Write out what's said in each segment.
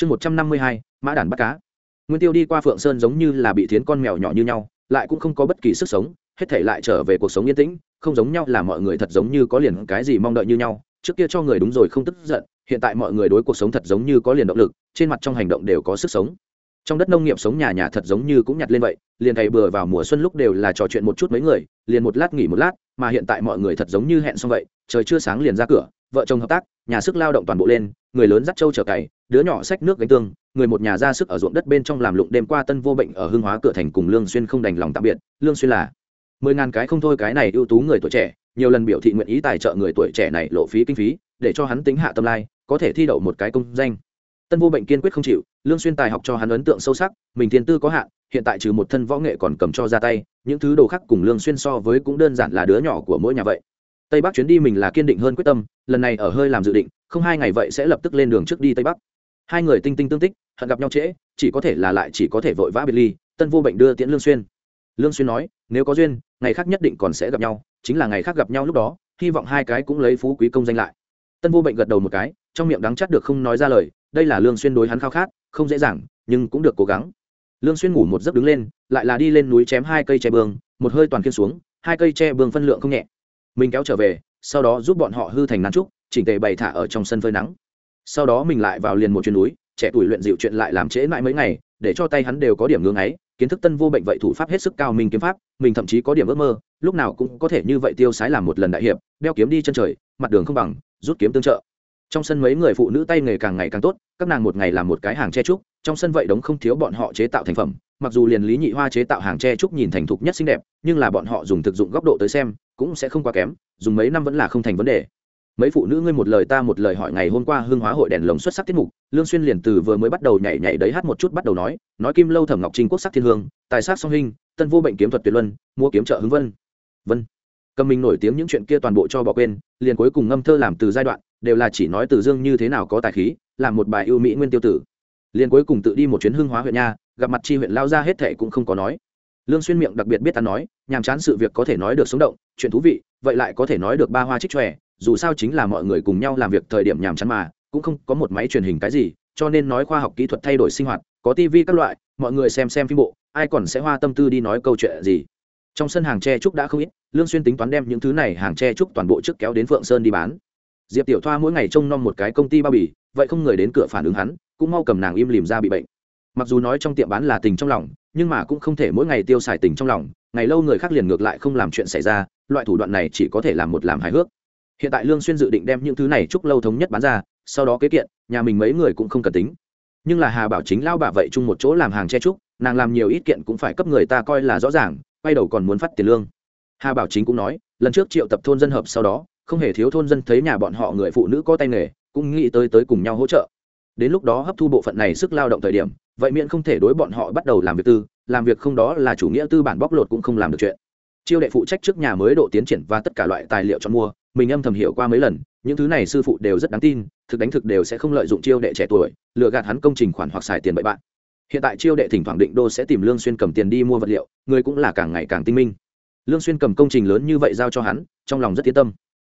chương một trăm năm mươi hai, mã đàn bắt cá. Nguyên tiêu đi qua phượng sơn giống như là bị thiến con mèo nhỏ như nhau, lại cũng không có bất kỳ sức sống, hết thể lại trở về cuộc sống yên tĩnh, không giống nhau là mọi người thật giống như có liền cái gì mong đợi như nhau. Trước kia cho người đúng rồi không tức giận, hiện tại mọi người đối cuộc sống thật giống như có liền động lực, trên mặt trong hành động đều có sức sống. Trong đất nông nghiệp sống nhà nhà thật giống như cũng nhặt lên vậy, liền thầy bừa vào mùa xuân lúc đều là trò chuyện một chút mấy người, liền một lát nghỉ một lát, mà hiện tại mọi người thật giống như hẹn xong vậy, trời chưa sáng liền ra cửa vợ chồng hợp tác, nhà sức lao động toàn bộ lên, người lớn dắt trâu trở cày, đứa nhỏ xách nước gánh tương, người một nhà ra sức ở ruộng đất bên trong làm lụng đêm qua tân vô bệnh ở hương hóa cửa thành cùng lương xuyên không đành lòng tạm biệt. Lương xuyên là mười ngàn cái không thôi cái này ưu tú người tuổi trẻ, nhiều lần biểu thị nguyện ý tài trợ người tuổi trẻ này lộ phí kinh phí, để cho hắn tính hạ tâm lai, có thể thi đậu một cái công danh. Tân vô bệnh kiên quyết không chịu, lương xuyên tài học cho hắn ấn tượng sâu sắc, mình thiên tư có hạn, hiện tại trừ một thân võ nghệ còn cầm cho ra tay, những thứ đồ khác cùng lương xuyên so với cũng đơn giản là đứa nhỏ của mỗi nhà vậy tây bắc chuyến đi mình là kiên định hơn quyết tâm, lần này ở hơi làm dự định, không hai ngày vậy sẽ lập tức lên đường trước đi tây bắc. Hai người tinh tinh tương tích, hận gặp nhau trễ, chỉ có thể là lại chỉ có thể vội vã biệt ly, tân vô bệnh đưa tiễn lương xuyên. Lương xuyên nói, nếu có duyên, ngày khác nhất định còn sẽ gặp nhau, chính là ngày khác gặp nhau lúc đó, hy vọng hai cái cũng lấy phú quý công danh lại. Tân vô bệnh gật đầu một cái, trong miệng đắng chắt được không nói ra lời, đây là lương xuyên đối hắn khao khát, không dễ dàng, nhưng cũng được cố gắng. Lương xuyên ngủ một giấc đứng lên, lại là đi lên núi chém hai cây tre bương, một hơi toàn kiên xuống, hai cây tre bương phân lượng không nhẹ mình kéo trở về, sau đó giúp bọn họ hư thành nán trúc, chỉnh tề bày thả ở trong sân phơi nắng. Sau đó mình lại vào liền một chuyến núi, trẻ tuổi luyện dịu chuyện lại làm trễ mãi mấy ngày, để cho tay hắn đều có điểm ngưỡng ấy, kiến thức tân vô bệnh vậy thủ pháp hết sức cao mình kiếm pháp, mình thậm chí có điểm ước mơ, lúc nào cũng có thể như vậy tiêu sái làm một lần đại hiệp, đeo kiếm đi chân trời, mặt đường không bằng, rút kiếm tương trợ. Trong sân mấy người phụ nữ tay nghề càng ngày càng tốt, các nàng một ngày làm một cái hàng che trúc, trong sân vậy đống không thiếu bọn họ chế tạo thành phẩm mặc dù liền lý nhị hoa chế tạo hàng tre trúc nhìn thành thục nhất xinh đẹp, nhưng là bọn họ dùng thực dụng góc độ tới xem, cũng sẽ không quá kém, dùng mấy năm vẫn là không thành vấn đề. Mấy phụ nữ ngươi một lời ta một lời hỏi ngày hôm qua hương hóa hội đèn lồng xuất sắc tiết mục, lương xuyên liền từ vừa mới bắt đầu nhảy nhảy đấy hát một chút bắt đầu nói nói kim lâu thẩm ngọc trinh quốc sắc thiên hương, tài sắc song hình, tân vô bệnh kiếm thuật tuyệt luân, mua kiếm trợ hứng vân. Vân. Cầm mình nổi tiếng những chuyện kia toàn bộ cho bỏ quên, liền cuối cùng ngâm thơ làm từ giai đoạn, đều là chỉ nói từ dương như thế nào có tài khí, làm một bài yêu mỹ nguyên tiêu tử liền cuối cùng tự đi một chuyến hương hóa huyện nha, gặp mặt chi huyện lao ra hết thệ cũng không có nói. Lương xuyên miệng đặc biệt biết ta nói, nhàm chán sự việc có thể nói được sống động, chuyện thú vị, vậy lại có thể nói được ba hoa trích tròe dù sao chính là mọi người cùng nhau làm việc thời điểm nhàm chán mà, cũng không có một máy truyền hình cái gì, cho nên nói khoa học kỹ thuật thay đổi sinh hoạt, có tivi các loại, mọi người xem xem phim bộ, ai còn sẽ hoa tâm tư đi nói câu chuyện gì. Trong sân hàng tre trúc đã không ít, lương xuyên tính toán đem những thứ này hàng tre trúc toàn bộ trước kéo đến phượng sơn đi bán. Diệp tiểu thoa mỗi ngày trông nom một cái công ty bao bì, vậy không người đến cửa phản ứng hắn cũng mau cầm nàng im lìm ra bị bệnh. Mặc dù nói trong tiệm bán là tình trong lòng, nhưng mà cũng không thể mỗi ngày tiêu xài tình trong lòng, ngày lâu người khác liền ngược lại không làm chuyện xảy ra, loại thủ đoạn này chỉ có thể làm một làm hài hước. Hiện tại lương xuyên dự định đem những thứ này chúc lâu thống nhất bán ra, sau đó kế kiện, nhà mình mấy người cũng không cần tính. Nhưng là hà bảo chính lao bà vậy chung một chỗ làm hàng che trúc, nàng làm nhiều ít kiện cũng phải cấp người ta coi là rõ ràng, quay đầu còn muốn phát tiền lương. Hà bảo chính cũng nói, lần trước triệu tập thôn dân hợp sau đó, không hề thiếu thôn dân thấy nhà bọn họ người phụ nữ có tay nghề, cũng nghĩ tới tới cùng nhau hỗ trợ đến lúc đó hấp thu bộ phận này sức lao động thời điểm, vậy miễn không thể đối bọn họ bắt đầu làm việc tư, làm việc không đó là chủ nghĩa tư bản bóc lột cũng không làm được chuyện. Chiêu đệ phụ trách trước nhà mới độ tiến triển và tất cả loại tài liệu chọn mua, mình âm thầm hiểu qua mấy lần, những thứ này sư phụ đều rất đáng tin, thực đánh thực đều sẽ không lợi dụng chiêu đệ trẻ tuổi, lừa gạt hắn công trình khoản hoặc xài tiền bậy bạn. Hiện tại chiêu đệ thỉnh thoảng định đô sẽ tìm lương xuyên cầm tiền đi mua vật liệu, người cũng là càng ngày càng tinh minh. Lương xuyên cầm công trình lớn như vậy giao cho hắn, trong lòng rất yên tâm.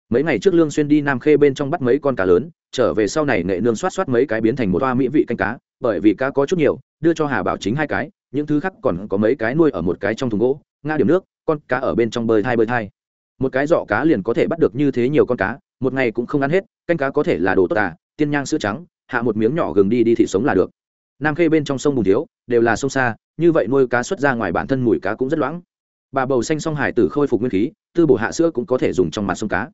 Mấy ngày trước lương xuyên đi nam khê bên trong bắt mấy con cá lớn trở về sau này nghệ nương xoát xoát mấy cái biến thành một toa mỹ vị canh cá, bởi vì cá có chút nhiều, đưa cho hà bảo chính hai cái, những thứ khác còn có mấy cái nuôi ở một cái trong thùng gỗ nga điểm nước, con cá ở bên trong bơi thai bơi thai. Một cái giỏ cá liền có thể bắt được như thế nhiều con cá, một ngày cũng không ăn hết, canh cá có thể là đồ tốt à tiên nhang sữa trắng, hạ một miếng nhỏ gừng đi đi thị sống là được. Nam khê bên trong sông bùn thiếu, đều là sông xa, như vậy nuôi cá xuất ra ngoài bản thân mùi cá cũng rất loãng. Bà bầu xanh song hải tử khôi phục nguyên khí, tư bổ hạ sữa cũng có thể dùng trong mặt sông cá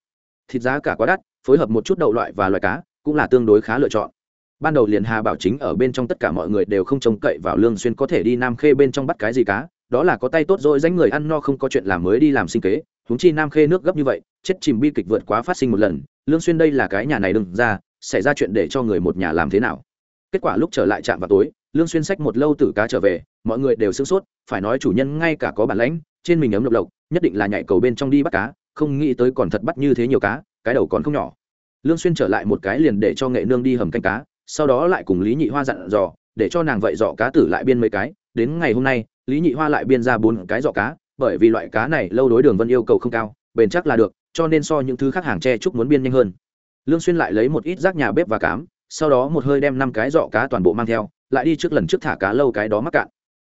thịt giá cả quá đắt, phối hợp một chút đậu loại và loại cá, cũng là tương đối khá lựa chọn. Ban đầu liền hà bảo chính ở bên trong tất cả mọi người đều không trông cậy vào lương xuyên có thể đi nam khê bên trong bắt cái gì cá, đó là có tay tốt rồi danh người ăn no không có chuyện làm mới đi làm sinh kế, huống chi nam khê nước gấp như vậy, chết chìm bi kịch vượt quá phát sinh một lần, lương xuyên đây là cái nhà này đừng ra, xảy ra chuyện để cho người một nhà làm thế nào? Kết quả lúc trở lại trạm vào tối, lương xuyên xách một lâu tử cá trở về, mọi người đều sửng sốt, phải nói chủ nhân ngay cả có bản lãnh, trên mình ấm lộc lộc, nhất định là nhảy cầu bên trong đi bắt cá không nghĩ tới còn thật bắt như thế nhiều cá, cái đầu còn không nhỏ. Lương xuyên trở lại một cái liền để cho nghệ nương đi hầm canh cá, sau đó lại cùng lý nhị hoa dặn dò, để cho nàng vậy dọ cá tử lại biên mấy cái. Đến ngày hôm nay, lý nhị hoa lại biên ra bốn cái dọ cá, bởi vì loại cá này lâu đối đường vân yêu cầu không cao, bền chắc là được, cho nên so những thứ khác hàng tre trúc muốn biên nhanh hơn. Lương xuyên lại lấy một ít rác nhà bếp và cám, sau đó một hơi đem năm cái dò cá toàn bộ mang theo, lại đi trước lần trước thả cá lâu cái đó mắc cạn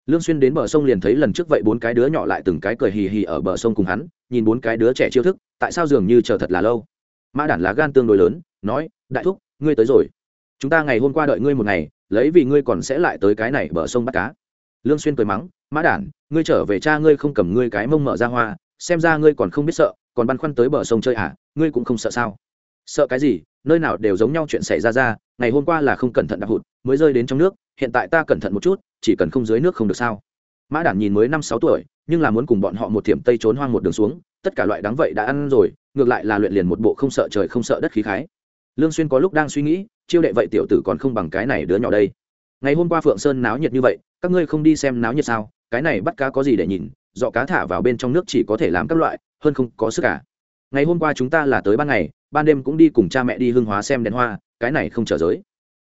lương xuyên đến bờ sông liền thấy lần trước vậy bốn cái đứa nhỏ lại từng cái cười hì hì ở bờ sông cùng hắn, nhìn bốn cái đứa trẻ chiêu thức, tại sao dường như chờ thật là lâu? Mã đản lá gan tương đối lớn, nói, đại thúc, ngươi tới rồi. Chúng ta ngày hôm qua đợi ngươi một ngày, lấy vì ngươi còn sẽ lại tới cái này bờ sông bắt cá. Lương xuyên cười mắng, mã đản, ngươi trở về cha ngươi không cầm ngươi cái mông mở ra hoa, xem ra ngươi còn không biết sợ, còn băn khoăn tới bờ sông chơi à ngươi cũng không sợ sao? Sợ cái gì, nơi nào đều giống nhau chuyện xảy ra ra, ngày hôm qua là không cẩn thận đạp hụt, mới rơi đến trong nước, hiện tại ta cẩn thận một chút, chỉ cần không dưới nước không được sao. Mã đản nhìn mới năm sáu tuổi, nhưng là muốn cùng bọn họ một thiểm tây trốn hoang một đường xuống, tất cả loại đáng vậy đã ăn rồi, ngược lại là luyện liền một bộ không sợ trời không sợ đất khí khái. Lương xuyên có lúc đang suy nghĩ, chiêu đệ vậy tiểu tử còn không bằng cái này đứa nhỏ đây. Ngày hôm qua phượng sơn náo nhiệt như vậy, các ngươi không đi xem náo nhiệt sao, cái này bắt cá có gì để nhìn, dọ cá thả vào bên trong nước chỉ có thể làm các loại, hơn không có sức cả ngày hôm qua chúng ta là tới ban ngày ban đêm cũng đi cùng cha mẹ đi hương hóa xem đèn hoa, cái này không trở giới.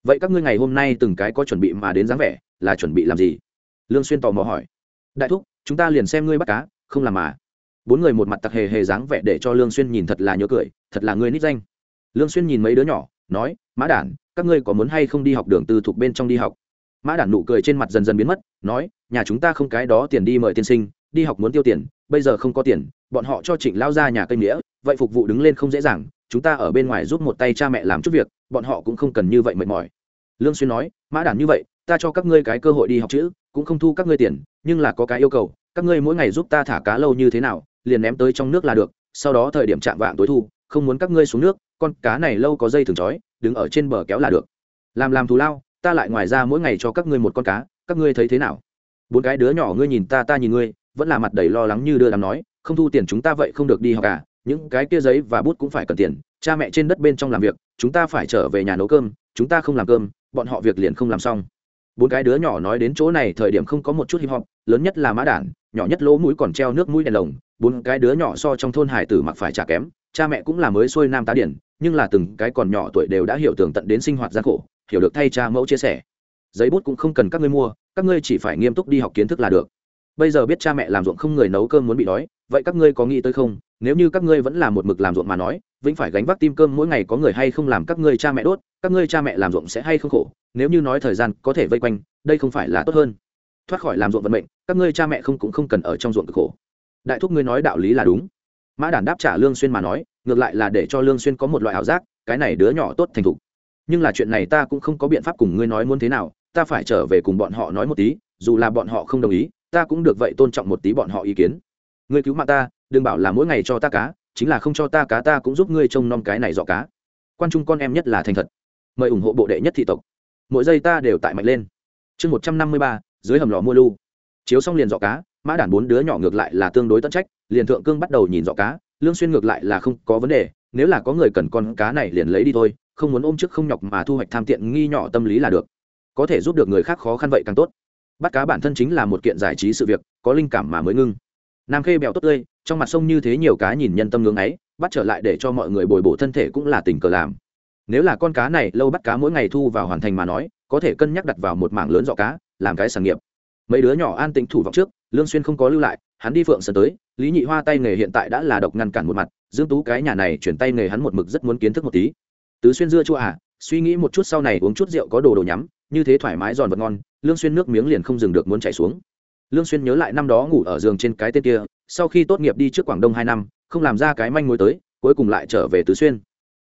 Vậy các ngươi ngày hôm nay từng cái có chuẩn bị mà đến dáng vẻ, là chuẩn bị làm gì? Lương xuyên tò mò hỏi. Đại thúc, chúng ta liền xem ngươi bắt cá, không làm mà. Bốn người một mặt tặc hề hề dáng vẻ để cho lương xuyên nhìn thật là nhớ cười, thật là ngươi nít danh. Lương xuyên nhìn mấy đứa nhỏ, nói, mã đản, các ngươi có muốn hay không đi học đường tư thuộc bên trong đi học? Mã đản nụ cười trên mặt dần dần biến mất, nói, nhà chúng ta không cái đó tiền đi mời tiên sinh, đi học muốn tiêu tiền, bây giờ không có tiền, bọn họ cho trịnh lao ra nhà cây nghĩa vậy phục vụ đứng lên không dễ dàng chúng ta ở bên ngoài giúp một tay cha mẹ làm chút việc, bọn họ cũng không cần như vậy mệt mỏi. Lương xuyên nói, mã đản như vậy, ta cho các ngươi cái cơ hội đi học chữ, cũng không thu các ngươi tiền, nhưng là có cái yêu cầu, các ngươi mỗi ngày giúp ta thả cá lâu như thế nào, liền ném tới trong nước là được, sau đó thời điểm chạm vạng tối thu, không muốn các ngươi xuống nước, con cá này lâu có dây thường trói đứng ở trên bờ kéo là được. Làm làm thù lao, ta lại ngoài ra mỗi ngày cho các ngươi một con cá, các ngươi thấy thế nào? Bốn cái đứa nhỏ ngươi nhìn ta ta nhìn ngươi, vẫn là mặt đầy lo lắng như đưa đám nói, không thu tiền chúng ta vậy không được đi học cả những cái kia giấy và bút cũng phải cần tiền, cha mẹ trên đất bên trong làm việc, chúng ta phải trở về nhà nấu cơm, chúng ta không làm cơm, bọn họ việc liền không làm xong. Bốn cái đứa nhỏ nói đến chỗ này thời điểm không có một chút hip hop lớn nhất là mã đản, nhỏ nhất lỗ mũi còn treo nước mũi đèn lồng, bốn cái đứa nhỏ so trong thôn hải tử mặc phải trả kém, cha mẹ cũng là mới xuôi nam tá điển, nhưng là từng cái còn nhỏ tuổi đều đã hiểu tường tận đến sinh hoạt gian khổ, hiểu được thay cha mẫu chia sẻ. Giấy bút cũng không cần các ngươi mua, các ngươi chỉ phải nghiêm túc đi học kiến thức là được bây giờ biết cha mẹ làm ruộng không người nấu cơm muốn bị đói, vậy các ngươi có nghĩ tới không? Nếu như các ngươi vẫn là một mực làm ruộng mà nói, vĩnh phải gánh vác tim cơm mỗi ngày có người hay không làm các ngươi cha mẹ đốt, các ngươi cha mẹ làm ruộng sẽ hay không khổ? Nếu như nói thời gian có thể vây quanh, đây không phải là tốt hơn. Thoát khỏi làm ruộng vận mệnh, các ngươi cha mẹ không cũng không cần ở trong ruộng cực khổ. Đại thúc ngươi nói đạo lý là đúng. Mã đản đáp trả lương xuyên mà nói, ngược lại là để cho lương xuyên có một loại ảo giác, cái này đứa nhỏ tốt thành thục. Nhưng là chuyện này ta cũng không có biện pháp cùng ngươi nói muốn thế nào, ta phải trở về cùng bọn họ nói một tí, dù là bọn họ không đồng ý ta cũng được vậy tôn trọng một tí bọn họ ý kiến. Ngươi cứu mạng ta đừng bảo là mỗi ngày cho ta cá chính là không cho ta cá ta cũng giúp ngươi trông nom cái này dọ cá. Quan trung con em nhất là thành thật. Mời ủng hộ bộ đệ nhất thị tộc. Mỗi giây ta đều tại mạnh lên. Chương một trăm năm mươi ba dưới hầm lò mua lưu, chiếu xong liền dọ cá mã đản bốn đứa nhỏ ngược lại là tương đối tận trách liền thượng cương bắt đầu nhìn dọ cá lương xuyên ngược lại là không có vấn đề nếu là có người cần con cá này liền lấy đi thôi không muốn ôm trước không nhọc mà thu hoạch tham tiện nghi nhỏ tâm lý là được. Có thể giúp được người khác khó khăn vậy càng tốt bắt cá bản thân chính là một kiện giải trí sự việc, có linh cảm mà mới ngưng. Nam khê bèo tốt tươi, trong mặt sông như thế nhiều cá nhìn nhân tâm ngưỡng ấy, bắt trở lại để cho mọi người bồi bổ thân thể cũng là tình cờ làm. Nếu là con cá này lâu bắt cá mỗi ngày thu vào hoàn thành mà nói, có thể cân nhắc đặt vào một mảng lớn dọ cá, làm cái sản nghiệp. Mấy đứa nhỏ an tĩnh thủ vọng trước, lương xuyên không có lưu lại, hắn đi phượng sơn tới, lý nhị hoa tay nghề hiện tại đã là độc ngăn cản một mặt, dương tú cái nhà này chuyển tay nghề hắn một mực rất muốn kiến thức một tí. Tứ xuyên dưa chua à suy nghĩ một chút sau này uống chút rượu có đồ đồ nhắm như thế thoải mái giòn vật ngon, lương xuyên nước miếng liền không dừng được muốn chảy xuống. Lương xuyên nhớ lại năm đó ngủ ở giường trên cái tên kia, sau khi tốt nghiệp đi trước quảng đông hai năm, không làm ra cái manh mối tới, cuối cùng lại trở về tứ xuyên.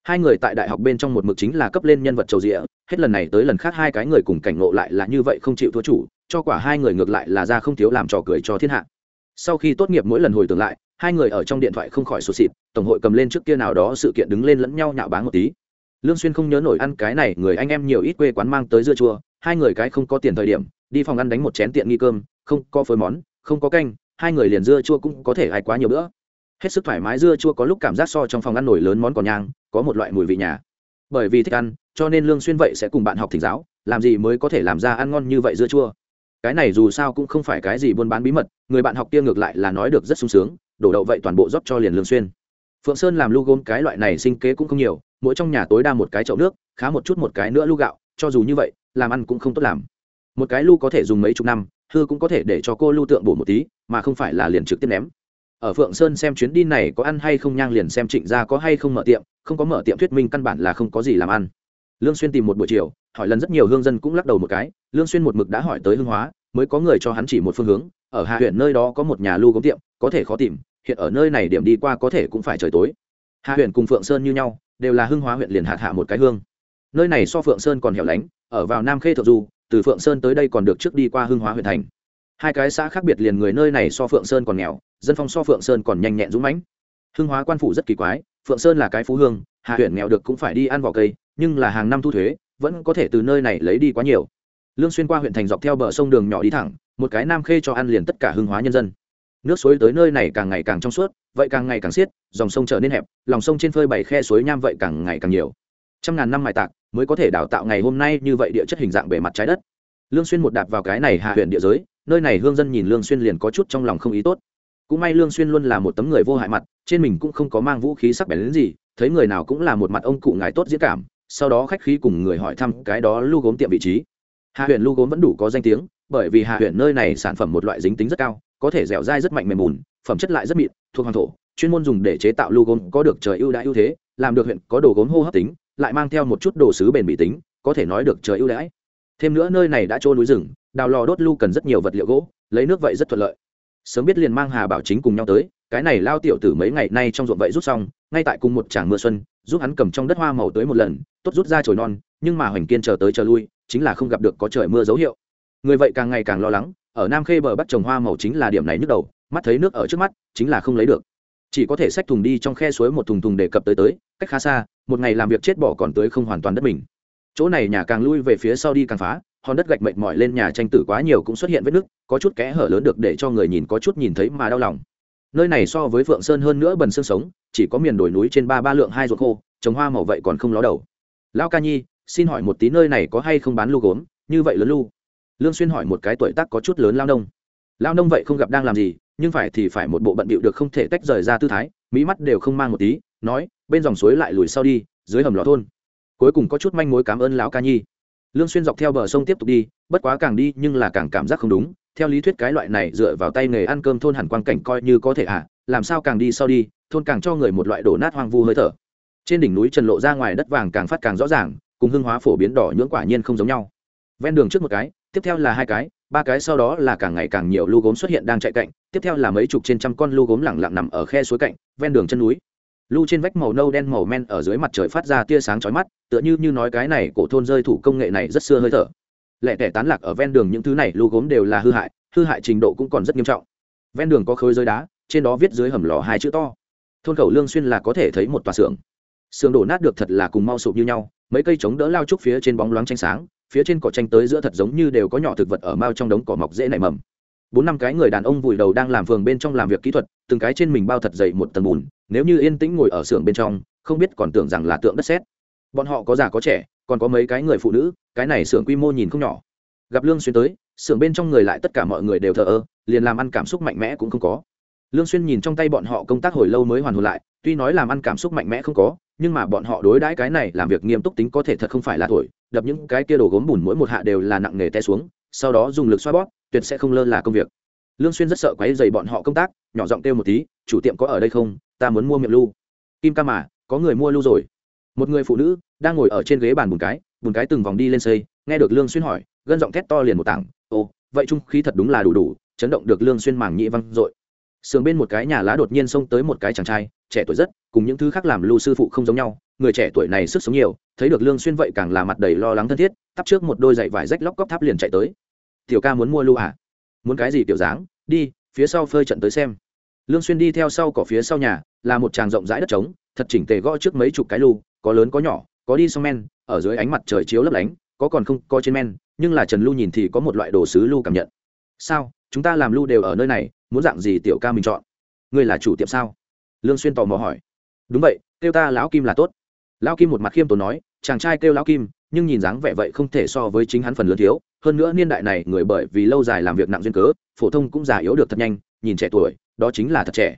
Hai người tại đại học bên trong một mực chính là cấp lên nhân vật trầu dịa hết lần này tới lần khác hai cái người cùng cảnh ngộ lại là như vậy không chịu thua chủ, cho quả hai người ngược lại là ra không thiếu làm trò cười cho thiên hạ. Sau khi tốt nghiệp mỗi lần hồi tưởng lại, hai người ở trong điện thoại không khỏi sụt xịt tổng hội cầm lên trước kia nào đó sự kiện đứng lên lẫn nhau nhạo báng một tí lương xuyên không nhớ nổi ăn cái này, người anh em nhiều ít quê quán mang tới dưa chua, hai người cái không có tiền thời điểm, đi phòng ăn đánh một chén tiện nghi cơm, không có phối món, không có canh, hai người liền dưa chua cũng có thể ai quá nhiều bữa. Hết sức thoải mái dưa chua có lúc cảm giác so trong phòng ăn nổi lớn món còn nhang, có một loại mùi vị nhà. Bởi vì thích ăn, cho nên lương xuyên vậy sẽ cùng bạn học thỉnh giáo, làm gì mới có thể làm ra ăn ngon như vậy dưa chua. Cái này dù sao cũng không phải cái gì buôn bán bí mật, người bạn học kia ngược lại là nói được rất sung sướng, đổ đậu vậy toàn bộ rót cho liền lương xuyên. Phượng sơn làm lưu gốm cái loại này sinh kế cũng không nhiều mỗi trong nhà tối đa một cái chậu nước, khá một chút một cái nữa lu gạo, cho dù như vậy, làm ăn cũng không tốt làm. Một cái lu có thể dùng mấy chục năm, hư cũng có thể để cho cô lưu tượng bổ một tí, mà không phải là liền trực tiếp ném. Ở phượng sơn xem chuyến đi này có ăn hay không nhang liền xem trịnh gia có hay không mở tiệm, không có mở tiệm thuyết minh căn bản là không có gì làm ăn. Lương xuyên tìm một buổi chiều, hỏi lần rất nhiều hương dân cũng lắc đầu một cái, lương xuyên một mực đã hỏi tới hương hóa, mới có người cho hắn chỉ một phương hướng, ở hạ huyện nơi đó có một nhà lưu gốm tiệm, có thể khó tìm, hiện ở nơi này điểm đi qua có thể cũng phải trời tối. Hạ huyện cùng phượng sơn như nhau đều là Hưng hóa huyện liền hạt hạ một cái hương. Nơi này so phượng sơn còn hẻo lánh, ở vào nam khê thượng du, từ phượng sơn tới đây còn được trước đi qua Hưng hóa huyện thành. Hai cái xã khác biệt liền người nơi này so phượng sơn còn nghèo, dân phong so phượng sơn còn nhanh nhẹn dũng mãnh. Hưng hóa quan phủ rất kỳ quái, phượng sơn là cái phú hương, hạ huyện nghèo được cũng phải đi ăn vỏ cây, nhưng là hàng năm thu thuế, vẫn có thể từ nơi này lấy đi quá nhiều. Lương xuyên qua huyện thành dọc theo bờ sông đường nhỏ đi thẳng, một cái nam khê cho ăn liền tất cả Hưng hóa nhân dân nước suối tới nơi này càng ngày càng trong suốt, vậy càng ngày càng xiết, dòng sông trở nên hẹp, lòng sông trên phơi bảy khe suối nham vậy càng ngày càng nhiều. Trăm ngàn năm mài tạc mới có thể đào tạo ngày hôm nay như vậy địa chất hình dạng bề mặt trái đất. Lương xuyên một đạp vào cái này hạ huyện địa giới, nơi này hương dân nhìn lương xuyên liền có chút trong lòng không ý tốt. Cũng may lương xuyên luôn là một tấm người vô hại mặt, trên mình cũng không có mang vũ khí sắc bén đến gì, thấy người nào cũng là một mặt ông cụ ngài tốt diễn cảm, sau đó khách khí cùng người hỏi thăm cái đó lưu gốm tiệm vị trí. Hạ huyện lưu gốm vẫn đủ có danh tiếng, bởi vì hạ huyện nơi này sản phẩm một loại dính tính rất cao có thể dẻo dai rất mạnh mềm mùn phẩm chất lại rất mịn, thuộc hoàng thổ, chuyên môn dùng để chế tạo lưu gốm có được trời ưu đãi ưu thế, làm được huyện có đồ gốm hô hấp tính, lại mang theo một chút đồ sứ bền bỉ tính, có thể nói được trời ưu đãi. Thêm nữa nơi này đã trôn núi rừng, đào lò đốt lưu cần rất nhiều vật liệu gỗ, lấy nước vậy rất thuận lợi. Sớm biết liền mang hà bảo chính cùng nhau tới, cái này lao tiểu tử mấy ngày nay trong ruộng vậy rút xong, ngay tại cùng một tràng mưa xuân, giúp hắn cầm trong đất hoa màu tới một lần, tốt rút ra chồi non, nhưng mà hoành kiên chờ tới chờ lui, chính là không gặp được có trời mưa dấu hiệu. Người vậy càng ngày càng lo lắng ở nam khê bờ bắc trồng hoa màu chính là điểm này nhức đầu, mắt thấy nước ở trước mắt, chính là không lấy được. Chỉ có thể xách thùng đi trong khe suối một thùng thùng để cập tới tới, cách khá xa, một ngày làm việc chết bỏ còn tới không hoàn toàn đất mình. Chỗ này nhà càng lui về phía sau đi càng phá, hòn đất gạch mệt mỏi lên nhà tranh tử quá nhiều cũng xuất hiện vết nứt, có chút kẽ hở lớn được để cho người nhìn có chút nhìn thấy mà đau lòng. Nơi này so với phượng sơn hơn nữa bần xương sống, chỉ có miền đồi núi trên ba ba lượng hai ruột khô, trồng hoa màu vậy còn không ló đầu. Lão ca nhi, xin hỏi một tí nơi này có hay không bán lu gốm? Như vậy lớn lu lương xuyên hỏi một cái tuổi tác có chút lớn lao nông. Lao nông vậy không gặp đang làm gì, nhưng phải thì phải một bộ bận bịu được không thể tách rời ra tư thái, mỹ mắt đều không mang một tí, nói, bên dòng suối lại lùi sau đi, dưới hầm lò thôn. Cuối cùng có chút manh mối cảm ơn lão ca nhi. Lương xuyên dọc theo bờ sông tiếp tục đi, bất quá càng đi nhưng là càng cảm giác không đúng, theo lý thuyết cái loại này dựa vào tay nghề ăn cơm thôn hẳn quang cảnh coi như có thể à làm sao càng đi sau đi, thôn càng cho người một loại đổ nát hoang vu hơi thở. Trên đỉnh núi trần lộ ra ngoài đất vàng càng phát càng rõ ràng, cùng hương hóa phổ biến đỏ nhưỡng quả nhiên không giống nhau. Ven đường trước một cái tiếp theo là hai cái, ba cái sau đó là càng ngày càng nhiều lưu gốm xuất hiện đang chạy cạnh, tiếp theo là mấy chục trên trăm con lưu gốm lẳng lặng nằm ở khe suối cạnh, ven đường chân núi. Lưu trên vách màu nâu đen màu men ở dưới mặt trời phát ra tia sáng chói mắt, tựa như như nói cái này cổ thôn rơi thủ công nghệ này rất xưa hơi thở. Lẹ tẻ tán lạc ở ven đường những thứ này lưu gốm đều là hư hại hư hại trình độ cũng còn rất nghiêm trọng. Ven đường có khối rơi đá, trên đó viết dưới hầm lò hai chữ to. Thôn khẩu lương xuyên là có thể thấy một tòa xưởng. Xưởng đổ nát được thật là cùng mau sụp như nhau, mấy cây chống đỡ lao trúc phía trên bóng loáng tranh sáng phía trên cỏ tranh tới giữa thật giống như đều có nhỏ thực vật ở mao trong đống cỏ mọc dễ nảy mầm. Bốn năm cái người đàn ông vùi đầu đang làm phường bên trong làm việc kỹ thuật, từng cái trên mình bao thật dày một tầng bùn, nếu như yên tĩnh ngồi ở xưởng bên trong, không biết còn tưởng rằng là tượng đất sét. Bọn họ có già có trẻ, còn có mấy cái người phụ nữ, cái này xưởng quy mô nhìn không nhỏ. Gặp lương xuyên tới, xưởng bên trong người lại tất cả mọi người đều thờ ơ, liền làm ăn cảm xúc mạnh mẽ cũng không có. Lương xuyên nhìn trong tay bọn họ công tác hồi lâu mới hoàn hồn lại, tuy nói làm ăn cảm xúc mạnh mẽ không có nhưng mà bọn họ đối đãi cái này làm việc nghiêm túc tính có thể thật không phải là thổi, đập những cái kia đồ gốm bùn mỗi một hạ đều là nặng nề té xuống, sau đó dùng lực xoa bóp, tuyệt sẽ không lơ là công việc. Lương xuyên rất sợ quấy rầy bọn họ công tác, nhỏ giọng kêu một tí, chủ tiệm có ở đây không? Ta muốn mua miệng lu kim ca mà, có người mua lu rồi. Một người phụ nữ đang ngồi ở trên ghế bàn bùn cái bùn cái từng vòng đi lên xây, nghe được lương xuyên hỏi, gân giọng thét to liền một tảng, ồ, vậy trung khí thật đúng là đủ đủ, chấn động được lương xuyên màng nhĩ văng rồi sườn bên một cái nhà lá đột nhiên xông tới một cái chàng trai trẻ tuổi rất, cùng những thứ khác làm lưu sư phụ không giống nhau, người trẻ tuổi này sức sống nhiều, thấy được lương xuyên vậy càng là mặt đầy lo lắng thân thiết tắp trước một đôi giày vải rách lóc cóc tháp liền chạy tới. Tiểu ca muốn mua lưu à? Muốn cái gì tiểu dáng? Đi, phía sau phơi trận tới xem. Lương xuyên đi theo sau cỏ phía sau nhà, là một tràng rộng rãi đất trống, thật chỉnh tề gõ trước mấy chục cái lưu, có lớn có nhỏ, có đi song men, ở dưới ánh mặt trời chiếu lấp lánh, có còn không, có trên men, nhưng là trần lưu nhìn thì có một loại đồ sứ lưu cảm nhận. Sao? Chúng ta làm lưu đều ở nơi này, muốn dạng gì tiểu ca mình chọn? Ngươi là chủ tiệm sao? Lương xuyên tò mò hỏi. Đúng vậy, kêu ta lão kim là tốt. Lão kim một mặt khiêm tốn nói, chàng trai kêu lão kim, nhưng nhìn dáng vẻ vậy không thể so với chính hắn phần lớn thiếu. Hơn nữa niên đại này người bởi vì lâu dài làm việc nặng duyên cớ, phổ thông cũng già yếu được thật nhanh, nhìn trẻ tuổi, đó chính là thật trẻ.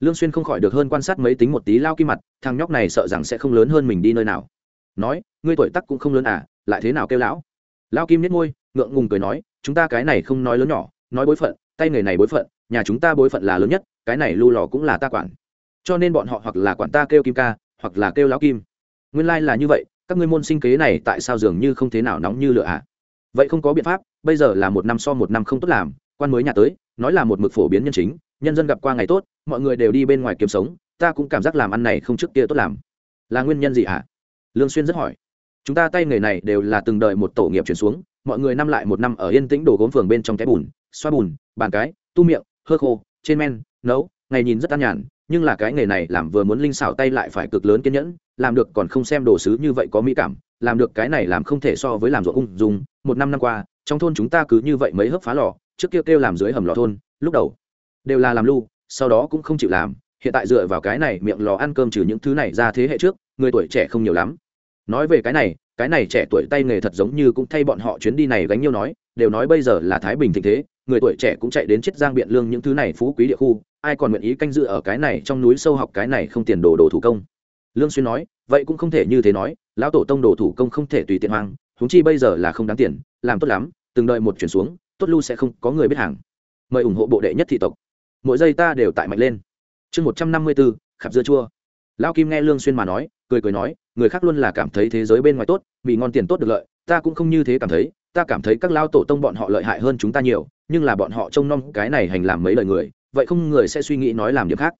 Lương xuyên không khỏi được hơn quan sát mấy tính một tí lao kim mặt, thằng nhóc này sợ rằng sẽ không lớn hơn mình đi nơi nào. Nói, ngươi tuổi tác cũng không lớn à lại thế nào kêu lão? Lao kim nhếch môi, ngượng ngùng cười nói, chúng ta cái này không nói lớn nhỏ, nói bối phận, tay người này bối phận, nhà chúng ta bối phận là lớn nhất, cái này lưu lò cũng là ta quản cho nên bọn họ hoặc là quản ta kêu kim ca, hoặc là kêu lão kim nguyên lai là như vậy, các ngươi môn sinh kế này tại sao dường như không thế nào nóng như lửa ạ à? vậy không có biện pháp, bây giờ là một năm so một năm không tốt làm, quan mới nhà tới, nói là một mực phổ biến nhân chính, nhân dân gặp qua ngày tốt, mọi người đều đi bên ngoài kiếm sống, ta cũng cảm giác làm ăn này không trước kia tốt làm là nguyên nhân gì ạ à? lương xuyên rất hỏi chúng ta tay nghề này đều là từng đời một tổ nghiệp chuyển xuống, mọi người năm lại một năm ở yên tĩnh đổ gốm phường bên trong cái bùn, xoa bùn, bàn cái, tu miệng, hơ khô, trên men, nấu, ngày nhìn rất an nhàn nhưng là cái nghề này làm vừa muốn linh xảo tay lại phải cực lớn kiên nhẫn làm được còn không xem đồ sứ như vậy có mỹ cảm làm được cái này làm không thể so với làm ruộng ung dung. Một năm năm qua trong thôn chúng ta cứ như vậy mấy hớp phá lò trước kia kêu, kêu làm dưới hầm lò thôn lúc đầu đều là làm lu sau đó cũng không chịu làm. Hiện tại dựa vào cái này miệng lò ăn cơm trừ những thứ này ra thế hệ trước người tuổi trẻ không nhiều lắm. Nói về cái này cái này trẻ tuổi tay nghề thật giống như cũng thay bọn họ chuyến đi này gánh nhiêu nói đều nói bây giờ là thái bình thịnh thế người tuổi trẻ cũng chạy đến chiết giang biện lương những thứ này phú quý địa khu, ai còn nguyện ý canh dự ở cái này trong núi sâu học cái này không tiền đồ đồ thủ công? Lương xuyên nói, vậy cũng không thể như thế nói, lão tổ tông đồ thủ công không thể tùy tiện hoang chúng chi bây giờ là không đáng tiền, làm tốt lắm, từng đợi một chuyển xuống, tốt lưu sẽ không có người biết hàng. Mời ủng hộ bộ đệ nhất thị tộc. Mỗi giây ta đều tại mạnh lên. Chương một trăm năm mươi bốn, khạp dưa chua. Lão kim nghe lương xuyên mà nói, cười cười nói, người khác luôn là cảm thấy thế giới bên ngoài tốt vì ngon tiền tốt được lợi, ta cũng không như thế cảm thấy ta cảm thấy các lao tổ tông bọn họ lợi hại hơn chúng ta nhiều, nhưng là bọn họ trông nom cái này hành làm mấy lời người, vậy không người sẽ suy nghĩ nói làm điểm khác.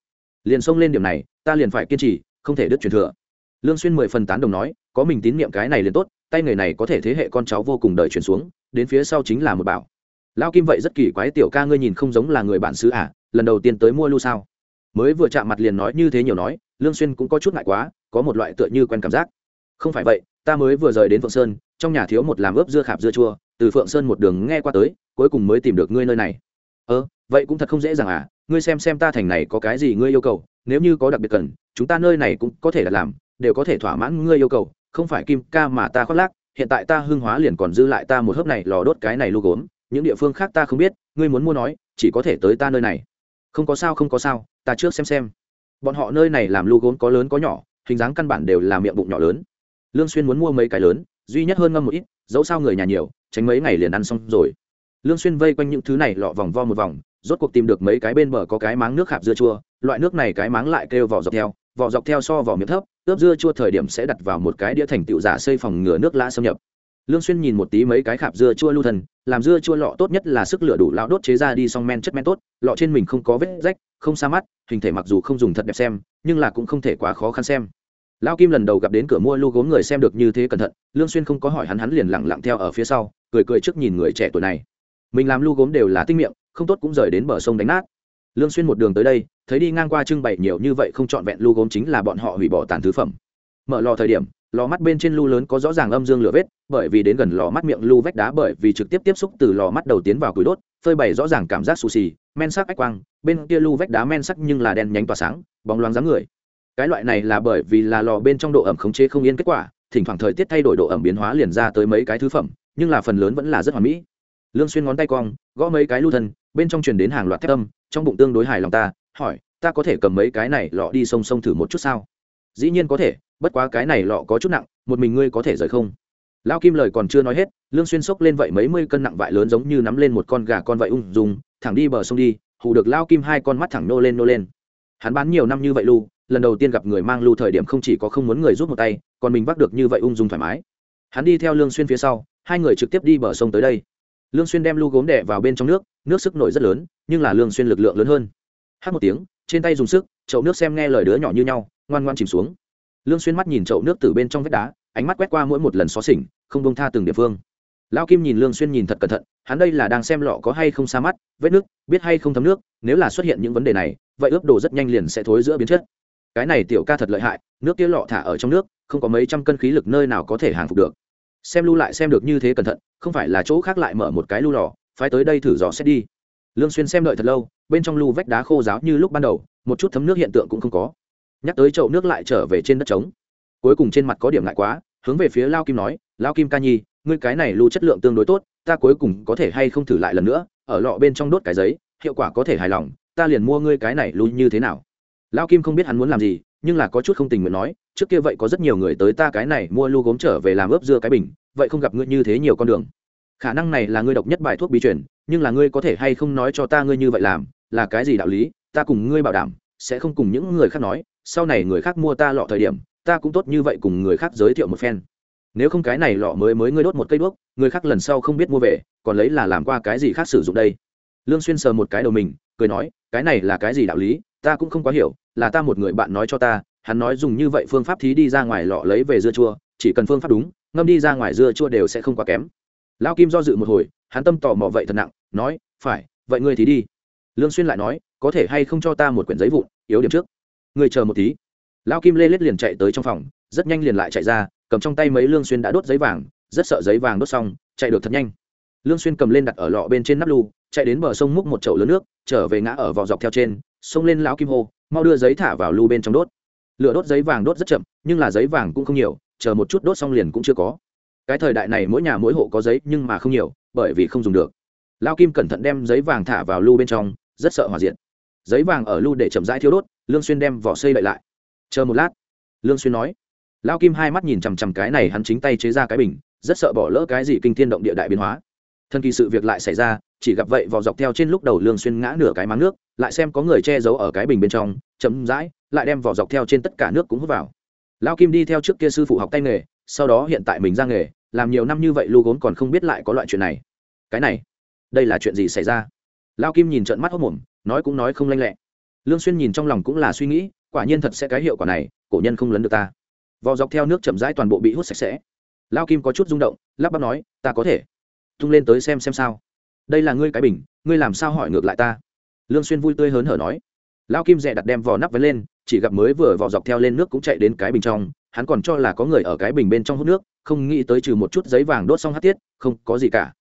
Liền xông lên điểm này, ta liền phải kiên trì, không thể đứt truyền thừa. Lương xuyên mười phần tán đồng nói, có mình tín nhiệm cái này liền tốt, tay người này có thể thế hệ con cháu vô cùng đời truyền xuống, đến phía sau chính là một bảo. Lao kim vậy rất kỳ quái, tiểu ca ngươi nhìn không giống là người bản xứ à lần đầu tiên tới mua lưu sao? Mới vừa chạm mặt liền nói như thế nhiều nói, lương xuyên cũng có chút ngại quá, có một loại tựa như quen cảm giác. Không phải vậy ta mới vừa rời đến phượng sơn, trong nhà thiếu một làm ướp dưa khạp dưa chua, từ phượng sơn một đường nghe qua tới, cuối cùng mới tìm được ngươi nơi này. Ơ, vậy cũng thật không dễ dàng à ngươi xem xem ta thành này có cái gì ngươi yêu cầu, nếu như có đặc biệt cần, chúng ta nơi này cũng có thể là làm, đều có thể thỏa mãn ngươi yêu cầu, không phải kim ca mà ta khoác lác, hiện tại ta hưng hóa liền còn dư lại ta một hớp này lò đốt cái này lu gốm, những địa phương khác ta không biết, ngươi muốn mua nói, chỉ có thể tới ta nơi này. Không có sao, không có sao, ta trước xem xem. Bọn họ nơi này làm lu gốm có lớn có nhỏ, hình dáng căn bản đều là miệng bụng nhỏ lớn lương xuyên muốn mua mấy cái lớn, duy nhất hơn ngâm một ít, dẫu sao người nhà nhiều, tránh mấy ngày liền ăn xong rồi. Lương xuyên vây quanh những thứ này lọ vòng vo một vòng, rốt cuộc tìm được mấy cái bên bờ có cái máng nước hạp dưa chua, loại nước này cái máng lại kêu vỏ dọc theo, vỏ dọc theo so vỏ miệng thấp, ướp dưa chua thời điểm sẽ đặt vào một cái đĩa thành tựu giả xây phòng ngừa nước lã xâm nhập. Lương xuyên nhìn một tí mấy cái khạp dưa chua lưu thần, làm dưa chua lọ tốt nhất là sức lửa đủ lão đốt chế ra đi xong men chất men tốt, lọ trên mình không có vết rách, không xa mắt, hình thể mặc dù không dùng thật đẹp xem, nhưng là cũng không thể quá khó khăn xem lão kim lần đầu gặp đến cửa mua lu gốm người xem được như thế cẩn thận, lương xuyên không có hỏi hắn hắn liền lặng lặng theo ở phía sau, cười cười trước nhìn người trẻ tuổi này. Mình làm lu gốm đều là tinh miệng, không tốt cũng rời đến bờ sông đánh nát. Lương xuyên một đường tới đây, thấy đi ngang qua trưng bày nhiều như vậy không chọn vẹn lu gốm chính là bọn họ hủy bỏ tàn thứ phẩm. Mở lò thời điểm, lò mắt bên trên lu lớn có rõ ràng âm dương lửa vết, bởi vì đến gần lò mắt miệng lu vách đá bởi vì trực tiếp tiếp xúc từ lò mắt đầu tiến vào củi đốt, phơi bày rõ ràng cảm giác xù xì, men sắc ách quang, bên kia lu vách đá men sắc nhưng là đen nhánh tỏa sáng, bóng loáng dáng người cái loại này là bởi vì là lò bên trong độ ẩm khống chế không yên kết quả, thỉnh thoảng thời tiết thay đổi độ ẩm biến hóa liền ra tới mấy cái thứ phẩm, nhưng là phần lớn vẫn là rất hoàn mỹ. Lương xuyên ngón tay cong, gõ mấy cái lưu thân, bên trong truyền đến hàng loạt thép âm, trong bụng tương đối hài lòng ta, hỏi, ta có thể cầm mấy cái này lọ đi sông sông thử một chút sao? Dĩ nhiên có thể, bất quá cái này lọ có chút nặng, một mình ngươi có thể rời không? Lão kim lời còn chưa nói hết, lương xuyên sốc lên vậy mấy mươi cân nặng vại lớn giống như nắm lên một con gà con vậy ung dung, thẳng đi bờ sông đi, hù được Lão kim hai con mắt thẳng nô lên nô lên. Hắn bán nhiều năm như vậy lu lần đầu tiên gặp người mang lu thời điểm không chỉ có không muốn người giúp một tay, còn mình vác được như vậy ung dung thoải mái. Hắn đi theo lương xuyên phía sau, hai người trực tiếp đi bờ sông tới đây. Lương xuyên đem lu gốm đè vào bên trong nước nước sức nổi rất lớn, nhưng là lương xuyên lực lượng lớn hơn. Hát một tiếng, trên tay dùng sức, chậu nước xem nghe lời đứa nhỏ như nhau, ngoan ngoan chìm xuống. Lương xuyên mắt nhìn chậu nước từ bên trong vách đá, ánh mắt quét qua mỗi một lần xóa xỉnh, không buông tha từng địa phương. Lão kim nhìn lương xuyên nhìn thật cẩn thận, hắn đây là đang xem lọ có hay không xa mắt, vết nước, biết hay không thấm nước, nếu là xuất hiện những vấn đề này, vậy ướp đồ rất nhanh liền sẽ thối giữa biến chất cái này tiểu ca thật lợi hại, nước kia lọ thả ở trong nước, không có mấy trăm cân khí lực nơi nào có thể hàng phục được. Xem lưu lại xem được như thế cẩn thận, không phải là chỗ khác lại mở một cái lưu lò, phái tới đây thử dò xét đi. Lương xuyên xem đợi thật lâu, bên trong lưu vách đá khô ráo như lúc ban đầu, một chút thấm nước hiện tượng cũng không có. Nhắc tới chậu nước lại trở về trên đất trống. Cuối cùng trên mặt có điểm ngại quá, hướng về phía lao kim nói, lao kim ca nhi, ngươi cái này lưu chất lượng tương đối tốt, ta cuối cùng có thể hay không thử lại lần nữa, ở lọ bên trong đốt cái giấy, hiệu quả có thể hài lòng, ta liền mua ngươi cái này lưu như thế nào lao kim không biết hắn muốn làm gì, nhưng là có chút không tình nguyện nói, trước kia vậy có rất nhiều người tới ta cái này mua lưu gốm trở về làm ướp dưa cái bình, vậy không gặp ngươi như thế nhiều con đường. Khả năng này là ngươi độc nhất bài thuốc bí truyền, nhưng là ngươi có thể hay không nói cho ta ngươi như vậy làm, là cái gì đạo lý, ta cùng ngươi bảo đảm, sẽ không cùng những người khác nói, sau này người khác mua ta lọ thời điểm, ta cũng tốt như vậy cùng người khác giới thiệu một phen. Nếu không cái này lọ mới mới ngươi đốt một cây đuốc, người khác lần sau không biết mua về, còn lấy là làm qua cái gì khác sử dụng đây. Lương xuyên sờ một cái đầu mình, cười nói, cái này là cái gì đạo lý ta cũng không quá hiểu, là ta một người bạn nói cho ta, hắn nói dùng như vậy phương pháp thí đi ra ngoài lọ lấy về dưa chua, chỉ cần phương pháp đúng, ngâm đi ra ngoài dưa chua đều sẽ không quá kém. Lão kim do dự một hồi, hắn tâm tò mò vậy thật nặng, nói, phải, vậy ngươi thì đi. Lương xuyên lại nói, có thể hay không cho ta một quyển giấy vụn, yếu điểm trước. Ngươi chờ một tí lão kim lê lết liền chạy tới trong phòng, rất nhanh liền lại chạy ra, cầm trong tay mấy lương xuyên đã đốt giấy vàng, rất sợ giấy vàng đốt xong, chạy được thật nhanh. Lương xuyên cầm lên đặt ở lọ bên trên nắp lu, chạy đến bờ sông múc một chậu lớn nước, trở về ngã ở vò dọc theo trên xông lên lão kim hô, mau đưa giấy thả vào lu bên trong đốt. Lửa đốt giấy vàng đốt rất chậm, nhưng là giấy vàng cũng không nhiều, chờ một chút đốt xong liền cũng chưa có. Cái thời đại này mỗi nhà mỗi hộ có giấy nhưng mà không nhiều, bởi vì không dùng được. Lao kim cẩn thận đem giấy vàng thả vào lu bên trong, rất sợ hỏa diện giấy vàng ở lu để chậm rãi thiếu đốt, lương xuyên đem vỏ xây lại lại. Chờ một lát, lương xuyên nói lao kim hai mắt nhìn chằm chằm cái này hắn chính tay chế ra cái bình, rất sợ bỏ lỡ cái gì kinh thiên động địa đại biến hóa. Thân kỳ sự việc lại xảy ra chỉ gặp vậy vò dọc theo trên lúc đầu lương xuyên ngã nửa cái máng nước, lại xem có người che giấu ở cái bình bên trong chấm dãi lại đem vỏ dọc theo trên tất cả nước cũng hút vào. Lao kim đi theo trước kia sư phụ học tay nghề, sau đó hiện tại mình ra nghề, làm nhiều năm như vậy lu gốn còn không biết lại có loại chuyện này. Cái này, đây là chuyện gì xảy ra? Lao kim nhìn trận mắt hốc mồm nói cũng nói không lanh lẹ. Lương xuyên nhìn trong lòng cũng là suy nghĩ, quả nhiên thật sẽ cái hiệu quả này, cổ nhân không lấn được ta. Vò dọc theo nước chậm rãi toàn bộ bị hút sạch sẽ. Lao kim có chút rung động, lắp bắp nói, ta có thể. Tung lên tới xem xem sao đây là ngươi cái bình, ngươi làm sao hỏi ngược lại ta? Lương xuyên vui tươi hớn hở nói. Lao kim dè đặt đem vò nắp vén lên, chỉ gặp mới vừa vò dọc theo lên nước cũng chạy đến cái bình trong, hắn còn cho là có người ở cái bình bên trong hút nước, không nghĩ tới trừ một chút giấy vàng đốt xong hắt tiết, không có gì cả.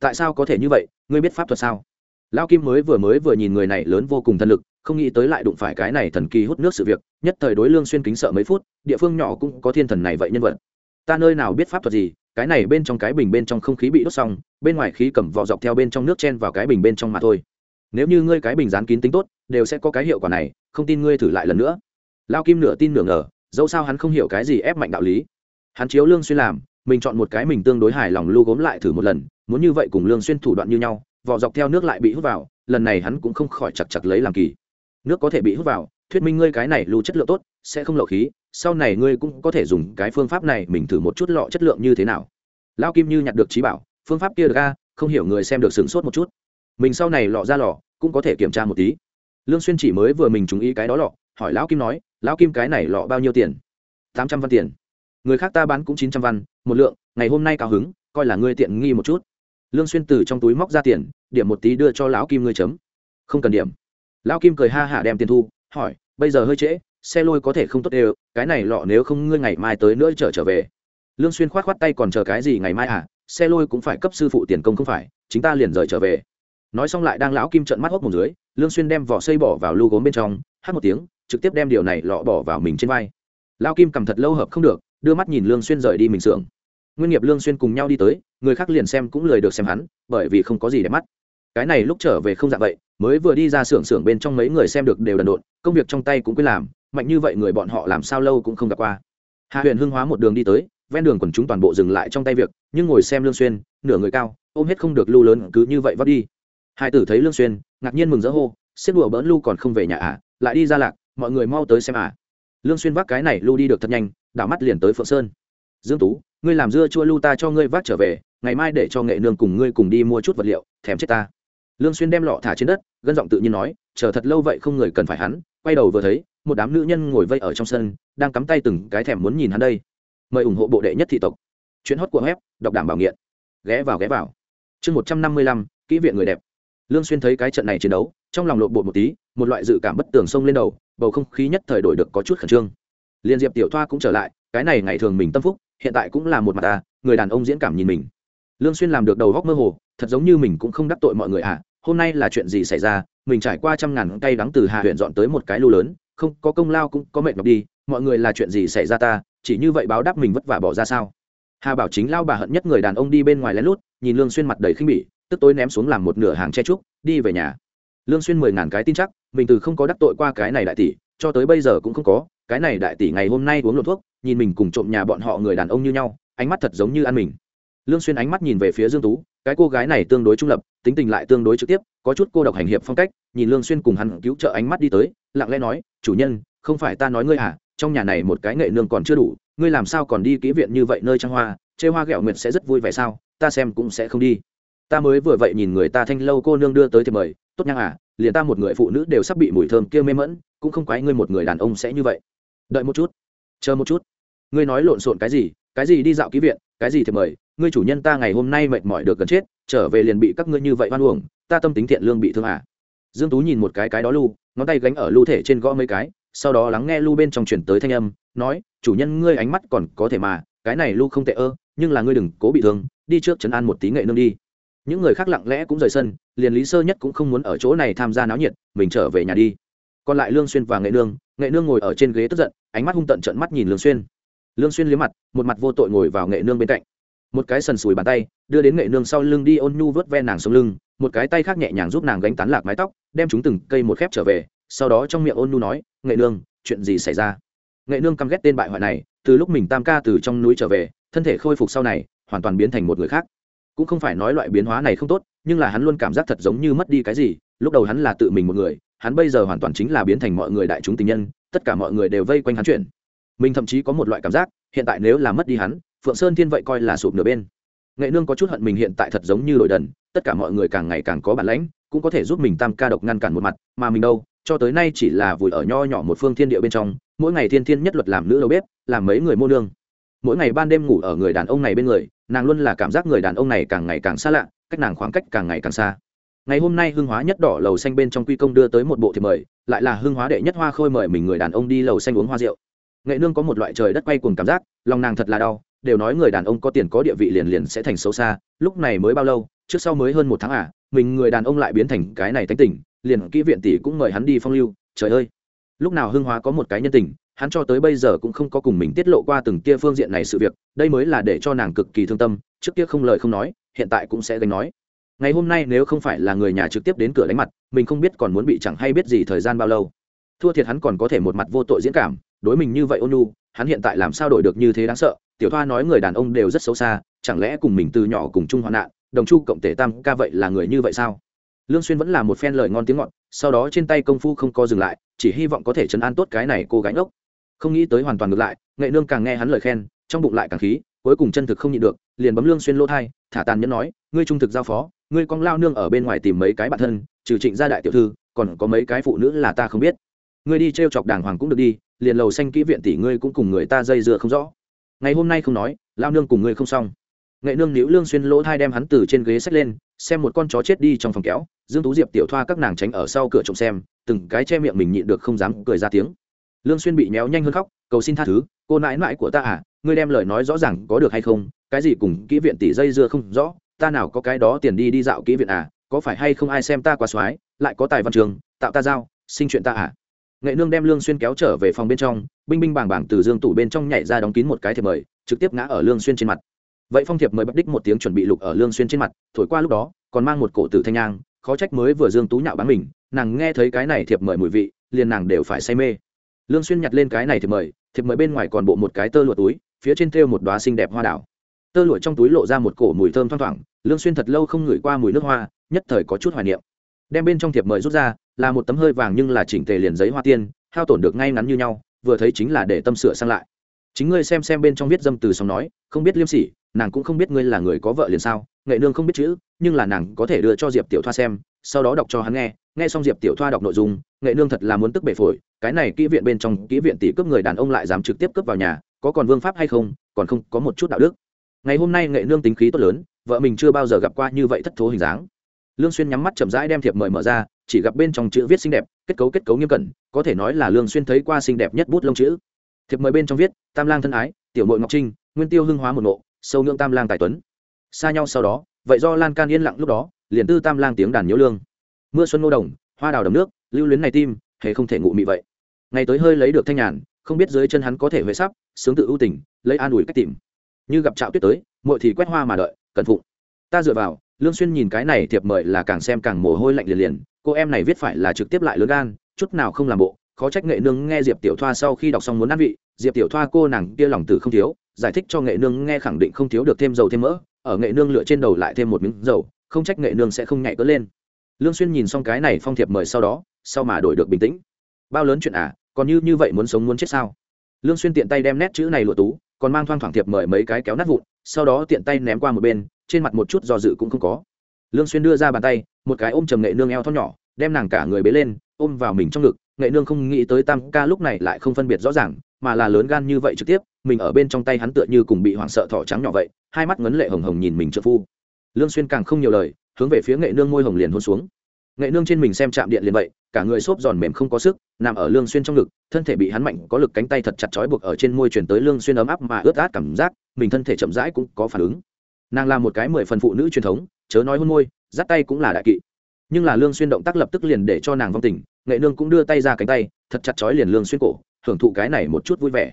Tại sao có thể như vậy, ngươi biết pháp thuật sao? Lao kim mới vừa mới vừa nhìn người này lớn vô cùng thân lực, không nghĩ tới lại đụng phải cái này thần kỳ hút nước sự việc, nhất thời đối lương xuyên kính sợ mấy phút, địa phương nhỏ cũng có thiên thần này vậy nhân vật. Ta nơi nào biết pháp thuật gì cái này bên trong cái bình bên trong không khí bị đốt xong, bên ngoài khí cầm vỏ dọc theo bên trong nước chen vào cái bình bên trong mà thôi. Nếu như ngươi cái bình dán kín tính tốt, đều sẽ có cái hiệu quả này, không tin ngươi thử lại lần nữa. Lao kim nửa tin nửa ngờ, dẫu sao hắn không hiểu cái gì ép mạnh đạo lý. Hắn chiếu lương xuyên làm, mình chọn một cái mình tương đối hài lòng lưu gốm lại thử một lần, muốn như vậy cùng lương xuyên thủ đoạn như nhau, vỏ dọc theo nước lại bị hút vào, lần này hắn cũng không khỏi chặt chặt lấy làm kỳ. Nước có thể bị hút vào, thuyết minh ngươi cái này lưu chất lượng tốt, sẽ không lộ khí sau này ngươi cũng có thể dùng cái phương pháp này mình thử một chút lọ chất lượng như thế nào. Lao kim như nhặt được trí bảo, phương pháp kia được ra không hiểu người xem được sửng sốt một chút. Mình sau này lọ ra lọ, cũng có thể kiểm tra một tí. Lương xuyên chỉ mới vừa mình chú ý cái đó lọ, hỏi lão kim nói, lão kim, cái này lọ bao nhiêu tiền? Tám trăm văn tiền. Người khác ta bán cũng chín trăm văn, một lượng, ngày hôm nay cao hứng, coi là ngươi tiện nghi một chút. Lương xuyên từ trong túi móc ra tiền, điểm một tí đưa cho lão kim ngươi chấm. Không cần điểm. Lão kim cười ha hả đem tiền thu, hỏi, bây giờ hơi trễ xe lôi có thể không tốt đều, cái này lọ nếu không ngươi ngày mai tới nữa trở trở về. Lương xuyên khoát khoát tay còn chờ cái gì ngày mai à xe lôi cũng phải cấp sư phụ tiền công không phải, chính ta liền rời trở về. Nói xong lại đang lão kim trợn mắt hốc một dưới, lương xuyên đem vỏ xây bỏ vào lu gốm bên trong, hát một tiếng, trực tiếp đem điều này lọ bỏ vào mình trên vai. Lão kim cầm thật lâu hợp không được, đưa mắt nhìn lương xuyên rời đi mình sưởng nguyên nghiệp lương xuyên cùng nhau đi tới, người khác liền xem cũng lười được xem hắn, bởi vì không có gì để mắt. Cái này lúc trở về không dạng vậy, mới vừa đi ra xưởng xưởng bên trong mấy người xem được đều đần độn, công việc trong tay cũng quên làm mạnh như vậy người bọn họ làm sao lâu cũng không gặp qua. Hạ huyền hưng hóa một đường đi tới, ven đường quần chúng toàn bộ dừng lại trong tay việc, nhưng ngồi xem lương xuyên, nửa người cao, ôm hết không được lưu lớn, cứ như vậy vấp đi. Hai tử thấy lương xuyên, ngạc nhiên mừng rỡ hô xếp đùa bỡn lưu còn không về nhà à? Lại đi ra lạc, mọi người mau tới xem à? Lương xuyên vác cái này lưu đi được thật nhanh, đảo mắt liền tới phượng sơn. Dương tú, ngươi làm dưa chua lưu ta cho ngươi vác trở về, ngày mai để cho nghệ nương cùng ngươi cùng đi mua chút vật liệu, thèm chết ta. Lương xuyên đem lọ thả trên đất, gân giọng tự nhiên nói, chờ thật lâu vậy không người cần phải hắn. Quay đầu vừa thấy một đám nữ nhân ngồi vây ở trong sân, đang cắm tay từng cái thèm muốn nhìn hắn đây. Mời ủng hộ bộ đệ nhất thị tộc. Chuyến hót của web, đọc đảm bảo nghiện. Ghé vào ghé vào. Chương một trăm năm mươi lăm, kỹ viện người đẹp. Lương xuyên thấy cái trận này chiến đấu, trong lòng lộn bột một tí, một loại dự cảm bất tường xông lên đầu, bầu không khí nhất thời đổi được có chút khẩn trương. Liên diệp tiểu thoa cũng trở lại, cái này ngày thường mình tâm phúc, hiện tại cũng là một mặt ta, người đàn ông diễn cảm nhìn mình. Lương xuyên làm được đầu góc mơ hồ, thật giống như mình cũng không đắc tội mọi người à hôm nay là chuyện gì xảy ra, mình trải qua trăm ngàn cây đắng từ hà huyện dọn tới một cái lưu lớn không, có công lao cũng có mệt nhọc đi, mọi người là chuyện gì xảy ra ta, chỉ như vậy báo đáp mình vất vả bỏ ra sao? Hà bảo chính lao bà hận nhất người đàn ông đi bên ngoài lén lút, nhìn lương xuyên mặt đầy khinh bỉ, tức tối ném xuống làm một nửa hàng che trúc, đi về nhà. Lương xuyên mười ngàn cái tin chắc, mình từ không có đắc tội qua cái này đại tỷ, cho tới bây giờ cũng không có, cái này đại tỷ ngày hôm nay uống lộn thuốc, nhìn mình cùng trộm nhà bọn họ người đàn ông như nhau, ánh mắt thật giống như ăn mình lương xuyên ánh mắt nhìn về phía dương tú, cái cô gái này tương đối trung lập, tính tình lại tương đối trực tiếp, có chút cô độc hành hiệp phong cách, nhìn lương xuyên cùng hắn cứu trợ ánh mắt đi tới, lặng lẽ nói, chủ nhân, không phải ta nói ngươi à trong nhà này một cái nghệ nương còn chưa đủ, ngươi làm sao còn đi kỹ viện như vậy nơi trang hoa, chê hoa ghẹo nguyệt sẽ rất vui vẻ sao, ta xem cũng sẽ không đi. Ta mới vừa vậy nhìn người ta thanh lâu cô nương đưa tới thì mời, tốt nhang à liền ta một người phụ nữ đều sắp bị mùi thơm kia mê mẫn cũng không quái ngươi một người đàn ông sẽ như vậy. Đợi một chút, chờ một chút. Ngươi nói lộn xộn cái gì cái gì đi dạo ký viện cái gì thì mời, ngươi chủ nhân ta ngày hôm nay mệt mỏi được gần chết, trở về liền bị các ngươi như vậy hoan uổng, ta tâm tính thiện lương bị thương à. Dương tú nhìn một cái cái đó lu, ngón tay gánh ở lu thể trên gõ mấy cái, sau đó lắng nghe lu bên trong chuyển tới thanh âm, nói, chủ nhân, ngươi ánh mắt còn có thể mà, cái này lu không tệ ơ, nhưng là ngươi đừng cố bị thương, đi trước trấn an một tí nghệ nương đi. Những người khác lặng lẽ cũng rời sân, liền lý sơ nhất cũng không muốn ở chỗ này tham gia náo nhiệt, mình trở về nhà đi. Còn lại lương xuyên và nghệ nương nghệ nương ngồi ở trên ghế tức giận, ánh mắt hung tận trợn mắt nhìn lương xuyên lương xuyên liếm mặt, một mặt vô tội ngồi vào nghệ nương bên cạnh. Một cái sần sùi bàn tay, đưa đến nghệ nương sau lưng đi ôn nhu vớt ve nàng sống lưng, một cái tay khác nhẹ nhàng giúp nàng gánh tán lạc mái tóc, đem chúng từng cây một khép trở về, sau đó trong miệng ôn nhu nói, nghệ nương, chuyện gì xảy ra? Nghệ nương căm ghét tên bại hoại này, từ lúc mình tam ca từ trong núi trở về, thân thể khôi phục sau này, hoàn toàn biến thành một người khác. Cũng không phải nói loại biến hóa này không tốt, nhưng là hắn luôn cảm giác thật giống như mất đi cái gì, lúc đầu hắn là tự mình một người, hắn bây giờ hoàn toàn chính là biến thành mọi người đại chúng tình nhân, tất cả mọi người đều vây quanh hắn chuyện mình thậm chí có một loại cảm giác, hiện tại nếu là mất đi hắn, phượng sơn thiên vậy coi là sụp nửa bên. Nghệ nương có chút hận mình hiện tại thật giống như đội đần, tất cả mọi người càng ngày càng có bản lãnh, cũng có thể giúp mình tam ca độc ngăn cản một mặt, mà mình đâu, cho tới nay chỉ là vùi ở nho nhỏ một phương thiên địa bên trong, mỗi ngày thiên thiên nhất luật làm nữ đầu bếp, làm mấy người mua nương. Mỗi ngày ban đêm ngủ ở người đàn ông này bên người, nàng luôn là cảm giác người đàn ông này càng ngày càng xa lạ, cách nàng khoảng cách càng ngày càng xa. Ngày hôm nay hưng hóa nhất đỏ lầu xanh bên trong quy công đưa tới một bộ thiệp mời, lại là hưng hóa đệ nhất hoa khôi mời mình người đàn ông đi lầu xanh uống hoa rượu nghệ nương có một loại trời đất quay cùng cảm giác, lòng nàng thật là đau, đều nói người đàn ông có tiền có địa vị liền liền sẽ thành xấu xa, lúc này mới bao lâu, trước sau mới hơn một tháng à mình người đàn ông lại biến thành cái này tánh tỉnh liền kỹ viện tỷ cũng mời hắn đi phong lưu, trời ơi. Lúc nào hưng hóa có một cái nhân tình, hắn cho tới bây giờ cũng không có cùng mình tiết lộ qua từng tia phương diện này sự việc, đây mới là để cho nàng cực kỳ thương tâm, trước kia không lời không nói, hiện tại cũng sẽ gánh nói. Ngày hôm nay nếu không phải là người nhà trực tiếp đến cửa đánh mặt, mình không biết còn muốn bị chẳng hay biết gì thời gian bao lâu. Thua thiệt hắn còn có thể một mặt vô tội diễn cảm đối mình như vậy ôn nu hắn hiện tại làm sao đổi được như thế đáng sợ? Tiểu thoa nói người đàn ông đều rất xấu xa, chẳng lẽ cùng mình từ nhỏ cùng chung hoạn nạn, đồng chu cộng tể tam ca vậy là người như vậy sao? Lương xuyên vẫn là một phen lời ngon tiếng ngọt, sau đó trên tay công phu không co dừng lại, chỉ hy vọng có thể chấn an tốt cái này cô gái ngốc. Không nghĩ tới hoàn toàn ngược lại, nghệ nương càng nghe hắn lời khen, trong bụng lại càng khí, cuối cùng chân thực không nhịn được, liền bấm lương xuyên lỗ thay thả tàn nhẫn nói, ngươi trung thực giao phó, ngươi con lao nương ở bên ngoài tìm mấy cái bạn thân, trừ trịnh gia đại tiểu thư, còn có mấy cái phụ nữ là ta không biết ngươi đi treo chọc đàng hoàng cũng được đi, liền lầu xanh kỹ viện tỷ ngươi cũng cùng người ta dây dưa không rõ. Ngày hôm nay không nói lao nương cùng ngươi không xong. Nghệ nương nữ lương xuyên lỗ thai đem hắn từ trên ghế xách lên, xem một con chó chết đi trong phòng kéo, dương tú diệp tiểu thoa các nàng tránh ở sau cửa trộm xem, từng cái che miệng mình nhịn được không dám cười ra tiếng. Lương xuyên bị méo nhanh hơn khóc, cầu xin tha thứ, cô nãi nãi của ta à ngươi đem lời nói rõ ràng có được hay không? Cái gì cùng kỹ viện tỷ dây dưa không rõ, ta nào có cái đó tiền đi đi dạo kỹ viện à có phải hay không ai xem ta quá soái, lại có tài văn trường, tạo ta giao, sinh chuyện ta à? Nghệ nương đem lương xuyên kéo trở về phòng bên trong, binh binh bảng bảng từ dương tủ bên trong nhảy ra đóng kín một cái thiệp mời, trực tiếp ngã ở lương xuyên trên mặt. Vậy phong thiệp mời bật đích một tiếng chuẩn bị lục ở lương xuyên trên mặt, thổi qua lúc đó, còn mang một cổ tử thanh nhang, khó trách mới vừa dương tú nhạo bán mình, nàng nghe thấy cái này thiệp mời mùi vị, liền nàng đều phải say mê. Lương xuyên nhặt lên cái này thiệp mời thiệp mời bên ngoài còn bộ một cái tơ lụa túi, phía trên thêu một đóa xinh đẹp hoa đào. tơ lụa trong túi lộ ra một cổ mùi thơm thoang thoảng, lương xuyên thật lâu không ngửi qua mùi nước hoa, nhất thời có chút hoài niệm đem bên trong thiệp mời rút ra, là một tấm hơi vàng nhưng là chỉnh tề liền giấy hoa tiên, hao tổn được ngay ngắn như nhau, vừa thấy chính là để tâm sửa sang lại. Chính ngươi xem xem bên trong viết dâm từ sóng nói, không biết liêm sỉ, nàng cũng không biết ngươi là người có vợ liền sao, nghệ nương không biết chữ, nhưng là nàng có thể đưa cho diệp tiểu thoa xem, sau đó đọc cho hắn nghe nghe xong diệp tiểu thoa đọc nội dung, nghệ nương thật là muốn tức bể phổi, cái này kỹ viện bên trong kỹ viện tỷ cướp người đàn ông lại dám trực tiếp cướp vào nhà, có còn vương pháp hay không, còn không có một chút đạo đức. Ngày hôm nay nghệ nương tính khí tốt lớn, vợ mình chưa bao giờ gặp qua như vậy thất thố hình dáng lương xuyên nhắm mắt chậm rãi đem thiệp mời mở ra, chỉ gặp bên trong chữ viết xinh đẹp, kết cấu kết cấu nghiêm cẩn, có thể nói là lương xuyên thấy qua xinh đẹp nhất bút lông chữ. Thiệp mời bên trong viết, tam lang thân ái, tiểu muội ngọc trinh, nguyên tiêu hưng hóa một nộ, sâu ngưỡng tam lang tài tuấn. Xa nhau sau đó, vậy do lan can yên lặng lúc đó, liền tư tam lang tiếng đàn nhiễu lương. Mưa xuân nô đồng, hoa đào đầm nước, lưu luyến này tim, hề không thể ngụ mị vậy. Ngày tới hơi lấy được thanh nhàn, không biết dưới chân hắn có thể huệ sắp, sướng tự ưu tình, lấy an ủi cách tìm. Như gặp trạo tuyết tới, muội thì quét hoa mà đợi cần phụng. Ta dựa vào lương xuyên nhìn cái này thiệp mời là càng xem càng mồ hôi lạnh liền liền, cô em này viết phải là trực tiếp lại lớn gan, chút nào không làm bộ, khó trách nghệ nương nghe diệp tiểu thoa sau khi đọc xong muốn ăn vị, diệp tiểu thoa cô nàng kia lòng từ không thiếu, giải thích cho nghệ nương nghe khẳng định không thiếu được thêm dầu thêm mỡ, ở nghệ nương lựa trên đầu lại thêm một miếng dầu, không trách nghệ nương sẽ không nhảy cỡ lên. Lương xuyên nhìn xong cái này phong thiệp mời sau đó sau mà đổi được bình tĩnh? Bao lớn chuyện à còn như như vậy muốn sống muốn chết sao? Lương xuyên tiện tay đem nét chữ này lụa tú, còn mang thoang thoảng thiệp mời mấy cái kéo nát vụn, sau đó tiện tay ném qua một bên trên mặt một chút do dự cũng không có. Lương xuyên đưa ra bàn tay, một cái ôm trầm nghệ nương eo thon nhỏ, đem nàng cả người bế lên, ôm vào mình trong ngực. Nghệ nương không nghĩ tới tam ca lúc này lại không phân biệt rõ ràng, mà là lớn gan như vậy trực tiếp, mình ở bên trong tay hắn tựa như cùng bị hoảng sợ thỏ trắng nhỏ vậy, hai mắt ngấn lệ hồng hồng nhìn mình trợ phu. Lương xuyên càng không nhiều lời, hướng về phía nghệ nương môi hồng liền hôn xuống. Nghệ nương trên mình xem chạm điện liền vậy, cả người xốp giòn mềm không có sức, nằm ở lương xuyên trong ngực, thân thể bị hắn mạnh, có lực cánh tay thật chặt chói buộc ở trên môi truyền tới lương xuyên ấm áp mà ướt át cảm giác, mình thân thể chậm rãi cũng có phản ứng nàng là một cái mười phần phụ nữ truyền thống, chớ nói hôn môi, dắt tay cũng là đại kỵ. Nhưng là lương xuyên động tác lập tức liền để cho nàng vong tình, nghệ nương cũng đưa tay ra cánh tay, thật chặt chói liền lương xuyên cổ hưởng thụ cái này một chút vui vẻ.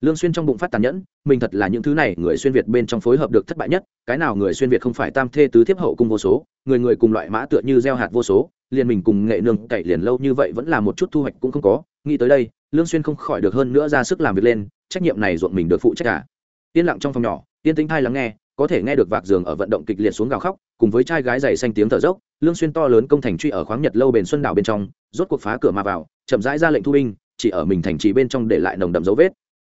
Lương xuyên trong bụng phát tàn nhẫn, mình thật là những thứ này người xuyên việt bên trong phối hợp được thất bại nhất, cái nào người xuyên việt không phải tam thê tứ thiếp hậu cung vô số, người người cùng loại mã tựa như gieo hạt vô số, liền mình cùng nghệ nương cậy liền lâu như vậy vẫn là một chút thu hoạch cũng không có, nghĩ tới đây, lương xuyên không khỏi được hơn nữa ra sức làm việc lên, trách nhiệm này ruộng mình được phụ trách cả. Yên lặng trong phòng nhỏ, yên tĩnh thay lắng nghe có thể nghe được vạc giường ở vận động kịch liệt xuống gào khóc, cùng với trai gái dày xanh tiếng thở dốc, lương xuyên to lớn công thành truy ở khoáng nhật lâu bền xuân đảo bên trong, rốt cuộc phá cửa mà vào, chậm rãi ra lệnh thu binh, chỉ ở mình thành trì bên trong để lại nồng đậm dấu vết.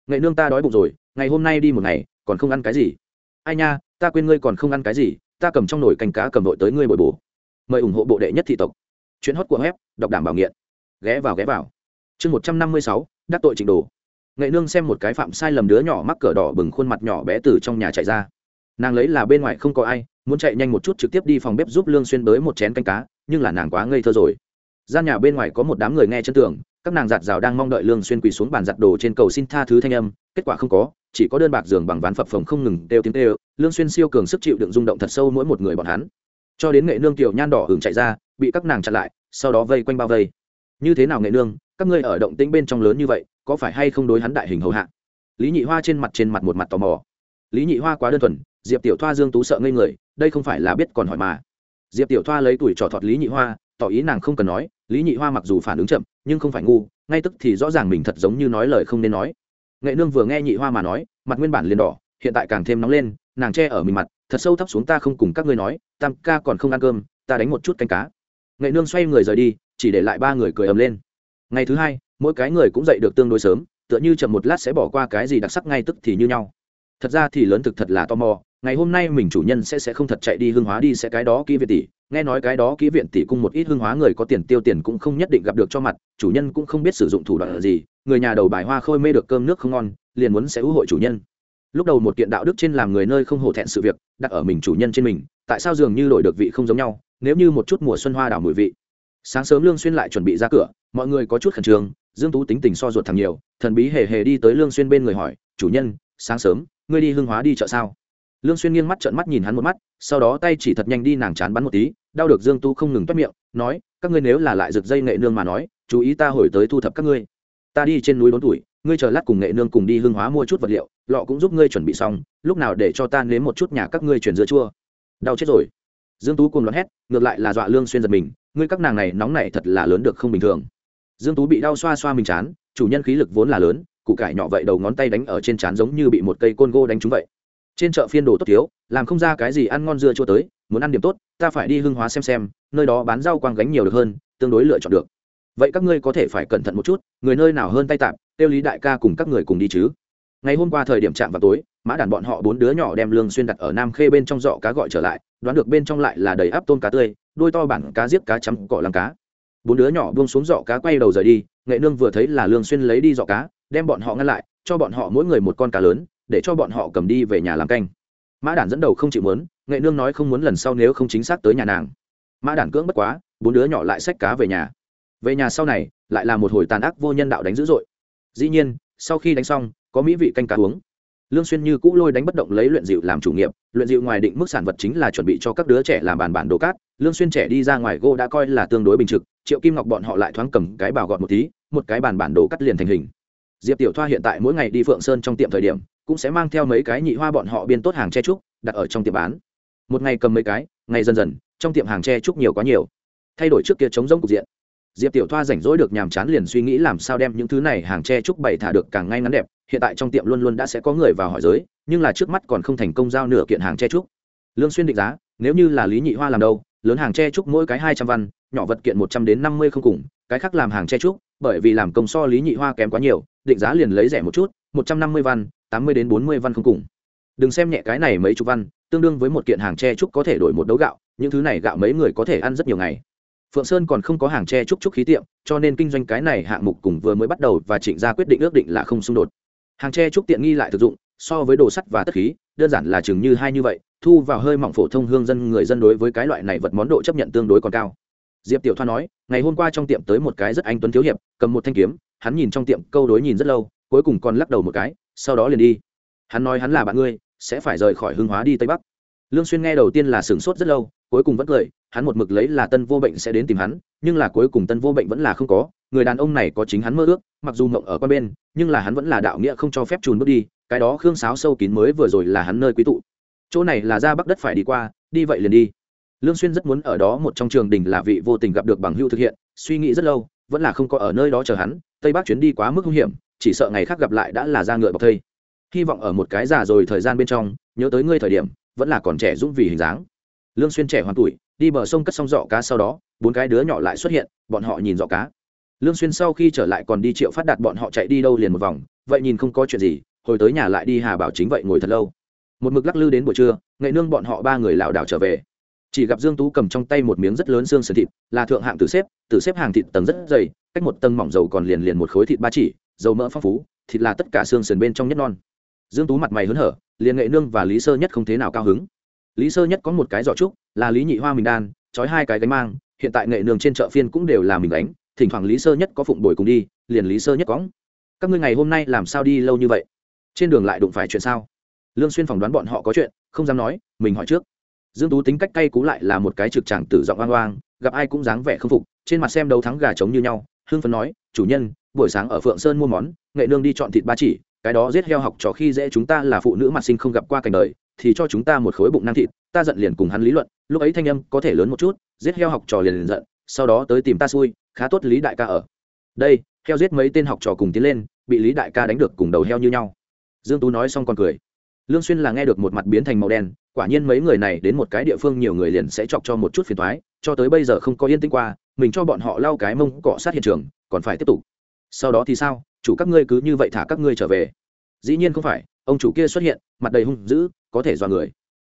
Nghệ nương ta đói bụng rồi, ngày hôm nay đi một ngày, còn không ăn cái gì? Ai nha, ta quên ngươi còn không ăn cái gì, ta cầm trong nồi canh cá cầm đội tới ngươi bồi bổ. Mời ủng hộ bộ đệ nhất thị tộc. Chuyến hót của web, đọc đảm bảo nghiện. Ghé vào ghé vào. Chương một trăm năm mươi sáu, đắc tội trình đồ. Nghệ nương xem một cái phạm sai lầm đứa nhỏ mắc cỡ đỏ bừng khuôn mặt nhỏ bé từ trong nhà chạy ra nàng lấy là bên ngoài không có ai, muốn chạy nhanh một chút trực tiếp đi phòng bếp giúp lương xuyên bới một chén canh cá, nhưng là nàng quá ngây thơ rồi. Gian nhà bên ngoài có một đám người nghe chân tường, các nàng giặt rào đang mong đợi lương xuyên quỳ xuống bàn giặt đồ trên cầu xin tha thứ thanh âm, kết quả không có, chỉ có đơn bạc giường bằng ván phập phồng không ngừng đều tiếng đều lương xuyên siêu cường sức chịu đựng rung động thật sâu mỗi một người bọn hắn. Cho đến nghệ nương tiểu nhan đỏ hưởng chạy ra, bị các nàng chặn lại, sau đó vây quanh bao vây. Như thế nào nghệ nương, các ngươi ở động tĩnh bên trong lớn như vậy, có phải hay không đối hắn đại hình hầu hạ? Lý nhị hoa trên mặt trên mặt một mặt tò mò. Lý nhị hoa quá đơn thuần diệp tiểu thoa dương tú sợ ngây người, đây không phải là biết còn hỏi mà. Diệp tiểu thoa lấy tuổi trò thọt lý nhị hoa, tỏ ý nàng không cần nói, lý nhị hoa mặc dù phản ứng chậm, nhưng không phải ngu, ngay tức thì rõ ràng mình thật giống như nói lời không nên nói. Nghệ nương vừa nghe nhị hoa mà nói, mặt nguyên bản liền đỏ, hiện tại càng thêm nóng lên, nàng che ở mình mặt, thật sâu thấp xuống ta không cùng các ngươi nói, tam ca còn không ăn cơm, ta đánh một chút canh cá. Nghệ nương xoay người rời đi, chỉ để lại ba người cười ầm lên. Ngày thứ hai, mỗi cái người cũng dậy được tương đối sớm, tựa như chậm một lát sẽ bỏ qua cái gì đặc sắc ngay tức thì như nhau. Thật ra thì lớn thực thật là tò mò ngày hôm nay mình chủ nhân sẽ sẽ không thật chạy đi hương hóa đi, sẽ cái đó kỹ viện tỷ. Nghe nói cái đó kỹ viện tỷ cung một ít hương hóa người có tiền tiêu tiền cũng không nhất định gặp được cho mặt, chủ nhân cũng không biết sử dụng thủ đoạn gì, người nhà đầu bài hoa khôi mê được cơm nước không ngon, liền muốn sẽ ưu hội chủ nhân. Lúc đầu một kiện đạo đức trên làm người nơi không hổ thẹn sự việc, đặt ở mình chủ nhân trên mình, tại sao dường như đổi được vị không giống nhau, nếu như một chút mùa xuân hoa đảo mùi vị. Sáng sớm lương xuyên lại chuẩn bị ra cửa, mọi người có chút khẩn trương, dương tú tính tình so ruột thằng nhiều, thần bí hề hề đi tới lương xuyên bên người hỏi, chủ nhân, sáng sớm, ngươi đi hương hóa đi chợ sao? Lương xuyên nghiêng mắt trợn mắt nhìn hắn một mắt, sau đó tay chỉ thật nhanh đi nàng chán bắn một tí, đau được dương tu không ngừng toát miệng, nói, các ngươi nếu là lại rực dây nghệ nương mà nói, chú ý ta hồi tới thu thập các ngươi. Ta đi trên núi đốn tuổi, ngươi chờ lát cùng nghệ nương cùng đi hương hóa mua chút vật liệu, lọ cũng giúp ngươi chuẩn bị xong, lúc nào để cho ta nếm một chút nhà các ngươi chuyển dưa chua. Đau chết rồi. Dương tú cùng loạn hét, ngược lại là dọa lương xuyên giật mình, ngươi các nàng này nóng này thật là lớn được không bình thường. Dương tú bị đau xoa xoa mình chán, chủ nhân khí lực vốn là lớn cụ cải nhỏ vậy đầu ngón tay đánh ở trên chán giống như bị một cây côn gô đánh trúng vậy trên chợ phiên đồ tốt thiếu, làm không ra cái gì ăn ngon dưa chua tới, muốn ăn điểm tốt, ta phải đi Hưng hóa xem xem, nơi đó bán rau quang gánh nhiều được hơn, tương đối lựa chọn được. Vậy các ngươi có thể phải cẩn thận một chút, người nơi nào hơn tay tạm tiêu lý đại ca cùng các người cùng đi chứ. Ngày hôm qua thời điểm chạm vào tối, mã đàn bọn họ bốn đứa nhỏ đem lương xuyên đặt ở nam khê bên trong giỏ cá gọi trở lại, đoán được bên trong lại là đầy áp tôm cá tươi đuôi to bản cá giết cá chấm, cỏ làm cá. Bốn đứa nhỏ buông xuống giỏ cá quay đầu rời đi, nghệ nương vừa thấy là lương xuyên lấy đi giỏ cá, đem bọn họ ngăn lại, cho bọn họ mỗi người một con cá lớn để cho bọn họ cầm đi về nhà làm canh. Mã đản dẫn đầu không chịu muốn, nghệ nương nói không muốn lần sau nếu không chính xác tới nhà nàng. Mã đản cưỡng bất quá, bốn đứa nhỏ lại xách cá về nhà. Về nhà sau này, lại là một hồi tàn ác vô nhân đạo đánh dữ dội. Dĩ nhiên, sau khi đánh xong, có mỹ vị canh cá uống. Lương xuyên như cũ lôi đánh bất động lấy luyện dịu làm chủ nghiệp, luyện dịu ngoài định mức sản vật chính là chuẩn bị cho các đứa trẻ làm bàn bản đồ cát. Lương xuyên trẻ đi ra ngoài gô đã coi là tương đối bình trực, triệu kim ngọc bọn họ lại thoáng cầm cái bảo gọt một tí, một cái bàn bản đồ cắt liền thành hình. Diệp tiểu thoa hiện tại mỗi ngày đi phượng sơn trong tiệm thời điểm cũng sẽ mang theo mấy cái nhị hoa bọn họ biên tốt hàng che trúc, đặt ở trong tiệm bán. Một ngày cầm mấy cái, ngày dần dần, trong tiệm hàng che trúc nhiều quá nhiều. Thay đổi trước kia chống rỗng cục diện. Diệp tiểu thoa rảnh rỗi được nhàm chán liền suy nghĩ làm sao đem những thứ này hàng che trúc bày thả được càng ngay ngắn đẹp. Hiện tại trong tiệm luôn luôn đã sẽ có người vào hỏi giới, nhưng là trước mắt còn không thành công giao nửa kiện hàng che trúc. Lương xuyên định giá, nếu như là lý nhị hoa làm đâu, lớn hàng che trúc mỗi cái hai trăm văn, nhỏ vật kiện một trăm đến năm mươi không cùng, cái khác làm hàng che trúc, bởi vì làm công so lý nhị hoa kém quá nhiều, định giá liền lấy rẻ một chút một trăm năm mươi văn, tám mươi đến bốn mươi văn không cùng. Đừng xem nhẹ cái này mấy chục văn, tương đương với một kiện hàng tre trúc có thể đổi một đấu gạo, những thứ này gạo mấy người có thể ăn rất nhiều ngày. Phượng sơn còn không có hàng tre trúc trúc khí tiệm, cho nên kinh doanh cái này hạng mục cùng vừa mới bắt đầu và trịnh ra quyết định ước định là không xung đột. Hàng tre trúc tiện nghi lại thực dụng, so với đồ sắt và tất khí, đơn giản là chừng như hai như vậy, thu vào hơi mỏng phổ thông hương dân người dân đối với cái loại này vật món độ chấp nhận tương đối còn cao. Diệp tiểu thoa nói, ngày hôm qua trong tiệm tới một cái rất anh tuấn thiếu hiệp, cầm một thanh kiếm, hắn nhìn trong tiệm, câu đối nhìn rất lâu cuối cùng còn lắc đầu một cái, sau đó liền đi. Hắn nói hắn là bạn ngươi, sẽ phải rời khỏi hương hóa đi tây bắc. Lương xuyên nghe đầu tiên là sửng sốt rất lâu, cuối cùng vẫn cười, hắn một mực lấy là tân vô bệnh sẽ đến tìm hắn, nhưng là cuối cùng tân vô bệnh vẫn là không có, người đàn ông này có chính hắn mơ ước, mặc dù mộng ở qua bên, nhưng là hắn vẫn là đạo nghĩa không cho phép trùn bước đi, cái đó khương sáo sâu kín mới vừa rồi là hắn nơi quý tụ. Chỗ này là ra bắc đất phải đi qua, đi vậy liền đi. Lương xuyên rất muốn ở đó một trong trường đình là vị vô tình gặp được bằng hưu thực hiện, suy nghĩ rất lâu, vẫn là không có ở nơi đó chờ hắn, tây bắc chuyến đi quá mức nguy hiểm chỉ sợ ngày khác gặp lại đã là ra ngựa bọc thây. Hy vọng ở một cái già rồi thời gian bên trong, nhớ tới ngươi thời điểm, vẫn là còn trẻ dũng vì hình dáng. Lương xuyên trẻ hoàn tuổi, đi bờ sông cất xong dọ cá sau đó, bốn cái đứa nhỏ lại xuất hiện, bọn họ nhìn dọ cá. Lương xuyên sau khi trở lại còn đi triệu phát đạt bọn họ chạy đi đâu liền một vòng, vậy nhìn không có chuyện gì, hồi tới nhà lại đi hà bảo chính vậy ngồi thật lâu. Một mực lắc lư đến buổi trưa, nghệ nương bọn họ ba người lảo đảo trở về. Chỉ gặp dương tú cầm trong tay một miếng rất lớn xương sườn thịt, là thượng hạng tử xếp tử xếp hàng thịt tầng rất dày, cách một tầng mỏng dầu còn liền liền một khối thịt ba chỉ dầu mỡ phong phú, thịt là tất cả xương sườn bên trong nhất non. Dương tú mặt mày hớn hở, liền nghệ nương và lý sơ nhất không thế nào cao hứng. Lý sơ nhất có một cái giỏ trúc, là lý nhị hoa mình đan, trói hai cái gánh mang, hiện tại nghệ nương trên chợ phiên cũng đều là mình đánh thỉnh thoảng lý sơ nhất có phụng bồi cùng đi, liền lý sơ nhất cóng các ngươi ngày hôm nay làm sao đi lâu như vậy? Trên đường lại đụng phải chuyện sao? Lương xuyên phỏng đoán bọn họ có chuyện, không dám nói, mình hỏi trước. Dương tú tính cách cay cú lại là một cái trực tràng tử giọng oang oang, gặp ai cũng dáng vẻ không phục, trên mặt xem đấu thắng gà trống như nhau hương phấn nói chủ nhân, buổi sáng ở phượng sơn mua món, nghệ nương đi chọn thịt ba chỉ, cái đó giết heo học trò khi dễ chúng ta là phụ nữ mặt sinh không gặp qua cảnh đời, thì cho chúng ta một khối bụng năng thịt, ta giận liền cùng hắn lý luận, lúc ấy thanh âm có thể lớn một chút, giết heo học trò liền liền giận, sau đó tới tìm ta xui, khá tốt lý đại ca ở. Đây, heo giết mấy tên học trò cùng tiến lên, bị lý đại ca đánh được cùng đầu heo như nhau. Dương tú nói xong còn cười. Lương xuyên là nghe được một mặt biến thành màu đen, quả nhiên mấy người này đến một cái địa phương nhiều người liền sẽ chọc cho một chút phiền toái, cho tới bây giờ không có yên tĩnh qua, mình cho bọn họ lau cái mông cọ sát hiện trường còn phải tiếp tục. Sau đó thì sao? Chủ các ngươi cứ như vậy thả các ngươi trở về. Dĩ nhiên không phải, ông chủ kia xuất hiện, mặt đầy hung dữ, có thể dọa người.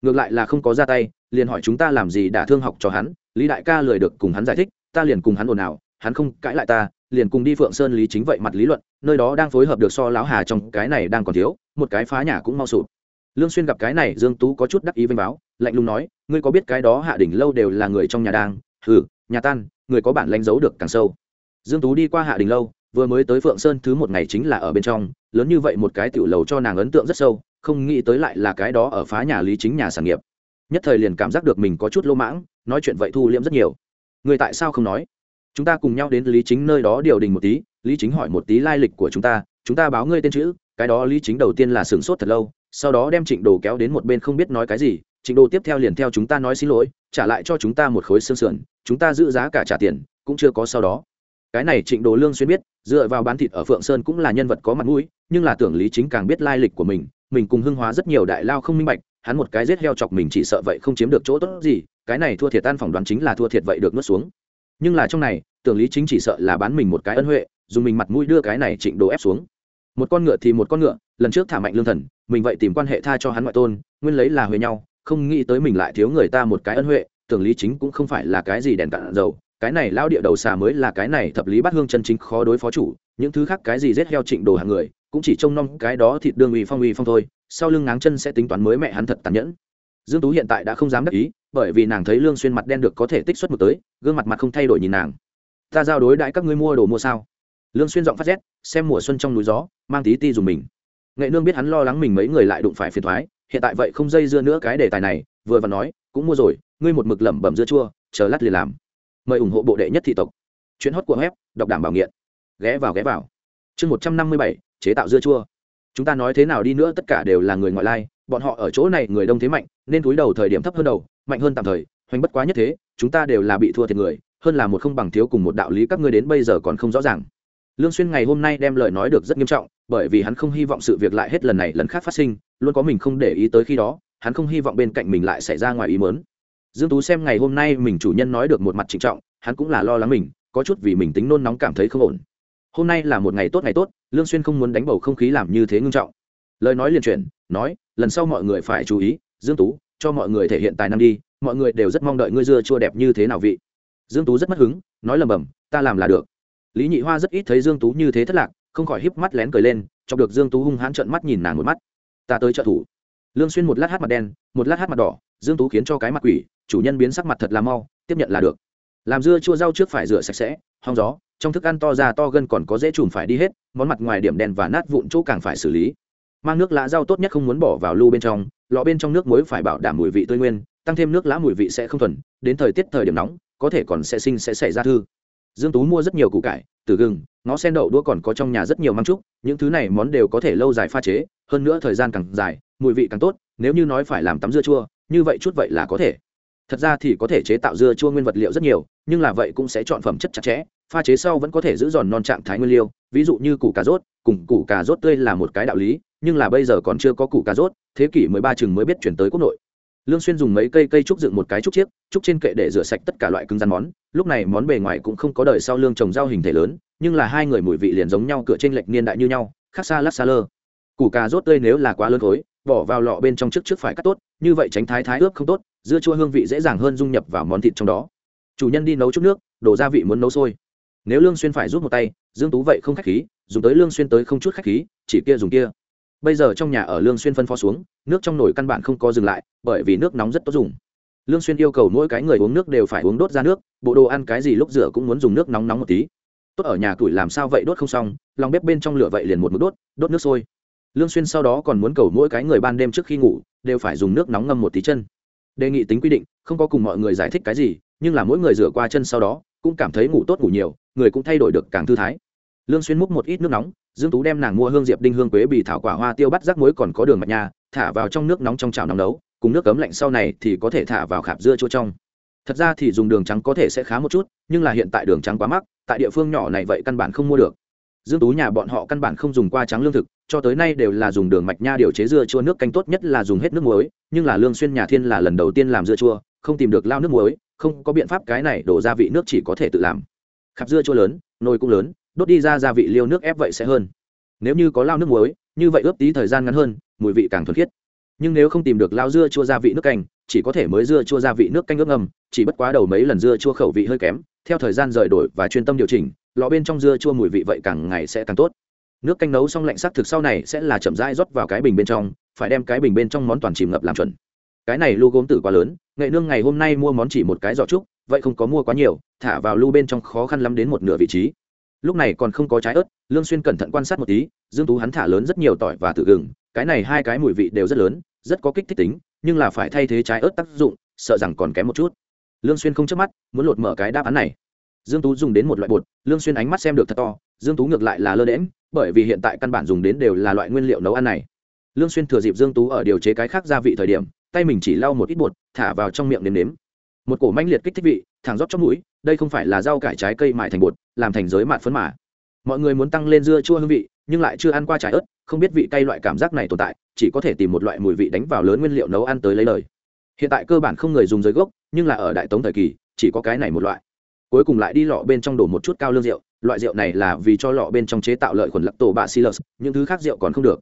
Ngược lại là không có ra tay, liền hỏi chúng ta làm gì đả thương học cho hắn, lý đại ca lười được cùng hắn giải thích, ta liền cùng hắn ồn ào, hắn không cãi lại ta, liền cùng đi phượng sơn lý chính vậy mặt lý luận, nơi đó đang phối hợp được so lão hà trong cái này đang còn thiếu, một cái phá nhà cũng mau sụp. Lương xuyên gặp cái này, dương tú có chút đắc ý vinh báo, lạnh lùng nói, ngươi có biết cái đó hạ đỉnh lâu đều là người trong nhà đang? Hừ, nhà tan, người có bản lãnh giấu được càng sâu dương tú đi qua hạ Đình lâu, vừa mới tới phượng sơn thứ một ngày chính là ở bên trong, lớn như vậy một cái tiểu lầu cho nàng ấn tượng rất sâu, không nghĩ tới lại là cái đó ở phá nhà lý chính nhà sản nghiệp. Nhất thời liền cảm giác được mình có chút lô mãng, nói chuyện vậy thu liễm rất nhiều. Người tại sao không nói? Chúng ta cùng nhau đến lý chính nơi đó điều đình một tí, lý chính hỏi một tí lai lịch của chúng ta chúng ta báo ngươi tên chữ, cái đó lý chính đầu tiên là sửng sốt thật lâu, sau đó đem trịnh đồ kéo đến một bên không biết nói cái gì, trịnh đồ tiếp theo liền theo chúng ta nói xin lỗi, trả lại cho chúng ta một khối xương sườn, chúng ta giữ giá cả trả tiền, cũng chưa có sau đó cái này trịnh đồ lương xuyên biết, dựa vào bán thịt ở phượng sơn cũng là nhân vật có mặt mũi, nhưng là tưởng lý chính càng biết lai lịch của mình mình cùng hưng hóa rất nhiều đại lao không minh bạch, hắn một cái giết heo chọc mình chỉ sợ vậy không chiếm được chỗ tốt gì, cái này thua thiệt tan phỏng đoán chính là thua thiệt vậy được nuốt xuống. Nhưng là trong này, tưởng lý chính chỉ sợ là bán mình một cái ân huệ, dùng mình mặt mũi đưa cái này trịnh đồ ép xuống. Một con ngựa thì một con ngựa, lần trước thả mạnh lương thần, mình vậy tìm quan hệ tha cho hắn ngoại tôn, nguyên lấy là huề nhau, không nghĩ tới mình lại thiếu người ta một cái ân huệ, tưởng lý chính cũng không phải là cái gì đèn cạn dầu cái này lao địa đầu xà mới là cái này thập lý bát hương chân chính khó đối phó chủ, những thứ khác cái gì rét heo trịnh đồ hàng người, cũng chỉ trông nom cái đó thịt đương uy phong uy phong thôi, sau lưng ngáng chân sẽ tính toán mới mẹ hắn thật tàn nhẫn. Dương tú hiện tại đã không dám đắc ý, bởi vì nàng thấy lương xuyên mặt đen được có thể tích xuất một tới, gương mặt mặt không thay đổi nhìn nàng. Ta giao đối đãi các ngươi mua đồ mua sao? Lương xuyên giọng phát rét, xem mùa xuân trong núi gió, mang tí ti dùng mình. Nghệ nương biết hắn lo lắng mình mấy người lại đụng phải phiền toái, hiện tại vậy không dây dưa nữa cái đề tài này, vừa và nói, cũng mua rồi, ngươi một mực lẩm bẩm dưa chua, chờ lát liền làm mời ủng hộ bộ đệ nhất thị tộc. Chuyến hót của web, đọc đảm bảo nghiện. Ghé vào ghé vào. Chương một trăm năm mươi bảy, chế tạo dưa chua. Chúng ta nói thế nào đi nữa, tất cả đều là người ngoại lai. Bọn họ ở chỗ này, người đông thế mạnh, nên túi đầu thời điểm thấp hơn đầu, mạnh hơn tạm thời. Hoành bất quá nhất thế, chúng ta đều là bị thua thiệt người, hơn là một không bằng thiếu cùng một đạo lý các ngươi đến bây giờ còn không rõ ràng. Lương xuyên ngày hôm nay đem lời nói được rất nghiêm trọng, bởi vì hắn không hy vọng sự việc lại hết lần này lần khác phát sinh, luôn có mình không để ý tới khi đó, hắn không hy vọng bên cạnh mình lại xảy ra ngoài ý muốn dương tú xem ngày hôm nay mình chủ nhân nói được một mặt trịnh trọng, hắn cũng là lo lắng mình, có chút vì mình tính nôn nóng cảm thấy không ổn. Hôm nay là một ngày tốt ngày tốt, lương xuyên không muốn đánh bầu không khí làm như thế ngưng trọng. Lời nói liền chuyển, nói, lần sau mọi người phải chú ý, dương tú, cho mọi người thể hiện tài năng đi, mọi người đều rất mong đợi ngươi dưa chua đẹp như thế nào vị. Dương tú rất mất hứng, nói lầm bầm, ta làm là được. Lý nhị hoa rất ít thấy dương tú như thế thất lạc, không khỏi híp mắt lén cười lên, chọc được dương tú hung hãn trợn mắt nhìn nàng một mắt. Ta tới trợ thủ. Lương xuyên một lát hát mặt đen, một lát hát mặt đỏ, dương tú khiến cho cái mặt quỷ chủ nhân biến sắc mặt thật là mau, tiếp nhận là được. Làm dưa chua rau trước phải rửa sạch sẽ, hong gió, trong thức ăn to ra to gân còn có dễ chùm phải đi hết, món mặt ngoài điểm đen và nát vụn chỗ càng phải xử lý. Mang nước lá rau tốt nhất không muốn bỏ vào lu bên trong, lọ bên trong nước muối phải bảo đảm mùi vị tươi nguyên, tăng thêm nước lá mùi vị sẽ không thuần, đến thời tiết thời điểm nóng, có thể còn sẽ sinh sẽ xảy ra thư. Dương tú mua rất nhiều củ cải, từ gừng, ngó sen đậu đũa còn có trong nhà rất nhiều măng trúc, những thứ này món đều có thể lâu dài pha chế, hơn nữa thời gian càng dài, mùi vị càng tốt, nếu như nói phải làm tắm dưa chua, như vậy chút vậy là có thể thật ra thì có thể chế tạo dưa chua nguyên vật liệu rất nhiều, nhưng là vậy cũng sẽ chọn phẩm chất chặt chẽ, pha chế sau vẫn có thể giữ giòn non trạng thái nguyên liệu, ví dụ như củ cà rốt, cùng củ cà rốt tươi là một cái đạo lý, nhưng là bây giờ còn chưa có củ cà rốt, thế kỷ 13 chừng mới biết chuyển tới quốc nội. Lương xuyên dùng mấy cây cây trúc dựng một cái trúc chiếc, trúc trên kệ để rửa sạch tất cả loại cứng rắn món, lúc này món bề ngoài cũng không có đời sau lương trồng rau hình thể lớn, nhưng là hai người mùi vị liền giống nhau, cửa trên lệch niên đại như nhau, khác xa lát xa lơ. Củ cà rốt tươi nếu là quá lớn khối bỏ vào lọ bên trong trước trước phải cắt tốt, như vậy tránh thái thái ướp không tốt, dưa chua hương vị dễ dàng hơn dung nhập vào món thịt trong đó. Chủ nhân đi nấu chút nước, đổ gia vị muốn nấu sôi. Nếu lương xuyên phải rút một tay, dương tú vậy không khách khí, dùng tới lương xuyên tới không chút khách khí, chỉ kia dùng kia. Bây giờ trong nhà ở lương xuyên phân phó xuống, nước trong nồi căn bản không có dừng lại, bởi vì nước nóng rất tốt dùng. Lương xuyên yêu cầu mỗi cái người uống nước đều phải uống đốt ra nước, bộ đồ ăn cái gì lúc rửa cũng muốn dùng nước nóng nóng một tí. Tốt ở nhà tuổi làm sao vậy đốt không xong, lòng bếp bên trong lửa vậy liền một mực đốt đốt nước sôi lương xuyên sau đó còn muốn cầu mỗi cái người ban đêm trước khi ngủ, đều phải dùng nước nóng ngâm một tí chân. Đề nghị tính quy định, không có cùng mọi người giải thích cái gì, nhưng là mỗi người rửa qua chân sau đó, cũng cảm thấy ngủ tốt ngủ nhiều, người cũng thay đổi được càng thư thái. Lương xuyên múc một ít nước nóng, dương tú đem nàng mua hương diệp đinh hương quế bì thảo quả hoa tiêu bắt rác muối còn có đường mạch nha, thả vào trong nước nóng trong chảo nóng nấu, cùng nước cấm lạnh sau này thì có thể thả vào khạp dưa chua trong. Thật ra thì dùng đường trắng có thể sẽ khá một chút, nhưng là hiện tại đường trắng quá mắc, tại địa phương nhỏ này vậy căn bản không mua được dương tú nhà bọn họ căn bản không dùng qua trắng lương thực, cho tới nay đều là dùng đường mạch nha điều chế dưa chua nước canh tốt nhất là dùng hết nước muối, nhưng là lương xuyên nhà thiên là lần đầu tiên làm dưa chua, không tìm được lao nước muối, không có biện pháp cái này đổ gia vị nước chỉ có thể tự làm. Khắp dưa chua lớn, nồi cũng lớn, đốt đi ra gia vị liêu nước ép vậy sẽ hơn. Nếu như có lao nước muối, như vậy ướp tí thời gian ngắn hơn, mùi vị càng thuần khiết. Nhưng nếu không tìm được lao dưa chua gia vị nước canh, chỉ có thể mới dưa chua gia vị nước canh ướp ngầm chỉ bất quá đầu mấy lần dưa chua khẩu vị hơi kém theo thời gian rời đổi và chuyên tâm điều chỉnh, lọ bên trong dưa chua mùi vị vậy càng ngày sẽ càng tốt. Nước canh nấu xong lạnh sắc thực sau này sẽ là chậm rãi rót vào cái bình bên trong, phải đem cái bình bên trong món toàn chìm ngập làm chuẩn. Cái này lu gốm tử quá lớn, nghệ nương ngày hôm nay mua món chỉ một cái giỏ trúc, vậy không có mua quá nhiều, thả vào lu bên trong khó khăn lắm đến một nửa vị trí. Lúc này còn không có trái ớt, lương xuyên cẩn thận quan sát một tí, dương tú hắn thả lớn rất nhiều tỏi và tự gừng, cái này hai cái mùi vị đều rất lớn, rất có kích thích tính, nhưng là phải thay thế trái ớt tác dụng, sợ rằng còn kém một chút lương xuyên không chớp mắt, muốn lột mở cái đáp án này. Dương tú dùng đến một loại bột, lương xuyên ánh mắt xem được thật to, dương tú ngược lại là lơ đễm bởi vì hiện tại căn bản dùng đến đều là loại nguyên liệu nấu ăn này. Lương xuyên thừa dịp dương tú ở điều chế cái khác gia vị thời điểm, tay mình chỉ lau một ít bột, thả vào trong miệng nếm nếm. Một cổ manh liệt kích thích vị, thẳng rót trong mũi, đây không phải là rau cải trái cây mại thành bột, làm thành giới mạt phấn mà. Mọi người muốn tăng lên dưa chua hương vị, nhưng lại chưa ăn qua trái ớt, không biết vị cay loại cảm giác này tồn tại, chỉ có thể tìm một loại mùi vị đánh vào lớn nguyên liệu nấu ăn tới lấy lời. Hiện tại cơ bản không người dùng giới gốc nhưng là ở đại tống thời kỳ, chỉ có cái này một loại. Cuối cùng lại đi lọ bên trong đổ một chút cao lương rượu, loại rượu này là vì cho lọ bên trong chế tạo lợi khuẩn lắc tổ bạ silas những thứ khác rượu còn không được.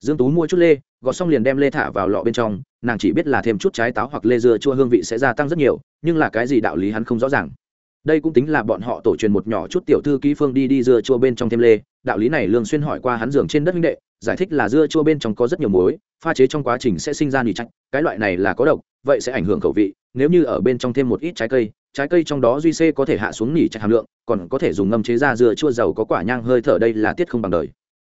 Dương tú mua chút lê, gọt xong liền đem lê thả vào lọ bên trong, nàng chỉ biết là thêm chút trái táo hoặc lê dưa chua hương vị sẽ gia tăng rất nhiều, nhưng là cái gì đạo lý hắn không rõ ràng. Đây cũng tính là bọn họ tổ truyền một nhỏ chút tiểu thư ký phương đi đi dưa chua bên trong thêm lê, đạo lý này lương xuyên hỏi qua hắn giường trên đất huynh đệ, giải thích là dưa chua bên trong có rất nhiều muối, pha chế trong quá trình sẽ sinh ra nhị trạch cái loại này là có độc vậy sẽ ảnh hưởng khẩu vị, nếu như ở bên trong thêm một ít trái cây trái cây trong đó duy c có thể hạ xuống nỉ chặt hàm lượng, còn có thể dùng ngâm chế ra dưa chua dầu có quả nhang hơi thở đây là tiết không bằng đời.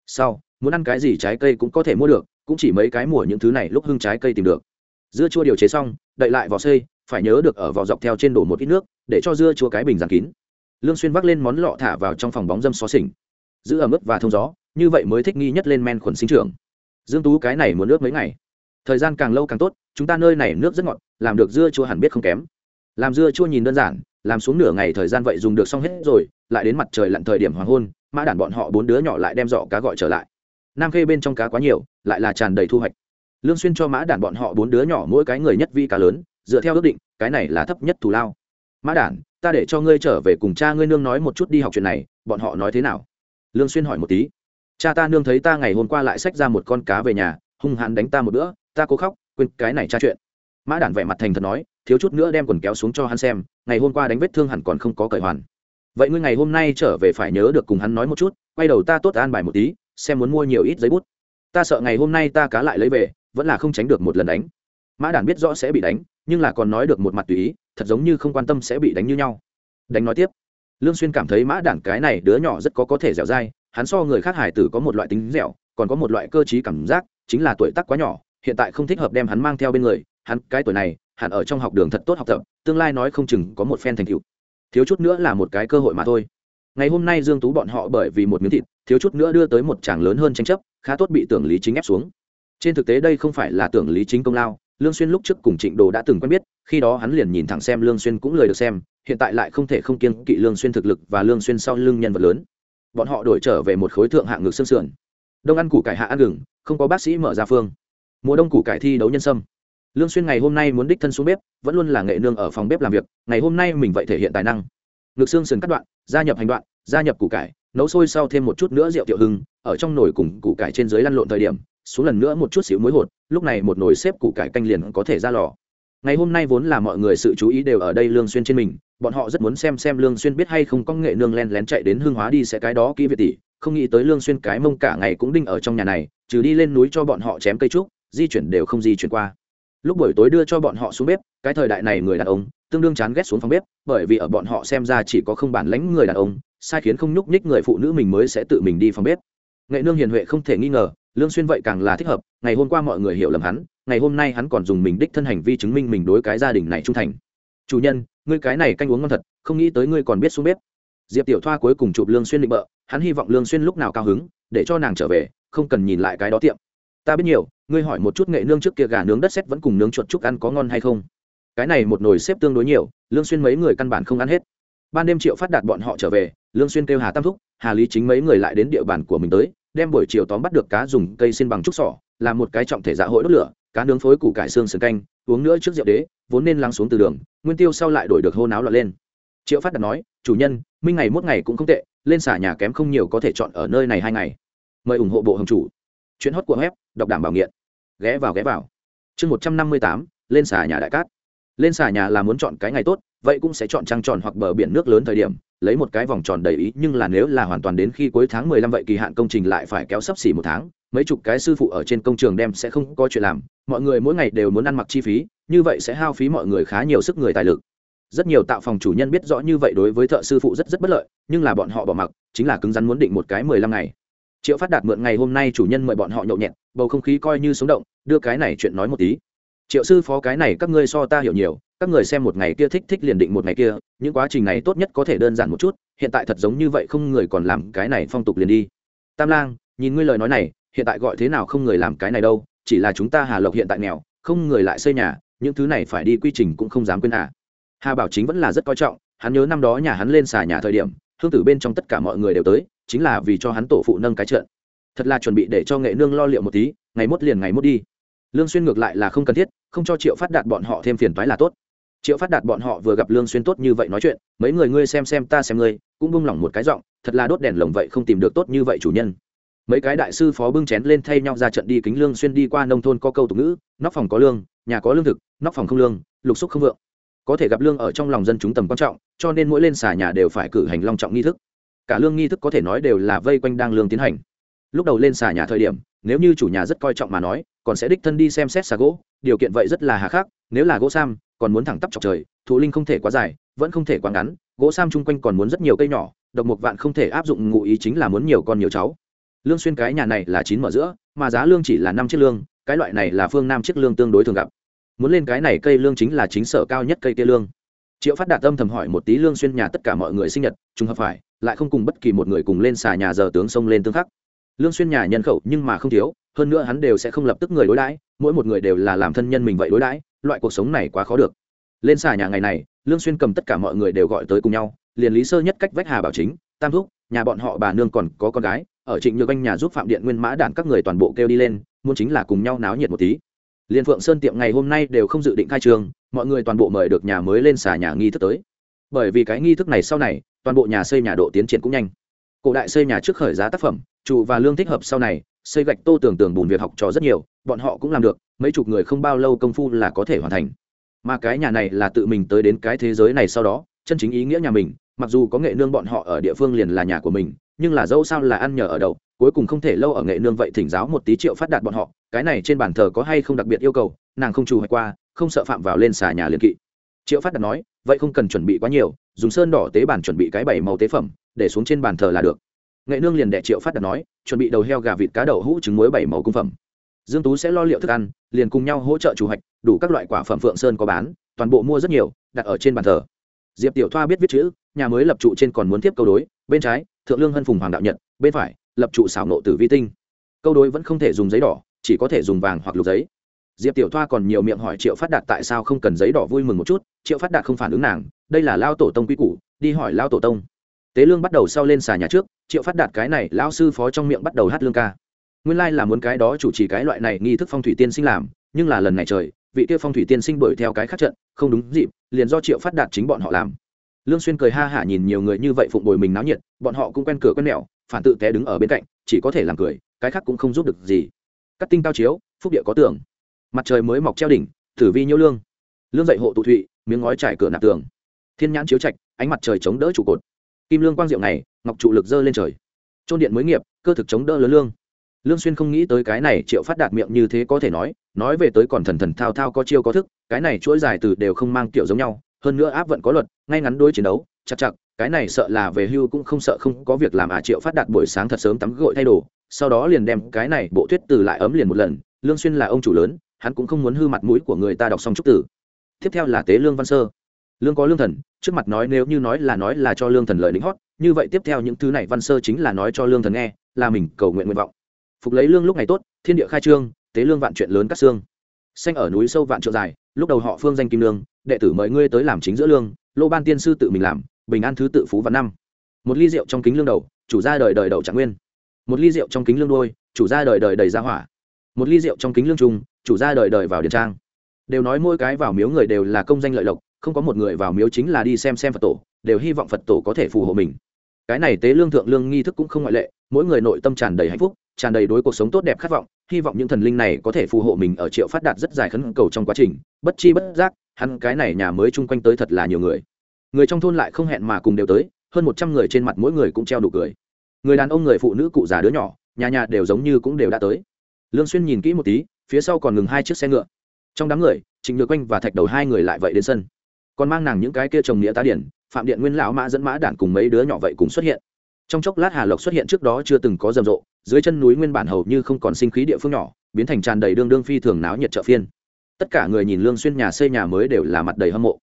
Sau, muốn ăn cái gì trái cây cũng có thể mua được, cũng chỉ mấy cái mùa những thứ này lúc hưng trái cây tìm được. Dưa chua điều chế xong, đậy lại vỏ xây phải nhớ được ở vỏ dọc theo trên đổ một ít nước, để cho dưa chua cái bình giàn kín. Lương xuyên vác lên món lọ thả vào trong phòng bóng dâm xó xỉnh. Giữ ẩm ướt và thông gió, như vậy mới thích nghi nhất lên men khuẩn sinh trưởng. Dương tú cái này muốn nước mấy ngày? Thời gian càng lâu càng tốt, chúng ta nơi này nước rất ngọt, làm được dưa chua hẳn biết không kém. Làm dưa chua nhìn đơn giản, làm xuống nửa ngày thời gian vậy dùng được xong hết rồi, lại đến mặt trời lặn thời điểm hoàng hôn, mã đản bọn họ bốn đứa nhỏ lại đem giỏ cá gọi trở lại. Nam khê bên trong cá quá nhiều, lại là tràn đầy thu hoạch. Lương xuyên cho mã đản bọn họ bốn đứa nhỏ mỗi cái người nhất vi cá lớn, dựa theo ước định, cái này là thấp nhất thù lao. Mã đản, ta để cho ngươi trở về cùng cha ngươi nương nói một chút đi học chuyện này, bọn họ nói thế nào? Lương xuyên hỏi một tí. Cha ta nương thấy ta ngày hôm qua lại xách ra một con cá về nhà, hung hãn đánh ta một bữa ta cố khóc, quên cái này tra chuyện. Mã đản vẻ mặt thành thật nói, thiếu chút nữa đem quần kéo xuống cho hắn xem, ngày hôm qua đánh vết thương hẳn còn không có cởi hoàn. Vậy ngươi ngày hôm nay trở về phải nhớ được cùng hắn nói một chút, quay đầu ta tốt an bài một tí, xem muốn mua nhiều ít giấy bút. Ta sợ ngày hôm nay ta cá lại lấy về, vẫn là không tránh được một lần đánh. Mã đản biết rõ sẽ bị đánh, nhưng là còn nói được một mặt tùy ý, thật giống như không quan tâm sẽ bị đánh như nhau. Đánh nói tiếp. Lương xuyên cảm thấy mã đản cái này đứa nhỏ rất có có thể dẻo dai, hắn so người khác hải tử có một loại tính dẻo, còn có một loại cơ trí cảm giác, chính là tuổi tác quá nhỏ hiện tại không thích hợp đem hắn mang theo bên người, hắn, cái tuổi này, hẳn ở trong học đường thật tốt học tập, tương lai nói không chừng có một phen thành tựu. Thiếu chút nữa là một cái cơ hội mà thôi. Ngày hôm nay dương tú bọn họ bởi vì một miếng thịt, thiếu chút nữa đưa tới một chàng lớn hơn tranh chấp, khá tốt bị tưởng lý chính ép xuống. Trên thực tế đây không phải là tưởng lý chính công lao, lương xuyên lúc trước cùng trịnh đồ đã từng quen biết, khi đó hắn liền nhìn thẳng xem lương xuyên cũng lời được xem, hiện tại lại không thể không kiên kỵ lương xuyên thực lực và lương xuyên sau lưng nhân vật lớn. Bọn họ đổi trở về một khối thượng hạng ngược xương sườn. Đông ăn củ cải hạ ăn gừng, không có bác sĩ mở ra phương mùa đông củ cải thi đấu nhân sâm. Lương xuyên ngày hôm nay muốn đích thân xuống bếp, vẫn luôn là nghệ nương ở phòng bếp làm việc, ngày hôm nay mình vậy thể hiện tài năng. Ngực xương sườn cắt đoạn, gia nhập hành đoạn, gia nhập củ cải, nấu sôi sau thêm một chút nữa rượu tiểu hưng, ở trong nồi cùng củ cải trên dưới lăn lộn thời điểm, xuống lần nữa một chút xíu muối hột, lúc này một nồi xếp củ cải canh liền có thể ra lò. Ngày hôm nay vốn là mọi người sự chú ý đều ở đây lương xuyên trên mình, bọn họ rất muốn xem xem lương xuyên biết hay không có nghệ nương len lén chạy đến hương hóa đi sẽ cái đó kỹ việt tỷ không nghĩ tới lương xuyên cái mông cả ngày cũng đinh ở trong nhà này, trừ đi lên núi cho bọn họ chém cây trúc di chuyển đều không di chuyển qua. Lúc buổi tối đưa cho bọn họ xuống bếp, cái thời đại này người đàn ông tương đương chán ghét xuống phòng bếp, bởi vì ở bọn họ xem ra chỉ có không bản lãnh người đàn ông, sai khiến không nhúc nhích người phụ nữ mình mới sẽ tự mình đi phòng bếp. Nghệ nương hiền huệ không thể nghi ngờ, lương xuyên vậy càng là thích hợp, ngày hôm qua mọi người hiểu lầm hắn, ngày hôm nay hắn còn dùng mình đích thân hành vi chứng minh mình đối cái gia đình này trung thành. Chủ nhân, ngươi cái này canh uống ngon thật, không nghĩ tới ngươi còn biết xuống bếp. Diệp tiểu thoa cuối cùng chụp lương xuyên định bợ, hắn hy vọng lương xuyên lúc nào cao hứng, để cho nàng trở về, không cần nhìn lại cái đó tiệm. Ta biết nhiều ngươi hỏi một chút nghệ nương trước kia gà nướng đất sét vẫn cùng nướng chuột chúc ăn có ngon hay không? Cái này một nồi xếp tương đối nhiều, lương xuyên mấy người căn bản không ăn hết. Ban đêm triệu phát đạt bọn họ trở về, lương xuyên kêu hà tam thúc, hà lý chính mấy người lại đến địa bàn của mình tới, đem buổi chiều tóm bắt được cá dùng cây xin bằng trúc sỏ làm một cái trọng thể dạ hội đốt lửa, cá nướng phối củ cải xương sườn canh, uống nữa trước rượu đế, vốn nên lắng xuống từ đường, nguyên tiêu sau lại đổi được hô náo loạn lên. Triệu phát đạt nói, chủ nhân, minh ngày mốt ngày cũng không tệ, lên xả nhà kém không nhiều có thể chọn ở nơi này hai ngày. Mời ủng hộ bộ hồng chủ. Chuyện hot của web đọc đảm bảo nghiện. Ghé vào ghé vào. Chương một trăm năm mươi tám, lên xà nhà đại cát. Lên xà nhà là muốn chọn cái ngày tốt, vậy cũng sẽ chọn trăng tròn hoặc bờ biển nước lớn thời điểm, lấy một cái vòng tròn đầy ý, nhưng là nếu là hoàn toàn đến khi cuối tháng mười lăm vậy kỳ hạn công trình lại phải kéo sấp xỉ một tháng, mấy chục cái sư phụ ở trên công trường đem sẽ không có chuyện làm, mọi người mỗi ngày đều muốn ăn mặc chi phí, như vậy sẽ hao phí mọi người khá nhiều sức người tài lực. Rất nhiều tạo phòng chủ nhân biết rõ như vậy đối với thợ sư phụ rất rất bất lợi, nhưng là bọn họ bỏ mặc, chính là cứng rắn muốn định một cái mười lăm ngày triệu phát đạt mượn ngày hôm nay chủ nhân mời bọn họ nhậu nhẹt, bầu không khí coi như sống động, đưa cái này chuyện nói một tí triệu sư phó cái này các ngươi so ta hiểu nhiều, các người xem một ngày kia thích thích liền định một ngày kia, những quá trình này tốt nhất có thể đơn giản một chút, hiện tại thật giống như vậy không người còn làm cái này phong tục liền đi tam lang, nhìn ngươi lời nói này, hiện tại gọi thế nào không người làm cái này đâu, chỉ là chúng ta hà lộc hiện tại nghèo, không người lại xây nhà, những thứ này phải đi quy trình cũng không dám quên à. hà bảo chính vẫn là rất coi trọng, hắn nhớ năm đó nhà hắn lên xà nhà thời điểm, hương tử bên trong tất cả mọi người đều tới chính là vì cho hắn tổ phụ nâng cái trận thật là chuẩn bị để cho nghệ nương lo liệu một tí, ngày mốt liền ngày mốt đi. Lương xuyên ngược lại là không cần thiết, không cho triệu phát đạt bọn họ thêm phiền toái là tốt. Triệu phát đạt bọn họ vừa gặp lương xuyên tốt như vậy nói chuyện, mấy người ngươi xem xem ta xem ngươi, cũng buông lỏng một cái giọng, thật là đốt đèn lồng vậy không tìm được tốt như vậy chủ nhân. Mấy cái đại sư phó bưng chén lên thay nhau ra trận đi kính lương xuyên đi qua nông thôn có câu tục ngữ, nóc phòng có lương, nhà có lương thực, nóc phòng không lương, lục xúc không vượng. Có thể gặp lương ở trong lòng dân chúng tầm quan trọng, cho nên mỗi lên xà nhà đều phải cử hành long trọng nghi thức cả lương nghi thức có thể nói đều là vây quanh đang lương tiến hành. Lúc đầu lên xà nhà thời điểm, nếu như chủ nhà rất coi trọng mà nói, còn sẽ đích thân đi xem xét xà gỗ, điều kiện vậy rất là hà khắc, nếu là gỗ sam, còn muốn thẳng tắp chọc trời, thụ linh không thể quá dài, vẫn không thể quá ngắn, gỗ sam chung quanh còn muốn rất nhiều cây nhỏ, độc mục vạn không thể áp dụng ngụ ý chính là muốn nhiều con nhiều cháu. Lương xuyên cái nhà này là chín mở giữa, mà giá lương chỉ là năm chiếc lương, cái loại này là phương nam chiếc lương tương đối thường gặp. Muốn lên cái này cây lương chính là chính sở cao nhất cây kia lương triệu phát đạt tâm thầm hỏi một tí lương xuyên nhà tất cả mọi người sinh nhật, trùng hợp phải, lại không cùng bất kỳ một người cùng lên xà nhà giờ tướng sông lên tương khắc. Lương xuyên nhà nhân khẩu nhưng mà không thiếu, hơn nữa hắn đều sẽ không lập tức người đối đãi, mỗi một người đều là làm thân nhân mình vậy đối đãi, loại cuộc sống này quá khó được. Lên xà nhà ngày này, lương xuyên cầm tất cả mọi người đều gọi tới cùng nhau, liền lý sơ nhất cách vách hà bảo chính, tam thúc, nhà bọn họ bà nương còn có con gái, ở trịnh nhược anh nhà giúp phạm điện nguyên mã đàn các người toàn bộ kêu đi lên, muốn chính là cùng nhau náo nhiệt một tí liên phượng sơn tiệm ngày hôm nay đều không dự định khai trường, mọi người toàn bộ mời được nhà mới lên xà nhà nghi thức tới. Bởi vì cái nghi thức này sau này toàn bộ nhà xây nhà độ tiến triển cũng nhanh. Cổ đại xây nhà trước khởi giá tác phẩm trụ và lương thích hợp sau này xây gạch tô tường tường bùn việc học trò rất nhiều bọn họ cũng làm được mấy chục người không bao lâu công phu là có thể hoàn thành. Mà cái nhà này là tự mình tới đến cái thế giới này sau đó chân chính ý nghĩa nhà mình mặc dù có nghệ nương bọn họ ở địa phương liền là nhà của mình nhưng là dẫu sao là ăn nhờ ở đậu cuối cùng không thể lâu ở nghệ nương vậy thỉnh giáo một tí triệu phát đạt bọn họ, cái này trên bàn thờ có hay không đặc biệt yêu cầu, nàng không trù hoài qua, không sợ phạm vào lên xà nhà liền kỵ. Triệu phát đạt nói, vậy không cần chuẩn bị quá nhiều, dùng sơn đỏ tế bàn chuẩn bị cái bảy màu tế phẩm, để xuống trên bàn thờ là được. Nghệ nương liền đệ triệu phát đạt nói, chuẩn bị đầu heo gà vịt cá đậu hũ trứng muối bảy màu cung phẩm. Dương tú sẽ lo liệu thức ăn, liền cùng nhau hỗ trợ chủ hoạch, đủ các loại quả phẩm phượng sơn có bán, toàn bộ mua rất nhiều, đặt ở trên bàn thờ diệp tiểu thoa biết viết chữ, nhà mới lập trụ trên còn muốn tiếp câu đối, bên trái, thượng lương hân phùng hoàng đạo nhật, bên phải, lập trụ xảo nộ tử vi tinh. Câu đối vẫn không thể dùng giấy đỏ, chỉ có thể dùng vàng hoặc lục giấy. Diệp tiểu thoa còn nhiều miệng hỏi triệu phát đạt tại sao không cần giấy đỏ vui mừng một chút, triệu phát đạt không phản ứng nàng, đây là lao tổ tông quy củ, đi hỏi lao tổ tông. Tế lương bắt đầu sau lên xà nhà trước, triệu phát đạt cái này lão sư phó trong miệng bắt đầu hát lương ca. Nguyên lai là muốn cái đó chủ trì cái loại này nghi thức phong thủy tiên sinh làm, nhưng là lần này trời vị kia phong thủy tiên sinh đuổi theo cái khác trận không đúng dịp liền do triệu phát đạt chính bọn họ làm. Lương xuyên cười ha hả nhìn nhiều người như vậy phụng bồi mình náo nhiệt bọn họ cũng quen cửa quen nẻo, phản tự té đứng ở bên cạnh chỉ có thể làm cười cái khác cũng không giúp được gì. Cắt tinh cao chiếu phúc địa có tường. Mặt trời mới mọc treo đỉnh tử vi nhiêu lương. Lương dậy hộ tụ thụy miếng ngói trải cửa nạp tường. Thiên nhãn chiếu trạch ánh mặt trời chống đỡ trụ cột. Kim lương quang diệu này ngọc trụ lực dơ lên trời. Trôn điện mới nghiệp cơ thực chống đỡ lớn lương. Lương xuyên không nghĩ tới cái này triệu phát đạt miệng như thế có thể nói nói về tới còn thần thần thao thao có chiêu có thức, cái này chuỗi dài từ đều không mang kiểu giống nhau, hơn nữa áp vận có luật, ngay ngắn đối chiến đấu, chặt chặt, cái này sợ là về hưu cũng không sợ không có việc làm à triệu phát đạt buổi sáng thật sớm tắm gội thay đồ, sau đó liền đem cái này bộ thuyết từ lại ấm liền một lần, lương xuyên là ông chủ lớn, hắn cũng không muốn hư mặt mũi của người ta đọc xong trúc tử tiếp theo là tế lương văn sơ. Lương có lương thần, trước mặt nói nếu như nói là nói là cho lương thần lời lính hót, như vậy tiếp theo những thứ này văn sơ chính là nói cho lương thần nghe, là mình cầu nguyện nguyện vọng. Phục lấy lương lúc này tốt, thiên địa khai trương tế lương vạn chuyện lớn cắt xương. Xanh ở núi sâu vạn trượng dài, lúc đầu họ phương danh kim lương đệ tử mời ngươi tới làm chính giữa lương, lô ban tiên sư tự mình làm, bình an thứ tự phú vạn năm. Một ly rượu trong kính lương đầu, chủ gia đời đời đầu trạng nguyên. Một ly rượu trong kính lương đôi chủ gia đời đời đầy ra hỏa. Một ly rượu trong kính lương trung chủ gia đời đời vào điện trang. Đều nói mỗi cái vào miếu người đều là công danh lợi lộc, không có một người vào miếu chính là đi xem xem phật tổ, đều hy vọng phật tổ có thể phù hộ mình. Cái này tế lương thượng lương nghi thức cũng không ngoại lệ, mỗi người nội tâm tràn đầy hạnh phúc, tràn đầy đối cuộc sống tốt đẹp khát vọng hy vọng những thần linh này có thể phù hộ mình ở triệu phát đạt rất dài khấn cầu trong quá trình. Bất chi bất giác, hắn cái này nhà mới chung quanh tới thật là nhiều người. Người trong thôn lại không hẹn mà cùng đều tới, hơn một trăm người trên mặt mỗi người cũng treo đủ cười. Người đàn ông người phụ nữ cụ già đứa nhỏ, nhà nhà đều giống như cũng đều đã tới. Lương xuyên nhìn kỹ một tí, phía sau còn ngừng hai chiếc xe ngựa. Trong đám người, trịnh nhược quanh và thạch đầu hai người lại vậy đến sân. Còn mang nàng những cái kia trồng nghĩa tá điển, phạm điện nguyên lão mã dẫn mã đản cùng mấy đứa nhỏ vậy cùng xuất hiện trong chốc lát hà lộc xuất hiện trước đó chưa từng có rầm rộ, dưới chân núi nguyên bản hầu như không còn sinh khí địa phương nhỏ, biến thành tràn đầy đương đương phi thường náo nhiệt chợ phiên. Tất cả người nhìn lương xuyên nhà xây nhà mới đều là mặt đầy hâm mộ.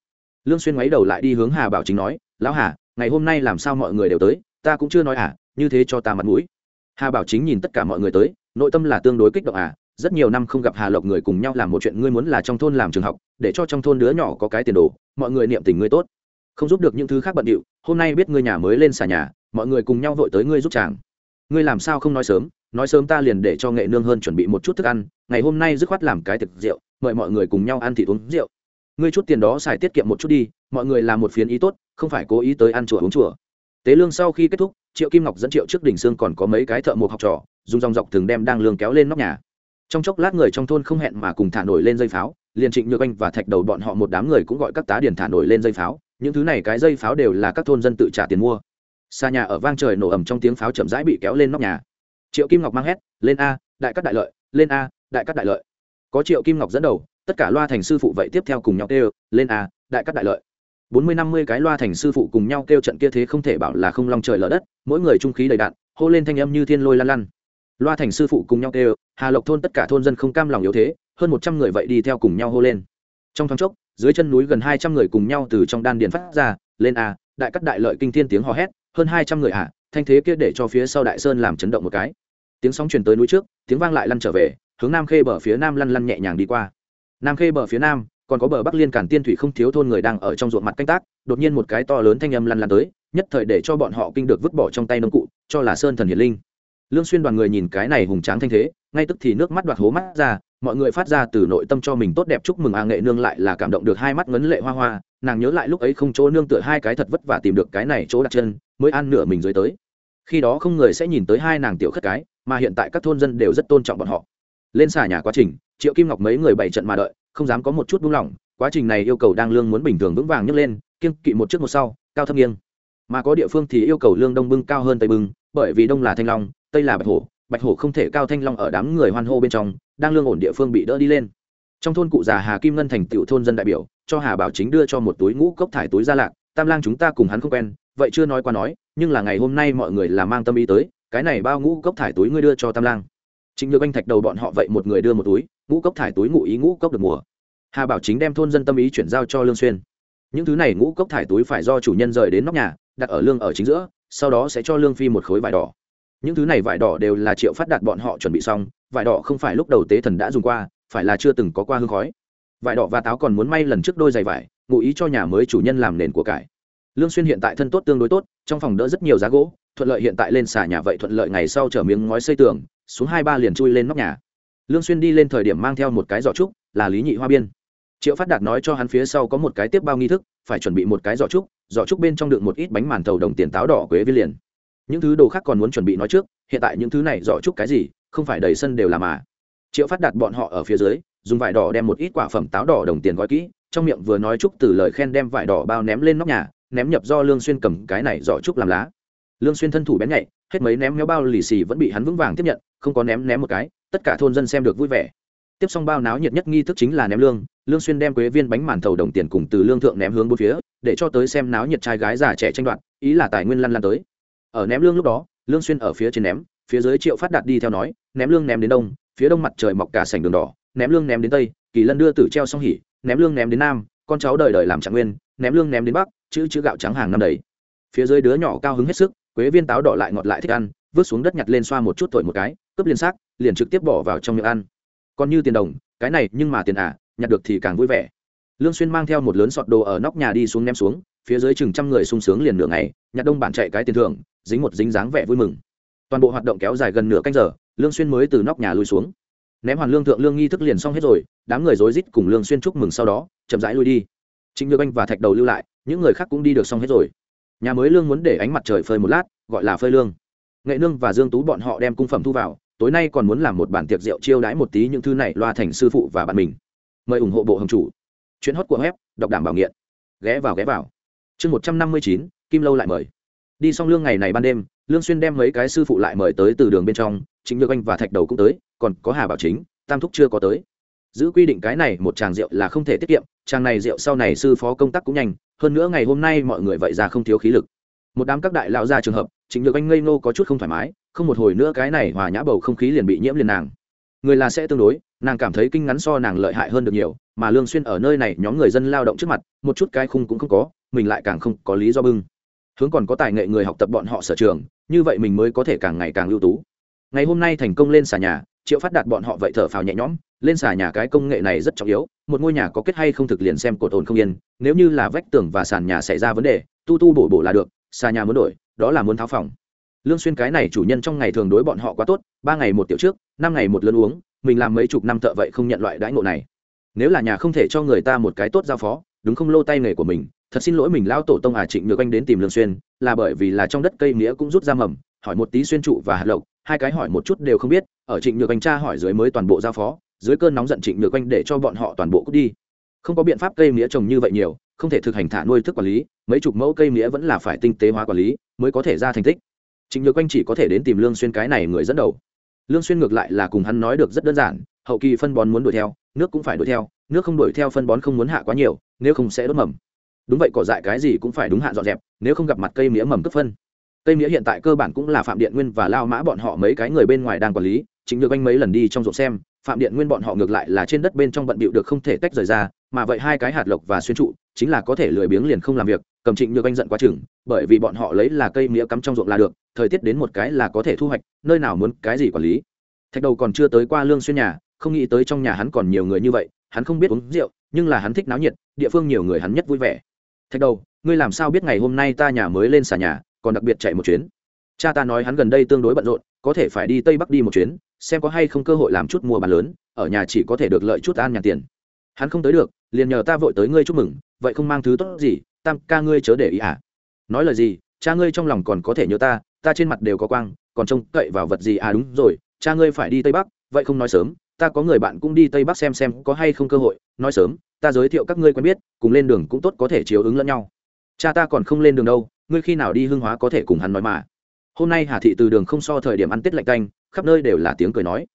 Lương xuyên ngoái đầu lại đi hướng hà bảo chính nói, lão hà, ngày hôm nay làm sao mọi người đều tới? Ta cũng chưa nói à như thế cho ta mặt mũi. Hà bảo chính nhìn tất cả mọi người tới, nội tâm là tương đối kích động à rất nhiều năm không gặp hà lộc người cùng nhau làm một chuyện ngươi muốn là trong thôn làm trường học, để cho trong thôn đứa nhỏ có cái tiền đồ, mọi người niệm tình ngươi tốt. Không giúp được những thứ khác bận điệu, hôm nay biết ngươi nhà mới lên xà nhà mọi người cùng nhau vội tới ngươi giúp chàng. Ngươi làm sao không nói sớm? Nói sớm ta liền để cho nghệ nương hơn chuẩn bị một chút thức ăn, ngày hôm nay dứt khoát làm cái thực rượu, mời mọi người cùng nhau ăn thịt uống rượu. Ngươi chút tiền đó xài tiết kiệm một chút đi, mọi người làm một phiến ý tốt, không phải cố ý tới ăn chùa uống chùa. Tế lương sau khi kết thúc, triệu kim ngọc dẫn triệu trước đỉnh xương còn có mấy cái thợ mộc học trò, dùng dòng dọc thường đem đang lương kéo lên nóc nhà. Trong chốc lát người trong thôn không hẹn mà cùng thả nổi lên dây pháo, liền trịnh nhược anh và thạch đầu bọn họ một đám người cũng gọi các tá điền thả nổi lên dây pháo, những thứ này cái dây pháo đều là các thôn dân tự trả tiền mua xa nhà ở vang trời nổ ầm trong tiếng pháo chậm rãi bị kéo lên nóc nhà. Triệu kim ngọc mang hét, lên a, đại cắt đại lợi, lên a, đại cắt đại lợi. Có triệu kim ngọc dẫn đầu, tất cả loa thành sư phụ vậy tiếp theo cùng nhau kêu, lên a, đại cắt đại lợi. Bốn mươi năm mươi cái loa thành sư phụ cùng nhau kêu trận kia thế không thể bảo là không long trời lở đất, mỗi người trung khí đầy đạn, hô lên thanh âm như thiên lôi lan lăn. Loa thành sư phụ cùng nhau kêu, hà lộc thôn tất cả thôn dân không cam lòng yếu thế, hơn một trăm người vậy đi theo cùng nhau hô lên. Trong thoáng chốc, dưới chân núi gần hai trăm người cùng nhau từ trong đan điện phát ra, lên a, đại cắt đại lợi kinh thiên tiếng hò hét hơn hai trăm người ạ thanh thế kia để cho phía sau đại sơn làm chấn động một cái. Tiếng sóng truyền tới núi trước, tiếng vang lại lăn trở về, hướng nam khê bờ phía nam lăn lăn nhẹ nhàng đi qua. Nam khê bờ phía nam, còn có bờ bắc liên cản tiên thủy không thiếu thôn người đang ở trong ruộng mặt canh tác, đột nhiên một cái to lớn thanh âm lăn lăn tới, nhất thời để cho bọn họ kinh được vứt bỏ trong tay nông cụ, cho là sơn thần hiển linh. Lương xuyên đoàn người nhìn cái này hùng tráng thanh thế, ngay tức thì nước mắt đoạt hố mắt ra, mọi người phát ra từ nội tâm cho mình tốt đẹp chúc mừng a nghệ nương lại là cảm động được hai mắt ngấn lệ hoa hoa, nàng nhớ lại lúc ấy không chỗ nương tựa hai cái thật vất vả tìm được cái này chỗ đặt chân mới ăn nửa mình dưới tới. Khi đó không người sẽ nhìn tới hai nàng tiểu khất cái, mà hiện tại các thôn dân đều rất tôn trọng bọn họ. Lên xà nhà quá trình, triệu kim ngọc mấy người bảy trận mà đợi, không dám có một chút buông lỏng. Quá trình này yêu cầu đang lương muốn bình thường vững vàng nhấc lên kiên kỵ một trước một sau, cao thấp nghiêng. Mà có địa phương thì yêu cầu lương đông bưng cao hơn tây bưng, bởi vì đông là thanh long, tây là bạch hổ bạch hổ không thể cao thanh long ở đám người hoan hô bên trong, đang lương ổn địa phương bị đỡ đi lên. Trong thôn cụ già hà kim ngân thành tiểu thôn dân đại biểu, cho hà bảo chính đưa cho một túi ngũ cốc thải túi ra lạc, tam lang chúng ta cùng hắn không quen vậy chưa nói qua nói, nhưng là ngày hôm nay mọi người là mang tâm ý tới, cái này bao ngũ cốc thải túi ngươi đưa cho tam lang. Chính nhược anh thạch đầu bọn họ vậy một người đưa một túi, ngũ cốc thải túi ngụ ý ngũ cốc được mùa. Hà bảo chính đem thôn dân tâm ý chuyển giao cho lương xuyên. Những thứ này ngũ cốc thải túi phải do chủ nhân rời đến nóc nhà, đặt ở lương ở chính giữa, sau đó sẽ cho lương phi một khối vải đỏ. Những thứ này vải đỏ đều là triệu phát đạt bọn họ chuẩn bị xong, vải đỏ không phải lúc đầu tế thần đã dùng qua, phải là chưa từng có qua hương khói. Vải đỏ và táo còn muốn may lần trước đôi giày vải, ngụ ý cho nhà mới chủ nhân làm nền của cải lương xuyên hiện tại thân tốt tương đối tốt, trong phòng đỡ rất nhiều giá gỗ, thuận lợi hiện tại lên xả nhà vậy thuận lợi ngày sau trở miếng ngói xây tường, xuống hai ba liền chui lên nóc nhà. Lương xuyên đi lên thời điểm mang theo một cái giỏ trúc, là lý nhị hoa biên. Triệu phát đạt nói cho hắn phía sau có một cái tiếp bao nghi thức, phải chuẩn bị một cái giỏ trúc giỏ trúc bên trong đựng một ít bánh màn thầu đồng tiền táo đỏ quế viên liền. Những thứ đồ khác còn muốn chuẩn bị nói trước, hiện tại những thứ này giỏ trúc cái gì, không phải đầy sân đều là mà. Triệu phát đạt bọn họ ở phía dưới, dùng vải đỏ đem một ít quả phẩm táo đỏ đồng tiền gói kỹ, trong miệng vừa nói chúc từ lời khen đem vải đỏ bao ném lên nóc nhà ném nhập do lương xuyên cầm cái này giỏ trúc làm lá. Lương xuyên thân thủ bén nhạy, hết mấy ném méo bao lì xì vẫn bị hắn vững vàng tiếp nhận, không có ném ném một cái, tất cả thôn dân xem được vui vẻ. Tiếp xong bao náo nhiệt nhất nghi thức chính là ném lương lương xuyên đem quế viên bánh màn thầu đồng tiền cùng từ lương thượng ném hướng bốn phía, để cho tới xem náo nhiệt trai gái già trẻ tranh đoạt, ý là tài nguyên lăn lăn tới. Ở ném lương lúc đó, lương xuyên ở phía trên ném, phía dưới triệu phát đạt đi theo nói, ném lương ném đến đông, phía đông mặt trời mọc cả sảnh đường đỏ, ném lương ném đến tây, kỳ lân đưa tử treo xong hỉ, ném lương ném đến nam, con cháu đời đời làm trạng nguyên, ném lương ném đến bắc chữ chữ gạo trắng hàng năm đầy. Phía dưới đứa nhỏ cao hứng hết sức, quế viên táo đỏ lại ngọt lại thích ăn, vứt xuống đất nhặt lên xoa một chút thổi một cái, cướp liền xác, liền trực tiếp bỏ vào trong miệng ăn. Còn như tiền đồng, cái này nhưng mà tiền à nhặt được thì càng vui vẻ. Lương xuyên mang theo một lớn sọt đồ ở nóc nhà đi xuống ném xuống, phía dưới chừng trăm người sung sướng liền nửa ngày, nhặt đông bản chạy cái tiền thưởng, dính một dính dáng vẻ vui mừng. Toàn bộ hoạt động kéo dài gần nửa canh giờ, lương xuyên mới từ nóc nhà lui xuống. Ném hoàn lương thượng lương nghi thức liền xong hết rồi, đám người rối rít cùng lương xuyên chúc mừng sau đó, chậm rãi lui đi. Trịnh nhược anh và thạch đầu lưu lại những người khác cũng đi được xong hết rồi. Nhà mới lương muốn để ánh mặt trời phơi một lát, gọi là phơi lương. Nghệ nương và dương tú bọn họ đem cung phẩm thu vào, tối nay còn muốn làm một bản tiệc rượu chiêu đãi một tí những thứ này loa thành sư phụ và bạn mình. Mời ủng hộ bộ hồng chủ. Chuyện hót của web, đọc đảm bảo nghiện. Ghé vào ghé vào. Chương một trăm năm mươi chín, kim lâu lại mời. Đi xong lương ngày này ban đêm, lương xuyên đem mấy cái sư phụ lại mời tới từ đường bên trong chính nhược anh và thạch đầu cũng tới, còn có hà bảo chính, tam thúc chưa có tới giữ quy định cái này một tràng rượu là không thể tiết kiệm, tràng này rượu sau này sư phó công tác cũng nhanh, hơn nữa ngày hôm nay mọi người vậy ra không thiếu khí lực. Một đám các đại lão ra trường hợp chính được anh ngây ngô có chút không thoải mái, không một hồi nữa cái này hòa nhã bầu không khí liền bị nhiễm liền nàng. Người là sẽ tương đối, nàng cảm thấy kinh ngắn so nàng lợi hại hơn được nhiều, mà lương xuyên ở nơi này nhóm người dân lao động trước mặt, một chút cái khung cũng không có, mình lại càng không có lý do bưng. Hướng còn có tài nghệ người học tập bọn họ sở trường, như vậy mình mới có thể càng ngày càng ưu tú. Ngày hôm nay thành công lên xà nhà, triệu phát đạt bọn họ vậy thở phào nhẹ nhõm lên xà nhà cái công nghệ này rất trọng yếu, một ngôi nhà có kết hay không thực liền xem cột ổn không yên, nếu như là vách tường và sàn nhà xảy ra vấn đề, tu tu bổ bổ là được, xà nhà muốn đổi, đó là muốn tháo phòng. Lương xuyên cái này chủ nhân trong ngày thường đối bọn họ quá tốt, ba ngày một tiểu trước, năm ngày một lần uống, mình làm mấy chục năm thợ vậy không nhận loại đãi ngộ này. Nếu là nhà không thể cho người ta một cái tốt giao phó, đúng không lô tay nghề của mình, thật xin lỗi mình lao tổ tông à trịnh nhược anh đến tìm lương xuyên, là bởi vì là trong đất cây nghĩa cũng rút ra mầm, hỏi một tí xuyên trụ và hạt lộc, hai cái hỏi một chút đều không biết, ở trịnh nhược anh cha hỏi dưới mới toàn bộ giao phó dưới cơn nóng giận trịnh nhược anh để cho bọn họ toàn bộ cút đi. Không có biện pháp cây nghĩa trồng như vậy nhiều, không thể thực hành thả nuôi thức quản lý, mấy chục mẫu cây nghĩa vẫn là phải tinh tế hóa quản lý mới có thể ra thành tích. Trịnh nhược anh chỉ có thể đến tìm lương xuyên cái này người dẫn đầu. Lương xuyên ngược lại là cùng hắn nói được rất đơn giản, hậu kỳ phân bón muốn đuổi theo, nước cũng phải đuổi theo, nước không đuổi theo phân bón không muốn hạ quá nhiều, nếu không sẽ đốt mầm. Đúng vậy, cỏ dại cái gì cũng phải đúng hạn dọn dẹp, nếu không gặp mặt cây mía mầm cấp phân. Cây mía hiện tại cơ bản cũng là phạm điện nguyên và lao mã bọn họ mấy cái người bên ngoài đang quản lý chính được anh mấy lần đi trong ruộng xem phạm điện nguyên bọn họ ngược lại là trên đất bên trong bận bịu được không thể tách rời ra, mà vậy hai cái hạt lộc và xuyên trụ, chính là có thể lười biếng liền không làm việc, cầm trịnh nhược anh giận quá chừng, bởi vì bọn họ lấy là cây mía cắm trong ruộng là được, thời tiết đến một cái là có thể thu hoạch, nơi nào muốn cái gì quản lý. Thạch đầu còn chưa tới qua lương xuyên nhà, không nghĩ tới trong nhà hắn còn nhiều người như vậy, hắn không biết uống rượu, nhưng là hắn thích náo nhiệt, địa phương nhiều người hắn nhất vui vẻ. Thạch đầu, ngươi làm sao biết ngày hôm nay ta nhà mới lên xà nhà, còn đặc biệt chạy một chuyến? Cha ta nói hắn gần đây tương đối bận rộn, có thể phải đi tây bắc đi một chuyến xem có hay không cơ hội làm chút mua bán lớn, ở nhà chỉ có thể được lợi chút an nhàn tiền. Hắn không tới được, liền nhờ ta vội tới ngươi chúc mừng, vậy không mang thứ tốt gì, tam ca ngươi chớ để ý à. Nói lời gì, cha ngươi trong lòng còn có thể nhớ ta ta trên mặt đều có quang, còn trông cậy vào vật gì à đúng rồi, cha ngươi phải đi tây bắc, vậy không nói sớm, ta có người bạn cũng đi tây bắc xem xem có hay không cơ hội, nói sớm, ta giới thiệu các ngươi quen biết, cùng lên đường cũng tốt có thể chiếu ứng lẫn nhau. Cha ta còn không lên đường đâu, ngươi khi nào đi hương hóa có thể cùng hắn nói mà. Hôm nay hà thị từ đường không so thời điểm ăn tết lạnh canh khắp nơi đều là tiếng cười nói.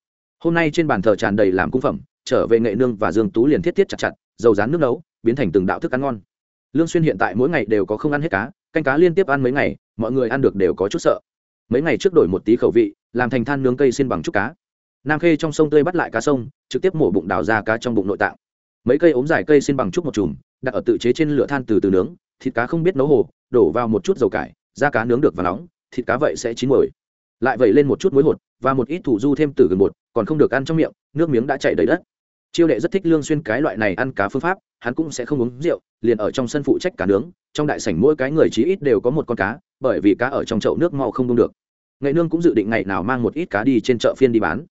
Hôm nay trên bàn thờ tràn đầy làm cung phẩm, trở về nghệ nương và dương tú liền thiết thiết chặt chặt, dầu rán nước nấu, biến thành từng đạo thức ăn ngon. Lương xuyên hiện tại mỗi ngày đều có không ăn hết cá, canh cá liên tiếp ăn mấy ngày, mọi người ăn được đều có chút sợ. Mấy ngày trước đổi một tí khẩu vị, làm thành than nướng cây xin bằng chút cá. Nam khê trong sông tươi bắt lại cá sông, trực tiếp mổ bụng đào ra cá trong bụng nội tạng. Mấy cây ốm dài cây xin bằng chút một chùm, đặt ở tự chế trên lửa than từ từ nướng, thịt cá không biết nấu hồ, đổ vào một chút dầu cải, da cá nướng được và nóng, thịt cá vậy sẽ chín mồi lại vậy lên một chút muối hột và một ít thủ du thêm từ gần bột, còn không được ăn trong miệng, nước miếng đã chảy đầy đất. Chiêu đệ rất thích lương xuyên cái loại này ăn cá phương pháp, hắn cũng sẽ không uống rượu, liền ở trong sân phụ trách cá nướng, trong đại sảnh mỗi cái người chí ít đều có một con cá, bởi vì cá ở trong chậu nước mau không đông được. Nghệ nương cũng dự định ngày nào mang một ít cá đi trên chợ phiên đi bán.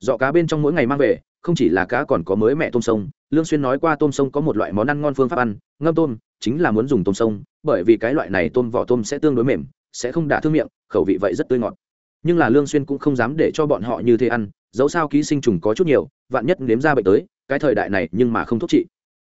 Dọ cá bên trong mỗi ngày mang về, không chỉ là cá còn có mới mẹ tôm sông, lương xuyên nói qua tôm sông có một loại món ăn ngon phương pháp ăn, ngâm tôm, chính là muốn dùng tôm sông, bởi vì cái loại này tôm vỏ tôm sẽ tương đối mềm, sẽ không đả thương miệng, khẩu vị vậy rất tươi ngọt nhưng là lương xuyên cũng không dám để cho bọn họ như thế ăn, dẫu sao ký sinh trùng có chút nhiều, vạn nhất nếm ra bệnh tới, cái thời đại này nhưng mà không thuốc trị.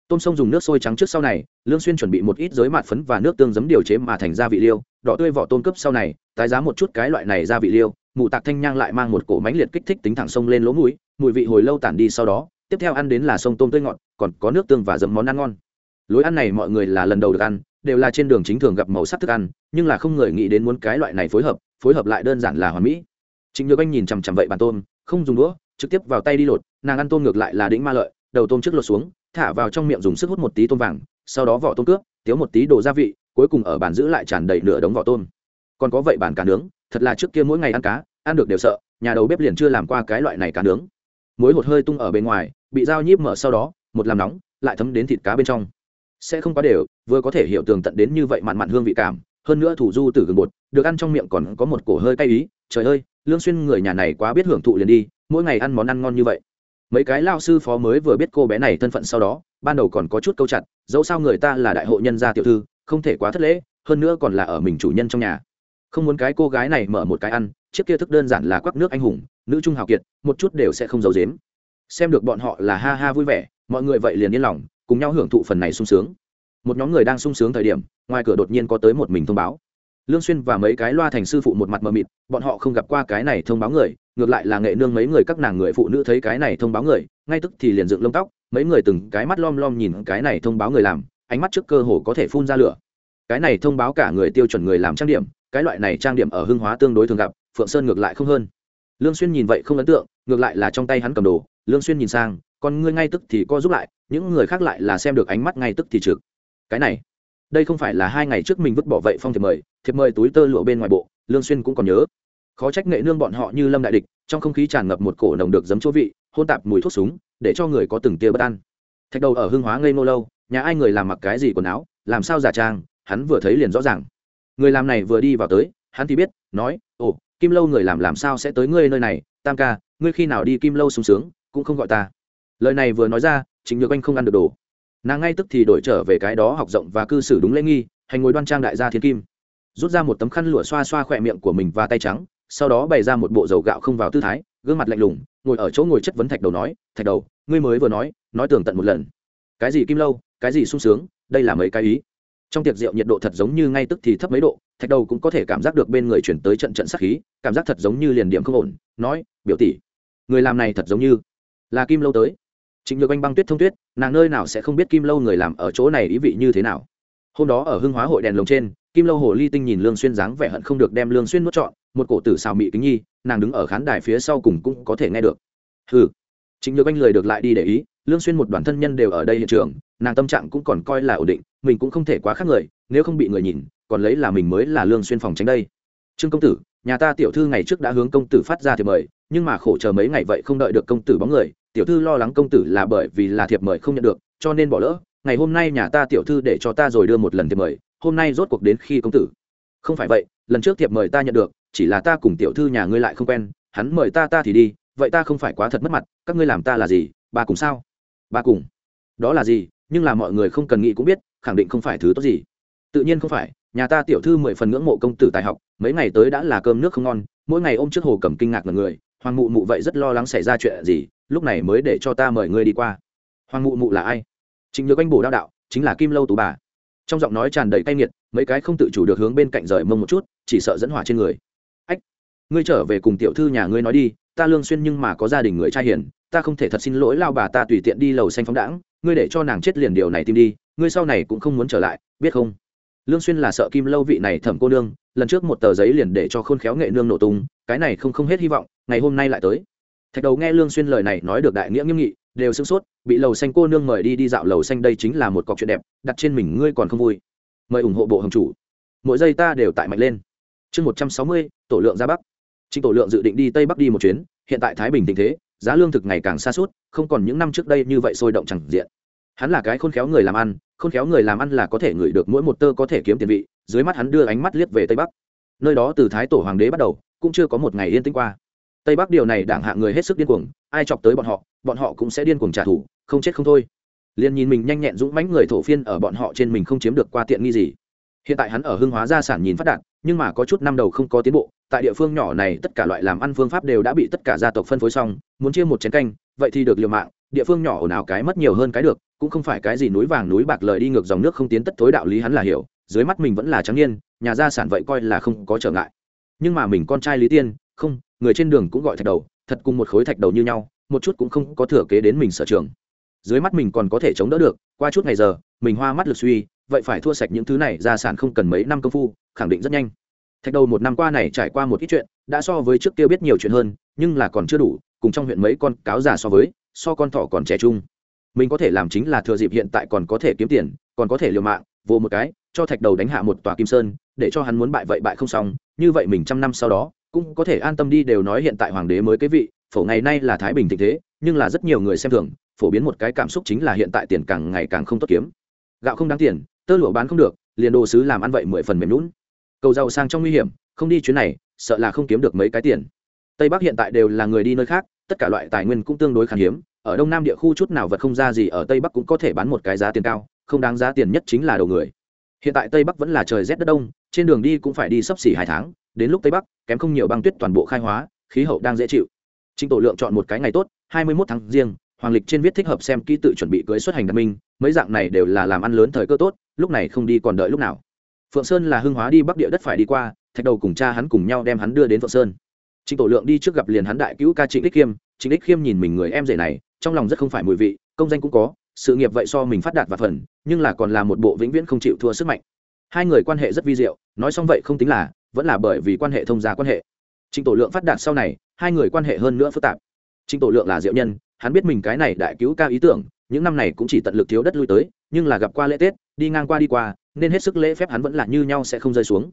Tôm sông dùng nước sôi trắng trước sau này, lương xuyên chuẩn bị một ít giới mạt phấn và nước tương giấm điều chế mà thành gia vị liêu, đỏ tươi vỏ tôm cấp sau này, tái giá một chút cái loại này gia vị liêu, mù tạc thanh nhang lại mang một cổ mánh liệt kích thích tính thẳng sông lên lỗ mũi, mùi vị hồi lâu tản đi sau đó, tiếp theo ăn đến là sông tôm tươi ngọt, còn có nước tương và giấm món ăn ngon. Lối ăn này mọi người là lần đầu được ăn, đều là trên đường chính thường gặp màu sắc thức ăn, nhưng là không người nghĩ đến muốn cái loại này phối hợp phối hợp lại đơn giản là hoàn mỹ Trịnh Nhược Anh nhìn chằm chằm vậy bàn tôm, không dùng đũa, trực tiếp vào tay đi lột, nàng ăn tôm ngược lại là đỉnh ma lợi, đầu tôm trước lột xuống, thả vào trong miệng dùng sức hút một tí tôm vàng, sau đó vỏ tôm cướp, tiếu một tí đồ gia vị, cuối cùng ở bàn giữ lại tràn đầy nửa đống vỏ tôm. Còn có vậy bàn cá nướng, thật là trước kia mỗi ngày ăn cá, ăn được đều sợ, nhà đầu bếp liền chưa làm qua cái loại này cá nướng. Muối hột hơi tung ở bên ngoài, bị dao nhíp mở sau đó, một làm nóng, lại thấm đến thịt cá bên trong. Sẽ không quá đều, vừa có thể hiểu tường tận đến như vậy mặn mặn hương vị cảm, hơn nữa thủ du tử gừng bột, được ăn trong miệng còn có một cổ hơi cay ý, trời ơi, lương xuyên người nhà này quá biết hưởng thụ liền đi mỗi ngày ăn món ăn ngon như vậy. Mấy cái lao sư phó mới vừa biết cô bé này thân phận sau đó ban đầu còn có chút câu chặt dẫu sao người ta là đại hộ nhân gia tiểu thư không thể quá thất lễ hơn nữa còn là ở mình chủ nhân trong nhà. Không muốn cái cô gái này mở một cái ăn chiếc kia thức đơn giản là quắc nước anh hùng nữ trung hào kiệt một chút đều sẽ không giấu giếm. Xem được bọn họ là ha ha vui vẻ mọi người vậy liền yên lòng cùng nhau hưởng thụ phần này sung sướng một nhóm người đang sung sướng thời điểm, ngoài cửa đột nhiên có tới một mình thông báo. Lương xuyên và mấy cái loa thành sư phụ một mặt mờ mịt, bọn họ không gặp qua cái này thông báo người, ngược lại là nghệ nương mấy người các nàng người phụ nữ thấy cái này thông báo người, ngay tức thì liền dựng lông tóc, mấy người từng cái mắt lom lom nhìn cái này thông báo người làm, ánh mắt trước cơ hồ có thể phun ra lửa. Cái này thông báo cả người tiêu chuẩn người làm trang điểm, cái loại này trang điểm ở hưng hóa tương đối thường gặp, phượng sơn ngược lại không hơn. Lương xuyên nhìn vậy không ấn tượng, ngược lại là trong tay hắn cầm đồ, lương xuyên nhìn sang còn ngươi ngay tức thì co giúp lại, những người khác lại là xem được ánh mắt ngay tức thì trực cái này, đây không phải là hai ngày trước mình vứt bỏ vậy phong thiệp mời thiệp mời túi tơ lụa bên ngoài bộ, lương xuyên cũng còn nhớ. Khó trách nghệ nương bọn họ như lâm đại địch, trong không khí tràn ngập một cổ nồng được giấm chỗ vị, hôn tạp mùi thuốc súng, để cho người có từng tia bất an. Thạch đầu ở hương hóa ngây nô lâu, nhà ai người làm mặc cái gì quần áo, làm sao giả trang, hắn vừa thấy liền rõ ràng. Người làm này vừa đi vào tới, hắn thì biết, nói, ồ, kim lâu người làm làm sao sẽ tới ngươi nơi này? Tam ca, ngươi khi nào đi kim lâu sung sướng, cũng không gọi ta. Lời này vừa nói ra chính nhược anh không ăn được đồ nàng ngay tức thì đổi trở về cái đó học rộng và cư xử đúng lễ nghi, hành ngồi đoan trang đại gia thiên kim. Rút ra một tấm khăn lụa xoa xoa khỏe miệng của mình và tay trắng, sau đó bày ra một bộ dầu gạo không vào tư thái, gương mặt lạnh lùng, ngồi ở chỗ ngồi chất vấn thạch đầu nói, thạch đầu, ngươi mới vừa nói nói tường tận một lần. Cái gì kim lâu, cái gì sung sướng, đây là mấy cái ý. Trong tiệc rượu nhiệt độ thật giống như ngay tức thì thấp mấy độ, thạch đầu cũng có thể cảm giác được bên người chuyển tới trận trận sắc khí, cảm giác thật giống như liền điểm không ổn, nói, biểu tỷ, người làm này thật giống như là kim lâu tới. Trịnh Nhược Anh băng tuyết thông tuyết, nàng nơi nào sẽ không biết Kim Lâu người làm ở chỗ này ý vị như thế nào. Hôm đó ở Hưng Hóa hội đèn lồng trên, Kim Lâu hồ ly tinh nhìn Lương Xuyên dáng vẻ hận không được đem Lương Xuyên nuốt trọn, một cổ tử xào mị kính nhi, nàng đứng ở khán đài phía sau cùng cũng có thể nghe được. Hừ. Trịnh Nhược Anh lời được lại đi để ý, Lương Xuyên một đoàn thân nhân đều ở đây hiện trường, nàng tâm trạng cũng còn coi là ổn định, mình cũng không thể quá khác người, nếu không bị người nhìn, còn lấy là mình mới là Lương Xuyên phòng tránh đây. Trương công tử, nhà ta tiểu thư ngày trước đã hướng công tử phát ra thiệp mời, nhưng mà khổ chờ mấy ngày vậy không đợi được công tử bóng người, tiểu thư lo lắng công tử là bởi vì là thiệp mời không nhận được, cho nên bỏ lỡ, ngày hôm nay nhà ta tiểu thư để cho ta rồi đưa một lần thiệp mời, hôm nay rốt cuộc đến khi công tử. Không phải vậy, lần trước thiệp mời ta nhận được, chỉ là ta cùng tiểu thư nhà ngươi lại không quen, hắn mời ta ta thì đi, vậy ta không phải quá thật mất mặt, các ngươi làm ta là gì, bà cùng sao? Bà cùng. Đó là gì, nhưng là mọi người không cần nghĩ cũng biết, khẳng định không phải thứ tốt gì. Tự nhiên không phải, nhà ta tiểu thư mười phần ngưỡng mộ công tử tài học, mấy ngày tới đã là cơm nước không ngon, mỗi ngày ôm trước hồ cầm kinh ngạc mật người, hoàng mụ mụ vậy rất lo lắng xảy ra chuyện gì lúc này mới để cho ta mời ngươi đi qua. Hoàng mụ mụ là ai? Trịnh nhược anh bổ đao đạo, chính là kim lâu tú bà. Trong giọng nói tràn đầy cay nghiệt, mấy cái không tự chủ được hướng bên cạnh rời mông một chút, chỉ sợ dẫn hỏa trên người. Ách, ngươi trở về cùng tiểu thư nhà ngươi nói đi, ta lương xuyên nhưng mà có gia đình người trai hiền, ta không thể thật xin lỗi lao bà ta tùy tiện đi lầu xanh phóng đãng, ngươi để cho nàng chết liền điều này tìm đi, ngươi sau này cũng không muốn trở lại, biết không? Lương xuyên là sợ kim lâu vị này thẩm cô nương, lần trước một tờ giấy liền để cho khôn khéo nghệ nương nổ tung, cái này không không hết hy vọng, ngày hôm nay lại tới thạch đầu nghe lương xuyên lời này nói được đại nghĩa nghiêm nghị, đều sững sốt, bị lầu xanh cô nương mời đi đi dạo lầu xanh đây chính là một cọc chuyện đẹp, đặt trên mình ngươi còn không vui. Mời ủng hộ bộ hồng chủ. Mỗi giây ta đều tại mạnh lên. Chương một trăm sáu mươi, tổ lượng ra bắc. Chính tổ lượng dự định đi tây bắc đi một chuyến, hiện tại thái bình tình thế, giá lương thực ngày càng xa suốt, không còn những năm trước đây như vậy sôi động chẳng diện. Hắn là cái khôn khéo người làm ăn, khôn khéo người làm ăn là có thể ngửi được mỗi một tơ có thể kiếm tiền vị, dưới mắt hắn đưa ánh mắt liếc về tây bắc. Nơi đó từ thái tổ hoàng đế bắt đầu, cũng chưa có một ngày yên tĩnh qua tây bắc điều này đảng hạ người hết sức điên cuồng, ai chọc tới bọn họ bọn họ cũng sẽ điên cuồng trả thù, không chết không thôi. Liền nhìn mình nhanh nhẹn dũng mãnh người thổ phiên ở bọn họ trên mình không chiếm được qua tiện nghi gì. Hiện tại hắn ở hưng hóa gia sản nhìn phát đạt, nhưng mà có chút năm đầu không có tiến bộ, tại địa phương nhỏ này tất cả loại làm ăn phương pháp đều đã bị tất cả gia tộc phân phối xong, muốn chia một chén canh, vậy thì được liều mạng, địa phương nhỏ ồn ào cái mất nhiều hơn cái được, cũng không phải cái gì núi vàng núi bạc lời đi ngược dòng nước không tiến tất tối đạo lý hắn là hiểu, dưới mắt mình vẫn là trắng niên, nhà gia sản vậy coi là không có trở ngại. Nhưng mà mình con trai lý tiên, không người trên đường cũng gọi thạch đầu, thật cùng một khối thạch đầu như nhau, một chút cũng không có thừa kế đến mình sở trường. Dưới mắt mình còn có thể chống đỡ được, qua chút ngày giờ, mình hoa mắt lực suy, vậy phải thua sạch những thứ này, gia sản không cần mấy năm công phu, khẳng định rất nhanh. Thạch đầu một năm qua này trải qua một ít chuyện, đã so với trước kia biết nhiều chuyện hơn, nhưng là còn chưa đủ, cùng trong huyện mấy con cáo già so với, so con thỏ còn trẻ trung. Mình có thể làm chính là thừa dịp hiện tại còn có thể kiếm tiền, còn có thể liều mạng vô một cái, cho thạch đầu đánh hạ một tòa kim sơn, để cho hắn muốn bại vậy bại không xong, như vậy mình trăm năm sau đó cũng có thể an tâm đi đều nói hiện tại hoàng đế mới cái vị, phổ ngày nay là thái bình thịnh thế, nhưng là rất nhiều người xem thường, phổ biến một cái cảm xúc chính là hiện tại tiền càng ngày càng không tốt kiếm. Gạo không đáng tiền, tơ lụa bán không được, liền đồ sứ làm ăn vậy mười phần mềm lún cầu giàu sang trong nguy hiểm, không đi chuyến này, sợ là không kiếm được mấy cái tiền. Tây bắc hiện tại đều là người đi nơi khác, tất cả loại tài nguyên cũng tương đối khan hiếm, ở đông nam địa khu chút nào vật không ra gì ở tây bắc cũng có thể bán một cái giá tiền cao, không đáng giá tiền nhất chính là đầu người. Hiện tại tây bắc vẫn là trời rét đất đông, trên đường đi cũng phải đi sấp xỉ hai tháng đến lúc tây bắc, kém không nhiều băng tuyết toàn bộ khai hóa, khí hậu đang dễ chịu. Trịnh tổ lượng chọn một cái ngày tốt, hai mươi 21 tháng riêng, hoàng lịch trên viết thích hợp xem kỹ tự chuẩn bị cưới xuất hành đặc minh mấy dạng này đều là làm ăn lớn thời cơ tốt, lúc này không đi còn đợi lúc nào. Phượng sơn là hưng hóa đi bắc địa đất phải đi qua, thạch đầu cùng cha hắn cùng nhau đem hắn đưa đến phượng sơn. Trịnh tổ lượng đi trước gặp liền hắn đại cứu ca trịnh đích khiêm, trịnh đích khiêm nhìn mình người em rể này, trong lòng rất không phải mùi vị, công danh cũng có, sự nghiệp vậy so mình phát đạt và phần, nhưng là còn là một bộ vĩnh viễn không chịu thua sức mạnh. Hai người quan hệ rất vi diệu, nói xong vậy không tính là vẫn là bởi vì quan hệ thông gia quan hệ. Trịnh tổ lượng phát đạt sau này, hai người quan hệ hơn nữa phức tạp. Trịnh tổ lượng là diệu nhân, hắn biết mình cái này đại cứu ca ý tưởng, những năm này cũng chỉ tận lực thiếu đất lui tới, nhưng là gặp qua lễ tết, đi ngang qua đi qua, nên hết sức lễ phép hắn vẫn là như nhau sẽ không rơi xuống.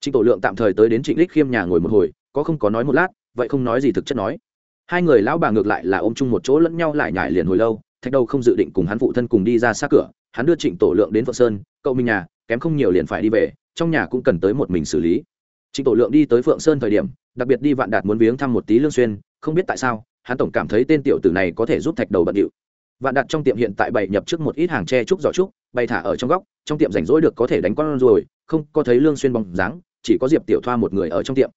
Trịnh tổ lượng tạm thời tới đến trịnh lích khiêm nhà ngồi một hồi, có không có nói một lát, vậy không nói gì thực chất nói. Hai người lão bà ngược lại là ôm chung một chỗ lẫn nhau lại nhải liền hồi lâu, thạch đầu không dự định cùng hắn phụ thân cùng đi ra xa cửa, hắn đưa trịnh tổ lượng đến phượng sơn, cậu mình nhà, kém không nhiều liền phải đi về, trong nhà cũng cần tới một mình xử lý trịnh tổ lượng đi tới phượng sơn thời điểm, đặc biệt đi vạn đạt muốn viếng thăm một tí lương xuyên, không biết tại sao, hắn tổng cảm thấy tên tiểu tử này có thể giúp thạch đầu bận điệu. Vạn đạt trong tiệm hiện tại bày nhập trước một ít hàng tre trúc giỏ trúc, bày thả ở trong góc, trong tiệm rảnh rỗi được có thể đánh con rồi không có thấy lương xuyên bóng dáng, chỉ có diệp tiểu thoa một người ở trong tiệm.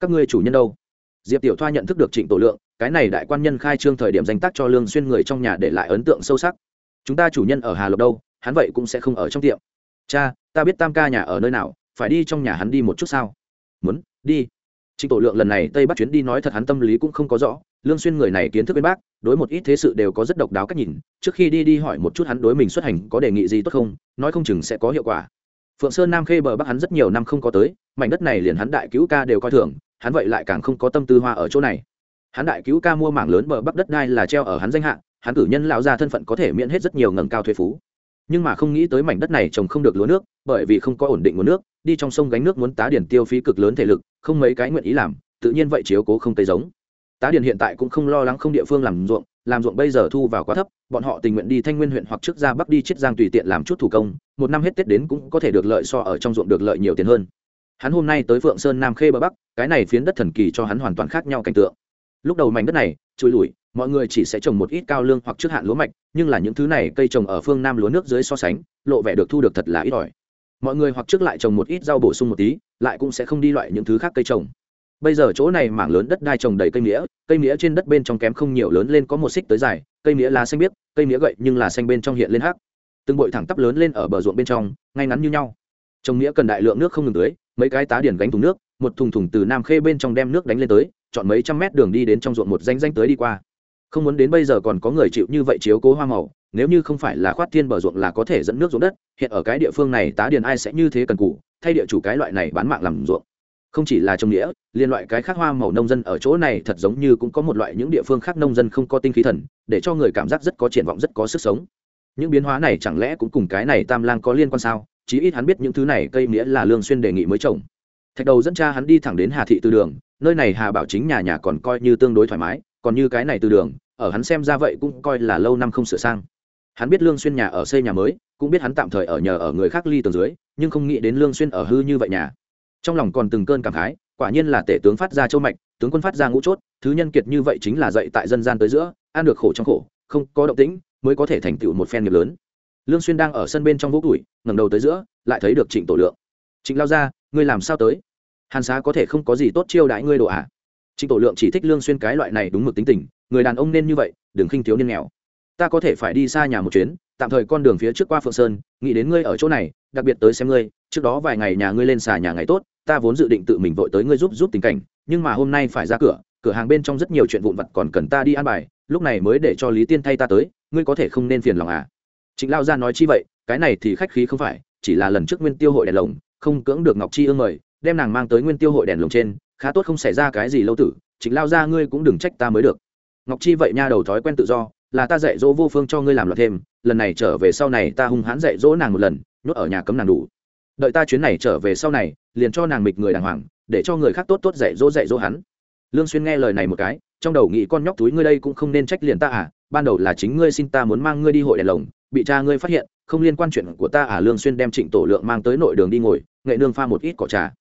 Các ngươi chủ nhân đâu? Diệp tiểu thoa nhận thức được trịnh tổ lượng, cái này đại quan nhân khai trương thời điểm danh tác cho lương xuyên người trong nhà để lại ấn tượng sâu sắc. Chúng ta chủ nhân ở hà lộc đâu, hắn vậy cũng sẽ không ở trong tiệm. Cha, ta biết tam ca nhà ở nơi nào, phải đi trong nhà hắn đi một chút sao? Muốn, đi. Trịnh tổ lượng lần này tây bắc chuyến đi nói thật hắn tâm lý cũng không có rõ, lương xuyên người này kiến thức bên bác đối một ít thế sự đều có rất độc đáo cách nhìn, trước khi đi đi hỏi một chút hắn đối mình xuất hành có đề nghị gì tốt không, nói không chừng sẽ có hiệu quả. Phượng sơn nam khê bờ bắc hắn rất nhiều năm không có tới, mảnh đất này liền hắn đại cứu ca đều coi thường, hắn vậy lại càng không có tâm tư hoa ở chỗ này. Hắn đại cứu ca mua mảng lớn bờ bắc đất đai là treo ở hắn danh hạ, hắn cử nhân lão gia thân phận có thể miễn hết rất nhiều ngầm cao thuế phú nhưng mà không nghĩ tới mảnh đất này trồng không được lúa nước, bởi vì không có ổn định nguồn nước, đi trong sông gánh nước muốn tá điển tiêu phí cực lớn thể lực, không mấy cái nguyện ý làm, tự nhiên vậy chiếu cố không tây giống. Tá điển hiện tại cũng không lo lắng không địa phương làm ruộng làm ruộng bây giờ thu vào quá thấp, bọn họ tình nguyện đi thanh nguyên huyện hoặc trước ra bắc đi chiết giang tùy tiện làm chút thủ công, một năm hết tết đến cũng có thể được lợi so ở trong ruộng được lợi nhiều tiền hơn. Hắn hôm nay tới phượng sơn nam khê bờ bắc, cái này phiến đất thần kỳ cho hắn hoàn toàn khác nhau cảnh tượng. Lúc đầu mảnh đất này trôi lủi, mọi người chỉ sẽ trồng một ít cao lương hoặc trước hạn lúa mạch, nhưng là những thứ này cây trồng ở phương nam lúa nước dưới so sánh, lộ vẻ được thu được thật là ít ỏi. Mọi người hoặc trước lại trồng một ít rau bổ sung một tí, lại cũng sẽ không đi loại những thứ khác cây trồng. Bây giờ chỗ này mảng lớn đất đai trồng đầy cây mía cây mía trên đất bên trong kém không nhiều lớn lên có một xích tới dài, cây mía lá xanh biếc, cây mía gậy nhưng là xanh bên trong hiện lên hắc. Từng bụi thẳng tắp lớn lên ở bờ ruộng bên trong, ngay ngắn như nhau. Trồng mía cần đại lượng nước không ngừng tưới, mấy cái tá điển gánh thùng nước, một thùng thùng từ nam khê bên trong đem nước đánh lên tới chọn mấy trăm mét đường đi đến trong ruộng một danh danh tới đi qua. Không muốn đến bây giờ còn có người chịu như vậy chiếu cố hoa màu, nếu như không phải là khoát thiên bờ ruộng là có thể dẫn nước ruộng đất, hiện ở cái địa phương này tá điền ai sẽ như thế cần cụ thay địa chủ cái loại này bán mạng làm ruộng. Không chỉ là trồng nghĩa, liên loại cái khác hoa màu nông dân ở chỗ này thật giống như cũng có một loại những địa phương khác nông dân không có tinh khí thần, để cho người cảm giác rất có triển vọng, rất có sức sống. Những biến hóa này chẳng lẽ cũng cùng cái này tam lang có liên quan sao? Chí ít hắn biết những thứ này cây nghĩa là lương xuyên đề nghị mới trồng. Thạch đầu dẫn cha hắn đi thẳng đến hà thị từ đường nơi này hà bảo chính nhà nhà còn coi như tương đối thoải mái, còn như cái này từ đường, ở hắn xem ra vậy cũng coi là lâu năm không sửa sang. Hắn biết lương xuyên nhà ở xây nhà mới, cũng biết hắn tạm thời ở nhờ ở người khác ly tầng dưới, nhưng không nghĩ đến lương xuyên ở hư như vậy nhà. Trong lòng còn từng cơn cảm khái, quả nhiên là tể tướng phát ra châu mạch, tướng quân phát ra ngũ chốt, thứ nhân kiệt như vậy chính là dạy tại dân gian tới giữa, ăn được khổ trong khổ, không có động tĩnh, mới có thể thành tựu một phen nghiệp lớn. Lương xuyên đang ở sân bên trong vũ tuổi ngẩng đầu tới giữa, lại thấy được trịnh tổ lượng. Trịnh lao ra, ngươi làm sao tới? Hàn xá có thể không có gì tốt chiêu đãi ngươi đồ à? Trịnh tổ lượng chỉ thích lương xuyên cái loại này đúng mực tính tình, người đàn ông nên như vậy, đừng khinh thiếu niên nghèo. Ta có thể phải đi xa nhà một chuyến, tạm thời con đường phía trước qua phượng sơn, nghĩ đến ngươi ở chỗ này, đặc biệt tới xem ngươi, trước đó vài ngày nhà ngươi lên xà nhà ngày tốt, ta vốn dự định tự mình vội tới ngươi giúp giúp tình cảnh, nhưng mà hôm nay phải ra cửa cửa hàng bên trong rất nhiều chuyện vụn vặt còn cần ta đi ăn bài, lúc này mới để cho lý tiên thay ta tới, ngươi có thể không nên phiền lòng à? Trịnh lao gia nói chi vậy, cái này thì khách khí không phải, chỉ là lần trước nguyên tiêu hội đèn lồng, không cưỡng được ngọc chi ương mời đem nàng mang tới nguyên tiêu hội đèn lồng trên, khá tốt không xảy ra cái gì lâu tử chính lao ra ngươi cũng đừng trách ta mới được. Ngọc chi vậy nha đầu thói quen tự do, là ta dạy dỗ vô phương cho ngươi làm loạt thêm, lần này trở về sau này ta hung hãn dạy dỗ nàng một lần, nhốt ở nhà cấm nàng đủ. Đợi ta chuyến này trở về sau này, liền cho nàng mịch người đàng hoàng, để cho người khác tốt tốt dạy dỗ dạy dỗ hắn. Lương xuyên nghe lời này một cái, trong đầu nghĩ con nhóc túi ngươi đây cũng không nên trách liền ta à ban đầu là chính ngươi xin ta muốn mang ngươi đi hội đèn lồng, bị cha ngươi phát hiện, không liên quan chuyện của ta à lương xuyên đem trịnh tổ lượng mang tới nội đường đi ngồi, nghệ nương pha một ít cỏ trà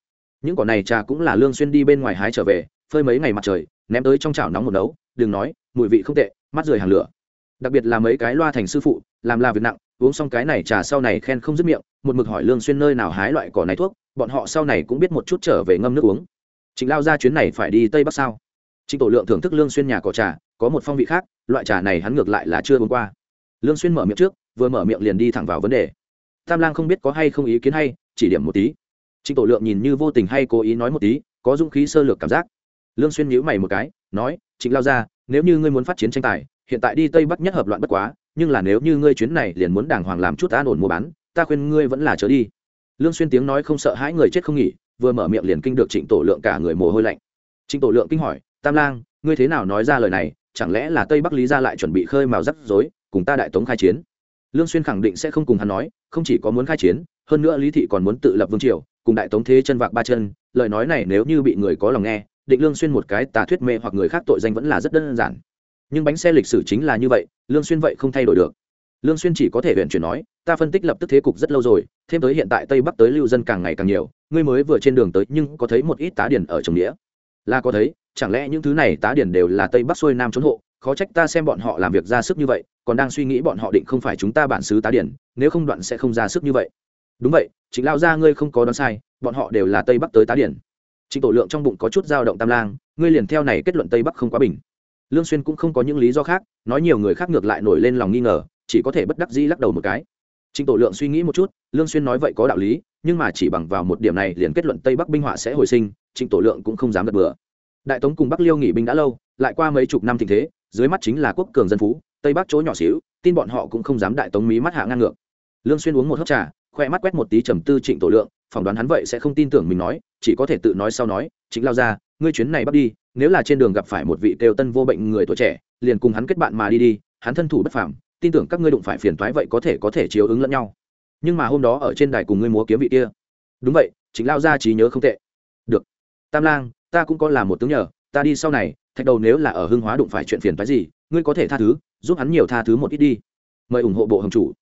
những cỏ này trà cũng là lương xuyên đi bên ngoài hái trở về, phơi mấy ngày mặt trời, ném tới trong chảo nóng một nấu, đừng nói, mùi vị không tệ, mắt rời hàng lửa. Đặc biệt là mấy cái loa thành sư phụ, làm là việc nặng, uống xong cái này trà sau này khen không dứt miệng, một mực hỏi lương xuyên nơi nào hái loại cỏ này thuốc, bọn họ sau này cũng biết một chút trở về ngâm nước uống. Trịnh lao ra chuyến này phải đi tây bắc sao? Trịnh tổ lượng thưởng thức lương xuyên nhà cỏ trà, có một phong vị khác, loại trà này hắn ngược lại là chưa uống qua. Lương xuyên mở miệng trước, vừa mở miệng liền đi thẳng vào vấn đề. Tam lang không biết có hay không ý kiến hay, chỉ điểm một tí trịnh tổ lượng nhìn như vô tình hay cố ý nói một tí, có dũng khí sơ lược cảm giác. Lương xuyên nhíu mày một cái, nói, trịnh lao ra nếu như ngươi muốn phát chiến tranh tài, hiện tại đi tây bắc nhất hợp loạn bất quá, nhưng là nếu như ngươi chuyến này liền muốn đàng hoàng làm chút an ổn mua bán, ta khuyên ngươi vẫn là trở đi. Lương xuyên tiếng nói không sợ hãi người chết không nghỉ, vừa mở miệng liền kinh được trịnh tổ lượng cả người mồ hôi lạnh. Trịnh tổ lượng kinh hỏi, tam lang, ngươi thế nào nói ra lời này? Chẳng lẽ là tây bắc lý gia lại chuẩn bị khơi mào rắc rối, cùng ta đại tống khai chiến? Lương xuyên khẳng định sẽ không cùng hắn nói, không chỉ có muốn khai chiến, hơn nữa lý thị còn muốn tự lập vương triều cùng đại tống thế chân vạc ba chân, lời nói này nếu như bị người có lòng nghe, định lương xuyên một cái tà thuyết mê hoặc người khác tội danh vẫn là rất đơn giản. Nhưng bánh xe lịch sử chính là như vậy, lương xuyên vậy không thay đổi được. Lương xuyên chỉ có thể huyện chuyển nói, ta phân tích lập tức thế cục rất lâu rồi, thêm tới hiện tại tây bắc tới lưu dân càng ngày càng nhiều, ngươi mới vừa trên đường tới nhưng có thấy một ít tá điển ở trồng nghĩa? Là có thấy, chẳng lẽ những thứ này tá điển đều là tây bắc xuôi nam trốn hộ, khó trách ta xem bọn họ làm việc ra sức như vậy, còn đang suy nghĩ bọn họ định không phải chúng ta bản xứ tá điển, nếu không đoạn sẽ không ra sức như vậy đúng vậy chính lao ra ngươi không có đoán sai, bọn họ đều là tây bắc tới tá điển. Trịnh tổ lượng trong bụng có chút dao động tam lang, ngươi liền theo này kết luận tây bắc không quá bình. Lương xuyên cũng không có những lý do khác, nói nhiều người khác ngược lại nổi lên lòng nghi ngờ, chỉ có thể bất đắc dĩ lắc đầu một cái. Trịnh tổ lượng suy nghĩ một chút, lương xuyên nói vậy có đạo lý, nhưng mà chỉ bằng vào một điểm này liền kết luận tây bắc binh họa sẽ hồi sinh, trịnh tổ lượng cũng không dám gật bừa. Đại tống cùng bắc liêu nghỉ binh đã lâu, lại qua mấy chục năm thịnh thế, dưới mắt chính là quốc cường dân phú, tây bắc chỗ nhỏ xíu, tin bọn họ cũng không dám đại tống mí mắt hạ ngang ngược. Lương xuyên uống một hớp trà khoe mắt quét một tí trầm tư trịnh tổ lượng, phỏng đoán hắn vậy sẽ không tin tưởng mình nói, chỉ có thể tự nói sau nói chính lao ra ngươi chuyến này bắt đi, nếu là trên đường gặp phải một vị têu tân vô bệnh người tuổi trẻ, liền cùng hắn kết bạn mà đi đi, hắn thân thủ bất phàm, tin tưởng các ngươi đụng phải phiền toái vậy có thể có thể chiếu ứng lẫn nhau. Nhưng mà hôm đó ở trên đài cùng ngươi múa kiếm vị kia. Đúng vậy chính lao ra trí nhớ không tệ. Được. Tam lang, ta cũng có làm một tướng nhờ, ta đi sau này, thạch đầu nếu là ở hưng hóa đụng phải chuyện phiền toái gì, ngươi có thể tha thứ, giúp hắn nhiều tha thứ một ít đi. Mời ủng hộ bộ hồng chủ.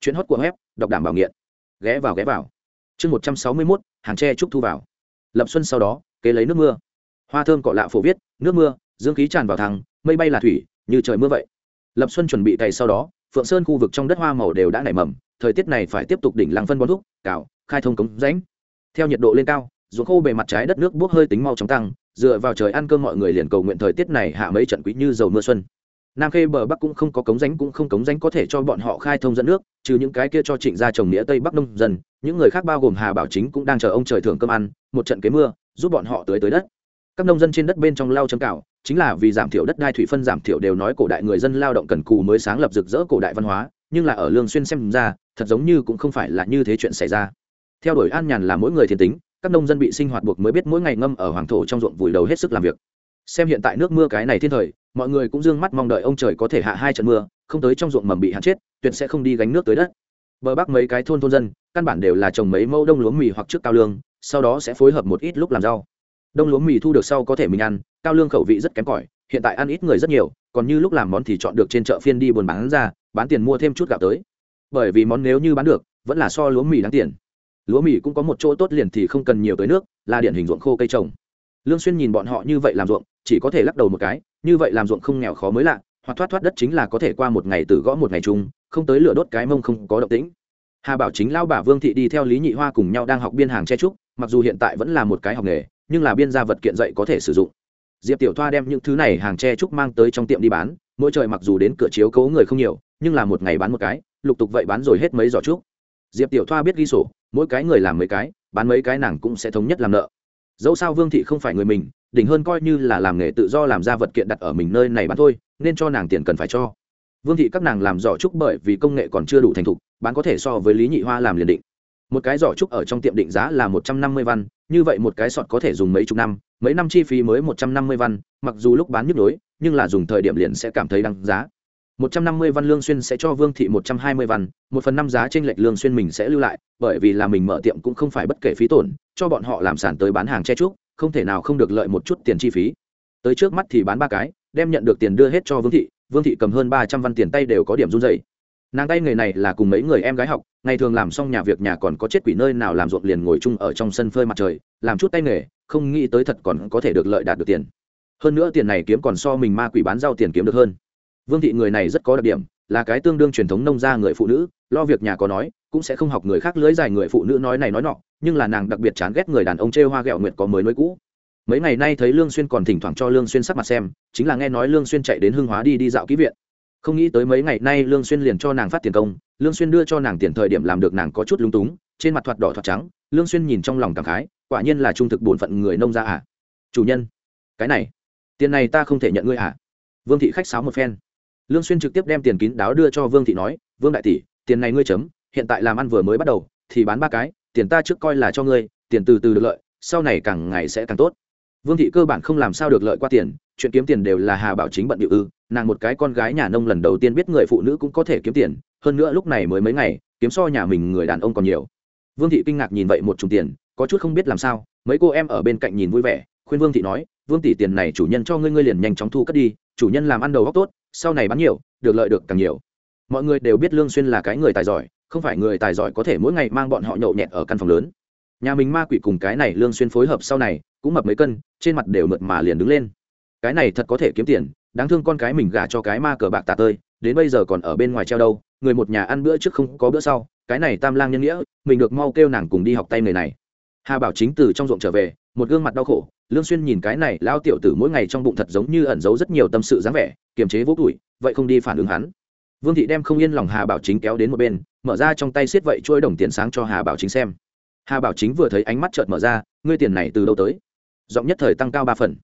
Chuyến hót của web, đọc đảm bảo nghiện ghé vào ghé vào. Chương một trăm sáu mươi mốt, hàng tre trúc thu vào. Lập xuân sau đó, kế lấy nước mưa. Hoa thơm cọ lạ phổ viết, nước mưa, dương khí tràn vào thằng mây bay là thủy, như trời mưa vậy. Lập xuân chuẩn bị cày sau đó, phượng sơn khu vực trong đất hoa màu đều đã nảy mầm, thời tiết này phải tiếp tục đỉnh lăng phân bón thuốc cào, khai thông cống rãnh. Theo nhiệt độ lên cao, ruộng khô bề mặt trái đất nước bốc hơi tính mau chóng tăng, dựa vào trời ăn cơm mọi người liền cầu nguyện thời tiết này hạ mấy trận quý như dầu mưa xuân nam khê bờ bắc cũng không có cống rãnh, cũng không cống rãnh có thể cho bọn họ khai thông dẫn nước, trừ những cái kia cho trịnh gia trồng nghĩa tây bắc nông dân. Những người khác bao gồm hà bảo chính cũng đang chờ ông trời thưởng cơm ăn, một trận kế mưa, giúp bọn họ tới tới đất. Các nông dân trên đất bên trong lao chấm cào chính là vì giảm thiểu đất đai thủy phân, giảm thiểu đều nói cổ đại người dân lao động cần cù mới sáng lập rực rỡ cổ đại văn hóa, nhưng là ở lương xuyên xem ra, thật giống như cũng không phải là như thế chuyện xảy ra. Theo đuổi an nhàn là mỗi người thiên tính, các nông dân bị sinh hoạt buộc mới biết mỗi ngày ngâm ở hoàng thổ trong ruộng vùi đầu hết sức làm việc xem hiện tại nước mưa cái này thiên thời, mọi người cũng dương mắt mong đợi ông trời có thể hạ hai trận mưa, không tới trong ruộng mầm bị hạn chết, tuyệt sẽ không đi gánh nước tới đất. Bờ bắc mấy cái thôn thôn dân, căn bản đều là trồng mấy mẫu đông lúa mì hoặc trước cao lương, sau đó sẽ phối hợp một ít lúc làm rau. Đông lúa mì thu được sau có thể mình ăn, cao lương khẩu vị rất kém cỏi, hiện tại ăn ít người rất nhiều, còn như lúc làm món thì chọn được trên chợ phiên đi buôn bán ra, bán tiền mua thêm chút gạo tới. Bởi vì món nếu như bán được, vẫn là so lúa mì đáng tiền. Lúa mì cũng có một chỗ tốt liền thì không cần nhiều tới nước, là điển hình ruộng khô cây trồng. Lương xuyên nhìn bọn họ như vậy làm ruộng chỉ có thể lắc đầu một cái, như vậy làm ruộng không nghèo khó mới lạ, hoặc thoát thoát đất chính là có thể qua một ngày từ gõ một ngày chung, không tới lửa đốt cái mông không có động tĩnh. Hà bảo chính lao bà vương thị đi theo lý nhị hoa cùng nhau đang học biên hàng che trúc, mặc dù hiện tại vẫn là một cái học nghề, nhưng là biên gia vật kiện dạy có thể sử dụng. Diệp tiểu thoa đem những thứ này hàng che trúc mang tới trong tiệm đi bán, mỗi trời mặc dù đến cửa chiếu cố người không nhiều, nhưng là một ngày bán một cái, lục tục vậy bán rồi hết mấy giỏ trúc. Diệp tiểu thoa biết ghi sổ, mỗi cái người làm mấy cái, bán mấy cái nàng cũng sẽ thống nhất làm nợ dẫu sao vương thị không phải người mình, đỉnh hơn coi như là làm nghề tự do làm ra vật kiện đặt ở mình nơi này bán thôi, nên cho nàng tiền cần phải cho. Vương thị các nàng làm giỏ trúc bởi vì công nghệ còn chưa đủ thành thục bán có thể so với lý nhị hoa làm liền định. Một cái giỏ trúc ở trong tiệm định giá là một trăm năm mươi văn, như vậy một cái sọt có thể dùng mấy chục năm, mấy năm chi phí mới một trăm năm mươi văn, mặc dù lúc bán nhức nhối, nhưng là dùng thời điểm liền sẽ cảm thấy đăng giá một trăm năm mươi văn lương xuyên sẽ cho vương thị một trăm hai mươi văn một phần năm giá trên lệch lương xuyên mình sẽ lưu lại bởi vì là mình mở tiệm cũng không phải bất kể phí tổn cho bọn họ làm sản tới bán hàng che chúc, không thể nào không được lợi một chút tiền chi phí. Tới trước mắt thì bán ba cái đem nhận được tiền đưa hết cho vương thị vương thị cầm hơn ba trăm văn tiền tay đều có điểm run rẩy. nàng tay nghề này là cùng mấy người em gái học ngày thường làm xong nhà việc nhà còn có chết quỷ nơi nào làm ruộng liền ngồi chung ở trong sân phơi mặt trời làm chút tay nghề không nghĩ tới thật còn có thể được lợi đạt được tiền. Hơn nữa tiền này kiếm còn so mình ma quỷ bán rau tiền kiếm được hơn vương thị người này rất có đặc điểm, là cái tương đương truyền thống nông gia người phụ nữ, lo việc nhà có nói, cũng sẽ không học người khác lưỡi dài người phụ nữ nói này nói nọ, nhưng là nàng đặc biệt chán ghét người đàn ông chê hoa ghẹo nguyệt có mới nối cũ. Mấy ngày nay thấy lương xuyên còn thỉnh thoảng cho lương xuyên sắc mặt xem, chính là nghe nói lương xuyên chạy đến hưng hóa đi đi dạo ký viện. Không nghĩ tới mấy ngày nay lương xuyên liền cho nàng phát tiền công, lương xuyên đưa cho nàng tiền thời điểm làm được nàng có chút lung túng, trên mặt thoạt đỏ thoạt trắng, lương xuyên nhìn trong lòng cảm khái, quả nhiên là trung thực bổn phận người nông gia à. Chủ nhân, cái này, tiền này ta không thể nhận ngươi à. Vương thị khách sáo một phen lương xuyên trực tiếp đem tiền kín đáo đưa cho vương thị nói, vương đại tỷ, tiền này ngươi chấm, hiện tại làm ăn vừa mới bắt đầu, thì bán ba cái, tiền ta trước coi là cho ngươi, tiền từ từ được lợi, sau này càng ngày sẽ càng tốt. Vương thị cơ bản không làm sao được lợi qua tiền, chuyện kiếm tiền đều là hà bảo chính bận điệu ư, nàng một cái con gái nhà nông lần đầu tiên biết người phụ nữ cũng có thể kiếm tiền, hơn nữa lúc này mới mấy ngày, kiếm so nhà mình người đàn ông còn nhiều. Vương thị kinh ngạc nhìn vậy một chục tiền, có chút không biết làm sao, mấy cô em ở bên cạnh nhìn vui vẻ, khuyên vương thị nói, vương tỷ tiền này chủ nhân cho ngươi ngươi liền nhanh chóng thu cất đi, chủ nhân làm ăn đầu góc tốt sau này bán nhiều, được lợi được càng nhiều. Mọi người đều biết lương xuyên là cái người tài giỏi, không phải người tài giỏi có thể mỗi ngày mang bọn họ nhậu nhẹt ở căn phòng lớn. Nhà mình ma quỷ cùng cái này lương xuyên phối hợp sau này, cũng mập mấy cân, trên mặt đều mượt mà liền đứng lên. Cái này thật có thể kiếm tiền, đáng thương con cái mình gả cho cái ma cờ bạc tà tơi, đến bây giờ còn ở bên ngoài treo đâu, người một nhà ăn bữa trước không có bữa sau, cái này tam lang nhân nghĩa, mình được mau kêu nàng cùng đi học tay người này. Hà bảo chính từ trong ruộng trở về một gương mặt đau khổ, lương xuyên nhìn cái này lao tiểu tử mỗi ngày trong bụng thật giống như ẩn giấu rất nhiều tâm sự dáng vẻ, kiềm chế vô tuổi vậy không đi phản ứng hắn. Vương thị đem không yên lòng hà bảo chính kéo đến một bên, mở ra trong tay xiết vậy chuỗi đồng tiền sáng cho hà bảo chính xem. Hà bảo chính vừa thấy ánh mắt chợt mở ra, ngươi tiền này từ đâu tới? Giọng nhất thời tăng cao ba phần.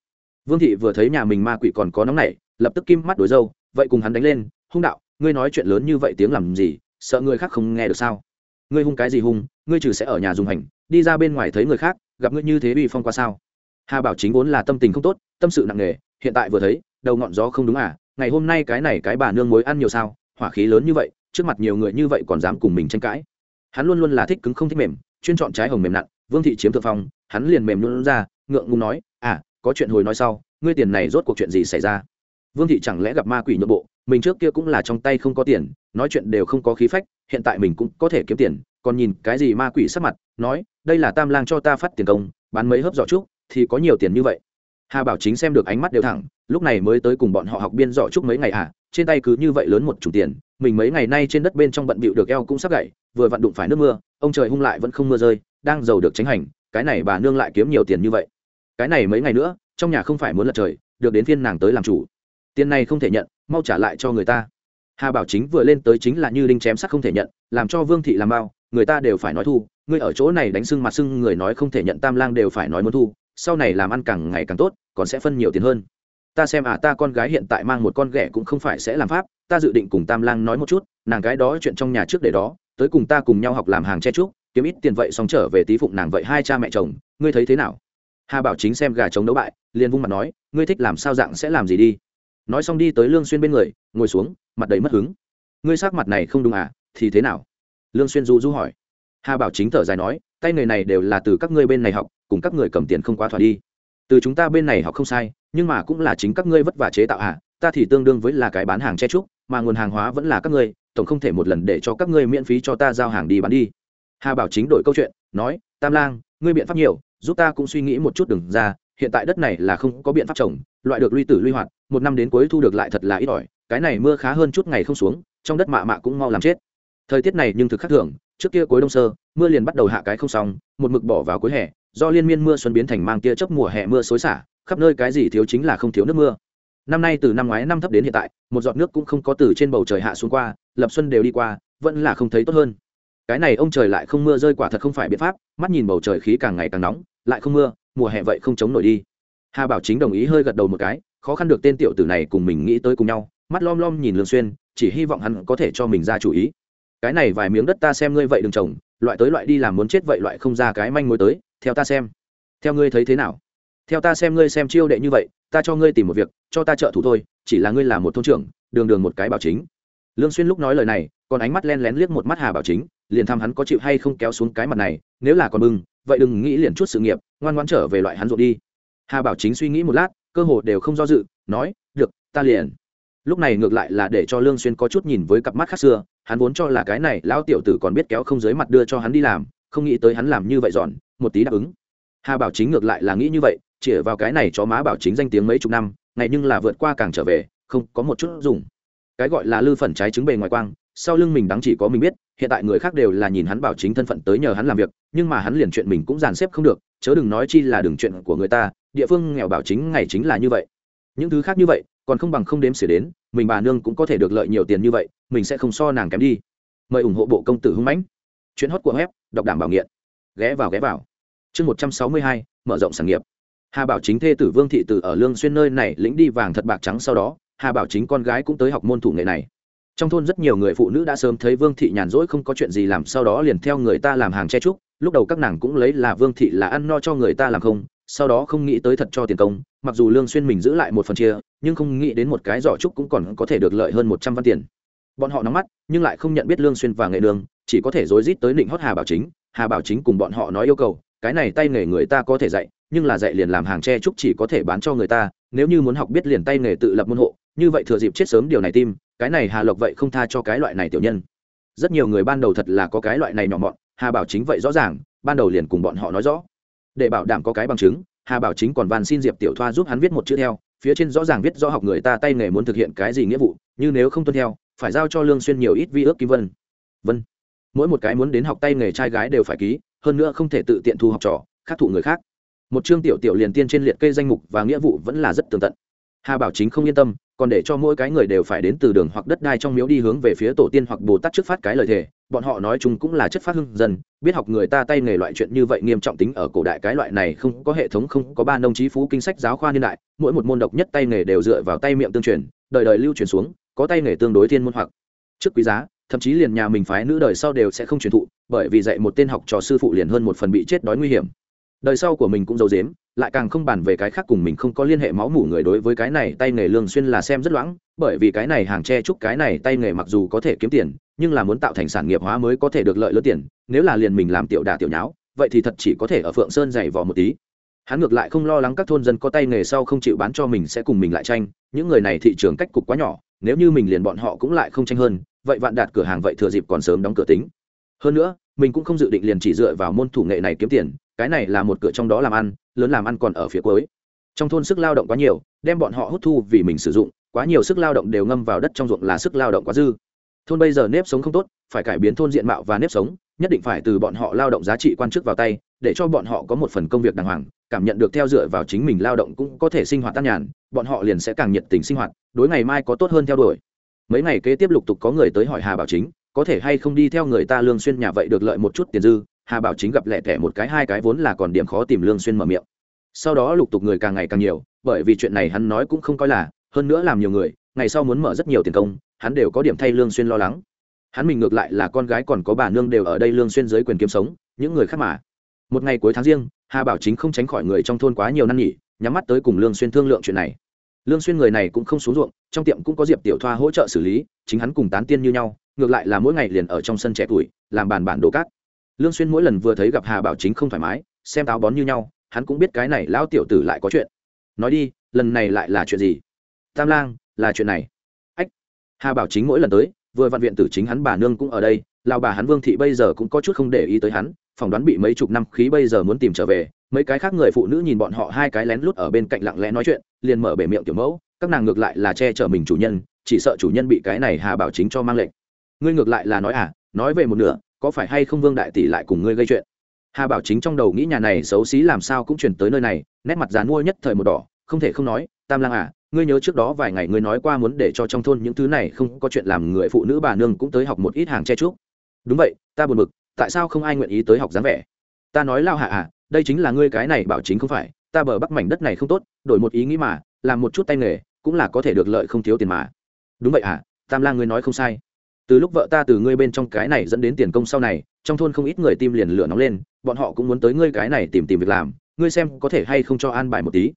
Vương thị vừa thấy nhà mình ma quỷ còn có nóng nảy, lập tức kim mắt đối dâu, vậy cùng hắn đánh lên, hung đạo, ngươi nói chuyện lớn như vậy tiếng làm gì, sợ người khác không nghe được sao? Ngươi hung cái gì hung, ngươi trừ sẽ ở nhà dùng hành, đi ra bên ngoài thấy người khác gặp ngươi như thế uy phong qua sao? Hà bảo chính vốn là tâm tình không tốt, tâm sự nặng nề, hiện tại vừa thấy, đầu ngọn gió không đúng à ngày hôm nay cái này cái bà nương mối ăn nhiều sao, hỏa khí lớn như vậy, trước mặt nhiều người như vậy còn dám cùng mình tranh cãi. Hắn luôn luôn là thích cứng không thích mềm, chuyên chọn trái hồng mềm nặng vương thị chiếm thượng phong, hắn liền mềm luôn ra, ngượng ngùng nói à có chuyện hồi nói sau, ngươi tiền này rốt cuộc chuyện gì xảy ra? Vương thị chẳng lẽ gặp ma quỷ nhượng bộ, mình trước kia cũng là trong tay không có tiền, nói chuyện đều không có khí phách, hiện tại mình cũng có thể kiếm tiền, còn nhìn cái gì ma quỷ sắc mặt, nói đây là tam lang cho ta phát tiền công, bán mấy hớp giỏ trúc, thì có nhiều tiền như vậy. Hà bảo chính xem được ánh mắt đều thẳng, lúc này mới tới cùng bọn họ học biên giỏ trúc mấy ngày à trên tay cứ như vậy lớn một chủ tiền, mình mấy ngày nay trên đất bên trong bận bịu được eo cũng sắp gậy vừa vặn đụng phải nước mưa, ông trời hung lại vẫn không mưa rơi, đang giàu được tránh hành, cái này bà nương lại kiếm nhiều tiền như vậy. Cái này mấy ngày nữa, trong nhà không phải muốn lật trời, được đến phiên nàng tới làm chủ. Tiền này không thể nhận, mau trả lại cho người ta. Hà bảo chính vừa lên tới chính là như đinh chém sắc không thể nhận, làm cho vương thị làm bao, người ta đều phải nói thu ngươi ở chỗ này đánh sưng mặt sưng người nói không thể nhận tam lang đều phải nói muốn thu, sau này làm ăn càng ngày càng tốt, còn sẽ phân nhiều tiền hơn. Ta xem à ta con gái hiện tại mang một con ghẻ cũng không phải sẽ làm pháp, ta dự định cùng tam lang nói một chút, nàng gái đó chuyện trong nhà trước để đó, tới cùng ta cùng nhau học làm hàng che trúc, kiếm ít tiền vậy xong trở về tí phụng nàng vậy hai cha mẹ chồng, ngươi thấy thế nào? Hà bảo chính xem gà chống đấu bại, liền vung mặt nói, ngươi thích làm sao dạng sẽ làm gì đi. Nói xong đi tới lương xuyên bên người, ngồi xuống, mặt đầy mất hứng. Ngươi sắc mặt này không đúng à thì thế nào? Lương xuyên du du hỏi hà bảo chính thở dài nói, tay nghề này đều là từ các ngươi bên này học, cùng các người cầm tiền không quá thỏa đi. Từ chúng ta bên này học không sai, nhưng mà cũng là chính các ngươi vất vả chế tạo hạ ta thì tương đương với là cái bán hàng che trúc mà nguồn hàng hóa vẫn là các ngươi, tổng không thể một lần để cho các ngươi miễn phí cho ta giao hàng đi bán đi. Hà bảo chính đổi câu chuyện, nói, tam lang, ngươi biện pháp nhiều, giúp ta cũng suy nghĩ một chút đừng ra, hiện tại đất này là không có biện pháp trồng, loại được luy tử luy hoạt, một năm đến cuối thu được lại thật là ít ỏi, cái này mưa khá hơn chút ngày không xuống, trong đất mạ mạ cũng mau làm chết. Thời tiết này nhưng thực khác thường trước kia cuối đông sơ, mưa liền bắt đầu hạ cái không xong, một mực bỏ vào cuối hè, do liên miên mưa xuân biến thành mang tia chớp mùa hè mưa xối xả, khắp nơi cái gì thiếu chính là không thiếu nước mưa. Năm nay từ năm ngoái năm thấp đến hiện tại, một giọt nước cũng không có từ trên bầu trời hạ xuống qua, lập xuân đều đi qua, vẫn là không thấy tốt hơn. Cái này ông trời lại không mưa rơi quả thật không phải biện pháp, mắt nhìn bầu trời khí càng ngày càng nóng, lại không mưa, mùa hè vậy không chống nổi đi. Hà bảo chính đồng ý hơi gật đầu một cái, khó khăn được tên tiểu tử này cùng mình nghĩ tới cùng nhau, mắt lom lom nhìn lương xuyên, chỉ hy vọng hắn có thể cho mình ra chủ ý cái này vài miếng đất ta xem ngươi vậy đừng trồng, loại tới loại đi làm muốn chết vậy loại không ra cái manh mối tới, theo ta xem. Theo ngươi thấy thế nào? Theo ta xem ngươi xem chiêu đệ như vậy, ta cho ngươi tìm một việc, cho ta trợ thủ thôi, chỉ là ngươi là một thôn trưởng, đường đường một cái bảo chính. Lương xuyên lúc nói lời này, còn ánh mắt len lén liếc một mắt hà bảo chính, liền thăm hắn có chịu hay không kéo xuống cái mặt này, nếu là còn bưng vậy đừng nghĩ liền chút sự nghiệp, ngoan ngoãn trở về loại hắn ruột đi. Hà bảo chính suy nghĩ một lát, cơ hồ đều không do dự, nói, được, ta liền lúc này ngược lại là để cho lương xuyên có chút nhìn với cặp mắt khác xưa, hắn vốn cho là cái này lão tiểu tử còn biết kéo không dưới mặt đưa cho hắn đi làm, không nghĩ tới hắn làm như vậy dọn, một tí đáp ứng. Hà bảo chính ngược lại là nghĩ như vậy chỉ vào cái này cho má bảo chính danh tiếng mấy chục năm, ngày nhưng là vượt qua càng trở về, không có một chút dùng. Cái gọi là lư phần trái trứng bề ngoài quang, sau lưng mình đáng chỉ có mình biết, hiện tại người khác đều là nhìn hắn bảo chính thân phận tới nhờ hắn làm việc, nhưng mà hắn liền chuyện mình cũng dàn xếp không được, chớ đừng nói chi là đường chuyện của người ta, địa phương nghèo bảo chính ngày chính là như vậy. Những thứ khác như vậy còn không bằng không đếm xỉa đến, mình bà nương cũng có thể được lợi nhiều tiền như vậy, mình sẽ không so nàng kém đi. Mời ủng hộ bộ công tử hưng mãnh. Chuyến hót của web, đọc đảm bảo nghiện. Ghé vào ghé vào. Chương một trăm sáu mươi hai, mở rộng sản nghiệp. Hà bảo chính thê tử vương thị tử ở lương xuyên nơi này lĩnh đi vàng thật bạc trắng sau đó, hà bảo chính con gái cũng tới học môn thủ nghệ này. Trong thôn rất nhiều người phụ nữ đã sớm thấy vương thị nhàn rỗi không có chuyện gì làm, sau đó liền theo người ta làm hàng che trúc lúc đầu các nàng cũng lấy là vương thị là ăn no cho người ta làm không sau đó không nghĩ tới thật cho tiền công, mặc dù lương xuyên mình giữ lại một phần chia, nhưng không nghĩ đến một cái giỏ trúc cũng còn có thể được lợi hơn một trăm văn tiền. Bọn họ nóng mắt, nhưng lại không nhận biết lương xuyên và nghệ đường, chỉ có thể rối rít tới định hót hà bảo chính. Hà bảo chính cùng bọn họ nói yêu cầu, cái này tay nghề người ta có thể dạy, nhưng là dạy liền làm hàng tre trúc chỉ có thể bán cho người ta, nếu như muốn học biết liền tay nghề tự lập môn hộ, như vậy thừa dịp chết sớm điều này tim cái này hà lộc vậy không tha cho cái loại này tiểu nhân. Rất nhiều người ban đầu thật là có cái loại này nhỏ mọn, hà bảo chính vậy rõ ràng, ban đầu liền cùng bọn họ nói rõ để bảo đảm có cái bằng chứng, hà bảo chính còn van xin diệp tiểu thoa giúp hắn viết một chữ theo, phía trên rõ ràng viết rõ học người ta tay nghề muốn thực hiện cái gì nghĩa vụ, như nếu không tuân theo, phải giao cho lương xuyên nhiều ít vi ước kim vân. Vân. Mỗi một cái muốn đến học tay nghề trai gái đều phải ký, hơn nữa không thể tự tiện thu học trò, khác thụ người khác. Một chương tiểu tiểu liền tiên trên liệt kê danh mục và nghĩa vụ vẫn là rất tường tận. Hà bảo chính không yên tâm, còn để cho mỗi cái người đều phải đến từ đường hoặc đất đai trong miếu đi hướng về phía tổ tiên hoặc bồ tát trước phát cái lời thề bọn họ nói chung cũng là chất phát hưng dần biết học người ta tay nghề loại chuyện như vậy nghiêm trọng tính ở cổ đại cái loại này không có hệ thống, không có ba nông trí phú kinh sách giáo khoa niên đại, mỗi một môn độc nhất tay nghề đều dựa vào tay miệng tương truyền, đời đời lưu truyền xuống, có tay nghề tương đối thiên môn hoặc. Trước quý giá, thậm chí liền nhà mình phái nữ đời sau đều sẽ không truyền thụ, bởi vì dạy một tên học trò sư phụ liền hơn một phần bị chết đói nguy hiểm. Đời sau của mình cũng giấu dếm lại càng không bàn về cái khác cùng mình không có liên hệ máu mủ người đối với cái này tay nghề lương xuyên là xem rất loãng, bởi vì cái này hàng tre trúc cái này tay nghề mặc dù có thể kiếm tiền, nhưng là muốn tạo thành sản nghiệp hóa mới có thể được lợi lớn tiền, nếu là liền mình làm tiểu đà tiểu nháo, vậy thì thật chỉ có thể ở phượng sơn dày vò một tí. Hắn ngược lại không lo lắng các thôn dân có tay nghề sau không chịu bán cho mình sẽ cùng mình lại tranh, những người này thị trường cách cục quá nhỏ, nếu như mình liền bọn họ cũng lại không tranh hơn, vậy vạn đạt cửa hàng vậy thừa dịp còn sớm đóng cửa tính. Hơn nữa mình cũng không dự định liền chỉ dựa vào môn thủ nghệ này kiếm tiền, cái này là một cửa trong đó làm ăn, lớn làm ăn còn ở phía cuối. Trong thôn sức lao động quá nhiều, đem bọn họ hút thu vì mình sử dụng, quá nhiều sức lao động đều ngâm vào đất trong ruộng là sức lao động quá dư. Thôn bây giờ nếp sống không tốt, phải cải biến thôn diện mạo và nếp sống, nhất định phải từ bọn họ lao động giá trị quan chức vào tay, để cho bọn họ có một phần công việc đàng hoàng, cảm nhận được theo dựa vào chính mình lao động cũng có thể sinh hoạt tan nhàn, bọn họ liền sẽ càng nhiệt tình sinh hoạt, đối ngày mai có tốt hơn theo đuổi. Mấy ngày kế tiếp lục tục có người tới hỏi hà bảo chính có thể hay không đi theo người ta lương xuyên nhà vậy được lợi một chút tiền dư, hà bảo chính gặp lẹ tẻ một cái, hai cái vốn là còn điểm khó tìm lương xuyên mở miệng. Sau đó lục tục người càng ngày càng nhiều, bởi vì chuyện này hắn nói cũng không coi là, hơn nữa làm nhiều người, ngày sau muốn mở rất nhiều tiền công, hắn đều có điểm thay lương xuyên lo lắng. Hắn mình ngược lại là con gái còn có bà nương đều ở đây lương xuyên dưới quyền kiếm sống, những người khác mà. Một ngày cuối tháng riêng, hà bảo chính không tránh khỏi người trong thôn quá nhiều năn nhỉ nhắm mắt tới cùng lương xuyên thương lượng chuyện này. Lương xuyên người này cũng không xuống ruộng, trong tiệm cũng có diệp tiểu thoa hỗ trợ xử lý, chính hắn cùng tán tiên như nhau ngược lại là mỗi ngày liền ở trong sân trẻ tuổi, làm bàn bản đồ cát. Lương xuyên mỗi lần vừa thấy gặp hà bảo chính không thoải mái, xem táo bón như nhau, hắn cũng biết cái này lão tiểu tử lại có chuyện. Nói đi, lần này lại là chuyện gì? Tam lang, là chuyện này. Ách, hà bảo chính mỗi lần tới, vừa vạn viện tử chính hắn bà nương cũng ở đây, lão bà hắn vương thị bây giờ cũng có chút không để ý tới hắn, phỏng đoán bị mấy chục năm khí bây giờ muốn tìm trở về, mấy cái khác người phụ nữ nhìn bọn họ hai cái lén lút ở bên cạnh lặng lẽ nói chuyện, liền mở bể miệng tiểu mẫu, các nàng ngược lại là che chở mình chủ nhân, chỉ sợ chủ nhân bị cái này hà bảo chính cho mang lệnh ngươi ngược lại là nói à nói về một nửa có phải hay không vương đại tỷ lại cùng ngươi gây chuyện? Hà bảo chính trong đầu nghĩ nhà này xấu xí làm sao cũng chuyển tới nơi này nét mặt dán mua nhất thời một đỏ không thể không nói tam lang à ngươi nhớ trước đó vài ngày ngươi nói qua muốn để cho trong thôn những thứ này không có chuyện làm người phụ nữ bà nương cũng tới học một ít hàng che chúc. đúng vậy ta buồn mực, tại sao không ai nguyện ý tới học dáng vẻ? Ta nói lao hạ à đây chính là ngươi cái này bảo chính không phải ta bờ bắc mảnh đất này không tốt đổi một ý nghĩ mà làm một chút tay nghề cũng là có thể được lợi không thiếu tiền mà. Đúng vậy à tam lang ngươi nói không sai từ lúc vợ ta từ ngươi bên trong cái này dẫn đến tiền công sau này, trong thôn không ít người tim liền lửa nóng lên, bọn họ cũng muốn tới ngươi cái này tìm tìm việc làm, ngươi xem có thể hay không cho an bài một tí.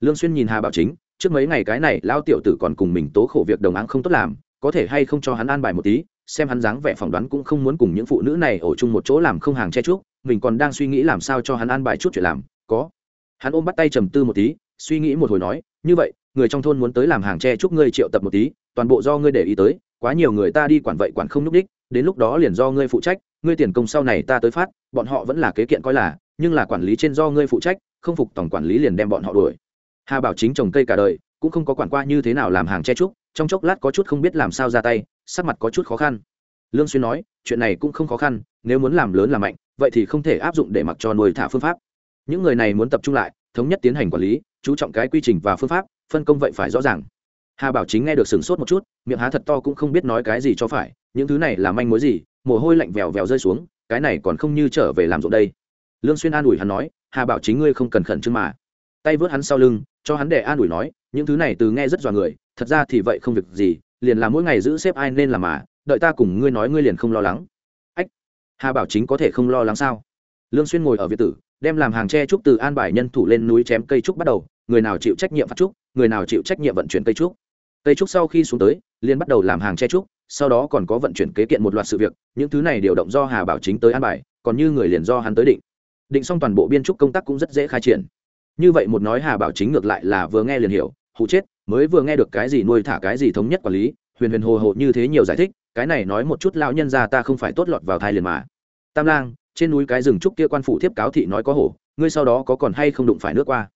Lương xuyên nhìn hà bảo chính, trước mấy ngày cái này lao tiểu tử còn cùng mình tố khổ việc đồng áng không tốt làm, có thể hay không cho hắn an bài một tí, xem hắn dáng vẻ phỏng đoán cũng không muốn cùng những phụ nữ này ở chung một chỗ làm không hàng che chúc, mình còn đang suy nghĩ làm sao cho hắn an bài chút chuyện làm, có. Hắn ôm bắt tay trầm tư một tí, suy nghĩ một hồi nói, như vậy, người trong thôn muốn tới làm hàng che chúc ngươi triệu tập một tí, toàn bộ do ngươi để ý tới quá nhiều người ta đi quản vậy quản không nhúc đích, đến lúc đó liền do ngươi phụ trách, ngươi tiền công sau này ta tới phát, bọn họ vẫn là kế kiện coi là, nhưng là quản lý trên do ngươi phụ trách, không phục tổng quản lý liền đem bọn họ đuổi. Hà bảo chính trồng cây cả đời, cũng không có quản qua như thế nào làm hàng che trúc trong chốc lát có chút không biết làm sao ra tay, sắc mặt có chút khó khăn. Lương xuyên nói, chuyện này cũng không khó khăn, nếu muốn làm lớn làm mạnh, vậy thì không thể áp dụng để mặc cho nuôi thả phương pháp. Những người này muốn tập trung lại, thống nhất tiến hành quản lý, chú trọng cái quy trình và phương pháp, phân công vậy phải rõ ràng hà bảo chính nghe được sửng sốt một chút, miệng há thật to cũng không biết nói cái gì cho phải, những thứ này là manh mối gì, mồ hôi lạnh vèo vèo rơi xuống, cái này còn không như trở về làm ruộng đây. Lương xuyên an ủi hắn nói, hà bảo chính ngươi không cần khẩn trương mà. Tay vớt hắn sau lưng, cho hắn để an ủi nói, những thứ này từ nghe rất dọa người, thật ra thì vậy không việc gì, liền là mỗi ngày giữ xếp ai nên làm mà, đợi ta cùng ngươi nói ngươi liền không lo lắng. Ách, hà bảo chính có thể không lo lắng sao? Lương xuyên ngồi ở việt tử, đem làm hàng tre trúc từ an bài nhân thủ lên núi chém cây trúc bắt đầu, người nào chịu trách nhiệm phát trúc, người nào chịu trách nhiệm vận chuyển cây trúc cây trúc sau khi xuống tới liên bắt đầu làm hàng che trúc, sau đó còn có vận chuyển kế kiện một loạt sự việc, những thứ này điều động do hà bảo chính tới an bài, còn như người liền do hắn tới định. Định xong toàn bộ biên trúc công tác cũng rất dễ khai triển. Như vậy một nói hà bảo chính ngược lại là vừa nghe liền hiểu hụ chết, mới vừa nghe được cái gì nuôi thả cái gì thống nhất quản lý, huyền huyền hồ hồ như thế nhiều giải thích, cái này nói một chút lão nhân ra ta không phải tốt lọt vào thai liền mà. Tam lang, trên núi cái rừng trúc kia quan phủ thiếp cáo thị nói có hổ, ngươi sau đó có còn hay không đụng phải nước qua?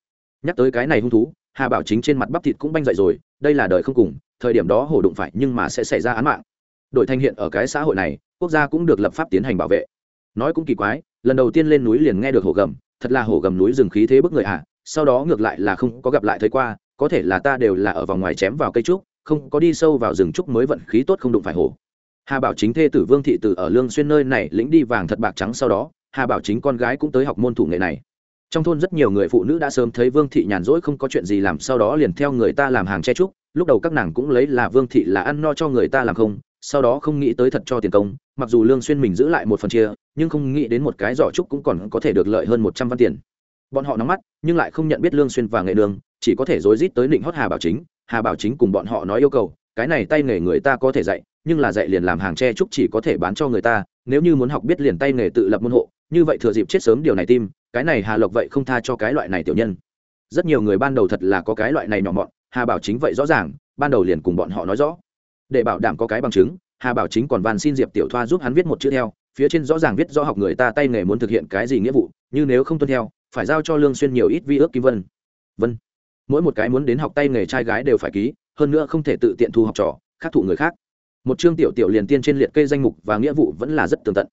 Nhắc tới cái này hung thú hà bảo chính trên mặt bắp thịt cũng banh dậy rồi, đây là đời không cùng, thời điểm đó hổ đụng phải nhưng mà sẽ xảy ra án mạng. Đội thanh hiện ở cái xã hội này, quốc gia cũng được lập pháp tiến hành bảo vệ. Nói cũng kỳ quái, lần đầu tiên lên núi liền nghe được hổ gầm, thật là hổ gầm núi rừng khí thế bức người à. Sau đó ngược lại là không có gặp lại thấy qua, có thể là ta đều là ở vòng ngoài chém vào cây trúc, không có đi sâu vào rừng trúc mới vận khí tốt không đụng phải hổ. Hà bảo chính thê tử vương thị tử ở lương xuyên nơi này lĩnh đi vàng thật bạc trắng sau đó, hà bảo chính con gái cũng tới học môn thủ nghệ này trong thôn rất nhiều người phụ nữ đã sớm thấy vương thị nhàn rỗi không có chuyện gì làm, sau đó liền theo người ta làm hàng che trúc lúc đầu các nàng cũng lấy là vương thị là ăn no cho người ta làm không, sau đó không nghĩ tới thật cho tiền công. Mặc dù lương xuyên mình giữ lại một phần chia, nhưng không nghĩ đến một cái giỏ trúc cũng còn có thể được lợi hơn một trăm văn tiền. Bọn họ nóng mắt, nhưng lại không nhận biết lương xuyên và nghệ đường, chỉ có thể rối rít tới định hót hà bảo chính. Hà bảo chính cùng bọn họ nói yêu cầu, cái này tay nghề người ta có thể dạy, nhưng là dạy liền làm hàng tre trúc chỉ có thể bán cho người ta, nếu như muốn học biết liền tay nghề tự lập môn hộ, như vậy thừa dịp chết sớm điều này tim cái này hà lộc vậy không tha cho cái loại này tiểu nhân. Rất nhiều người ban đầu thật là có cái loại này nhỏ mọn, hà bảo chính vậy rõ ràng, ban đầu liền cùng bọn họ nói rõ. Để bảo đảm có cái bằng chứng, hà bảo chính còn van xin diệp tiểu thoa giúp hắn viết một chữ theo, phía trên rõ ràng viết rõ học người ta tay nghề muốn thực hiện cái gì nghĩa vụ, như nếu không tuân theo, phải giao cho lương xuyên nhiều ít vi ước kim vân. Vân. Mỗi một cái muốn đến học tay nghề trai gái đều phải ký, hơn nữa không thể tự tiện thu học trò, khác thụ người khác. Một chương tiểu tiểu liền tiên trên liệt kê danh mục và nghĩa vụ vẫn là rất tường tận.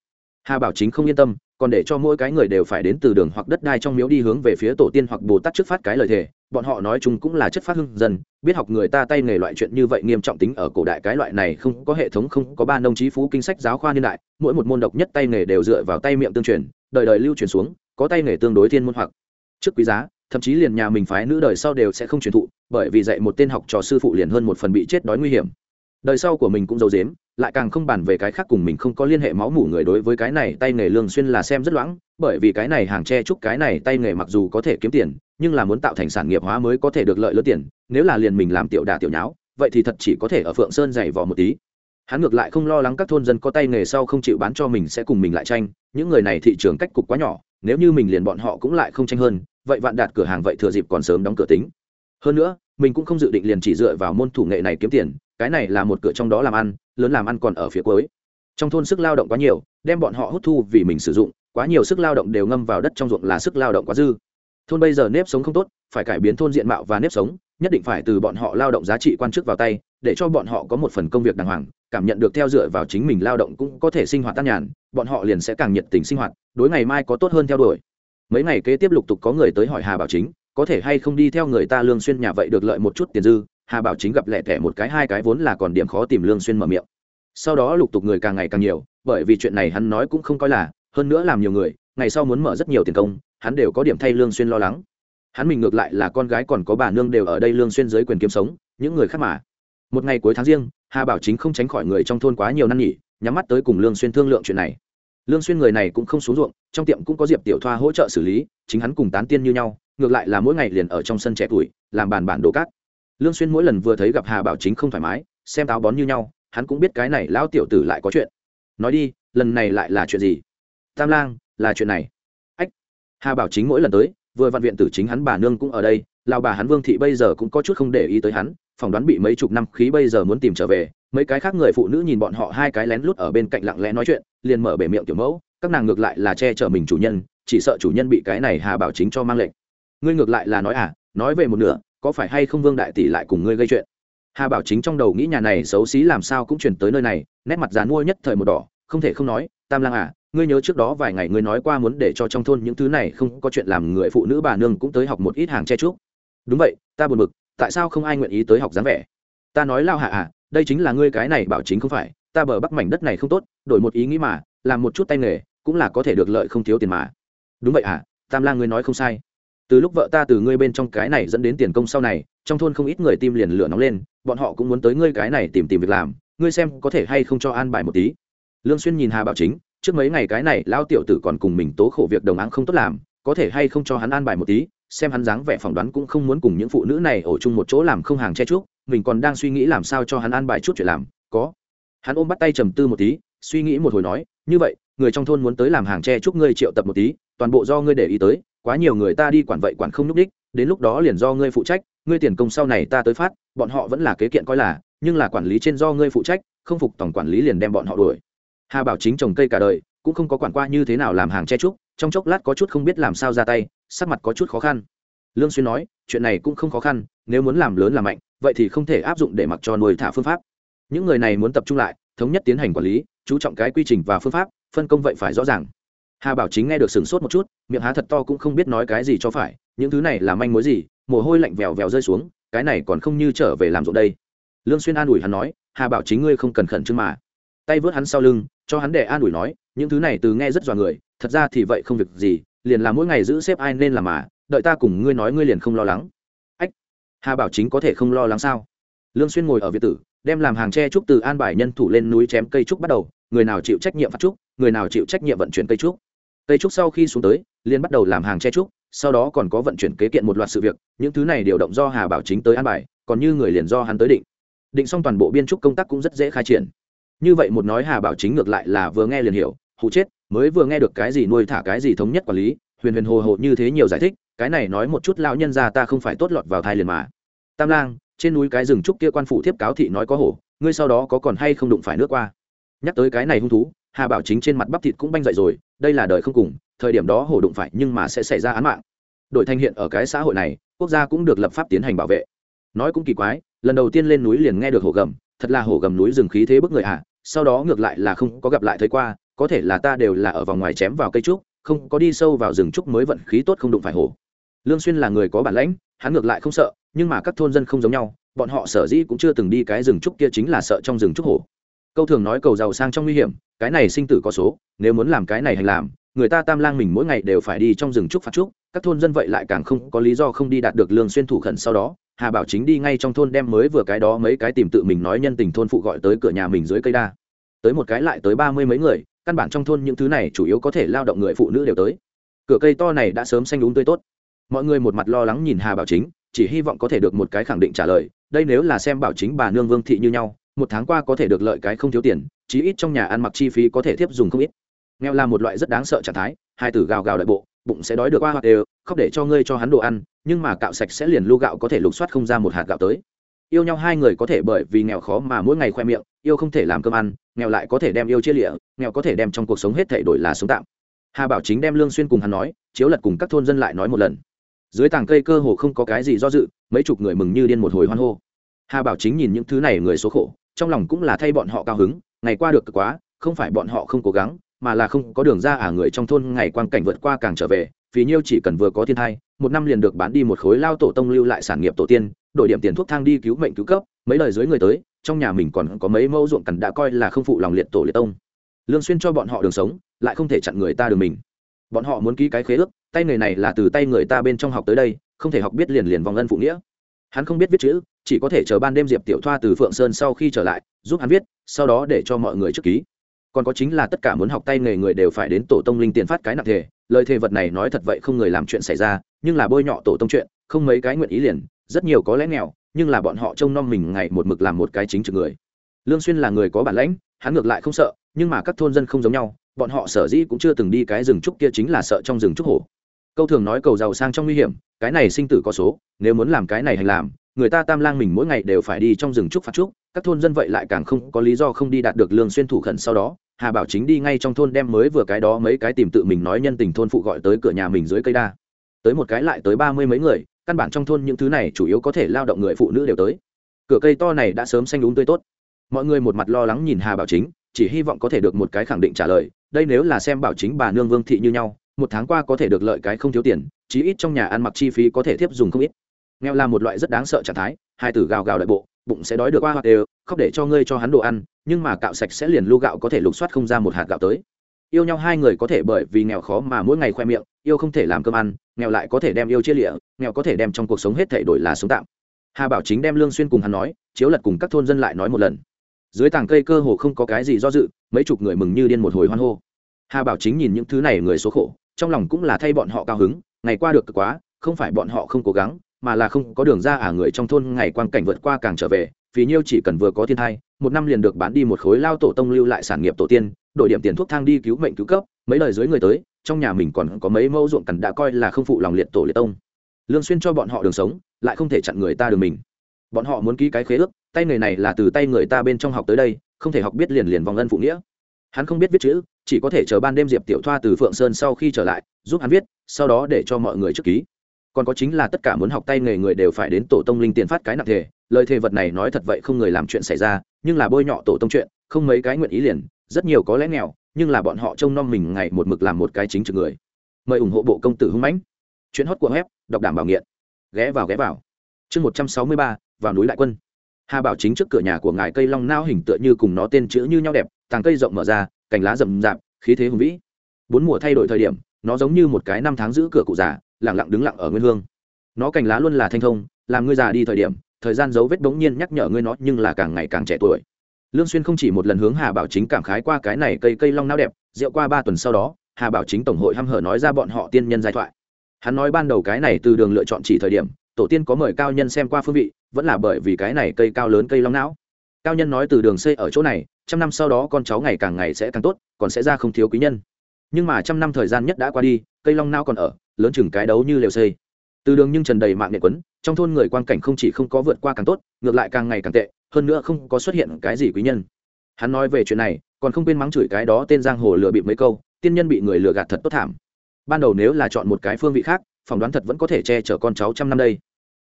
Hà bảo chính không yên tâm còn để cho mỗi cái người đều phải đến từ đường hoặc đất đai trong miếu đi hướng về phía tổ tiên hoặc bồ tát trước phát cái lời thề. Bọn họ nói chung cũng là chất phát hưng dân biết học người ta tay nghề loại chuyện như vậy nghiêm trọng tính ở cổ đại cái loại này không có hệ thống, không có ba nông trí phú kinh sách giáo khoa niên đại, mỗi một môn độc nhất tay nghề đều dựa vào tay miệng tương truyền, đời đời lưu truyền xuống, có tay nghề tương đối thiên môn hoặc trước quý giá, thậm chí liền nhà mình phái nữ đời sau đều sẽ không truyền thụ, bởi vì dạy một tên học trò sư phụ liền hơn một phần bị chết đói nguy hiểm. Đời sau của mình cũng giấu dếm lại càng không bàn về cái khác cùng mình không có liên hệ máu mủ người đối với cái này tay nghề lương xuyên là xem rất loãng, bởi vì cái này hàng che chúc cái này tay nghề mặc dù có thể kiếm tiền, nhưng là muốn tạo thành sản nghiệp hóa mới có thể được lợi lớn tiền, nếu là liền mình làm tiểu đà tiểu nháo, vậy thì thật chỉ có thể ở phượng sơn dày vò một tí. Hắn ngược lại không lo lắng các thôn dân có tay nghề sau không chịu bán cho mình sẽ cùng mình lại tranh, những người này thị trường cách cục quá nhỏ, nếu như mình liền bọn họ cũng lại không tranh hơn, vậy vạn đạt cửa hàng vậy thừa dịp còn sớm đóng cửa tính. Hơn nữa, mình cũng không dự định liền chỉ dựa vào môn thủ nghệ này kiếm tiền, cái này là một cửa trong đó làm ăn lớn làm ăn còn ở phía cuối. Trong thôn sức lao động quá nhiều, đem bọn họ hút thu vì mình sử dụng, quá nhiều sức lao động đều ngâm vào đất trong ruộng là sức lao động quá dư. Thôn bây giờ nếp sống không tốt, phải cải biến thôn diện mạo và nếp sống, nhất định phải từ bọn họ lao động giá trị quan chức vào tay, để cho bọn họ có một phần công việc đàng hoàng, cảm nhận được theo dựa vào chính mình lao động cũng có thể sinh hoạt tan nhàn, bọn họ liền sẽ càng nhiệt tình sinh hoạt, đối ngày mai có tốt hơn theo đuổi. Mấy ngày kế tiếp lục tục có người tới hỏi hà bảo chính, có thể hay không đi theo người ta lương xuyên nhà vậy được lợi một chút tiền dư hà bảo chính gặp lẹ tẻ một cái, hai cái vốn là còn điểm khó tìm lương xuyên mở miệng. Sau đó lục tục người càng ngày càng nhiều, bởi vì chuyện này hắn nói cũng không coi là, hơn nữa làm nhiều người, ngày sau muốn mở rất nhiều tiền công, hắn đều có điểm thay lương xuyên lo lắng. Hắn mình ngược lại là con gái còn có bà nương đều ở đây lương xuyên dưới quyền kiếm sống, những người khác mà. Một ngày cuối tháng riêng, hà bảo chính không tránh khỏi người trong thôn quá nhiều năn nhỉ nhắm mắt tới cùng lương xuyên thương lượng chuyện này. Lương xuyên người này cũng không xuống ruộng, trong tiệm cũng có diệp tiểu thoa hỗ trợ xử lý, chính hắn cùng tán tiên như nhau, ngược lại là mỗi ngày liền ở trong sân trẻ tuổi, làm bàn bản đồ cát lương xuyên mỗi lần vừa thấy gặp hà bảo chính không thoải mái, xem táo bón như nhau, hắn cũng biết cái này lão tiểu tử lại có chuyện. Nói đi, lần này lại là chuyện gì? Tam lang, là chuyện này. Ách, hà bảo chính mỗi lần tới, vừa vạn viện tử chính hắn bà nương cũng ở đây, lão bà hắn vương thị bây giờ cũng có chút không để ý tới hắn, phỏng đoán bị mấy chục năm khí bây giờ muốn tìm trở về, mấy cái khác người phụ nữ nhìn bọn họ hai cái lén lút ở bên cạnh lặng lẽ nói chuyện, liền mở bể miệng tiểu mẫu, các nàng ngược lại là che chở mình chủ nhân, chỉ sợ chủ nhân bị cái này hà bảo chính cho mang lệnh. Ngươi ngược lại là nói à nói về một nửa có phải hay không vương đại tỷ lại cùng ngươi gây chuyện? Hà bảo chính trong đầu nghĩ nhà này xấu xí làm sao cũng chuyển tới nơi này, nét mặt dán mua nhất thời một đỏ, không thể không nói, tam lang à ngươi nhớ trước đó vài ngày ngươi nói qua muốn để cho trong thôn những thứ này không có chuyện làm người phụ nữ bà nương cũng tới học một ít hàng che chuốc đúng vậy, ta buồn bực, tại sao không ai nguyện ý tới học dáng vẻ? Ta nói lao hạ à đây chính là ngươi cái này bảo chính không phải, ta bờ bắc mảnh đất này không tốt, đổi một ý nghĩ mà, làm một chút tay nghề, cũng là có thể được lợi không thiếu tiền mà. Đúng vậy à tam lang ngươi nói không sai từ lúc vợ ta từ ngươi bên trong cái này dẫn đến tiền công sau này, trong thôn không ít người tim liền lửa nóng lên, bọn họ cũng muốn tới ngươi cái này tìm tìm việc làm, ngươi xem có thể hay không cho an bài một tí. Lương xuyên nhìn hà bảo chính, trước mấy ngày cái này lao tiểu tử còn cùng mình tố khổ việc đồng áng không tốt làm, có thể hay không cho hắn an bài một tí, xem hắn dáng vẻ phỏng đoán cũng không muốn cùng những phụ nữ này ở chung một chỗ làm không hàng che chúc, mình còn đang suy nghĩ làm sao cho hắn an bài chút chuyện làm, có. Hắn ôm bắt tay trầm tư một tí, suy nghĩ một hồi nói, như vậy, người trong thôn muốn tới làm hàng che chúc ngươi triệu tập một tí, toàn bộ do ngươi để ý tới quá nhiều người ta đi quản vậy quản không nhúc đích đến lúc đó liền do ngươi phụ trách, ngươi tiền công sau này ta tới phát, bọn họ vẫn là kế kiện coi là, nhưng là quản lý trên do ngươi phụ trách, không phục tổng quản lý liền đem bọn họ đuổi. Hà bảo chính trồng cây cả đời, cũng không có quản qua như thế nào làm hàng che trúc trong chốc lát có chút không biết làm sao ra tay, sắc mặt có chút khó khăn. Lương xuyên nói, chuyện này cũng không khó khăn, nếu muốn làm lớn làm mạnh, vậy thì không thể áp dụng để mặc cho nuôi thả phương pháp. Những người này muốn tập trung lại, thống nhất tiến hành quản lý, chú trọng cái quy trình và phương pháp, phân công vậy phải rõ ràng hà bảo chính nghe được sừng sốt một chút, miệng há thật to cũng không biết nói cái gì cho phải, những thứ này là manh mối gì? Mồ hôi lạnh vèo vèo rơi xuống, cái này còn không như trở về làm ruộng đây. Lương xuyên an ủi hắn nói, hà bảo chính ngươi không cần khẩn trương mà. Tay vớt hắn sau lưng, cho hắn để an ủi nói, những thứ này từ nghe rất dọa người, thật ra thì vậy không việc gì, liền là mỗi ngày giữ xếp ai nên làm mà, đợi ta cùng ngươi nói ngươi liền không lo lắng. Ách, hà bảo chính có thể không lo lắng sao? Lương xuyên ngồi ở viện tử, đem làm hàng tre trúc từ an bài nhân thủ lên núi chém cây trúc bắt đầu, người nào chịu trách nhiệm phát trúc, người nào chịu trách nhiệm vận chuyển cây trúc cây trúc sau khi xuống tới liên bắt đầu làm hàng che trúc, sau đó còn có vận chuyển kế kiện một loạt sự việc, những thứ này điều động do hà bảo chính tới an bài, còn như người liền do hắn tới định. Định xong toàn bộ biên trúc công tác cũng rất dễ khai triển. Như vậy một nói hà bảo chính ngược lại là vừa nghe liền hiểu hụ chết, mới vừa nghe được cái gì nuôi thả cái gì thống nhất quản lý, huyền huyền hồ hồ như thế nhiều giải thích, cái này nói một chút lão nhân ra ta không phải tốt lọt vào thai liền mà. Tam lang, trên núi cái rừng trúc kia quan phủ thiếp cáo thị nói có hổ, ngươi sau đó có còn hay không đụng phải nước qua? Nhắc tới cái này hung thú hà bảo chính trên mặt bắp thịt cũng banh dậy rồi, đây là đời không cùng, thời điểm đó hổ đụng phải nhưng mà sẽ xảy ra án mạng. Đội thanh hiện ở cái xã hội này, quốc gia cũng được lập pháp tiến hành bảo vệ. Nói cũng kỳ quái, lần đầu tiên lên núi liền nghe được hổ gầm, thật là hổ gầm núi rừng khí thế bức người à sau đó ngược lại là không có gặp lại thấy qua, có thể là ta đều là ở vòng ngoài chém vào cây trúc, không có đi sâu vào rừng trúc mới vận khí tốt không đụng phải hổ. Lương xuyên là người có bản lãnh, hắn ngược lại không sợ, nhưng mà các thôn dân không giống nhau, bọn họ sở dĩ cũng chưa từng đi cái rừng trúc kia chính là sợ trong rừng trúc hổ câu thường nói cầu giàu sang trong nguy hiểm, cái này sinh tử có số, nếu muốn làm cái này hành làm, người ta tam lang mình mỗi ngày đều phải đi trong rừng trúc phạt trúc, các thôn dân vậy lại càng không có lý do không đi đạt được lương xuyên thủ khẩn sau đó, hà bảo chính đi ngay trong thôn đem mới vừa cái đó mấy cái tìm tự mình nói nhân tình thôn phụ gọi tới cửa nhà mình dưới cây đa. Tới một cái lại tới ba mươi mấy người, căn bản trong thôn những thứ này chủ yếu có thể lao động người phụ nữ đều tới. Cửa cây to này đã sớm xanh đúng tươi tốt. Mọi người một mặt lo lắng nhìn hà bảo chính, chỉ hy vọng có thể được một cái khẳng định trả lời, đây nếu là xem bảo chính bà nương vương thị như nhau một tháng qua có thể được lợi cái không thiếu tiền, chí ít trong nhà ăn mặc chi phí có thể tiếp dùng không ít. Nghèo là một loại rất đáng sợ trạng thái, hai tử gào gào đại bộ, bụng sẽ đói được qua hoặc đều, khóc để cho ngươi cho hắn đồ ăn, nhưng mà cạo sạch sẽ liền lu gạo có thể lục soát không ra một hạt gạo tới. Yêu nhau hai người có thể bởi vì nghèo khó mà mỗi ngày khoe miệng, yêu không thể làm cơm ăn, nghèo lại có thể đem yêu chia lịa, nghèo có thể đem trong cuộc sống hết thể đổi là sống tạm. Hà bảo chính đem lương xuyên cùng hắn nói, chiếu lật cùng các thôn dân lại nói một lần. Dưới tàng cây cơ hồ không có cái gì do dự, mấy chục người mừng như điên một hồi hoan hô. Hà bảo chính nhìn những thứ này người số khổ trong lòng cũng là thay bọn họ cao hứng, ngày qua được cực quá, không phải bọn họ không cố gắng, mà là không có đường ra à người trong thôn ngày quang cảnh vượt qua càng trở về vì nhiêu chỉ cần vừa có thiên thai, một năm liền được bán đi một khối lao tổ tông lưu lại sản nghiệp tổ tiên, đổi điểm tiền thuốc thang đi cứu mệnh cứu cấp, mấy lời dưới người tới, trong nhà mình còn có mấy mẫu ruộng cằn đã coi là không phụ lòng liệt tổ liệt tông. Lương xuyên cho bọn họ đường sống, lại không thể chặn người ta đường mình. Bọn họ muốn ký cái khế ước, tay người này là từ tay người ta bên trong học tới đây, không thể học biết liền liền vòng ân phụ nghĩa. Hắn không biết viết chữ chỉ có thể chờ ban đêm diệp tiểu thoa từ phượng sơn sau khi trở lại, giúp hắn viết, sau đó để cho mọi người trước ký. Còn có chính là tất cả muốn học tay nghề người đều phải đến tổ tông linh tiền phát cái nặng thể lời thề vật này nói thật vậy không người làm chuyện xảy ra, nhưng là bôi nhọ tổ tông chuyện, không mấy cái nguyện ý liền, rất nhiều có lẽ nghèo, nhưng là bọn họ trông nom mình ngày một mực làm một cái chính trực người. Lương xuyên là người có bản lãnh, hắn ngược lại không sợ, nhưng mà các thôn dân không giống nhau, bọn họ sở dĩ cũng chưa từng đi cái rừng trúc kia chính là sợ trong rừng trúc hổ. Câu thường nói cầu giàu sang trong nguy hiểm, cái này sinh tử có số, nếu muốn làm cái này hành làm người ta tam lang mình mỗi ngày đều phải đi trong rừng trúc phạt trúc, các thôn dân vậy lại càng không có lý do không đi đạt được lương xuyên thủ khẩn sau đó, hà bảo chính đi ngay trong thôn đem mới vừa cái đó mấy cái tìm tự mình nói nhân tình thôn phụ gọi tới cửa nhà mình dưới cây đa. Tới một cái lại tới ba mươi mấy người, căn bản trong thôn những thứ này chủ yếu có thể lao động người phụ nữ đều tới. Cửa cây to này đã sớm xanh đúng tươi tốt. Mọi người một mặt lo lắng nhìn hà bảo chính, chỉ hy vọng có thể được một cái khẳng định trả lời, đây nếu là xem bảo chính bà nương vương thị như nhau, một tháng qua có thể được lợi cái không thiếu tiền, chí ít trong nhà ăn mặc chi phí có thể tiếp dùng không ít nghèo là một loại rất đáng sợ trạng thái, hai tử gào gào đại bộ, bụng sẽ đói được qua hoặc đều, khóc để cho ngươi cho hắn đồ ăn, nhưng mà cạo sạch sẽ liền lu gạo có thể lục soát không ra một hạt gạo tới. Yêu nhau hai người có thể bởi vì nghèo khó mà mỗi ngày khoe miệng, yêu không thể làm cơm ăn, nghèo lại có thể đem yêu chia lịa, nghèo có thể đem trong cuộc sống hết thể đổi là sống tạm. Hà bảo chính đem lương xuyên cùng hắn nói, chiếu lật cùng các thôn dân lại nói một lần. Dưới tàng cây cơ hồ không có cái gì do dự, mấy chục người mừng như điên một hồi hoan hô. Hà bảo chính nhìn những thứ này người số khổ, trong lòng cũng là thay bọn họ cao hứng, ngày qua được cực quá, không phải bọn họ không cố gắng mà là không có đường ra à người trong thôn ngày quang cảnh vượt qua càng trở về, vì nhiêu chỉ cần vừa có thiên thai, một năm liền được bán đi một khối lao tổ tông lưu lại sản nghiệp tổ tiên, đổi điểm tiền thuốc thang đi cứu mệnh cứu cấp, mấy lời dưới người tới, trong nhà mình còn có mấy mẫu ruộng cằn đã coi là không phụ lòng liệt tổ liệt tông. Lương xuyên cho bọn họ đường sống, lại không thể chặn người ta đường mình. Bọn họ muốn ký cái khế ước, tay người này là từ tay người ta bên trong học tới đây, không thể học biết liền liền vòng ân phụ nghĩa. Hắn không biết viết chữ, chỉ có thể chờ ban đêm diệp tiểu thoa từ phượng sơn sau khi trở lại, giúp hắn viết, sau đó để cho mọi người trước ký còn có chính là tất cả muốn học tay nghề người đều phải đến tổ tông linh tiền phát cái nặng thể lời thề vật này nói thật vậy không người làm chuyện xảy ra, nhưng là bôi nhọ tổ tông chuyện, không mấy cái nguyện ý liền, rất nhiều có lẽ nghèo, nhưng là bọn họ trông nom mình ngày một mực làm một cái chính trực người. Mời ủng hộ bộ công tử hưng mãnh. Chuyện hót của web, đọc đảm bảo nghiện. Ghé vào ghé vào. Chương một trăm sáu mươi ba, vào núi đại quân. Hà bảo chính trước cửa nhà của ngài cây long nao hình tựa như cùng nó tên chữ như nhau đẹp, tàng cây rộng mở ra, cành lá rậm rạp, khí thế hùng vĩ. Bốn mùa thay đổi thời điểm, nó giống như một cái năm tháng giữ cửa cụ già lẳng lặng đứng lặng ở nguyên hương. Nó cành lá luôn là thanh thông, làm ngươi già đi thời điểm, thời gian dấu vết bỗng nhiên nhắc nhở ngươi nó nhưng là càng ngày càng trẻ tuổi. Lương xuyên không chỉ một lần hướng hà bảo chính cảm khái qua cái này cây cây long não đẹp, rượu qua ba tuần sau đó, hà bảo chính tổng hội hăm hở nói ra bọn họ tiên nhân giai thoại. Hắn nói ban đầu cái này từ đường lựa chọn chỉ thời điểm, tổ tiên có mời cao nhân xem qua phương vị, vẫn là bởi vì cái này cây cao lớn cây long não. Cao nhân nói từ đường xây ở chỗ này, trăm năm sau đó con cháu ngày càng ngày sẽ càng tốt, còn sẽ ra không thiếu quý nhân. Nhưng mà trăm năm thời gian nhất đã qua đi, cây long não còn ở lớn chừng cái đấu như lều xây. Từ đường nhưng trần đầy mạng nghệ quấn, trong thôn người quan cảnh không chỉ không có vượt qua càng tốt, ngược lại càng ngày càng tệ, hơn nữa không có xuất hiện cái gì quý nhân. Hắn nói về chuyện này, còn không quên mắng chửi cái đó tên giang hồ lừa bịp mấy câu, tiên nhân bị người lừa gạt thật tốt thảm. Ban đầu nếu là chọn một cái phương vị khác, phỏng đoán thật vẫn có thể che chở con cháu trăm năm đây.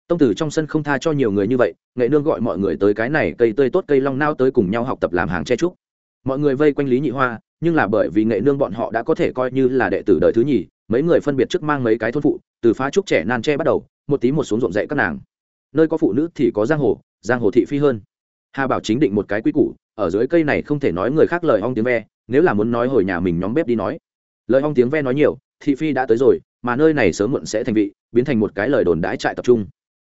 Tông tử trong sân không tha cho nhiều người như vậy, nghệ nương gọi mọi người tới cái này, cây tươi tốt, cây long nao tới cùng nhau học tập làm hàng che trúc mọi người vây quanh lý nhị hoa nhưng là bởi vì nghệ nương bọn họ đã có thể coi như là đệ tử đời thứ nhì, mấy người phân biệt trước mang mấy cái thôn phụ, từ phá trúc trẻ nan tre bắt đầu, một tí một xuống rộn dậy các nàng. Nơi có phụ nữ thì có giang hồ giang hồ thị phi hơn. Hà bảo chính định một cái quy củ, ở dưới cây này không thể nói người khác lời ong tiếng ve, nếu là muốn nói hồi nhà mình nhóm bếp đi nói. Lời ong tiếng ve nói nhiều, thị phi đã tới rồi, mà nơi này sớm muộn sẽ thành vị, biến thành một cái lời đồn đãi trại tập trung.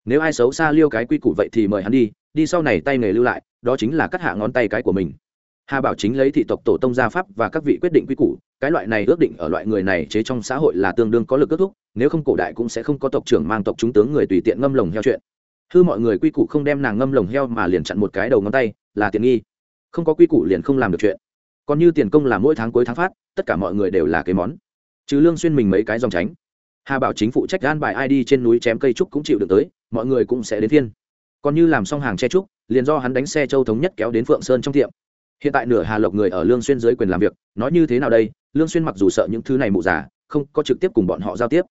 Nếu ai xấu xa liêu cái quy củ vậy thì mời hắn đi đi sau này tay nghề lưu lại, đó chính là cắt hạ ngón tay cái của mình hà bảo chính lấy thị tộc tổ tông gia pháp và các vị quyết định quy củ, cái loại này ước định ở loại người này chế trong xã hội là tương đương có lực kết thúc, nếu không cổ đại cũng sẽ không có tộc trưởng mang tộc chúng tướng người tùy tiện ngâm lồng heo chuyện. Hư mọi người quy củ không đem nàng ngâm lồng heo mà liền chặn một cái đầu ngón tay, là tiện nghi. Không có quy củ liền không làm được chuyện. Còn như tiền công là mỗi tháng cuối tháng phát, tất cả mọi người đều là cái món. Chứ lương xuyên mình mấy cái dòng tránh. Hà bảo chính phụ trách gan bài ai đi trên núi chém cây trúc cũng chịu được tới, mọi người cũng sẽ đến thiên còn như làm xong hàng che trúc, liền do hắn đánh xe châu thống nhất kéo đến phượng sơn trong tiệm hiện tại nửa hà lộc người ở lương xuyên dưới quyền làm việc, nói như thế nào đây? Lương xuyên mặc dù sợ những thứ này mụ giả không có trực tiếp cùng bọn họ giao tiếp.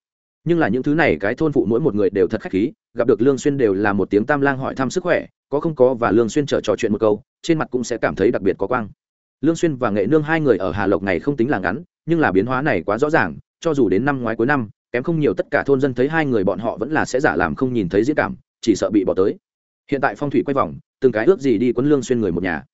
Nhưng là những thứ này, cái thôn phụ mỗi một người đều thật khách khí, gặp được lương xuyên đều là một tiếng tam lang hỏi thăm sức khỏe, có không có và lương xuyên trở trò chuyện một câu, trên mặt cũng sẽ cảm thấy đặc biệt có quang. Lương xuyên và nghệ nương hai người ở hà lộc này không tính là ngắn, nhưng là biến hóa này quá rõ ràng, cho dù đến năm ngoái cuối năm, kém không nhiều tất cả thôn dân thấy hai người bọn họ vẫn là sẽ giả làm không nhìn thấy diễn cảm, chỉ sợ bị bỏ tới. Hiện tại phong thủy quay vòng, từng cái ước gì đi quấn lương xuyên người một nhà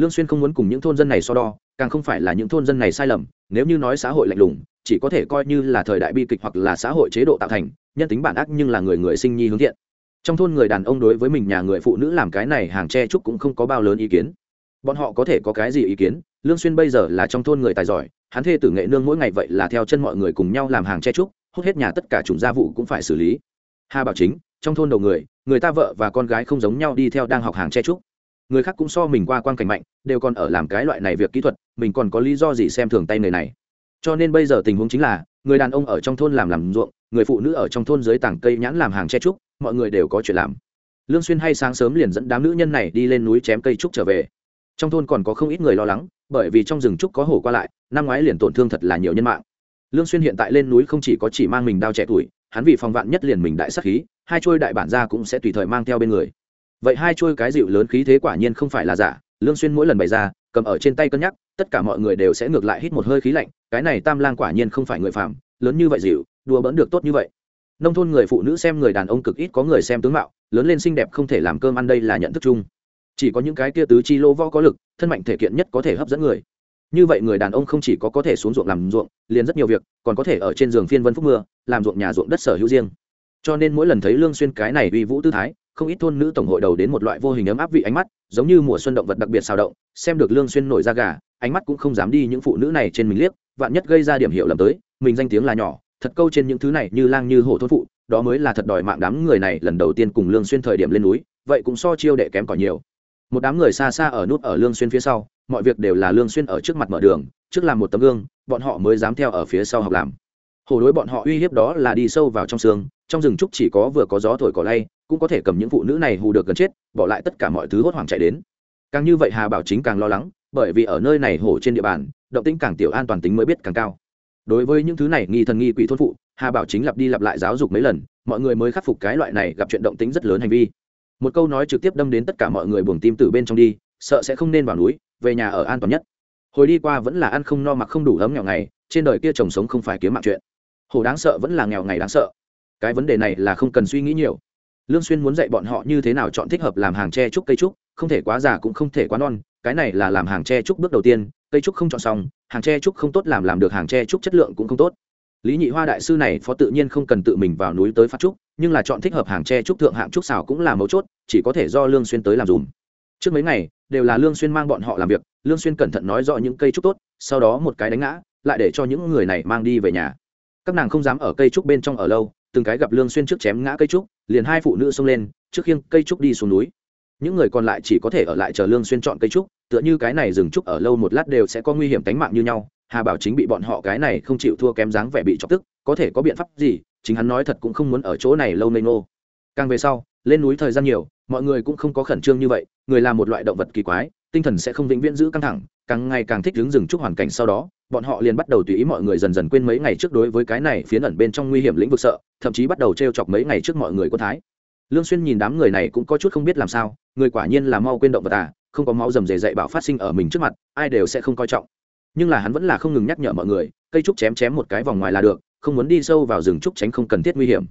lương xuyên không muốn cùng những thôn dân này so đo, càng không phải là những thôn dân này sai lầm, nếu như nói xã hội lạnh lùng, chỉ có thể coi như là thời đại bi kịch hoặc là xã hội chế độ tạo thành, nhân tính bản ác nhưng là người người sinh nhi hướng thiện. Trong thôn người đàn ông đối với mình nhà người phụ nữ làm cái này hàng tre trúc cũng không có bao lớn ý kiến. Bọn họ có thể có cái gì ý kiến? Lương xuyên bây giờ là trong thôn người tài giỏi, hắn thê tử nghệ nương mỗi ngày vậy là theo chân mọi người cùng nhau làm hàng che trúc hút hết nhà tất cả chủng gia vụ cũng phải xử lý. Hà bảo chính, trong thôn đầu người người ta vợ và con gái không giống nhau đi theo đang học hàng che trúc người khác cũng so mình qua quan cảnh mạnh, đều còn ở làm cái loại này việc kỹ thuật, mình còn có lý do gì xem thường tay người này. Cho nên bây giờ tình huống chính là, người đàn ông ở trong thôn làm làm ruộng, người phụ nữ ở trong thôn dưới tảng cây nhãn làm hàng che trúc, mọi người đều có chuyện làm. Lương xuyên hay sáng sớm liền dẫn đám nữ nhân này đi lên núi chém cây trúc trở về. Trong thôn còn có không ít người lo lắng, bởi vì trong rừng trúc có hổ qua lại, năm ngoái liền tổn thương thật là nhiều nhân mạng. Lương xuyên hiện tại lên núi không chỉ có chỉ mang mình đao trẻ tuổi, hắn vì phòng vạn nhất liền mình đại sát khí, hai chuôi đại bản gia cũng sẽ tùy thời mang theo bên người vậy hai chuôi cái dịu lớn khí thế quả nhiên không phải là giả, lương xuyên mỗi lần bày ra, cầm ở trên tay cân nhắc, tất cả mọi người đều sẽ ngược lại hít một hơi khí lạnh, cái này tam lang quả nhiên không phải người phạm lớn như vậy dịu, đùa bỡn được tốt như vậy. Nông thôn người phụ nữ xem người đàn ông cực ít có người xem tướng mạo, lớn lên xinh đẹp không thể làm cơm ăn đây là nhận thức chung. Chỉ có những cái kia tứ chi lô võ có lực, thân mạnh thể kiện nhất có thể hấp dẫn người. Như vậy người đàn ông không chỉ có có thể xuống ruộng làm ruộng, liền rất nhiều việc, còn có thể ở trên giường phiên vân phúc mưa, làm ruộng nhà ruộng đất sở hữu riêng. Cho nên mỗi lần thấy lương xuyên cái này uy vũ tư thái không ít thôn nữ tổng hội đầu đến một loại vô hình ấm áp vị ánh mắt, giống như mùa xuân động vật đặc biệt xào động, xem được lương xuyên nổi da gà, ánh mắt cũng không dám đi những phụ nữ này trên mình liếc, vạn nhất gây ra điểm hiệu lầm tới, mình danh tiếng là nhỏ, thật câu trên những thứ này như lang như hổ thôn phụ, đó mới là thật đòi mạng đám người này lần đầu tiên cùng lương xuyên thời điểm lên núi, vậy cũng so chiêu đệ kém cỏi nhiều. Một đám người xa xa ở nút ở lương xuyên phía sau, mọi việc đều là lương xuyên ở trước mặt mở đường, trước làm một tấm gương, bọn họ mới dám theo ở phía sau học làm. Hồ đối bọn họ uy hiếp đó là đi sâu vào trong xương trong rừng trúc chỉ có vừa có gió thổi cỏ lay, cũng có thể cầm những phụ nữ này hù được gần chết, bỏ lại tất cả mọi thứ hốt hoảng chạy đến. Càng như vậy hà bảo chính càng lo lắng, bởi vì ở nơi này hổ trên địa bàn, động tĩnh càng tiểu an toàn tính mới biết càng cao. Đối với những thứ này nghi thần nghi quỷ thôn phụ, hà bảo chính lặp đi lặp lại giáo dục mấy lần, mọi người mới khắc phục cái loại này gặp chuyện động tính rất lớn hành vi. Một câu nói trực tiếp đâm đến tất cả mọi người buồng tim từ bên trong đi, sợ sẽ không nên vào núi, về nhà ở an toàn nhất. Hồi đi qua vẫn là ăn không no mặc không đủ ấm nghèo ngày, trên đời kia chồng sống không phải kiếm mạng chuyện. Hồ đáng sợ vẫn là nghèo ngày đáng sợ cái vấn đề này là không cần suy nghĩ nhiều. Lương xuyên muốn dạy bọn họ như thế nào chọn thích hợp làm hàng tre trúc cây trúc, không thể quá già cũng không thể quá non, cái này là làm hàng tre trúc bước đầu tiên, cây trúc không chọn xong, hàng tre trúc không tốt làm làm được hàng tre trúc chất lượng cũng không tốt. Lý nhị hoa đại sư này phó tự nhiên không cần tự mình vào núi tới phát trúc, nhưng là chọn thích hợp hàng tre trúc thượng hạng trúc xào cũng là mấu chốt, chỉ có thể do lương xuyên tới làm dùm. Trước mấy ngày, đều là lương xuyên mang bọn họ làm việc, lương xuyên cẩn thận nói rõ những cây trúc tốt, sau đó một cái đánh ngã, lại để cho những người này mang đi về nhà. Các nàng không dám ở cây trúc bên trong ở lâu từng cái gặp lương xuyên trước chém ngã cây trúc, liền hai phụ nữ xông lên, trước khiêng cây trúc đi xuống núi. Những người còn lại chỉ có thể ở lại chờ lương xuyên chọn cây trúc, tựa như cái này dừng trúc ở lâu một lát đều sẽ có nguy hiểm tính mạng như nhau, hà bảo chính bị bọn họ cái này không chịu thua kém dáng vẻ bị chọc tức, có thể có biện pháp gì, chính hắn nói thật cũng không muốn ở chỗ này lâu nên nô càng về sau, lên núi thời gian nhiều, mọi người cũng không có khẩn trương như vậy, người là một loại động vật kỳ quái, tinh thần sẽ không vĩnh viễn giữ căng thẳng càng ngày càng thích đứng rừng trúc hoàn cảnh sau đó, bọn họ liền bắt đầu tùy ý mọi người dần dần quên mấy ngày trước đối với cái này phiến ẩn bên trong nguy hiểm lĩnh vực sợ, thậm chí bắt đầu t r e o chọc mấy ngày trước mọi người có thái. Lương xuyên nhìn đám người này cũng có chút không biết làm sao, người quả nhiên là mau quên động vật à không có máu dầm dề dậy bảo phát sinh ở mình trước mặt, ai đều sẽ không coi trọng. Nhưng là hắn vẫn là không ngừng nhắc nhở mọi người, cây trúc chém chém một cái vòng ngoài là được, không muốn đi sâu vào rừng trúc tránh không cần thiết nguy hiểm.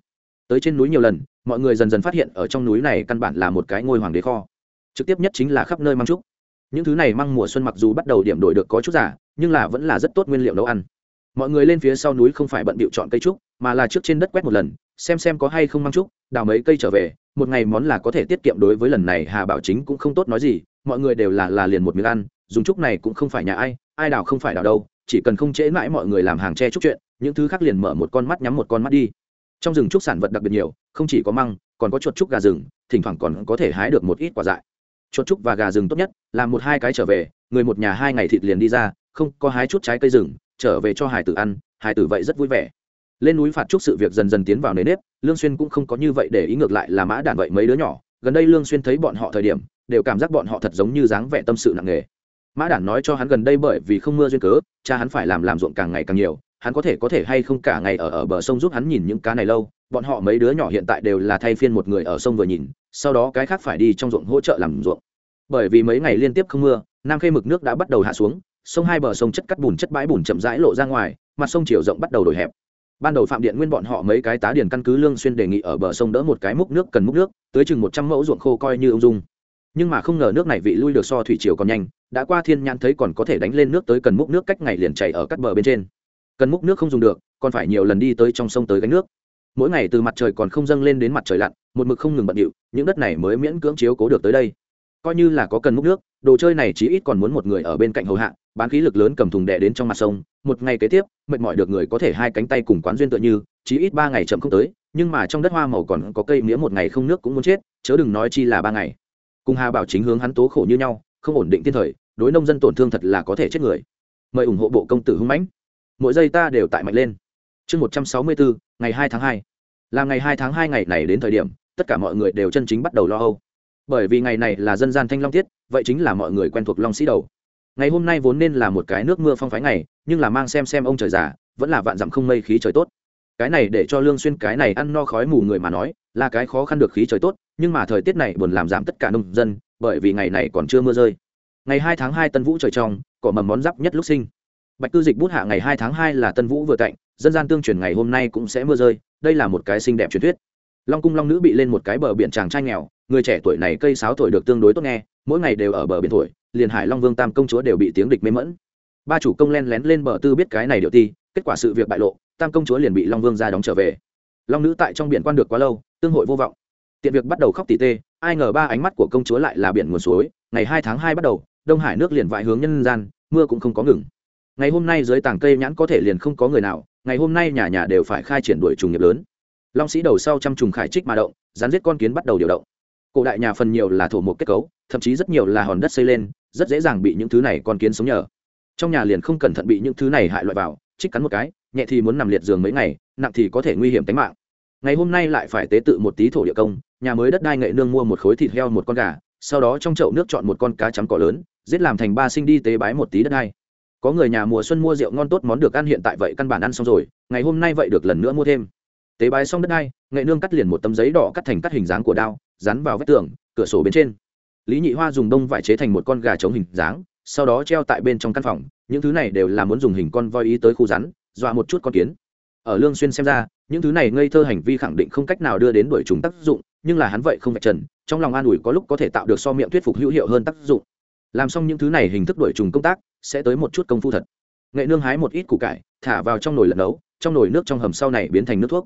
Tới trên núi nhiều lần, mọi người dần dần phát hiện ở trong núi này căn bản là một cái ngôi hoàng đế kho. Trực tiếp nhất chính là khắp nơi mang trúc những thứ này măng mùa xuân mặc dù bắt đầu điểm đổi được có chút giả nhưng là vẫn là rất tốt nguyên liệu nấu ăn. Mọi người lên phía sau núi không phải bận bịu chọn cây trúc, mà là trước trên đất quét một lần, xem xem có hay không măng trúc, đào mấy cây trở về, một ngày món là có thể tiết kiệm đối với lần này hà bảo chính cũng không tốt nói gì, mọi người đều là là liền một miếng ăn, dùng trúc này cũng không phải nhà ai ai đào không phải đào đâu, chỉ cần không trễ mãi mọi người làm hàng tre trúc chuyện, những thứ khác liền mở một con mắt nhắm một con mắt đi. Trong rừng trúc sản vật đặc biệt nhiều, không chỉ có măng, còn có chuột trúc gà rừng, thỉnh thoảng còn có thể hái được một ít quả dại chuột trúc và gà rừng tốt nhất, làm một hai cái trở về, người một nhà hai ngày thịt liền đi ra, không có hái chút trái cây rừng, trở về cho hải tử ăn, hải tử vậy rất vui vẻ. Lên núi phạt trúc sự việc dần dần tiến vào nề nếp, lương xuyên cũng không có như vậy để ý ngược lại là mã đàn vậy mấy đứa nhỏ, gần đây lương xuyên thấy bọn họ thời điểm, đều cảm giác bọn họ thật giống như dáng vẻ tâm sự nặng nề. Mã đản nói cho hắn gần đây bởi vì không mưa duyên cớ, cha hắn phải làm làm ruộng càng ngày càng nhiều, hắn có thể có thể hay không cả ngày ở ở bờ sông giúp hắn nhìn những cá này lâu, bọn họ mấy đứa nhỏ hiện tại đều là thay phiên một người ở sông vừa nhìn sau đó cái khác phải đi trong ruộng hỗ trợ làm ruộng. Bởi vì mấy ngày liên tiếp không mưa, nam khê mực nước đã bắt đầu hạ xuống, sông hai bờ sông chất cắt bùn chất bãi bùn chậm rãi lộ ra ngoài, mặt sông chiều rộng bắt đầu đổi hẹp. Ban đầu phạm điện nguyên bọn họ mấy cái tá điền căn cứ lương xuyên đề nghị ở bờ sông đỡ một cái múc nước cần múc nước, tới chừng một trăm mẫu ruộng khô coi như ung dung. Nhưng mà không ngờ nước này vị lui được so thủy chiều còn nhanh, đã qua thiên nhãn thấy còn có thể đánh lên nước tới cần múc nước cách ngày liền chảy ở các bờ bên trên. Cần múc nước không dùng được, còn phải nhiều lần đi tới trong sông tới gánh nước mỗi ngày từ mặt trời còn không dâng lên đến mặt trời lặn, một mực không ngừng bận điệu, những đất này mới miễn cưỡng chiếu cố được tới đây. Coi như là có cần múc nước, đồ chơi này chí ít còn muốn một người ở bên cạnh hầu hạ, bán khí lực lớn cầm thùng đè đến trong mặt sông, một ngày kế tiếp, mệt mỏi được người có thể hai cánh tay cùng quán duyên tựa như, chí ít ba ngày chậm không tới, nhưng mà trong đất hoa màu còn có cây mía một ngày không nước cũng muốn chết, chớ đừng nói chi là ba ngày. Cùng hà bảo chính hướng hắn tố khổ như nhau, không ổn định thiên thời, đối nông dân tổn thương thật là có thể chết người. Mời ủng hộ bộ công tử hưng mãnh. Mỗi giây ta đều tại mạnh lên. Chương một trăm sáu mươi bốn ngày hai tháng hai là ngày hai tháng hai ngày này đến thời điểm, tất cả mọi người đều chân chính bắt đầu lo âu. Bởi vì ngày này là dân gian thanh long tiết, vậy chính là mọi người quen thuộc long sĩ đầu. Ngày hôm nay vốn nên là một cái nước mưa phong phái ngày, nhưng là mang xem xem ông trời già, vẫn là vạn dặm không mây khí trời tốt. Cái này để cho lương xuyên cái này ăn no khói mù người mà nói, là cái khó khăn được khí trời tốt, nhưng mà thời tiết này buồn làm giảm tất cả nông dân, bởi vì ngày này còn chưa mưa rơi. Ngày hai tháng hai tân vũ trời trong, cỏ mầm món giáp nhất lúc sinh. Bạch cư dịch bút hạ ngày hai tháng hai là tân vũ vừa cạnh dân gian tương truyền ngày hôm nay cũng sẽ mưa rơi đây là một cái xinh đẹp truyền thuyết. Long cung long nữ bị lên một cái bờ biển chàng trai nghèo, người trẻ tuổi này cây sáo thổi được tương đối tốt nghe, mỗi ngày đều ở bờ biển thổi, liền hải long vương tam công chúa đều bị tiếng địch mê mẫn ba chủ công len lén lên bờ tư biết cái này điệu ti, kết quả sự việc bại lộ, tam công chúa liền bị long vương ra đóng trở về. Long nữ tại trong biển quan được quá lâu, tương hội vô vọng. Tiện việc bắt đầu khóc tỉ tê, ai ngờ ba ánh mắt của công chúa lại là biển nguồn suối, ngày hai tháng hai bắt đầu, đông hải nước liền vại hướng nhân gian, mưa cũng không có ngừng. Ngày hôm nay dưới tảng cây nhãn có thể liền không có người nào ngày hôm nay nhà nhà đều phải khai triển đuổi trùng nghiệp lớn. Long sĩ đầu sau trăm trùng khải trích mà động rán giết con kiến bắt đầu điều động. Cổ đại nhà phần nhiều là thổ một kết cấu, thậm chí rất nhiều là hòn đất xây lên, rất dễ dàng bị những thứ này con kiến sống nhờ. Trong nhà liền không cẩn thận bị những thứ này hại loại vào, trích cắn một cái, nhẹ thì muốn nằm liệt giường mấy ngày, nặng thì có thể nguy hiểm tính mạng. Ngày hôm nay lại phải tế tự một tí thổ địa công, nhà mới đất đai nghệ nương mua một khối thịt heo một con gà, sau đó trong chậu nước chọn một con cá chấm cỏ lớn, giết làm thành ba sinh đi tế bái một tí đất đai có người nhà mùa xuân mua rượu ngon tốt món được ăn hiện tại vậy căn bản ăn xong rồi, ngày hôm nay vậy được lần nữa mua thêm. Tế bái xong đất hai nghệ nương cắt liền một tấm giấy đỏ cắt thành cắt hình dáng của đao, dán vào vách tường, cửa sổ bên trên. Lý nhị hoa dùng đông vải chế thành một con gà chống hình dáng, sau đó treo tại bên trong căn phòng, những thứ này đều là muốn dùng hình con voi ý tới khu rắn, dọa một chút con kiến. Ở lương xuyên xem ra, những thứ này ngây thơ hành vi khẳng định không cách nào đưa đến đuổi chúng tác dụng, nhưng là hắn vậy không vạch trần, trong lòng an ủi có lúc có thể tạo được so miệng thuyết phục hữu hiệu hơn tác dụng làm xong những thứ này hình thức đuổi trùng công tác, sẽ tới một chút công phu thật. Nghệ nương hái một ít củ cải, thả vào trong nồi lật nấu, trong nồi nước trong hầm sau này biến thành nước thuốc.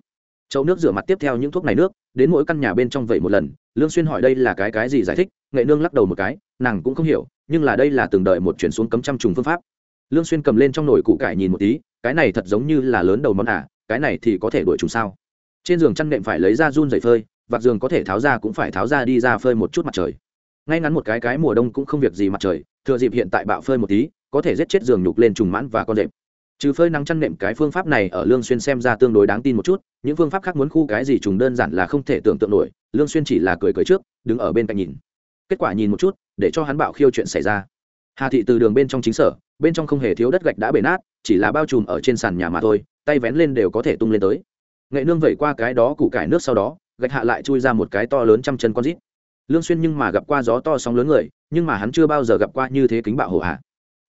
Chậu nước rửa mặt tiếp theo những thuốc này nước, đến mỗi căn nhà bên trong vậy một lần. Lương xuyên hỏi đây là cái cái gì giải thích, nghệ nương lắc đầu một cái, nàng cũng không hiểu, nhưng là đây là từng đợi một chuyển xuống cấm trăm trùng phương pháp. Lương xuyên cầm lên trong nồi củ cải nhìn một tí, cái này thật giống như là lớn đầu món à cái này thì có thể đuổi trùng sao? Trên giường chăn nệm phải lấy ra run rẩy phơi vặt giường có thể tháo ra cũng phải tháo ra đi ra phơi một chút mặt trời ngay ngắn một cái cái mùa đông cũng không việc gì mặt trời, thừa dịp hiện tại bạo phơi một tí, có thể giết chết giường nhục lên trùng mãn và con rệp. trừ phơi nắng chăn nệm cái phương pháp này ở lương xuyên xem ra tương đối đáng tin một chút, những phương pháp khác muốn khu cái gì trùng đơn giản là không thể tưởng tượng nổi, lương xuyên chỉ là cười cười trước, đứng ở bên cạnh nhìn. Kết quả nhìn một chút, để cho hắn bạo khiêu chuyện xảy ra. Hà thị từ đường bên trong chính sở, bên trong không hề thiếu đất gạch đã bể nát, chỉ là bao trùm ở trên sàn nhà mà thôi, tay vén lên đều có thể tung lên tới. Nghệ nương vẩy qua cái đó củ cải nước sau đó, gạch hạ lại chui ra một cái to lớn trăm chân con rít lương xuyên nhưng mà gặp qua gió to sóng lớn người, nhưng mà hắn chưa bao giờ gặp qua như thế kính bạo hổ hạ.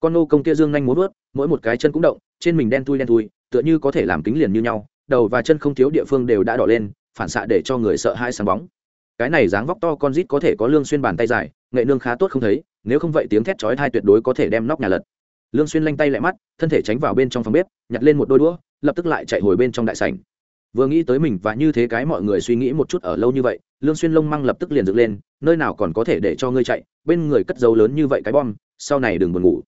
Con nô công kia dương nhanh muốn vớt, mỗi một cái chân cũng động, trên mình đen thui đen thui, tựa như có thể làm kính liền như nhau, đầu và chân không thiếu địa phương đều đã đỏ lên, phản xạ để cho người sợ hai sáng bóng. Cái này dáng vóc to con rít có thể có lương xuyên bàn tay dài, nghệ nương khá tốt không thấy, nếu không vậy tiếng thét chói tai tuyệt đối có thể đem nóc nhà lật. Lương xuyên lanh tay lại mắt, thân thể tránh vào bên trong phòng bếp, nhặt lên một đôi đũa, lập tức lại chạy hồi bên trong đại sảnh. Vừa nghĩ tới mình và như thế cái mọi người suy nghĩ một chút ở lâu như vậy lương xuyên lông măng lập tức liền dựng lên, nơi nào còn có thể để cho ngươi chạy, bên người cất dấu lớn như vậy cái bom, sau này đừng buồn ngủ.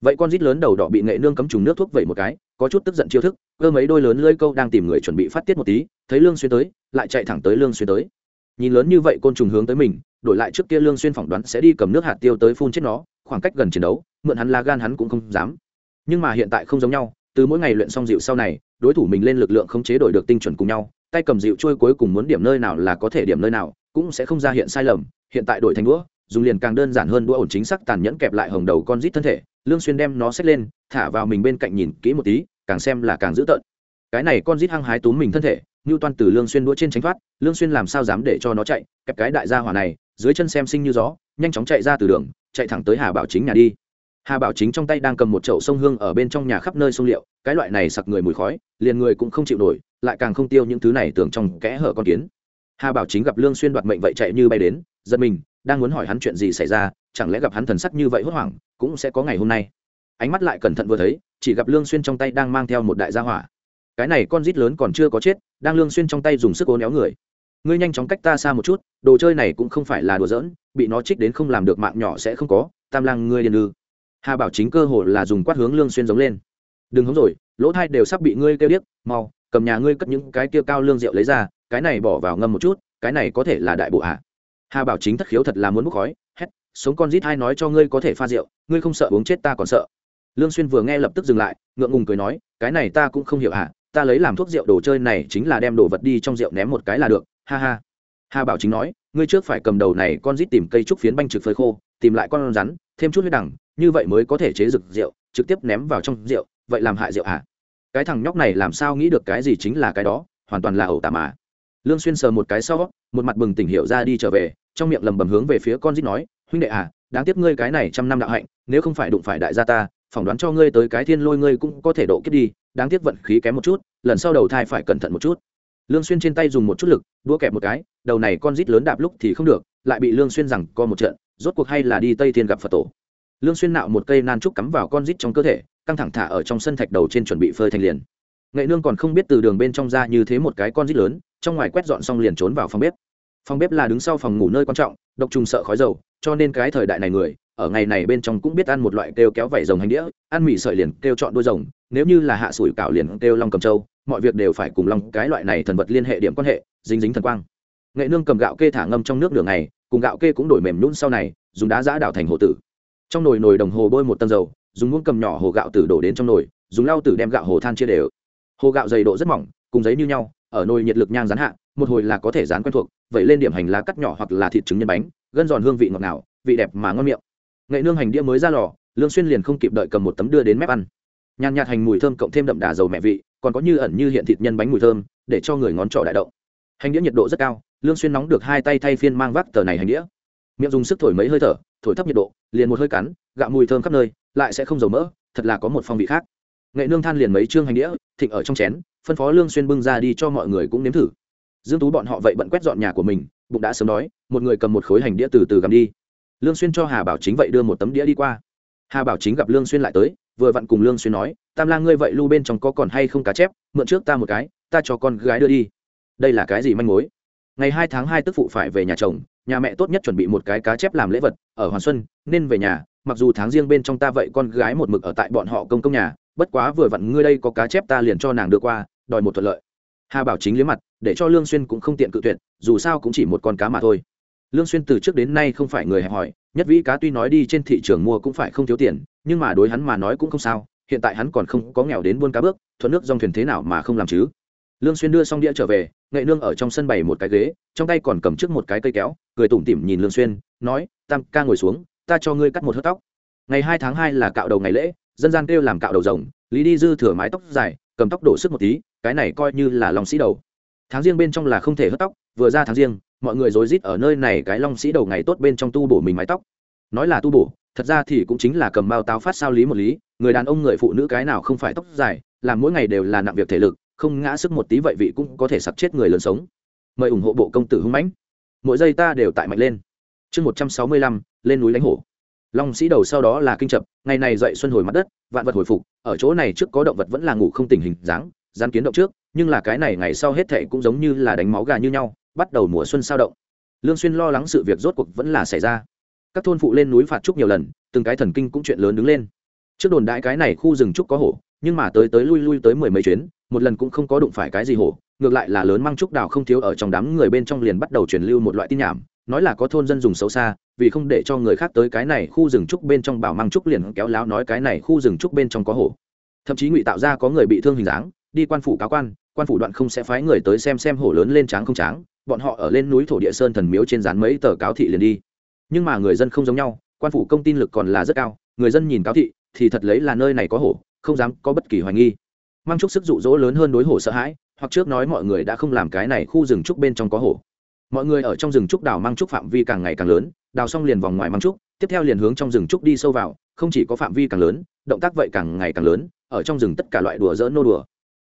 Vậy con rít lớn đầu đỏ bị nghệ nương cấm trùng nước thuốc vậy một cái, có chút tức giận chiêu thức, cơ mấy đôi lớn lưỡi câu đang tìm người chuẩn bị phát tiết một tí, thấy lương xuyên tới, lại chạy thẳng tới lương xuyên tới. Nhìn lớn như vậy côn trùng hướng tới mình, đổi lại trước kia lương xuyên phỏng đoán sẽ đi cầm nước hạt tiêu tới phun chết nó, khoảng cách gần chiến đấu, mượn hắn la gan hắn cũng không dám. Nhưng mà hiện tại không giống nhau, từ mỗi ngày luyện xong dịu sau này, đối thủ mình lên lực lượng không chế đổi được tinh chuẩn cùng nhau tay cầm dịu trôi cuối cùng muốn điểm nơi nào là có thể điểm nơi nào, cũng sẽ không ra hiện sai lầm. Hiện tại đổi thành đũa, dùng liền càng đơn giản hơn đũa ổn chính xác tàn nhẫn kẹp lại hồng đầu con rít thân thể, lương xuyên đem nó xếp lên, thả vào mình bên cạnh nhìn kỹ một tí, càng xem là càng dữ tợn. Cái này con rít hăng hái túm mình thân thể như toan từ lương xuyên đũa trên tránh thoát, lương xuyên làm sao dám để cho nó chạy, kẹp cái đại gia hỏa này, dưới chân xem sinh như gió, nhanh chóng chạy ra từ đường, chạy thẳng tới hà bảo chính nhà đi. Hà bảo chính trong tay đang cầm một chậu sông hương ở bên trong nhà khắp nơi sông liệu, cái loại này sặc người mùi khói, liền người cũng không chịu nổi lại càng không tiêu những thứ này tưởng trong kẽ hở con kiến. Hà bảo chính gặp lương xuyên đoạt mệnh vậy chạy như bay đến, giật mình, đang muốn hỏi hắn chuyện gì xảy ra, chẳng lẽ gặp hắn thần sắc như vậy hốt hoảng, cũng sẽ có ngày hôm nay. Ánh mắt lại cẩn thận vừa thấy, chỉ gặp lương xuyên trong tay đang mang theo một đại gia hỏa. Cái này con rít lớn còn chưa có chết, đang lương xuyên trong tay dùng sức cố néo người. Ngươi nhanh chóng cách ta xa một chút, đồ chơi này cũng không phải là đùa giỡn, bị nó trích đến không làm được mạng nhỏ sẽ không có, tam lang ngươi điên ư hà bảo chính cơ hồ là dùng quát hướng lương xuyên giống lên. Đừng hống rồi, lỗ thai đều sắp bị ngươi kêu điếc, mau cầm nhà ngươi cất những cái kia cao lương rượu lấy ra, cái này bỏ vào ngâm một chút, cái này có thể là đại bộ hạ. Hà bảo chính thất khiếu thật là muốn bốc khói, hét, sống con rít hai nói cho ngươi có thể pha rượu, ngươi không sợ uống chết ta còn sợ. Lương xuyên vừa nghe lập tức dừng lại, ngượng ngùng cười nói, cái này ta cũng không hiểu hả, ta lấy làm thuốc rượu đồ chơi này chính là đem đồ vật đi trong rượu ném một cái là được, ha ha. Hà bảo chính nói, ngươi trước phải cầm đầu này con rít tìm cây trúc phiến banh trực phơi khô, tìm lại con rắn, thêm chút huyết đằng như vậy mới có thể chế rực rượu, trực tiếp ném vào trong rượu, vậy làm hại rượu hả? Cái thằng nhóc này làm sao nghĩ được cái gì chính là cái đó, hoàn toàn là ẩu tà mà. Lương xuyên sờ một cái sau, một mặt bừng tỉnh hiểu ra đi trở về, trong miệng lầm bầm hướng về phía con rít nói, huynh đệ à đáng tiếc ngươi cái này trăm năm đạo hạnh, nếu không phải đụng phải đại gia ta, phỏng đoán cho ngươi tới cái thiên lôi ngươi cũng có thể độ kiếp đi, đáng tiếc vận khí kém một chút, lần sau đầu thai phải cẩn thận một chút. Lương xuyên trên tay dùng một chút lực, đua kẹp một cái, đầu này con rít lớn đạp lúc thì không được, lại bị lương xuyên rằng co một trận, rốt cuộc hay là đi tây thiên gặp phật tổ. Lương xuyên nạo một cây nan trúc cắm vào con rít trong cơ thể căng thẳng thả ở trong sân thạch đầu trên chuẩn bị phơi thành liền. Nghệ nương còn không biết từ đường bên trong ra như thế một cái con rít lớn, trong ngoài quét dọn xong liền trốn vào phòng bếp. Phòng bếp là đứng sau phòng ngủ nơi quan trọng, độc trùng sợ khói dầu, cho nên cái thời đại này người, ở ngày này bên trong cũng biết ăn một loại kêu kéo vảy rồng hành đĩa, ăn mì sợi liền kêu chọn đuôi rồng, nếu như là hạ sủi cảo liền kêu long cầm trâu, mọi việc đều phải cùng long, cái loại này thần vật liên hệ điểm quan hệ, dính dính thần quang. Nghệ nương cầm gạo kê thả ngâm trong nước đường này cùng gạo kê cũng đổi mềm nhún sau này, dùng đá giã đảo thành hồ tử. Trong nồi nồi đồng hồ bôi một tầng dầu dùng muỗng cầm nhỏ hồ gạo tử đổ đến trong nồi, dùng lau tử đem gạo hồ than chia đều. Hồ gạo dày độ rất mỏng, cùng giấy như nhau, ở nồi nhiệt lực nhang rán hạ, một hồi là có thể rán quen thuộc, vậy lên điểm hành lá cắt nhỏ hoặc là thịt trứng nhân bánh, gân giòn hương vị ngọt ngào, vị đẹp mà ngon miệng. Nghệ nương hành đĩa mới ra lò, lương xuyên liền không kịp đợi cầm một tấm đưa đến mép ăn. Nhàn nhạt hành mùi thơm cộng thêm đậm đà dầu mẹ vị, còn có như ẩn như hiện thịt nhân bánh mùi thơm, để cho người ngón trỏ đại động. Hành đĩa nhiệt độ rất cao, lương xuyên nóng được hai tay thay phiên mang vác tờ này hành đĩa. Miệng dùng sức thổi mấy hơi thở thổi thấp nhiệt độ, liền một hơi cắn, gạo mùi thơm khắp nơi, lại sẽ không dầu mỡ, thật là có một phong vị khác. Nghệ nương than liền mấy trương hành đĩa, thịnh ở trong chén, phân phó lương xuyên bưng ra đi cho mọi người cũng nếm thử. Dương tú bọn họ vậy bận quét dọn nhà của mình, bụng đã sớm đói, một người cầm một khối hành đĩa từ từ gặm đi. Lương xuyên cho hà bảo chính vậy đưa một tấm đĩa đi qua. Hà bảo chính gặp lương xuyên lại tới, vừa vặn cùng lương xuyên nói, tam lang ngươi vậy lưu bên trong có còn hay không cá chép, mượn trước ta một cái, ta cho con gái đưa đi. Đây là cái gì manh mối? Ngày hai tháng hai tức phụ phải về nhà chồng nhà mẹ tốt nhất chuẩn bị một cái cá chép làm lễ vật ở hoàn xuân nên về nhà mặc dù tháng riêng bên trong ta vậy con gái một mực ở tại bọn họ công công nhà bất quá vừa vặn ngươi đây có cá chép ta liền cho nàng đưa qua đòi một thuận lợi. Hà bảo chính liếm mặt để cho lương xuyên cũng không tiện cự tuyệt dù sao cũng chỉ một con cá mà thôi. Lương xuyên từ trước đến nay không phải người hẹp hỏi, nhất vĩ cá tuy nói đi trên thị trường mua cũng phải không thiếu tiền nhưng mà đối hắn mà nói cũng không sao hiện tại hắn còn không có nghèo đến buôn cá bước thuận nước dòng thuyền thế nào mà không làm chứ? Lương xuyên đưa xong đĩa trở về, nghệ nương ở trong sân bày một cái ghế, trong tay còn cầm trước một cái cây kéo, cười tủm tỉm nhìn lương xuyên, nói, tam ca ngồi xuống, ta cho ngươi cắt một hớt tóc. Ngày hai tháng hai là cạo đầu ngày lễ, dân gian kêu làm cạo đầu rồng, lý đi dư thừa mái tóc dài, cầm tóc đổ sức một tí, cái này coi như là lòng sĩ đầu. Tháng riêng bên trong là không thể hớt tóc, vừa ra tháng riêng, mọi người rối rít ở nơi này cái long sĩ đầu ngày tốt bên trong tu bổ mình mái tóc. Nói là tu bổ, thật ra thì cũng chính là cầm bao táo phát sao lý một lý, người đàn ông người phụ nữ cái nào không phải tóc dài, làm mỗi ngày đều là nặng việc thể lực không ngã sức một tí vậy vị cũng có thể sặc chết người lớn sống. Mời ủng hộ bộ công tử hung mãnh. Mỗi giây ta đều tại mạnh lên. Chương một trăm sáu mươi lăm, lên núi đánh hổ. Long sĩ đầu sau đó là kinh chập, ngày này dậy xuân hồi mặt đất, vạn vật hồi phục, ở chỗ này trước có động vật vẫn là ngủ không tỉnh hình dáng, gian kiến động trước, nhưng là cái này ngày sau hết thệ cũng giống như là đánh máu gà như nhau, bắt đầu mùa xuân sao động. Lương xuyên lo lắng sự việc rốt cuộc vẫn là xảy ra. Các thôn phụ lên núi phạt trúc nhiều lần, từng cái thần kinh cũng chuyện lớn đứng lên. Trước đồn đại cái này khu rừng trúc có hổ, nhưng mà tới tới lui lui tới mười mấy chuyến một lần cũng không có đụng phải cái gì hổ, ngược lại là lớn măng trúc đào không thiếu ở trong đám người bên trong liền bắt đầu truyền lưu một loại tin nhảm, nói là có thôn dân dùng xấu xa, vì không để cho người khác tới cái này khu rừng trúc bên trong bảo măng trúc liền kéo láo nói cái này khu rừng trúc bên trong có hổ. Thậm chí ngụy tạo ra có người bị thương hình dáng, đi quan phủ cáo quan quan phủ đoạn không sẽ phái người tới xem xem hổ lớn lên tráng không tráng, bọn họ ở lên núi thổ địa sơn thần miếu trên dán mấy tờ cáo thị liền đi. Nhưng mà người dân không giống nhau, quan phủ công tin lực còn là rất cao, người dân nhìn cáo thị thì thật lấy là nơi này có hổ, không dám có bất kỳ hoài nghi mang chút sức dụ dỗ lớn hơn đối hổ sợ hãi, hoặc trước nói mọi người đã không làm cái này khu rừng trúc bên trong có hổ. Mọi người ở trong rừng trúc đào mang trúc phạm vi càng ngày càng lớn, đào xong liền vòng ngoài mang trúc tiếp theo liền hướng trong rừng trúc đi sâu vào, không chỉ có phạm vi càng lớn, động tác vậy càng ngày càng lớn, ở trong rừng tất cả loại đùa dỡ nô đùa.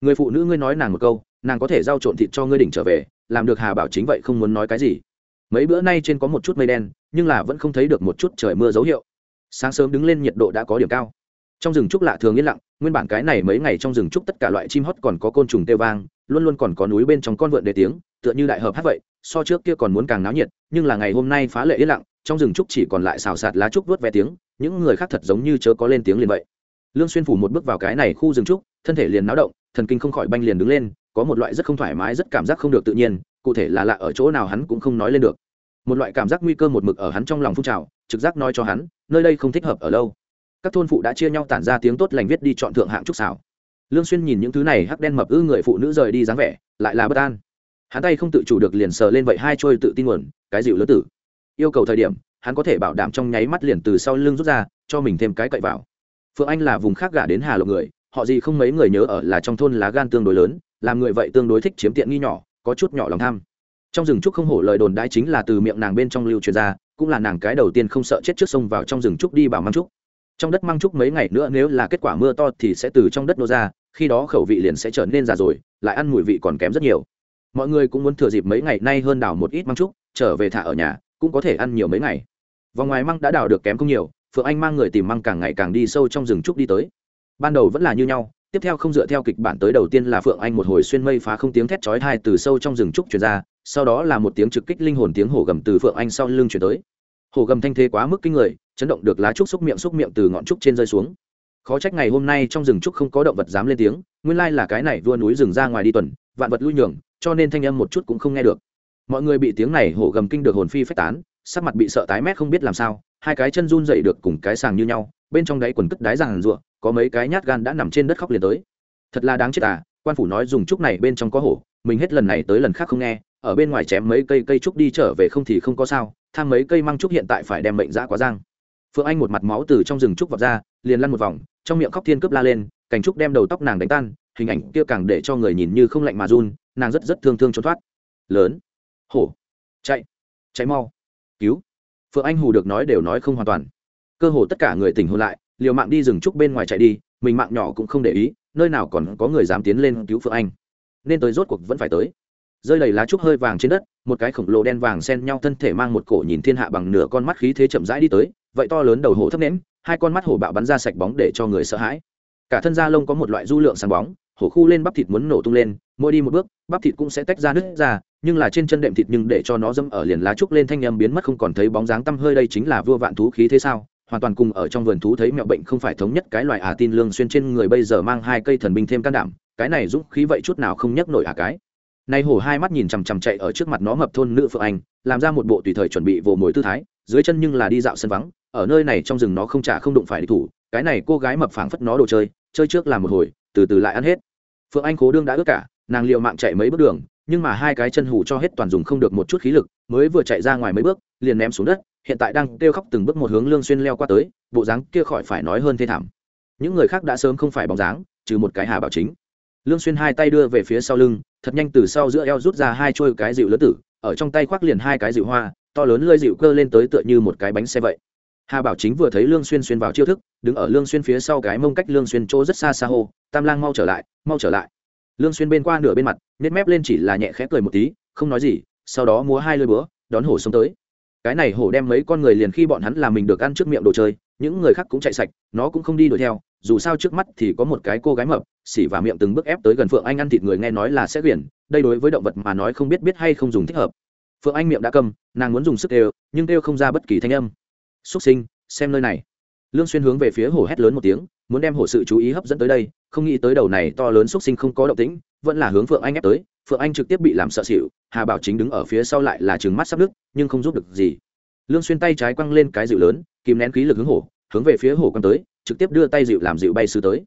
Người phụ nữ ngươi nói nàng một câu, nàng có thể giao trộn thịt cho ngươi đỉnh trở về, làm được hà bảo chính vậy không muốn nói cái gì. Mấy bữa nay trên có một chút mây đen, nhưng là vẫn không thấy được một chút trời mưa dấu hiệu. Sáng sớm đứng lên nhiệt độ đã có điểm cao trong rừng trúc lạ thường yên lặng, nguyên bản cái này mấy ngày trong rừng trúc tất cả loại chim hót còn có côn trùng tê vang, luôn luôn còn có núi bên trong con vượn đề tiếng, tựa như đại hợp hát vậy, so trước kia còn muốn càng náo nhiệt, nhưng là ngày hôm nay phá lệ yên lặng, trong rừng trúc chỉ còn lại xào sạt lá trúc vớt ve tiếng, những người khác thật giống như chớ có lên tiếng liền vậy. Lương xuyên phủ một bước vào cái này khu rừng trúc, thân thể liền náo động, thần kinh không khỏi banh liền đứng lên, có một loại rất không thoải mái, rất cảm giác không được tự nhiên, cụ thể là lạ ở chỗ nào hắn cũng không nói lên được. Một loại cảm giác nguy cơ một mực ở hắn trong lòng phun trào, trực giác nói cho hắn, nơi đây không thích hợp ở lâu các thôn phụ đã chia nhau tản ra tiếng tốt lành viết đi chọn thượng hạng trúc xảo. Lương xuyên nhìn những thứ này hắc đen mập ư người phụ nữ rời đi dáng vẻ, lại là bất an. Hắn tay không tự chủ được liền sờ lên vậy hai trôi tự tin nguồn, cái dịu lứa tử. Yêu cầu thời điểm, hắn có thể bảo đảm trong nháy mắt liền từ sau lưng rút ra, cho mình thêm cái cậy vào. Phượng anh là vùng khác gả đến hà lộ người, họ gì không mấy người nhớ ở là trong thôn lá gan tương đối lớn, làm người vậy tương đối thích chiếm tiện nghi nhỏ, có chút nhỏ lòng tham. Trong rừng trúc không hổ lời đồn đãi chính là từ miệng nàng bên trong lưu truyền ra, cũng là nàng cái đầu tiên không sợ chết trước sông vào trong rừng trúc đi bảo mang trúc trong đất mang trúc mấy ngày nữa nếu là kết quả mưa to thì sẽ từ trong đất nô ra, khi đó khẩu vị liền sẽ trở nên già rồi, lại ăn mùi vị còn kém rất nhiều. Mọi người cũng muốn thừa dịp mấy ngày nay hơn đào một ít mang trúc, trở về thả ở nhà, cũng có thể ăn nhiều mấy ngày. Vòng ngoài măng đã đào được kém không nhiều, phượng anh mang người tìm măng càng ngày càng đi sâu trong rừng trúc đi tới. Ban đầu vẫn là như nhau, tiếp theo không dựa theo kịch bản tới đầu tiên là phượng anh một hồi xuyên mây phá không tiếng thét chói tai từ sâu trong rừng trúc truyền ra, sau đó là một tiếng trực kích linh hồn tiếng hổ gầm từ phượng anh sau lưng chuyển tới. Hổ gầm thanh thế quá mức kinh người chấn động được lá trúc xúc miệng xúc miệng từ ngọn trúc trên rơi xuống. Khó trách ngày hôm nay trong rừng trúc không có động vật dám lên tiếng, nguyên lai là cái này vua núi rừng ra ngoài đi tuần, vạn vật lui nhường, cho nên thanh âm một chút cũng không nghe được. Mọi người bị tiếng này hổ gầm kinh được hồn phi phách tán, sắc mặt bị sợ tái mét không biết làm sao, hai cái chân run dậy được cùng cái sàng như nhau, bên trong đáy quần cất đáy ràng rụa có mấy cái nhát gan đã nằm trên đất khóc liền tới. Thật là đáng chết à quan phủ nói dùng trúc này bên trong có hổ, mình hết lần này tới lần khác không nghe, ở bên ngoài chém mấy cây cây trúc đi trở về không thì không có sao, tham mấy cây măng trúc hiện tại phải đem mệnh dã quá giang phượng anh một mặt máu từ trong rừng trúc vọt ra, liền lăn một vòng, trong miệng khóc thiên cướp la lên, cành trúc đem đầu tóc nàng đánh tan, hình ảnh kia càng để cho người nhìn như không lạnh mà run, nàng rất rất thương thương trốn thoát. Lớn. Hổ. Chạy. Chạy mau. Cứu. Phượng anh hù được nói đều nói không hoàn toàn. Cơ hồ tất cả người tỉnh hôn lại, liều mạng đi rừng trúc bên ngoài chạy đi, mình mạng nhỏ cũng không để ý, nơi nào còn có người dám tiến lên cứu phượng anh. Nên tới rốt cuộc vẫn phải tới. Rơi đầy lá trúc hơi vàng trên đất, một cái khổng lồ đen vàng xen nhau thân thể mang một cổ nhìn thiên hạ bằng nửa con mắt khí thế chậm rãi đi tới vậy to lớn đầu hổ thấp ném hai con mắt hổ bạo bắn ra sạch bóng để cho người sợ hãi. Cả thân da lông có một loại du lượng sáng bóng, hổ khu lên bắp thịt muốn nổ tung lên, mỗi đi một bước, bắp thịt cũng sẽ tách ra nứt ra, nhưng là trên chân đệm thịt nhưng để cho nó dâm ở liền lá trúc lên thanh â biến mất không còn thấy bóng dáng tăm hơi đây chính là vua vạn thú khí thế sao? Hoàn toàn cùng ở trong vườn thú thấy mẹo bệnh không phải thống nhất, cái loại à tin lương xuyên trên người bây giờ mang hai cây thần binh thêm can đảm, cái này dũng khí vậy chút nào không nhấc nổi à cái. Nay hổ hai mắt nhìn chằm chằm chạy ở trước mặt nó mập thôn nữ phượng anh, làm ra một bộ tùy thời chuẩn bị vồ mồi tư thái, dưới chân nhưng là đi dạo sân vắng ở nơi này trong rừng nó không trả không đụng phải địch thủ, cái này cô gái mập phảng phất nó đồ chơi chơi trước làm một hồi, từ từ lại ăn hết. Phượng anh cố đương đã ướt cả, nàng liệu mạng chạy mấy bước đường, nhưng mà hai cái chân hủ cho hết toàn dùng không được một chút khí lực, mới vừa chạy ra ngoài mấy bước, liền ném xuống đất, hiện tại đang kêu khóc từng bước một hướng lương xuyên leo qua tới, bộ dáng kia khỏi phải nói hơn thê thảm. Những người khác đã sớm không phải bóng dáng, trừ một cái hà bảo chính. Lương xuyên hai tay đưa về phía sau lưng, thật nhanh từ sau giữa eo rút ra hai chuôi cái dịu lớn tử, ở trong tay khoác liền hai cái dịu hoa, to lớn lơi dịu cơ lên tới tựa như một cái bánh xe vậy hà bảo chính vừa thấy lương xuyên xuyên vào chiêu thức, đứng ở lương xuyên phía sau cái mông cách lương xuyên chỗ rất xa xa hô, tam lang mau trở lại, mau trở lại. Lương xuyên bên qua nửa bên mặt nét mép lên chỉ là nhẹ khẽ cười một tí, không nói gì, sau đó múa hai lưỡi búa, đón hổ xuống tới. Cái này hổ đem mấy con người liền khi bọn hắn làm mình được ăn trước miệng đồ chơi, những người khác cũng chạy sạch, nó cũng không đi đuổi theo, dù sao trước mắt thì có một cái cô gái mập, xỉ và miệng từng bước ép tới gần phượng anh ăn thịt người nghe nói là sẽ quyển, đây đối với động vật mà nói không biết biết hay không dùng thích hợp. Phượng anh miệng đã cầm nàng muốn dùng sức đều nhưng đều không ra bất kỳ thanh âm xuất sinh, xem nơi này. Lương xuyên hướng về phía hổ hét lớn một tiếng, muốn đem hổ sự chú ý hấp dẫn tới đây, không nghĩ tới đầu này to lớn xuất sinh không có động tĩnh, vẫn là hướng phượng anh ép tới. Phượng anh trực tiếp bị làm sợ sỉu. hà bảo chính đứng ở phía sau lại là trừng mắt sắp nước nhưng không giúp được gì. Lương xuyên tay trái quăng lên cái dịu lớn, kìm nén khí lực hướng hổ, hướng về phía hổ quăng tới, trực tiếp đưa tay dịu làm dịu bay sư tới.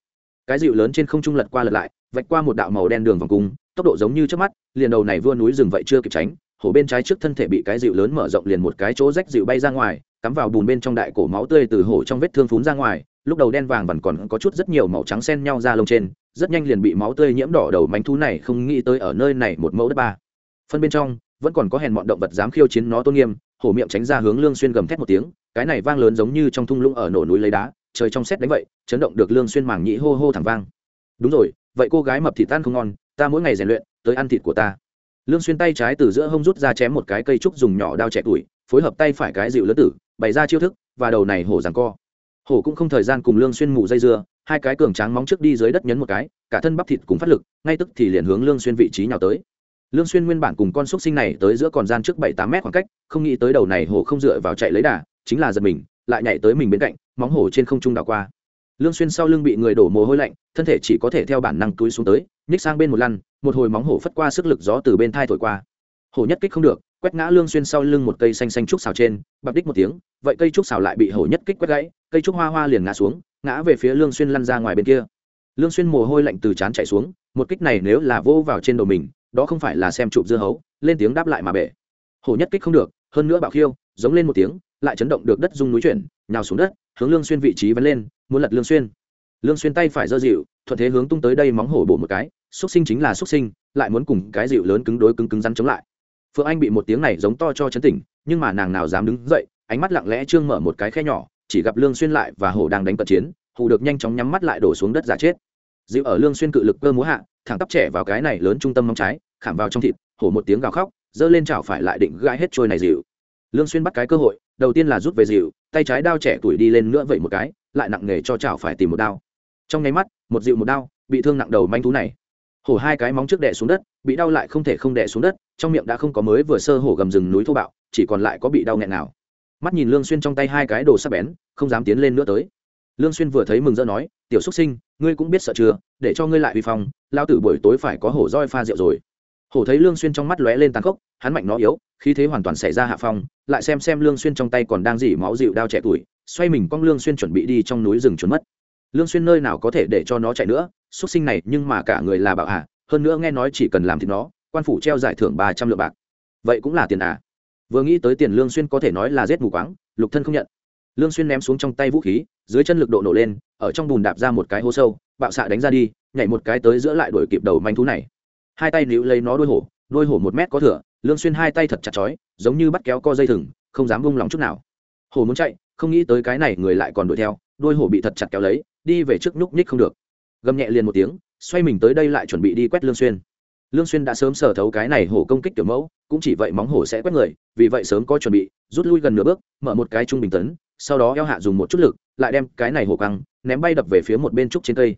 Cái dịu lớn trên không trung lật qua lật lại, vạch qua một đạo màu đen đường vòng cung, tốc độ giống như chớp mắt, liền đầu này vua núi rừng vậy chưa kịp tránh hổ bên trái trước thân thể bị cái dịu lớn mở rộng liền một cái chỗ rách dịu bay ra ngoài, cắm vào bùn bên trong đại cổ máu tươi từ hổ trong vết thương phún ra ngoài, lúc đầu đen vàng vẫn còn có chút rất nhiều màu trắng xen nhau ra lông trên, rất nhanh liền bị máu tươi nhiễm đỏ đầu mánh thú này không nghĩ tới ở nơi này một mẫu đất ba. Phân bên trong, vẫn còn có hèn mọn động vật dám khiêu chiến nó tôn nghiêm, hổ miệng tránh ra hướng lương xuyên gầm thét một tiếng, cái này vang lớn giống như trong thung lũng ở nổ núi lấy đá, trời trong xét đánh vậy, chấn động được lương xuyên màng nhĩ hô hô thẳng vang. Đúng rồi, vậy cô gái mập thịt tan không ngon, ta mỗi ngày rèn luyện, tới ăn thịt của ta lương xuyên tay trái từ giữa hông rút ra chém một cái cây trúc dùng nhỏ đao trẻ tuổi, phối hợp tay phải cái dịu lớn tử, bày ra chiêu thức, và đầu này hổ giằng co. Hổ cũng không thời gian cùng lương xuyên ngủ dây dưa, hai cái cường tráng móng trước đi dưới đất nhấn một cái, cả thân bắp thịt cùng phát lực, ngay tức thì liền hướng lương xuyên vị trí nhào tới. Lương xuyên nguyên bản cùng con xuất sinh này tới giữa còn gian trước bảy tám mét khoảng cách, không nghĩ tới đầu này hổ không dựa vào chạy lấy đà, chính là giật mình, lại nhảy tới mình bên cạnh, móng hổ trên không trung đảo qua. Lương xuyên sau lưng bị người đổ mồ hôi lạnh, thân thể chỉ có thể theo bản năng túi xuống tới, nhích sang bên một lăn một hồi móng hổ phất qua sức lực gió từ bên thai thổi qua. Hổ nhất kích không được, quét ngã lương xuyên sau lưng một cây xanh xanh trúc xào trên, bập đích một tiếng, vậy cây trúc xào lại bị hổ nhất kích quét gãy, cây trúc hoa hoa liền ngã xuống, ngã về phía lương xuyên lăn ra ngoài bên kia. Lương xuyên mồ hôi lạnh từ chán chảy xuống, một kích này nếu là vô vào trên đầu mình, đó không phải là xem chụp dưa hấu, lên tiếng đáp lại mà bể. Hổ nhất kích không được, hơn nữa bạo khiêu, giống lên một tiếng, lại chấn động được đất rung núi chuyển, nhào xuống đất, hướng lương xuyên vị trí vấn lên, muốn lật lương xuyên. Lương xuyên tay phải dơ dịu thuận thế hướng tung tới đây móng hổ bổ một cái xuất sinh chính là xuất sinh, lại muốn cùng cái dịu lớn cứng đối cứng cứng rắn chống lại. Phượng anh bị một tiếng này giống to cho chấn tỉnh, nhưng mà nàng nào dám đứng dậy, ánh mắt lặng lẽ trương mở một cái khe nhỏ, chỉ gặp lương xuyên lại và hổ đang đánh cận chiến, hù được nhanh chóng nhắm mắt lại đổ xuống đất giả chết. Dịu ở lương xuyên cự lực cơ múa hạ, thẳng tắp trẻ vào cái này lớn trung tâm móng trái, khảm vào trong thịt, hổ một tiếng gào khóc dơ lên chảo phải lại định gãi hết trôi này dịu. Lương xuyên bắt cái cơ hội, đầu tiên là rút về dịu, tay trái đao trẻ tuổi đi lên nữa vậy một cái, lại nặng nghề cho chảo phải tìm một đao trong nháy mắt, một dịu một đau, bị thương nặng đầu manh thú này. Hổ hai cái móng trước đẻ xuống đất, bị đau lại không thể không đẻ xuống đất, trong miệng đã không có mới vừa sơ hổ gầm rừng núi thô bạo, chỉ còn lại có bị đau nghẹn nào. Mắt nhìn lương xuyên trong tay hai cái đồ sắc bén, không dám tiến lên nữa tới. Lương xuyên vừa thấy mừng rỡ nói, tiểu xuất sinh, ngươi cũng biết sợ chưa? Để cho ngươi lại uy phong lao tử buổi tối phải có hổ roi pha rượu rồi. Hổ thấy lương xuyên trong mắt lóe lên tàn khốc, hắn mạnh nó yếu, khí thế hoàn toàn xảy ra hạ phong, lại xem xem lương xuyên trong tay còn đang dỉ máu dịu đao trẻ tuổi, xoay mình cong lương xuyên chuẩn bị đi trong núi rừng trốn mất lương xuyên nơi nào có thể để cho nó chạy nữa xuất sinh này nhưng mà cả người là bảo hạ hơn nữa nghe nói chỉ cần làm thì nó quan phủ treo giải thưởng ba trăm lượng bạc. Vậy cũng là tiền à? Vừa nghĩ tới tiền lương xuyên có thể nói là giết mù quáng lục thân không nhận. Lương xuyên ném xuống trong tay vũ khí dưới chân lực độ nổ lên ở trong bùn đạp ra một cái hố sâu bạo xạ đánh ra đi nhảy một cái tới giữa lại đuổi kịp đầu manh thú này. Hai tay níu lấy nó đuôi hổ đuôi hổ một mét có thừa, lương xuyên hai tay thật chặt chói giống như bắt kéo co dây thừng không dám buông lỏng chút nào. Hổ muốn chạy không nghĩ tới cái này người lại còn đuổi theo đuôi hổ bị thật chặt kéo lấy đi về trước nhúc nhích không được. Gầm nhẹ liền một tiếng, xoay mình tới đây lại chuẩn bị đi quét lương xuyên. Lương xuyên đã sớm sở thấu cái này hổ công kích tiểu mẫu, cũng chỉ vậy móng hổ sẽ quét người, vì vậy sớm có chuẩn bị, rút lui gần nửa bước, mở một cái trung bình tấn, sau đó eo hạ dùng một chút lực, lại đem cái này hổ căng ném bay đập về phía một bên trúc trên cây.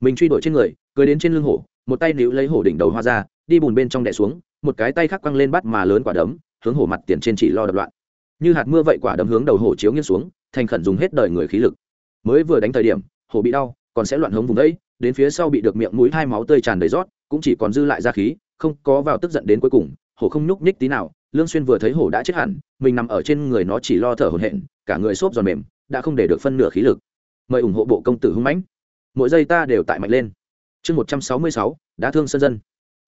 Mình truy đuổi trên người cười đến trên lưng hổ, một tay níu lấy hổ đỉnh đầu hoa ra, đi bùn bên trong đè xuống, một cái tay khác quăng lên bắt mà lớn quả đấm, hướng hổ mặt tiền trên chỉ lo đập loạn. Như hạt mưa vậy quả đấm hướng đầu hổ chiếu nghiêng xuống, thành khẩn dùng hết đời người khí lực. Mới vừa đánh thời điểm hổ bị đau, còn sẽ loạn hống vùng đấy đến phía sau bị được miệng mũi hai máu tươi tràn đầy rót, cũng chỉ còn dư lại ra khí, không có vào tức giận đến cuối cùng, hổ không nhúc nhích tí nào, lương xuyên vừa thấy hổ đã chết hẳn, mình nằm ở trên người nó chỉ lo thở hổn hển, cả người xốp giòn mềm, đã không để được phân nửa khí lực. Mời ủng hộ bộ công tử hung mãnh. Mỗi giây ta đều tại mạnh lên. Chương một trăm sáu mươi sáu đã thương sân dân.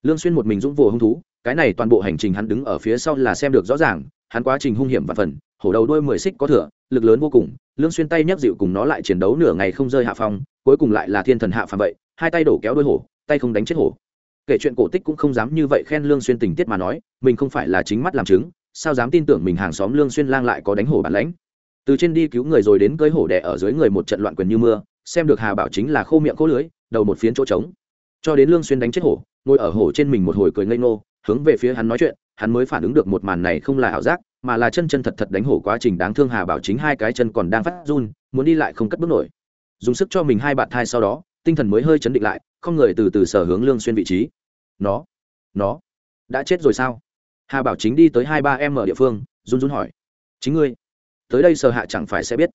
Lương xuyên một mình dũng vồ hung thú, cái này toàn bộ hành trình hắn đứng ở phía sau là xem được rõ ràng, hắn quá trình hung hiểm và phần hổ đầu đuôi mười xích có thừa, lực lớn vô cùng lương xuyên tay nhấc dịu cùng nó lại chiến đấu nửa ngày không rơi hạ phong, cuối cùng lại là thiên thần hạ phàm vậy, hai tay đổ kéo đuôi hổ, tay không đánh chết hổ. Kể chuyện cổ tích cũng không dám như vậy khen lương xuyên tình tiết mà nói, mình không phải là chính mắt làm chứng, sao dám tin tưởng mình hàng xóm lương xuyên lang lại có đánh hổ bản lãnh? Từ trên đi cứu người rồi đến cưới hổ đẻ ở dưới người một trận loạn quyền như mưa, xem được hà bảo chính là khô miệng khô lưới đầu một phiến chỗ trống. Cho đến lương xuyên đánh chết hổ, ngồi ở hổ trên mình một hồi cười ngây ngô, hướng về phía hắn nói chuyện, hắn mới phản ứng được một màn này không là ảo giác mà là chân chân thật thật đánh hổ quá trình đáng thương hà bảo chính hai cái chân còn đang phát run, muốn đi lại không cất bước nổi. Dùng sức cho mình hai bạn thai sau đó, tinh thần mới hơi chấn định lại, không người từ từ sở hướng lương xuyên vị trí. Nó nó, đã chết rồi sao? Hà bảo chính đi tới hai ba em ở địa phương, run run hỏi. Chính ngươi, tới đây sở hạ chẳng phải sẽ biết.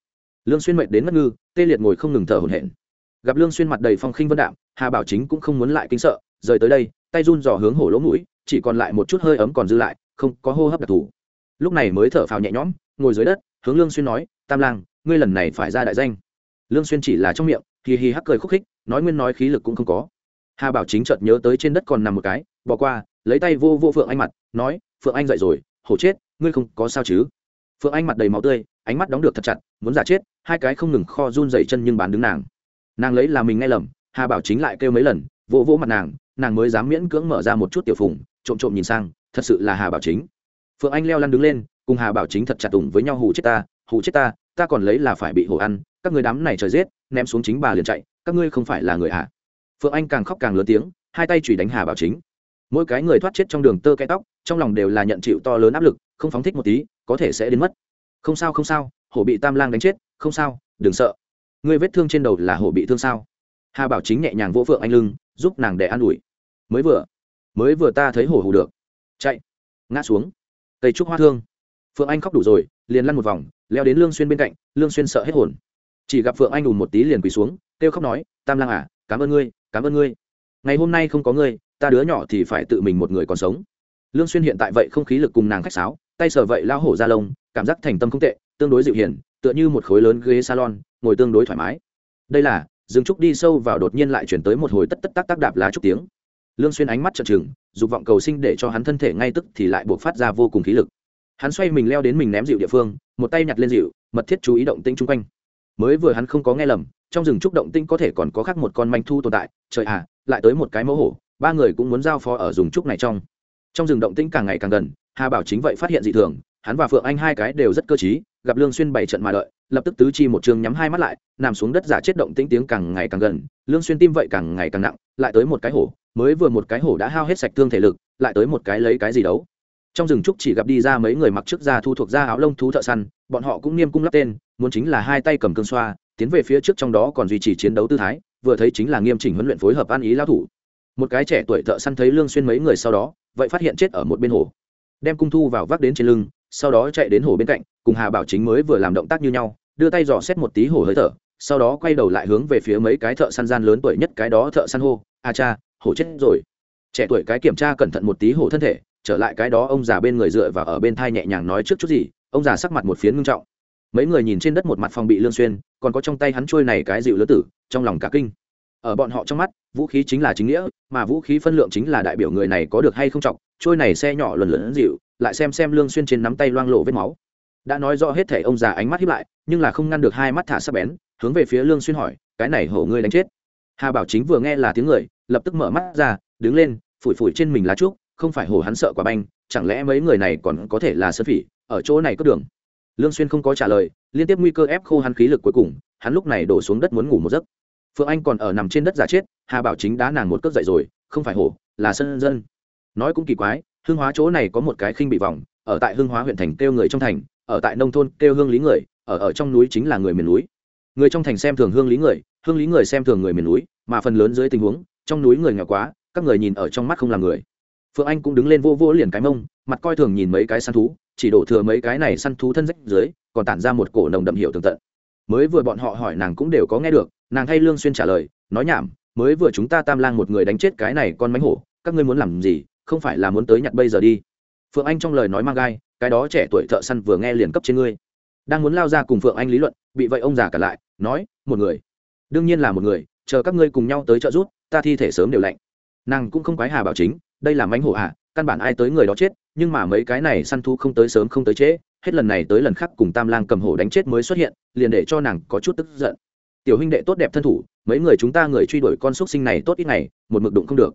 Lương xuyên mệt đến mất ngư, tê liệt ngồi không ngừng thở hổn hển. Gặp lương xuyên mặt đầy phong khinh vân đạm, hà bảo chính cũng không muốn lại kinh sợ, rời tới đây, tay run dò hướng hổ lỗ mũi, chỉ còn lại một chút hơi ấm còn dư lại, không có hô hấp đặc thù lúc này mới thở phào nhẹ nhõm, ngồi dưới đất, hướng lương xuyên nói, tam lang, ngươi lần này phải ra đại danh. Lương xuyên chỉ là trong miệng, hì hì hắc cười khúc khích, nói nguyên nói khí lực cũng không có. Hà bảo chính chợt nhớ tới trên đất còn nằm một cái, bỏ qua, lấy tay vô vô phượng anh mặt, nói, phượng anh dậy rồi, hổ chết, ngươi không có sao chứ? Phượng anh mặt đầy máu tươi, ánh mắt đóng được thật chặt, muốn giả chết, hai cái không ngừng kho run dày chân nhưng bán đứng nàng. Nàng lấy là mình nghe lầm, hà bảo chính lại kêu mấy lần, vỗ vỗ mặt nàng nàng mới dám miễn cưỡng mở ra một chút tiểu phùng, trộm trộm nhìn sang, thật sự là hà bảo chính phượng anh leo lăn đứng lên, cùng hà bảo chính thật chặt tùng với nhau hù chết ta, hù chết ta ta còn lấy là phải bị hổ ăn, các người đám này trời giết, ném xuống chính bà liền chạy, các ngươi không phải là người hạ phượng anh càng khóc càng lớn tiếng, hai tay chùy đánh hà bảo chính. Mỗi cái người thoát chết trong đường tơ cái tóc, trong lòng đều là nhận chịu to lớn áp lực, không phóng thích một tí, có thể sẽ đến mất. Không sao không sao, hổ bị tam lang đánh chết, không sao, đừng sợ. Ngươi vết thương trên đầu là hổ bị thương sao? Hà bảo chính nhẹ nhàng vỗ phượng anh lưng, giúp nàng để an ủi. Mới vừa mới vừa ta thấy hổ hù được. Chạy. Ngã xuống cây trúc hoa thương. Phượng anh khóc đủ rồi, liền lăn một vòng, leo đến lương xuyên bên cạnh, lương xuyên sợ hết hồn. Chỉ gặp phượng anh ùn một tí liền quỳ xuống, kêu khóc nói, tam lang à cảm ơn ngươi, cảm ơn ngươi. Ngày hôm nay không có ngươi, ta đứa nhỏ thì phải tự mình một người còn sống. Lương xuyên hiện tại vậy không khí lực cùng nàng khách sáo, tay sờ vậy lao hổ ra lông, cảm giác thành tâm không tệ, tương đối dịu hiền, tựa như một khối lớn ghế salon, ngồi tương đối thoải mái. Đây là, dương trúc đi sâu vào đột nhiên lại chuyển tới một hồi tất tất tác tác đạp lá trúc tiếng lương xuyên ánh mắt trợn trừng, dục vọng cầu sinh để cho hắn thân thể ngay tức thì lại buộc phát ra vô cùng khí lực. Hắn xoay mình leo đến mình ném dịu địa phương, một tay nhặt lên dịu, mật thiết chú ý động tĩnh chung quanh. Mới vừa hắn không có nghe lầm, trong rừng trúc động tĩnh có thể còn có khác một con manh thu tồn tại, trời à lại tới một cái mẫu hổ, ba người cũng muốn giao phó ở rừng trúc này trong. Trong rừng động tĩnh càng ngày càng gần, hà bảo chính vậy phát hiện dị thường, hắn và phượng anh hai cái đều rất cơ t gặp lương xuyên bảy trận mà đợi, lập tức tứ chi một trường nhắm hai mắt lại, nằm xuống đất giả chết động tĩnh tiếng càng ngày càng gần, lương xuyên tim vậy càng ngày càng nặng, lại tới một cái hổ mới vừa một cái hổ đã hao hết sạch thương thể lực, lại tới một cái lấy cái gì đấu? Trong rừng trúc chỉ gặp đi ra mấy người mặc trước da thu thuộc da áo lông thú thợ săn, bọn họ cũng nghiêm cung lắp tên, muốn chính là hai tay cầm cương xoa, tiến về phía trước trong đó còn duy trì chiến đấu tư thái, vừa thấy chính là nghiêm chỉnh huấn luyện phối hợp an ý lao thủ. Một cái trẻ tuổi thợ săn thấy lương xuyên mấy người sau đó, vậy phát hiện chết ở một bên hồ. Đem cung thu vào vác đến trên lưng, sau đó chạy đến hồ bên cạnh, cùng hà bảo chính mới vừa làm động tác như nhau, đưa tay dò xét một tí hồ hơi thở, sau đó quay đầu lại hướng về phía mấy cái thợ săn gian lớn tuổi nhất cái đó thợ săn hô, a cha hổ chết rồi. Trẻ tuổi cái kiểm tra cẩn thận một tí hổ thân thể, trở lại cái đó ông già bên người dựa và ở bên thai nhẹ nhàng nói trước chút gì, ông già sắc mặt một phiến ngưng trọng. Mấy người nhìn trên đất một mặt phòng bị lương xuyên, còn có trong tay hắn trôi này cái dịu lứa tử, trong lòng cả kinh. Ở bọn họ trong mắt, vũ khí chính là chính nghĩa, mà vũ khí phân lượng chính là đại biểu người này có được hay không trọng trôi này xe nhỏ lần lẫn dịu, lại xem xem lương xuyên trên nắm tay loang lộ vết máu. Đã nói rõ hết thể ông già ánh mắt hiếp lại, nhưng là không ngăn được hai mắt thả sắc bén, hướng về phía lương xuyên hỏi, cái này hổ ngươi đánh chết? Hà bảo chính vừa nghe là tiếng người lập tức mở mắt ra, đứng lên, phủi phủi trên mình lá trúc, không phải hồ hắn sợ quả banh, chẳng lẽ mấy người này còn có thể là sơn phỉ, ở chỗ này có đường? Lương xuyên không có trả lời, liên tiếp nguy cơ ép khô hắn khí lực cuối cùng, hắn lúc này đổ xuống đất muốn ngủ một giấc. Phượng anh còn ở nằm trên đất giả chết, hà bảo chính đã nàng một cước dậy rồi, không phải hổ, là sân dân. Nói cũng kỳ quái hương hóa chỗ này có một cái khinh bị vòng, ở tại hương hóa huyện thành kêu người trong thành, ở tại nông thôn kêu hương lý người, ở ở trong núi chính là người miền núi. Người trong thành xem thường hương lý người, hương lý người xem thường người miền núi, mà phần lớn dưới tình huống trong núi người nghèo quá, các người nhìn ở trong mắt không làm người. Phượng anh cũng đứng lên vô vô liền cái mông, mặt coi thường nhìn mấy cái săn thú, chỉ đổ thừa mấy cái này săn thú thân rách dưới, còn tản ra một cổ nồng đậm hiểu tường tận. Mới vừa bọn họ hỏi nàng cũng đều có nghe được, nàng thay lương xuyên trả lời, nói nhảm, mới vừa chúng ta tam lang một người đánh chết cái này con mánh hổ, các ngươi muốn làm gì, không phải là muốn tới nhặt bây giờ đi. Phượng anh trong lời nói mang gai, cái đó trẻ tuổi thợ săn vừa nghe liền cấp trên ngươi. Đang muốn lao ra cùng phượng anh lý luận, bị vậy ông già cả lại, nói, một người. Đương nhiên là một người, chờ các ngươi cùng nhau tới trợ giúp ta thi thể sớm đều lạnh. Nàng cũng không quái hà bảo chính, đây là mánh hổ hạ căn bản ai tới người đó chết, nhưng mà mấy cái này săn thu không tới sớm không tới trễ, hết lần này tới lần khác cùng tam lang cầm hổ đánh chết mới xuất hiện, liền để cho nàng có chút tức giận. Tiểu huynh đệ tốt đẹp thân thủ, mấy người chúng ta người truy đuổi con xúc sinh này tốt ít ngày, một mực đụng không được.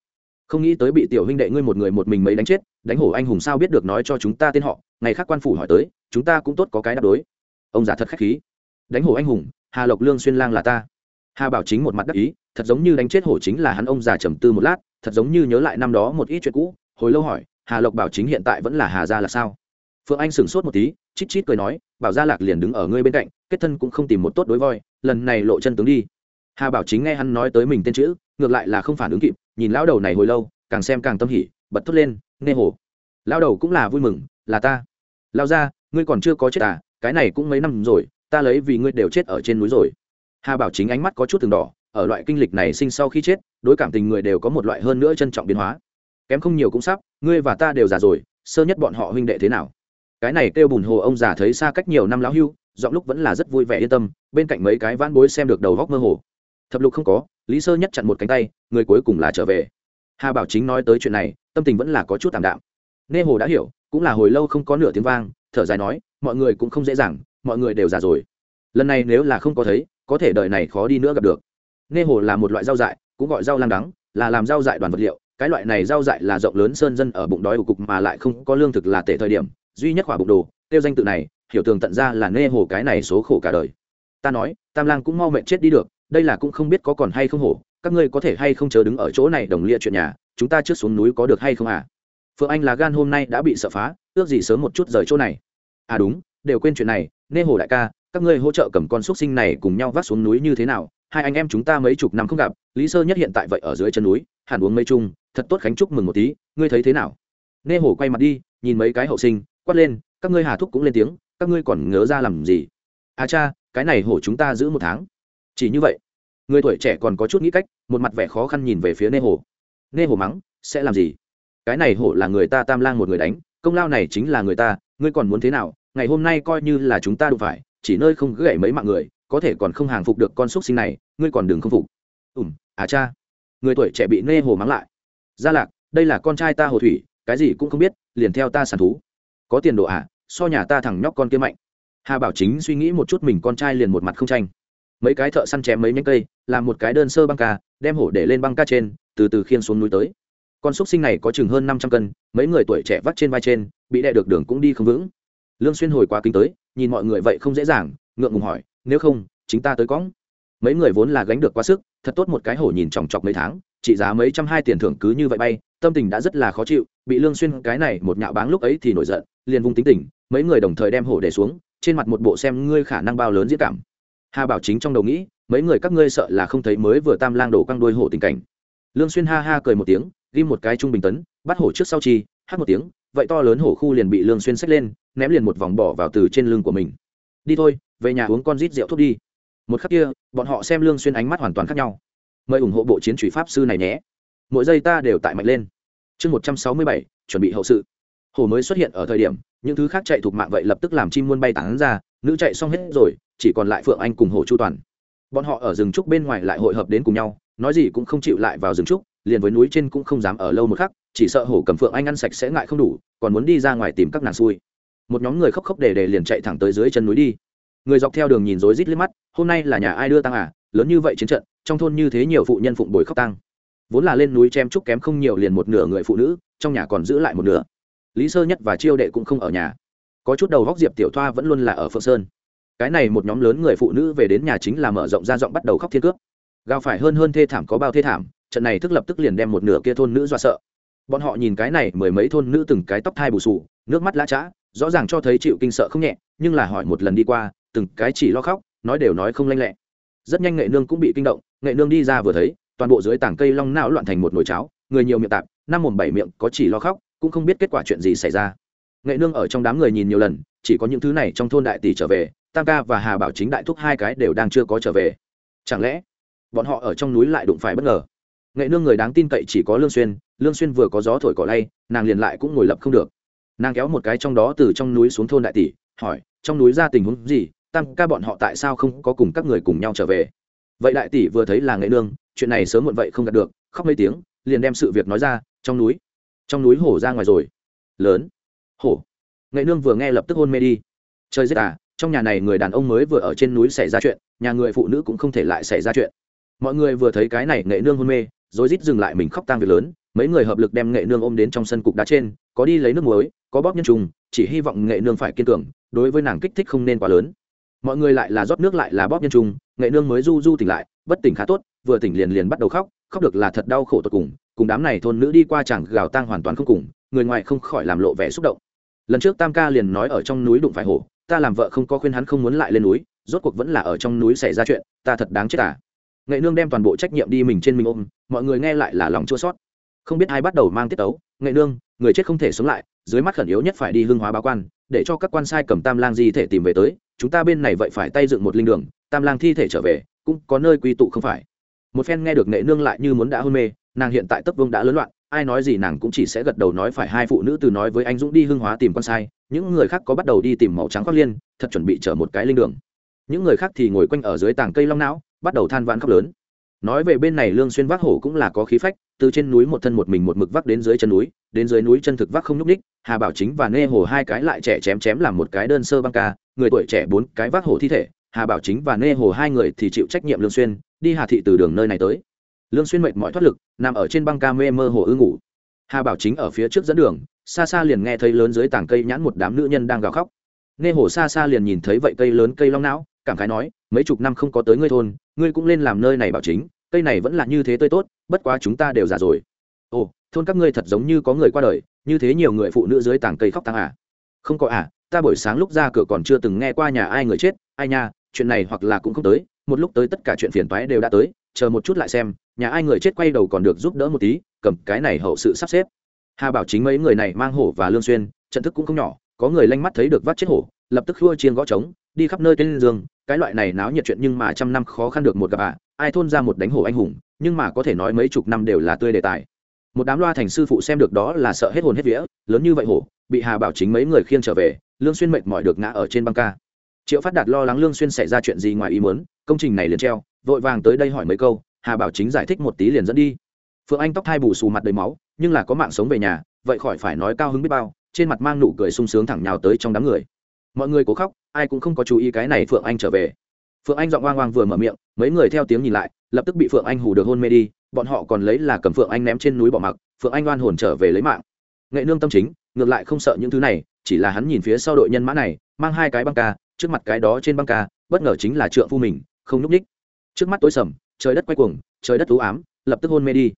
Không nghĩ tới bị tiểu huynh đệ ngươi một người một mình mấy đánh chết, đánh hổ anh hùng sao biết được nói cho chúng ta tên họ, ngày khác quan phủ hỏi tới, chúng ta cũng tốt có cái đáp đối. Ông già thật khách khí. Đánh hổ anh hùng, hà lộc lương xuyên lang là ta. Hà bảo chính một mặt đắc ý thật giống như đánh chết hổ chính là hắn ông già trầm tư một lát, thật giống như nhớ lại năm đó một ít chuyện cũ, hồi lâu hỏi, hà lộc bảo chính hiện tại vẫn là hà gia là sao? Phượng anh sửng sốt một tí, chít chít cười nói, bảo gia lạc liền đứng ở ngươi bên cạnh, kết thân cũng không tìm một tốt đối voi, lần này lộ chân tướng đi. Hà bảo chính nghe hắn nói tới mình tên chữ, ngược lại là không phản ứng kịp, nhìn lão đầu này hồi lâu, càng xem càng tâm hỉ, bật thốt lên, nghe hồ lão đầu cũng là vui mừng, là ta. Lao ra ngươi còn chưa có chết à cái này cũng mấy năm rồi, ta lấy vì ngươi đều chết ở trên núi rồi. Hà bảo chính ánh mắt có chút từng đỏ ở loại kinh lịch này sinh sau khi chết, đối cảm tình người đều có một loại hơn nữa trân trọng biến hóa. Kém không nhiều cũng sắp, ngươi và ta đều già rồi, sơ nhất bọn họ huynh đệ thế nào? Cái này kêu bùn hồ ông già thấy xa cách nhiều năm lão hưu, giọng lúc vẫn là rất vui vẻ yên tâm, bên cạnh mấy cái vãn bối xem được đầu góc mơ hồ. Thập lục không có, lý sơ nhất chặn một cánh tay, người cuối cùng là trở về. Hà bảo chính nói tới chuyện này, tâm tình vẫn là có chút tạm đạm. Nê hồ đã hiểu, cũng là hồi lâu không có nửa tiếng vang, thở dài nói, mọi người cũng không dễ dàng, mọi người đều già rồi. Lần này nếu là không có thấy, có thể đợi này khó đi nữa gặp được nê hồ là một loại rau dại, cũng gọi rau lang đắng, là làm rau dại đoàn vật liệu. Cái loại này rau dại là rộng lớn sơn dân ở bụng đói ủ cục mà lại không có lương thực là tệ thời điểm, duy nhất khỏa bụng đồ, tiêu danh tự này, hiểu tường tận ra là nê hồ cái này số khổ cả đời. Ta nói, tam lang cũng mau mệnh chết đi được, đây là cũng không biết có còn hay không hổ các ngươi có thể hay không chờ đứng ở chỗ này đồng lia chuyện nhà, chúng ta trước xuống núi có được hay không à? Phượng anh là gan hôm nay đã bị sợ phá, ước gì sớm một chút rời chỗ này. À đúng, đều quên chuyện này nê hồ đại ca, các ngươi hỗ trợ cầm con xúc sinh này cùng nhau vác xuống núi như thế nào hai anh em chúng ta mấy chục năm không gặp, lý sơ nhất hiện tại vậy ở dưới chân núi, hẳn uống mây chung, thật tốt khánh chúc mừng một tí, ngươi thấy thế nào? Nê hồ quay mặt đi, nhìn mấy cái hậu sinh, quát lên, các ngươi hà thúc cũng lên tiếng, các ngươi còn ngớ ra làm gì? À cha, cái này hổ chúng ta giữ một tháng. Chỉ như vậy, người tuổi trẻ còn có chút nghĩ cách, một mặt vẻ khó khăn nhìn về phía nê hồ nê hồ mắng, sẽ làm gì? Cái này hổ là người ta tam lang một người đánh, công lao này chính là người ta, ngươi còn muốn thế nào? Ngày hôm nay coi như là chúng ta đụng phải, chỉ nơi không gãy mấy mạng người có thể còn không hàng phục được con xúc sinh này, ngươi còn đừng không phục. Ùm à cha. Người tuổi trẻ bị nê hồ mắng lại. Gia lạc, đây là con trai ta hồ thủy, cái gì cũng không biết, liền theo ta sàn thú. Có tiền đồ à so nhà ta thằng nhóc con kia mạnh. Hà bảo chính suy nghĩ một chút mình con trai liền một mặt không tranh. Mấy cái thợ săn chém mấy nhánh cây, làm một cái đơn sơ băng ca, đem hổ để lên băng ca trên, từ từ khiên xuống núi tới. Con xúc sinh này có chừng hơn năm trăm cân, mấy người tuổi trẻ vắt trên vai trên, bị đè được đường cũng đi không vững. Lương xuyên hồi qua kinh tới, nhìn mọi người vậy không dễ dàng ngượng ngùng hỏi, nếu không, chính ta tới cõng. Mấy người vốn là gánh được quá sức, thật tốt một cái hổ nhìn chòng chọc mấy tháng, trị giá mấy trăm hai tiền thưởng cứ như vậy bay, tâm tình đã rất là khó chịu, bị lương xuyên cái này một nhạo báng lúc ấy thì nổi giận, liền vung tính tình, mấy người đồng thời đem hổ để xuống, trên mặt một bộ xem ngươi khả năng bao lớn diễn cảm. Hà bảo chính trong đầu nghĩ, mấy người các ngươi sợ là không thấy mới vừa tam lang đổ căng đuôi hổ tình cảnh. Lương xuyên ha ha cười một tiếng, ghim một cái trung bình tấn, bắt hổ trước sau chi, hát một tiếng, vậy to lớn hổ khu liền bị lương xuyên xách lên, ném liền một vòng bỏ vào từ trên lưng của mình đi thôi, về nhà uống con rít rượu thuốc đi. Một khắc kia, bọn họ xem lương xuyên ánh mắt hoàn toàn khác nhau. Mời ủng hộ bộ chiến truy pháp sư này nhé. Mỗi giây ta đều tại mạnh lên. Chương một trăm sáu mươi bảy, chuẩn bị hậu sự. Hổ mới xuất hiện ở thời điểm, những thứ khác chạy thuộc mạng vậy lập tức làm chim muôn bay tán ra, nữ chạy xong hết rồi, chỉ còn lại phượng anh cùng hổ chu toàn. Bọn họ ở rừng trúc bên ngoài lại hội hợp đến cùng nhau, nói gì cũng không chịu lại vào rừng trúc, liền với núi trên cũng không dám ở lâu một khắc, chỉ sợ hổ cầm phượng anh ăn sạch sẽ ngại không đủ, còn muốn đi ra ngoài tìm các nàng xui một nhóm người khóc khóc để để liền chạy thẳng tới dưới chân núi đi. Người dọc theo đường nhìn rối rít liếc mắt, hôm nay là nhà ai đưa tăng à? Lớn như vậy chiến trận, trong thôn như thế nhiều phụ nhân phụng bồi khóc tăng vốn là lên núi chém trúc kém không nhiều liền một nửa người phụ nữ, trong nhà còn giữ lại một nửa. Lý sơ nhất và chiêu đệ cũng không ở nhà. Có chút đầu góc diệp tiểu thoa vẫn luôn là ở phượng sơn. Cái này một nhóm lớn người phụ nữ về đến nhà chính là mở rộng ra giọng bắt đầu khóc thiên cước. Gào phải hơn hơn thê thảm có bao thê thảm, trận này thức lập tức liền đem một nửa kia thôn nữ do sợ. Bọn họ nhìn cái này mười mấy thôn nữ từng cái tóc thai bù sù, nước mắt lã chã rõ ràng cho thấy chịu kinh sợ không nhẹ, nhưng là hỏi một lần đi qua, từng cái chỉ lo khóc, nói đều nói không lanh lẹ. Rất nhanh nghệ nương cũng bị kinh động, nghệ nương đi ra vừa thấy, toàn bộ dưới tảng cây long não loạn thành một nồi cháo, người nhiều miệng tạp, năm mồm bảy miệng, có chỉ lo khóc, cũng không biết kết quả chuyện gì xảy ra. Nghệ nương ở trong đám người nhìn nhiều lần, chỉ có những thứ này trong thôn đại tỷ trở về, tam ca và hà bảo chính đại thúc hai cái đều đang chưa có trở về. Chẳng lẽ, bọn họ ở trong núi lại đụng phải bất ngờ? Nghệ nương người đáng tin cậy chỉ có lương xuyên lương xuyên vừa có gió thổi cỏ lay, nàng liền lại cũng ngồi lập không được nàng kéo một cái trong đó từ trong núi xuống thôn đại tỷ, hỏi, trong núi ra tình huống gì? Tam ca bọn họ tại sao không có cùng các người cùng nhau trở về? Vậy đại tỷ vừa thấy là nghệ nương, chuyện này sớm muộn vậy không đạt được, khóc mấy tiếng, liền đem sự việc nói ra, trong núi trong núi hổ ra ngoài rồi. Lớn, hổ? Nghệ nương vừa nghe lập tức hôn mê đi. Trời giết à trong nhà này người đàn ông mới vừa ở trên núi xảy ra chuyện, nhà người phụ nữ cũng không thể lại xảy ra chuyện. Mọi người vừa thấy cái này, nghệ nương hôn mê, rồi rít dừng lại mình khóc tang việc lớn mấy người hợp lực đem nghệ nương ôm đến trong sân cục đá trên, có đi lấy nước muối, có bóp nhân trùng, chỉ hy vọng nghệ nương phải kiên cường, đối với nàng kích thích không nên quá lớn. Mọi người lại là rót nước lại là bóp nhân trùng, nghệ nương mới du du tỉnh lại, bất tỉnh khá tốt, vừa tỉnh liền liền bắt đầu khóc khóc được là thật đau khổ tột cùng cùng đám này thôn nữ đi qua chẳng gào tang hoàn toàn không cùng, người ngoài không khỏi làm lộ vẻ xúc động. Lần trước tam ca liền nói ở trong núi đụng phải hổ, ta làm vợ không có khuyên hắn không muốn lại lên núi, rốt cuộc vẫn là ở trong núi xảy ra chuyện, ta thật đáng chết à. Nghệ nương đem toàn bộ trách nhiệm đi mình trên mình ôm, mọi người nghe lại là lòng chua sót không biết ai bắt đầu mang tiết tấu, nghệ nương, người chết không thể sống lại, dưới mắt khẩn yếu nhất phải đi hương hóa báo quan, để cho các quan sai cầm tam lang di thể tìm về tới, chúng ta bên này vậy phải tay dựng một linh đường, tam lang thi thể trở về, cũng có nơi quy tụ không phải. Một phen nghe được nghệ nương lại như muốn đã hôn mê, nàng hiện tại tấp vương đã lớn loạn, ai nói gì nàng cũng chỉ sẽ gật đầu nói phải hai phụ nữ từ nói với anh dũng đi hưng hóa tìm con sai, những người khác có bắt đầu đi tìm màu trắng khoác liên, thật chuẩn bị chở một cái linh đường. Những người khác thì ngồi quanh ở dưới tảng cây long não, bắt đầu than vãn khóc lớn nói về bên này lương xuyên vác hổ cũng là có khí phách, từ trên núi một thân một mình một mực vác đến dưới chân núi, đến dưới núi chân thực vác không nhúc ních hà bảo chính và nê hồ hai cái lại trẻ chém chém làm một cái đơn sơ băng ca, người tuổi trẻ bốn cái vác hổ thi thể, hà bảo chính và nê hồ hai người thì chịu trách nhiệm lương xuyên, đi hà thị từ đường nơi này tới. Lương xuyên mệt mỏi thoát lực, nằm ở trên băng ca mê mơ hồ ư ngủ. Hà bảo chính ở phía trước dẫn đường, xa xa liền nghe thấy lớn dưới tảng cây nhãn một đám nữ nhân đang gào khóc. Nghe hồ xa xa liền nhìn thấy vậy cây lớn cây long não, cảm khái nói mấy chục năm không có tới ngươi thôn, ngươi cũng lên làm nơi này bảo chính, cây này vẫn là như thế tươi tốt, bất quá chúng ta đều già rồi. Ồ, thôn các ngươi thật giống như có người qua đời, như thế nhiều người phụ nữ dưới tảng cây khóc tăng à. Không có à ta buổi sáng lúc ra cửa còn chưa từng nghe qua nhà ai người chết, ai nha, chuyện này hoặc là cũng không tới, một lúc tới tất cả chuyện phiền toái đều đã tới, chờ một chút lại xem, nhà ai người chết quay đầu còn được giúp đỡ một tí, cầm cái này hậu sự sắp xếp. Hà bảo chính mấy người này mang hổ và lương xuyên, trận thức cũng không nhỏ, có người lanh mắt thấy được vắt chết hổ, lập tức khua chiên gõ trống đi khắp nơi tên dương, cái loại này náo nhiệt chuyện nhưng mà trăm năm khó khăn được một gặp à ai thôn ra một đánh hổ anh hùng nhưng mà có thể nói mấy chục năm đều là tươi đề tài. Một đám loa thành sư phụ xem được đó là sợ hết hồn hết vía lớn như vậy hổ bị hà bảo chính mấy người khiêng trở về lương xuyên mệt mỏi được ngã ở trên băng ca. Triệu phát đạt lo lắng lương xuyên xảy ra chuyện gì ngoài ý muốn công trình này liền treo vội vàng tới đây hỏi mấy câu hà bảo chính giải thích một tí liền dẫn đi. Phượng anh tóc thai bù xù mặt đầy máu nhưng là có mạng sống về nhà vậy khỏi phải nói cao hứng biết bao trên mặt mang nụ cười sung sướng thẳng nhào tới trong đám người mọi người cố khóc, ai cũng không có chú ý cái này phượng anh trở về. Phượng anh giọng oang oang vừa mở miệng, mấy người theo tiếng nhìn lại, lập tức bị phượng anh hù được hôn mê đi, bọn họ còn lấy là cầm phượng anh ném trên núi bỏ mặc, phượng anh oan hồn trở về lấy mạng. Nghệ nương tâm chính, ngược lại không sợ những thứ này, chỉ là hắn nhìn phía sau đội nhân mã này, mang hai cái băng ca, trước mặt cái đó trên băng ca, bất ngờ chính là trượng phu mình, không núp ních trước mắt tối sầm, trời đất quay cuồng, trời đất u ám, lập tức hôn mê đi.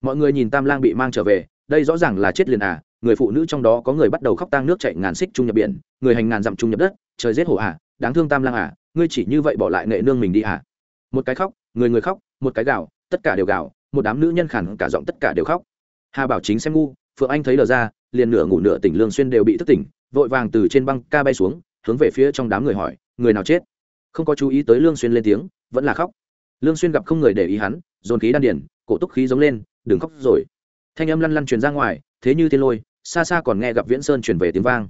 Mọi người nhìn tam lang bị mang trở về, đây rõ ràng là chết liền à người phụ nữ trong đó có người bắt đầu khóc tang nước chạy ngàn xích trung nhập biển, người hành ngàn dặm trung nhập đất, trời giết hổ à đáng thương tam lang à ngươi chỉ như vậy bỏ lại nghệ nương mình đi à. Một cái khóc, người người khóc, một cái gào, tất cả đều gào, một đám nữ nhân khản cả giọng tất cả đều khóc. Hà bảo chính xem ngu, phượng anh thấy lờ ra, liền nửa ngủ nửa tỉnh lương xuyên đều bị thức tỉnh, vội vàng từ trên băng ca bay xuống, hướng về phía trong đám người hỏi, người nào chết? Không có chú ý tới lương xuyên lên tiếng, vẫn là khóc. Lương xuyên gặp không người để ý hắn, dồn khí đan điền, cổ túc khí giống lên, đừng khóc rồi. Thanh âm lăn lăn truyền ra ngoài, thế như thiên lôi xa xa còn nghe gặp viễn sơn truyền về tiếng vang.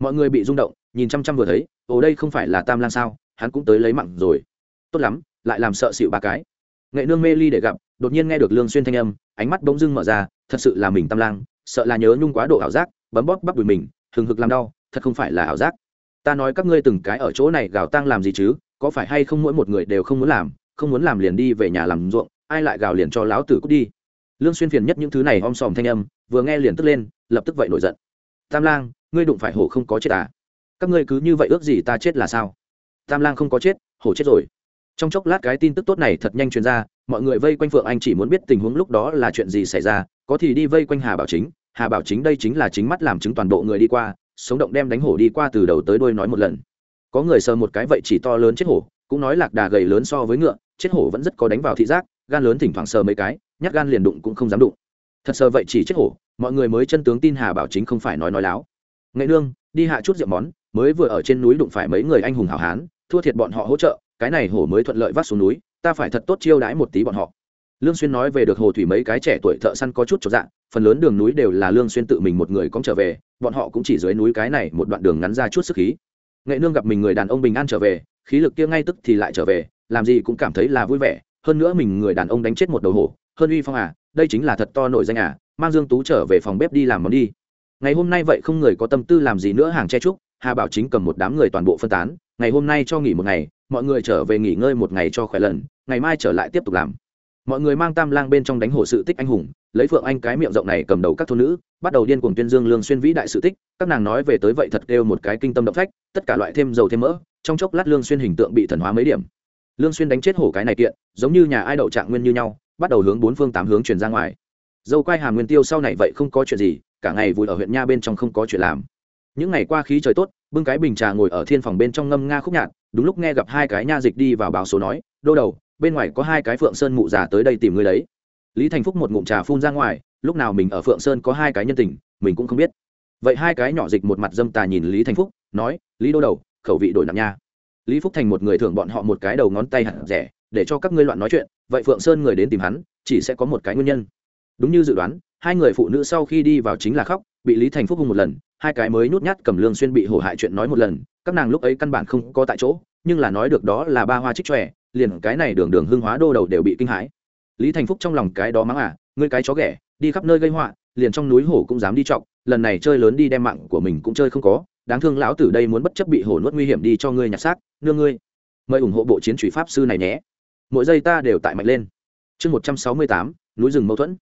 Mọi người bị rung động, nhìn chăm chăm vừa thấy, ồ, đây không phải là tam lang sao? Hắn cũng tới lấy mạng rồi. Tốt lắm, lại làm sợ xịu ba cái. Nghệ nương mê ly để gặp, đột nhiên nghe được lương xuyên thanh âm, ánh mắt bỗng dưng mở ra, thật sự là mình tam lang, sợ là nhớ nhung quá độ ảo giác, bấm bóp bắp đùi mình, hừng hực làm đau, thật không phải là ảo giác. Ta nói các ngươi từng cái ở chỗ này gào tang làm gì chứ, có phải hay không mỗi một người đều không muốn làm, không muốn làm liền đi về nhà làm ruộng, ai lại gào liền cho láo tử cút đi. Lương xuyên phiền nhất những thứ này om sòm thanh âm, vừa nghe liền tức lên lập tức vậy nổi giận. Tam lang, ngươi đụng phải hổ không có chết à? Các ngươi cứ như vậy ước gì ta chết là sao? Tam lang không có chết, hổ chết rồi. Trong chốc lát cái tin tức tốt này thật nhanh truyền ra, mọi người vây quanh phượng anh chỉ muốn biết tình huống lúc đó là chuyện gì xảy ra, có thì đi vây quanh hà bảo chính. Hà bảo chính đây chính là chính mắt làm chứng toàn bộ người đi qua, sống động đem đánh hổ đi qua từ đầu tới đuôi nói một lần. Có người sờ một cái vậy chỉ to lớn chết hổ, cũng nói lạc đà gầy lớn so với ngựa, chết hổ vẫn rất có đánh vào thị giác, gan lớn thỉnh thoảng sờ mấy cái, nhát gan liền đụng cũng không dám đụng. Thật sờ vậy chỉ chết hổ mọi người mới chân tướng tin hà bảo chính không phải nói nói láo. Nghệ nương, đi hạ chút rượu món, mới vừa ở trên núi đụng phải mấy người anh hùng hảo hán, thua thiệt bọn họ hỗ trợ, cái này hổ mới thuận lợi vác xuống núi, ta phải thật tốt chiêu đãi một tí bọn họ. Lương xuyên nói về được hồ thủy mấy cái trẻ tuổi thợ săn có chút chỗ dạng, phần lớn đường núi đều là lương xuyên tự mình một người cóng trở về, bọn họ cũng chỉ dưới núi cái này một đoạn đường ngắn ra chút sức khí. Nghệ nương gặp mình người đàn ông bình an trở về, khí lực kia ngay tức thì lại trở về, làm gì cũng cảm thấy là vui vẻ, hơn nữa mình người đàn ông đánh chết một đầu hổ, hơn uy phong à đây chính là thật to nổi danh à mang dương tú trở về phòng bếp đi làm món đi. Ngày hôm nay vậy không người có tâm tư làm gì nữa hàng che trúc hà bảo chính cầm một đám người toàn bộ phân tán, ngày hôm nay cho nghỉ một ngày, mọi người trở về nghỉ ngơi một ngày cho khỏe lần, ngày mai trở lại tiếp tục làm. Mọi người mang tam lang bên trong đánh hổ sự tích anh hùng, lấy phượng anh cái miệng rộng này cầm đầu các thôn nữ, bắt đầu điên cuồng tuyên dương lương xuyên vĩ đại sự tích, các nàng nói về tới vậy thật kêu một cái kinh tâm động phách, tất cả loại thêm dầu thêm mỡ, trong chốc lát lương xuyên hình tượng bị thần hóa mấy điểm. Lương xuyên đánh chết hổ cái này kiện, giống như nhà ai đậu trạng nguyên như nhau, bắt đầu hướng bốn phương tám hướng truyền ra ngoài dâu quai hàm nguyên tiêu sau này vậy không có chuyện gì, cả ngày vui ở huyện nha bên trong không có chuyện làm. Những ngày qua khí trời tốt, bưng cái bình trà ngồi ở thiên phòng bên trong ngâm nga khúc nhạc, đúng lúc nghe gặp hai cái nha dịch đi vào báo số nói, đô đầu, bên ngoài có hai cái phượng sơn mụ già tới đây tìm người đấy. Lý thành phúc một ngụm trà phun ra ngoài, lúc nào mình ở phượng sơn có hai cái nhân tình, mình cũng không biết. Vậy hai cái nhỏ dịch một mặt dâm tà nhìn lý thành phúc, nói, lý đô đầu, khẩu vị đổi nặng nha. Lý phúc thành một người thưởng bọn họ một cái đầu ngón tay hẳn rẻ, để cho các ngươi loạn nói chuyện, vậy phượng sơn người đến tìm hắn, chỉ sẽ có một cái nguyên nhân đúng như dự đoán, hai người phụ nữ sau khi đi vào chính là khóc, bị lý thành phúc hung một lần, hai cái mới nhút nhát cầm lương xuyên bị hổ hại chuyện nói một lần, các nàng lúc ấy căn bản không có tại chỗ, nhưng là nói được đó là ba hoa trích tròe liền cái này đường đường hương hóa đô đầu đều bị kinh hãi. Lý thành phúc trong lòng cái đó mắng à ngươi cái chó ghẻ, đi khắp nơi gây họa, liền trong núi hổ cũng dám đi trọng lần này chơi lớn đi đem mạng của mình cũng chơi không có, đáng thương lão tử đây muốn bất chấp bị hổ nuốt nguy hiểm đi cho ngươi nhặt xác, nương ngươi. Mời ủng hộ bộ chiến thủy pháp sư này nhé. Mỗi giây ta đều tại mạnh lên. Chương một trăm sáu mươi tám, núi rừng mâu thuẫn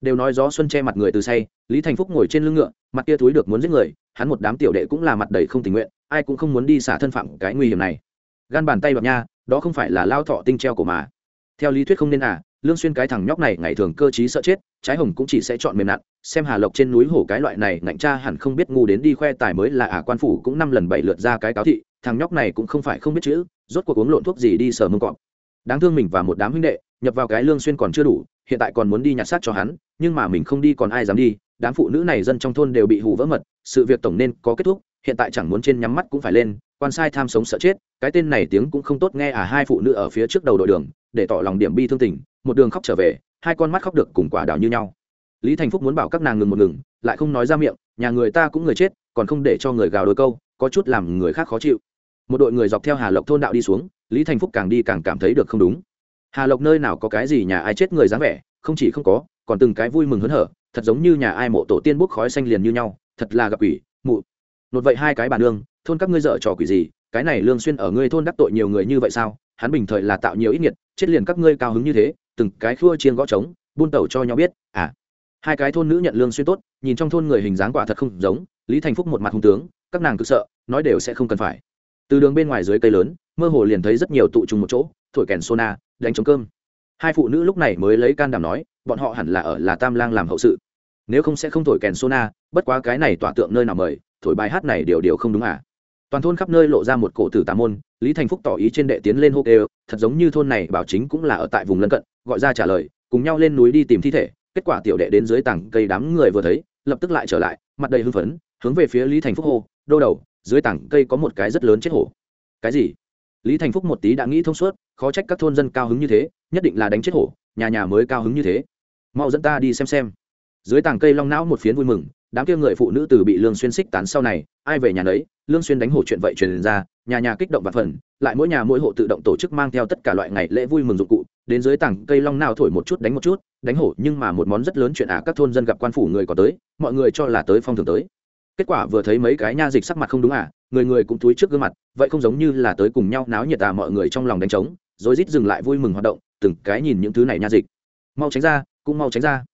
đều nói gió xuân che mặt người từ say lý thành phúc ngồi trên lưng ngựa mặt kia thúi được muốn giết người hắn một đám tiểu đệ cũng là mặt đầy không tình nguyện ai cũng không muốn đi xả thân phạm cái nguy hiểm này. Gan bàn tay bạc nha đó không phải là lao thọ tinh treo của mà. Theo lý thuyết không nên à lương xuyên cái thằng nhóc này ngày thường cơ trí sợ chết trái hồng cũng chỉ sẽ chọn mềm nặn xem hà lộc trên núi hổ cái loại này ngạnh cha hẳn không biết ngu đến đi khoe tài mới là à, quan phủ cũng năm lần bảy lượt ra cái cáo thị thằng nhóc này cũng không phải không biết chữ rốt cuộc uống lộn thuốc gì đi sờ mông cọp. Đáng thương mình và một đám huynh đệ nhập vào cái lương xuyên còn chưa đủ hiện tại còn muốn đi nhặt xác cho hắn, nhưng mà mình không đi còn ai dám đi, đám phụ nữ này dân trong thôn đều bị hù vỡ mật, sự việc tổng nên có kết thúc, hiện tại chẳng muốn trên nhắm mắt cũng phải lên, quan sai tham sống sợ chết, cái tên này tiếng cũng không tốt nghe à hai phụ nữ ở phía trước đầu đội đường, để tỏ lòng điểm bi thương tình, một đường khóc trở về, hai con mắt khóc được cùng quả đào như nhau. Lý thành phúc muốn bảo các nàng ngừng một ngừng, lại không nói ra miệng, nhà người ta cũng người chết, còn không để cho người gào đôi câu, có chút làm người khác khó chịu. Một đội người dọc theo hà lộc thôn đạo đi xuống, lý thành phúc càng đi càng cảm thấy được không đúng hà lộc nơi nào có cái gì nhà ai chết người dáng vẻ, không chỉ không có, còn từng cái vui mừng hớn hở, thật giống như nhà ai mộ tổ tiên bốc khói xanh liền như nhau, thật là gặp quỷ, mụ. Nột vậy hai cái bà nương, thôn các ngươi dở trò quỷ gì, cái này lương xuyên ở ngươi thôn đắc tội nhiều người như vậy sao? Hắn bình thời là tạo nhiều ít nghiệt, chết liền các ngươi cao hứng như thế, từng cái khua chiên gõ trống, buôn tẩu cho nhau biết à. Hai cái thôn nữ nhận lương xuyên tốt, nhìn trong thôn người hình dáng quả thật không giống, lý thành phúc một mặt hung tướng, các nàng cực sợ, nói đều sẽ không cần phải từ đường bên ngoài dưới cây lớn, mơ hồ liền thấy rất nhiều tụ trùng một chỗ, thổi kèn sona đánh trống cơm. Hai phụ nữ lúc này mới lấy can đảm nói, bọn họ hẳn là ở là tam lang làm hậu sự. Nếu không sẽ không thổi kèn sona bất quá cái này tỏa tượng nơi nào mời, thổi bài hát này điều điều không đúng à? Toàn thôn khắp nơi lộ ra một cổ tử tà môn, lý thành phúc tỏ ý trên đệ tiến lên hô kêu, thật giống như thôn này bảo chính cũng là ở tại vùng lân cận, gọi ra trả lời, cùng nhau lên núi đi tìm thi thể, kết quả tiểu đệ đến dưới tảng cây đám người vừa thấy, lập tức lại trở lại, mặt đầy hưng phấn, hướng về phía lý thành phúc hô, đô đầu dưới tảng cây có một cái rất lớn chết hổ. Cái gì? Lý thành phúc một tí đã nghĩ thông suốt, khó trách các thôn dân cao hứng như thế, nhất định là đánh chết hổ, nhà nhà mới cao hứng như thế. Mau dẫn ta đi xem xem. Dưới tảng cây long não một phiến vui mừng, đám kia người phụ nữ từ bị lương xuyên xích tán sau này, ai về nhà nấy, lương xuyên đánh hổ chuyện vậy truyền ra, nhà nhà kích động và phần, lại mỗi nhà mỗi hộ tự động tổ chức mang theo tất cả loại ngày lễ vui mừng dụng cụ, đến dưới tảng cây long nào thổi một chút đánh một chút, đánh hổ nhưng mà một món rất lớn chuyện à các thôn dân gặp quan phủ người có tới, mọi người cho là tới phong thường tới kết quả vừa thấy mấy cái nha dịch sắc mặt không đúng à người người cũng túi trước gương mặt, vậy không giống như là tới cùng nhau náo nhiệt à mọi người trong lòng đánh trống, rồi rít dừng lại vui mừng hoạt động, từng cái nhìn những thứ này nha dịch. Mau tránh ra, cũng mau tránh ra.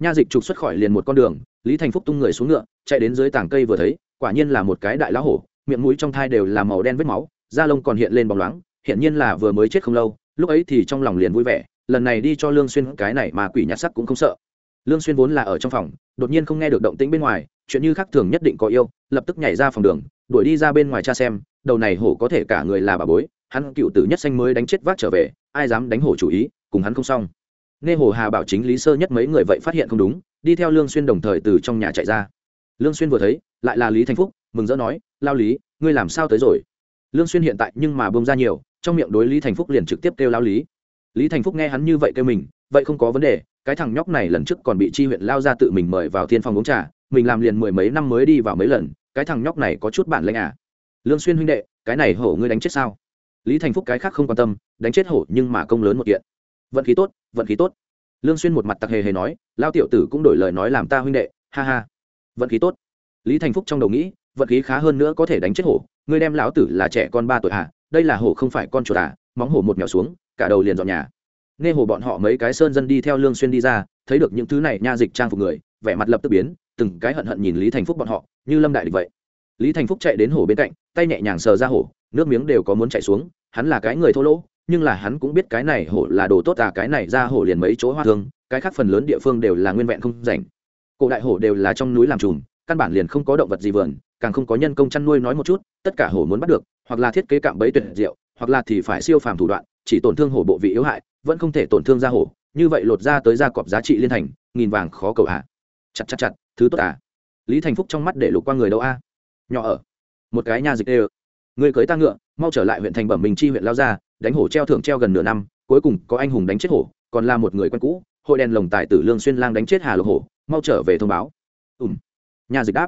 Nha dịch trục xuất khỏi liền một con đường, lý thành phúc tung người xuống ngựa, chạy đến dưới tảng cây vừa thấy, quả nhiên là một cái đại lá hổ, miệng mũi trong thai đều là màu đen vết máu, da lông còn hiện lên bóng loáng hiện nhiên là vừa mới chết không lâu, lúc ấy thì trong lòng liền vui vẻ, lần này đi cho lương xuyên cái này mà quỷ nhặt sắc cũng không sợ. Lương xuyên vốn là ở trong phòng, đột nhiên không nghe được động tĩnh bên ngoài chuyện như khác thường nhất định có yêu, lập tức nhảy ra phòng đường, đuổi đi ra bên ngoài cha xem, đầu này hổ có thể cả người là bà bối, hắn cựu tử nhất xanh mới đánh chết vác trở về, ai dám đánh hổ chủ ý, cùng hắn không xong. Nghe hồ hà bảo chính lý sơ nhất mấy người vậy phát hiện không đúng, đi theo lương xuyên đồng thời từ trong nhà chạy ra. Lương xuyên vừa thấy, lại là lý thành phúc, mừng rỡ nói, lao lý, ngươi làm sao tới rồi? Lương xuyên hiện tại nhưng mà bông ra nhiều, trong miệng đối lý thành phúc liền trực tiếp kêu lao lý. Lý thành phúc nghe hắn như vậy kêu mình, vậy không có vấn đề, cái thằng nhóc này lần trước còn bị chi huyện lao ra tự mình mời vào thiên phòng uống trà mình làm liền mười mấy năm mới đi vào mấy lần, cái thằng nhóc này có chút bản lĩnh à. Lương xuyên huynh đệ, cái này hổ ngươi đánh chết sao? Lý thành phúc cái khác không quan tâm, đánh chết hổ nhưng mà công lớn một kiện. Vận khí tốt, vận khí tốt. Lương xuyên một mặt tặc hề hề nói, lao tiểu tử cũng đổi lời nói làm ta huynh đệ, ha ha. Vận khí tốt. Lý thành phúc trong đầu nghĩ, vận khí khá hơn nữa có thể đánh chết hổ, ngươi đem lão tử là trẻ con ba tuổi à đây là hổ không phải con chuột à móng hổ một mèo xuống, cả đầu liền dọn nhà. Nghe hồ bọn họ mấy cái sơn dân đi theo lương xuyên đi ra, thấy được những thứ này nha dịch trang phục người, vẻ mặt lập tức biến từng cái hận hận nhìn lý thành phúc bọn họ, như lâm đại địch vậy. Lý thành phúc chạy đến hồ bên cạnh, tay nhẹ nhàng sờ ra hồ, nước miếng đều có muốn chạy xuống, hắn là cái người thô lỗ, nhưng là hắn cũng biết cái này hổ là đồ tốt à cái này ra hổ liền mấy chỗ hoa thương, cái khác phần lớn địa phương đều là nguyên vẹn không rảnh. Cổ đại hổ đều là trong núi làm trùm, căn bản liền không có động vật gì vườn, càng không có nhân công chăn nuôi nói một chút, tất cả hổ muốn bắt được, hoặc là thiết kế cạm bẫy tuyệt diệu, hoặc là thì phải siêu phàm thủ đoạn, chỉ tổn thương hổ bộ vị yếu hại, vẫn không thể tổn thương ra hổ như vậy lột ra tới ra cọp giá trị liên thành, nghìn vàng khó cầu hạ chặt chặt chặt thứ tốt à? Lý thành phúc trong mắt để lục qua người đâu a? Nhỏ ở. Một cái nha dịch đê người cưới ta ngựa, mau trở lại huyện thành bẩm mình chi huyện lao ra đánh hổ treo thưởng treo gần nửa năm, cuối cùng có anh hùng đánh chết hổ, còn là một người quen cũ, hội đèn lồng tài tử lương xuyên lang đánh chết hà lộc hổ, mau trở về thông báo. Ùm nha dịch đáp.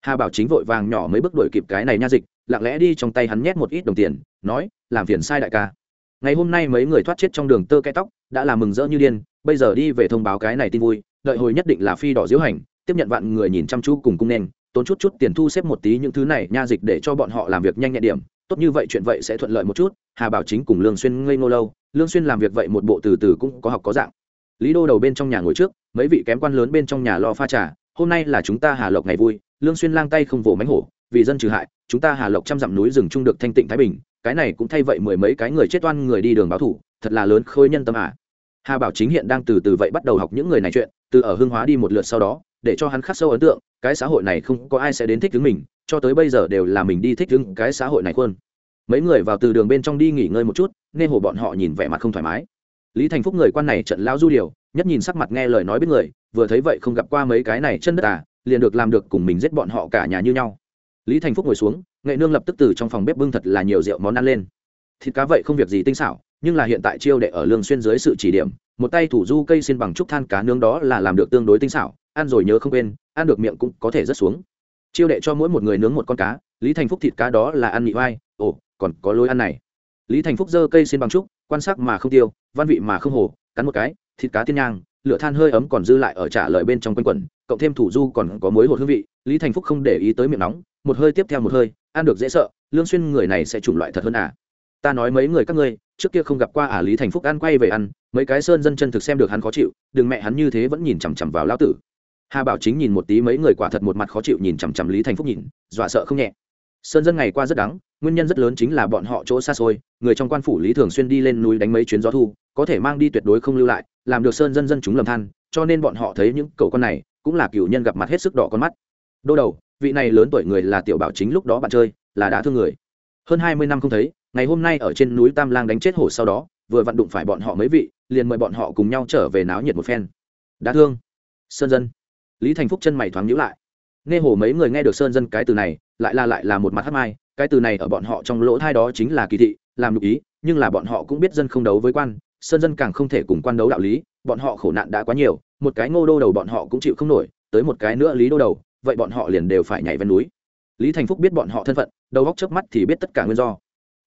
Hà bảo chính vội vàng nhỏ mấy bước đuổi kịp cái này nha dịch, lặng lẽ đi trong tay hắn nhét một ít đồng tiền, nói, làm phiền sai đại ca. Ngày hôm nay mấy người thoát chết trong đường tơ kẽ tóc, đã là mừng rỡ như điên, bây giờ đi về thông báo cái này tin vui, đợi hồi nhất định là phi đỏ diễu hành tiếp nhận vạn người nhìn chăm chú cùng cung nên, tốn chút chút tiền thu xếp một tí những thứ này, nha dịch để cho bọn họ làm việc nhanh nhẹn điểm. Tốt như vậy chuyện vậy sẽ thuận lợi một chút. Hà bảo chính cùng lương xuyên ngây ngô lâu. Lương xuyên làm việc vậy một bộ từ từ cũng có học có dạng. Lý đô đầu bên trong nhà ngồi trước, mấy vị kém quan lớn bên trong nhà lo pha trà. Hôm nay là chúng ta hà lộc ngày vui. Lương xuyên lang tay không vồ mánh hổ, vì dân trừ hại, chúng ta hà lộc trăm dặm núi rừng chung được thanh tịnh thái bình. Cái này cũng thay vậy mười mấy cái người chết oan người đi đường báo thủ. Thật là lớn khôi nhân tâm à hà bảo chính hiện đang từ từ vậy bắt đầu học những người này chuyện, từ ở hương hóa đi một lượt sau đó, để cho hắn khắc sâu ấn tượng, cái xã hội này không có ai sẽ đến thích ứng mình, cho tới bây giờ đều là mình đi thích ứng cái xã hội này hơn mấy người vào từ đường bên trong đi nghỉ ngơi một chút, nên hồ bọn họ nhìn vẻ mặt không thoải mái. Lý thành phúc người quan này trận lão du điều, nhất nhìn sắc mặt nghe lời nói biết người, vừa thấy vậy không gặp qua mấy cái này chân đất à liền được làm được cùng mình giết bọn họ cả nhà như nhau. Lý thành phúc ngồi xuống, nghệ nương lập tức từ trong phòng bếp bưng thật là nhiều rượu món ăn lên. Thịt cá vậy không việc gì tinh xảo nhưng là hiện tại chiêu đệ ở lương xuyên dưới sự chỉ điểm, một tay thủ du cây xin bằng trúc than cá nướng đó là làm được tương đối tinh xảo, ăn rồi nhớ không quên, ăn được miệng cũng có thể rất xuống. Chiêu đệ cho mỗi một người nướng một con cá, lý thành phúc thịt cá đó là ăn nhị oai ồ, còn có lối ăn này. Lý thành phúc giơ cây xin bằng trúc, quan sát mà không tiêu, văn vị mà không hồ, cắn một cái, thịt cá tiên nhang, lửa than hơi ấm còn dư lại ở trả lời bên trong quanh quẩn, cộng thêm thủ du còn có mối hột hương vị, lý thành phúc không để ý tới miệng nóng, một hơi tiếp theo một hơi, ăn được dễ sợ, lương xuyên người này sẽ chủng loại thật hơn à. Ta nói mấy người các ngươi trước kia không gặp qua à lý thành phúc ăn quay về ăn, mấy cái sơn dân chân thực xem được hắn khó chịu, đừng mẹ hắn như thế vẫn nhìn chằm chằm vào lão tử. Hà bảo chính nhìn một tí mấy người quả thật một mặt khó chịu nhìn chằm chằm lý thành phúc nhìn, dọa sợ không nhẹ. Sơn dân ngày qua rất đắng, nguyên nhân rất lớn chính là bọn họ chỗ xa xôi, người trong quan phủ lý thường xuyên đi lên núi đánh mấy chuyến gió thu, có thể mang đi tuyệt đối không lưu lại, làm được sơn dân dân chúng lầm than, cho nên bọn họ thấy những cậu con này, cũng là cựu nhân gặp mặt hết sức đỏ con mắt. Đô đầu, vị này lớn tuổi người là tiểu bảo chính lúc đó bạn chơi, là đã thương người. Hơn hai mươi năm không thấy ngày hôm nay ở trên núi tam lang đánh chết hổ sau đó, vừa vặn đụng phải bọn họ mấy vị, liền mời bọn họ cùng nhau trở về náo nhiệt một phen. Đá thương. Sơn dân. Lý thành phúc chân mày thoáng nhữ lại. Nghe hồ mấy người nghe được sơn dân cái từ này, lại là lại là một mặt hát mai, cái từ này ở bọn họ trong lỗ thai đó chính là kỳ thị, làm nhục ý, nhưng là bọn họ cũng biết dân không đấu với quan, sơn dân càng không thể cùng quan đấu đạo lý, bọn họ khổ nạn đã quá nhiều, một cái ngô đô đầu bọn họ cũng chịu không nổi, tới một cái nữa lý đô đầu, vậy bọn họ liền đều phải nhảy ven núi. Lý thành phúc biết bọn họ thân phận, đầu góc chớp mắt thì biết tất cả nguyên do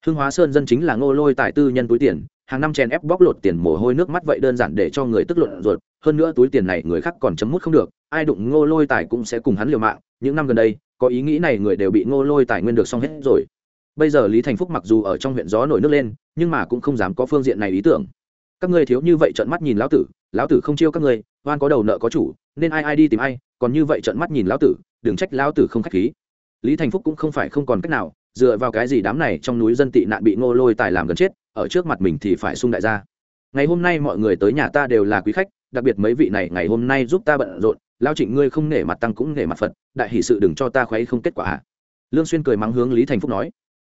hưng hóa sơn dân chính là ngô lôi tài tư nhân túi tiền, hàng năm chèn ép bóc lột tiền mồ hôi nước mắt vậy đơn giản để cho người tức luận ruột, hơn nữa túi tiền này người khác còn chấm mút không được, ai đụng ngô lôi tài cũng sẽ cùng hắn liều mạng, những năm gần đây, có ý nghĩ này người đều bị ngô lôi tài nguyên được xong hết rồi. Bây giờ lý thành phúc mặc dù ở trong huyện gió nổi nước lên, nhưng mà cũng không dám có phương diện này ý tưởng. Các ngươi thiếu như vậy trợn mắt nhìn lão tử lão tử không chiêu các ngươi, oan có đầu nợ có chủ, nên ai ai đi tìm ai, còn như vậy trợn mắt nhìn lão tử, đừng trách lão tử không khách khí. Lý thành phúc cũng không phải không còn cách nào dựa vào cái gì đám này trong núi dân tị nạn bị ngô lôi tài làm gần chết, ở trước mặt mình thì phải sung đại gia. Ngày hôm nay mọi người tới nhà ta đều là quý khách, đặc biệt mấy vị này, ngày hôm nay giúp ta bận rộn, lao trịnh ngươi không nể mặt tăng cũng nể mặt phật, đại hỷ sự đừng cho ta khoáy không kết quả hả? lương xuyên cười mắng hướng lý thành phúc nói.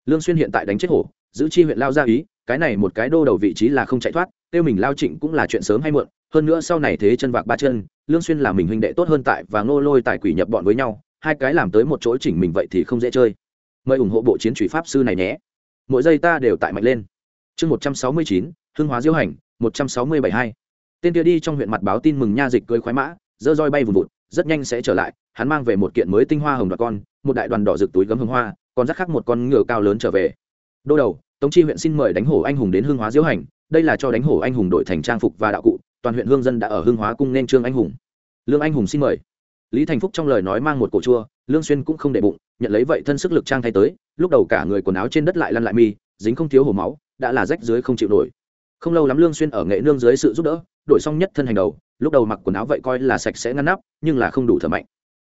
Lương xuyên hiện tại đánh chết hổ, giữ chi huyện lao ra ý, cái này một cái đô đầu vị trí là không chạy thoát, tiêu mình lao trịnh cũng là chuyện sớm hay muộn, hơn nữa sau này thế chân vạc ba chân, lương xuyên là mình huynh đệ tốt hơn tại và ngô lôi tài quỷ nhập bọn với nhau, hai cái làm tới một chỗ chỉnh mình vậy thì không dễ chơi mời ủng hộ bộ chiến truy pháp sư này nhé. Mỗi giây ta đều tại mạnh lên. Chương một trăm sáu mươi chín hương hóa diễu hành, một trăm sáu mươi bảy hai. Tên kia đi trong huyện mặt báo tin mừng nha dịch cưới khoái mã, dơ roi bay vụn vụt, rất nhanh sẽ trở lại, hắn mang về một kiện mới tinh hoa hồng đoạt con, một đại đoàn đỏ rực túi gấm hương hoa, còn rắc khắc một con ngựa cao lớn trở về. Đô đầu, tống chi huyện xin mời đánh hổ anh hùng đến hương hóa diễu hành, đây là cho đánh hổ anh hùng đổi thành trang phục và đạo cụ, toàn huyện hương dân đã ở hương hóa cung nên trương anh hùng. Lương anh hùng xin mời. Lý thành phúc trong lời nói mang một cổ chua lương xuyên cũng không để bụng nhận lấy vậy thân sức lực trang thay tới lúc đầu cả người quần áo trên đất lại lăn lại mi dính không thiếu hổ máu đã là rách dưới không chịu nổi. Không lâu lắm lương xuyên ở nghệ nương dưới sự giúp đỡ đổi xong nhất thân hành đầu lúc đầu mặc quần áo vậy coi là sạch sẽ ngăn nắp nhưng là không đủ thở mạnh.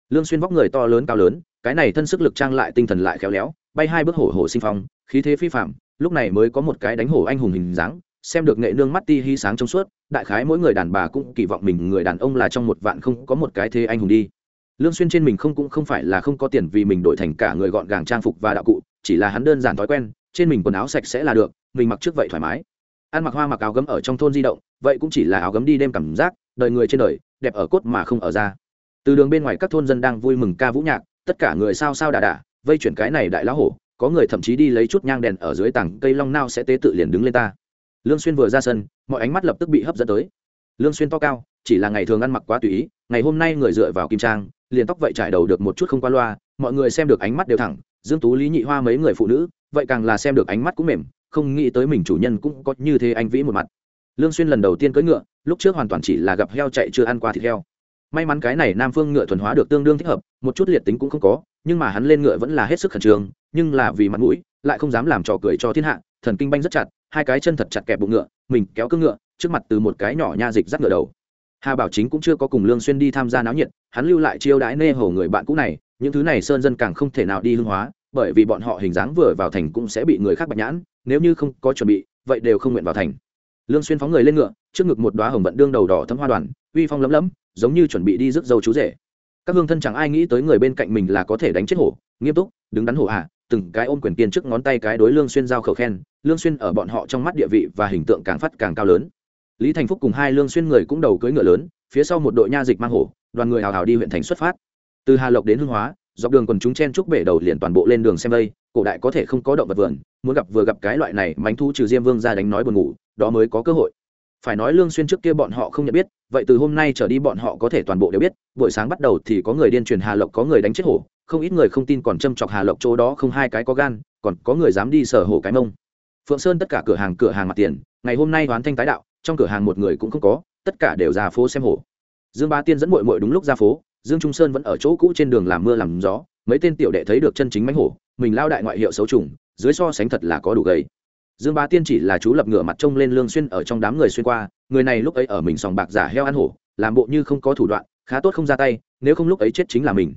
Lương xuyên vóc người to lớn cao lớn cái này thân sức lực trang lại tinh thần lại khéo léo bay hai bước hổ hổ sinh phong khí thế phi phàm, lúc này mới có một cái đánh hổ anh hùng hình dáng xem được nghệ nương mắt ti hi sáng trong suốt đại khái mỗi người đàn bà cũng kỳ vọng mình người đàn ông là trong một vạn không có một cái thế anh hùng đi lương xuyên trên mình không cũng không phải là không có tiền vì mình đổi thành cả người gọn gàng trang phục và đạo cụ, chỉ là hắn đơn giản thói quen, trên mình quần áo sạch sẽ là được, mình mặc trước vậy thoải mái. Ăn mặc hoa mặc áo gấm ở trong thôn di động, vậy cũng chỉ là áo gấm đi đêm cảm giác, đời người trên đời, đẹp ở cốt mà không ở ra từ đường bên ngoài các thôn dân đang vui mừng ca vũ nhạc, tất cả người sao sao đà đà, vây chuyển cái này đại lão hổ, có người thậm chí đi lấy chút nhang đèn ở dưới tảng cây long nao sẽ tế tự liền đứng lên ta. Lương xuyên vừa ra sân, mọi ánh mắt lập tức bị hấp dẫn tới. Lương xuyên to cao, chỉ là ngày thường ăn mặc quá tùy ý, ngày hôm nay người dựa vào kim trang liền tóc vậy trải đầu được một chút không qua loa, mọi người xem được ánh mắt đều thẳng, dương tú, lý nhị hoa mấy người phụ nữ, vậy càng là xem được ánh mắt cũng mềm, không nghĩ tới mình chủ nhân cũng có như thế anh vĩ một mặt. Lương xuyên lần đầu tiên cưỡi ngựa, lúc trước hoàn toàn chỉ là gặp heo chạy chưa ăn qua thịt heo. May mắn cái này nam phương ngựa thuần hóa được tương đương thích hợp, một chút liệt tính cũng không có, nhưng mà hắn lên ngựa vẫn là hết sức khẩn trương, nhưng là vì mặt mũi, lại không dám làm trò cười cho thiên hạ, thần kinh banh rất chặt, hai cái chân thật chặt kẹp bụng ngựa, mình kéo cương ngựa, trước mặt từ một cái nhỏ nha dịch dắt ngựa đầu hà bảo chính cũng chưa có cùng lương xuyên đi tham gia náo nhiệt, hắn lưu lại chiêu đãi nê hầu người bạn cũ này, những thứ này sơn dân càng không thể nào đi hương hóa, bởi vì bọn họ hình dáng vừa vào thành cũng sẽ bị người khác bạch nhãn, nếu như không có chuẩn bị, vậy đều không nguyện vào thành. Lương xuyên phóng người lên ngựa, trước ngực một đóa hồng vận đương đầu đỏ thấm hoa đoàn, uy phong lấm lấm, giống như chuẩn bị đi rước dâu chú rể. Các hương thân chẳng ai nghĩ tới người bên cạnh mình là có thể đánh chết hổ, nghiêm túc, đứng đắn hổ à từng cái ôm quyền tiền trước ngón tay cái đối lương xuyên giao khẩu khen, lương xuyên ở bọn họ trong mắt địa vị và hình tượng càng phát càng cao lớn lý thành phúc cùng hai lương xuyên người cũng đầu cưỡi ngựa lớn, phía sau một đội nha dịch mang hổ, đoàn người hào hào đi huyện thành xuất phát. Từ hà lộc đến hương hóa, dọc đường quần chúng chen trúc bể đầu liền toàn bộ lên đường xem đây cổ đại có thể không có động vật vườn, muốn gặp vừa gặp cái loại này, mánh thu trừ diêm vương ra đánh nói buồn ngủ, đó mới có cơ hội. Phải nói lương xuyên trước kia bọn họ không nhận biết, vậy từ hôm nay trở đi bọn họ có thể toàn bộ đều biết, buổi sáng bắt đầu thì có người điên truyền hà lộc có người đánh chết hổ, không ít người không tin còn châm chọc hà lộc chỗ đó không hai cái có gan, còn có người dám đi sở hổ cái mông. Phượng sơn tất cả cửa hàng cửa hàng mặt tiền, ngày hôm nay đoán thanh tái đạo trong cửa hàng một người cũng không có, tất cả đều ra phố xem hổ dương ba tiên dẫn muội muội đúng lúc ra phố, dương trung sơn vẫn ở chỗ cũ trên đường làm mưa làm gió, mấy tên tiểu đệ thấy được chân chính mánh hổ, mình lao đại ngoại hiệu xấu trùng, dưới so sánh thật là có đủ gầy. Dương Ba tiên chỉ là chú lập ngửa mặt trông lên lương xuyên ở trong đám người xuyên qua, người này lúc ấy ở mình sòng bạc giả heo ăn hổ, làm bộ như không có thủ đoạn, khá tốt không ra tay, nếu không lúc ấy chết chính là mình.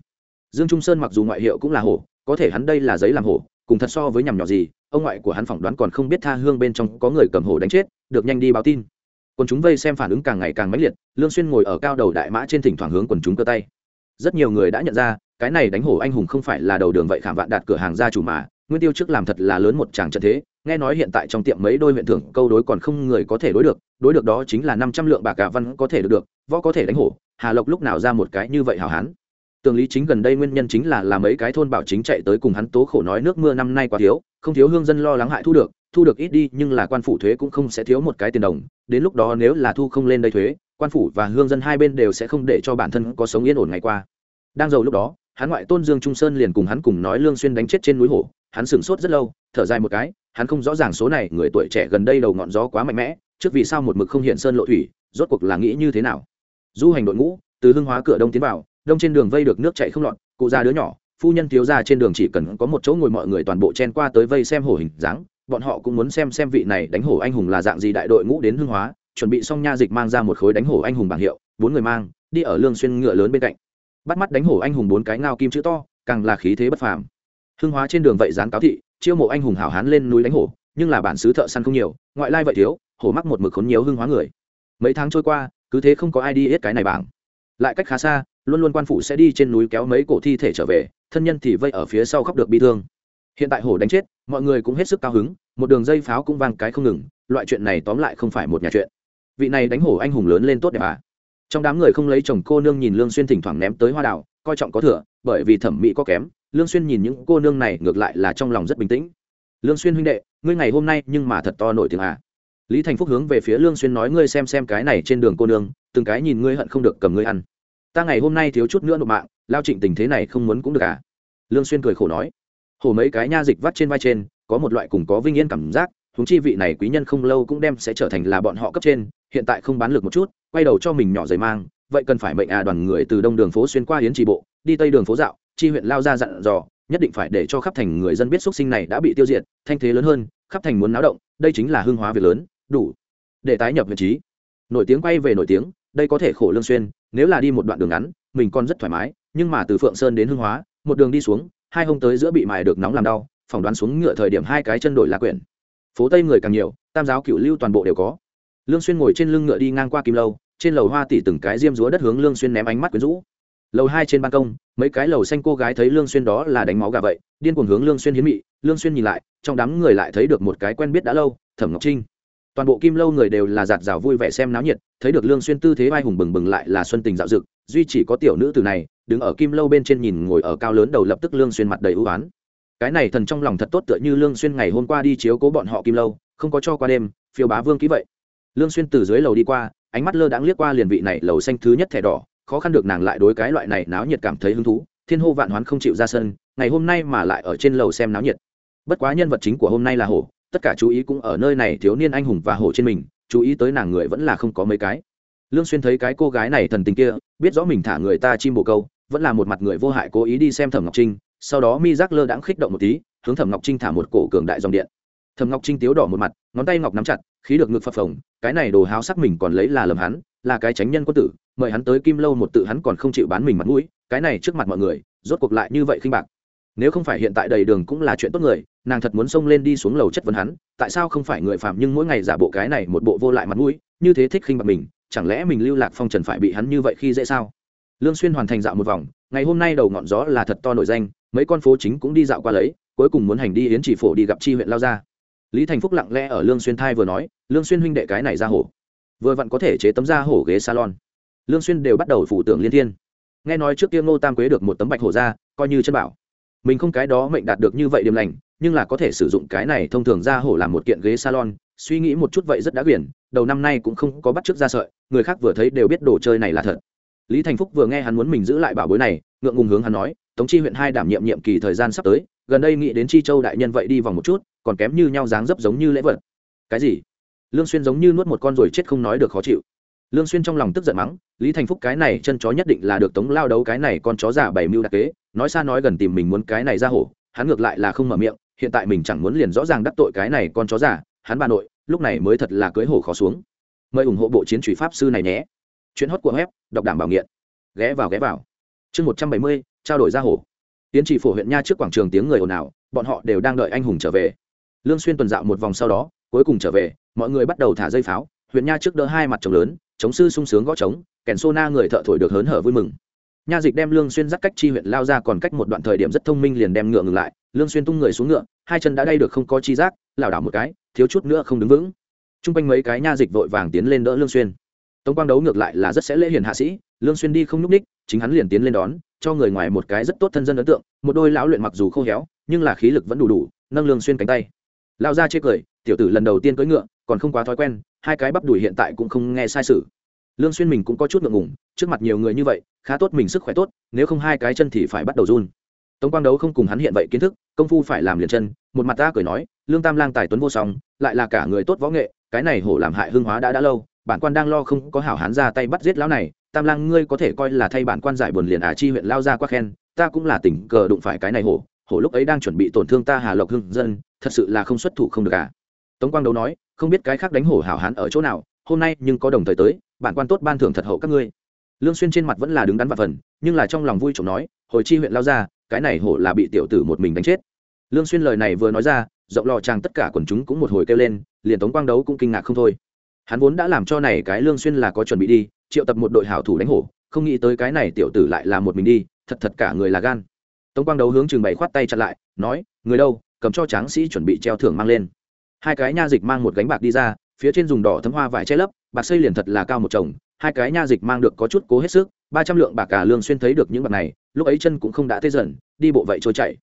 Dương trung sơn mặc dù ngoại hiệu cũng là hổ, có thể hắn đây là giấy làm hổ, cùng thật so với nhằm nhỏ gì, ông ngoại của hắn phỏng đoán còn không biết tha hương bên trong có người cầm hổ đánh chết, được nhanh đi báo tin quần chúng vây xem phản ứng càng ngày càng mãnh liệt, lương xuyên ngồi ở cao đầu đại mã trên thỉnh thoảng hướng quần chúng cơ tay. Rất nhiều người đã nhận ra, cái này đánh hổ anh hùng không phải là đầu đường vậy khảm vạn đạt cửa hàng gia chủ mà, nguyên tiêu trước làm thật là lớn một tràng trận thế, nghe nói hiện tại trong tiệm mấy đôi huyện thưởng câu đối còn không người có thể đối được đối được đó chính là năm trăm lượng bạc cả văn có thể được được, võ có thể đánh hổ, hà lộc lúc nào ra một cái như vậy hảo hán. Tường lý chính gần đây nguyên nhân chính là là mấy cái thôn bảo chính chạy tới cùng hắn tố khổ nói nước mưa năm nay quá thiếu, không thiếu hương dân lo lắng hại thu được thu được ít đi, nhưng là quan phủ thuế cũng không sẽ thiếu một cái tiền đồng. Đến lúc đó nếu là thu không lên đây thuế, quan phủ và hương dân hai bên đều sẽ không để cho bản thân có sống yên ổn ngày qua. Đang giàu lúc đó, hắn ngoại tôn dương trung sơn liền cùng hắn cùng nói lương xuyên đánh chết trên núi hổ. Hắn sửng sốt rất lâu, thở dài một cái, hắn không rõ ràng số này, người tuổi trẻ gần đây đầu ngọn gió quá mạnh mẽ, trước vì sao một mực không hiện sơn lộ thủy, rốt cuộc là nghĩ như thế nào? Du hành đội ngũ, từ hương hóa cửa đông tiến vào, đông trên đường vây được nước chảy không lọt, cụ già đứa nhỏ, phu nhân thiếu gia trên đường chỉ cần có một chỗ ngồi mọi người toàn bộ chen qua tới vây xem hổ hình dáng bọn họ cũng muốn xem xem vị này đánh hổ anh hùng là dạng gì đại đội ngũ đến hương hóa, chuẩn bị xong nha dịch mang ra một khối đánh hổ anh hùng bảng hiệu, bốn người mang, đi ở lương xuyên ngựa lớn bên cạnh. Bắt mắt đánh hổ anh hùng bốn cái ngao kim chữ to, càng là khí thế bất phàm. Hương hóa trên đường vậy dán cáo thị, chiêu mộ anh hùng hảo hán lên núi đánh hổ, nhưng là bản xứ thợ săn không nhiều, ngoại lai vậy thiếu, hổ mắc một mực khốn nhiều Hương hóa người. Mấy tháng trôi qua, cứ thế không có ai đi hết cái này bảng. Lại cách khá xa, luôn luôn quan phụ sẽ đi trên núi kéo mấy cổ thi thể trở về, thân nhân thì vây ở phía sau khóc được bi thương hiện tại hổ đánh chết, mọi người cũng hết sức cao hứng, một đường dây pháo cũng vang cái không ngừng, loại chuyện này tóm lại không phải một nhà chuyện. Vị này đánh hổ anh hùng lớn lên tốt đẹp à? Trong đám người không lấy chồng cô nương nhìn lương xuyên thỉnh thoảng ném tới hoa đào, coi trọng có thừa, bởi vì thẩm mỹ có kém, lương xuyên nhìn những cô nương này ngược lại là trong lòng rất bình tĩnh. Lương xuyên huynh đệ, ngươi ngày hôm nay nhưng mà thật to nổi tiếng à? Lý thành phúc hướng về phía lương xuyên nói, ngươi xem xem cái này trên đường cô nương, từng cái nhìn ngươi hận không được cầm ngươi ăn. Ta ngày hôm nay thiếu chút nữa nộp mạng, lao trịnh tình thế này không muốn cũng được à? Lương xuyên cười khổ nói hổ mấy cái nha dịch vắt trên vai trên, có một loại cùng có vinh yên cảm giác chúng chi vị này quý nhân không lâu cũng đem sẽ trở thành là bọn họ cấp trên, hiện tại không bán lực một chút, quay đầu cho mình nhỏ giày mang, vậy cần phải mệnh à đoàn người từ đông đường phố xuyên qua hiến trì bộ, đi tây đường phố dạo, chi huyện lao ra dặn dò, nhất định phải để cho khắp thành người dân biết xuất sinh này đã bị tiêu diệt, thanh thế lớn hơn, khắp thành muốn náo động, đây chính là hương hóa việc lớn, đủ. Để tái nhập vị trí. Nổi tiếng quay về nổi tiếng, đây có thể khổ lương xuyên, nếu là đi một đoạn đường ngắn, mình còn rất thoải mái, nhưng mà từ phượng sơn đến hương hóa, một đường đi xuống hai hông tới giữa bị mài được nóng làm đau, phỏng đoán xuống ngựa thời điểm hai cái chân đổi là quyển. Phố tây người càng nhiều, tam giáo cựu lưu toàn bộ đều có. Lương xuyên ngồi trên lưng ngựa đi ngang qua kim lâu, trên lầu hoa tỉ từng cái diêm dúa đất hướng lương xuyên ném ánh mắt quyến rũ. Lầu hai trên ban công, mấy cái lầu xanh cô gái thấy lương xuyên đó là đánh máu gà vậy, điên cuồng hướng lương xuyên hiến mị. Lương xuyên nhìn lại, trong đám người lại thấy được một cái quen biết đã lâu, thẩm ngọc trinh toàn bộ kim lâu người đều là giạt rào vui vẻ xem náo nhiệt, thấy được lương xuyên tư thế vai hùng bừng bừng lại là xuân tình dạo dực duy chỉ có tiểu nữ tử này, đứng ở kim lâu bên trên nhìn ngồi ở cao lớn đầu lập tức lương xuyên mặt đầy ưu ái cái này thần trong lòng thật tốt tựa như lương xuyên ngày hôm qua đi chiếu cố bọn họ kim lâu, không có cho qua đêm, phiêu bá vương ký vậy. Lương xuyên từ dưới lầu đi qua, ánh mắt lơ đãng liếc qua liền vị này lầu xanh thứ nhất thẻ đỏ, khó khăn được nàng lại đối cái loại này náo nhiệt cảm thấy hứng thú, thiên hô vạn hoán không chịu ra sân, ngày hôm nay mà lại ở trên lầu xem náo nhiệt. Bất quá nhân vật chính của hôm nay là hổ tất cả chú ý cũng ở nơi này thiếu niên anh hùng và hổ trên mình, chú ý tới nàng người vẫn là không có mấy cái. Lương xuyên thấy cái cô gái này thần tình kia, biết rõ mình thả người ta chim bồ câu, vẫn là một mặt người vô hại cố ý đi xem thẩm ngọc trinh, sau đó mi giác lơ đãng khích động một tí, hướng thẩm ngọc trinh thả một cổ cường đại dòng điện. Thẩm ngọc trinh tiếu đỏ một mặt, ngón tay ngọc nắm chặt, khí được ngực phập phồng, cái này đồ háo sắc mình còn lấy là lầm hắn, là cái tránh nhân quân tử, mời hắn tới kim lâu một tự hắn còn không chịu bán mình mặt mũi, cái này trước mặt mọi người, rốt cuộc lại như vậy khinh bạc. Nếu không phải hiện tại đầy đường cũng là chuyện tốt người nàng thật muốn xông lên đi xuống lầu chất vấn hắn, tại sao không phải người phạm nhưng mỗi ngày giả bộ cái này một bộ vô lại mặt mũi, như thế thích khinh bạc mình, chẳng lẽ mình lưu lạc phong trần phải bị hắn như vậy khi dễ sao? Lương xuyên hoàn thành dạo một vòng, ngày hôm nay đầu ngọn gió là thật to nổi danh, mấy con phố chính cũng đi dạo qua lấy, cuối cùng muốn hành đi yến chỉ phổ đi gặp chi huyện lao ra lý thành phúc lặng lẽ ở lương xuyên thai vừa nói, lương xuyên huynh đệ cái này ra hổ, vừa vặn có thể chế tấm da hổ ghế salon. Lương xuyên đều bắt đầu phủ tưởng liên thiên. Nghe nói trước kia ngô tam quế được một tấm bạch hổ ra, coi như chân bảo mình không cái đó mệnh đạt được như vậy điểm lành, nhưng là có thể sử dụng cái này thông thường ra hổ làm một kiện ghế salon. Suy nghĩ một chút vậy rất đã quyển, đầu năm nay cũng không có bắt trước ra sợi, người khác vừa thấy đều biết đồ chơi này là thật. Lý thành phúc vừa nghe hắn muốn mình giữ lại bảo bối này, ngượng ngùng hướng hắn nói, tống chi huyện hai đảm nhiệm nhiệm kỳ thời gian sắp tới, gần đây nghĩ đến chi châu đại nhân vậy đi vòng một chút, còn kém như nhau dáng dấp giống như lễ vật. Cái gì? Lương xuyên giống như nuốt một con rồi chết không nói được khó chịu lương xuyên trong lòng tức giận mắng, lý thành phúc cái này chân chó nhất định là được tống lao đấu cái này con chó giả bảy mưu đặc kế, nói xa nói gần tìm mình muốn cái này ra hổ, hắn ngược lại là không mở miệng, hiện tại mình chẳng muốn liền rõ ràng đắc tội cái này con chó giả hắn bà nội, lúc này mới thật là cưới hổ khó xuống. Mời ủng hộ bộ chiến truy pháp sư này nhé. Chuyến hót của web, đọc đảm bảo nghiện. Ghé vào ghé vào. Chương một trăm bảy mươi, trao đổi ra hổ. Tiến chỉ phổ huyện nha trước quảng trường tiếng người ồn ào, bọn họ đều đang đợi anh hùng trở về. Lương xuyên tuần dạo một vòng sau đó, cuối cùng trở về, mọi người bắt đầu thả dây pháo huyện nha trước đỡ hai mặt trống lớn chống sư sung sướng gõ trống, kèn xô na người thợ thổi được hớn hở vui mừng. Nha dịch đem lương xuyên dắt cách chi huyện lao ra còn cách một đoạn thời điểm rất thông minh liền đem ngựa ngừng lại, lương xuyên tung người xuống ngựa, hai chân đã đay được không có chi giác, lảo đảo một cái, thiếu chút nữa không đứng vững. Trung quanh mấy cái nha dịch vội vàng tiến lên đỡ lương xuyên. Tống quang đấu ngược lại là rất sẽ lễ hiền hạ sĩ, lương xuyên đi không núp ních chính hắn liền tiến lên đón, cho người ngoài một cái rất tốt thân dân ấn tượng, một đôi lão luyện mặc dù khô héo, nhưng là khí lực vẫn đủ đủ, nâng lương xuyên cánh tay. Lao ra chê cười, tiểu tử lần đầu tiên cưỡi ngựa còn không quá thói quen, hai cái bắp đùi hiện tại cũng không nghe sai sự. Lương xuyên mình cũng có chút ngượng ngùng, trước mặt nhiều người như vậy, khá tốt mình sức khỏe tốt, nếu không hai cái chân thì phải bắt đầu run. Tống quang đấu không cùng hắn hiện vậy kiến thức, công phu phải làm liền chân, một mặt ta cười nói, lương tam lang tài tuấn vô song, lại là cả người tốt võ nghệ, cái này hổ làm hại hương hóa đã đã lâu, bản quan đang lo không có hảo hán ra tay bắt giết lão này, tam lang ngươi có thể coi là thay bản quan giải buồn liền à chi huyện lao ra qua khen, ta cũng là tình cờ đụng phải cái này hổ hổ lúc ấy đang chuẩn bị tổn thương ta hà lộc hưng dân, thật sự là không xuất thủ không được à. Tống quang đấu nói không biết cái khác đánh hổ hảo hán ở chỗ nào, hôm nay nhưng có đồng thời tới, bản quan tốt ban thưởng thật hậu các ngươi. Lương xuyên trên mặt vẫn là đứng đắn và phần, nhưng là trong lòng vui chồng nói, hồi chi huyện lao ra, cái này hổ là bị tiểu tử một mình đánh chết. Lương xuyên lời này vừa nói ra, rộng lò chàng tất cả quần chúng cũng một hồi kêu lên, liền tống quang đấu cũng kinh ngạc không thôi. Hắn vốn đã làm cho này cái lương xuyên là có chuẩn bị đi, triệu tập một đội hảo thủ đánh hổ, không nghĩ tới cái này tiểu tử lại là một mình đi, thật thật cả người là gan. Tống quang đấu hướng trường bảy khoát tay chặn lại, nói, người đâu, cầm cho tráng sĩ chuẩn bị treo thưởng mang lên hai cái nha dịch mang một gánh bạc đi ra, phía trên dùng đỏ thấm hoa vải che lấp, bạc xây liền thật là cao một chồng, hai cái nha dịch mang được có chút cố hết sức, ba trăm lượng bạc cả lương xuyên thấy được những bạc này, lúc ấy chân cũng không đã tê dần, đi bộ vậy trôi chạy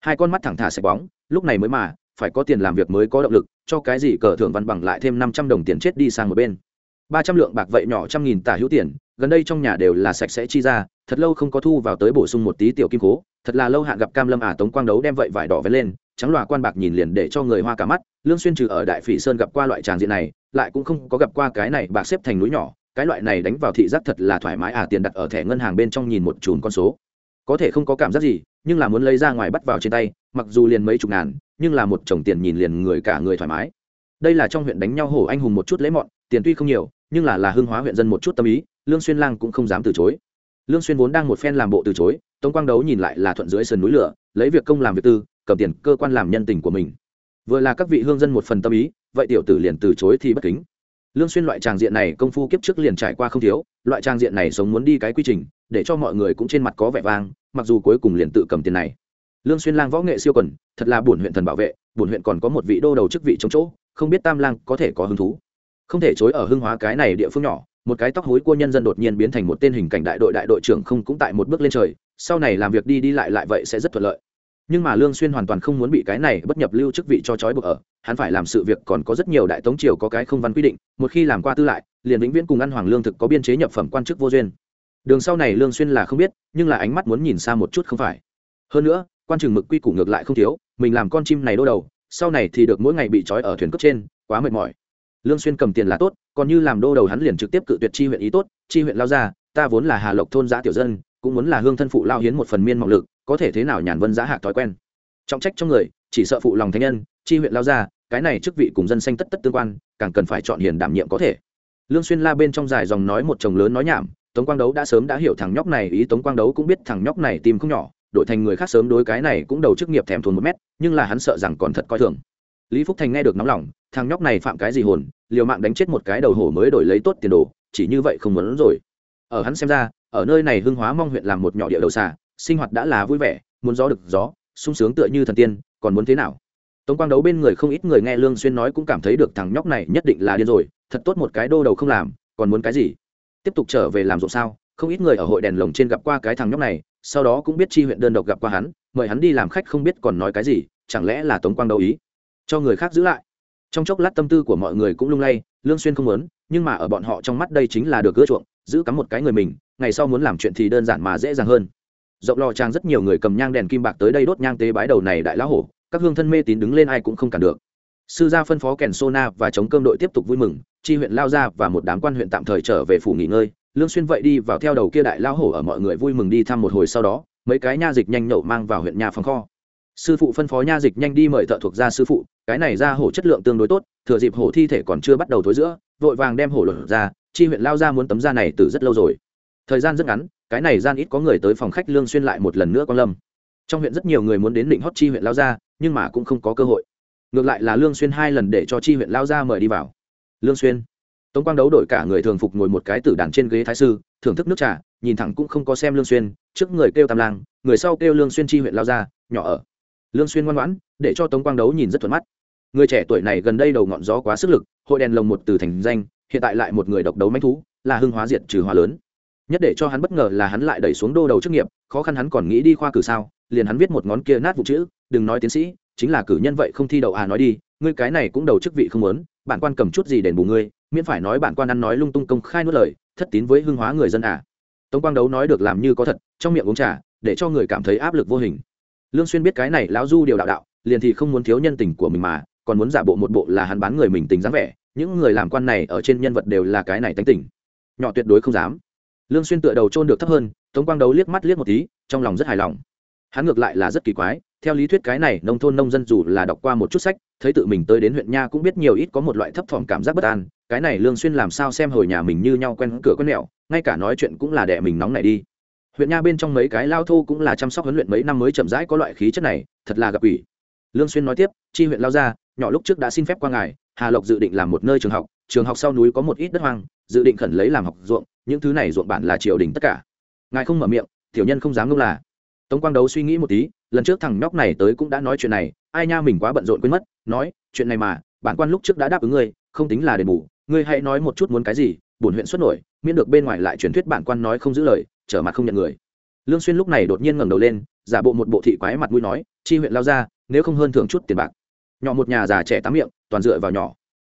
hai con mắt thẳng thả sạch bóng, lúc này mới mà, phải có tiền làm việc mới có động lực, cho cái gì cờ thưởng văn bằng lại thêm năm trăm đồng tiền chết đi sang một bên. Ba trăm lượng bạc vậy nhỏ trăm nghìn tả hữu tiền, gần đây trong nhà đều là sạch sẽ chi ra thật lâu không có thu vào tới bổ sung một tí tiểu kim cố, thật là lâu hạn gặp cam lâm ả tống quang đấu đem vậy vải đỏ vén lên, trắng loà quan bạc nhìn liền để cho người hoa cả mắt, lương xuyên trừ ở đại phỉ sơn gặp qua loại tràng diện này, lại cũng không có gặp qua cái này bạc xếp thành núi nhỏ, cái loại này đánh vào thị giác thật là thoải mái à tiền đặt ở thẻ ngân hàng bên trong nhìn một chùm con số. Có thể không có cảm giác gì, nhưng là muốn lấy ra ngoài bắt vào trên tay, mặc dù liền mấy chục ngàn, nhưng là một chồng tiền nhìn liền người cả người thoải mái. Đây là trong huyện đánh nhau hổ anh hùng một chút lấy mọn, tiền tuy không nhiều, nhưng là là hương hóa huyện dân một chút tâm ý, lương xuyên lang cũng không dám từ chối lương xuyên vốn đang một phen làm bộ từ chối, tống quang đấu nhìn lại là thuận dưới sườn núi lửa, lấy việc công làm việc tư, cầm tiền cơ quan làm nhân tình của mình. Vừa là các vị hương dân một phần tâm ý, vậy tiểu tử liền từ chối thì bất kính. Lương xuyên loại tràng diện này công phu kiếp trước liền trải qua không thiếu, loại tràng diện này sống muốn đi cái quy trình, để cho mọi người cũng trên mặt có vẻ vang, mặc dù cuối cùng liền tự cầm tiền này. Lương xuyên lang võ nghệ siêu quần, thật là buồn huyện thần bảo vệ buồn huyện còn có một vị đô đầu chức vị trong chỗ, không biết tam lang có thể có hứng thú. Không thể chối ở hưng hóa cái này địa phương nhỏ một cái tóc hối của nhân dân đột nhiên biến thành một tên hình cảnh đại đội đại đội trưởng không cũng tại một bước lên trời, sau này làm việc đi đi lại lại vậy sẽ rất thuận lợi. Nhưng mà lương xuyên hoàn toàn không muốn bị cái này bất nhập lưu chức vị cho trói buộc ở, hắn phải làm sự việc còn có rất nhiều đại tống triều có cái không văn quy định, một khi làm qua tư lại, liền vĩnh viễn cùng ăn hoàng lương thực có biên chế nhập phẩm quan chức vô duyên. Đường sau này lương xuyên là không biết, nhưng là ánh mắt muốn nhìn xa một chút không phải. Hơn nữa, quan trường mực quy củ ngược lại không thiếu, mình làm con chim này đô đầu, sau này thì được mỗi ngày bị trói ở thuyền cấp trên, quá mệt mỏi lương xuyên cầm tiền là tốt, còn như làm đô đầu hắn liền trực tiếp cự tuyệt chi huyện ý tốt, chi huyện lao ra ta vốn là hà lộc thôn giã tiểu dân, cũng muốn là hương thân phụ lao hiến một phần miên mộng lực, có thể thế nào nhàn vân giã hạ thói quen. Trọng trách trong người, chỉ sợ phụ lòng thánh nhân, chi huyện lao ra cái này chức vị cùng dân xanh tất tất tương quan, càng cần phải chọn hiền đảm nhiệm có thể. Lương xuyên la bên trong dài dòng nói một chồng lớn nói nhảm, tống quang đấu đã sớm đã hiểu thằng nhóc này, ý tống quang đấu cũng biết thằng nhóc này tìm không nhỏ, đổi thành người khác sớm đối cái này cũng đầu chức nghiệp thèm thuồng một mét, nhưng là hắn sợ rằng còn thật coi thường lý phúc thành nghe được nóng lòng, thằng nhóc này phạm cái gì hồn, liều mạng đánh chết một cái đầu hổ mới đổi lấy tốt tiền đồ, chỉ như vậy không muốn rồi. Ở hắn xem ra, ở nơi này hưng hóa mong huyện làm một nhỏ địa đầu xà, sinh hoạt đã là vui vẻ, muốn gió được gió, sung sướng tựa như thần tiên, còn muốn thế nào? Tống quang đấu bên người không ít người nghe lương xuyên nói cũng cảm thấy được thằng nhóc này nhất định là điên rồi, thật tốt một cái đô đầu không làm, còn muốn cái gì? Tiếp tục trở về làm ruộng sao? Không ít người ở hội đèn lồng trên gặp qua cái thằng nhóc này, sau đó cũng biết chi huyện đơn độc gặp qua hắn, mời hắn đi làm khách không biết còn nói cái gì, chẳng lẽ là tống quang đấu ý? Cho người khác giữ lại. Trong chốc lát tâm tư của mọi người cũng lung lay, lương xuyên không muốn, nhưng mà ở bọn họ trong mắt đây chính là được gỡ chuộng, giữ cắm một cái người mình, ngày sau muốn làm chuyện thì đơn giản mà dễ dàng hơn. Rộng lò trang rất nhiều người cầm nhang đèn kim bạc tới đây đốt nhang tế bái đầu này đại lão hổ, các hương thân mê tín đứng lên ai cũng không cản được. Sư gia phân phó kèn sona và chống cơm đội tiếp tục vui mừng, chi huyện lao ra và một đám quan huyện tạm thời trở về phủ nghỉ ngơi. Lương xuyên vậy đi vào theo đầu kia đại lão hổ ở mọi người vui mừng đi thăm một hồi sau đó, mấy cái nha dịch nhanh nhậu mang vào huyện nhà phòng kho. Sư phụ phân phó nha dịch nhanh đi mời thợ thuộc gia sư phụ cái này ra hổ chất lượng tương đối tốt, thừa dịp hổ thi thể còn chưa bắt đầu thối giữa, vội vàng đem hổ lột ra, chi huyện lao ra muốn tấm da này từ rất lâu rồi. Thời gian rất ngắn, cái này gian ít có người tới phòng khách lương xuyên lại một lần nữa quan lâm. Trong huyện rất nhiều người muốn đến định hót chi huyện lao ra, nhưng mà cũng không có cơ hội. Ngược lại là lương xuyên hai lần để cho chi huyện lao ra mời đi vào. Lương xuyên, tống quang đấu đổi cả người thường phục ngồi một cái tử đàn trên ghế thái sư, thưởng thức nước trà, nhìn thẳng cũng không có xem lương xuyên, trước người kêu tam lang, người sau kêu lương xuyên chi huyện lao ra, nhỏ ở. Lương xuyên ngoan ngoãn, để cho tống quang đấu nhìn rất thuận mắt người trẻ tuổi này gần đây đầu ngọn gió quá sức lực, hội đèn lồng một từ thành danh, hiện tại lại một người độc đấu manh thú, là hưng hóa diệt trừ hóa lớn. Nhất để cho hắn bất ngờ là hắn lại đẩy xuống đô đầu chức nghiệp, khó khăn hắn còn nghĩ đi khoa cử sao, liền hắn viết một ngón kia nát vụ chữ, đừng nói tiến sĩ, chính là cử nhân vậy không thi đậu à nói đi, ngươi cái này cũng đầu chức vị không muốn, bản quan cầm chút gì đền bù ngươi, miễn phải nói bản quan ăn nói lung tung công khai nuốt lời, thất tín với hưng hóa người dân à. Tống quang đấu nói được làm như có thật, trong miệng uống trà, để cho người cảm thấy áp lực vô hình. Lương xuyên biết cái này lão du điều đạo đạo, liền thì không muốn thiếu nhân tình của mình mà còn muốn giả bộ một bộ là hắn bán người mình tình dáng vẻ, những người làm quan này ở trên nhân vật đều là cái này tánh tình. Nhỏ tuyệt đối không dám. Lương xuyên tựa đầu trôn được thấp hơn, tống quang đấu liếc mắt liếc một tí, trong lòng rất hài lòng. Hắn ngược lại là rất kỳ quái, theo lý thuyết cái này nông thôn nông dân dù là đọc qua một chút sách, thấy tự mình tới đến huyện nha cũng biết nhiều ít có một loại thấp thỏm cảm giác bất an, cái này lương xuyên làm sao xem hồi nhà mình như nhau quen cửa quen mẹo, ngay cả nói chuyện cũng là đẻ mình nóng này đi. Huyện nha bên trong mấy cái lao thô cũng là chăm sóc huấn luyện mấy năm mới chậm rãi có loại khí chất này, thật là gặp ủy lương xuyên nói tiếp, chi huyện lao ra nhỏ lúc trước đã xin phép qua ngài, hà lộc dự định làm một nơi trường học trường học sau núi có một ít đất hoang, dự định khẩn lấy làm học ruộng, những thứ này ruộng bản là triều đình tất cả. Ngài không mở miệng, tiểu nhân không dám ngông là. Tống quang đấu suy nghĩ một tí, lần trước thằng nhóc này tới cũng đã nói chuyện này, ai nha mình quá bận rộn quên mất, nói, chuyện này mà, bản quan lúc trước đã đáp ứng ngươi, không tính là đền bù, ngươi hãy nói một chút muốn cái gì, bổn huyện xuất nổi, miễn được bên ngoài lại truyền thuyết bản quan nói không giữ lời, trở mặt không nhận người. Lương xuyên lúc này đột nhiên ngẩng đầu lên, giả bộ một bộ thị quái mặt mũi nói, chi huyện lao ra, nếu không hơn thưởng chút tiền bạc nhỏ một nhà già trẻ tám miệng, toàn dựa vào nhỏ.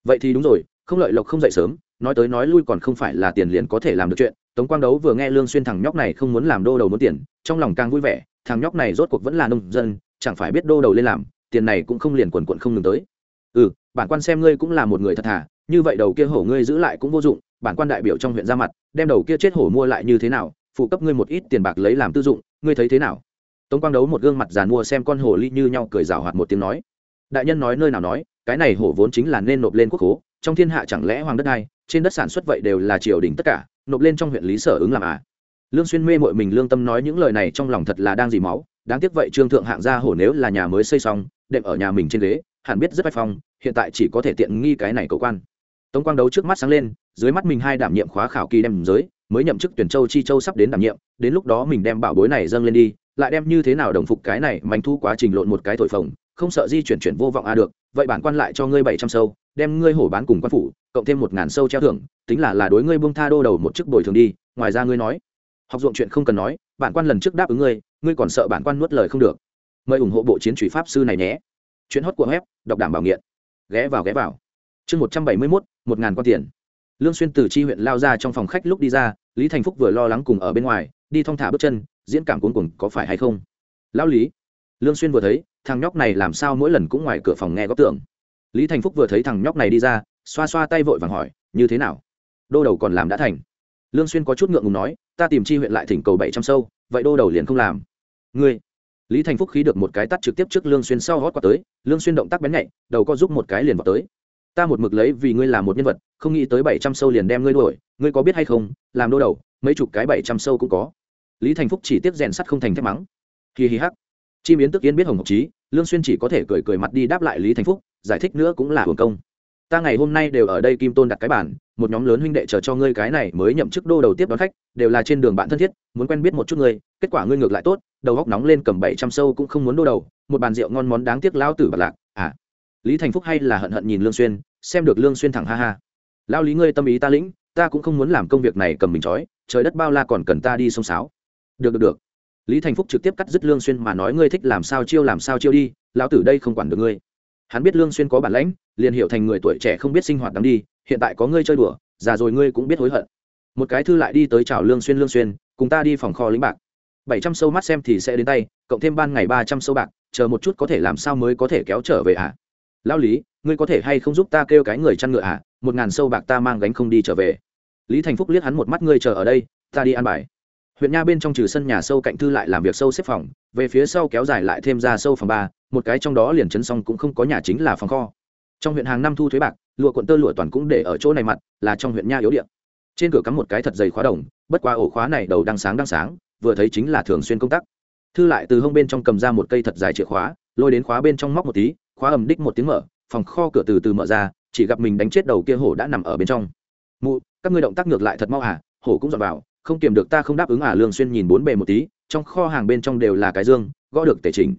Vậy thì đúng rồi, không lợi lộc không dậy sớm, nói tới nói lui còn không phải là tiền liền có thể làm được chuyện. Tống quang đấu vừa nghe lương xuyên thằng nhóc này không muốn làm đô đầu muốn tiền, trong lòng càng vui vẻ, thằng nhóc này rốt cuộc vẫn là nông dân, chẳng phải biết đô đầu lên làm, tiền này cũng không liền quần quận không ngừng tới. Ừ bản quan xem ngươi cũng là một người thật thà, như vậy đầu kia hổ ngươi giữ lại cũng vô dụng, bản quan đại biểu trong huyện ra mặt, đem đầu kia chết hổ mua lại như thế nào, phụ cấp ngươi một ít tiền bạc lấy làm tư dụng, ngươi thấy thế nào? Tống quang đấu một gương mặt giàn mua xem con hổ ly như nhau cười rào hoạt một tiếng nói đại nhân nói nơi nào nói, cái này hổ vốn chính là nên nộp lên quốc hố trong thiên hạ chẳng lẽ hoàng đất này trên đất sản xuất vậy đều là triều đình tất cả, nộp lên trong huyện lý sở ứng làm à? Lương xuyên mê mội mình lương tâm nói những lời này trong lòng thật là đang dì máu, đáng tiếc vậy trương thượng hạng gia hổ nếu là nhà mới xây xong, đệm ở nhà mình trên ghế, hẳn biết rất bách phong, hiện tại chỉ có thể tiện nghi cái này cầu quan. Tống quang đấu trước mắt sáng lên, dưới mắt mình hai đảm nhiệm khóa khảo kỳ đem giới, mới nhậm chức tuyển châu chi châu sắp đến đảm nhiệm, đến lúc đó mình đem bảo bối này dâng lên đi, lại đem như thế nào đồng phục cái này manh thu quá trình lộn một cái thổi phồng không sợ di chuyển chuyển vô vọng a được, vậy bản quan lại cho ngươi bảy trăm sâu, đem ngươi hổ bán cùng quan phủ, cộng thêm một ngàn sâu treo thưởng, tính là là đối ngươi buông tha đô đầu một chức bồi thường đi, ngoài ra ngươi nói. Học dụng chuyện không cần nói, bản quan lần trước đáp ứng ngươi ngươi còn sợ bản quan nuốt lời không được. Mời ủng hộ bộ chiến truy pháp sư này nhé. Chuyện hót của web, đọc đảm bảo nghiện. Ghé vào ghé vào. Chương một trăm bảy mươi mốt, một ngàn con tiền. Lương xuyên từ chi huyện lao ra trong phòng khách lúc đi ra, lý thành phúc vừa lo lắng cùng ở bên ngoài, đi thong thả bước chân, diễn cảm cuốn cuồng có phải hay không? Lão lý lương xuyên vừa thấy, thằng nhóc này làm sao mỗi lần cũng ngoài cửa phòng nghe góp tưởng lý thành phúc vừa thấy thằng nhóc này đi ra, xoa xoa tay vội vàng hỏi, như thế nào? Đô đầu còn làm đã thành. Lương xuyên có chút ngượng ngùng nói, ta tìm chi huyện lại thỉnh cầu bảy trăm sâu, vậy đô đầu liền không làm. Ngươi? Lý thành phúc khí được một cái tắt trực tiếp trước lương xuyên sau hót qua tới, lương xuyên động tác bén nhạy, đầu co giúp một cái liền vào tới. Ta một mực lấy vì ngươi là một nhân vật, không nghĩ tới bảy trăm sâu liền đem ngươi đuổi, ngươi có biết hay không, làm đô đầu, mấy chục cái bảy trăm sâu cũng có. Lý thành phúc chỉ tiếp rèn sắt không thành thép mắng. Kỳ hì hắc. Chim biến tức yên biết hồng ngọc trí lương xuyên chỉ có thể cười cười mặt đi đáp lại lý thành phúc, giải thích nữa cũng là hưởng công. Ta ngày hôm nay đều ở đây kim tôn đặt cái bản một nhóm lớn huynh đệ chờ cho ngươi cái này mới nhậm chức đô đầu tiếp đón khách, đều là trên đường bạn thân thiết, muốn quen biết một chút ngươi, kết quả ngươi ngược lại tốt, đầu góc nóng lên cầm bảy trăm sâu cũng không muốn đô đầu, một bàn rượu ngon món đáng tiếc lao tử bạc lạc à. Lý thành phúc hay là hận hận nhìn lương xuyên, xem được lương xuyên thẳng ha ha. Lao lý ngươi tâm ý ta lĩnh, ta cũng không muốn làm công việc này cầm mình trói trời đất bao la còn cần ta đi sông sáo. Được được được lý thành phúc trực tiếp cắt dứt lương xuyên mà nói, ngươi thích làm sao chiêu làm sao chiêu đi, lão tử đây không quản được ngươi. Hắn biết lương xuyên có bản lãnh, liền hiểu thành người tuổi trẻ không biết sinh hoạt đáng đi, hiện tại có ngươi chơi đùa, già rồi ngươi cũng biết hối hận. Một cái thư lại đi tới chào lương xuyên lương xuyên, cùng ta đi phòng kho lính bạc. Bảy trăm sâu mắt xem thì sẽ đến tay, cộng thêm ban ngày ba trăm sâu bạc, chờ một chút có thể làm sao mới có thể kéo trở về à lão lý, ngươi có thể hay không giúp ta kêu cái người chăn ngựa à một ngàn sâu bạc ta mang gánh không đi trở về. Lý thành phúc liếc hắn một mắt, ngươi chờ ở đây, ta đi ăn bài huyện nha bên trong trừ sân nhà sâu cạnh thư lại làm việc sâu xếp phòng, về phía sau kéo dài lại thêm ra sâu phòng ba, một cái trong đó liền chấn xong cũng không có nhà chính là phòng kho. Trong huyện hàng năm thu thuế bạc, lụa quận tơ lụa toàn cũng để ở chỗ này mặt, là trong huyện nha yếu điện trên cửa cắm một cái thật dày khóa đồng, bất qua ổ khóa này đầu đang sáng đang sáng, vừa thấy chính là thường xuyên công tác. Thư lại từ hông bên trong cầm ra một cây thật dài chìa khóa, lôi đến khóa bên trong móc một tí, khóa ầm đích một tiếng mở, phòng kho cửa từ từ mở ra, chỉ gặp mình đánh chết đầu kia hổ đã nằm ở bên trong. Mụ, các ngươi động tác ngược lại thật mau à? Hổ cũng dọn vào không kiềm được ta không đáp ứng à lương xuyên nhìn bốn bề một tí, trong kho hàng bên trong đều là cái dương, gõ được tề chỉnh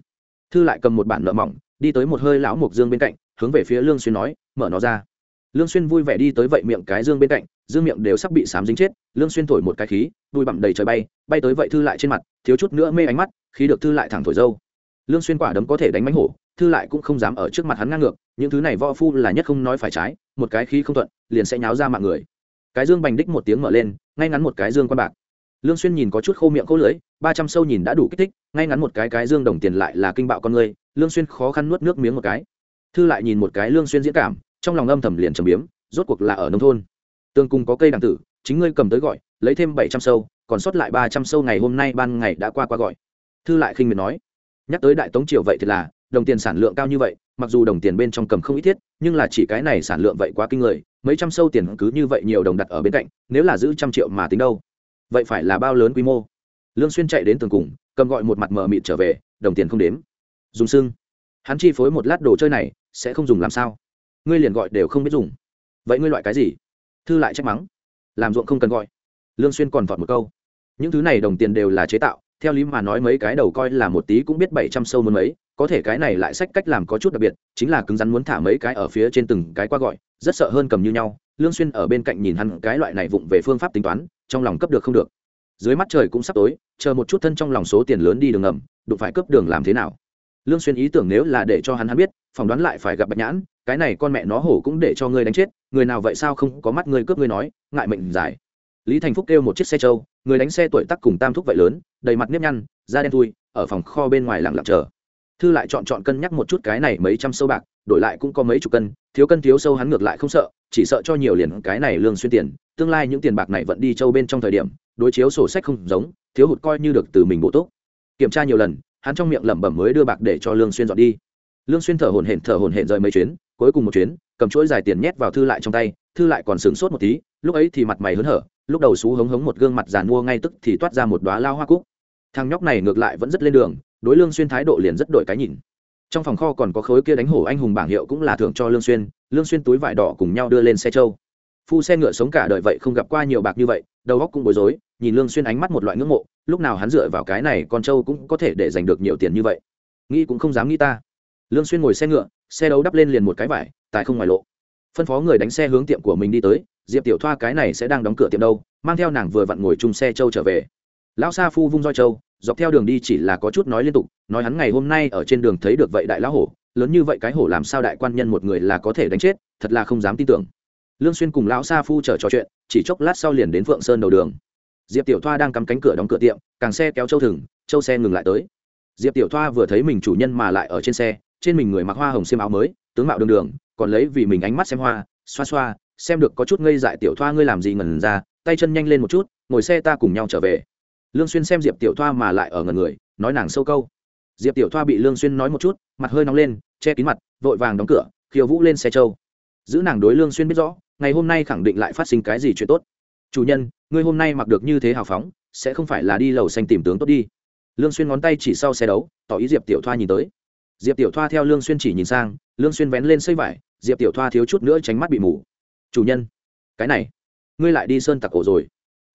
thư lại cầm một bản nợ mỏng, đi tới một hơi lão mục dương bên cạnh, hướng về phía lương xuyên nói, mở nó ra. Lương xuyên vui vẻ đi tới vậy miệng cái dương bên cạnh, dương miệng đều sắp bị sám dính chết, lương xuyên thổi một cái khí, đuôi bặm đầy trời bay bay tới vậy thư lại trên mặt, thiếu chút nữa mê ánh mắt, khí được thư lại thẳng thổi dâu. Lương xuyên quả đấm có thể đánh mánh hổ, thư lại cũng không dám ở trước mặt hắn ngang ngược, những thứ này võ phu là nhất không nói phải trái, một cái khí không thuận, liền sẽ nháo ra mạng người. Cái dương bành đích một tiếng mở lên ngay ngắn một cái dương quan bạc. Lương xuyên nhìn có chút khô miệng khô lưỡi, ba trăm sâu nhìn đã đủ kích thích, ngay ngắn một cái cái dương đồng tiền lại là kinh bạo con người, lương xuyên khó khăn nuốt nước miếng một cái. Thư lại nhìn một cái lương xuyên diễn cảm, trong lòng âm thầm liền trầm biếm, rốt cuộc là ở nông thôn. Tương cung có cây đằng tử, chính ngươi cầm tới gọi, lấy thêm bảy trăm sâu, còn sót lại ba trăm sâu ngày hôm nay ban ngày đã qua qua gọi. Thư lại khinh miệt nói, nhắc tới đại tống triều vậy thì là, đồng tiền sản lượng cao như vậy mặc dù đồng tiền bên trong cầm không ít thiết, nhưng là chỉ cái này sản lượng vậy quá kinh người, mấy trăm sâu tiền cứ như vậy nhiều đồng đặt ở bên cạnh, nếu là giữ trăm triệu mà tính đâu? Vậy phải là bao lớn quy mô? Lương xuyên chạy đến tường cùng, cầm gọi một mặt mờ mịt trở về, đồng tiền không đếm. Dùng sưng. Hắn chi phối một lát đồ chơi này, sẽ không dùng làm sao? Ngươi liền gọi đều không biết dùng. Vậy ngươi loại cái gì? Thư lại trách mắng. Làm ruộng không cần gọi. Lương xuyên còn thọt một câu. Những thứ này đồng tiền đều là chế tạo theo lý mà nói mấy cái đầu coi là một tí cũng biết bảy trăm sâu muốn mấy, có thể cái này lại sách cách làm có chút đặc biệt, chính là cứng rắn muốn thả mấy cái ở phía trên từng cái qua gọi, rất sợ hơn cầm như nhau, lương xuyên ở bên cạnh nhìn hắn cái loại này vụng về phương pháp tính toán, trong lòng cấp được không được. Dưới mắt trời cũng sắp tối, chờ một chút thân trong lòng số tiền lớn đi đường ngầm, đụng phải cướp đường làm thế nào? Lương xuyên ý tưởng nếu là để cho hắn hắn biết, phỏng đoán lại phải gặp bạch nhãn, cái này con mẹ nó hổ cũng để cho ngươi đánh chết, người nào vậy sao không có mắt ngươi cướp ngươi nói, ngại mệnh giải lý thành phúc kêu một chiếc xe trâu, người đánh xe tuổi tác cùng tam thúc vậy lớn, đầy mặt nếp nhăn, da đen thui, ở phòng kho bên ngoài lặng lặng chờ. Thư lại chọn chọn cân nhắc một chút cái này mấy trăm sâu bạc, đổi lại cũng có mấy chục cân, thiếu cân thiếu sâu hắn ngược lại không sợ, chỉ sợ cho nhiều liền cái này lương xuyên tiền, tương lai những tiền bạc này vẫn đi châu bên trong thời điểm, đối chiếu sổ sách không giống, thiếu hụt coi như được từ mình bổ túc. Kiểm tra nhiều lần, hắn trong miệng lẩm bẩm mới đưa bạc để cho lương xuyên dọn đi. Lương xuyên thở hổn hển thở hổn hển rời mấy chuyến, cuối cùng một chuyến, cầm chuỗi dài tiền nhét vào thư lại trong tay thư lại còn sửng sốt một tí, lúc ấy thì mặt mày hớn hở, lúc đầu xú hống hống một gương mặt giàn mua ngay tức thì toát ra một đoá lao hoa cúc. Thằng nhóc này ngược lại vẫn rất lên đường, đối lương xuyên thái độ liền rất đổi cái nhìn. Trong phòng kho còn có khối kia đánh hổ anh hùng bảng hiệu cũng là thưởng cho lương xuyên lương xuyên túi vải đỏ cùng nhau đưa lên xe châu phu xe ngựa sống cả đời vậy không gặp qua nhiều bạc như vậy, đầu óc cũng bối rối, nhìn lương xuyên ánh mắt một loại ngưỡng mộ, lúc nào hắn dựa vào cái này con trâu cũng có thể để giành được nhiều tiền như vậy. Nghĩ cũng không dám nghĩ ta. Lương xuyên ngồi xe ngựa, xe đấu đắp lên liền một cái vải, tại không ngoài lộ phân phó người đánh xe hướng tiệm của mình đi tới, diệp tiểu thoa cái này sẽ đang đóng cửa tiệm đâu, mang theo nàng vừa vặn ngồi chung xe châu trở về. Lão sa phu vung roi châu, dọc theo đường đi chỉ là có chút nói liên tục, nói hắn ngày hôm nay ở trên đường thấy được vậy đại lão hổ, lớn như vậy cái hổ làm sao đại quan nhân một người là có thể đánh chết, thật là không dám tin tưởng. Lương xuyên cùng lão sa phu chờ trò chuyện, chỉ chốc lát sau liền đến phượng sơn đầu đường. Diệp tiểu thoa đang cắm cánh cửa đóng cửa tiệm, càng xe kéo châu thừng, châu xe ngừng lại tới. Diệp tiểu thoa vừa thấy mình chủ nhân mà lại ở trên xe, trên mình người mặc hoa hồng xiêm áo mới, tướng mạo đường đường còn lấy vì mình ánh mắt xem hoa, xoa xoa, xem được có chút ngây dại tiểu thoa ngươi làm gì ngẩn ra, tay chân nhanh lên một chút, ngồi xe ta cùng nhau trở về. Lương xuyên xem diệp tiểu thoa mà lại ở ngẩn người, nói nàng sâu câu. Diệp tiểu thoa bị lương xuyên nói một chút, mặt hơi nóng lên, che kín mặt, vội vàng đóng cửa, khiêu vũ lên xe châu giữ nàng đối lương xuyên biết rõ, ngày hôm nay khẳng định lại phát sinh cái gì chuyện tốt. Chủ nhân, ngươi hôm nay mặc được như thế hào phóng, sẽ không phải là đi lầu xanh tìm tướng tốt đi. Lương xuyên ngón tay chỉ sau xe đấu, tỏ ý diệp tiểu thoa nhìn tới. Diệp tiểu thoa theo lương xuyên chỉ nhìn sang, lương xuyên vén lên xây vải diệp tiểu thoa thiếu chút nữa tránh mắt bị mù. Chủ nhân, cái này, ngươi lại đi sơn tặc cổ rồi.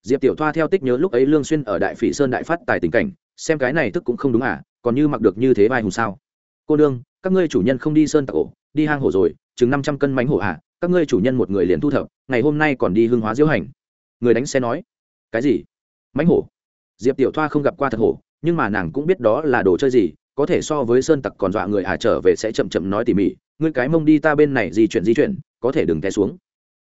Diệp tiểu thoa theo tích nhớ lúc ấy lương xuyên ở đại phỉ sơn đại phát tài tình cảnh, xem cái này tức cũng không đúng à còn như mặc được như thế vai hùng sao. Cô đương các ngươi chủ nhân không đi sơn tặc cổ đi hang hổ rồi, chừng năm trăm cân mánh hổ à các ngươi chủ nhân một người liền thu thập, ngày hôm nay còn đi hương hóa diễu hành. Người đánh xe nói, cái gì? Mánh hổ? Diệp tiểu thoa không gặp qua thật hổ, nhưng mà nàng cũng biết đó là đồ chơi gì, có thể so với sơn tặc còn dọa người à trở về sẽ chậm chậm nói tỉ mỉ ngươi cái mông đi ta bên này di chuyển di chuyển, có thể đừng té xuống.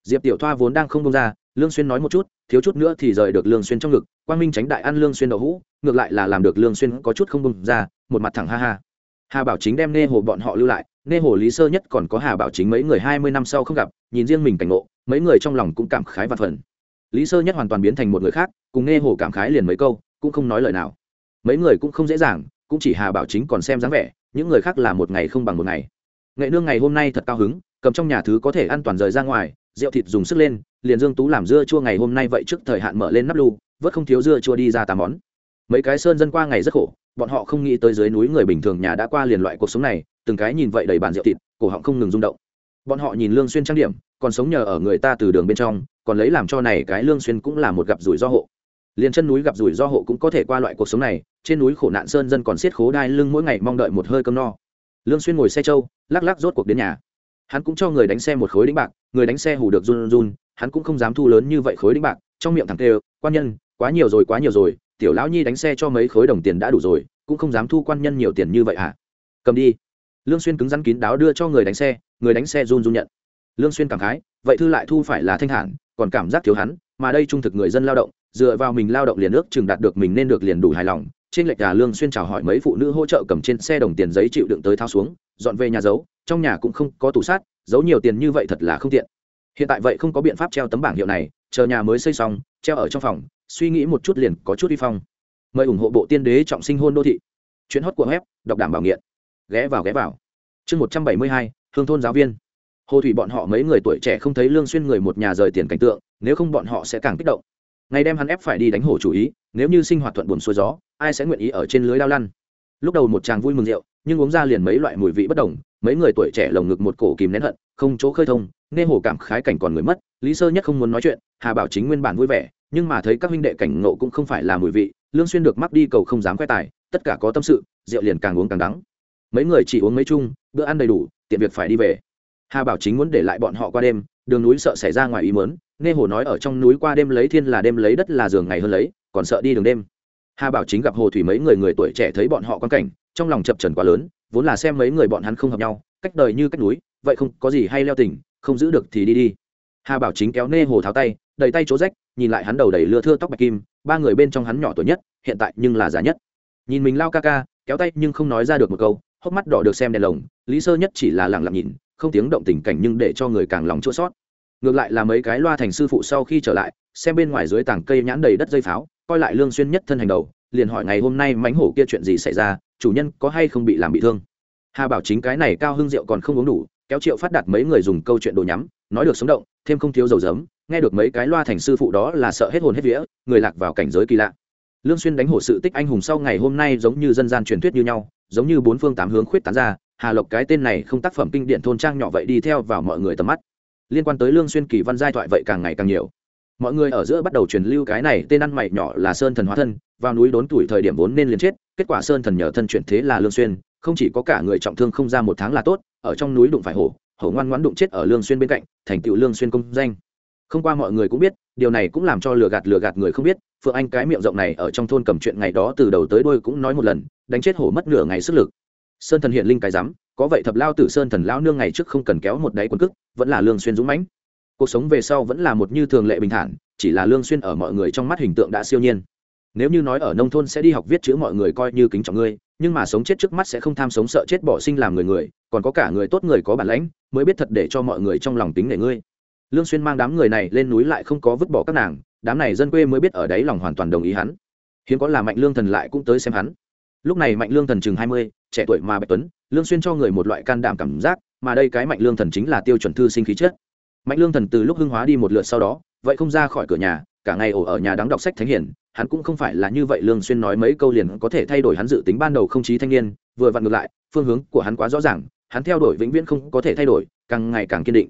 Diệp tiểu thoa vốn đang không bông ra, lương xuyên nói một chút, thiếu chút nữa thì rời được lương xuyên trong ngực. Quang minh tránh đại ăn lương xuyên đậu hũ, ngược lại là làm được lương xuyên có chút không bông ra, một mặt thẳng ha ha. Hà bảo chính đem nê hồ bọn họ lưu lại. Nê hồ lý sơ nhất còn có hà bảo chính mấy người hai mươi năm sau không gặp, nhìn riêng mình cảnh ngộ, mấy người trong lòng cũng cảm khái và phần lý sơ nhất hoàn toàn biến thành một người khác, cùng nghe hồ cảm khái liền mấy câu, cũng không nói lời nào. Mấy người cũng không dễ dàng, cũng chỉ hà bảo chính còn xem dáng vẻ, những người khác là một ngày không bằng một ngày nghệ nương ngày hôm nay thật cao hứng, cầm trong nhà thứ có thể ăn toàn rời ra ngoài, rượu thịt dùng sức lên, liền dương tú làm dưa chua ngày hôm nay vậy trước thời hạn mở lên nắp lu, vớt không thiếu dưa chua đi ra tám món. Mấy cái sơn dân qua ngày rất khổ, bọn họ không nghĩ tới dưới núi người bình thường nhà đã qua liền loại cuộc sống này, từng cái nhìn vậy đầy bàn rượu thịt, cổ họng không ngừng rung động. Bọn họ nhìn lương xuyên trang điểm, còn sống nhờ ở người ta từ đường bên trong, còn lấy làm cho này cái lương xuyên cũng là một gặp rủi do hộ. Liền chân núi gặp rủi do hộ cũng có thể qua loại cuộc sống này, trên núi khổ nạn sơn dân còn siết khố đai lưng mỗi ngày mong đợi một hơi cơm no lương xuyên ngồi xe châu lắc lắc rốt cuộc đến nhà. Hắn cũng cho người đánh xe một khối đĩnh bạc, người đánh xe hù được run run, hắn cũng không dám thu lớn như vậy khối đĩnh bạc, trong miệng thẳng tê quan nhân, quá nhiều rồi, quá nhiều rồi, tiểu lão nhi đánh xe cho mấy khối đồng tiền đã đủ rồi, cũng không dám thu quan nhân nhiều tiền như vậy hả? Cầm đi. Lương xuyên cứng rắn kín đáo đưa cho người đánh xe, người đánh xe run run nhận. Lương xuyên cảm khái, vậy thư lại thu phải là thanh thản, còn cảm giác thiếu hắn, mà đây trung thực người dân lao động, dựa vào mình lao động liền ước chừng đạt được mình nên được liền đủ hài lòng trên lệch gà lương xuyên chào hỏi mấy phụ nữ hỗ trợ cầm trên xe đồng tiền giấy chịu đựng tới thao xuống, dọn về nhà giấu, trong nhà cũng không có tủ sát, giấu nhiều tiền như vậy thật là không tiện. Hiện tại vậy không có biện pháp treo tấm bảng hiệu này, chờ nhà mới xây xong, treo ở trong phòng, suy nghĩ một chút liền có chút vi phong. Mời ủng hộ bộ tiên đế trọng sinh hôn đô thị. Chuyến hót của web, đọc đảm bảo nghiện. Ghé vào ghé vào. Chương một trăm bảy mươi hai, hương thôn giáo viên. Hồ thủy bọn họ mấy người tuổi trẻ không thấy lương xuyên người một nhà rời tiền cảnh tượng, nếu không bọn họ sẽ càng kích động ngày đem hắn ép phải đi đánh hổ chủ ý, nếu như sinh hoạt thuận buồn xuôi gió, ai sẽ nguyện ý ở trên lưới lao lăn? Lúc đầu một chàng vui mừng rượu, nhưng uống ra liền mấy loại mùi vị bất đồng, mấy người tuổi trẻ lồng ngực một cổ kìm nén hận, không chỗ khơi thông, nghe hồ cảm khái cảnh còn người mất, lý sơ nhất không muốn nói chuyện, hà bảo chính nguyên bản vui vẻ, nhưng mà thấy các huynh đệ cảnh ngộ cũng không phải là mùi vị, lương xuyên được mắc đi cầu không dám quay tài, tất cả có tâm sự, rượu liền càng uống càng đắng. Mấy người chỉ uống mấy chung, bữa ăn đầy đủ, tiện việc phải đi về. Hà bảo chính muốn để lại bọn họ qua đêm, đường núi sợ xảy ra ngoài ý muốn nghe hồ nói ở trong núi qua đêm lấy thiên là đêm lấy đất là giường ngày hơn lấy, còn sợ đi đường đêm. Hà bảo chính gặp hồ thủy mấy người người tuổi trẻ thấy bọn họ quan cảnh, trong lòng chập trần quá lớn, vốn là xem mấy người bọn hắn không hợp nhau, cách đời như cách núi, vậy không có gì hay leo tỉnh, không giữ được thì đi đi. Hà bảo chính kéo nê hồ tháo tay đầy tay chỗ rách, nhìn lại hắn đầu đầy lưa thưa tóc bạch kim, ba người bên trong hắn nhỏ tuổi nhất, hiện tại nhưng là già nhất. Nhìn mình lao ca ca, kéo tay nhưng không nói ra được một câu, hốc mắt đỏ được xem đèn lồng, lý sơ nhất chỉ là lẳng lặng nhìn, không tiếng động tình cảnh nhưng để cho người càng lòng chua sót ngược lại là mấy cái loa thành sư phụ sau khi trở lại, xem bên ngoài dưới tảng cây nhãn đầy đất dây pháo, coi lại lương xuyên nhất thân hành đầu, liền hỏi ngày hôm nay mánh hổ kia chuyện gì xảy ra, chủ nhân có hay không bị làm bị thương hà bảo chính cái này cao hưng rượu còn không uống đủ, kéo triệu phát đạt mấy người dùng câu chuyện đồ nhắm, nói được sống động, thêm không thiếu dầu dấm. nghe được mấy cái loa thành sư phụ đó là sợ hết hồn hết vía, người lạc vào cảnh giới kỳ lạ lương xuyên đánh hổ sự tích anh hùng sau ngày hôm nay giống như dân gian truyền thuyết như nhau, giống như bốn phương tám hướng khuyết tán ra, hà lộc cái tên này không tác phẩm kinh điển thôn trang nhỏ vậy đi theo vào mọi người tầm mắt liên quan tới lương xuyên kỳ văn giai thoại vậy càng ngày càng nhiều. Mọi người ở giữa bắt đầu truyền lưu cái này tên ăn mày nhỏ là sơn thần hóa thân, vào núi đốn tuổi thời điểm vốn nên liền chết, kết quả sơn thần nhờ thân chuyển thế là lương xuyên, không chỉ có cả người trọng thương không ra một tháng là tốt, ở trong núi đụng phải hổ hổ ngoan ngoãn đụng chết ở lương xuyên bên cạnh, thành tựu lương xuyên công danh. Không qua mọi người cũng biết, điều này cũng làm cho lừa gạt lừa gạt người không biết, phượng anh cái miệng rộng này ở trong thôn cầm chuyện ngày đó từ đầu tới đuôi cũng nói một lần, đánh chết hổ mất nửa ngày sức lực. Sơn thần hiện linh cái rắm có vậy thập lao tử sơn thần lão nương ngày trước không cần kéo một đáy quần cức vẫn là lương xuyên dũng mãnh. Cuộc sống về sau vẫn là một như thường lệ bình thản chỉ là lương xuyên ở mọi người trong mắt hình tượng đã siêu nhiên. Nếu như nói ở nông thôn sẽ đi học viết chữ mọi người coi như kính trọng ngươi nhưng mà sống chết trước mắt sẽ không tham sống sợ chết bỏ sinh làm người người còn có cả người tốt người có bản lãnh mới biết thật để cho mọi người trong lòng tính nể ngươi. Lương xuyên mang đám người này lên núi lại không có vứt bỏ các nàng đám này dân quê mới biết ở đấy lòng hoàn toàn đồng ý hắn. Hiếm có là mạnh lương thần lại cũng tới xem hắn. Lúc này mạnh lương thần chừng hai mươi, trẻ tuổi mà bạch tuấn lương xuyên cho người một loại can đảm cảm giác, mà đây cái mạnh lương thần chính là tiêu chuẩn thư sinh khí chất. Mạnh lương thần từ lúc hưng hóa đi một lượt sau đó, vậy không ra khỏi cửa nhà, cả ngày ổ ở nhà đắng đọc sách thánh hiển, hắn cũng không phải là như vậy lương xuyên nói mấy câu liền có thể thay đổi hắn dự tính ban đầu không chí thanh niên, vừa vặn ngược lại, phương hướng của hắn quá rõ ràng, hắn theo đuổi vĩnh viễn không có thể thay đổi, càng ngày càng kiên định.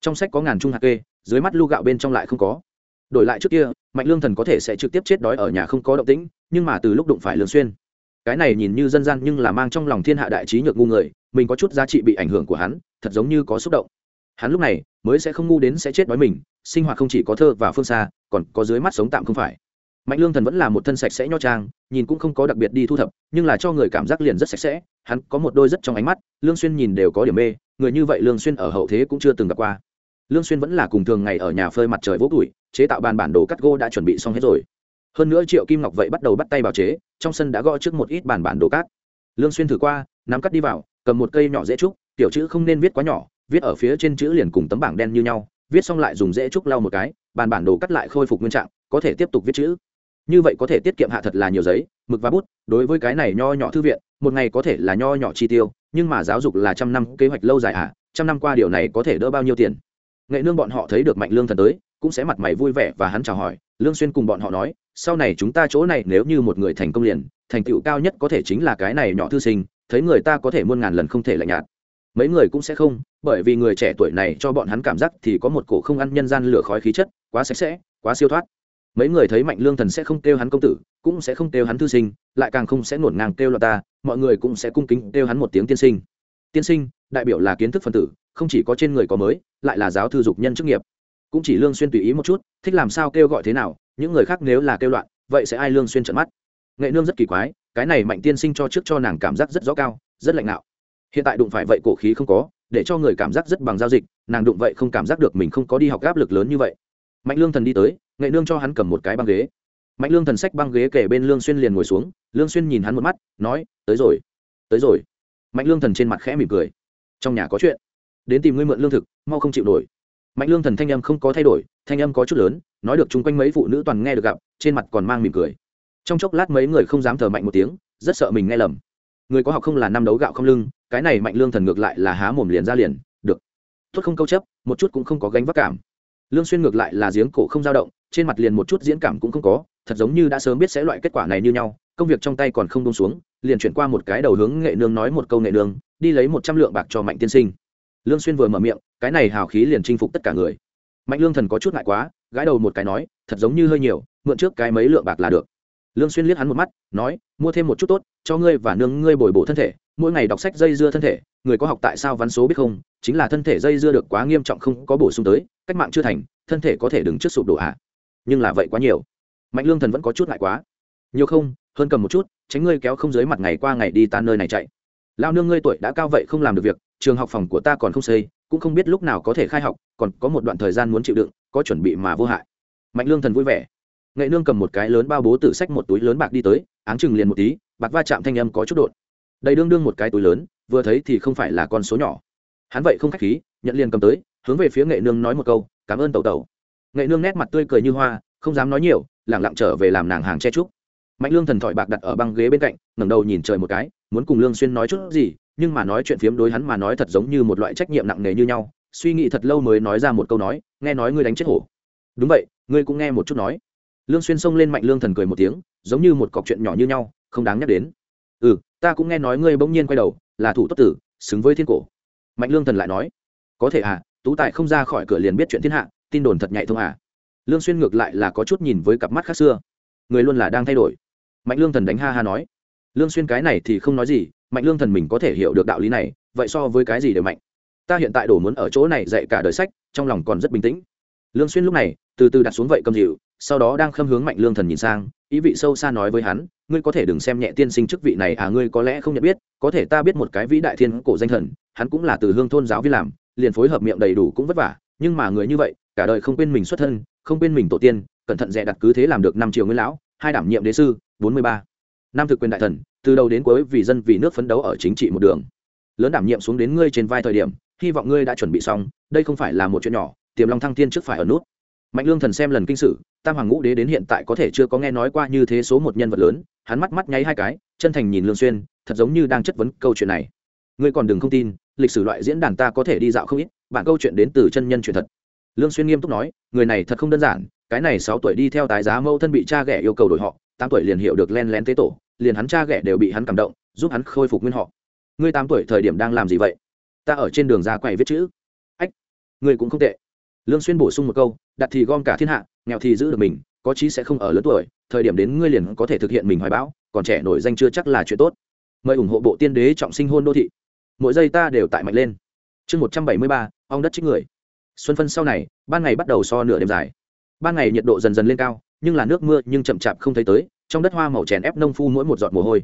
Trong sách có ngàn trung hạt kê, dưới mắt lu gạo bên trong lại không có. Đổi lại trước kia, mạnh lương thần có thể sẽ trực tiếp chết đói ở nhà không có động tĩnh, nhưng mà từ lúc đụng phải lương xuyên cái này nhìn như dân gian nhưng là mang trong lòng thiên hạ đại trí nhược ngu người, mình có chút giá trị bị ảnh hưởng của hắn, thật giống như có xúc động. Hắn lúc này mới sẽ không ngu đến sẽ chết đói mình, sinh hoạt không chỉ có thơ và phương xa, còn có dưới mắt sống tạm không phải. Mạnh lương thần vẫn là một thân sạch sẽ nho trang, nhìn cũng không có đặc biệt đi thu thập, nhưng là cho người cảm giác liền rất sạch sẽ, hắn có một đôi rất trong ánh mắt, lương xuyên nhìn đều có điểm mê, người như vậy lương xuyên ở hậu thế cũng chưa từng gặp qua. Lương xuyên vẫn là cùng thường ngày ở nhà phơi mặt trời vỗ tuổi, chế tạo bàn bản đồ cắt gỗ đã chuẩn bị xong hết rồi hơn nữa triệu kim ngọc vậy bắt đầu bắt tay bào chế, trong sân đã gõ trước một ít bàn bản đồ cát. Lương xuyên thử qua, nắm cắt đi vào, cầm một cây nhỏ dễ trúc tiểu chữ không nên viết quá nhỏ, viết ở phía trên chữ liền cùng tấm bảng đen như nhau, viết xong lại dùng dễ trúc lau một cái, bàn bản đồ cắt lại khôi phục nguyên trạng, có thể tiếp tục viết chữ. Như vậy có thể tiết kiệm hạ thật là nhiều giấy, mực và bút, đối với cái này nho nhỏ thư viện, một ngày có thể là nho nhỏ chi tiêu, nhưng mà giáo dục là trăm năm, kế hoạch lâu dài à trăm năm qua điều này có thể đỡ bao nhiêu tiền? Nghệ nương bọn họ thấy được mạnh lương thần tới, cũng sẽ mặt mày vui vẻ và hắn chào hỏi lương xuyên cùng bọn họ nói, sau này chúng ta chỗ này nếu như một người thành công liền, thành tựu cao nhất có thể chính là cái này nhỏ thư sinh, thấy người ta có thể muôn ngàn lần không thể lạnh nhạt. Mấy người cũng sẽ không, bởi vì người trẻ tuổi này cho bọn hắn cảm giác thì có một cổ không ăn nhân gian lửa khói khí chất, quá sạch sẽ, quá siêu thoát. Mấy người thấy mạnh lương thần sẽ không kêu hắn công tử, cũng sẽ không kêu hắn thư sinh, lại càng không sẽ ngổn ngang kêu loạt ta, mọi người cũng sẽ cung kính kêu hắn một tiếng tiên sinh. Tiên sinh, đại biểu là kiến thức phân tử, không chỉ có trên người có mới, lại là giáo thư dục nhân chức nghiệp cũng chỉ lương xuyên tùy ý một chút, thích làm sao kêu gọi thế nào, những người khác nếu là kêu loạn, vậy sẽ ai lương xuyên trợn mắt. Nghệ nương rất kỳ quái, cái này mạnh tiên sinh cho trước cho nàng cảm giác rất rõ cao, rất lạnh nạo hiện tại đụng phải vậy cổ khí không có, để cho người cảm giác rất bằng giao dịch, nàng đụng vậy không cảm giác được mình không có đi học áp lực lớn như vậy. Mạnh lương thần đi tới, nghệ nương cho hắn cầm một cái băng ghế. Mạnh lương thần sách băng ghế kể bên lương xuyên liền ngồi xuống, lương xuyên nhìn hắn một mắt, nói, tới rồi tới rồi. Mạnh lương thần trên mặt khẽ mỉm cười. Trong nhà có chuyện, đến tìm ngươi mượn lương thực, mau không chịu nổi mạnh lương thần thanh âm không có thay đổi, thanh âm có chút lớn, nói được chung quanh mấy phụ nữ toàn nghe được gặp, trên mặt còn mang mỉm cười. Trong chốc lát mấy người không dám thở mạnh một tiếng, rất sợ mình nghe lầm. Người có học không là năm đấu gạo không lưng, cái này mạnh lương thần ngược lại là há mồm liền ra liền, được. Tốt không câu chấp, một chút cũng không có gánh vác cảm. Lương xuyên ngược lại là giếng cổ không dao động, trên mặt liền một chút diễn cảm cũng không có, thật giống như đã sớm biết sẽ loại kết quả này như nhau, công việc trong tay còn không buông xuống, liền chuyển qua một cái đầu hướng nghệ nương nói một câu nghệ nương, đi lấy một trăm lượng bạc cho mạnh tiên sinh lương xuyên vừa mở miệng, cái này hào khí liền chinh phục tất cả người. Mạnh lương thần có chút ngại quá, gãi đầu một cái nói, thật giống như hơi nhiều, mượn trước cái mấy lượng bạc là được. Lương xuyên liếc hắn một mắt, nói, mua thêm một chút tốt, cho ngươi và nương ngươi bồi bổ thân thể, mỗi ngày đọc sách dây dưa thân thể, người có học tại sao văn số biết không, chính là thân thể dây dưa được quá nghiêm trọng không có bổ sung tới, cách mạng chưa thành, thân thể có thể đứng trước sụp đổ ạ. À. nhưng là vậy quá nhiều. Mạnh lương thần vẫn có chút ngại quá. Nhiều không, hơn cầm một chút, tránh ngươi kéo không dưới mặt ngày qua ngày đi tan nơi này chạy. Lao nương ngươi tuổi đã cao vậy không làm được việc trường học phòng của ta còn không xây, cũng không biết lúc nào có thể khai học, còn có một đoạn thời gian muốn chịu đựng, có chuẩn bị mà vô hại. Mạnh lương thần vui vẻ. Nghệ nương cầm một cái lớn bao bố tử sách một túi lớn bạc đi tới, áng chừng liền một tí, bạc va chạm thanh âm có chút đột. Đầy đương đương một cái túi lớn, vừa thấy thì không phải là con số nhỏ. Hắn vậy không khách khí, nhận liền cầm tới, hướng về phía nghệ nương nói một câu, cảm ơn tẩu tẩu. Nghệ nương nét mặt tươi cười như hoa, không dám nói nhiều lẳng lặng trở về làm nàng hàng che trúc mạnh lương thần thỏi bạc đặt ở băng ghế bên cạnh, ngẩng đầu nhìn trời một cái muốn cùng lương xuyên nói chút gì, nhưng mà nói chuyện phiếm đối hắn mà nói thật giống như một loại trách nhiệm nặng nề như nhau, suy nghĩ thật lâu mới nói ra một câu nói, nghe nói ngươi đánh chết hổ. Đúng vậy, ngươi cũng nghe một chút nói. Lương xuyên xông lên mạnh lương thần cười một tiếng, giống như một cọc chuyện nhỏ như nhau, không đáng nhắc đến. Ừ ta cũng nghe nói ngươi bỗng nhiên quay đầu, là thủ tốt tử, xứng với thiên cổ. Mạnh lương thần lại nói. Có thể à tú tài không ra khỏi cửa liền biết chuyện thiên hạ, tin đồn thật nhạy thông à. Lương xuyên ngược lại là có chút nhìn với cặp mắt khác xưa. Người luôn là đang thay đổi. Mạnh lương thần đánh ha ha nói lương xuyên cái này thì không nói gì, mạnh lương thần mình có thể hiểu được đạo lý này, vậy so với cái gì đều mạnh. Ta hiện tại đổ muốn ở chỗ này dạy cả đời sách, trong lòng còn rất bình tĩnh. Lương xuyên lúc này, từ từ đặt xuống vậy cầm dịu, sau đó đang khâm hướng mạnh lương thần nhìn sang, ý vị sâu xa nói với hắn, ngươi có thể đừng xem nhẹ tiên sinh chức vị này à ngươi có lẽ không nhận biết, có thể ta biết một cái vĩ đại thiên cổ danh thần, hắn cũng là từ hương thôn giáo viên làm, liền phối hợp miệng đầy đủ cũng vất vả, nhưng mà người như vậy, cả đời không quên mình xuất thân, không quên mình tổ tiên, cẩn thận dè đặt cứ thế làm được năm triệu nguyên lão, hai đảm nhiệm đế sư, bốn mươi ba. Nam thực quyền đại thần, từ đầu đến cuối vì dân vì nước phấn đấu ở chính trị một đường. Lớn đảm nhiệm xuống đến ngươi trên vai thời điểm, hy vọng ngươi đã chuẩn bị xong, đây không phải là một chuyện nhỏ, tiềm long thăng thiên trước phải ở nút. Mạnh lương thần xem lần kinh sử, tam hoàng ngũ đế đến hiện tại có thể chưa có nghe nói qua như thế số một nhân vật lớn, hắn mắt mắt nháy hai cái, chân thành nhìn lương xuyên, thật giống như đang chất vấn câu chuyện này. Ngươi còn đừng không tin, lịch sử loại diễn đàn ta có thể đi dạo không ít, bạn câu chuyện đến từ chân nhân chuyện thật. Lương xuyên nghiêm túc nói, người này thật không đơn giản, cái này sáu tuổi đi theo tái giá mâu thân bị cha ghẻ yêu cầu đổi họ 8 tuổi liền hiểu được len lén tế tổ liền hắn cha ghẻ đều bị hắn cảm động, giúp hắn khôi phục nguyên họ. Ngươi tám tuổi thời điểm đang làm gì vậy? Ta ở trên đường ra quầy viết chữ. Ách, ngươi cũng không tệ. Lương xuyên bổ sung một câu, đặt thì gom cả thiên hạ, nghèo thì giữ được mình, có chí sẽ không ở lớn tuổi, thời điểm đến ngươi liền có thể thực hiện mình hoài bão, còn trẻ nổi danh chưa chắc là chuyện tốt. Mời ủng hộ bộ tiên đế trọng sinh hôn đô thị. Mỗi giây ta đều tại mạnh lên. Chương một trăm bảy mươi ba, ong đất trích người. Xuân phân sau này, ban ngày bắt đầu so nửa đêm dài. Ban ngày nhiệt độ dần dần lên cao, nhưng là nước mưa nhưng chậm chạp không thấy tới trong đất hoa màu chèn ép nông phu mỗi một giọt mồ hôi.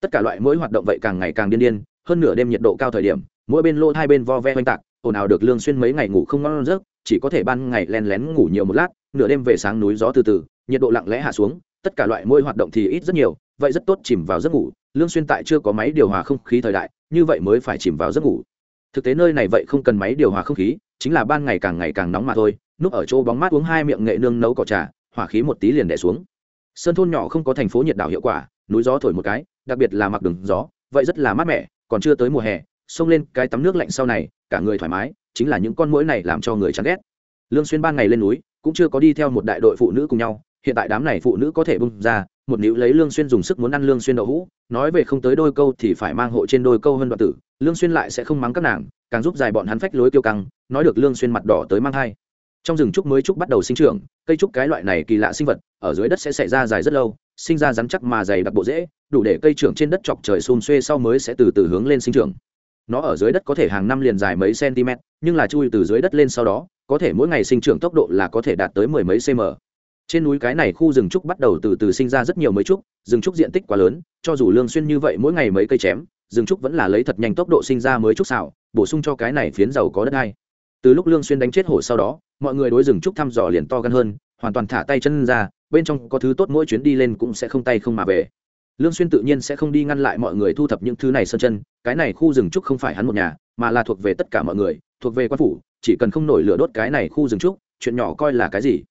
Tất cả loại mỗi hoạt động vậy càng ngày càng điên điên, hơn nửa đêm nhiệt độ cao thời điểm, mỗi bên lô hai bên vo ve oanh tạc, ồn ào được lương xuyên mấy ngày ngủ không ngon giấc, chỉ có thể ban ngày len lén ngủ nhiều một lát, nửa đêm về sáng núi gió từ từ, nhiệt độ lặng lẽ hạ xuống, tất cả loại mỗi hoạt động thì ít rất nhiều, vậy rất tốt chìm vào giấc ngủ, lương xuyên tại chưa có máy điều hòa không khí thời đại, như vậy mới phải chìm vào giấc ngủ. Thực tế nơi này vậy không cần máy điều hòa không khí, chính là ban ngày càng ngày càng nóng mà thôi, núp ở chỗ bóng mát uống hai miệng nghệ nương nấu cỏ trà, hỏa khí một tí liền đè xuống sơn thôn nhỏ không có thành phố nhiệt đảo hiệu quả, núi gió thổi một cái, đặc biệt là mặc đường gió, vậy rất là mát mẻ, còn chưa tới mùa hè, xông lên cái tắm nước lạnh sau này, cả người thoải mái, chính là những con mũi này làm cho người chán ghét. Lương xuyên ban ngày lên núi, cũng chưa có đi theo một đại đội phụ nữ cùng nhau, hiện tại đám này phụ nữ có thể bung ra, một nữ lấy lương xuyên dùng sức muốn ăn lương xuyên đậu hũ, nói về không tới đôi câu thì phải mang hộ trên đôi câu hơn đoạn tử, lương xuyên lại sẽ không mắng các nàng, càng giúp dài bọn hắn phách lối tiêu căng, nói được lương xuyên mặt đỏ tới mang hai trong rừng trúc mới trúc bắt đầu sinh trưởng, cây trúc cái loại này kỳ lạ sinh vật, ở dưới đất sẽ xảy ra dài rất lâu, sinh ra rắn chắc mà dày đặc bộ rễ đủ để cây trưởng trên đất chọc trời xôn xuê sau mới sẽ từ từ hướng lên sinh trưởng. Nó ở dưới đất có thể hàng năm liền dài mấy cm, nhưng là chui từ dưới đất lên sau đó, có thể mỗi ngày sinh trưởng tốc độ là có thể đạt tới mười mấy cm. Trên núi cái này khu rừng trúc bắt đầu từ từ sinh ra rất nhiều mấy trúc, rừng trúc diện tích quá lớn, cho dù lương xuyên như vậy mỗi ngày mấy cây chém, rừng trúc vẫn là lấy thật nhanh tốc độ sinh ra mới trúc xào, bổ sung cho cái này phiến giàu có đất hay từ lúc lương xuyên đánh chết hổ sau đó mọi người đối rừng trúc thăm dò liền to gan hơn, hoàn toàn thả tay chân ra, bên trong có thứ tốt mỗi chuyến đi lên cũng sẽ không tay không mà về. Lương xuyên tự nhiên sẽ không đi ngăn lại mọi người thu thập những thứ này sơn chân, cái này khu rừng trúc không phải hắn một nhà, mà là thuộc về tất cả mọi người, thuộc về quan phủ, chỉ cần không nổi lửa đốt cái này khu rừng trúc, chuyện nhỏ coi là cái gì.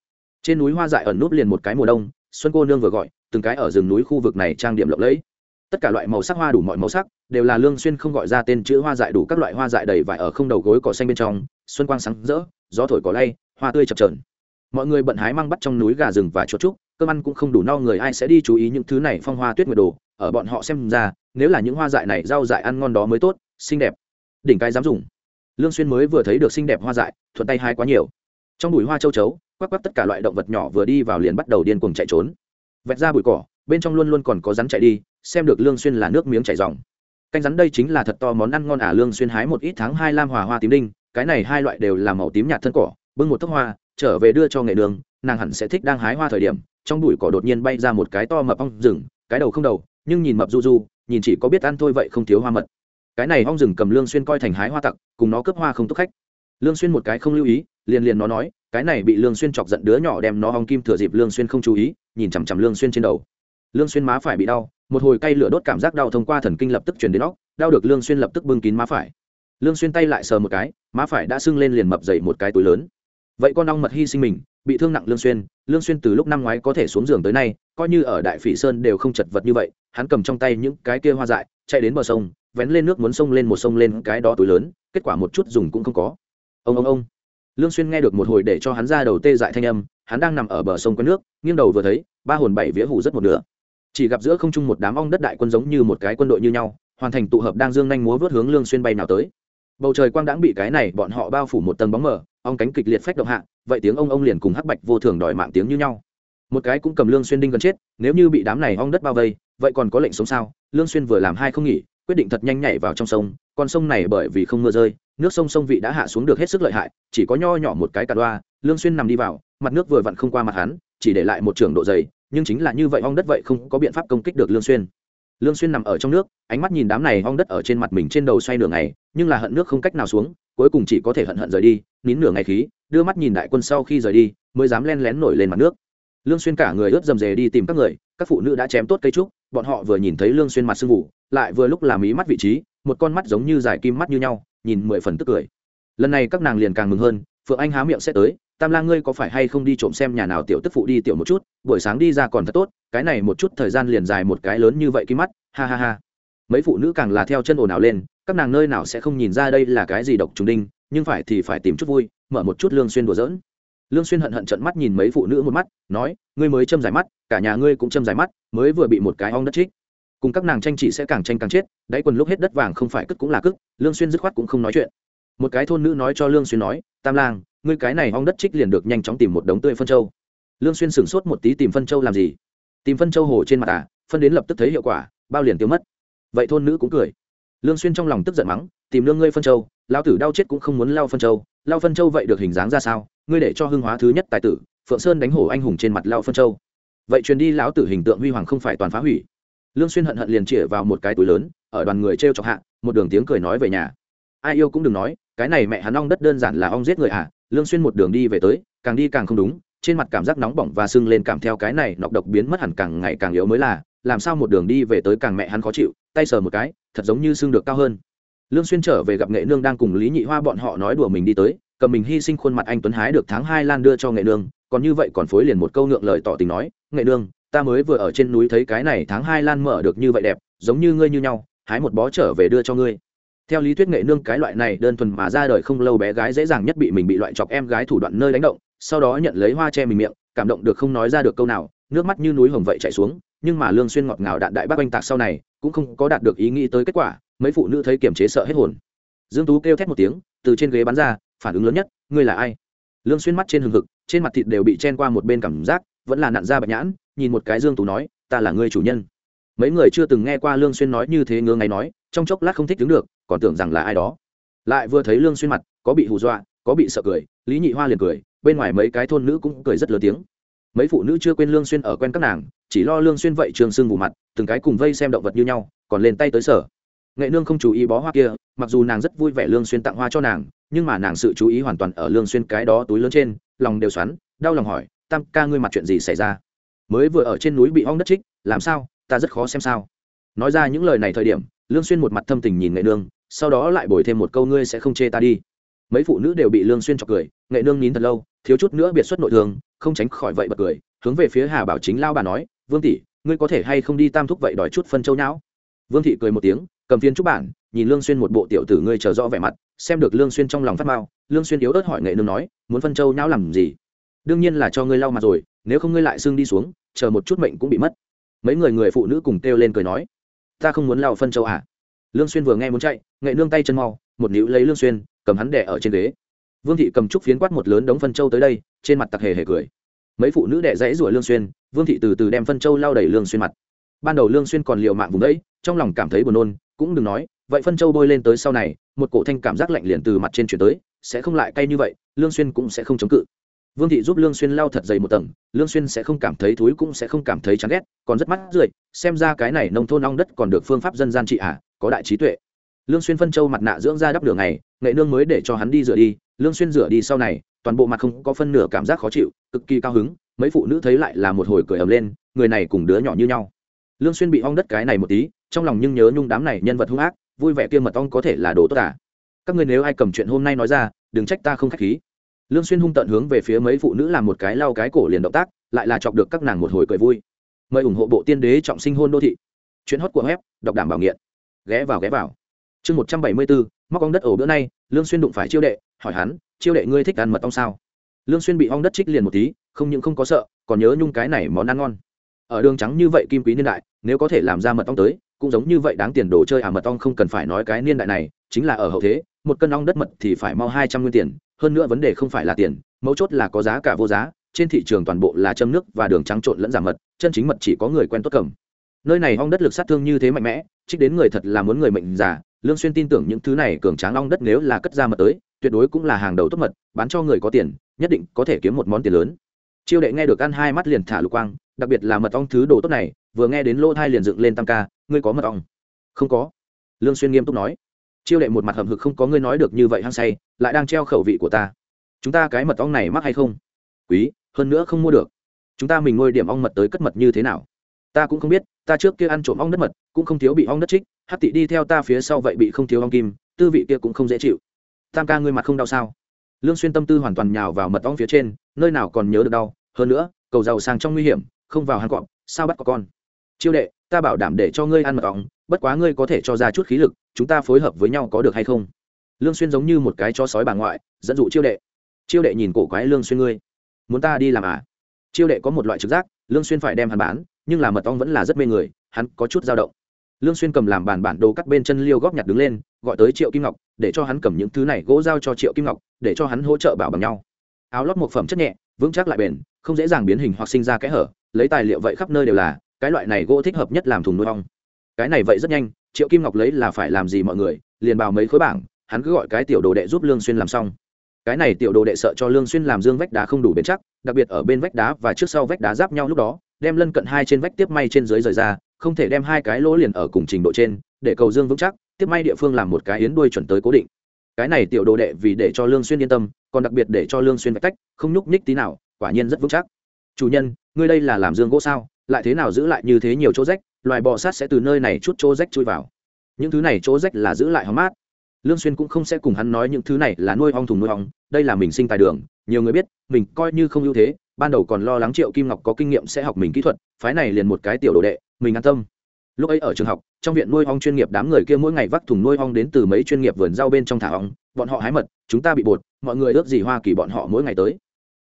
Trên núi hoa dại ẩn núp liền một cái mùa đông, xuân cô nương vừa gọi, từng cái ở rừng núi khu vực này trang điểm lộng lẫy. Tất cả loại màu sắc hoa đủ mọi màu sắc, đều là lương xuyên không gọi ra tên chữ hoa dại đủ các loại hoa dại đầy vải ở không đầu gối cỏ xanh bên trong, xuân quang sáng rỡ, gió thổi cỏ lay hoa tươi chập trờn mọi người bận hái mang bắt trong núi gà rừng và chuột trúc, cơm ăn cũng không đủ no người ai sẽ đi chú ý những thứ này phong hoa tuyết nguyệt đồ, ở bọn họ xem ra, nếu là những hoa dại này rau dại ăn ngon đó mới tốt, xinh đẹp. Đỉnh cái dám dùng. Lương xuyên mới vừa thấy được xinh đẹp hoa dại, thuận tay hai quá nhiều. Trong bụi hoa châu chấu, quắc quắc tất cả loại động vật nhỏ vừa đi vào liền bắt đầu điên cuồng chạy trốn. Vẹt ra bụi cỏ, bên trong luôn luôn còn có rắn chạy đi, xem được lương xuyên là nước miếng chảy ròng. Canh rắn đây chính là thật to món ăn ngon à lương xuyên hái một ít tháng hai lam hòa hoa tím đinh, cái này hai loại đều là màu tím nhạt thân cỏ bưng một tốc hoa, trở về đưa cho nghệ đường, nàng hẳn sẽ thích đang hái hoa thời điểm, trong bụi cỏ đột nhiên bay ra một cái to mập ong rừng, cái đầu không đầu, nhưng nhìn mập du du, nhìn chỉ có biết ăn thôi vậy không thiếu hoa mật. Cái này ong rừng cầm lương xuyên coi thành hái hoa tặc, cùng nó cướp hoa không tốt khách. Lương xuyên một cái không lưu ý, liền liền nó nói, cái này bị lương xuyên chọc giận đứa nhỏ đem nó ong kim thừa dịp lương xuyên không chú ý, nhìn chằm chằm lương xuyên trên đầu. Lương xuyên má phải bị đau, một hồi cay lửa đốt cảm giác đau thông qua thần kinh lập tức truyền đến óc, đau được lương xuyên lập tức bưng kín má phải. Lương xuyên tay lại sờ một cái, má phải đã sưng lên liền mập dậy một cái túi lớn vậy con ong mật hy sinh mình, bị thương nặng lương xuyên. Lương xuyên từ lúc năm ngoái có thể xuống giường tới nay, coi như ở đại phỉ sơn đều không chật vật như vậy. Hắn cầm trong tay những cái kia hoa dại, chạy đến bờ sông, vén lên nước muốn sông lên một sông lên cái đó túi lớn, kết quả một chút dùng cũng không có. Ông ông ông. Lương xuyên nghe được một hồi để cho hắn ra đầu tê dại thanh âm, hắn đang nằm ở bờ sông có nước, nghiêng đầu vừa thấy, ba hồn bảy vía hủ rất một nửa. Chỉ gặp giữa không trung một đám ong đất đại quân giống như một cái quân đội như nhau, hoàn thành tụ hợp đang dương nhanh múa vớt hướng lương xuyên bay nào tới bầu trời quang đãng bị cái này bọn họ bao phủ một tầng bóng mờ, ong cánh kịch liệt phách động hạ, vậy tiếng ông ông liền cùng hắc bạch vô thường đòi mạng tiếng như nhau. Một cái cũng cầm lương xuyên đinh gần chết, nếu như bị đám này ong đất bao vây, vậy còn có lệnh sống sao? Lương xuyên vừa làm hai không nghỉ, quyết định thật nhanh nhảy vào trong sông, con sông này bởi vì không mưa rơi, nước sông sông vị đã hạ xuống được hết sức lợi hại, chỉ có nho nhỏ một cái cà đoa, lương xuyên nằm đi vào, mặt nước vừa vặn không qua mặt hắn, chỉ để lại một trường độ dày, nhưng chính là như vậy ong đất vậy không có biện pháp công kích được lương xuyên lương xuyên nằm ở trong nước, ánh mắt nhìn đám này ong đất ở trên mặt mình trên đầu xoay nửa ngày, nhưng là hận nước không cách nào xuống, cuối cùng chỉ có thể hận hận rời đi, nín nửa ngày khí, đưa mắt nhìn đại quân sau khi rời đi, mới dám len lén nổi lên mặt nước. Lương xuyên cả người ướt dầm dề đi tìm các người, các phụ nữ đã chém tốt cây trúc, bọn họ vừa nhìn thấy lương xuyên mặt sưng vụ, lại vừa lúc làm ý mắt vị trí, một con mắt giống như giải kim mắt như nhau, nhìn mười phần tức cười. Lần này các nàng liền càng mừng hơn, phượng anh há miệng sẽ tới tam lang ngươi có phải hay không đi trộm xem nhà nào tiểu tức phụ đi tiểu một chút, buổi sáng đi ra còn thật tốt, cái này một chút thời gian liền dài một cái lớn như vậy ký mắt, ha ha ha. Mấy phụ nữ càng là theo chân ồn ào lên, các nàng nơi nào sẽ không nhìn ra đây là cái gì độc trùng đinh, nhưng phải thì phải tìm chút vui, mở một chút lương xuyên đùa giỡn. Lương xuyên hận hận trợn mắt nhìn mấy phụ nữ một mắt, nói, ngươi mới châm dài mắt, cả nhà ngươi cũng châm dài mắt, mới vừa bị một cái ong đất trích. Cùng các nàng tranh chỉ sẽ càng tranh càng chết, đáy quần lúc hết đất vàng không phải cất cũng là cất lương xuyên dứt khoát cũng không nói chuyện. Một cái thôn nữ nói cho lương xuyên nói, tam lang ngươi cái này hong đất trích liền được nhanh chóng tìm một đống tươi phân châu. Lương xuyên sửng sốt một tí tìm phân châu làm gì? Tìm phân châu hồ trên mặt à? Phân đến lập tức thấy hiệu quả, bao liền tiêu mất. Vậy thôn nữ cũng cười. Lương xuyên trong lòng tức giận mắng, tìm lương ngươi phân châu, lão tử đau chết cũng không muốn lao phân châu. Lao phân châu vậy được hình dáng ra sao? Ngươi để cho hưng hóa thứ nhất tài tử, phượng sơn đánh hổ anh hùng trên mặt lao phân châu. Vậy truyền đi lão tử hình tượng huy hoàng không phải toàn phá hủy. Lương xuyên hận hận liền chĩa vào một cái túi lớn, ở đoàn người treo chọc hạ, một đường tiếng cười nói về nhà. Ai yêu cũng đừng nói cái này mẹ hắn ong đất đơn giản là ong giết người à lương xuyên một đường đi về tới, càng đi càng không đúng, trên mặt cảm giác nóng bỏng và sưng lên cảm theo cái này nọc độc biến mất hẳn càng ngày càng yếu mới là, làm sao một đường đi về tới càng mẹ hắn khó chịu, tay sờ một cái, thật giống như sưng được cao hơn. Lương xuyên trở về gặp nghệ nương đang cùng lý nhị hoa bọn họ nói đùa mình đi tới, cầm mình hy sinh khuôn mặt anh tuấn hái được tháng hai lan đưa cho nghệ nương, còn như vậy còn phối liền một câu ngượng lời tỏ tình nói, nghệ nương, ta mới vừa ở trên núi thấy cái này tháng hai lan mở được như vậy đẹp, giống như ngươi như nhau, hái một bó trở về đưa cho ngươi theo lý thuyết nghệ nương cái loại này đơn thuần mà ra đời không lâu bé gái dễ dàng nhất bị mình bị loại chọc em gái thủ đoạn nơi đánh động, sau đó nhận lấy hoa che mình miệng, cảm động được không nói ra được câu nào, nước mắt như núi hồng vậy chảy xuống, nhưng mà lương xuyên ngọt ngào đạn đại bác anh tạc sau này, cũng không có đạt được ý nghĩ tới kết quả, mấy phụ nữ thấy kiềm chế sợ hết hồn. Dương tú kêu thét một tiếng, từ trên ghế bắn ra, phản ứng lớn nhất, ngươi là ai? Lương xuyên mắt trên hừng hực, trên mặt thịt đều bị chen qua một bên cảm giác, vẫn là nặn ra bạch nhãn, nhìn một cái dương tú nói, ta là ngươi chủ nhân. Mấy người chưa từng nghe qua lương xuyên nói như thế ngứa ngáy nói, trong chốc lát không thích đứng được còn tưởng rằng là ai đó. Lại vừa thấy lương xuyên mặt, có bị hù dọa, có bị sợ cười, lý nhị hoa liền cười, bên ngoài mấy cái thôn nữ cũng cười rất lớn tiếng. Mấy phụ nữ chưa quên lương xuyên ở quen các nàng, chỉ lo lương xuyên vậy trường sưng vụ mặt, từng cái cùng vây xem động vật như nhau, còn lên tay tới sở. Nghệ nương không chú ý bó hoa kia, mặc dù nàng rất vui vẻ lương xuyên tặng hoa cho nàng, nhưng mà nàng sự chú ý hoàn toàn ở lương xuyên cái đó túi lớn trên, lòng đều xoắn, đau lòng hỏi, tam ca ngươi mặt chuyện gì xảy ra? Mới vừa ở trên núi bị ong đất trích, làm sao? Ta rất khó xem sao. Nói ra những lời này thời điểm, lương xuyên một mặt thâm tình nhìn nghệ nương sau đó lại bồi thêm một câu ngươi sẽ không chê ta đi. Mấy phụ nữ đều bị lương xuyên chọc cười, nghệ nương nín thật lâu, thiếu chút nữa biệt xuất nội thương, không tránh khỏi vậy bật cười, hướng về phía hà bảo chính lao bà nói, vương tỷ, ngươi có thể hay không đi tam thúc vậy đòi chút phân châu não? Vương thị cười một tiếng, cầm phiến trúc bản, nhìn lương xuyên một bộ tiểu tử ngươi chờ rõ vẻ mặt, xem được lương xuyên trong lòng phát mao lương xuyên yếu ớt hỏi nghệ nương nói, muốn phân châu não làm gì? Đương nhiên là cho ngươi lau mặt rồi, nếu không ngươi lại xương đi xuống, chờ một chút mệnh cũng bị mất. Mấy người người phụ nữ cùng kêu lên cười nói, ta không muốn lau phân châu à? Lương xuyên vừa nghe muốn chạy, nghệ nương tay chân mau, một níu lấy lương xuyên, cầm hắn đè ở trên ghế. Vương thị cầm trúc phiến quát một lớn đống phân châu tới đây, trên mặt tặc hề hề cười. Mấy phụ nữ đẻ dãy rủa lương xuyên, vương thị từ từ đem phân châu lao đẩy lương xuyên mặt. Ban đầu lương xuyên còn liều mạng vùng đấy, trong lòng cảm thấy buồn nôn, cũng đừng nói, vậy phân châu bôi lên tới sau này, một cổ thanh cảm giác lạnh liền từ mặt trên chuyển tới, sẽ không lại cay như vậy, lương xuyên cũng sẽ không chống cự. Vương thị giúp lương xuyên lao thật dày một tầng, lương xuyên sẽ không cảm thấy thúi cũng sẽ không cảm thấy chán ghét, còn rất mắt rưởi. xem ra cái này nông thôn ong đất còn được phương pháp dân gian trị à có đại trí tuệ. Lương xuyên phân châu mặt nạ dưỡng ra đắp đường này nghệ nương mới để cho hắn đi rửa đi. Lương xuyên rửa đi sau này, toàn bộ mặt không có phân nửa cảm giác khó chịu, cực kỳ cao hứng, mấy phụ nữ thấy lại là một hồi cười ầm lên, người này cùng đứa nhỏ như nhau. Lương xuyên bị ong đất cái này một tí, trong lòng nhưng nhớ nhung đám này nhân vật hung ác, vui vẻ kia mật ong có thể là đồ tốt à? Các ngươi nếu ai cầm chuyện hôm nay nói ra, đừng trách ta không khách khí. Lương xuyên hung tận hướng về phía mấy phụ nữ làm một cái lau cái cổ liền động tác, lại là chọc được các nàng một hồi cười vui. Mời ủng hộ bộ tiên đế trọng sinh hôn đô thị. Chuyện hot của web, đọc đảm bảo nghiện ghé vào ghé vào. Chương một trăm bảy mươi bốn móc ong đất ổ bữa nay, lương xuyên đụng phải chiêu đệ, hỏi hắn, chiêu đệ ngươi thích ăn mật ong sao? Lương xuyên bị ong đất trích liền một tí, không những không có sợ, còn nhớ nhung cái này món ăn ngon. Ở đường trắng như vậy kim quý niên đại, nếu có thể làm ra mật ong tới, cũng giống như vậy đáng tiền đồ chơi à mật ong không cần phải nói cái niên đại này, chính là ở hậu thế, một cân ong đất mật thì phải mau hai trăm nguyên tiền, hơn nữa vấn đề không phải là tiền, mấu chốt là có giá cả vô giá, trên thị trường toàn bộ là châm nước và đường trắng trộn lẫn giảm mật, chân chính mật chỉ có người quen tốt cầm nơi này ong đất lực sát thương như thế mạnh mẽ, trích đến người thật là muốn người mệnh giả lương xuyên tin tưởng những thứ này cường tráng ong đất nếu là cất ra mật tới, tuyệt đối cũng là hàng đầu tốt mật, bán cho người có tiền, nhất định có thể kiếm một món tiền lớn. Chiêu đệ nghe được ăn hai mắt liền thả lục quang, đặc biệt là mật ong thứ đồ tốt này, vừa nghe đến lô thai liền dựng lên tam ca, ngươi có mật ong? Không có. Lương xuyên nghiêm túc nói. Chiêu đệ một mặt hầm hực, không có, ngươi nói được như vậy hăng say, lại đang treo khẩu vị của ta. Chúng ta cái mật ong này mắc hay không? Quý, hơn nữa không mua được. Chúng ta mình nuôi điểm ong mật tới cất mật như thế nào? Ta cũng không biết, ta trước kia ăn trộm ong đất mật, cũng không thiếu bị ong đất trích, hát tị đi theo ta phía sau vậy bị không thiếu ong kim, tư vị kia cũng không dễ chịu. Tam ca ngươi mặt không đau sao? Lương xuyên tâm tư hoàn toàn nhào vào mật ong phía trên, nơi nào còn nhớ được đau, hơn nữa, cầu giàu sang trong nguy hiểm, không vào hang cọp, sao bắt có con? Chiêu đệ, ta bảo đảm để cho ngươi ăn mật ong, bất quá ngươi có thể cho ra chút khí lực, chúng ta phối hợp với nhau có được hay không? Lương xuyên giống như một cái chó sói bà ngoại, dẫn dụ chiêu đệ. Chiêu đệ nhìn cổ quái lương xuyên ngươi. Muốn ta đi làm à? Chiêu đệ có một loại trực giác, lương xuyên phải đem hắn bán nhưng là mật ong vẫn là rất mê người, hắn có chút dao động. Lương xuyên cầm làm bản bản đồ cắt bên chân liêu góp nhặt đứng lên, gọi tới triệu kim ngọc, để cho hắn cầm những thứ này gỗ giao cho triệu kim ngọc, để cho hắn hỗ trợ bảo bằng nhau. Áo lót một phẩm chất nhẹ, vững chắc lại bền, không dễ dàng biến hình hoặc sinh ra kẽ hở, lấy tài liệu vậy khắp nơi đều là, cái loại này gỗ thích hợp nhất làm thùng nuôi ong. Cái này vậy rất nhanh, triệu kim ngọc lấy là phải làm gì mọi người, liền bào mấy khối bảng, hắn cứ gọi cái tiểu đồ đệ giúp lương xuyên làm xong. Cái này tiểu đồ đệ sợ cho lương xuyên làm dương vách đá không đủ bền chắc, đặc biệt ở bên vách đá và trước sau vách đá giáp nhau lúc đó đem lân cận hai trên vách tiếp may trên dưới rời ra, không thể đem hai cái lỗ liền ở cùng trình độ trên, để cầu dương vững chắc, tiếp may địa phương làm một cái yến đuôi chuẩn tới cố định. Cái này tiểu đồ đệ vì để cho lương xuyên yên tâm, còn đặc biệt để cho lương xuyên vạch tách không nhúc nhích tí nào, quả nhiên rất vững chắc. Chủ nhân, ngươi đây là làm dương gỗ sao? Lại thế nào giữ lại như thế nhiều chỗ rách? Loài bò sát sẽ từ nơi này chút chỗ rách chui vào. Những thứ này chỗ rách là giữ lại hóng mát. Lương xuyên cũng không sẽ cùng hắn nói những thứ này là nuôi ong thùng nuôi ong, đây là mình sinh tài đường, nhiều người biết, mình coi như không ưu thế ban đầu còn lo lắng triệu kim ngọc có kinh nghiệm sẽ học mình kỹ thuật, phái này liền một cái tiểu đồ đệ, mình an tâm. Lúc ấy ở trường học, trong viện nuôi ong chuyên nghiệp đám người kia mỗi ngày vác thùng nuôi ong đến từ mấy chuyên nghiệp vườn rau bên trong thả ong, bọn họ hái mật, chúng ta bị bột, mọi người ước gì hoa kỳ bọn họ mỗi ngày tới.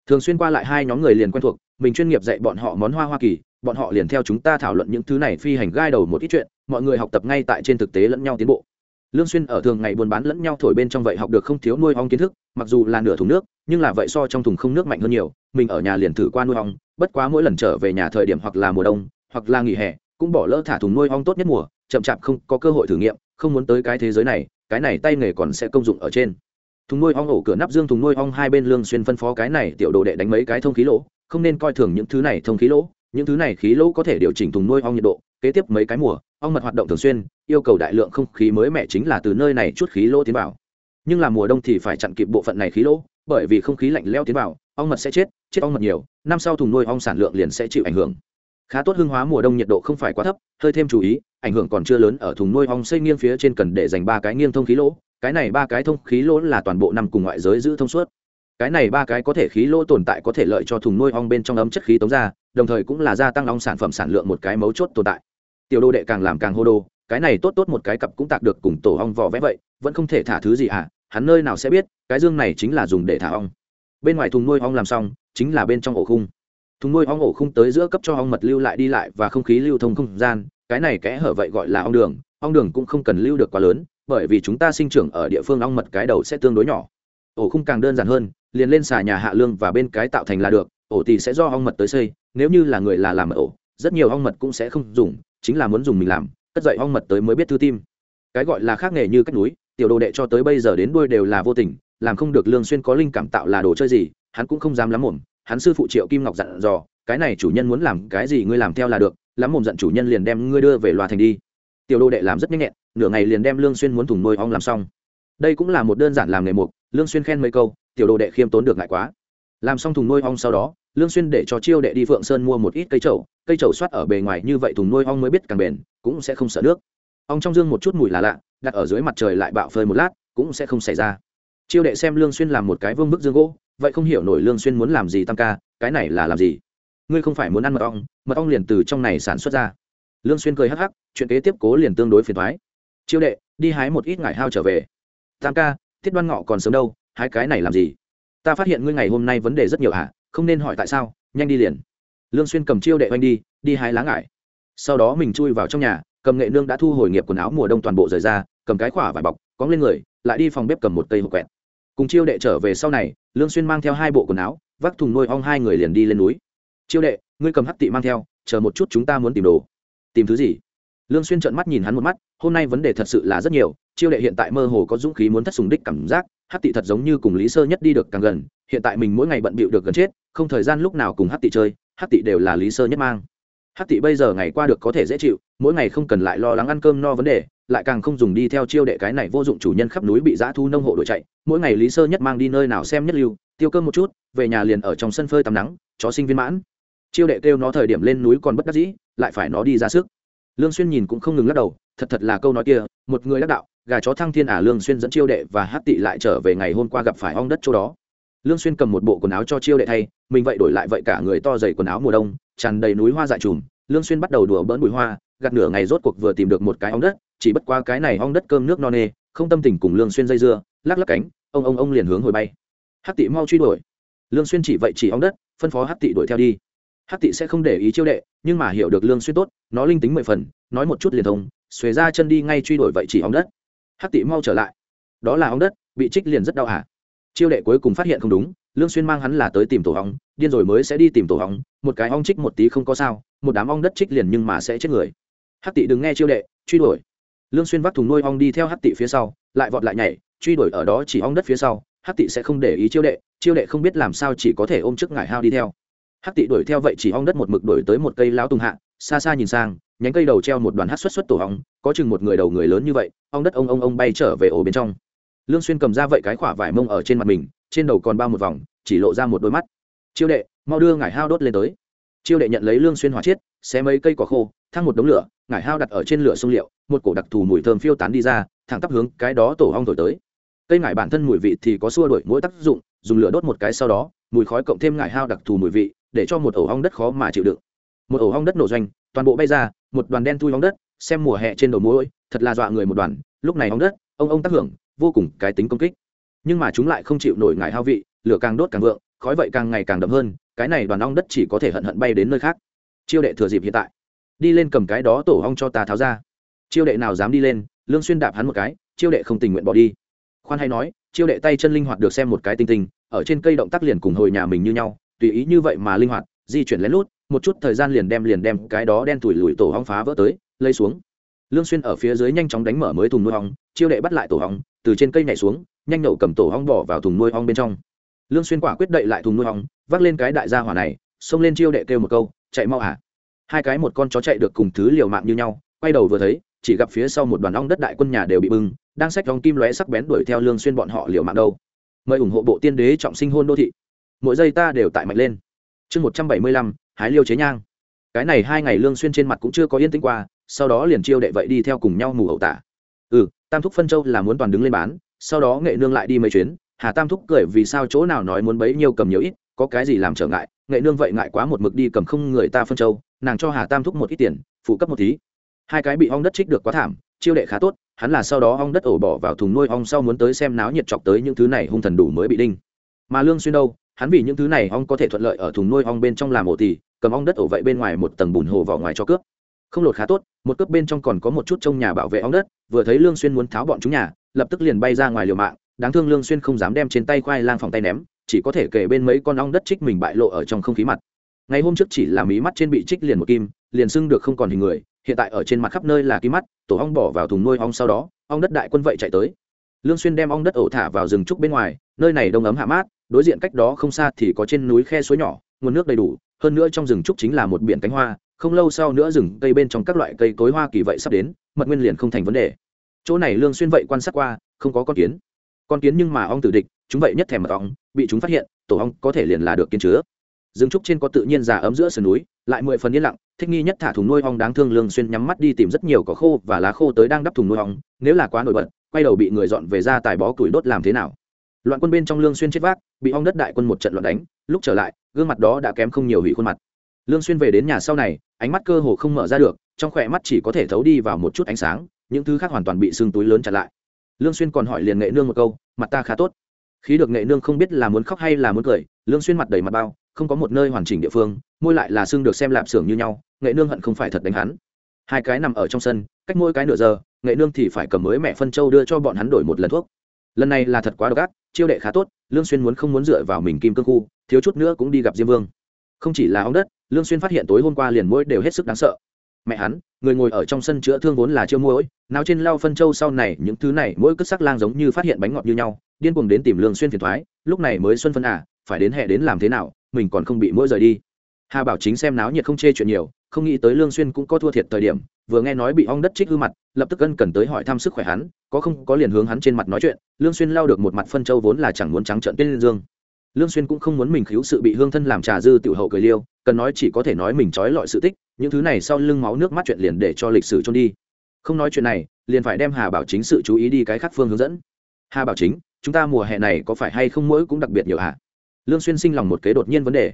Thường xuyên qua lại hai nhóm người liền quen thuộc, mình chuyên nghiệp dạy bọn họ món hoa hoa kỳ, bọn họ liền theo chúng ta thảo luận những thứ này phi hành gai đầu một ít chuyện, mọi người học tập ngay tại trên thực tế lẫn nhau tiến bộ lương xuyên ở thường ngày buôn bán lẫn nhau thổi bên trong vậy học được không thiếu nuôi ong kiến thức, mặc dù là nửa thùng nước, nhưng là vậy so trong thùng không nước mạnh hơn nhiều, mình ở nhà liền thử qua nuôi ong, bất quá mỗi lần trở về nhà thời điểm hoặc là mùa đông, hoặc là nghỉ hè, cũng bỏ lỡ thả thùng nuôi ong tốt nhất mùa, chậm chạp không có cơ hội thử nghiệm, không muốn tới cái thế giới này, cái này tay nghề còn sẽ công dụng ở trên. Thùng nuôi ong ổ cửa nắp dương thùng nuôi ong hai bên lương xuyên phân phó cái này tiểu đồ đệ đánh mấy cái thông khí lỗ, không nên coi thường những thứ này thông khí lỗ, những thứ này khí lỗ có thể điều chỉnh thùng nuôi ong nhiệt độ kế tiếp mấy cái mùa, ong mật hoạt động thường xuyên, yêu cầu đại lượng không khí mới mẻ chính là từ nơi này chút khí lỗ tiến vào. Nhưng là mùa đông thì phải chặn kịp bộ phận này khí lỗ, bởi vì không khí lạnh leo tiến vào, ong mật sẽ chết chết ong mật nhiều, năm sau thùng nuôi ong sản lượng liền sẽ chịu ảnh hưởng. Khá tốt hương hóa mùa đông nhiệt độ không phải quá thấp, hơi thêm chú ý, ảnh hưởng còn chưa lớn ở thùng nuôi ong xây nghiêng phía trên cần để dành ba cái nghiêng thông khí lỗ, cái này ba cái thông khí lỗ là toàn bộ nằm cùng ngoại giới giữ thông suốt. Cái này ba cái có thể khí lỗ tồn tại có thể lợi cho thùng nuôi ong bên trong ấm chất khí tống ra, đồng thời cũng là gia tăng ong sản phẩm sản lượng một cái mấu chốt tồn tại tiểu đô đệ càng làm càng hô đô cái này tốt tốt một cái cặp cũng tạc được cùng tổ ong vỏ vẽ vậy, vẫn không thể thả thứ gì à hắn nơi nào sẽ biết, cái dương này chính là dùng để thả ong. Bên ngoài thùng nuôi ong làm xong, chính là bên trong ổ khung. Thùng nuôi ong ổ khung tới giữa cấp cho ong mật lưu lại đi lại và không khí lưu thông không gian, cái này kẽ hở vậy gọi là ong đường ong đường cũng không cần lưu được quá lớn, bởi vì chúng ta sinh trưởng ở địa phương ong mật cái đầu sẽ tương đối nhỏ. Ổ khung càng đơn giản hơn, liền lên xà nhà hạ lương và bên cái tạo thành là được, ổ thì sẽ do ong mật tới xây, nếu như là người là làm ổ, rất nhiều ong mật cũng sẽ không dùng chính là muốn dùng mình làm, cất dậy ong mật tới mới biết thư tim. Cái gọi là khác nghề như cách núi, tiểu đồ đệ cho tới bây giờ đến đuôi đều là vô tình, làm không được lương xuyên có linh cảm tạo là đồ chơi gì, hắn cũng không dám lắm mồm, hắn sư phụ triệu kim ngọc dặn dò, cái này chủ nhân muốn làm cái gì ngươi làm theo là được, lắm mồm giận chủ nhân liền đem ngươi đưa về loa thành đi. Tiểu đồ đệ làm rất nhanh nhẹn, nửa ngày liền đem lương xuyên muốn thùng nuôi ong làm xong. Đây cũng là một đơn giản làm nghề mục, lương xuyên khen mấy câu, tiểu đồ đệ khiêm tốn được ngại quá. Làm xong thùng nuôi ong sau đó lương xuyên để cho chiêu đệ đi phượng sơn mua một ít cây trầu cây trầu xoát ở bề ngoài như vậy thùng nuôi ong mới biết càng bền, cũng sẽ không sợ nước. Ong trong dương một chút mùi là lạ, đặt ở dưới mặt trời lại bạo phơi một lát, cũng sẽ không xảy ra. Chiêu đệ xem lương xuyên làm một cái vương bức dương gỗ, vậy không hiểu nổi lương xuyên muốn làm gì tam ca, cái này là làm gì? Ngươi không phải muốn ăn mật ong mật ong liền từ trong này sản xuất ra. Lương xuyên cười hắc hắc, chuyện kế tiếp cố liền tương đối phiền toái. Chiêu đệ, đi hái một ít ngải hao trở về. Tam ca, thiết đoan ngọ còn sớm đâu, hái cái này làm gì? Ta phát hiện ngươi ngày hôm nay vấn đề rất nhiều hả? Không nên hỏi tại sao, nhanh đi liền. Lương xuyên cầm chiêu đệ oanh đi đi hái lá ngải. Sau đó mình chui vào trong nhà, cầm nghệ nương đã thu hồi nghiệp quần áo mùa đông toàn bộ rời ra, cầm cái khỏa vải bọc, cóng lên người, lại đi phòng bếp cầm một cây hộp quẹt. Cùng chiêu đệ trở về sau này, lương xuyên mang theo hai bộ quần áo, vác thùng nuôi ong hai người liền đi lên núi. Chiêu đệ, ngươi cầm hắc tị mang theo, chờ một chút chúng ta muốn tìm đồ. Tìm thứ gì? Lương xuyên trợn mắt nhìn hắn một mắt, hôm nay vấn đề thật sự là rất nhiều chiêu đệ hiện tại mơ hồ có dũng khí muốn thất sùng đích cảm giác Hát tị thật giống như cùng lý sơ nhất đi được càng gần, hiện tại mình mỗi ngày bận bịu được gần chết, không thời gian lúc nào cùng Hát tị chơi Hát tị đều là lý sơ nhất mang. Hát tị bây giờ ngày qua được có thể dễ chịu, mỗi ngày không cần lại lo lắng ăn cơm no vấn đề, lại càng không dùng đi theo chiêu đệ cái này vô dụng chủ nhân khắp núi bị dã thu nông hộ đuổi chạy, mỗi ngày lý sơ nhất mang đi nơi nào xem nhất lưu, tiêu cơm một chút, về nhà liền ở trong sân phơi tắm nắng, chó sinh viên mãn. Chiêu đệ kêu nó thời điểm lên núi còn bất đắc dĩ, lại phải nó đi ra sức. Lương xuyên nhìn cũng không ngừng lắc đầu, thật thật là câu nói kia, một người đắc đạo gà chó thăng thiên à lương xuyên dẫn chiêu đệ và hát tị lại trở về ngày hôm qua gặp phải ong đất chỗ đó. Lương xuyên cầm một bộ quần áo cho chiêu đệ thay, mình vậy đổi lại vậy cả người to dày quần áo mùa đông, tràn đầy núi hoa dại trùm. Lương xuyên bắt đầu đùa bỡn bụi hoa, gạt nửa ngày rốt cuộc vừa tìm được một cái ong đất, chỉ bất qua cái này ong đất cơm nước no nê, không tâm tình cùng lương xuyên dây dưa, lắc lắc cánh, ông ông ông liền hướng hồi bay. Hát tị mau truy đuổi. Lương xuyên chỉ vậy chỉ ong đất, phân phó Hát tị đuổi theo đi. Hát tị sẽ không để ý chiêu đệ, nhưng mà hiểu được lương xuyên tốt, nó linh tính mười phần, nói một chút liền thông, xuề ra chân đi ngay truy đuổi vậy chỉ ong đất hắc tị mau trở lại. Đó là ong đất, bị trích liền rất đau hả? Chiêu đệ cuối cùng phát hiện không đúng, lương xuyên mang hắn là tới tìm tổ ong điên rồi mới sẽ đi tìm tổ ong một cái ong trích một tí không có sao, một đám ong đất trích liền nhưng mà sẽ chết người. Hắc tị đừng nghe chiêu đệ, truy đuổi. Lương xuyên vác thùng nuôi ong đi theo hắc tị phía sau, lại vọt lại nhảy, truy đuổi ở đó chỉ ong đất phía sau, hắc tị sẽ không để ý chiêu đệ chiêu đệ không biết làm sao chỉ có thể ôm trước ngải hao đi theo. Hắc tị đuổi theo vậy chỉ ong đất một mực đuổi tới một cây lão tùng hạ, xa xa nhìn sang nhánh cây đầu treo một đoàn hát xuất xuất tổ hóng, có chừng một người đầu người lớn như vậy, ong đất ông ông ông bay trở về ổ bên trong. Lương xuyên cầm ra vậy cái khỏa vải mông ở trên mặt mình, trên đầu còn bao một vòng, chỉ lộ ra một đôi mắt. Chiêu đệ, mau đưa ngải hao đốt lên tới. Chiêu đệ nhận lấy lương xuyên hỏa chiết, xé mấy cây cỏ khô, thăng một đống lửa, ngải hao đặt ở trên lửa sông liệu, một cổ đặc thù mùi thơm phiêu tán đi ra, thẳng tắp hướng cái đó tổ hong thổi tới. Cây ngải bản thân mùi vị thì có xua đuổi mỗi tác dụng, dùng lửa đốt một cái sau đó, mùi khói cộng thêm ngải hao đặc thù mùi vị, để cho một ổ hong đất khó mà chịu đựng. Một ổ hong đất nổ doanh toàn bộ bay ra, một đoàn đen thui bóng đất, xem mùa hè trên đầu mũi thật là dọa người một đoàn. Lúc này ong đất, ông ông tác hưởng, vô cùng cái tính công kích. Nhưng mà chúng lại không chịu nổi ngại hao vị, lửa càng đốt càng vượng, khói vậy càng ngày càng đậm hơn, cái này đoàn ong đất chỉ có thể hận hận bay đến nơi khác. Chiêu đệ thừa dịp hiện tại. Đi lên cầm cái đó tổ ong cho ta tháo ra. Chiêu đệ nào dám đi lên, lương xuyên đạp hắn một cái, chiêu đệ không tình nguyện bỏ đi. Khoan hay nói, chiêu đệ tay chân linh hoạt được xem một cái tinh tinh, ở trên cây động tác liền cùng hồi nhà mình như nhau, tùy ý như vậy mà linh hoạt di chuyển lén lút, một chút thời gian liền đem liền đem cái đó đen thủi lùi tổ hong phá vỡ tới, lấy xuống. Lương xuyên ở phía dưới nhanh chóng đánh mở mới thùng nuôi ong chiêu đệ bắt lại tổ ong từ trên cây nhảy xuống, nhanh nổ cầm tổ ong bỏ vào thùng nuôi ong bên trong. Lương xuyên quả quyết đậy lại thùng nuôi ong vác lên cái đại gia hỏa này, xông lên chiêu đệ kêu một câu, chạy mau hả hai cái một con chó chạy được cùng thứ liều mạng như nhau, quay đầu vừa thấy, chỉ gặp phía sau một đoàn ong đất đại quân nhà đều bị bưng, đang xách ong kim lóe sắc bén đuổi theo lương xuyên bọn họ liều mạng đâu. Mời ủng hộ bộ tiên đế trọng sinh hôn đô thị. Mỗi giây ta đều tại mạnh lên chương một trăm bảy mươi lăm, hái liêu chế nhang. Cái này hai ngày lương xuyên trên mặt cũng chưa có yên tĩnh qua, sau đó liền chiêu đệ vậy đi theo cùng nhau mù hậu tả. Ừ tam thúc phân châu là muốn toàn đứng lên bán, sau đó nghệ nương lại đi mấy chuyến. Hà tam thúc cười vì sao chỗ nào nói muốn bấy nhiêu cầm nhiều ít, có cái gì làm trở ngại. Nghệ nương vậy ngại quá một mực đi cầm không người ta phân châu, nàng cho hà tam thúc một ít tiền, phụ cấp một tí. Hai cái bị ong đất trích được quá thảm, chiêu đệ khá tốt, hắn là sau đó ong đất ổ bỏ vào thùng nuôi ong sau muốn tới xem náo nhiệt chọc tới những thứ này hung thần đủ mới bị đinh. Mà lương xuyên đâu hắn vì những thứ này ong có thể thuận lợi ở thùng nuôi ong bên trong làm ổ tỉ cầm ong đất ổ vậy bên ngoài một tầng bùn hồ vào ngoài cho cướp. Không lột khá tốt, một cướp bên trong còn có một chút trong nhà bảo vệ ong đất, vừa thấy lương xuyên muốn tháo bọn chúng nhà, lập tức liền bay ra ngoài liều mạng, đáng thương lương xuyên không dám đem trên tay khoai lang phòng tay ném, chỉ có thể kể bên mấy con ong đất trích mình bại lộ ở trong không khí mặt. Ngày hôm trước chỉ là mí mắt trên bị trích liền một kim, liền sưng được không còn hình người, hiện tại ở trên mặt khắp nơi là kim mắt, tổ ong bỏ vào thùng nuôi ong sau đó, ong đất đại quân vậy chạy tới. Lương xuyên đem ong đất ổ thả vào rừng trúc bên ngoài, nơi này đông ấm hạ mát đối diện cách đó không xa thì có trên núi khe suối nhỏ, nguồn nước đầy đủ, hơn nữa trong rừng trúc chính là một biển cánh hoa, không lâu sau nữa rừng cây bên trong các loại cây cối hoa kỳ vậy sắp đến, mật nguyên liền không thành vấn đề. Chỗ này lương xuyên vậy quan sát qua, không có con kiến. Con kiến nhưng mà ong tử địch, chúng vậy nhất thèm mật ong, bị chúng phát hiện, tổ ong có thể liền là được kiến chứa. Rừng trúc trên có tự nhiên già ấm giữa sườn núi, lại mười phần yên lặng, thích nghi nhất thả thùng nuôi ong đáng thương lương xuyên nhắm mắt đi tìm rất nhiều cỏ khô và lá khô tới đang đắp thùng nuôi ong, nếu là quá nổi bật, quay đầu bị người dọn về ra tài bó củi đốt làm thế nào. Loạn quân bên trong lương xuyên chết vác bị ong đất đại quân một trận loạn đánh, lúc trở lại, gương mặt đó đã kém không nhiều hủy khuôn mặt. Lương xuyên về đến nhà sau này, ánh mắt cơ hồ không mở ra được, trong khỏe mắt chỉ có thể thấu đi vào một chút ánh sáng, những thứ khác hoàn toàn bị sưng túi lớn chặn lại. Lương xuyên còn hỏi liền nghệ nương một câu, mặt ta khá tốt. Khí được nghệ nương không biết là muốn khóc hay là muốn cười, lương xuyên mặt đầy mặt bao, không có một nơi hoàn chỉnh địa phương, môi lại là sưng được xem lạp xưởng như nhau, nghệ nương hận không phải thật đánh hắn. Hai cái nằm ở trong sân, cách mỗi cái nửa giờ, nghệ nương thì phải cầm mới mẹ phân châu đưa cho bọn hắn đổi một lần thuốc. Lần này là thật quá độc ác chiêu đệ khá tốt, lương xuyên muốn không muốn dựa vào mình kim cương khu, thiếu chút nữa cũng đi gặp diêm vương. Không chỉ là ông đất, lương xuyên phát hiện tối hôm qua liền mũi đều hết sức đáng sợ. Mẹ hắn, người ngồi ở trong sân chữa thương vốn là chiêu mũi nào trên lao phân châu sau này những thứ này mỗi cất sắc lang giống như phát hiện bánh ngọt như nhau, điên cuồng đến tìm lương xuyên phiền toái lúc này mới xuân phân à phải đến hè đến làm thế nào, mình còn không bị mũi rời đi. Hà bảo chính xem náo nhiệt không chê chuyện nhiều không nghĩ tới lương xuyên cũng có thua thiệt thời điểm, vừa nghe nói bị ong đất trích hư mặt, lập tức ân cần tới hỏi thăm sức khỏe hắn, có không, có liền hướng hắn trên mặt nói chuyện, lương xuyên lao được một mặt phân châu vốn là chẳng muốn trắng trợn tên dương. Lương xuyên cũng không muốn mình khiếu sự bị hương thân làm trà dư tiểu hậu cười liêu, cần nói chỉ có thể nói mình trói lọi sự tích, những thứ này sau lưng máu nước mắt chuyện liền để cho lịch sử trôn đi. Không nói chuyện này, liền phải đem hà bảo chính sự chú ý đi cái khác phương hướng dẫn. Hà bảo chính, chúng ta mùa hè này có phải hay không mỗi cũng đặc biệt nhiều hả? Lương xuyên sinh lòng một kế đột nhiên vấn đề.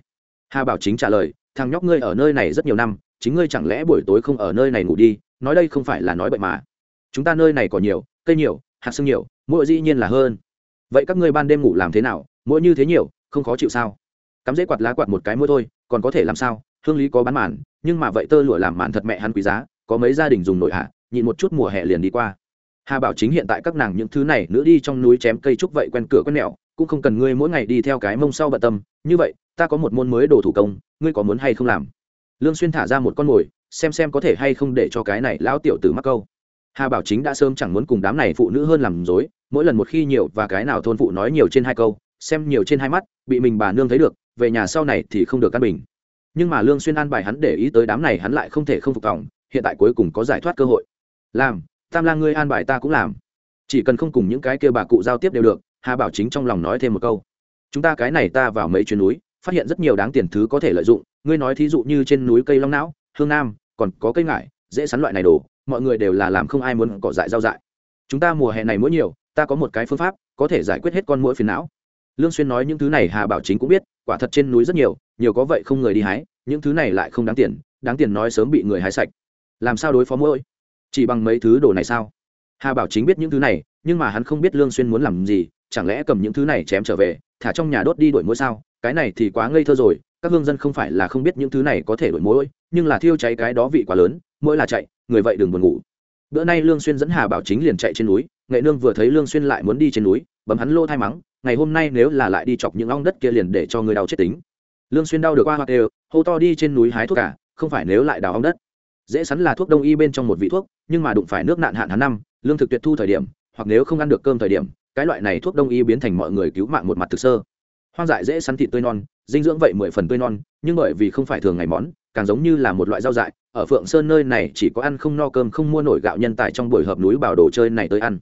Hà bảo chính trả lời, thằng nhóc ngươi ở nơi này rất nhiều năm chính ngươi chẳng lẽ buổi tối không ở nơi này ngủ đi, nói đây không phải là nói bậy mà. Chúng ta nơi này có nhiều, cây nhiều, hạt sương nhiều mỗi dĩ nhiên là hơn. Vậy các ngươi ban đêm ngủ làm thế nào mỗi như thế nhiều, không khó chịu sao? Cắm dễ quạt lá quạt một cái mỗi thôi, còn có thể làm sao? Hương lý có bán màn, nhưng mà vậy tơ lụa làm màn thật mẹ hắn quý giá, có mấy gia đình dùng nội hạ, nhịn một chút mùa hè liền đi qua. Hà bảo chính hiện tại các nàng những thứ này nữa đi trong núi chém cây trúc vậy quen cửa quen mẹo, cũng không cần ngươi mỗi ngày đi theo cái mông sau bận tâm. Như vậy, ta có một môn mới đồ thủ công, ngươi có muốn hay không làm? Lương xuyên thả ra một con mồi xem xem có thể hay không để cho cái này lão tiểu tử mắc câu. Hà bảo chính đã sớm chẳng muốn cùng đám này phụ nữ hơn làm dối mỗi lần một khi nhiều và cái nào thôn phụ nói nhiều trên hai câu, xem nhiều trên hai mắt, bị mình bà nương thấy được, về nhà sau này thì không được căn bình. Nhưng mà lương xuyên an bài hắn để ý tới đám này hắn lại không thể không phục tòng, hiện tại cuối cùng có giải thoát cơ hội. Làm, tam lang ngươi an bài ta cũng làm. Chỉ cần không cùng những cái kia bà cụ giao tiếp đều được, hà bảo chính trong lòng nói thêm một câu. Chúng ta cái này ta vào mấy chuyến núi, phát hiện rất nhiều đáng tiền thứ có thể lợi dụng ngươi nói thí dụ như trên núi cây long não, hương nam, còn có cây ngải, dễ sắn loại này đồ, mọi người đều là làm không ai muốn cỏ dại rau dại. Chúng ta mùa hè này mỗi nhiều, ta có một cái phương pháp, có thể giải quyết hết con mũi phiền não. Lương xuyên nói những thứ này hà bảo chính cũng biết, quả thật trên núi rất nhiều nhiều có vậy không người đi hái, những thứ này lại không đáng tiền đáng tiền nói sớm bị người hái sạch. Làm sao đối phó mũi? Chỉ bằng mấy thứ đồ này sao? Hà bảo chính biết những thứ này, nhưng mà hắn không biết lương xuyên muốn làm gì, chẳng lẽ cầm những thứ này chém trở về, thả trong nhà đốt đi đuổi mũi sao? Cái này thì quá ngây thơ rồi, các hương dân không phải là không biết những thứ này có thể đuổi mối, nhưng là thiêu cháy cái đó vị quá lớn, mỗi là chạy, người vậy đừng buồn ngủ. Bữa nay lương xuyên dẫn hà bảo chính liền chạy trên núi, nghệ nương vừa thấy lương xuyên lại muốn đi trên núi, bấm hắn lô thay mắng, ngày hôm nay nếu là lại đi chọc những ong đất kia liền để cho người đau chết tính. Lương xuyên đau được qua hoa đều, hô to đi trên núi hái thuốc cả, không phải nếu lại đào ong đất. Dễ sắn là thuốc đông y bên trong một vị thuốc, nhưng mà đụng phải nước nạn hạn tháng năm, lương thực tuyệt thu thời điểm, hoặc nếu không ăn được cơm thời điểm, cái loại này thuốc đông y biến thành mọi người cứu mạng một mặt thực sơ hoang dại dễ săn thịt tươi non, dinh dưỡng vậy mười phần tươi non, nhưng bởi vì không phải thường ngày món, càng giống như là một loại rau dại, ở phượng sơn nơi này chỉ có ăn không no cơm, không mua nổi gạo nhân tài trong buổi hợp núi bảo đồ chơi này tới ăn.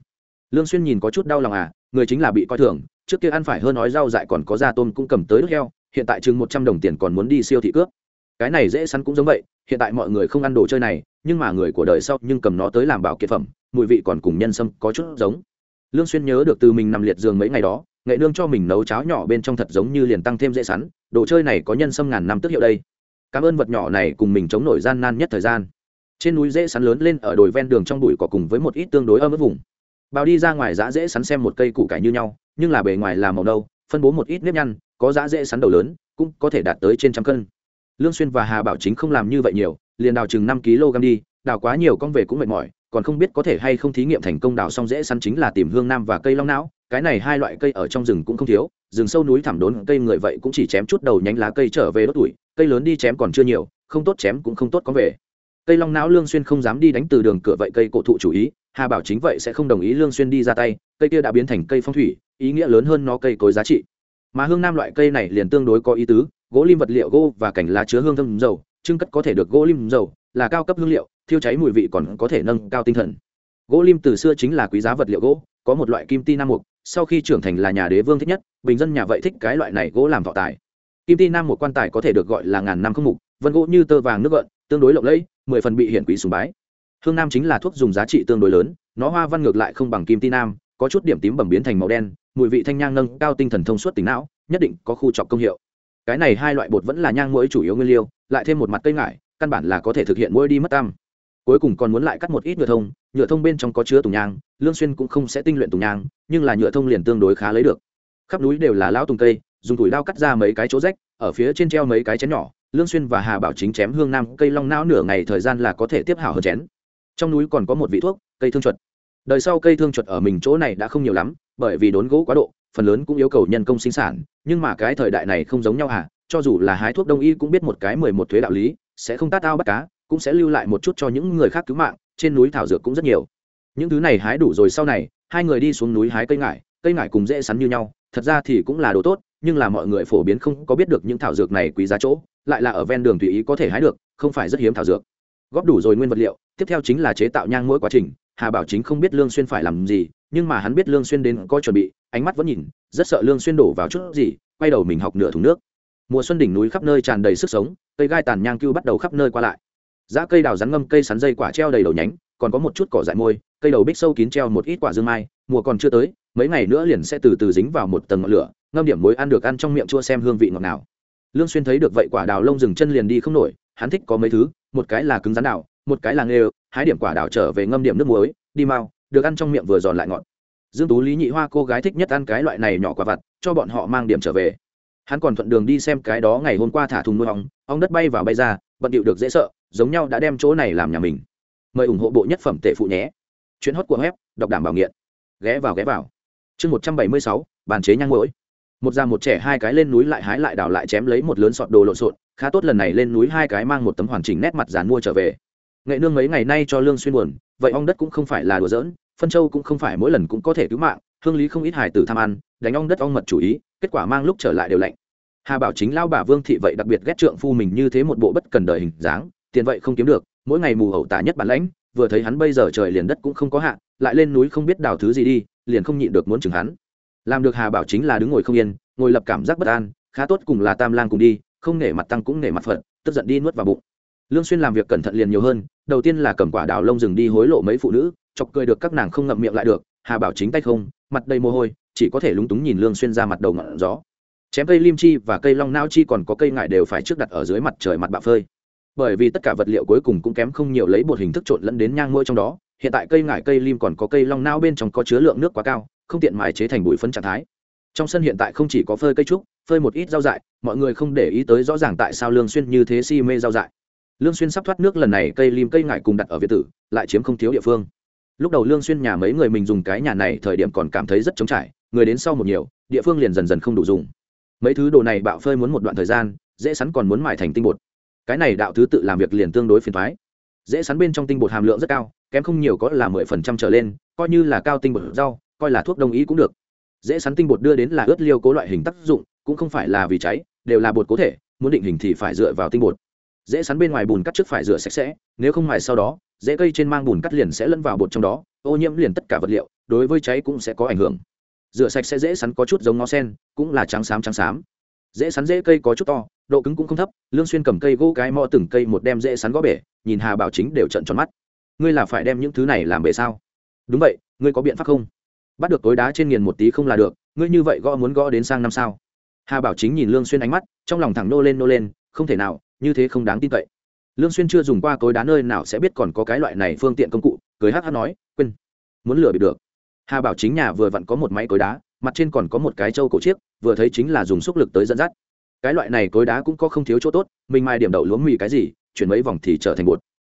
Lương xuyên nhìn có chút đau lòng à người chính là bị coi thường, trước kia ăn phải hơn nói rau dại còn có da tôm cũng cầm tới đứt heo, hiện tại chừng một trăm đồng tiền còn muốn đi siêu thị cướp. Cái này dễ săn cũng giống vậy, hiện tại mọi người không ăn đồ chơi này, nhưng mà người của đời sau nhưng cầm nó tới làm bảo kiệt phẩm, mùi vị còn cùng nhân sâm có chút giống. Lương xuyên nhớ được từ mình nằm liệt giường mấy ngày đó nghệ nương cho mình nấu cháo nhỏ bên trong thật giống như liền tăng thêm dễ sắn, đồ chơi này có nhân sâm ngàn năm tức hiệu đây. Cảm ơn vật nhỏ này cùng mình chống nổi gian nan nhất thời gian. Trên núi dễ sắn lớn lên ở đồi ven đường trong bụi cỏ cùng với một ít tương đối ấm ướt vùng. Bào đi ra ngoài giã dễ sắn xem một cây củ cải như nhau, nhưng là bề ngoài là màu nâu, phân bố một ít nếp nhăn, có giã dễ sắn đầu lớn, cũng có thể đạt tới trên trăm cân. Lương xuyên và hà bảo chính không làm như vậy nhiều, liền đào chừng năm kg đi, đào quá nhiều con về cũng mệt mỏi, còn không biết có thể hay không thí nghiệm thành công đào xong dễ sắn chính là tìm hương nam và cây long não cái này hai loại cây ở trong rừng cũng không thiếu, rừng sâu núi thẳm đốn cây người vậy cũng chỉ chém chút đầu nhánh lá cây trở về đốt tuổi, cây lớn đi chém còn chưa nhiều, không tốt chém cũng không tốt có về. Cây long não lương xuyên không dám đi đánh từ đường cửa vậy cây cổ thụ chủ ý, hà bảo chính vậy sẽ không đồng ý lương xuyên đi ra tay, cây kia đã biến thành cây phong thủy, ý nghĩa lớn hơn nó cây cối giá trị. Mà hương nam loại cây này liền tương đối có ý tứ, gỗ lim vật liệu gỗ và cảnh lá chứa hương thơm dầu, trưng cất có thể được gỗ lim dầu, là cao cấp hương liệu, thiêu cháy mùi vị còn có thể nâng cao tinh thần. Gỗ lim từ xưa chính là quý giá vật liệu gỗ, có một loại kim ti nam mục sau khi trưởng thành là nhà đế vương thích nhất, bình dân nhà vậy thích cái loại này gỗ làm thọ tài. Kim ti nam một quan tài có thể được gọi là ngàn năm không mục, vân gỗ như tơ vàng nước gợn, tương đối lộng lẫy, mười phần bị hiển quý sùng bái. Hương nam chính là thuốc dùng giá trị tương đối lớn, nó hoa văn ngược lại không bằng kim ti nam, có chút điểm tím bẩm biến thành màu đen, mùi vị thanh nhang nâng cao tinh thần thông suốt tính não, nhất định có khu trọc công hiệu. Cái này hai loại bột vẫn là nhang mũi chủ yếu nguyên liệu, lại thêm một mặt cây ngải, căn bản là có thể thực hiện mũi đi mất tam cuối cùng còn muốn lại cắt một ít nhựa thông nhựa thông bên trong có chứa tùng nhang, lương xuyên cũng không sẽ tinh luyện tùng nhang, nhưng là nhựa thông liền tương đối khá lấy được. Khắp núi đều là lão tùng cây, dùng tuổi đao cắt ra mấy cái chỗ rách, ở phía trên treo mấy cái chén nhỏ, lương xuyên và hà bảo chính chém hương nam cây long não nửa ngày thời gian là có thể tiếp hảo hơn chén. Trong núi còn có một vị thuốc, cây thương chuột. Đời sau cây thương chuột ở mình chỗ này đã không nhiều lắm, bởi vì đốn gỗ quá độ, phần lớn cũng yêu cầu nhân công sinh sản, nhưng mà cái thời đại này không giống nhau à cho dù là hái thuốc đông y cũng biết một cái mười một thuế đạo lý, sẽ không tát ao bắt cá cũng sẽ lưu lại một chút cho những người khác cứu mạng, trên núi thảo dược cũng rất nhiều. Những thứ này hái đủ rồi sau này, hai người đi xuống núi hái cây ngải cây ngải cùng dễ sắn như nhau, thật ra thì cũng là đồ tốt, nhưng là mọi người phổ biến không có biết được những thảo dược này quý giá chỗ, lại là ở ven đường tùy ý có thể hái được, không phải rất hiếm thảo dược. Góp đủ rồi nguyên vật liệu, tiếp theo chính là chế tạo nhang mỗi quá trình, hà bảo chính không biết lương xuyên phải làm gì, nhưng mà hắn biết lương xuyên đến có chuẩn bị, ánh mắt vẫn nhìn, rất sợ lương xuyên đổ vào chút gì, quay đầu mình học nửa thùng nước. Mùa xuân đỉnh núi khắp nơi tràn đầy sức sống, cây gai tàn nhang cưu bắt đầu khắp nơi qua lại giá cây đào rắn ngâm cây sắn dây quả treo đầy đầu nhánh, còn có một chút cỏ dại môi, cây đầu bích sâu kín treo một ít quả dương mai, mùa còn chưa tới, mấy ngày nữa liền sẽ từ từ dính vào một tầng ngọn lửa, ngâm điểm muối ăn được ăn trong miệng chua xem hương vị ngọt nào lương xuyên thấy được vậy quả đào lông dừng chân liền đi không nổi, hắn thích có mấy thứ, một cái là cứng rắn đào, một cái là nghêu, hái điểm quả đào trở về ngâm điểm nước muối, đi mau, được ăn trong miệng vừa giòn lại ngọt. Dương tú lý nhị hoa cô gái thích nhất ăn cái loại này nhỏ quả vặt, cho bọn họ mang điểm trở về. Hắn còn thuận đường đi xem cái đó ngày hôm qua thả thùng nuôi ong ong đất bay vào bay ra bận điệu được dễ sợ, giống nhau đã đem chỗ này làm nhà mình. Mời ủng hộ bộ nhất phẩm tệ phụ nhé. Chuyến hót của web, đọc đảm bảo nghiện. Ghé vào ghé vào. Chương một trăm bảy mươi sáu, bàn chế nhang mũi một già một trẻ hai cái lên núi lại hái lại đào lại chém lấy một lớn sọt đồ lộn xộn, khá tốt lần này lên núi hai cái mang một tấm hoàn chỉnh nét mặt dàn mua trở về. Nghệ nương mấy ngày nay cho lương xuyên buồn, vậy ong đất cũng không phải là đùa giỡn, phân châu cũng không phải mỗi lần cũng có thể cứu mạng, hương lý không ít hài tử tham ăn, đánh ong đất ong mật chủ ý, kết quả mang lúc trở lại đều lạnh hà bảo chính lao bà vương thị vậy đặc biệt ghét trượng phu mình như thế một bộ bất cần đời hình dáng, tiền vậy không kiếm được, mỗi ngày mù hậu tả nhất bản lãnh, vừa thấy hắn bây giờ trời liền đất cũng không có hạn lại lên núi không biết đào thứ gì đi, liền không nhịn được muốn chừng hắn. Làm được hà bảo chính là đứng ngồi không yên, ngồi lập cảm giác bất an, khá tốt cùng là tam lang cùng đi, không nể mặt tăng cũng nể mặt phật, tức giận đi nuốt vào bụng. Lương xuyên làm việc cẩn thận liền nhiều hơn, đầu tiên là cầm quả đào lông rừng đi hối lộ mấy phụ nữ, chọc cười được các nàng không ngậm miệng lại được, hà bảo chính tay không, mặt đầy mồ hôi, chỉ có thể lúng túng nhìn lương xuyên ra mặt đầu ngọn gió chém cây lim chi và cây long nao chi còn có cây ngải đều phải trước đặt ở dưới mặt trời mặt bạo phơi. Bởi vì tất cả vật liệu cuối cùng cũng kém không nhiều lấy bột hình thức trộn lẫn đến nhang môi trong đó, hiện tại cây ngải, cây lim còn có cây long nao bên trong có chứa lượng nước quá cao, không tiện mài chế thành bụi phấn trạng thái. Trong sân hiện tại không chỉ có phơi cây trúc, phơi một ít rau dại, mọi người không để ý tới rõ ràng tại sao lương xuyên như thế si mê rau dại. Lương xuyên sắp thoát nước lần này, cây lim, cây ngải cùng đặt ở việt tử, lại chiếm không thiếu địa phương. Lúc đầu lương xuyên nhà mấy người mình dùng cái nhà này thời điểm còn cảm thấy rất trống trải, người đến sau một nhiều, địa phương liền dần dần không đủ dùng mấy thứ đồ này bạo phơi muốn một đoạn thời gian, dễ sắn còn muốn mài thành tinh bột. Cái này đạo thứ tự làm việc liền tương đối phiền toái. Dễ sắn bên trong tinh bột hàm lượng rất cao, kém không nhiều có là mười phần trăm trở lên, coi như là cao tinh bột rau, coi là thuốc đông ý cũng được. Dễ sắn tinh bột đưa đến là ướt liêu cố loại hình tác dụng, cũng không phải là vì cháy, đều là bột cố thể, muốn định hình thì phải dựa vào tinh bột. Dễ sắn bên ngoài bùn cắt trước phải rửa sạch sẽ, nếu không ngoài sau đó dễ cây trên mang bùn cắt liền sẽ lẫn vào bột trong đó, ô nhiễm liền tất cả vật liệu, đối với cháy cũng sẽ có ảnh hưởng rửa sạch sẽ dễ sắn có chút giống ngó sen, cũng là trắng xám trắng xám. Dễ sắn dễ cây có chút to, độ cứng cũng không thấp, lương xuyên cầm cây gỗ cái mò từng cây một đem dễ sắn gõ bể, nhìn hà bảo chính đều trợn tròn mắt. Ngươi là phải đem những thứ này làm bể sao? Đúng vậy, ngươi có biện pháp không? Bắt được tối đá trên nghiền một tí không là được, ngươi như vậy gõ muốn gõ đến sang năm sao? Hà bảo chính nhìn lương xuyên ánh mắt, trong lòng thẳng nô lên nô lên, không thể nào, như thế không đáng tin cậy. Lương xuyên chưa dùng qua cối đá nơi nào sẽ biết còn có cái loại này phương tiện công cụ, cười hắt hắt nói, quên, muốn lừa bị được hà bảo chính nhà vừa vặn có một máy cối đá, mặt trên còn có một cái trâu cổ chiếc, vừa thấy chính là dùng xúc lực tới dẫn dắt. Cái loại này cối đá cũng có không thiếu chỗ tốt, mình mai điểm đậu lúa mì cái gì, chuyển mấy vòng thì trở thành bột.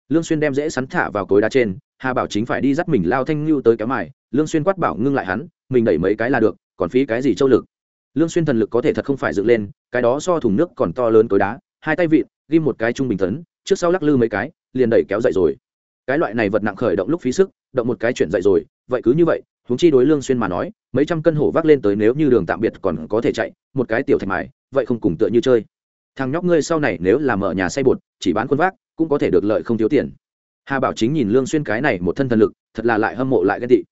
Lương xuyên đem dễ sắn thả vào cối đá trên, hà bảo chính phải đi dắt mình lao thanh lưu tới kéo mài, lương xuyên quát bảo ngưng lại hắn, mình đẩy mấy cái là được, còn phí cái gì châu lực? Lương xuyên thần lực có thể thật không phải dựng lên, cái đó so thùng nước còn to lớn cối đá, hai tay vịn, ghim một cái trung bình tấn, trước sau lắc lư mấy cái, liền đẩy kéo dậy rồi. Cái loại này vật nặng khởi động lúc phí sức, động một cái chuyển dậy rồi, vậy cứ như vậy huống chi đối lương xuyên mà nói, mấy trăm cân hổ vác lên tới nếu như đường tạm biệt còn có thể chạy, một cái tiểu thạch mài, vậy không cùng tựa như chơi. Thằng nhóc ngươi sau này nếu làm ở nhà xây bột, chỉ bán quân vác, cũng có thể được lợi không thiếu tiền. Hà bảo chính nhìn lương xuyên cái này một thân thần lực, thật là lại hâm mộ lại ghen tị.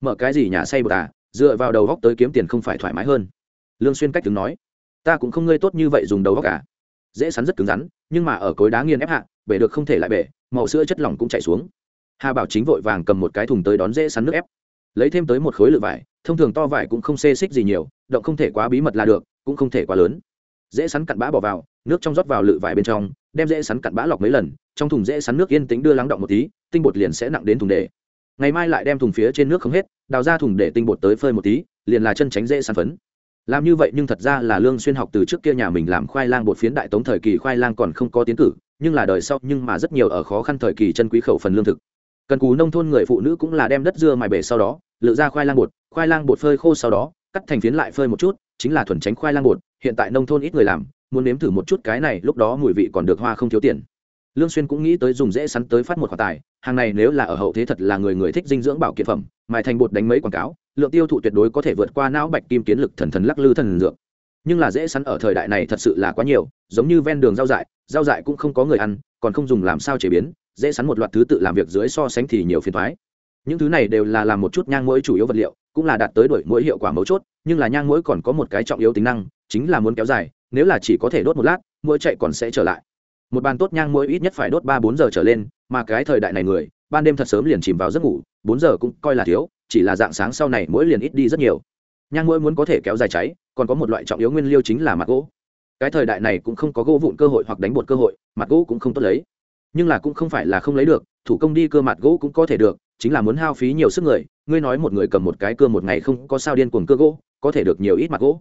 Mở cái gì nhà xây bột à dựa vào đầu góc tới kiếm tiền không phải thoải mái hơn. Lương xuyên cách đứng nói, ta cũng không ngươi tốt như vậy dùng đầu góc cả à. dễ sắn rất cứng rắn, nhưng mà ở cối đá nghiền ép hạ, bể được không thể lại bể, màu sữa chất lỏng cũng chảy xuống. Hà bảo chính vội vàng cầm một cái thùng tới đón dễ sắn nước ép lấy thêm tới một khối lựa vải, thông thường to vải cũng không xê xích gì nhiều, động không thể quá bí mật là được, cũng không thể quá lớn. Dễ sắn cặn bã bỏ vào, nước trong rót vào lự vải bên trong, đem dễ sắn cặn bã lọc mấy lần, trong thùng dễ sắn nước yên tĩnh đưa lắng động một tí, tinh bột liền sẽ nặng đến thùng để. Ngày mai lại đem thùng phía trên nước không hết, đào ra thùng để tinh bột tới phơi một tí, liền là chân tránh dễ sắn phấn. Làm như vậy nhưng thật ra là lương xuyên học từ trước kia nhà mình làm khoai lang bột phiến đại tống thời kỳ khoai lang còn không có tiến cử, nhưng là đời sau nhưng mà rất nhiều ở khó khăn thời kỳ chân quý khẩu phần lương thực cần cù nông thôn người phụ nữ cũng là đem đất dưa mài bể sau đó, lựa ra khoai lang bột, khoai lang bột phơi khô sau đó, cắt thành phiến lại phơi một chút, chính là thuần tránh khoai lang bột, hiện tại nông thôn ít người làm, muốn nếm thử một chút cái này, lúc đó mùi vị còn được hoa không thiếu tiền. Lương xuyên cũng nghĩ tới dùng dễ sắn tới phát một khoản tài, hàng này nếu là ở hậu thế thật là người người thích dinh dưỡng bảo kiện phẩm, mài thành bột đánh mấy quảng cáo, lượng tiêu thụ tuyệt đối có thể vượt qua não bạch kim kiến lực thần thần lắc lư thần dược. Nhưng là dễ sắn ở thời đại này thật sự là quá nhiều, giống như ven đường rau dại rau dại cũng không có người ăn, còn không dùng làm sao chế biến dễ sắn một loạt thứ tự làm việc dưới so sánh thì nhiều phiền toái những thứ này đều là làm một chút nhang mũi chủ yếu vật liệu, cũng là đạt tới đổi mũi hiệu quả mấu chốt, nhưng là nhang mũi còn có một cái trọng yếu tính năng, chính là muốn kéo dài, nếu là chỉ có thể đốt một lát, mũi chạy còn sẽ trở lại. Một bàn tốt nhang mũi ít nhất phải đốt ba bốn giờ trở lên, mà cái thời đại này người, ban đêm thật sớm liền chìm vào giấc ngủ, bốn giờ cũng coi là thiếu, chỉ là dạng sáng sau này mũi liền ít đi rất nhiều. Nhang mũi muốn có thể kéo dài cháy, còn có một loại trọng yếu nguyên liêu chính là mặt gỗ. Cái thời đại này cũng không có gỗ vụn cơ hội hoặc đánh bột cơ hội, mặt gỗ cũng không tốt lấy nhưng là cũng không phải là không lấy được, thủ công đi cơ mặt gỗ cũng có thể được, chính là muốn hao phí nhiều sức người, ngươi nói một người cầm một cái cưa một ngày không có sao điên cuồng cơ gỗ, có thể được nhiều ít mặt gỗ.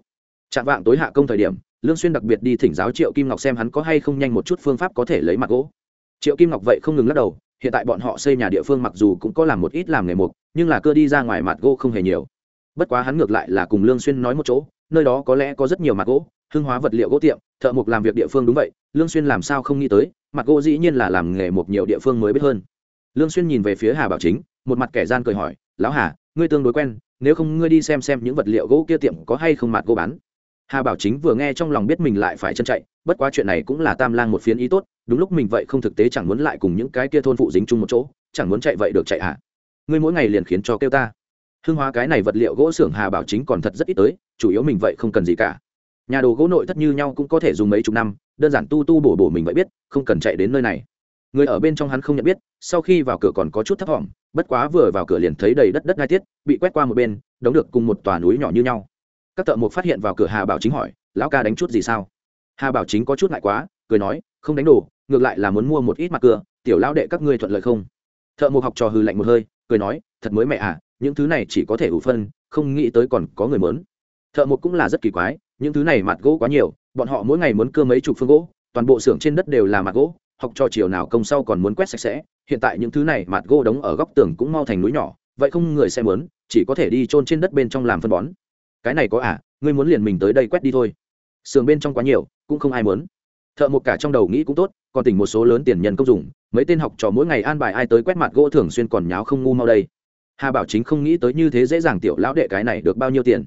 Chạm vạng tối hạ công thời điểm, lương xuyên đặc biệt đi thỉnh giáo triệu kim ngọc xem hắn có hay không nhanh một chút phương pháp có thể lấy mặt gỗ. Triệu kim ngọc vậy không ngừng lắc đầu, hiện tại bọn họ xây nhà địa phương mặc dù cũng có làm một ít làm nghề mục nhưng là cơ đi ra ngoài mặt gỗ không hề nhiều. Bất quá hắn ngược lại là cùng lương xuyên nói một chỗ, nơi đó có lẽ có rất nhiều mặt gỗ, hương hóa vật liệu gỗ tiệm, thợ mộc làm việc địa phương đúng vậy, lương xuyên làm sao không nghĩ tới mặt gỗ dĩ nhiên là làm nghề một nhiều địa phương mới biết hơn. Lương xuyên nhìn về phía hà bảo chính, một mặt kẻ gian cười hỏi, lão hà, ngươi tương đối quen, nếu không ngươi đi xem xem những vật liệu gỗ kia tiệm có hay không mặt gỗ bán? Hà bảo chính vừa nghe trong lòng biết mình lại phải chân chạy, bất quá chuyện này cũng là tam lang một phiến ý tốt, đúng lúc mình vậy không thực tế chẳng muốn lại cùng những cái kia thôn phụ dính chung một chỗ, chẳng muốn chạy vậy được chạy hả? Ngươi mỗi ngày liền khiến cho kêu ta. Hương hóa cái này vật liệu gỗ xưởng hà bảo chính còn thật rất ít tới, chủ yếu mình vậy không cần gì cả nhà đồ gỗ nội thất như nhau cũng có thể dùng mấy chục năm, đơn giản tu tu bổ bổ mình vậy biết, không cần chạy đến nơi này. Người ở bên trong hắn không nhận biết, sau khi vào cửa còn có chút thấp thỏm, bất quá vừa vào cửa liền thấy đầy đất đất ngai tiết, bị quét qua một bên, đóng được cùng một tòa núi nhỏ như nhau. Các thợ mộc phát hiện vào cửa hà bảo chính hỏi, lão ca đánh chút gì sao? Hà bảo chính có chút ngại quá, cười nói, không đánh đồ, ngược lại là muốn mua một ít mặt cửa tiểu lão đệ các ngươi thuận lợi không? Thợ mộc học trò hư lạnh một hơi, cười nói, thật mới mẹ à những thứ này chỉ có thể ủ phân, không nghĩ tới còn có người mớn thợ mộc cũng là rất kỳ quái những thứ này mặt gỗ quá nhiều, bọn họ mỗi ngày muốn cưa mấy chục phương gỗ, toàn bộ xưởng trên đất đều là mặt gỗ, học cho chiều nào công sau còn muốn quét sạch sẽ, hiện tại những thứ này mặt gỗ đóng ở góc tường cũng mau thành núi nhỏ, vậy không người sẽ muốn, chỉ có thể đi trôn trên đất bên trong làm phân bón. Cái này có à ngươi muốn liền mình tới đây quét đi thôi. Xưởng bên trong quá nhiều, cũng không ai muốn. Thợ một cả trong đầu nghĩ cũng tốt, còn tỉnh một số lớn tiền nhân công dùng mấy tên học trò mỗi ngày an bài ai tới quét mặt gỗ thường xuyên còn nháo không ngu mau đây. Hà bảo chính không nghĩ tới như thế dễ dàng tiểu lão đệ cái này được bao nhiêu tiền.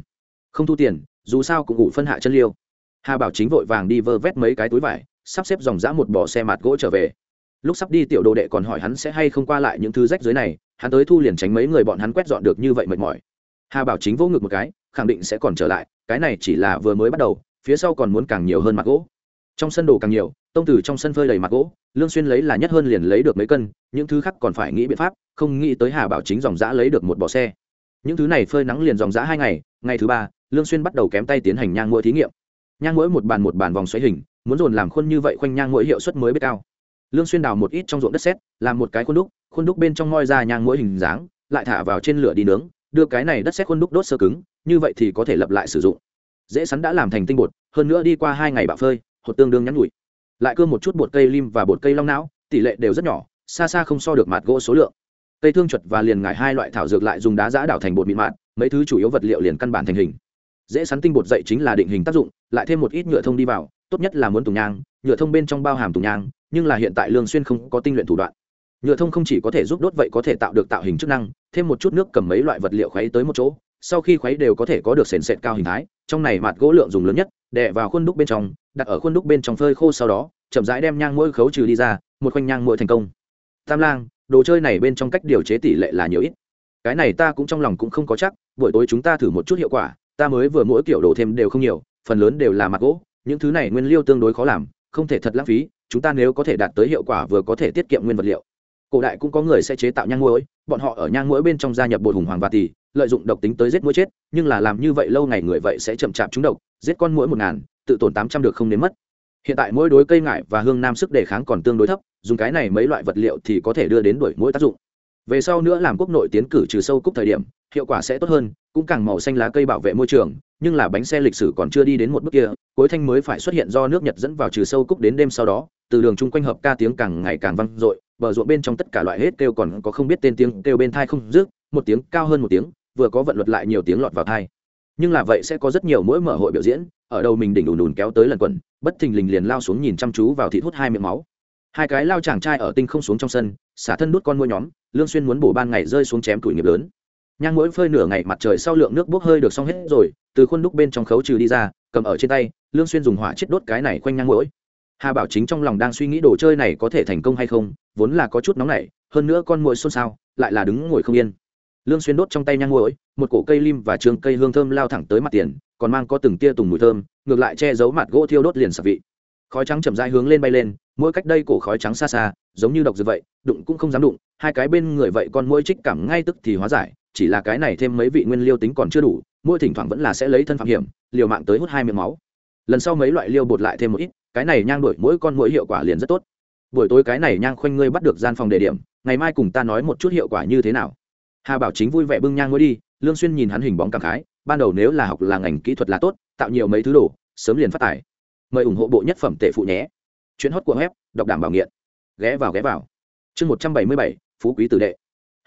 Không thu tiền dù sao cũng ủ phân hạ chân liêu. Hà bảo chính vội vàng đi vơ vét mấy cái túi vải, sắp xếp dòng dã một bỏ xe mặt gỗ trở về. Lúc sắp đi, tiểu đồ đệ còn hỏi hắn sẽ hay không qua lại những thứ rách dưới này, hắn tới thu liền tránh mấy người bọn hắn quét dọn được như vậy mệt mỏi. Hà bảo chính vỗ ngực một cái, khẳng định sẽ còn trở lại, cái này chỉ là vừa mới bắt đầu, phía sau còn muốn càng nhiều hơn mặt gỗ. Trong sân đồ càng nhiều, tông tử trong sân phơi đầy mặt gỗ, lương xuyên lấy là nhất hơn liền lấy được mấy cân, những thứ khác còn phải nghĩ biện pháp, không nghĩ tới hà bảo chính dòng dã lấy được một bò xe. Những thứ này phơi nắng liền dòng dã hai ngày ngày thứ ba lương xuyên bắt đầu kém tay tiến hành nhang mũi thí nghiệm. Nhang mũi một bàn một bàn vòng xoáy hình, muốn dồn làm khuôn như vậy khoanh nhang mũi hiệu suất mới biết cao. Lương xuyên đào một ít trong ruộng đất sét, làm một cái khuôn đúc khuôn đúc bên trong ngoi ra nhang mũi hình dáng, lại thả vào trên lửa đi nướng, đưa cái này đất sét khuôn đúc đốt sơ cứng, như vậy thì có thể lập lại sử dụng. Dễ sắn đã làm thành tinh bột, hơn nữa đi qua hai ngày bạo phơi, hột tương đương nhắn nhủi. Lại cưa một chút bột cây lim và bột cây long não, tỷ lệ đều rất nhỏ, xa xa không so được mạt gỗ số lượng. Cây thương chuột và liền ngải hai loại thảo dược lại dùng đá giã đảo thành bột mịn mạt, mấy thứ chủ yếu vật liệu liền căn bản thành hình dễ sắn tinh bột dậy chính là định hình tác dụng, lại thêm một ít nhựa thông đi vào, tốt nhất là muốn tùng nhang, nhựa thông bên trong bao hàm tùng nhang, nhưng là hiện tại lương xuyên không có tinh luyện thủ đoạn. Nhựa thông không chỉ có thể giúp đốt vậy có thể tạo được tạo hình chức năng, thêm một chút nước cầm mấy loại vật liệu khuấy tới một chỗ, sau khi khuấy đều có thể có được sền sệt cao hình thái, trong này mạt gỗ lượng dùng lớn nhất, đè vào khuôn đúc bên trong, đặt ở khuôn đúc bên trong phơi khô sau đó, chậm rãi đem nhang mũi khấu trừ đi ra, một khoanh nhang mũi thành công. Tam lang, đồ chơi này bên trong cách điều chế tỷ lệ là nhiều ít. Cái này ta cũng trong lòng cũng không có chắc, buổi tối chúng ta thử một chút hiệu quả ta mới vừa mỗi kiểu đồ thêm đều không nhiều, phần lớn đều là mặt gỗ, những thứ này nguyên liệu tương đối khó làm, không thể thật lãng phí, chúng ta nếu có thể đạt tới hiệu quả vừa có thể tiết kiệm nguyên vật liệu. Cổ đại cũng có người sẽ chế tạo nhang mũi bọn họ ở nhang mũi bên trong gia nhập bột hùng hoàng và tỷ lợi dụng độc tính tới giết mũi chết, nhưng là làm như vậy lâu ngày người vậy sẽ chậm chạp trúng độc, giết con mũi một ngàn, tự tổn tám trăm được không đến mất. Hiện tại mỗi đối cây ngải và hương nam sức đề kháng còn tương đối thấp, dùng cái này mấy loại vật liệu thì có thể đưa đến đuổi muỗi tác dụng. Về sau nữa làm quốc nội tiến cử trừ sâu cúc thời điểm hiệu quả sẽ tốt hơn, cũng càng màu xanh lá cây bảo vệ môi trường, nhưng là bánh xe lịch sử còn chưa đi đến một bước kia, cuối thanh mới phải xuất hiện do nước nhật dẫn vào trừ sâu cúc đến đêm sau đó, từ đường chung quanh hợp ca tiếng càng ngày càng vang dội, bờ ruộng bên trong tất cả loại hết kêu còn có không biết tên tiếng kêu bên thai không rước một tiếng cao hơn một tiếng, vừa có vận luật lại nhiều tiếng lọt vào thai. Nhưng là vậy sẽ có rất nhiều mỗi mở hội biểu diễn, ở đầu mình đỉnh đùn đùn kéo tới lần quần, bất thình lình liền lao xuống nhìn chăm chú vào thị hút hai miệng máu. Hai cái lao chàng trai ở tinh không xuống trong sân, xả thân đút con mua nhóm, lương xuyên muốn bổ ban ngày rơi xuống chém tuổi nghiệp lớn nhang mỗi phơi nửa ngày mặt trời sau lượng nước bốc hơi được xong hết rồi, từ khuôn đúc bên trong khấu trừ đi ra, cầm ở trên tay, lương xuyên dùng hỏa chết đốt cái này quanh nhang mũi hà bảo chính trong lòng đang suy nghĩ đồ chơi này có thể thành công hay không, vốn là có chút nóng nảy, hơn nữa con muỗi xôn xao, lại là đứng ngồi không yên. Lương xuyên đốt trong tay nhang mũi một cổ cây lim và trường cây hương thơm lao thẳng tới mặt tiền, còn mang có từng tia tùng mùi thơm, ngược lại che giấu mặt gỗ thiêu đốt liền sạc vị. Khói trắng chậm rãi hướng lên bay lên, mỗi cách đây cổ khói trắng xa xa, giống như độc dược vậy, đụng cũng không dám đụng, hai cái bên người vậy con mũi trích cảm ngay tức thì hóa giải chỉ là cái này thêm mấy vị nguyên liêu tính còn chưa đủ, mỗi thỉnh thoảng vẫn là sẽ lấy thân phạm hiểm, liều mạng tới hút hai miệng máu. Lần sau mấy loại liêu bột lại thêm một ít, cái này nhang đổi mỗi con mũi hiệu quả liền rất tốt. Buổi tối cái này nhang khoanh ngươi bắt được gian phòng đề điểm, ngày mai cùng ta nói một chút hiệu quả như thế nào. Hà bảo chính vui vẻ bưng nhang ngôi đi, lương xuyên nhìn hắn hình bóng cảm khái, ban đầu nếu là học là ngành kỹ thuật là tốt, tạo nhiều mấy thứ đồ, sớm liền phát tài. Mời ủng hộ bộ nhất phẩm tệ phụ nhé. Chuyến hót của web, đọc đảm bảo nghiện. Ghé vào ghé vào. Chương một trăm bảy mươi bảy, phú quý tử đệ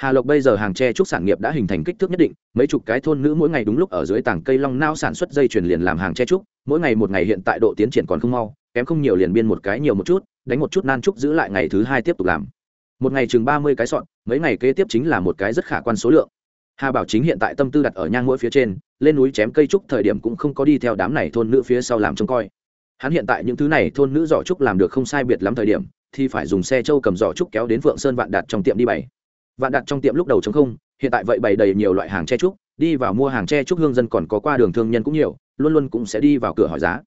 hà lộc bây giờ hàng tre trúc sản nghiệp đã hình thành kích thước nhất định, mấy chục cái thôn nữ mỗi ngày đúng lúc ở dưới tảng cây long nao sản xuất dây chuyền liền làm hàng tre trúc, mỗi ngày một ngày hiện tại độ tiến triển còn không mau, kém không nhiều liền biên một cái nhiều một chút, đánh một chút nan trúc giữ lại ngày thứ hai tiếp tục làm. Một ngày chừng ba mươi cái sọn mấy ngày kế tiếp chính là một cái rất khả quan số lượng. Hà bảo chính hiện tại tâm tư đặt ở nhang mũi phía trên, lên núi chém cây trúc thời điểm cũng không có đi theo đám này thôn nữ phía sau làm trông coi. Hắn hiện tại những thứ này thôn nữ giỏ trúc làm được không sai biệt lắm thời điểm, thì phải dùng xe trâu cầm giỏ trúc kéo đến phượng sơn vạn đạt trong tiệm đi bày vạn đạt trong tiệm lúc đầu chống không, hiện tại vậy bày đầy nhiều loại hàng tre trúc, đi vào mua hàng tre trúc hương dân còn có qua đường thương nhân cũng nhiều, luôn luôn cũng sẽ đi vào cửa hỏi giá.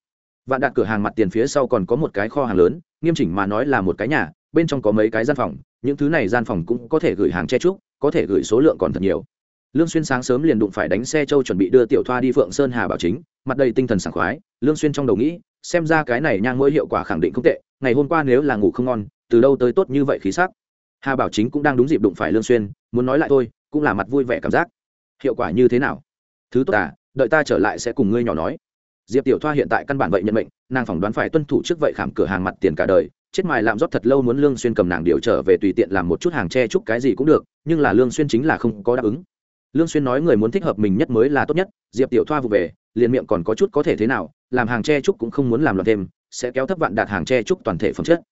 Vạn đạt cửa hàng mặt tiền phía sau còn có một cái kho hàng lớn, nghiêm chỉnh mà nói là một cái nhà, bên trong có mấy cái gian phòng, những thứ này gian phòng cũng có thể gửi hàng che trúc, có thể gửi số lượng còn thật nhiều. Lương xuyên sáng sớm liền đụng phải đánh xe châu chuẩn bị đưa tiểu thoa đi phượng sơn hà bảo chính, mặt đầy tinh thần sảng khoái, lương xuyên trong đầu nghĩ, xem ra cái này nhang mũi hiệu quả khẳng định không tệ, ngày hôm qua nếu là ngủ không ngon, từ đâu tới tốt như vậy khí sắc hà bảo chính cũng đang đúng dịp đụng phải lương xuyên muốn nói lại thôi cũng là mặt vui vẻ cảm giác hiệu quả như thế nào thứ tốt à đợi ta trở lại sẽ cùng ngươi nhỏ nói diệp tiểu thoa hiện tại căn bản vậy nhận mệnh nàng phỏng đoán phải tuân thủ trước vậy khảm cửa hàng mặt tiền cả đời chết mài làm rót thật lâu muốn lương xuyên cầm nàng điều trở về tùy tiện làm một chút hàng che chúc cái gì cũng được nhưng là lương xuyên chính là không có đáp ứng lương xuyên nói người muốn thích hợp mình nhất mới là tốt nhất diệp tiểu thoa vụ về liền miệng còn có chút có thể thế nào làm hàng tre trúc cũng không muốn làm loạn thêm sẽ kéo thấp vạn đạt hàng tre trúc toàn thể phẩm chất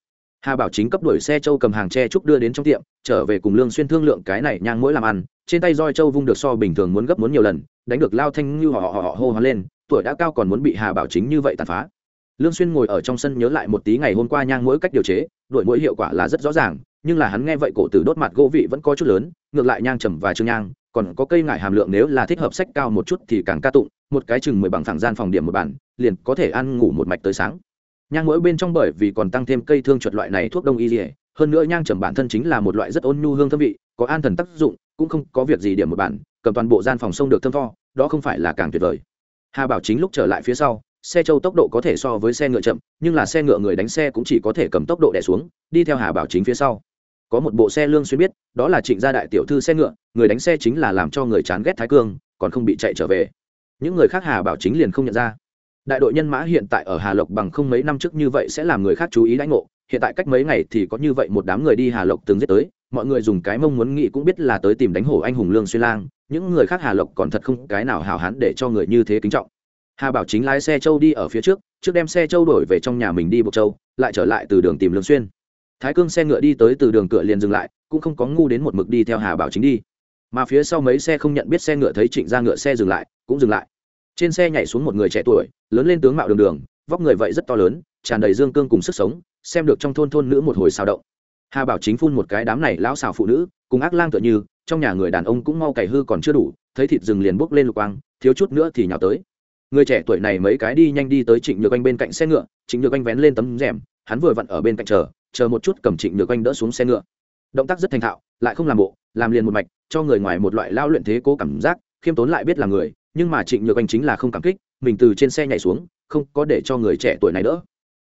hà bảo chính cấp đuổi xe châu cầm hàng tre trúc đưa đến trong tiệm, trở về cùng lương xuyên thương lượng cái này nhang mỗi làm ăn, trên tay roi châu vung được so bình thường muốn gấp muốn nhiều lần, đánh được lao thanh như họ họ họ hô hoán lên, tuổi đã cao còn muốn bị hà bảo chính như vậy tàn phá. Lương xuyên ngồi ở trong sân nhớ lại một tí ngày hôm qua nhang mỗi cách điều chế, đuổi mỗi hiệu quả là rất rõ ràng, nhưng là hắn nghe vậy cổ tử đốt mặt gỗ vị vẫn có chút lớn, ngược lại nhang trầm và trương nhang, còn có cây ngải hàm lượng nếu là thích hợp sách cao một chút thì càng ca tụng, một cái chừng mười bằng thẳng gian phòng điểm một bản liền có thể ăn ngủ một mạch tới sáng nhang mỗi bên trong bởi vì còn tăng thêm cây thương chuột loại này thuốc đông y dỉa hơn nữa nhang trầm bản thân chính là một loại rất ôn nhu hương thơm vị, có an thần tác dụng, cũng không có việc gì điểm một bản, cầm toàn bộ gian phòng sông được thơm tho, đó không phải là càng tuyệt vời. Hà bảo chính lúc trở lại phía sau, xe châu tốc độ có thể so với xe ngựa chậm, nhưng là xe ngựa người đánh xe cũng chỉ có thể cầm tốc độ đẻ xuống, đi theo hà bảo chính phía sau. Có một bộ xe lương xuyên biết, đó là trịnh gia đại tiểu thư xe ngựa, người đánh xe chính là làm cho người chán ghét thái cương, còn không bị chạy trở về. Những người khác hà bảo chính liền không nhận ra đại đội nhân mã hiện tại ở hà lộc bằng không mấy năm trước như vậy sẽ làm người khác chú ý đánh ngộ. Hiện tại cách mấy ngày thì có như vậy một đám người đi hà lộc từng giết tới. Mọi người dùng cái mông muốn nghĩ cũng biết là tới tìm đánh hổ anh hùng lương xuyên lang. Những người khác hà lộc còn thật không cái nào hào hán để cho người như thế kính trọng. Hà bảo chính lái xe châu đi ở phía trước trước đem xe châu đổi về trong nhà mình đi buộc châu, lại trở lại từ đường tìm lương xuyên. Thái cương xe ngựa đi tới từ đường cửa liền dừng lại, cũng không có ngu đến một mực đi theo hà bảo chính đi. Mà phía sau mấy xe không nhận biết xe ngựa thấy trịnh ra ngựa xe dừng lại, cũng dừng lại trên xe nhảy xuống một người trẻ tuổi, lớn lên tướng mạo đường đường, vóc người vậy rất to lớn, tràn đầy dương cương cùng sức sống, xem được trong thôn thôn nữ một hồi sao động. Hà bảo chính phun một cái đám này lão xào phụ nữ, cùng ác lang tựa như, trong nhà người đàn ông cũng mau cày hư còn chưa đủ, thấy thịt rừng liền bốc lên lục quang, thiếu chút nữa thì nhào tới. Người trẻ tuổi này mấy cái đi nhanh đi tới trịnh nhược anh bên cạnh xe ngựa, trịnh nhược anh vén lên tấm rèm, hắn vừa vặn ở bên cạnh chờ chờ một chút cầm trịnh nhược anh đỡ xuống xe ngựa. Động tác rất thành thạo, lại không làm bộ, làm liền một mạch, cho người ngoài một loại lao luyện thế cố cảm giác, khiêm tốn lại biết là người nhưng mà trịnh nhược anh chính là không cảm kích, mình từ trên xe nhảy xuống, không có để cho người trẻ tuổi này đỡ.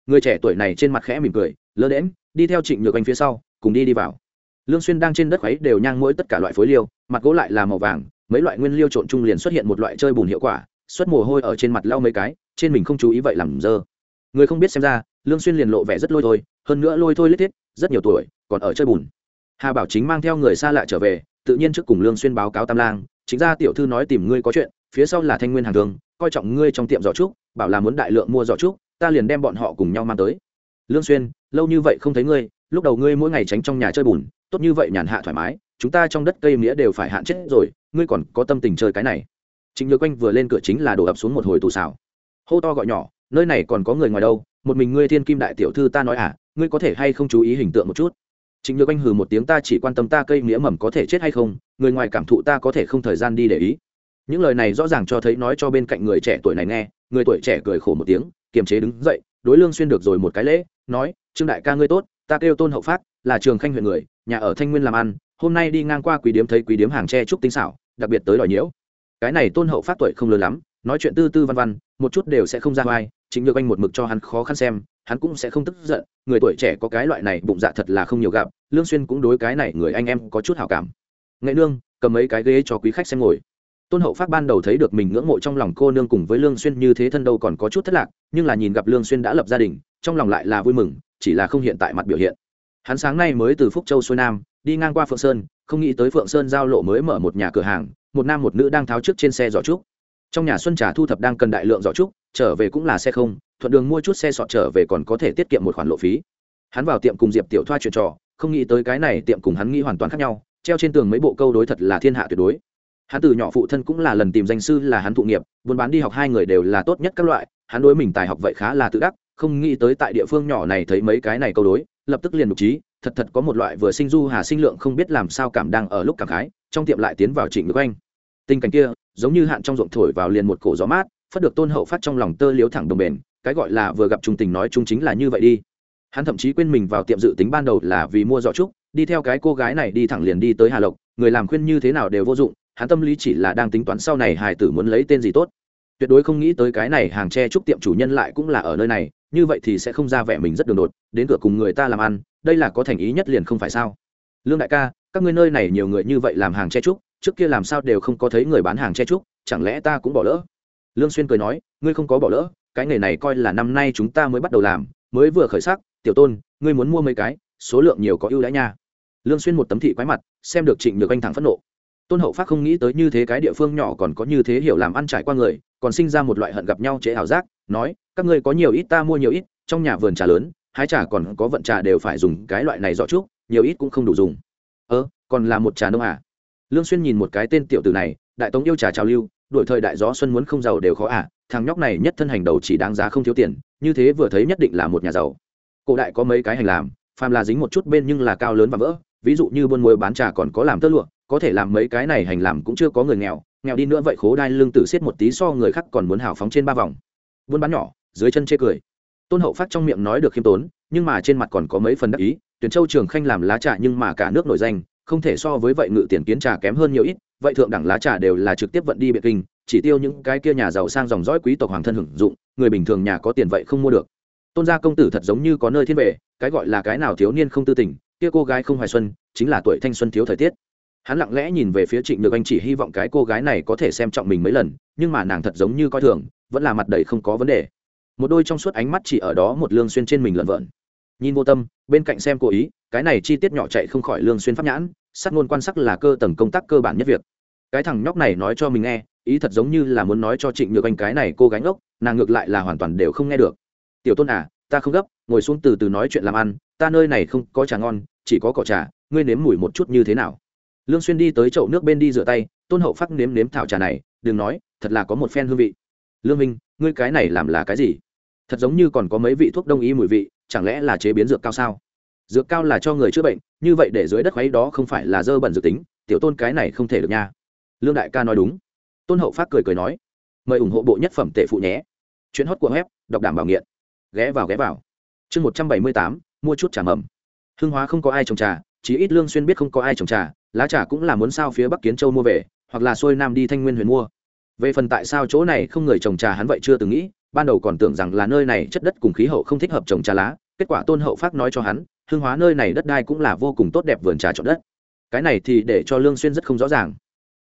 Người trẻ tuổi này trên mặt khẽ mỉm cười, lơ đễm đi theo trịnh nhược anh phía sau, cùng đi đi vào. Lương xuyên đang trên đất khuấy đều nhang mũi tất cả loại phối liêu, mặt gỗ lại là màu vàng, mấy loại nguyên liêu trộn chung liền xuất hiện một loại chơi bùn hiệu quả, xuất mồ hôi ở trên mặt lau mấy cái, trên mình không chú ý vậy làm dơ. Người không biết xem ra, lương xuyên liền lộ vẻ rất lôi thôi, hơn nữa lôi thôi lết thiết, rất nhiều tuổi, còn ở chơi bùn. Hà bảo chính mang theo người xa lạ trở về, tự nhiên trước cùng lương xuyên báo cáo tam lang chính ra tiểu thư nói tìm ngươi có chuyện phía sau là thanh nguyên hàng thường coi trọng ngươi trong tiệm giỏ trúc, bảo là muốn đại lượng mua giỏ trúc, ta liền đem bọn họ cùng nhau mang tới. Lương xuyên, lâu như vậy không thấy ngươi, lúc đầu ngươi mỗi ngày tránh trong nhà chơi bùn, tốt như vậy nhàn hạ thoải mái, chúng ta trong đất cây mía đều phải hạn chết rồi, ngươi còn có tâm tình chơi cái này. Trịnh nhược quanh vừa lên cửa chính là đổ ập xuống một hồi tù xào. Hô to gọi nhỏ, nơi này còn có người ngoài đâu, một mình ngươi thiên kim đại tiểu thư ta nói à ngươi có thể hay không chú ý hình tượng một chút? Trịnh nhược anh hừ một tiếng ta chỉ quan tâm ta cây mía mầm có thể chết hay không, người ngoài cảm thụ ta có thể không thời gian đi để ý những lời này rõ ràng cho thấy nói cho bên cạnh người trẻ tuổi này nghe, người tuổi trẻ cười khổ một tiếng, kiềm chế đứng dậy, đối lương xuyên được rồi một cái lễ, nói, trương đại ca ngươi tốt, ta kêu tôn hậu phát, là trường khanh huyện người, nhà ở thanh nguyên làm ăn, hôm nay đi ngang qua quý điếm thấy quý điếm hàng tre trúc tinh xảo, đặc biệt tới đòi nhiễu. Cái này tôn hậu phát tuổi không lớn lắm, nói chuyện tư tư văn văn, một chút đều sẽ không ra vai chính nhược anh một mực cho hắn khó khăn xem, hắn cũng sẽ không tức giận, người tuổi trẻ có cái loại này bụng dạ thật là không nhiều gặp, lương xuyên cũng đối cái này người anh em có chút hảo cảm. Nghệ nương, cầm mấy cái ghế cho quý khách xem ngồi tôn hậu phát ban đầu thấy được mình ngưỡng mộ trong lòng cô nương cùng với lương xuyên như thế thân đâu còn có chút thất lạc, nhưng là nhìn gặp lương xuyên đã lập gia đình, trong lòng lại là vui mừng, chỉ là không hiện tại mặt biểu hiện. Hắn sáng nay mới từ phúc châu xuôi nam, đi ngang qua phượng sơn, không nghĩ tới phượng sơn giao lộ mới mở một nhà cửa hàng, một nam một nữ đang tháo trước trên xe giỏ trúc. Trong nhà xuân trà thu thập đang cần đại lượng giỏ trúc, trở về cũng là xe không, thuận đường mua chút xe sọt trở về còn có thể tiết kiệm một khoản lộ phí. Hắn vào tiệm cùng diệp tiểu thoa chuyện trò, không nghĩ tới cái này tiệm cùng hắn nghĩ hoàn toàn khác nhau, treo trên tường mấy bộ câu đối thật là thiên hạ tuyệt đối hắn từ nhỏ phụ thân cũng là lần tìm danh sư là hắn thụ nghiệp, buôn bán đi học hai người đều là tốt nhất các loại, hắn đối mình tài học vậy khá là tự đắc, không nghĩ tới tại địa phương nhỏ này thấy mấy cái này câu đối, lập tức liền đục trí, thật thật có một loại vừa sinh du hà sinh lượng không biết làm sao cảm đang ở lúc cảm khái, trong tiệm lại tiến vào trịnh ngược anh. Tình cảnh kia, giống như hạn trong ruộng thổi vào liền một cổ gió mát phát được tôn hậu phát trong lòng tơ liếu thẳng đồng bền, cái gọi là vừa gặp trung tình nói chung chính là như vậy đi. Hắn thậm chí quên mình vào tiệm dự tính ban đầu là vì mua giỏ trúc, đi theo cái cô gái này đi thẳng liền đi tới hà lộc, người làm khuyên như thế nào đều vô dụng hắn tâm lý chỉ là đang tính toán sau này hài tử muốn lấy tên gì tốt. Tuyệt đối không nghĩ tới cái này hàng tre chúc tiệm chủ nhân lại cũng là ở nơi này, như vậy thì sẽ không ra vẻ mình rất đường đột, đến cửa cùng người ta làm ăn, đây là có thành ý nhất liền không phải sao? Lương đại ca, các ngươi nơi này nhiều người như vậy làm hàng che trúc, trước kia làm sao đều không có thấy người bán hàng che trúc, chẳng lẽ ta cũng bỏ lỡ? Lương xuyên cười nói, ngươi không có bỏ lỡ, cái nghề này coi là năm nay chúng ta mới bắt đầu làm, mới vừa khởi sắc, tiểu tôn, ngươi muốn mua mấy cái, số lượng nhiều có ưu đãi nha. Lương xuyên một tấm thị quái mặt, xem được trịnh nhược anh thẳng phẫn nộ tôn hậu phát không nghĩ tới như thế cái địa phương nhỏ còn có như thế hiểu làm ăn trải qua người, còn sinh ra một loại hận gặp nhau chế ảo giác, nói, các ngươi có nhiều ít, ta mua nhiều ít, trong nhà vườn trà lớn, hái trà còn có vận trà đều phải dùng cái loại này rõ trước nhiều ít cũng không đủ dùng. Ơ, còn là một trà nông à? Lương xuyên nhìn một cái tên tiểu tử này, đại tống yêu trà trào lưu đổi thời đại gió xuân muốn không giàu đều khó à thằng nhóc này nhất thân hành đầu chỉ đáng giá không thiếu tiền, như thế vừa thấy nhất định là một nhà giàu. Cổ đại có mấy cái hành làm, phàm là dính một chút bên nhưng là cao lớn và vỡ, ví dụ như buôn muối bán trà còn có làm tơ lụa có thể làm mấy cái này hành làm cũng chưa có người nghèo nghèo đi nữa vậy khố đai lương tử xiết một tí so người khác còn muốn hào phóng trên ba vòng. Buôn bán nhỏ dưới chân chê cười. Tôn hậu phát trong miệng nói được khiêm tốn nhưng mà trên mặt còn có mấy phần đắc ý tuyển châu trường khanh làm lá trà nhưng mà cả nước nổi danh không thể so với vậy ngự tiền kiến trà kém hơn nhiều ít vậy thượng đẳng lá trà đều là trực tiếp vận đi biệt kinh chỉ tiêu những cái kia nhà giàu sang dòng dõi quý tộc hoàng thân hưởng dụng người bình thường nhà có tiền vậy không mua được. Tôn gia công tử thật giống như có nơi thiên về, cái gọi là cái nào thiếu niên không tư tình kia cô gái không hoài xuân chính là tuổi thanh xuân thiếu thời tiết hắn lặng lẽ nhìn về phía trịnh nhược anh chỉ hy vọng cái cô gái này có thể xem trọng mình mấy lần, nhưng mà nàng thật giống như coi thường, vẫn là mặt đầy không có vấn đề. Một đôi trong suốt ánh mắt chỉ ở đó một lương xuyên trên mình lợn vợn. Nhìn vô tâm, bên cạnh xem cố ý, cái này chi tiết nhỏ chạy không khỏi lương xuyên pháp nhãn sát ngôn quan sắc là cơ tầng công tác cơ bản nhất việc. Cái thằng nhóc này nói cho mình nghe, ý thật giống như là muốn nói cho trịnh nhược anh cái này cô gái ngốc, nàng ngược lại là hoàn toàn đều không nghe được. Tiểu tôn à ta không gấp, ngồi xuống từ từ nói chuyện làm ăn, ta nơi này không có trà ngon, chỉ có cỏ trà, ngươi nếm mùi một chút như thế nào? Lương xuyên đi tới chậu nước bên đi rửa tay, tôn hậu phát nếm nếm thảo trà này, đừng nói, thật là có một phen hương vị. Lương minh, ngươi cái này làm là cái gì? Thật giống như còn có mấy vị thuốc đông y mùi vị, chẳng lẽ là chế biến dược cao sao? Dược cao là cho người chữa bệnh, như vậy để dưới đất ấy đó không phải là dơ bẩn dược tính, tiểu tôn cái này không thể được nha. Lương đại ca nói đúng. Tôn hậu phát cười cười nói, mời ủng hộ bộ nhất phẩm tệ phụ nhé. Chuyến hót của web, đọc đảm bảo nghiện. Ghé vào ghé vào. Chương một trăm bảy mươi tám, mua chút trà mầm. Hương hóa không có ai trồng trà chỉ ít lương xuyên biết không có ai trồng trà lá trà cũng là muốn sao phía bắc kiến châu mua về, hoặc là xuôi nam đi thanh nguyên huyện mua. Về phần tại sao chỗ này không người trồng trà hắn vậy chưa từng nghĩ, ban đầu còn tưởng rằng là nơi này chất đất cùng khí hậu không thích hợp trồng trà lá, kết quả tôn hậu phát nói cho hắn, hương hóa nơi này đất đai cũng là vô cùng tốt đẹp vườn trà chọn đất. Cái này thì để cho lương xuyên rất không rõ ràng.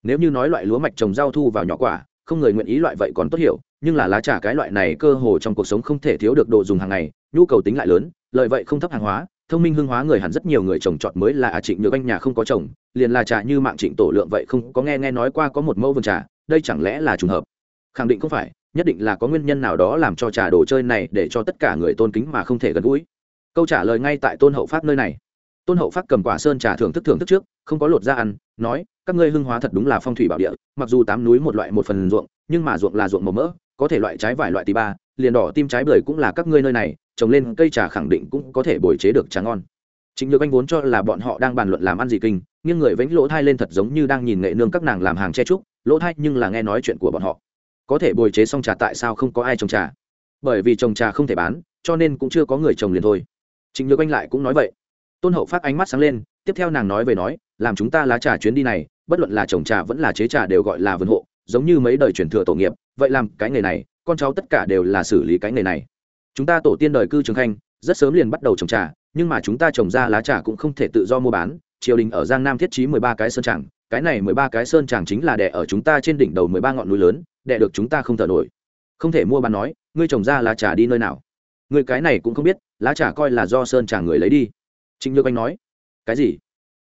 Nếu như nói loại lúa mạch trồng rau thu vào nhỏ quả, không người nguyện ý loại vậy còn tốt hiểu, nhưng là lá trà cái loại này cơ hồ trong cuộc sống không thể thiếu được đồ dùng hàng ngày, nhu cầu tính lại lớn, lợi vậy không thấp hàng hóa, thông minh hương hóa người hẳn rất nhiều người trồng trọt mới là à trịnh nhược anh nhà không có trồng liền là trà như mạng trịnh tổ lượng vậy không có nghe nghe nói qua có một mẫu vườn trà, đây chẳng lẽ là trùng hợp? Khẳng định không phải, nhất định là có nguyên nhân nào đó làm cho trà đồ chơi này để cho tất cả người tôn kính mà không thể gần gũi. Câu trả lời ngay tại tôn hậu phát nơi này. Tôn hậu phát cầm quả sơn trà thưởng thức thưởng thức trước, không có lột ra ăn, nói, các ngươi hưng hóa thật đúng là phong thủy bảo địa, mặc dù tám núi một loại một phần ruộng, nhưng mà ruộng là ruộng màu mỡ, có thể loại trái vải loại tí ba, liền đỏ tim trái bưởi cũng là các ngươi nơi này, trồng lên cây trà khẳng định cũng có thể bồi chế được trà ngon. Chính nhược anh vốn cho là bọn họ đang bàn luận làm ăn gì kinh nhưng người vánh lỗ thai lên thật giống như đang nhìn nghệ nương các nàng làm hàng che trúc lỗ thai nhưng là nghe nói chuyện của bọn họ. Có thể bồi chế xong trà tại sao không có ai trồng trà? Bởi vì trồng trà không thể bán, cho nên cũng chưa có người trồng liền thôi. Chính nhược anh lại cũng nói vậy. Tôn hậu phát ánh mắt sáng lên, tiếp theo nàng nói về nói, làm chúng ta lá trà chuyến đi này, bất luận là trồng trà vẫn là chế trà đều gọi là vườn hộ, giống như mấy đời truyền thừa tổ nghiệp, vậy làm cái nghề này, con cháu tất cả đều là xử lý cái nghề này. Chúng ta tổ tiên đời cư trường khanh, rất sớm liền bắt đầu trồng trà, nhưng mà chúng ta trồng ra lá trà cũng không thể tự do mua bán triều đình ở giang nam thiết trí mười ba cái sơn tràng, cái này mười ba cái sơn tràng chính là đẻ ở chúng ta trên đỉnh đầu mười ba ngọn núi lớn đẻ được chúng ta không thở nổi. Không thể mua bán nói, ngươi trồng ra lá trà đi nơi nào? Người cái này cũng không biết, lá trà coi là do sơn tràng người lấy đi. Trịnh nhược anh nói. Cái gì?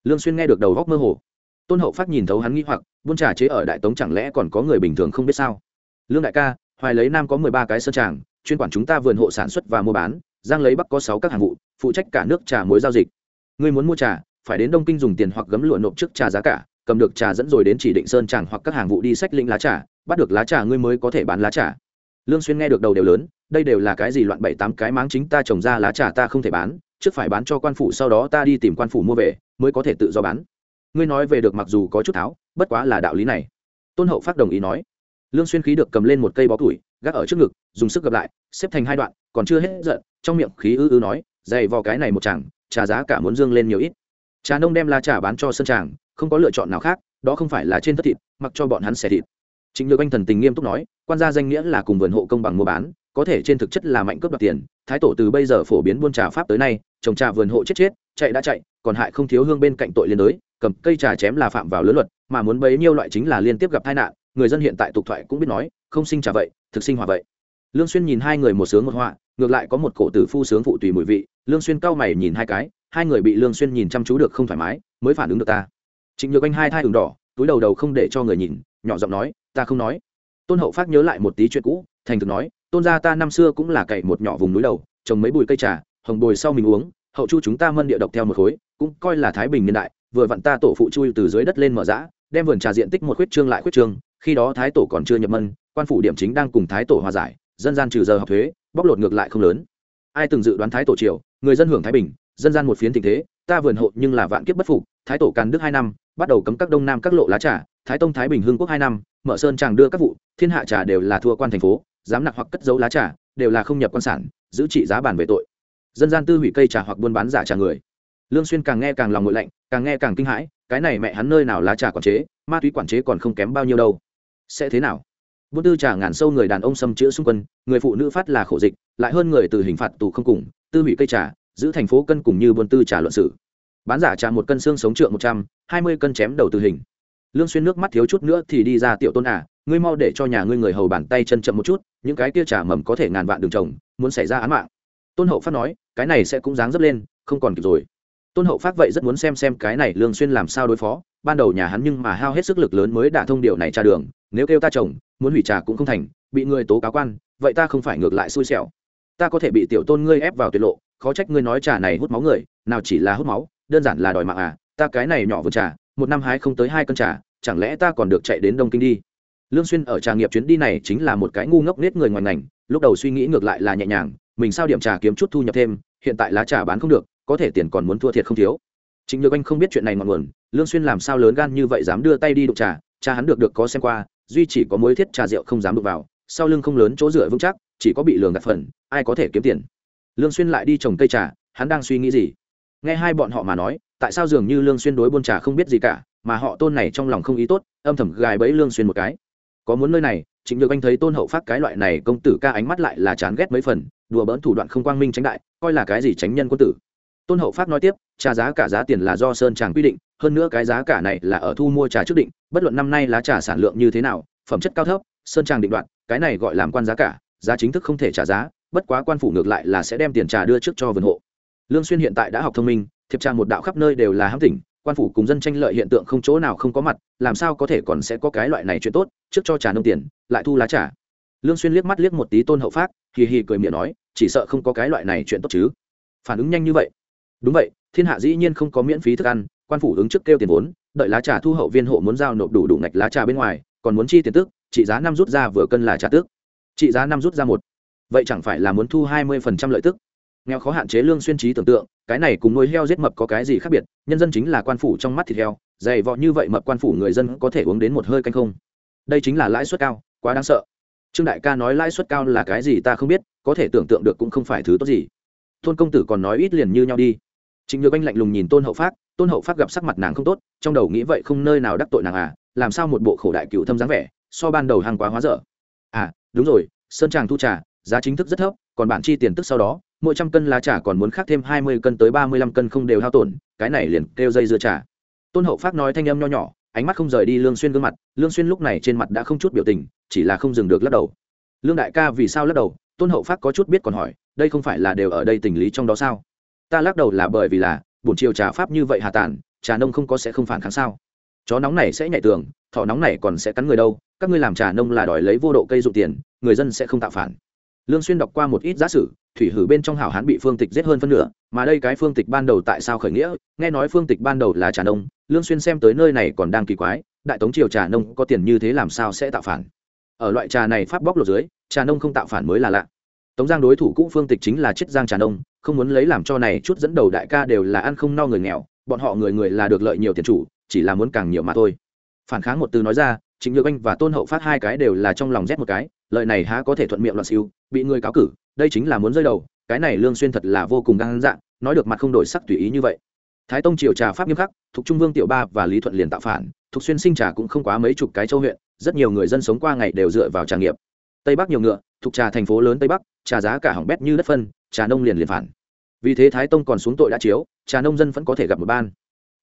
Lương xuyên nghe được đầu góc mơ hồ. Tôn hậu phát nhìn thấu hắn nghĩ hoặc, buôn trà chế ở đại tống chẳng lẽ còn có người bình thường không biết sao? Lương đại ca, hoài lấy nam có mười ba cái sơn tràng, chuyên quản chúng ta vườn hộ sản xuất và mua bán, giang lấy bắc có sáu các hàng vụ, phụ trách cả nước trà muối giao dịch. Ngươi muốn mua trà phải đến đông kinh dùng tiền hoặc gấm lụa nộp trước trà giá cả, cầm được trà dẫn rồi đến chỉ định sơn tràng hoặc các hàng vụ đi sách lĩnh lá trà, bắt được lá trà ngươi mới có thể bán lá trà. Lương xuyên nghe được đầu đều lớn, đây đều là cái gì loạn bảy tám cái máng chính ta trồng ra lá trà ta không thể bán, trước phải bán cho quan phủ sau đó ta đi tìm quan phủ mua về, mới có thể tự do bán. Ngươi nói về được mặc dù có chút tháo, bất quá là đạo lý này. Tôn hậu phát đồng ý nói. Lương xuyên khí được cầm lên một cây bó củi, gác ở trước ngực, dùng sức gập lại, xếp thành hai đoạn, còn chưa hết giận, trong miệng khí ư ư nói, dày vò cái này một chàng, trà giá cả muốn dương lên nhiều ít trà nông đem lá trà bán cho sân tràng, không có lựa chọn nào khác, đó không phải là trên thất thịt, mặc cho bọn hắn xẻ thịt. Chính lược anh thần tình nghiêm túc nói, quan gia danh nghĩa là cùng vườn hộ công bằng mua bán, có thể trên thực chất là mạnh cướp đoạt tiền, thái tổ từ bây giờ phổ biến buôn trà pháp tới nay, trồng trà vườn hộ chết chết, chạy đã chạy, còn hại không thiếu hương bên cạnh tội liên đới, cầm cây trà chém là phạm vào lớn luật, mà muốn bấy nhiêu loại chính là liên tiếp gặp tai nạn, người dân hiện tại tục thoại cũng biết nói, không sinh trà vậy, thực sinh hòa vậy. Lương xuyên nhìn hai người một sướng một họa, ngược lại có một cổ tử phu sướng phụ tùy mùi vị, lương xuyên cao mày nhìn hai cái hai người bị lương xuyên nhìn chăm chú được không thoải mái, mới phản ứng được ta. Trịnh nhược anh hai thai ửng đỏ, túi đầu đầu không để cho người nhìn, nhỏ giọng nói, ta không nói. Tôn hậu phát nhớ lại một tí chuyện cũ, thành thực nói, tôn gia ta năm xưa cũng là cậy một nhỏ vùng núi đầu, trồng mấy bụi cây trà, hồng bồi sau mình uống, hậu chu chúng ta mân địa độc theo một khối, cũng coi là thái bình niên đại, vừa vặn ta tổ phụ chui từ dưới đất lên mở rã đem vườn trà diện tích một khuyết trương lại khuyết trương, khi đó thái tổ còn chưa nhập mân, quan phủ điểm chính đang cùng thái tổ hòa giải, dân gian trừ giờ học thuế, bóc lột ngược lại không lớn. Ai từng dự đoán thái tổ triều, người dân hưởng thái bình dân gian một phiến tình thế, ta vườn hộ nhưng là vạn kiếp bất phục, thái tổ càn đức hai năm, bắt đầu cấm các đông nam các lộ lá trà, thái tông thái bình hưng quốc hai năm, mở sơn chàng đưa các vụ, thiên hạ trà đều là thua quan thành phố, dám nặng hoặc cất giấu lá trà, đều là không nhập quan sản, giữ trị giá bản về tội. Dân gian tư hủy cây trà hoặc buôn bán giả trà người. Lương xuyên càng nghe càng lòng nguội lạnh, càng nghe càng kinh hãi, cái này mẹ hắn nơi nào lá trà quản chế, ma túy quản chế còn không kém bao nhiêu đâu. Sẽ thế nào? Buôn tư trà ngàn sâu người đàn ông xâm chữa xung quân, người phụ nữ phát là khổ dịch, lại hơn người từ hình phạt tù không cùng, tư hủy cây trà giữ thành phố cân cùng như buôn tư trả luận sự bán giả trả một cân xương sống trượng một trăm, hai mươi cân chém đầu tử hình. Lương xuyên nước mắt thiếu chút nữa thì đi ra tiểu tôn à ngươi mau để cho nhà ngươi người hầu bàn tay chân chậm một chút, những cái kia trả mầm có thể ngàn vạn đường trồng, muốn xảy ra án mạng. Tôn hậu phát nói, cái này sẽ cũng dáng dấp lên, không còn kịp rồi. Tôn hậu phát vậy rất muốn xem xem cái này lương xuyên làm sao đối phó, ban đầu nhà hắn nhưng mà hao hết sức lực lớn mới đả thông điều này tra đường, nếu kêu ta trồng, muốn hủy trà cũng không thành, bị người tố cáo quan, vậy ta không phải ngược lại xui xẻo ta có thể bị tiểu tôn ngươi ép vào tuyệt lộ, khó trách ngươi nói trà này hút máu người, nào chỉ là hút máu, đơn giản là đòi mạng à ta cái này nhỏ vườn trà, một năm hái không tới hai cân trà, chẳng lẽ ta còn được chạy đến đông kinh đi? Lương xuyên ở trà nghiệp chuyến đi này chính là một cái ngu ngốc nết người ngoài ngành, lúc đầu suy nghĩ ngược lại là nhẹ nhàng, mình sao điểm trà kiếm chút thu nhập thêm, hiện tại lá trà bán không được, có thể tiền còn muốn thua thiệt không thiếu. Chính nhược anh không biết chuyện này ngọn nguồn, lương xuyên làm sao lớn gan như vậy dám đưa tay đi đụng trà cha hắn được được có xem qua, duy chỉ có mối thiết trà rượu không dám đụng vào, sau lưng không lớn chỗ dựa vững chắc chỉ có bị lường gạt phần, ai có thể kiếm tiền. Lương xuyên lại đi trồng cây trà, hắn đang suy nghĩ gì? Nghe hai bọn họ mà nói, tại sao dường như lương xuyên đối buôn trà không biết gì cả, mà họ tôn này trong lòng không ý tốt, âm thầm gài bẫy lương xuyên một cái. Có muốn nơi này chính được anh thấy tôn hậu phát cái loại này công tử ca ánh mắt lại là chán ghét mấy phần, đùa bỡn thủ đoạn không quang minh tránh đại, coi là cái gì tránh nhân quân tử. Tôn hậu phát nói tiếp, trà giá cả giá tiền là do sơn tràng quy định, hơn nữa cái giá cả này là ở thu mua trà trước định, bất luận năm nay lá trà sản lượng như thế nào, phẩm chất cao thấp, sơn tràng định đoạt, cái này gọi làm quan giá cả giá chính thức không thể trả giá, bất quá quan phủ ngược lại là sẽ đem tiền trà đưa trước cho vườn hộ. Lương xuyên hiện tại đã học thông minh, thiệp trà một đạo khắp nơi đều là hám tỉnh, quan phủ cùng dân tranh lợi hiện tượng không chỗ nào không có mặt, làm sao có thể còn sẽ có cái loại này chuyện tốt, trước cho trà nông tiền, lại thu lá trà. Lương xuyên liếc mắt liếc một tí tôn hậu phát, hì hì cười miệng nói, chỉ sợ không có cái loại này chuyện tốt chứ. Phản ứng nhanh như vậy. Đúng vậy, thiên hạ dĩ nhiên không có miễn phí thức ăn, quan phủ ứng trước kêu tiền vốn, đợi lá trà thu hậu viên hộ muốn giao nộp đủ đủ ngạch lá trà bên ngoài, còn muốn chi tiền tước trị giá năm rút ra vừa cân là trà tước trị giá năm rút ra một. Vậy chẳng phải là muốn thu hai mươi phần trăm lợi tức? Nghèo khó hạn chế lương xuyên trí tưởng tượng, cái này cùng nuôi heo giết mập có cái gì khác biệt? Nhân dân chính là quan phủ trong mắt thịt heo, dày vọ như vậy mập quan phủ người dân có thể uống đến một hơi canh không? Đây chính là lãi suất cao, quá đáng sợ. Trương đại ca nói lãi suất cao là cái gì ta không biết, có thể tưởng tượng được cũng không phải thứ tốt gì. Tôn công tử còn nói ít liền như nhau đi. Chính nhược anh lạnh lùng nhìn tôn hậu phát tôn hậu phát gặp sắc mặt nàng không tốt, trong đầu nghĩ vậy không nơi nào đắc tội nàng à làm sao một bộ khổ đại cựu thâm dáng vẻ, so ban đầu hàng quá hóa dở. À đúng rồi, sơn tràng thu trà, giá chính thức rất thấp, còn bản chi tiền tức sau đó, mỗi trăm cân lá trà còn muốn khác thêm hai mươi cân tới ba mươi lăm cân không đều hao tổn, cái này liền kêu dây dưa trà. Tôn hậu phát nói thanh âm nho nhỏ, ánh mắt không rời đi lương xuyên gương mặt, lương xuyên lúc này trên mặt đã không chút biểu tình, chỉ là không dừng được lắc đầu. Lương đại ca vì sao lắc đầu? Tôn hậu phát có chút biết còn hỏi, đây không phải là đều ở đây tình lý trong đó sao? Ta lắc đầu là bởi vì là, buổi chiều trà pháp như vậy hà tàn, trà nông không có sẽ không phản kháng sao? Chó nóng này sẽ nhảy tường, thỏ nóng này còn sẽ cắn người đâu, các ngươi làm trà nông là đòi lấy vô độ cây dụ tiền, người dân sẽ không tạo phản. Lương xuyên đọc qua một ít giả sử, thủy hử bên trong hảo hán bị phương tịch giết hơn phân nửa, mà đây cái phương tịch ban đầu tại sao khởi nghĩa? Nghe nói phương tịch ban đầu là trà nông, lương xuyên xem tới nơi này còn đang kỳ quái, đại tống triều trà nông có tiền như thế làm sao sẽ tạo phản? Ở loại trà này pháp bóc lột dưới, trà nông không tạo phản mới là lạ. Tống giang đối thủ cũ phương tịch chính là chiết giang trà nông, không muốn lấy làm cho này chút dẫn đầu đại ca đều là ăn không no người nghèo, bọn họ người người là được lợi nhiều tiền chủ chỉ là muốn càng nhiều mà thôi. Phản kháng một từ nói ra chính nhược anh và tôn hậu phát hai cái đều là trong lòng rét một cái lợi này há có thể thuận miệng loạn siêu, bị người cáo cử, đây chính là muốn rơi đầu, cái này lương xuyên thật là vô cùng gan dạng nói được mặt không đổi sắc tùy ý như vậy. Thái tông triều trà pháp nghiêm khắc, thuộc trung vương tiểu ba và lý thuận liền tạo phản, thuộc xuyên sinh trà cũng không quá mấy chục cái châu huyện, rất nhiều người dân sống qua ngày đều dựa vào trà nghiệp. Tây bắc nhiều ngựa, thuộc trà thành phố lớn tây bắc, trà giá cả hỏng bét như đất phân, trà nông liền liền phản. Vì thế thái tông còn xuống tội đã chiếu, trà nông dân vẫn có thể gặp một ban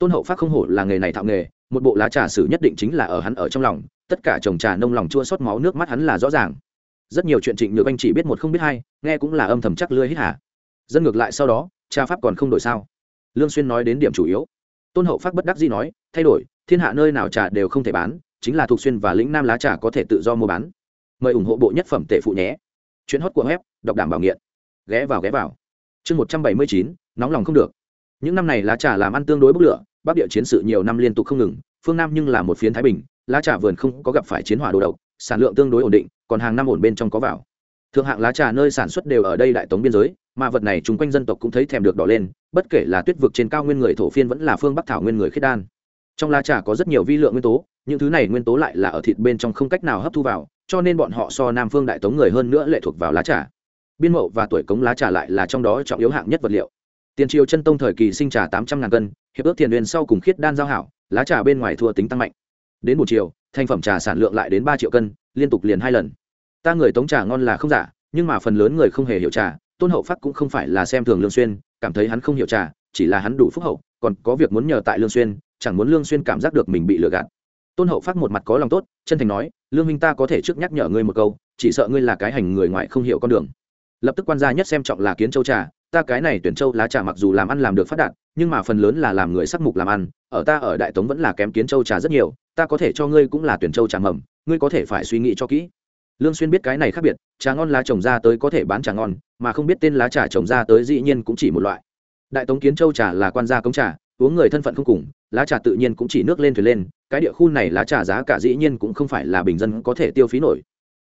tôn hậu phát không hổ là nghề này thạo nghề, một bộ lá trà sử nhất định chính là ở hắn ở trong lòng, tất cả trồng trà nông lòng chua xót máu nước mắt hắn là rõ ràng. Rất nhiều chuyện trịnh nhược anh chỉ biết một không biết hai, nghe cũng là âm thầm chắc lưới hít hả dân ngược lại sau đó cha pháp còn không đổi sao? Lương xuyên nói đến điểm chủ yếu. Tôn hậu phát bất đắc dĩ nói, thay đổi, thiên hạ nơi nào trà đều không thể bán, chính là thuộc xuyên và lĩnh nam lá trà có thể tự do mua bán. Mời ủng hộ bộ nhất phẩm tệ phụ nhé. Chuyện hot của web, đọc đảm bảo nghiện. Ghé vào ghé vào. Chương một trăm bảy mươi chín, nóng lòng không được. Những năm này lá trà làm ăn tương đối bốc lửa bắc địa chiến sự nhiều năm liên tục không ngừng, phương nam nhưng là một phiến thái bình, lá trà vườn không có gặp phải chiến hỏa đồ độc, sản lượng tương đối ổn định, còn hàng năm ổn bên trong có vào. Thượng hạng lá trà nơi sản xuất đều ở đây đại tống biên giới, mà vật này chung quanh dân tộc cũng thấy thèm được đỏ lên, bất kể là tuyết vực trên cao nguyên người thổ phiên vẫn là phương bắc thảo nguyên người khiết đan. Trong lá trà có rất nhiều vi lượng nguyên tố, những thứ này nguyên tố lại là ở thịt bên trong không cách nào hấp thu vào, cho nên bọn họ so nam phương đại tống người hơn nữa lệ thuộc vào lá trà. Biên mậu và tuổi cống lá trà lại là trong đó trọng yếu hạng nhất vật liệu tiền triều chân tông thời kỳ sinh trà tám trăm ngàn cân, hiệp ước tiền huyền sau cùng khiết đan giao hảo, lá trà bên ngoài thua tính tăng mạnh. Đến một chiều, thành phẩm trà sản lượng lại đến ba triệu cân, liên tục liền hai lần. Ta người tống trà ngon là không giả, nhưng mà phần lớn người không hề hiểu trà, tôn hậu phát cũng không phải là xem thường lương xuyên, cảm thấy hắn không hiểu trà, chỉ là hắn đủ phúc hậu, còn có việc muốn nhờ tại lương xuyên, chẳng muốn lương xuyên cảm giác được mình bị lừa gạt. Tôn hậu phát một mặt có lòng tốt, chân thành nói, lương minh ta có thể trước nhắc nhở ngươi một câu, chỉ sợ ngươi là cái hành người ngoại không hiểu con đường. Lập tức quan gia nhất xem trọng là kiến châu trà ta cái này tuyển châu lá trà mặc dù làm ăn làm được phát đạt, nhưng mà phần lớn là làm người sắc mục làm ăn, ở ta ở đại tống vẫn là kém kiến châu trà rất nhiều, ta có thể cho ngươi cũng là tuyển châu trà mầm, ngươi có thể phải suy nghĩ cho kỹ. Lương xuyên biết cái này khác biệt, trà ngon lá trồng ra tới có thể bán trà ngon, mà không biết tên lá trà trồng ra tới dĩ nhiên cũng chỉ một loại. Đại tống kiến châu trà là quan gia cống trà, uống người thân phận không cùng, lá trà tự nhiên cũng chỉ nước lên thuyền lên, cái địa khu này lá trà giá cả dĩ nhiên cũng không phải là bình dân có thể tiêu phí nổi.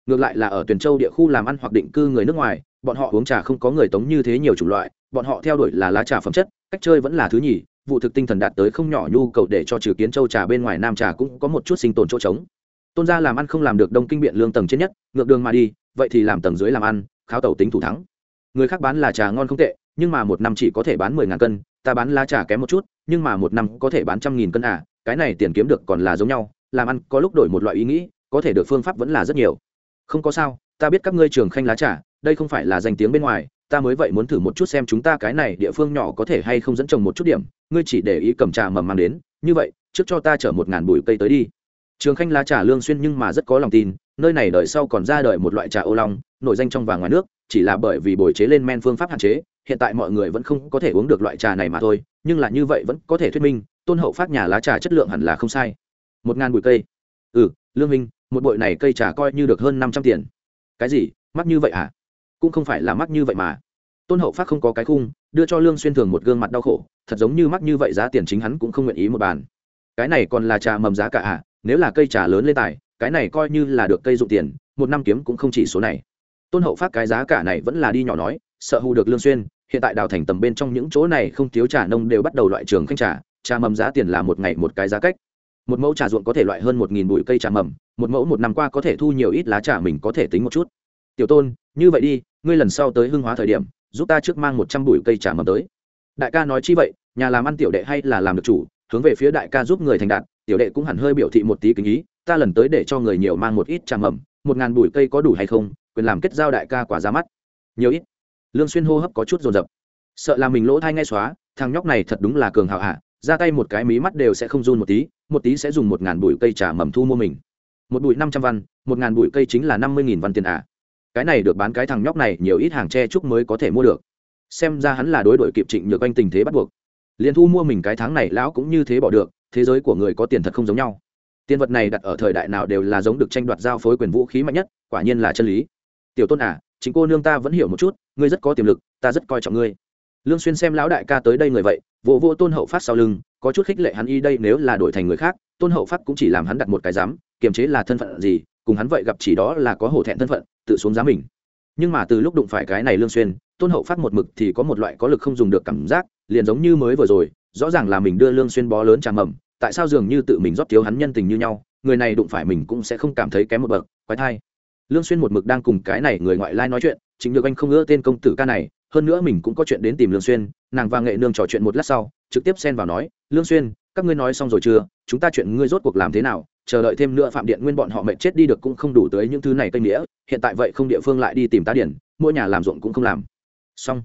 Ngược lại là ở tuyển châu địa khu làm ăn hoặc định cư người nước ngoài bọn họ uống trà không có người tống như thế nhiều chủng loại, bọn họ theo đuổi là lá trà phẩm chất, cách chơi vẫn là thứ nhì, vụ thực tinh thần đạt tới không nhỏ nhu cầu để cho trừ kiến châu trà bên ngoài nam trà cũng có một chút sinh tồn chỗ trống. Tôn gia làm ăn không làm được đông kinh biện lương tầng trên nhất, ngược đường mà đi, vậy thì làm tầng dưới làm ăn, kháo tàu tính thủ thắng. Người khác bán là trà ngon không tệ, nhưng mà một năm chỉ có thể bán mười ngàn cân, ta bán lá trà kém một chút, nhưng mà một năm có thể bán trăm nghìn cân à cái này tiền kiếm được còn là giống nhau, làm ăn có lúc đổi một loại ý nghĩ, có thể được phương pháp vẫn là rất nhiều. Không có sao, ta biết các ngươi trường khanh lá trà đây không phải là danh tiếng bên ngoài, ta mới vậy muốn thử một chút xem chúng ta cái này địa phương nhỏ có thể hay không dẫn trồng một chút điểm, ngươi chỉ để ý cầm trà mầm mang đến, như vậy, trước cho ta chở một ngàn bụi cây tới đi. Trường khanh lá trà lương xuyên nhưng mà rất có lòng tin, nơi này đợi sau còn ra đời một loại trà ô long, nổi danh trong và ngoài nước, chỉ là bởi vì bồi chế lên men phương pháp hạn chế, hiện tại mọi người vẫn không có thể uống được loại trà này mà thôi, nhưng là như vậy vẫn có thể thuyết minh, tôn hậu phát nhà lá trà chất lượng hẳn là không sai. Một ngàn bụi cây. Ừ lương minh, một bụi này cây trà coi như được hơn năm trăm tiền. Cái gì? Mắc như vậy à? Cũng không phải là mắc như vậy mà. Tôn hậu phát không có cái khung, đưa cho lương xuyên thường một gương mặt đau khổ, thật giống như mắc như vậy giá tiền chính hắn cũng không nguyện ý một bàn. Cái này còn là trà mầm giá cả à nếu là cây trà lớn lên tài, cái này coi như là được cây dụng tiền, một năm kiếm cũng không chỉ số này. Tôn hậu phát cái giá cả này vẫn là đi nhỏ nói, sợ hù được lương xuyên, hiện tại đào thành tầm bên trong những chỗ này không thiếu trà nông đều bắt đầu loại trường khanh trà trà mầm giá tiền là một ngày một cái giá cách. Một mẫu trà ruộng có thể loại hơn một nghìn bụi cây trà mầm, một mẫu một năm qua có thể thu nhiều ít lá trà mình có thể tính một chút. Tiểu tôn như vậy đi, ngươi lần sau tới hưng hóa thời điểm, giúp ta trước mang một trăm bụi cây trà mầm tới. Đại ca nói chi vậy, nhà làm ăn tiểu đệ hay là làm được chủ, hướng về phía đại ca giúp người thành đạt, tiểu đệ cũng hẳn hơi biểu thị một tí kính ý, ta lần tới để cho người nhiều mang một ít trà mầm, một ngàn bụi cây có đủ hay không, quyền làm kết giao đại ca quả ra mắt. Nhiều ít. Lương xuyên hô hấp có chút rồn rập sợ là mình lỗ thay ngay xóa, thằng nhóc này thật đúng là cường hào hạ ra tay một cái mí mắt đều sẽ không run một tí một tí sẽ dùng một ngàn bụi cây trà mầm thu mua mình. Một bụi năm trăm văn, một ngàn bụi cây chính là năm mươi nghìn văn tiền à cái này được bán cái thằng nhóc này nhiều ít hàng tre trúc mới có thể mua được. Xem ra hắn là đối đội kịp trịnh nhược anh tình thế bắt buộc. Liền thu mua mình cái tháng này lão cũng như thế bỏ được, thế giới của người có tiền thật không giống nhau. Tiền vật này đặt ở thời đại nào đều là giống được tranh đoạt giao phối quyền vũ khí mạnh nhất, quả nhiên là chân lý. Tiểu tôn à chính cô nương ta vẫn hiểu một chút, ngươi rất có tiềm lực, ta rất coi trọng ngươi. Lương xuyên xem lão đại ca tới đây người vậy vỗ vỗ tôn hậu phát sau lưng, có chút khích lệ hắn y đây nếu là đổi thành người khác, tôn hậu phát cũng chỉ làm hắn đặt một cái dám kiềm chế là thân phận gì cùng hắn vậy gặp chỉ đó là có hổ thẹn thân phận, tự xuống giá mình. Nhưng mà từ lúc đụng phải cái này lương xuyên, tôn hậu phát một mực thì có một loại có lực không dùng được cảm giác, liền giống như mới vừa rồi, rõ ràng là mình đưa lương xuyên bó lớn trà mầm, tại sao dường như tự mình rót thiếu hắn nhân tình như nhau, người này đụng phải mình cũng sẽ không cảm thấy kém một bậc, quái thai. Lương xuyên một mực đang cùng cái này người ngoại lai nói chuyện chính được anh không ngỡ tên công tử ca này, hơn nữa mình cũng có chuyện đến tìm lương xuyên, nàng và nghệ nương trò chuyện một lát sau, trực tiếp xen vào nói, lương xuyên các ngươi nói xong rồi chưa? Chúng ta chuyện ngươi rốt cuộc làm thế nào? Chờ đợi thêm nữa phạm điện nguyên bọn họ mệt chết đi được cũng không đủ tới những thứ này cây nghĩa hiện tại vậy không địa phương lại đi tìm tá điển, mỗi nhà làm ruộng cũng không làm. Xong.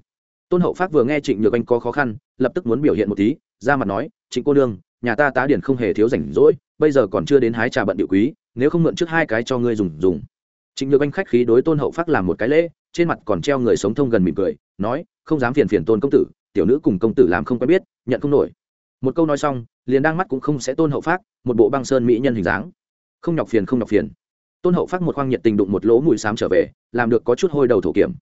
Tôn hậu phát vừa nghe trịnh nhược anh có khó khăn, lập tức muốn biểu hiện một tí, ra mặt nói, trịnh cô nương, nhà ta tá điển không hề thiếu rảnh rỗi, bây giờ còn chưa đến hái trà bận điệu quý, nếu không mượn trước hai cái cho ngươi dùng dùng. Trịnh nhược anh khách khí đối tôn hậu phát làm một cái lễ, trên mặt còn treo người sống thông gần mỉm cười, nói, không dám phiền phiền tôn công tử, tiểu nữ cùng công tử làm không quen biết, nhận không nổi. Một câu nói xong liền đang mắt cũng không sẽ tôn hậu phát một bộ băng sơn mỹ nhân hình dáng. Không nhọc phiền, không nhọc phiền. Tôn hậu phát một khoang nhiệt tình đụng một lỗ mùi xám trở về, làm được có chút hôi đầu thổ kiểm.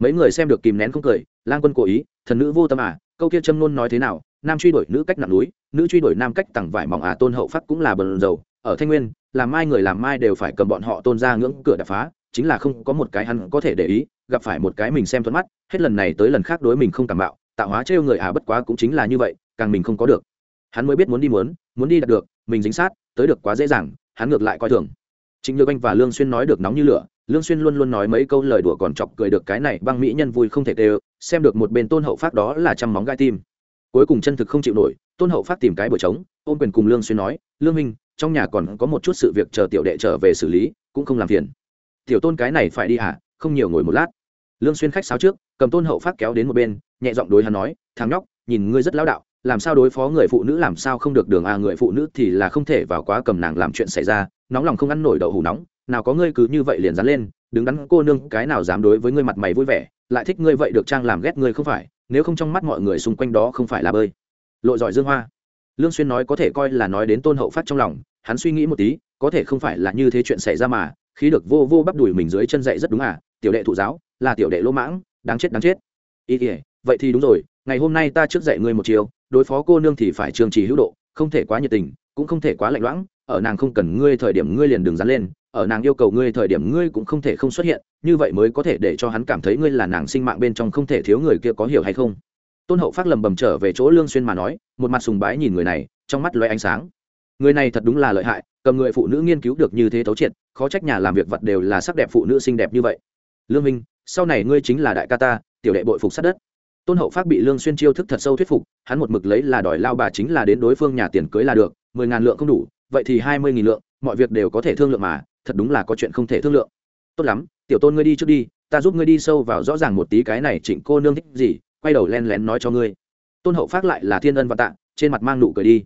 Mấy người xem được kìm nén không cười, lang quân cố ý, thần nữ vô tâm à câu kia châm nôn nói thế nào, nam truy đuổi nữ cách nặng núi, nữ truy đuổi nam cách tặng vải mỏng à tôn hậu phát cũng là bần dầu ở thanh nguyên, làm mai người làm mai đều phải cầm bọn họ tôn ra ngưỡng cửa đập phá, chính là không có một cái hắn có thể để ý, gặp phải một cái mình xem thuận mắt, hết lần này tới lần khác đối mình không cảm bạo, tạo hóa trêu người à bất quá cũng chính là như vậy, càng mình không có được hắn mới biết muốn đi muốn muốn đi đạt được mình dính sát tới được quá dễ dàng hắn ngược lại coi thường Trịnh Nhược Anh và Lương Xuyên nói được nóng như lửa, Lương Xuyên luôn luôn nói mấy câu lời đùa còn chọc cười được cái này băng mỹ nhân vui không thể tê, xem được một bên Tôn Hậu Phát đó là trăm móng gai tim. Cuối cùng chân thực không chịu nổi, Tôn Hậu Phát tìm cái bờ trống, ôm quyền cùng Lương Xuyên nói, "Lương minh, trong nhà còn có một chút sự việc chờ tiểu đệ trở về xử lý, cũng không làm phiền." Tiểu Tôn cái này phải đi à, không nhiều ngồi một lát. Lương Xuyên khách sáo trước, cầm Tôn Hậu Phát kéo đến một bên, nhẹ giọng đối hắn nói, "Thằng nhóc, nhìn ngươi rất lão đạo, làm sao đối phó người phụ nữ, làm sao không được đường à người phụ nữ thì là không thể vào quá cầm nàng làm chuyện xảy ra, nóng lòng không ăn nổi đậu hủ nóng. Nào có ngươi cứ như vậy liền dán lên, đứng đắn cô nương, cái nào dám đối với ngươi mặt mày vui vẻ, lại thích ngươi vậy được trang làm ghét ngươi không phải, nếu không trong mắt mọi người xung quanh đó không phải là bơi. Lộ giỏi dương hoa. Lương xuyên nói có thể coi là nói đến tôn hậu phát trong lòng, hắn suy nghĩ một tí, có thể không phải là như thế chuyện xảy ra mà khi được vô vô bắp đùi mình dưới chân dậy rất đúng à tiểu đệ thụ giáo, là tiểu đệ lỗ mãng, đáng chết đáng chết. Ý kìa, vậy thì đúng rồi, ngày hôm nay ta trước dạy ngươi một chiều đối phó cô nương thì phải trường trì hữu độ, không thể quá nhiệt tình, cũng không thể quá lạnh loãng, ở nàng không cần ngươi thời điểm ngươi liền đừng dán lên, ở nàng yêu cầu ngươi thời điểm ngươi cũng không thể không xuất hiện, như vậy mới có thể để cho hắn cảm thấy ngươi là nàng sinh mạng bên trong không thể thiếu người kia có hiểu hay không. Tôn hậu phát lầm bầm trở về chỗ lương xuyên mà nói, một mặt sùng bái nhìn người này, trong mắt loay ánh sáng. Người này thật đúng là lợi hại, cầm người phụ nữ nghiên cứu được như thế thấu triệt, khó trách nhà làm việc vật đều là sắc đẹp phụ nữ xinh đẹp như vậy. Lương minh, sau này ngươi chính là đại ca ta, tiểu đệ bội phục sát đất tôn hậu phát bị lương xuyên chiêu thức thật sâu thuyết phục, hắn một mực lấy là đòi lao bà chính là đến đối phương nhà tiền cưới là được, mười ngàn lượng không đủ, vậy thì hai mươi nghìn lượng, mọi việc đều có thể thương lượng mà, thật đúng là có chuyện không thể thương lượng. Tốt lắm, tiểu tôn ngươi đi trước đi, ta giúp ngươi đi sâu vào rõ ràng một tí cái này trịnh cô nương thích gì, quay đầu len lén nói cho ngươi. Tôn hậu phát lại là thiên ân và tạ, trên mặt mang nụ cười đi.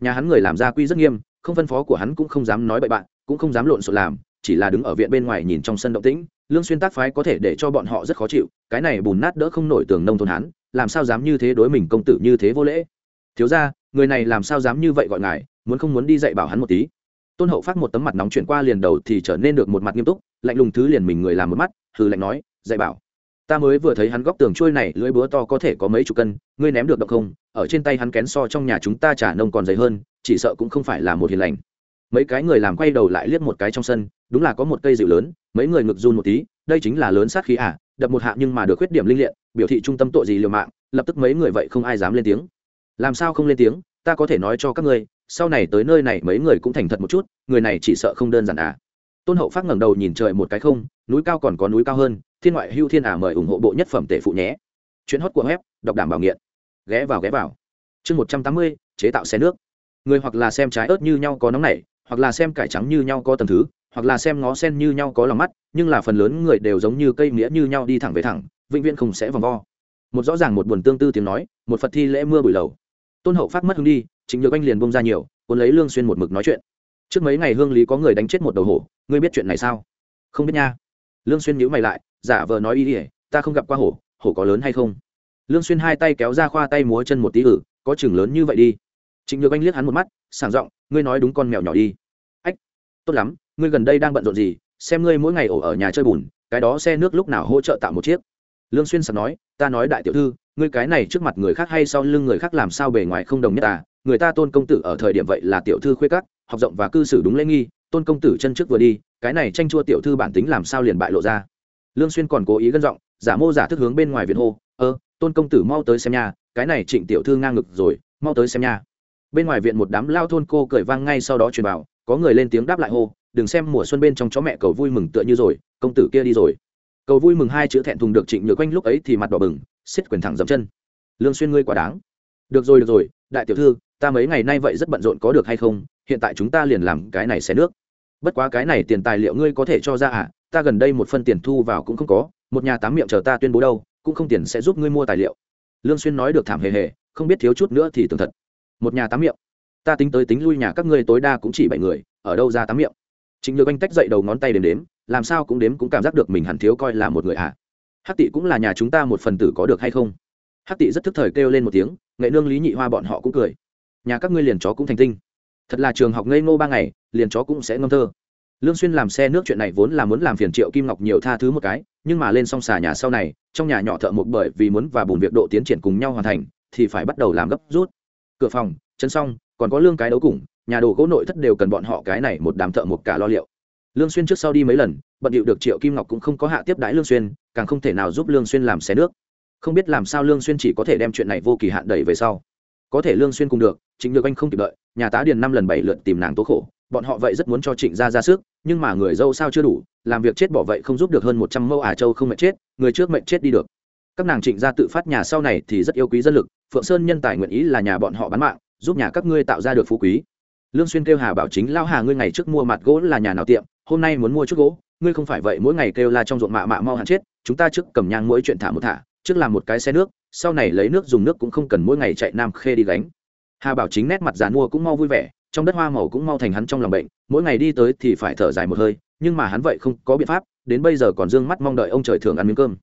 Nhà hắn người làm gia quy rất nghiêm, không phân phó của hắn cũng không dám nói bậy bạn, cũng không dám lộn xộn làm, chỉ là đứng ở viện bên ngoài nhìn trong sân động tĩnh lương xuyên tác phái có thể để cho bọn họ rất khó chịu, cái này bùn nát đỡ không nổi tường nông thôn hắn làm sao dám như thế đối mình công tử như thế vô lễ? Thiếu gia, người này làm sao dám như vậy gọi ngài, muốn không muốn đi dạy bảo hắn một tí? Tôn hậu phát một tấm mặt nóng chuyển qua liền đầu thì trở nên được một mặt nghiêm túc, lạnh lùng thứ liền mình người làm một mắt, hừ lạnh nói, dạy bảo, ta mới vừa thấy hắn góc tường trôi này, lưỡi búa to có thể có mấy chục cân, ngươi ném được độc không? Ở trên tay hắn kén so trong nhà chúng ta trả nông còn dày hơn, chỉ sợ cũng không phải là một hiền lành mấy cái người làm quay đầu lại liếc một cái trong sân, đúng là có một cây dịu lớn, mấy người ngực run một tí, đây chính là lớn sát khí à đập một hạ nhưng mà được khuyết điểm linh liện biểu thị trung tâm tội gì liều mạng, lập tức mấy người vậy không ai dám lên tiếng. Làm sao không lên tiếng, ta có thể nói cho các ngươi, sau này tới nơi này mấy người cũng thành thật một chút, người này chỉ sợ không đơn giản à. Tôn hậu phát ngẩng đầu nhìn trời một cái không, núi cao còn có núi cao hơn, thiên ngoại hưu thiên à mời ủng hộ bộ nhất phẩm tể phụ nhé. Chuyến hót của web, đọc đảm bảo nghiện. Ghé vào ghé vào. Chương một trăm tám mươi, chế tạo xe nước. Người hoặc là xem trái ớt như nhau có nóng nảy hoặc là xem cải trắng như nhau có tầm thứ, hoặc là xem ngó sen như nhau có lòng mắt, nhưng là phần lớn người đều giống như cây nghĩa như nhau đi thẳng về thẳng, vĩnh viễn không sẽ vòng vo. Một rõ ràng một buồn tương tư tiếng nói, một phật thi lễ mưa bụi lầu. Tôn hậu phát mất hứng đi chính nhược anh liền bông ra nhiều, cuốn lấy lương xuyên một mực nói chuyện. Trước mấy ngày hương lý có người đánh chết một đầu hổ, ngươi biết chuyện này sao? Không biết nha. Lương xuyên nhíu mày lại, giả vờ nói ý ỉa ta không gặp qua hổ hổ có lớn hay không? Lương xuyên hai tay kéo ra khoa tay múa chân một tí ử có chừng lớn như vậy đi. Trịnh nhược anh liếc hắn một mắt sảng giọng, ngươi nói đúng con mèo nhỏ đi. Ách, tốt lắm, ngươi gần đây đang bận rộn gì, xem ngươi mỗi ngày ổ ở nhà chơi bùn, cái đó xe nước lúc nào hỗ trợ tạo một chiếc. Lương xuyên sẵn nói, ta nói đại tiểu thư, ngươi cái này trước mặt người khác hay sau lưng người khác làm sao bề ngoài không đồng nhất à người ta tôn công tử ở thời điểm vậy là tiểu thư khuê các, học rộng và cư xử đúng lễ nghi, tôn công tử chân trước vừa đi, cái này tranh chua tiểu thư bản tính làm sao liền bại lộ ra? Lương xuyên còn cố ý gân giọng, giả mô giả thức hướng bên ngoài viện hô, ơ, tôn công tử mau tới xem nha, cái này trịnh tiểu thư ngang ngực rồi, mau tới xem nha bên ngoài viện một đám lao thôn cô cười vang ngay sau đó truyền vào có người lên tiếng đáp lại hô, đừng xem mùa xuân bên trong chó mẹ cầu vui mừng tựa như rồi, công tử kia đi rồi. Cầu vui mừng hai chữ thẹn thùng được trịnh nhược quanh lúc ấy thì mặt đỏ bừng xiết quyền thẳng dậm chân. Lương xuyên ngươi quá đáng. Được rồi được rồi, đại tiểu thư, ta mấy ngày nay vậy rất bận rộn có được hay không, hiện tại chúng ta liền làm cái này xé nước. Bất quá cái này tiền tài liệu ngươi có thể cho ra à ta gần đây một phân tiền thu vào cũng không có, một nhà tám miệng chờ ta tuyên bố đâu, cũng không tiền sẽ giúp ngươi mua tài liệu. Lương xuyên nói được thảm hề hề, không biết thiếu chút nữa thì tưởng thật một nhà tám miệng. Ta tính tới tính lui nhà các ngươi tối đa cũng chỉ bảy người, ở đâu ra tám miệng? Chính nhược anh tách dậy đầu ngón tay đếm đếm, làm sao cũng đếm cũng cảm giác được mình hẳn thiếu coi là một người à hắc tị cũng là nhà chúng ta một phần tử có được hay không? Hắc tị rất thức thời kêu lên một tiếng, nghệ nương lý nhị hoa bọn họ cũng cười. Nhà các ngươi liền chó cũng thành tinh. Thật là trường học ngây ngô ba ngày, liền chó cũng sẽ ngâm thơ. Lương xuyên làm xe nước chuyện này vốn là muốn làm phiền triệu kim ngọc nhiều tha thứ một cái, nhưng mà lên xong xà nhà sau này, trong nhà nhỏ thợ một bởi vì muốn và bùn việc độ tiến triển cùng nhau hoàn thành, thì phải bắt đầu làm gấp rút cửa phòng, chân xong, còn có lương cái đấu cùng, nhà đồ gỗ nội thất đều cần bọn họ cái này một đám thợ một cả lo liệu. Lương xuyên trước sau đi mấy lần, bận điệu được triệu kim ngọc cũng không có hạ tiếp đãi lương xuyên, càng không thể nào giúp lương xuyên làm xé nước. Không biết làm sao lương xuyên chỉ có thể đem chuyện này vô kỳ hạn đẩy về sau. Có thể lương xuyên cùng được chính được anh không kịp đợi, nhà tá điền năm lần bảy lượt tìm nàng tố khổ, bọn họ vậy rất muốn cho trịnh gia ra sức, nhưng mà người dâu sao chưa đủ, làm việc chết bỏ vậy không giúp được hơn một trăm mẫu ả châu không mệt chết, người trước mệt chết đi được các nàng trịnh gia tự phát nhà sau này thì rất yêu quý dân lực, phượng sơn nhân tài nguyện ý là nhà bọn họ bán mạng, giúp nhà các ngươi tạo ra được phú quý. Lương xuyên kêu hà bảo chính lao hà, ngươi ngày trước mua mặt gỗ là nhà nào tiệm, hôm nay muốn mua chút gỗ, ngươi không phải vậy, mỗi ngày kêu la trong ruộng mạ mạ mau hạn chết, chúng ta trước cầm nhang mỗi chuyện thả một thả, trước làm một cái xe nước, sau này lấy nước dùng nước cũng không cần mỗi ngày chạy nam khê đi gánh. Hà bảo chính nét mặt già mua cũng mau vui vẻ, trong đất hoa màu cũng mau thành hắn trong lòng bệnh, mỗi ngày đi tới thì phải thở dài một hơi, nhưng mà hắn vậy không có biện pháp, đến bây giờ còn dương mắt mong đợi ông trời thường ăn miếng cơm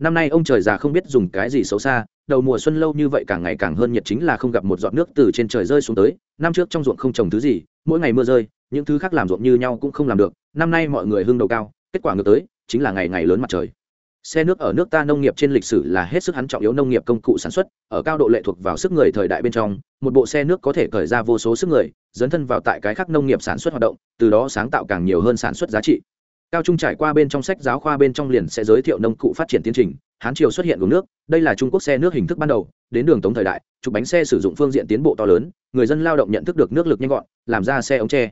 năm nay ông trời già không biết dùng cái gì xấu xa, đầu mùa xuân lâu như vậy càng ngày càng hơn nhiệt chính là không gặp một giọt nước từ trên trời rơi xuống tới. Năm trước trong ruộng không trồng thứ gì, mỗi ngày mưa rơi, những thứ khác làm ruộng như nhau cũng không làm được. Năm nay mọi người hưng đầu cao, kết quả ngược tới, chính là ngày ngày lớn mặt trời. Xe nước ở nước ta nông nghiệp trên lịch sử là hết sức hắn trọng yếu nông nghiệp công cụ sản xuất, ở cao độ lệ thuộc vào sức người thời đại bên trong, một bộ xe nước có thể cởi ra vô số sức người, dấn thân vào tại cái khác nông nghiệp sản xuất hoạt động, từ đó sáng tạo càng nhiều hơn sản xuất giá trị cao trung trải qua bên trong sách giáo khoa bên trong liền sẽ giới thiệu nông cụ phát triển tiến trình. Hán triều xuất hiện uống nước, đây là trung quốc xe nước hình thức ban đầu. Đến đường tống thời đại, chụp bánh xe sử dụng phương diện tiến bộ to lớn, người dân lao động nhận thức được nước lực nhanh gọn, làm ra xe ống tre.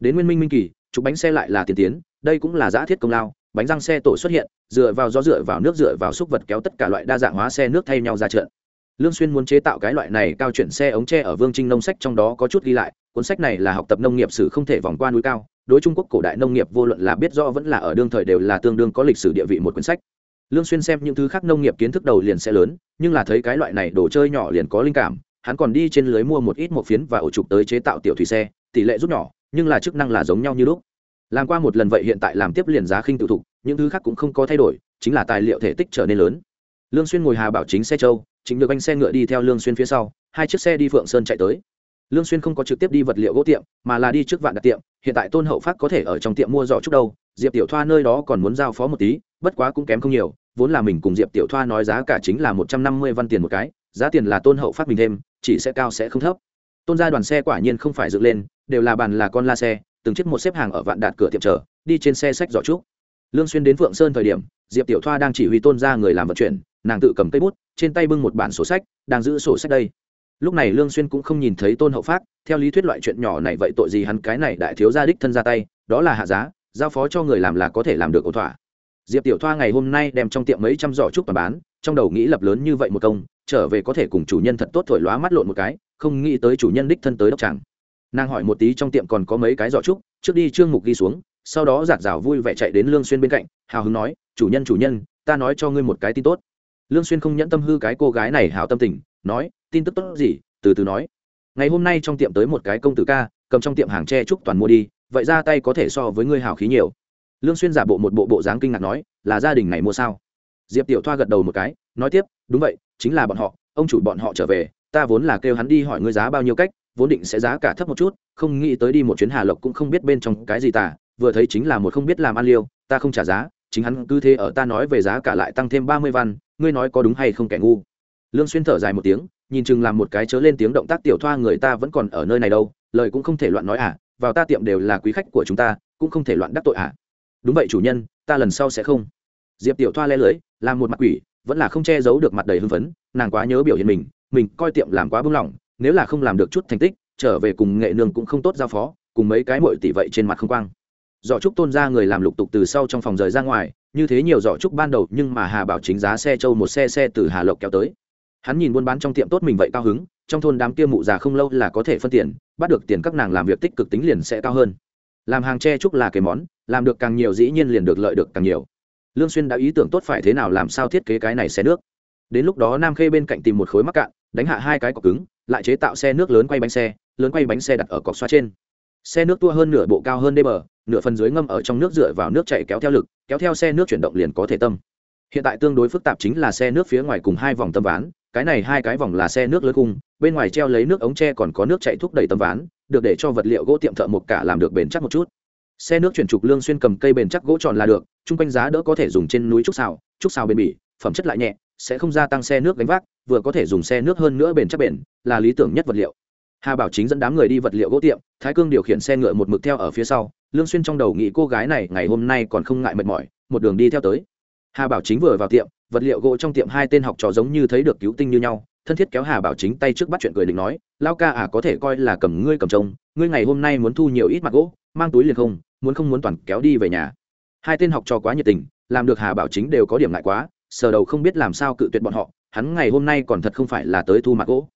Đến nguyên minh minh kỳ, chụp bánh xe lại là tiền tiến, đây cũng là giã thiết công lao. Bánh răng xe tổ xuất hiện, dựa vào gió dựa vào nước dựa vào xúc vật kéo tất cả loại đa dạng hóa xe nước thay nhau ra trận. Lương xuyên muốn chế tạo cái loại này cao chuyển xe ống tre ở vương trinh nông sách trong đó có chút ghi lại, cuốn sách này là học tập nông nghiệp sử không thể vòng qua núi cao đối trung quốc cổ đại nông nghiệp vô luận là biết rõ vẫn là ở đương thời đều là tương đương có lịch sử địa vị một quyển sách. Lương xuyên xem những thứ khác nông nghiệp kiến thức đầu liền sẽ lớn, nhưng là thấy cái loại này đồ chơi nhỏ liền có linh cảm, hắn còn đi trên lưới mua một ít một phiến và ổ trục tới chế tạo tiểu thủy xe, tỷ lệ rút nhỏ, nhưng là chức năng là giống nhau như lúc. Làm qua một lần vậy hiện tại làm tiếp liền giá khinh tự thụ những thứ khác cũng không có thay đổi, chính là tài liệu thể tích trở nên lớn. Lương xuyên ngồi hà bảo chính xe châu chính được anh xe ngựa đi theo lương xuyên phía sau, hai chiếc xe đi phượng sơn chạy tới lương xuyên không có trực tiếp đi vật liệu gỗ tiệm, mà là đi trước vạn đặt tiệm, hiện tại tôn hậu phát có thể ở trong tiệm mua giỏ chút đâu, diệp tiểu thoa nơi đó còn muốn giao phó một tí, bất quá cũng kém không nhiều, vốn là mình cùng diệp tiểu thoa nói giá cả chính là một trăm năm mươi văn tiền một cái, giá tiền là tôn hậu phát bình thêm, chỉ sẽ cao sẽ không thấp. Tôn gia đoàn xe quả nhiên không phải dựng lên, đều là bàn là con la xe, từng chiếc một xếp hàng ở vạn đạt cửa tiệm chờ, đi trên xe sách giỏ trúc lương xuyên đến phượng sơn thời điểm, diệp tiểu thoa đang chỉ huy tôn gia người làm vận chuyển, nàng tự cầm cây bút, trên tay bưng một bản sổ sách, đang giữ sổ sách đây lúc này lương xuyên cũng không nhìn thấy tôn hậu phát theo lý thuyết loại chuyện nhỏ này vậy tội gì hắn cái này đại thiếu gia đích thân ra tay, đó là hạ giá, giao phó cho người làm là có thể làm được ổn thỏa. Diệp tiểu thoa ngày hôm nay đem trong tiệm mấy trăm giỏ trúc toàn bán, trong đầu nghĩ lập lớn như vậy một công, trở về có thể cùng chủ nhân thật tốt thổi lóa mắt lộn một cái, không nghĩ tới chủ nhân đích thân tới đốc chẳng. Nàng hỏi một tí trong tiệm còn có mấy cái giỏ trúc, trước đi trương mục ghi xuống, sau đó giạt rào vui vẻ chạy đến lương xuyên bên cạnh, hào hứng nói, chủ nhân chủ nhân, ta nói cho ngươi một cái tin tốt. Lương xuyên không nhẫn tâm hư cái cô gái này hảo tâm tình nói, tin tức tốt gì? Từ từ nói, ngày hôm nay trong tiệm tới một cái công tử ca, cầm trong tiệm hàng tre trúc toàn mua đi, vậy ra tay có thể so với ngươi hảo khí nhiều. Lương xuyên giả bộ một bộ bộ dáng kinh ngạc nói, là gia đình này mua sao? Diệp tiểu thoa gật đầu một cái, nói tiếp, đúng vậy, chính là bọn họ, ông chủ bọn họ trở về, ta vốn là kêu hắn đi hỏi ngươi giá bao nhiêu cách, vốn định sẽ giá cả thấp một chút, không nghĩ tới đi một chuyến hà lộc cũng không biết bên trong cái gì tả vừa thấy chính là một không biết làm ăn liêu, ta không trả giá, chính hắn cứ thế ở ta nói về giá cả lại tăng thêm ba mươi văn, ngươi nói có đúng hay không kẻ ngu? Lương xuyên thở dài một tiếng, nhìn chừng làm một cái chớ lên tiếng động tác tiểu thoa người ta vẫn còn ở nơi này đâu, lời cũng không thể loạn nói à vào ta tiệm đều là quý khách của chúng ta, cũng không thể loạn đắc tội à. Đúng vậy chủ nhân, ta lần sau sẽ không. Diệp tiểu thoa le lưới, làm một mặt quỷ, vẫn là không che giấu được mặt đầy hưng phấn, nàng quá nhớ biểu hiện mình mình coi tiệm làm quá bưng lỏng, nếu là không làm được chút thành tích, trở về cùng nghệ nương cũng không tốt giao phó, cùng mấy cái mội tỷ vậy trên mặt không quang. Giỏ trúc tôn ra người làm lục tục từ sau trong phòng rời ra ngoài, như thế nhiều giỏ trúc ban đầu nhưng mà hà bảo chính giá xe châu một xe xe từ hà lộc kéo tới hắn nhìn buôn bán trong tiệm tốt mình vậy cao hứng, trong thôn đám kia mụ già không lâu là có thể phân tiền, bắt được tiền các nàng làm việc tích cực tính liền sẽ cao hơn. Làm hàng tre trúc là cái món, làm được càng nhiều dĩ nhiên liền được lợi được càng nhiều. Lương xuyên đã ý tưởng tốt phải thế nào làm sao thiết kế cái này xe nước. Đến lúc đó nam khê bên cạnh tìm một khối mắc cạn, đánh hạ hai cái cọc cứng, lại chế tạo xe nước lớn quay bánh xe, lớn quay bánh xe đặt ở cọc xoa trên. Xe nước tua hơn nửa bộ cao hơn đê bờ, nửa phần dưới ngâm ở trong nước dựa vào nước chảy kéo theo lực, kéo theo xe nước chuyển động liền có thể tâm. Hiện tại tương đối phức tạp chính là xe nước phía ngoài cùng hai vòng tâm ván cái này hai cái vòng là xe nước lớn cung bên ngoài treo lấy nước ống tre còn có nước chạy thúc đẩy tấm ván, được để cho vật liệu gỗ tiệm thợ một cả làm được bền chắc một chút. Xe nước chuyển trục lương xuyên cầm cây bền chắc gỗ tròn là được trung quanh giá đỡ có thể dùng trên núi trúc xào trúc xào bền bỉ, phẩm chất lại nhẹ, sẽ không gia tăng xe nước gánh vác, vừa có thể dùng xe nước hơn nữa bền chắc bền, là lý tưởng nhất vật liệu. Hà bảo chính dẫn đám người đi vật liệu gỗ tiệm, thái cương điều khiển xe ngựa một mực theo ở phía sau, lương xuyên trong đầu nghĩ cô gái này ngày hôm nay còn không ngại mệt mỏi, một đường đi theo tới. Hà bảo chính vừa vào tiệm vật liệu gỗ trong tiệm hai tên học trò giống như thấy được cứu tinh như nhau thân thiết kéo hà bảo chính tay trước bắt chuyện cười định nói lao ca à có thể coi là cầm ngươi cầm trông ngươi ngày hôm nay muốn thu nhiều ít mặt gỗ mang túi liền không muốn không muốn toàn kéo đi về nhà hai tên học trò quá nhiệt tình làm được hà bảo chính đều có điểm lại quá sờ đầu không biết làm sao cự tuyệt bọn họ hắn ngày hôm nay còn thật không phải là tới thu mặt gỗ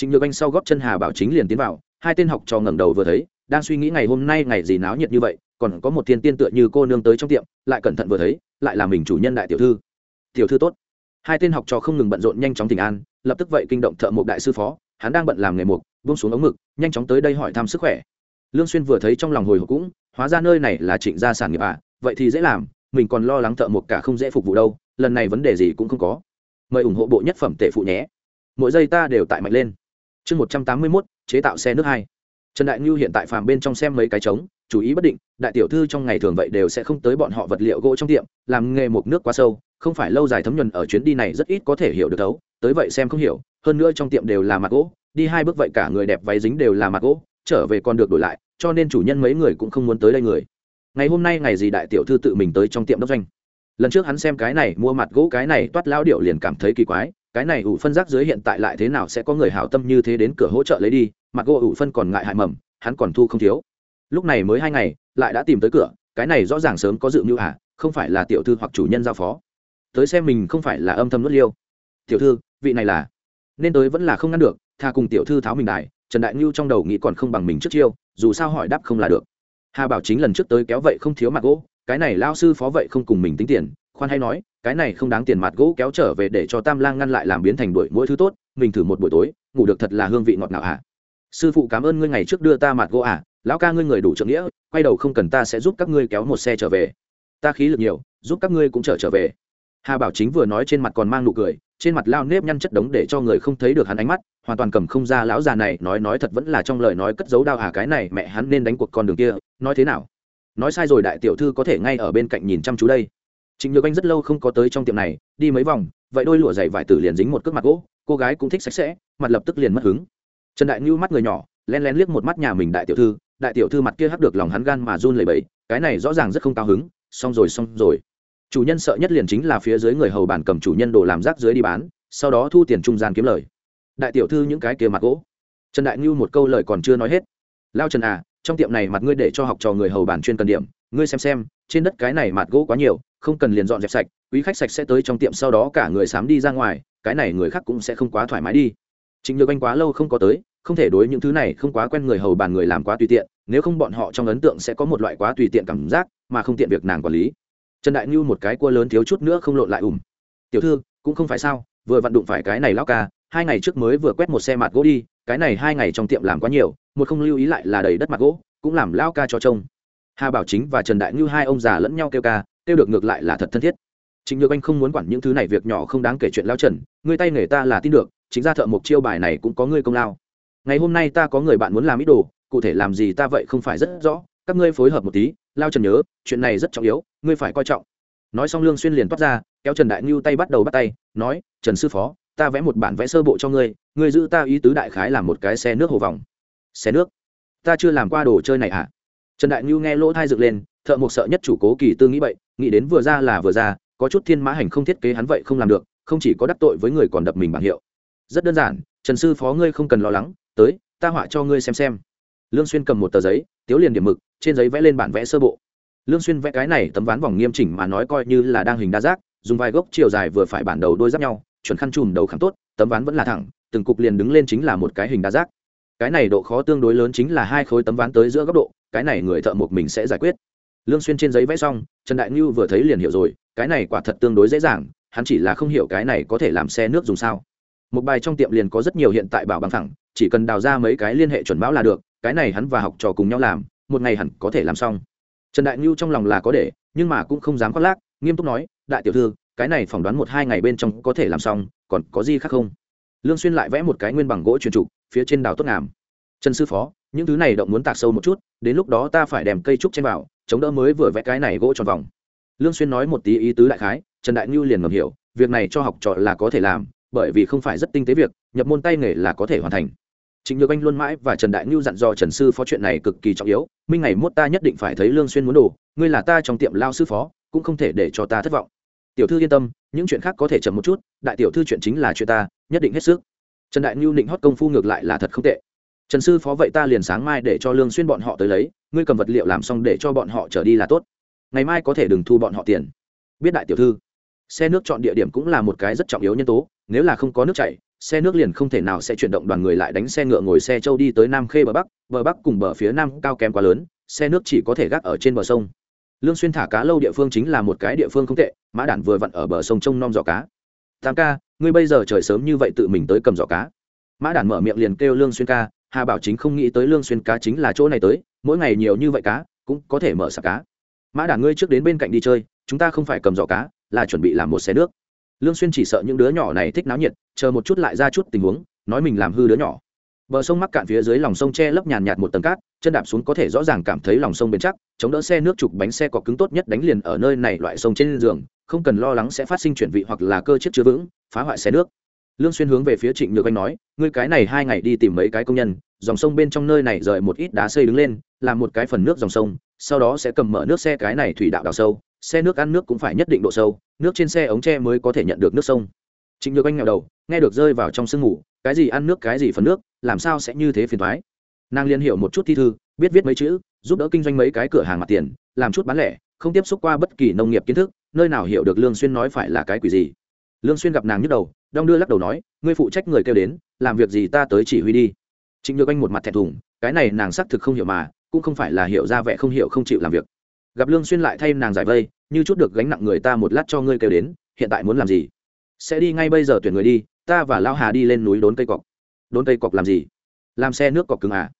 chính Nhược Anh sau góp chân Hà Bảo Chính liền tiến vào, hai tên học trò ngẩng đầu vừa thấy, đang suy nghĩ ngày hôm nay ngày gì náo nhiệt như vậy, còn có một thiên tiên tựa như cô nương tới trong tiệm, lại cẩn thận vừa thấy, lại là mình chủ nhân đại tiểu thư. Tiểu thư tốt. Hai tên học trò không ngừng bận rộn nhanh chóng tỉnh an, lập tức vậy kinh động thợ mộc đại sư phó, hắn đang bận làm nghề mộc, buông xuống ống mực, nhanh chóng tới đây hỏi thăm sức khỏe. Lương Xuyên vừa thấy trong lòng hồi hộp cũng, hóa ra nơi này là Trịnh gia sản nghiệp à, vậy thì dễ làm, mình còn lo lắng thợ mộc cả không dễ phục vụ đâu, lần này vấn đề gì cũng không có. Mời ủng hộ bộ nhất phẩm tệ phụ nhé. Mỗi giây ta đều tại mạnh lên chương một trăm tám mươi mốt chế tạo xe nước hai trần đại ngưu hiện tại phàm bên trong xem mấy cái trống chú ý bất định, đại tiểu thư trong ngày thường vậy đều sẽ không tới bọn họ vật liệu gỗ trong tiệm, làm nghề một nước quá sâu, không phải lâu dài thấm nhuần ở chuyến đi này rất ít có thể hiểu được thấu, tới vậy xem không hiểu, hơn nữa trong tiệm đều là mặt gỗ, đi hai bước vậy cả người đẹp váy dính đều là mặt gỗ, trở về còn được đổi lại, cho nên chủ nhân mấy người cũng không muốn tới đây người. Ngày hôm nay ngày gì đại tiểu thư tự mình tới trong tiệm đốc doanh. Lần trước hắn xem cái này, mua mặt gỗ cái này, toát lao điệu liền cảm thấy kỳ quái, cái này ủ phân rác dưới hiện tại lại thế nào sẽ có người hảo tâm như thế đến cửa hỗ trợ lấy đi, mặt gỗ ủ phân còn ngại hại mầm, hắn còn thu không thiếu lúc này mới hai ngày, lại đã tìm tới cửa, cái này rõ ràng sớm có dự mưu à không phải là tiểu thư hoặc chủ nhân giao phó. Tới xem mình không phải là âm thầm nuốt liêu. Tiểu thư, vị này là? Nên tới vẫn là không ngăn được, tha cùng tiểu thư tháo mình đài, trần đại ngưu trong đầu nghĩ còn không bằng mình trước chiêu, dù sao hỏi đáp không là được. Hà bảo chính lần trước tới kéo vậy không thiếu mặt gỗ, cái này lao sư phó vậy không cùng mình tính tiền, khoan hay nói, cái này không đáng tiền mặt gỗ kéo trở về để cho tam lang ngăn lại làm biến thành đuổi mỗi thứ tốt, mình thử một buổi tối, ngủ được thật là hương vị ngọt ngào à. Sư phụ cảm ơn ngươi ngày trước đưa ta mặt gỗ à lão ca ngươi người đủ trượng nghĩa, quay đầu không cần ta sẽ giúp các ngươi kéo một xe trở về. Ta khí lực nhiều, giúp các ngươi cũng trở trở về. Hà bảo chính vừa nói trên mặt còn mang nụ cười, trên mặt lao nếp nhăn chất đống để cho người không thấy được hắn ánh mắt, hoàn toàn cầm không ra lão già này, nói nói thật vẫn là trong lời nói cất giấu đao hà cái này mẹ hắn nên đánh cuộc con đường kia, nói thế nào? Nói sai rồi đại tiểu thư có thể ngay ở bên cạnh nhìn chăm chú đây. Trịnh nhược anh rất lâu không có tới trong tiệm này, đi mấy vòng, vậy đôi lụa dày vải tử liền dính một cước mặt gỗ, cô gái cũng thích sạch sẽ, mặt lập tức liền mất hứng. Trần đại ngưu mắt người nhỏ len lén liếc một mắt nhà mình đại tiểu thư đại tiểu thư mặt kia hắc được lòng hắn gan mà run lẩy bẩy, cái này rõ ràng rất không cao hứng, xong rồi xong rồi. Chủ nhân sợ nhất liền chính là phía dưới người hầu bàn cầm chủ nhân đồ làm rác dưới đi bán, sau đó thu tiền trung gian kiếm lời. Đại tiểu thư những cái kia mặt gỗ. Trần đại ngưu một câu lời còn chưa nói hết. Lao trần à trong tiệm này mặt ngươi để cho học trò người hầu bàn chuyên cần điểm, ngươi xem xem, trên đất cái này mặt gỗ quá nhiều, không cần liền dọn dẹp sạch, quý khách sạch sẽ tới trong tiệm sau đó cả người sám đi ra ngoài, cái này người khác cũng sẽ không quá thoải mái đi. Chính nhược anh quá lâu không có tới không thể đối những thứ này không quá quen người hầu bàn người làm quá tùy tiện nếu không bọn họ trong ấn tượng sẽ có một loại quá tùy tiện cảm giác mà không tiện việc nàng quản lý. Trần đại như một cái cua lớn thiếu chút nữa không lộn lại ủng tiểu thư cũng không phải sao vừa vặn đụng phải cái này lao ca hai ngày trước mới vừa quét một xe mặt gỗ đi cái này hai ngày trong tiệm làm quá nhiều một không lưu ý lại là đầy đất mặt gỗ cũng làm lao ca cho trông. Hà bảo chính và trần đại như hai ông già lẫn nhau kêu ca kêu được ngược lại là thật thân thiết. Trịnh Nhược Anh không muốn quản những thứ này việc nhỏ không đáng kể chuyện lao Trần, ngươi tay nghề ta là tin được, chính ra thợ mộc chiêu bài này cũng có ngươi công lao. Ngày hôm nay ta có người bạn muốn làm ít đồ, cụ thể làm gì ta vậy không phải rất rõ, các ngươi phối hợp một tí, lao Trần nhớ, chuyện này rất trọng yếu, ngươi phải coi trọng. Nói xong Lương Xuyên liền toát ra, kéo Trần Đại ngưu tay bắt đầu bắt tay, nói, "Trần sư phó, ta vẽ một bản vẽ sơ bộ cho ngươi, ngươi giữ ta ý tứ đại khái làm một cái xe nước hồ vòng." Xe nước? Ta chưa làm qua đồ chơi này à? Trần Đại ngưu nghe lỗ thay dựng lên, thợ mộc sợ nhất chủ cố kỳ tư nghĩ vậy, nghĩ đến vừa ra là vừa ra, có chút thiên mã hành không thiết kế hắn vậy không làm được không chỉ có đắc tội với người còn đập mình bảng hiệu rất đơn giản trần sư phó ngươi không cần lo lắng tới, ta họa cho ngươi xem xem. Lương xuyên cầm một tờ giấy, tiếu liền điểm mực, trên giấy vẽ lên bản vẽ sơ bộ. Lương xuyên vẽ cái này tấm ván vòng nghiêm chỉnh mà nói coi như là đang hình đa giác, dùng vài gốc chiều dài vừa phải bản đầu đôi giáp nhau, chuẩn khăn chùm đầu khảm tốt, tấm ván vẫn là thẳng, từng cục liền đứng lên chính là một cái hình đa giác. Cái này độ khó tương đối lớn chính là hai khối tấm ván tới giữa góc độ, cái này người thợ một mình sẽ giải quyết. Lương xuyên trên giấy vẽ xong, trần đại lưu vừa thấy liền hiểu rồi, cái này quả thật tương đối dễ dàng, hắn chỉ là không hiểu cái này có thể làm xe nước dùng sao một bài trong tiệm liền có rất nhiều hiện tại bảo bằng thẳng chỉ cần đào ra mấy cái liên hệ chuẩn báo là được, cái này hắn và học trò cùng nhau làm, một ngày hẳn có thể làm xong. Trần đại ngưu trong lòng là có để, nhưng mà cũng không dám khoác lác, nghiêm túc nói, đại tiểu thư, cái này phỏng đoán một hai ngày bên trong có thể làm xong, còn có gì khác không? Lương xuyên lại vẽ một cái nguyên bằng gỗ truyền trục, phía trên đào tốt ngàm. Trần sư phó, những thứ này động muốn tạc sâu một chút, đến lúc đó ta phải đem cây trúc trên vào, chống đỡ mới vừa vẽ cái này gỗ tròn vòng. Lương xuyên nói một tí ý tứ đại khái, trần đại ngưu liền ngầm hiểu, việc này cho học trò là có thể làm bởi vì không phải rất tinh tế việc nhập môn tay nghề là có thể hoàn thành Trịnh Nhược Anh luôn mãi và Trần Đại Nhu dặn dò Trần sư phó chuyện này cực kỳ trọng yếu, minh ngày mốt ta nhất định phải thấy Lương Xuyên muốn đủ. ngươi là ta trong tiệm lao sư phó, cũng không thể để cho ta thất vọng. Tiểu thư yên tâm, những chuyện khác có thể chậm một chút, đại tiểu thư chuyện chính là chuyện ta, nhất định hết sức. Trần Đại Nhu định hót công phu ngược lại là thật không tệ. Trần sư phó vậy ta liền sáng mai để cho Lương Xuyên bọn họ tới lấy, ngươi cầm vật liệu làm xong để cho bọn họ trở đi là tốt ngày mai có thể đừng thu bọn họ tiền biết đại tiểu thư xe nước chọn địa điểm cũng là một cái rất trọng yếu nhân tố, nếu là không có nước chảy, xe nước liền không thể nào sẽ chuyển động đoàn người lại đánh xe ngựa ngồi xe châu đi tới nam khê bờ bắc bờ bắc cùng bờ phía nam cao kém quá lớn, xe nước chỉ có thể gác ở trên bờ sông. Lương xuyên thả cá lâu địa phương chính là một cái địa phương không tệ, mã đản vừa vặn ở bờ sông trông nom giỏ cá. Tam ca, ngươi bây giờ trời sớm như vậy tự mình tới cầm giỏ cá. Mã đản mở miệng liền kêu lương xuyên ca, hà bảo chính không nghĩ tới lương xuyên cá chính là chỗ này tới, mỗi ngày nhiều như vậy cá, cũng có thể mở sạp cá. Mã đản ngươi trước đến bên cạnh đi chơi, chúng ta không phải cầm giỏ cá là chuẩn bị làm một xe nước. Lương xuyên chỉ sợ những đứa nhỏ này thích náo nhiệt, chờ một chút lại ra chút tình huống, nói mình làm hư đứa nhỏ. Bờ sông mắc cạn phía dưới lòng sông che lấp nhàn nhạt một tầng cát, chân đạp xuống có thể rõ ràng cảm thấy lòng sông bền chắc, chống đỡ xe nước trục bánh xe có cứng tốt nhất đánh liền ở nơi này loại sông trên giường, không cần lo lắng sẽ phát sinh chuyển vị hoặc là cơ chiếc chưa vững, phá hoại xe nước. Lương xuyên hướng về phía trịnh nhược anh nói, ngươi cái này hai ngày đi tìm mấy cái công nhân, dòng sông bên trong nơi này rời một ít đá xây đứng lên, làm một cái phần nước dòng sông, sau đó sẽ cầm mở nước xe cái này thủy đạo đào sâu xe nước ăn nước cũng phải nhất định độ sâu, nước trên xe ống tre mới có thể nhận được nước sông. Trịnh nhược anh nghèo đầu, nghe được rơi vào trong sương ngủ cái gì ăn nước, cái gì phần nước, làm sao sẽ như thế phiền thoái nàng liên hiểu một chút thi thư, biết viết mấy chữ, giúp đỡ kinh doanh mấy cái cửa hàng mặt tiền, làm chút bán lẻ, không tiếp xúc qua bất kỳ nông nghiệp kiến thức, nơi nào hiểu được lương xuyên nói phải là cái quỷ gì. Lương xuyên gặp nàng nhức đầu, đong đưa lắc đầu nói, ngươi phụ trách người kêu đến, làm việc gì ta tới chỉ huy đi. Trịnh nhược anh một mặt thẹn thùng, cái này nàng xác thực không hiểu mà, cũng không phải là hiểu ra vẻ không hiểu không chịu làm việc gặp lương xuyên lại thay nàng giải vây như chút được gánh nặng người ta một lát cho ngươi kêu đến hiện tại muốn làm gì sẽ đi ngay bây giờ tuyển người đi ta và lao hà đi lên núi đốn cây cọc đốn cây cọc làm gì làm xe nước cọc cứng à?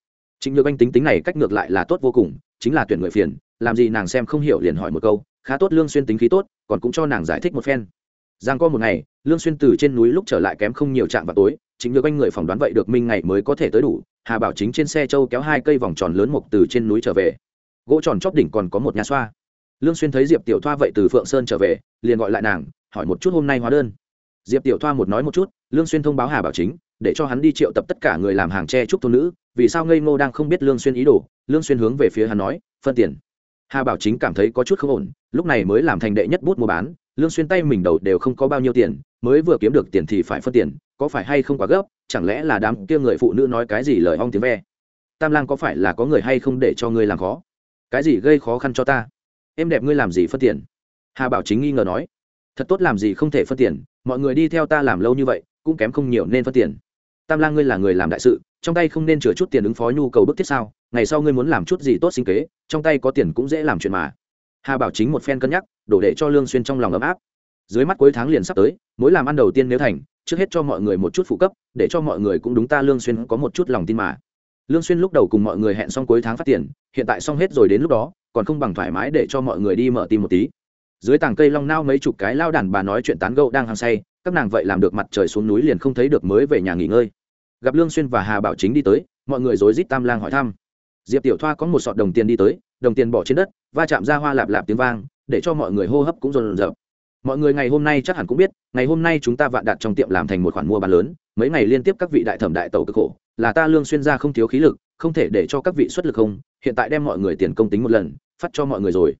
Chính nhược anh tính tính này cách ngược lại là tốt vô cùng, chính là tuyển người phiền, làm gì nàng xem không hiểu liền hỏi một câu, khá tốt lương xuyên tính khí tốt, còn cũng cho nàng giải thích một phen. Giang qua một ngày, lương xuyên từ trên núi lúc trở lại kém không nhiều chạm vào tối chính nhược anh người phỏng đoán vậy được minh ngày mới có thể tới đủ, hà bảo chính trên xe châu kéo hai cây vòng tròn lớn mục từ trên núi trở về gỗ tròn chóp đỉnh còn có một nhà xoa. Lương xuyên thấy diệp tiểu thoa vậy từ phượng sơn trở về, liền gọi lại nàng, hỏi một chút hôm nay hóa đơn. Diệp tiểu thoa một nói một chút, lương xuyên thông báo hà bảo chính, để cho hắn đi triệu tập tất cả người làm hàng tre trúc thôn nữ, vì sao ngây ngô đang không biết lương xuyên ý đồ, lương xuyên hướng về phía hắn nói, phân tiền. Hà bảo chính cảm thấy có chút không ổn, lúc này mới làm thành đệ nhất bút mua bán, lương xuyên tay mình đầu đều không có bao nhiêu tiền, mới vừa kiếm được tiền thì phải phân tiền, có phải hay không quá gấp, chẳng lẽ là đám kia người phụ nữ nói cái gì lời ong tiếng ve? Tam lang có phải là có người hay không để cho ngươi làm khó? Cái gì gây khó khăn cho ta? Em đẹp ngươi làm gì phân tiền? Hà bảo chính nghi ngờ nói. Thật tốt làm gì không thể phân tiền, mọi người đi theo ta làm lâu như vậy, cũng kém không nhiều nên phân tiền. Tam lang ngươi là người làm đại sự, trong tay không nên chừa chút tiền ứng phó nhu cầu bức thiết sao? Ngày sau ngươi muốn làm chút gì tốt sinh kế, trong tay có tiền cũng dễ làm chuyện mà. Hà bảo chính một phen cân nhắc, đổ để cho lương xuyên trong lòng ấm áp. Dưới mắt cuối tháng liền sắp tới mỗi làm ăn đầu tiên nếu thành, trước hết cho mọi người một chút phụ cấp, để cho mọi người cũng đúng ta lương xuyên có một chút lòng tin mà lương xuyên lúc đầu cùng mọi người hẹn xong cuối tháng phát tiền, hiện tại xong hết rồi đến lúc đó, còn không bằng thoải mái để cho mọi người đi mở tim một tí. Dưới tàng cây long nao mấy chục cái lao đàn bà nói chuyện tán gẫu đang hăng say, các nàng vậy làm được mặt trời xuống núi liền không thấy được mới về nhà nghỉ ngơi. Gặp lương xuyên và hà bảo chính đi tới, mọi người rối rít tam lang hỏi thăm. Diệp tiểu thoa có một sọt đồng tiền đi tới, đồng tiền bỏ trên đất, va chạm ra hoa lạp lạp tiếng vang, để cho mọi người hô hấp cũng rồn rộn. mọi người ngày hôm nay chắc hẳn cũng biết, ngày hôm nay chúng ta vạn đạt trong tiệm làm thành một khoản mua bán lớn mấy ngày liên tiếp các vị đại thẩm đại tẩu cực khổ, là ta lương xuyên ra không thiếu khí lực, không thể để cho các vị xuất lực không, hiện tại đem mọi người tiền công tính một lần, phát cho mọi người rồi.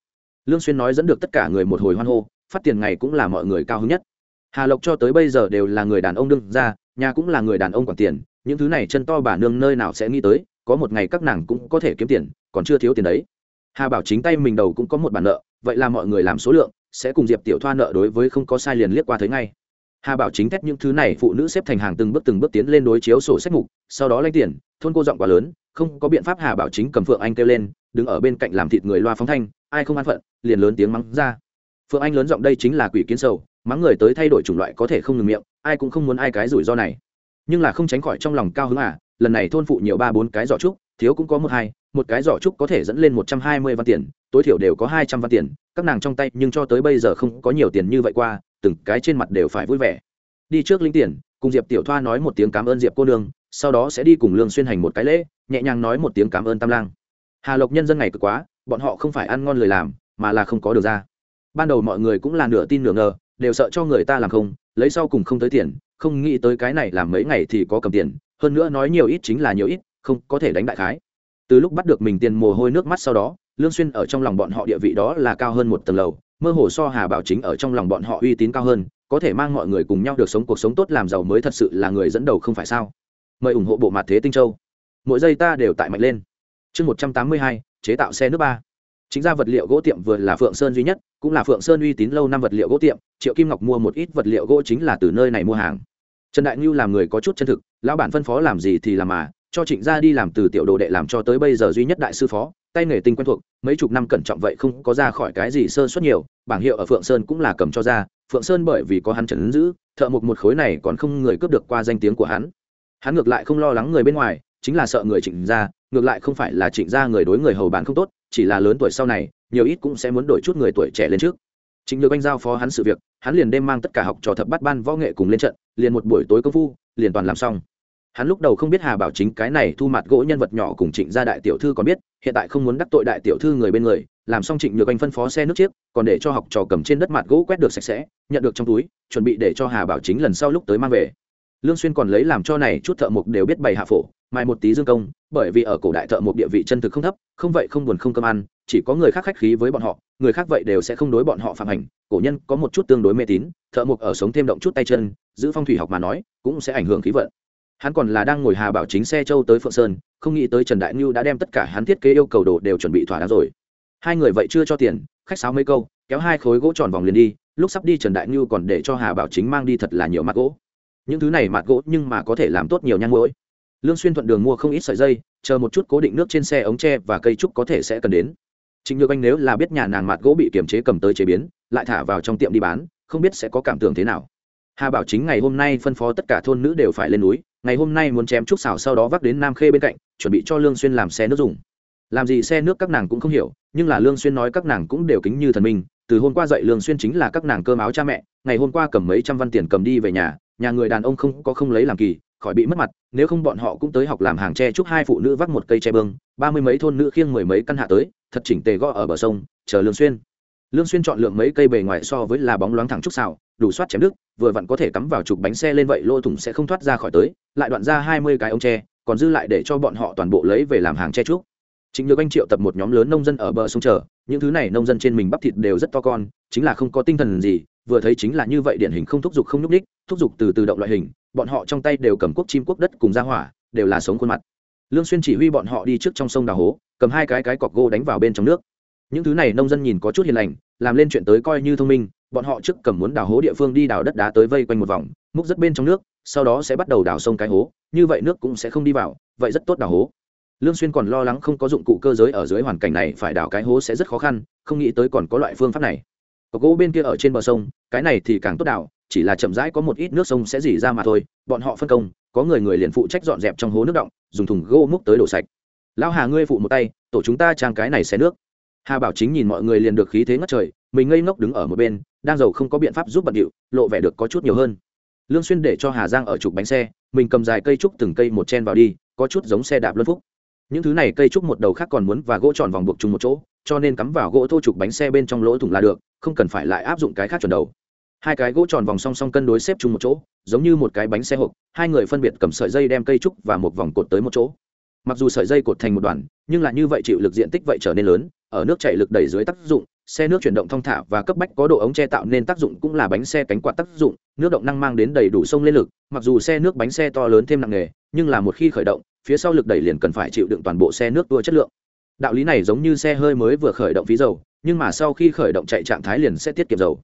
Lương xuyên nói dẫn được tất cả người một hồi hoan hô, phát tiền ngày cũng là mọi người cao hứng nhất. Hà lộc cho tới bây giờ đều là người đàn ông đương ra nhà cũng là người đàn ông quản tiền, những thứ này chân to bà nương nơi nào sẽ nghĩ tới, có một ngày các nàng cũng có thể kiếm tiền, còn chưa thiếu tiền đấy. Hà bảo chính tay mình đầu cũng có một bản nợ, vậy là mọi người làm số lượng, sẽ cùng diệp tiểu thoa nợ đối với không có sai liền liếc qua thấy ngay hà bảo chính thét những thứ này, phụ nữ xếp thành hàng từng bước từng bước tiến lên đối chiếu sổ sách mục, sau đó lấy tiền, thôn cô giọng quá lớn, không có biện pháp hà bảo chính cầm phượng anh kêu lên, đứng ở bên cạnh làm thịt người loa phóng thanh, ai không an phận, liền lớn tiếng mắng ra. Phượng anh lớn giọng, đây chính là quỷ kiến sầu, mắng người tới thay đổi chủng loại có thể không ngừng miệng, ai cũng không muốn ai cái rủi ro này. Nhưng là không tránh khỏi trong lòng cao hứng à lần này thôn phụ nhiều ba bốn cái giỏ trúc, thiếu cũng có một hai, một cái giỏ trúc có thể dẫn lên một trăm hai mươi văn tiền, tối thiểu đều có hai trăm văn tiền, các nàng trong tay nhưng cho tới bây giờ không có nhiều tiền như vậy qua từng cái trên mặt đều phải vui vẻ. Đi trước linh tiền, cùng diệp tiểu thoa nói một tiếng cảm ơn diệp cô nương, sau đó sẽ đi cùng lương xuyên hành một cái lễ, nhẹ nhàng nói một tiếng cảm ơn tam lang. Hà lộc nhân dân ngày cực quá, bọn họ không phải ăn ngon lời làm, mà là không có được ra. Ban đầu mọi người cũng là nửa tin nửa ngờ, đều sợ cho người ta làm không, lấy sau cùng không tới tiền, không nghĩ tới cái này làm mấy ngày thì có cầm tiền, hơn nữa nói nhiều ít chính là nhiều ít, không có thể đánh đại khái. Từ lúc bắt được mình tiền mồ hôi nước mắt sau đó, lương xuyên ở trong lòng bọn họ địa vị đó là cao hơn một tầng lầu mơ hồ so hà bảo chính ở trong lòng bọn họ uy tín cao hơn, có thể mang mọi người cùng nhau được sống cuộc sống tốt làm giàu mới thật sự là người dẫn đầu không phải sao? Mời ủng hộ bộ mặt thế tinh châu. Mỗi giây ta đều tại mạnh lên. Chương một trăm tám mươi hai, chế tạo xe nước ba. Chính ra vật liệu gỗ tiệm vừa là phượng sơn duy nhất, cũng là phượng sơn uy tín lâu năm vật liệu gỗ tiệm, triệu kim ngọc mua một ít vật liệu gỗ chính là từ nơi này mua hàng. Trần đại ngưu làm người có chút chân thực, lão bản phân phó làm gì thì làm mà, cho trịnh gia đi làm từ tiểu đồ đệ làm cho tới bây giờ duy nhất đại sư phó tay nghề tinh quen thuộc, mấy chục năm cẩn trọng vậy không có ra khỏi cái gì sơ suất nhiều, bảng hiệu ở phượng sơn cũng là cầm cho ra, phượng sơn bởi vì có hắn trần giữ, thợ mộc một khối này còn không người cướp được qua danh tiếng của hắn. Hắn ngược lại không lo lắng người bên ngoài, chính là sợ người trịnh gia ngược lại không phải là trịnh gia người đối người hầu bàn không tốt, chỉ là lớn tuổi sau này, nhiều ít cũng sẽ muốn đổi chút người tuổi trẻ lên trước. Trịnh nhược anh giao phó hắn sự việc, hắn liền đem mang tất cả học trò thập bắt ban võ nghệ cùng lên trận, liền một buổi tối công phu, liền toàn làm xong hắn lúc đầu không biết hà bảo chính cái này thu mặt gỗ nhân vật nhỏ cùng trịnh gia đại tiểu thư còn biết, hiện tại không muốn đắc tội đại tiểu thư người bên người, làm xong trịnh nhược anh phân phó xe nước chiếc, còn để cho học trò cầm trên đất mặt gỗ quét được sạch sẽ, nhận được trong túi, chuẩn bị để cho hà bảo chính lần sau lúc tới mang về. Lương xuyên còn lấy làm cho này chút thợ mộc đều biết bày hạ phổ, mai một tí dương công, bởi vì ở cổ đại thợ mộc địa vị chân thực không thấp, không vậy không buồn không cơm ăn, chỉ có người khác khách khí với bọn họ, người khác vậy đều sẽ không đối bọn họ phạm hành, cổ nhân có một chút tương đối mê tín, thợ mộc ở sống thêm động chút tay chân, giữ phong thủy học mà nói, cũng sẽ ảnh hưởng khí vận hắn còn là đang ngồi hà bảo chính xe châu tới phượng sơn, không nghĩ tới trần đại ngưu đã đem tất cả hắn thiết kế yêu cầu đồ đều chuẩn bị thỏa đáng rồi. Hai người vậy chưa cho tiền, khách sáo mấy câu, kéo hai khối gỗ tròn vòng liền đi, lúc sắp đi trần đại ngưu còn để cho hà bảo chính mang đi thật là nhiều mặt gỗ. Những thứ này mặt gỗ nhưng mà có thể làm tốt nhiều nhang mũi lương xuyên thuận đường mua không ít sợi dây, chờ một chút cố định nước trên xe ống tre và cây trúc có thể sẽ cần đến. Trịnh nhược anh nếu là biết nhà nàng mặt gỗ bị kiềm chế cầm tới chế biến, lại thả vào trong tiệm đi bán, không biết sẽ có cảm tưởng thế nào hà bảo chính ngày hôm nay phân phó tất cả thôn nữ đều phải lên núi, ngày hôm nay muốn chém trúc xào sau đó vác đến nam khê bên cạnh, chuẩn bị cho lương xuyên làm xe nước dùng. Làm gì xe nước các nàng cũng không hiểu, nhưng là lương xuyên nói các nàng cũng đều kính như thần minh, từ hôm qua dậy lương xuyên chính là các nàng cơm áo cha mẹ, ngày hôm qua cầm mấy trăm văn tiền cầm đi về nhà nhà người đàn ông không có không lấy làm kỳ, khỏi bị mất mặt, nếu không bọn họ cũng tới học làm hàng tre chúc hai phụ nữ vác một cây tre bương, ba mươi mấy thôn nữ khiêng mười mấy căn hạ tới, thật chỉnh tề gõ ở bờ sông, chờ lương xuyên lương xuyên chọn lượng mấy cây bề ngoài so với là bóng loáng thẳng trúc xào, đủ soát chém nước vừa vặn có thể cắm vào trục bánh xe lên vậy lô thủng sẽ không thoát ra khỏi tới, lại đoạn ra hai mươi cái ống tre, còn dư lại để cho bọn họ toàn bộ lấy về làm hàng tre trúc. Chính nhược anh triệu tập một nhóm lớn nông dân ở bờ sông chờ, những thứ này nông dân trên mình bắp thịt đều rất to con, chính là không có tinh thần gì, vừa thấy chính là như vậy điển hình không thúc giục không nhúc ních thúc giục từ từ động loại hình, bọn họ trong tay đều cầm quốc chim quốc đất cùng ra hỏa, đều là sống khuôn mặt. Lương xuyên chỉ huy bọn họ đi trước trong sông đào hố, cầm hai cái cái cọc gỗ đánh vào bên trong nước những thứ này nông dân nhìn có chút hiền lành, làm lên chuyện tới coi như thông minh, bọn họ trước cầm muốn đào hố địa phương đi đào đất đá tới vây quanh một vòng, múc rất bên trong nước, sau đó sẽ bắt đầu đào sông cái hố, như vậy nước cũng sẽ không đi vào, vậy rất tốt đào hố. Lương xuyên còn lo lắng không có dụng cụ cơ giới ở dưới hoàn cảnh này, phải đào cái hố sẽ rất khó khăn, không nghĩ tới còn có loại phương pháp này. Có gỗ bên kia ở trên bờ sông, cái này thì càng tốt đào, chỉ là chậm rãi có một ít nước sông sẽ dỉ ra mà thôi, bọn họ phân công, có người người liền phụ trách dọn dẹp trong hố nước động, dùng thùng gỗ múc tới đổ sạch. Lão hà ngươi phụ một tay, tổ chúng ta trang cái này xé nước hà bảo chính nhìn mọi người liền được khí thế ngất trời, mình ngây ngốc đứng ở một bên, đang giàu không có biện pháp giúp bận điệu, lộ vẻ được có chút nhiều hơn. Lương xuyên để cho hà giang ở trục bánh xe, mình cầm dài cây trúc từng cây một chen vào đi, có chút giống xe đạp luân phúc. Những thứ này cây trúc một đầu khác còn muốn và gỗ tròn vòng buộc chung một chỗ, cho nên cắm vào gỗ thô trục bánh xe bên trong lỗ thủng là được, không cần phải lại áp dụng cái khác chuẩn đầu. Hai cái gỗ tròn vòng song song cân đối xếp chung một chỗ, giống như một cái bánh xe hộp, hai người phân biệt cầm sợi dây đem cây trúc và một vòng cột tới một chỗ. Mặc dù sợi dây cột thành một đoàn nhưng là như vậy chịu lực diện tích vậy trở nên lớn ở nước chảy lực đẩy dưới tác dụng, xe nước chuyển động thong thả và cấp bách có độ ống che tạo nên tác dụng cũng là bánh xe cánh quạt tác dụng, nước động năng mang đến đầy đủ sông lên lực, mặc dù xe nước bánh xe to lớn thêm nặng nghề nhưng là một khi khởi động, phía sau lực đẩy liền cần phải chịu đựng toàn bộ xe nước tua chất lượng. Đạo lý này giống như xe hơi mới vừa khởi động phí dầu, nhưng mà sau khi khởi động chạy trạng thái liền sẽ tiết kiệm dầu.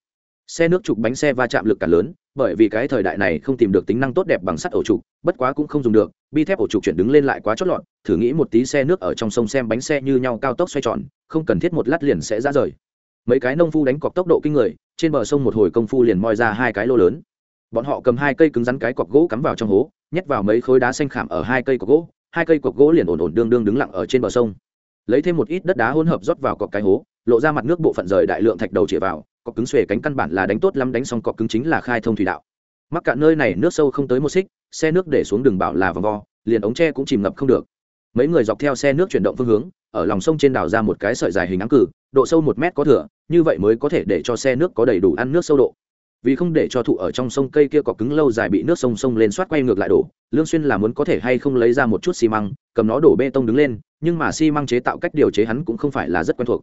Xe nước trục bánh xe va chạm lực cả lớn bởi vì cái thời đại này không tìm được tính năng tốt đẹp bằng sắt ổ trục, bất quá cũng không dùng được, bi thép ổ trục chuyển đứng lên lại quá chót lọt, thử nghĩ một tí xe nước ở trong sông xem bánh xe như nhau cao tốc xoay tròn, không cần thiết một lát liền sẽ ra rời. Mấy cái nông phu đánh cọc tốc độ kinh người, trên bờ sông một hồi công phu liền moi ra hai cái lô lớn. Bọn họ cầm hai cây cứng rắn cái cọc gỗ cắm vào trong hố, nhét vào mấy khối đá xanh khảm ở hai cây cọc gỗ, hai cây cọc gỗ liền ổn ổn đương đương đứng lặng ở trên bờ sông. Lấy thêm một ít đất đá hỗn hợp rót vào cọc cái hố, lộ ra mặt nước bộ phận rời đại lượng thạch đầu chĩa vào cọc cứng xuề cánh căn bản là đánh tốt lắm, đánh xong cọc cứng chính là khai thông thủy đạo. Mắc cạn nơi này nước sâu không tới một xích, xe nước để xuống đường bảo là vòng vo, liền ống tre cũng chìm ngập không được. Mấy người dọc theo xe nước chuyển động phương hướng, ở lòng sông trên đảo ra một cái sợi dài hình áng cử, độ sâu một mét có thừa, như vậy mới có thể để cho xe nước có đầy đủ ăn nước sâu độ. Vì không để cho thụ ở trong sông cây kia có cứng lâu dài bị nước sông sông lên xoát quay ngược lại đổ, lương xuyên là muốn có thể hay không lấy ra một chút xi măng, cầm nó đổ bê tông đứng lên, nhưng mà xi măng chế tạo cách điều chế hắn cũng không phải là rất quen thuộc.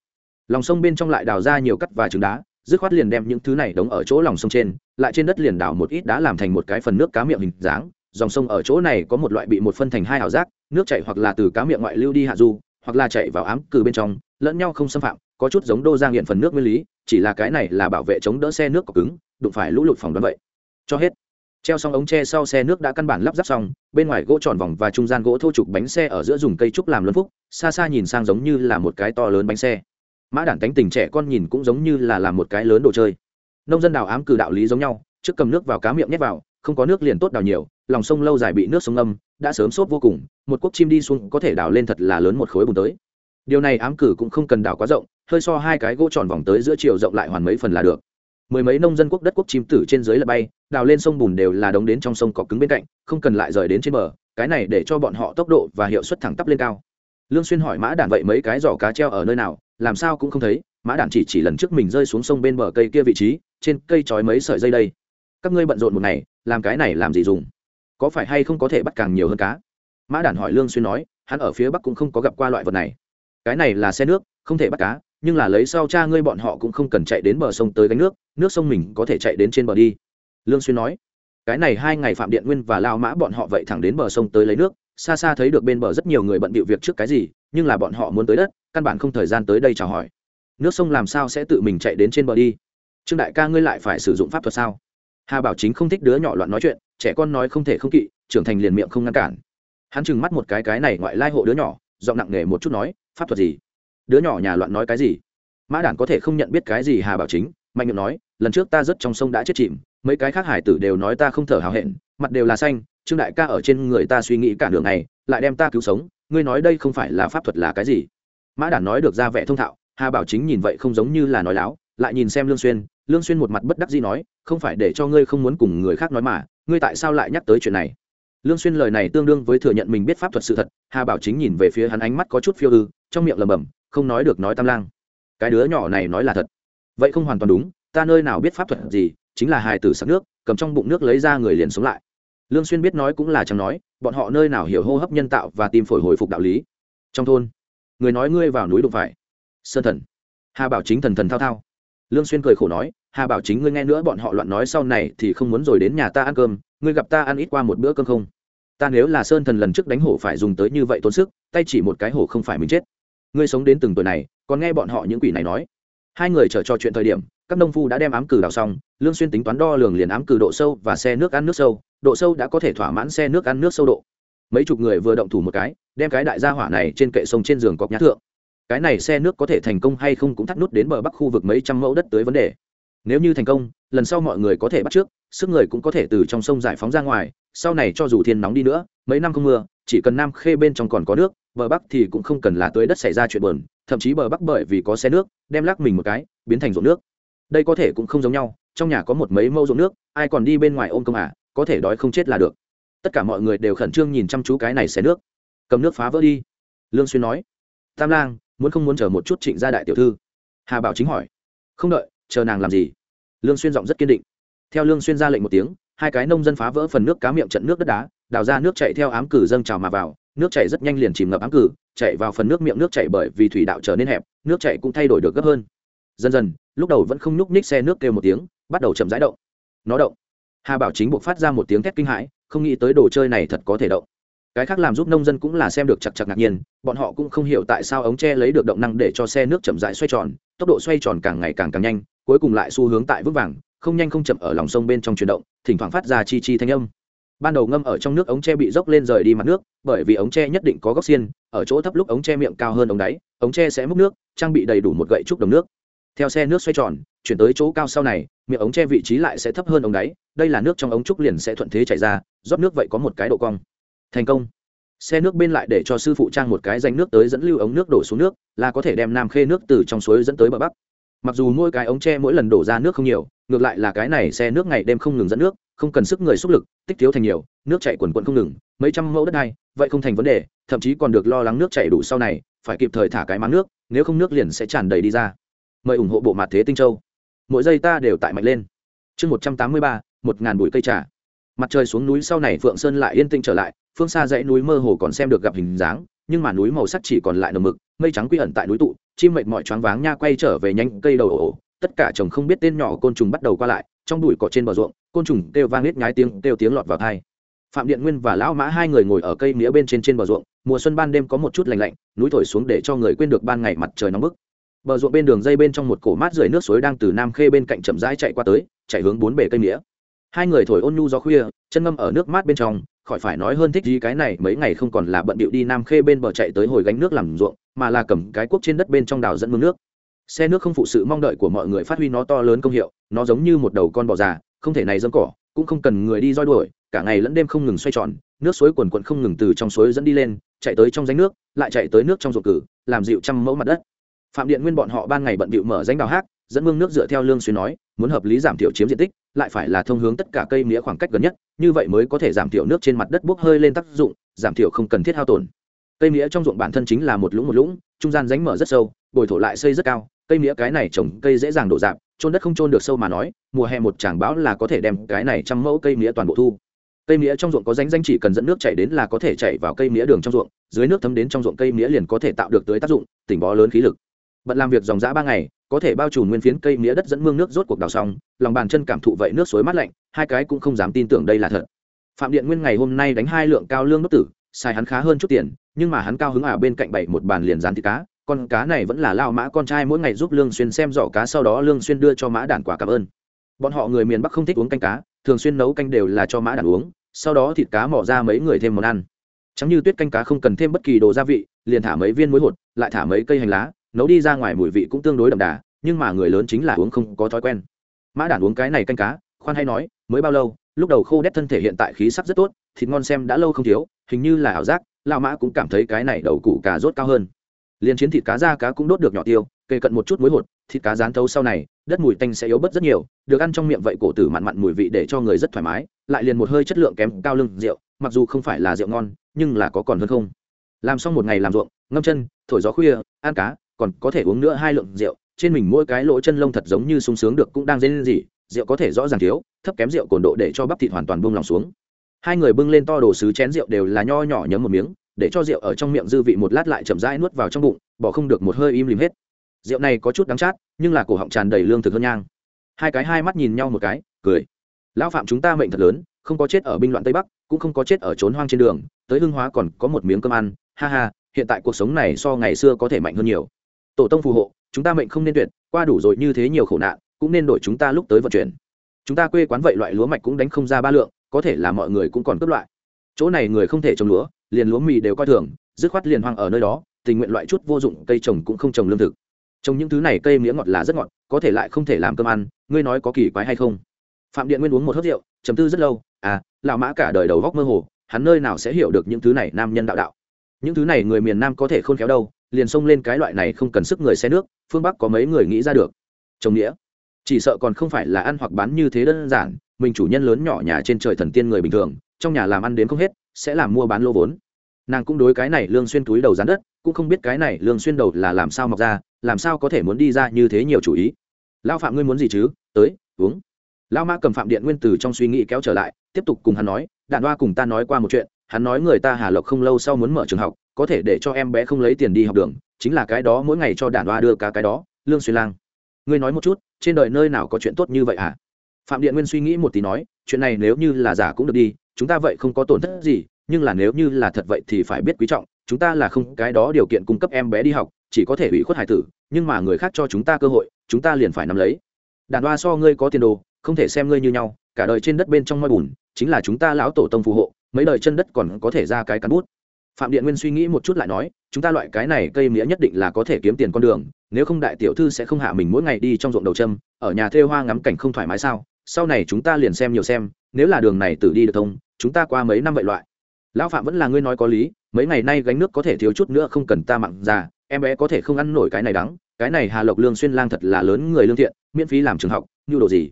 Lòng sông bên trong lại đào ra nhiều cắt và trứng đá dứt khoát liền đem những thứ này đóng ở chỗ lòng sông trên, lại trên đất liền đảo một ít đá làm thành một cái phần nước cá miệng hình dáng. Dòng sông ở chỗ này có một loại bị một phân thành hai ảo giác, nước chảy hoặc là từ cá miệng ngoại lưu đi hạ du, hoặc là chạy vào ám cừ bên trong, lẫn nhau không xâm phạm, có chút giống đô giang hiện phần nước nguyên lý, chỉ là cái này là bảo vệ chống đỡ xe nước có cứng, đụng phải lũ lụt phòng đoán vậy. Cho hết. Treo xong ống tre sau xe nước đã căn bản lắp ráp xong, bên ngoài gỗ tròn vòng và trung gian gỗ thô trục bánh xe ở giữa dùng cây trúc làm luân phúc, xa xa nhìn sang giống như là một cái to lớn bánh xe mã đản cánh tình trẻ con nhìn cũng giống như là làm một cái lớn đồ chơi. Nông dân đào ám cử đạo lý giống nhau, trước cầm nước vào cá miệng nhét vào, không có nước liền tốt đào nhiều, lòng sông lâu dài bị nước sông âm đã sớm sốt vô cùng, một quốc chim đi xuống có thể đào lên thật là lớn một khối bùn tới. Điều này ám cử cũng không cần đào quá rộng, hơi so hai cái gỗ tròn vòng tới giữa chiều rộng lại hoàn mấy phần là được. Mười mấy nông dân quốc đất quốc chim tử trên dưới là bay, đào lên sông bùn đều là đống đến trong sông cọc cứng bên cạnh, không cần lại rời đến trên bờ, cái này để cho bọn họ tốc độ và hiệu suất thẳng tắp lên cao lương xuyên hỏi mã đản vậy mấy cái giỏ cá treo ở nơi nào, làm sao cũng không thấy, mã đản chỉ chỉ lần trước mình rơi xuống sông bên bờ cây kia vị trí, trên cây trói mấy sợi dây đây. Các ngươi bận rộn một ngày, làm cái này làm gì dùng? Có phải hay không có thể bắt càng nhiều hơn cá? Mã đản hỏi lương xuyên nói, hắn ở phía bắc cũng không có gặp qua loại vật này. Cái này là xe nước, không thể bắt cá, nhưng là lấy sau cha ngươi bọn họ cũng không cần chạy đến bờ sông tới gánh nước nước sông mình có thể chạy đến trên bờ đi. Lương xuyên nói, cái này hai ngày phạm điện nguyên và lao mã bọn họ vậy thẳng đến bờ sông tới lấy nước xa xa thấy được bên bờ rất nhiều người bận bịu việc trước cái gì, nhưng là bọn họ muốn tới đất, căn bản không thời gian tới đây chào hỏi. Nước sông làm sao sẽ tự mình chạy đến trên bờ đi? Trương đại ca ngươi lại phải sử dụng pháp thuật sao? Hà bảo chính không thích đứa nhỏ loạn nói chuyện, trẻ con nói không thể không kỵ, trưởng thành liền miệng không ngăn cản. Hắn trừng mắt một cái cái này ngoại lai hộ đứa nhỏ, giọng nặng nề một chút nói, pháp thuật gì? Đứa nhỏ nhà loạn nói cái gì? Mã đản có thể không nhận biết cái gì hà bảo chính, mạnh miệng nói, lần trước ta rất trong sông đã chết chìm, mấy cái khác hải tử đều nói ta không thở hào hẹn, mặt đều là xanh trương đại ca ở trên người ta suy nghĩ cả đường này lại đem ta cứu sống, ngươi nói đây không phải là pháp thuật là cái gì? Mã đản nói được ra vẻ thông thạo, hà bảo chính nhìn vậy không giống như là nói láo, lại nhìn xem lương xuyên lương xuyên một mặt bất đắc dĩ nói, không phải để cho ngươi không muốn cùng người khác nói mà, ngươi tại sao lại nhắc tới chuyện này? Lương xuyên lời này tương đương với thừa nhận mình biết pháp thuật sự thật, hà bảo chính nhìn về phía hắn ánh mắt có chút phiêu ư, trong miệng lẩm bẩm, không nói được nói tam lang. Cái đứa nhỏ này nói là thật. Vậy không hoàn toàn đúng, ta nơi nào biết pháp thuật gì, chính là hài tử sắc nước, cầm trong bụng nước lấy ra người liền sống lại lương xuyên biết nói cũng là chẳng nói, bọn họ nơi nào hiểu hô hấp nhân tạo và tim phổi hồi phục đạo lý. Trong thôn, người nói ngươi vào núi đụng phải. Sơn thần. Hà bảo chính thần thần thao thao. Lương xuyên cười khổ nói, hà bảo chính ngươi nghe nữa bọn họ loạn nói sau này thì không muốn rồi đến nhà ta ăn cơm, ngươi gặp ta ăn ít qua một bữa cơm không? Ta nếu là sơn thần lần trước đánh hổ phải dùng tới như vậy tốn sức, tay chỉ một cái hổ không phải mình chết. Ngươi sống đến từng tuổi này, còn nghe bọn họ những quỷ này nói. Hai người chờ trò chuyện thời điểm các nông phu đã đem ám cử đào xong, lương xuyên tính toán đo lường liền ám cử độ sâu và xe nước ăn nước sâu, độ sâu đã có thể thỏa mãn xe nước ăn nước sâu độ. Mấy chục người vừa động thủ một cái, đem cái đại gia hỏa này trên kệ sông trên giường cọc nhã thượng. Cái này xe nước có thể thành công hay không cũng thắt nút đến bờ bắc khu vực mấy trăm mẫu đất tới vấn đề. Nếu như thành công, lần sau mọi người có thể bắt trước, sức người cũng có thể từ trong sông giải phóng ra ngoài, sau này cho dù thiên nóng đi nữa, mấy năm không mưa, chỉ cần nam khê bên trong còn có nước, bờ bắc thì cũng không cần là tưới đất xảy ra chuyện buồn, thậm chí bờ bắc bởi vì có xe nước, đem lắc mình một cái, biến thành ruộng nước đây có thể cũng không giống nhau, trong nhà có một mấy mẫu ruộng nước, ai còn đi bên ngoài ôm công à có thể đói không chết là được. Tất cả mọi người đều khẩn trương nhìn chăm chú cái này xé nước. Cầm nước phá vỡ đi. Lương xuyên nói. Tam lang, muốn không muốn chờ một chút trịnh gia đại tiểu thư? Hà bảo chính hỏi. Không đợi, chờ nàng làm gì? Lương xuyên giọng rất kiên định. Theo lương xuyên ra lệnh một tiếng, hai cái nông dân phá vỡ phần nước cá miệng trận nước đất đá, đào ra nước chảy theo ám cử dâng trào mà vào. Nước chảy rất nhanh liền chìm ngập ám cử, chảy vào phần nước miệng nước chảy bởi vì thủy đạo trở nên hẹp, nước chảy cũng thay đổi được gấp hơn dần dần, lúc đầu vẫn không nhúc nhích xe nước kêu một tiếng, bắt đầu chậm rãi động. Nó động. Hà bảo chính buộc phát ra một tiếng thét kinh hãi, không nghĩ tới đồ chơi này thật có thể động. Cái khác làm giúp nông dân cũng là xem được chặt chặt ngạc nhiên, bọn họ cũng không hiểu tại sao ống tre lấy được động năng để cho xe nước chậm rãi xoay tròn, tốc độ xoay tròn càng ngày càng càng nhanh, cuối cùng lại xu hướng tại vững vàng, không nhanh không chậm ở lòng sông bên trong chuyển động, thỉnh thoảng phát ra chi chi thanh âm. Ban đầu ngâm ở trong nước ống tre bị dốc lên rời đi mặt nước, bởi vì ống tre nhất định có góc xiên, ở chỗ thấp lúc ống tre miệng cao hơn ống đáy, ống tre sẽ múc nước, trang bị đầy đủ một gậy trúc đồng nước theo xe nước xoay tròn, chuyển tới chỗ cao sau này, miệng ống che vị trí lại sẽ thấp hơn ống đáy, đây là nước trong ống trúc liền sẽ thuận thế chảy ra, rót nước vậy có một cái độ cong. Thành công. Xe nước bên lại để cho sư phụ trang một cái danh nước tới dẫn lưu ống nước đổ xuống nước, là có thể đem nam khê nước từ trong suối dẫn tới bờ bắc. Mặc dù mỗi cái ống tre mỗi lần đổ ra nước không nhiều, ngược lại là cái này xe nước ngày đêm không ngừng dẫn nước, không cần sức người xúc lực, tích thiếu thành nhiều, nước chạy quần quận không ngừng, mấy trăm mẫu đất này vậy không thành vấn đề, thậm chí còn được lo lắng nước chảy đủ sau này, phải kịp thời thả cái máng nước, nếu không nước liền sẽ tràn đầy đi ra mời ủng hộ bộ mặt thế tinh châu. Mỗi giây ta đều tại mạnh lên. Chương một trăm tám mươi ba, một ngàn bụi cây trà. Mặt trời xuống núi sau này phượng sơn lại yên tĩnh trở lại, phương xa dãy núi mơ hồ còn xem được gặp hình dáng, nhưng mà núi màu sắc chỉ còn lại nồng mực, mây trắng quy ẩn tại núi tụ, chim mệt mọi choáng váng nha quay trở về nhanh cây đầu ổ tất cả chồng không biết tên nhỏ côn trùng bắt đầu qua lại, trong bụi cỏ trên bờ ruộng, côn trùng kêu vang hết nhái tiếng, kêu tiếng lọt vào thai phạm điện nguyên và lão mã hai người ngồi ở cây mía bên trên trên bờ ruộng, mùa xuân ban đêm có một chút lạnh lạnh, núi thổi xuống để cho người quên được ban ngày mặt trời nóng bức bờ ruộng bên đường dây bên trong một cổ mát rượi nước suối đang từ nam khê bên cạnh chậm rãi chạy qua tới, chạy hướng bốn bể cây nghĩa. hai người thổi ôn nhu gió khuya, chân ngâm ở nước mát bên trong, khỏi phải nói hơn thích gì cái này, mấy ngày không còn là bận bịu đi nam khê bên bờ chạy tới hồi gánh nước làm ruộng, mà là cầm cái cuốc trên đất bên trong đào dẫn mương nước xe nước không phụ sự mong đợi của mọi người phát huy nó to lớn công hiệu, nó giống như một đầu con bò già, không thể này dâm cỏ, cũng không cần người đi roi đuổi, cả ngày lẫn đêm không ngừng xoay tròn, nước suối quần quận không ngừng từ trong suối dẫn đi lên, chạy tới trong ránh nước, lại chạy tới nước trong ruộng cử, làm dịu trăm mẫu mặt đất phạm điện nguyên bọn họ ban ngày bận bịu mở danh đào hát dẫn mương nước dựa theo lương xuyên nói, muốn hợp lý giảm thiểu chiếm diện tích, lại phải là thông hướng tất cả cây mía khoảng cách gần nhất, như vậy mới có thể giảm thiểu nước trên mặt đất bốc hơi lên tác dụng, giảm thiểu không cần thiết hao tổn. Cây mía trong ruộng bản thân chính là một lũng một lũng, trung gian rãnh mở rất sâu, bồi thổ lại xây rất cao, cây mía cái này trồng cây dễ dàng đổ dạp trôn đất không trôn được sâu mà nói, mùa hè một tràng bão là có thể đem cái này trăm mẫu cây mía toàn bộ thu. Cây mía trong ruộng có rãnh rãnh chỉ cần dẫn nước chảy đến là có thể chảy vào cây mía đường trong ruộng, dưới nước thấm đến trong ruộng cây mía liền có thể tạo được tới tác dụng, tỉnh bó lớn khí lực bận làm việc dòng dã ba ngày, có thể bao trùm nguyên phiến cây mía đất dẫn mương nước rốt cuộc đào xong, lòng bàn chân cảm thụ vậy nước suối mát lạnh, hai cái cũng không dám tin tưởng đây là thật. Phạm điện nguyên ngày hôm nay đánh hai lượng cao lương đốt tử, xài hắn khá hơn chút tiền, nhưng mà hắn cao hứng à bên cạnh bảy một bàn liền dán thịt cá, con cá này vẫn là lao mã con trai mỗi ngày giúp lương xuyên xem giỏ cá sau đó lương xuyên đưa cho mã đản quả cảm ơn. Bọn họ người miền bắc không thích uống canh cá, thường xuyên nấu canh đều là cho mã đản uống, sau đó thịt cá mỏ ra mấy người thêm món ăn. Chẳng như tuyết canh cá không cần thêm bất kỳ đồ gia vị, liền thả mấy viên muối hột, lại thả mấy cây hành lá nấu đi ra ngoài mùi vị cũng tương đối đậm đà, nhưng mà người lớn chính là uống không có thói quen. Mã đản uống cái này canh cá, khoan hay nói, mới bao lâu, lúc đầu khô đét thân thể hiện tại khí sắc rất tốt, thịt ngon xem đã lâu không thiếu, hình như là ảo giác lao mã cũng cảm thấy cái này đầu củ cà rốt cao hơn. Liền chiến thịt cá da cá cũng đốt được nhỏ tiêu, kề cận một chút muối hột, thịt cá rán thấu sau này, đất mùi tanh sẽ yếu bớt rất nhiều, được ăn trong miệng vậy cổ tử mặn mặn mùi vị để cho người rất thoải mái, lại liền một hơi chất lượng kém cao lưng rượu, mặc dù không phải là rượu ngon, nhưng là có còn hơn không. Làm xong một ngày làm ruộng, ngâm chân, thổi gió khuya, ăn cá còn có thể uống nữa hai lượng rượu, trên mình mỗi cái lỗ chân lông thật giống như sung sướng được cũng đang dây lên gì rượu có thể rõ ràng thiếu, thấp kém rượu cồn độ để cho bắp thịt hoàn toàn buông lòng xuống. Hai người bưng lên to đồ sứ chén rượu đều là nho nhỏ nhấm một miếng, để cho rượu ở trong miệng dư vị một lát lại chậm rãi nuốt vào trong bụng, bỏ không được một hơi im lìm hết. Rượu này có chút đắng chát, nhưng là cổ họng tràn đầy lương thực hơn nhang. Hai cái hai mắt nhìn nhau một cái, cười. Lão phạm chúng ta mệnh thật lớn, không có chết ở binh loạn tây bắc, cũng không có chết ở trốn hoang trên đường, tới hưng hóa còn có một miếng cơm ăn, ha ha, hiện tại cuộc sống này so ngày xưa có thể mạnh hơn nhiều tổ tông phù hộ, chúng ta mệnh không nên tuyệt, qua đủ rồi như thế nhiều khổ nạn, cũng nên đổi chúng ta lúc tới vận chuyển. Chúng ta quê quán vậy loại lúa mạch cũng đánh không ra ba lượng, có thể là mọi người cũng còn cướp loại. Chỗ này người không thể trồng lúa, liền lúa mì đều coi thường, dứt khoát liền hoang ở nơi đó, tình nguyện loại chút vô dụng, cây trồng cũng không trồng lương thực. Trồng những thứ này cây mía ngọt là rất ngọt, có thể lại không thể làm cơm ăn, ngươi nói có kỳ quái hay không? Phạm điện nguyên uống một hớt rượu chấm tư rất lâu à lão mã cả đời đầu góc mơ hồ, hắn nơi nào sẽ hiểu được những thứ này nam nhân đạo đạo? Những thứ này người miền nam có thể khôn khéo đâu liền xông lên cái loại này không cần sức người xe nước, phương bắc có mấy người nghĩ ra được. Chồng nghĩa. Chỉ sợ còn không phải là ăn hoặc bán như thế đơn giản, mình chủ nhân lớn nhỏ nhà trên trời thần tiên người bình thường, trong nhà làm ăn đến không hết, sẽ làm mua bán lô vốn. Nàng cũng đối cái này lương xuyên túi đầu rán đất, cũng không biết cái này lương xuyên đầu là làm sao mọc ra, làm sao có thể muốn đi ra như thế nhiều chủ ý. Lão phạm ngươi muốn gì chứ? Tới, uống. Lão mã cầm phạm điện nguyên từ trong suy nghĩ kéo trở lại, tiếp tục cùng hắn nói, đạn hoa cùng ta nói qua một chuyện, hắn nói người ta hà lộc không lâu sau muốn mở trường học có thể để cho em bé không lấy tiền đi học đường, chính là cái đó mỗi ngày cho đàn đoa đưa cả cái đó, lương xuyên lang. Ngươi nói một chút, trên đời nơi nào có chuyện tốt như vậy à phạm điện nguyên suy nghĩ một tí nói, chuyện này nếu như là giả cũng được đi, chúng ta vậy không có tổn thất gì, nhưng là nếu như là thật vậy thì phải biết quý trọng, chúng ta là không cái đó điều kiện cung cấp em bé đi học, chỉ có thể ủy khuất hải tử, nhưng mà người khác cho chúng ta cơ hội, chúng ta liền phải nắm lấy. Đàn đoa so ngươi có tiền đồ, không thể xem ngươi như nhau, cả đời trên đất bên trong moi bùn, chính là chúng ta lão tổ tông phù hộ, mấy đời chân đất còn có thể ra cái cắn bút phạm điện nguyên suy nghĩ một chút lại nói, chúng ta loại cái này cây mía nhất định là có thể kiếm tiền con đường, nếu không đại tiểu thư sẽ không hạ mình mỗi ngày đi trong ruộng đầu châm, ở nhà thêu hoa ngắm cảnh không thoải mái sao? Sau này chúng ta liền xem nhiều xem, nếu là đường này tự đi được thông, chúng ta qua mấy năm vậy loại. Lão phạm vẫn là ngươi nói có lý, mấy ngày nay gánh nước có thể thiếu chút nữa không cần ta mặn già, em bé có thể không ăn nổi cái này đắng, cái này hà lộc lương xuyên lang thật là lớn người lương thiện, miễn phí làm trường học như đồ gì?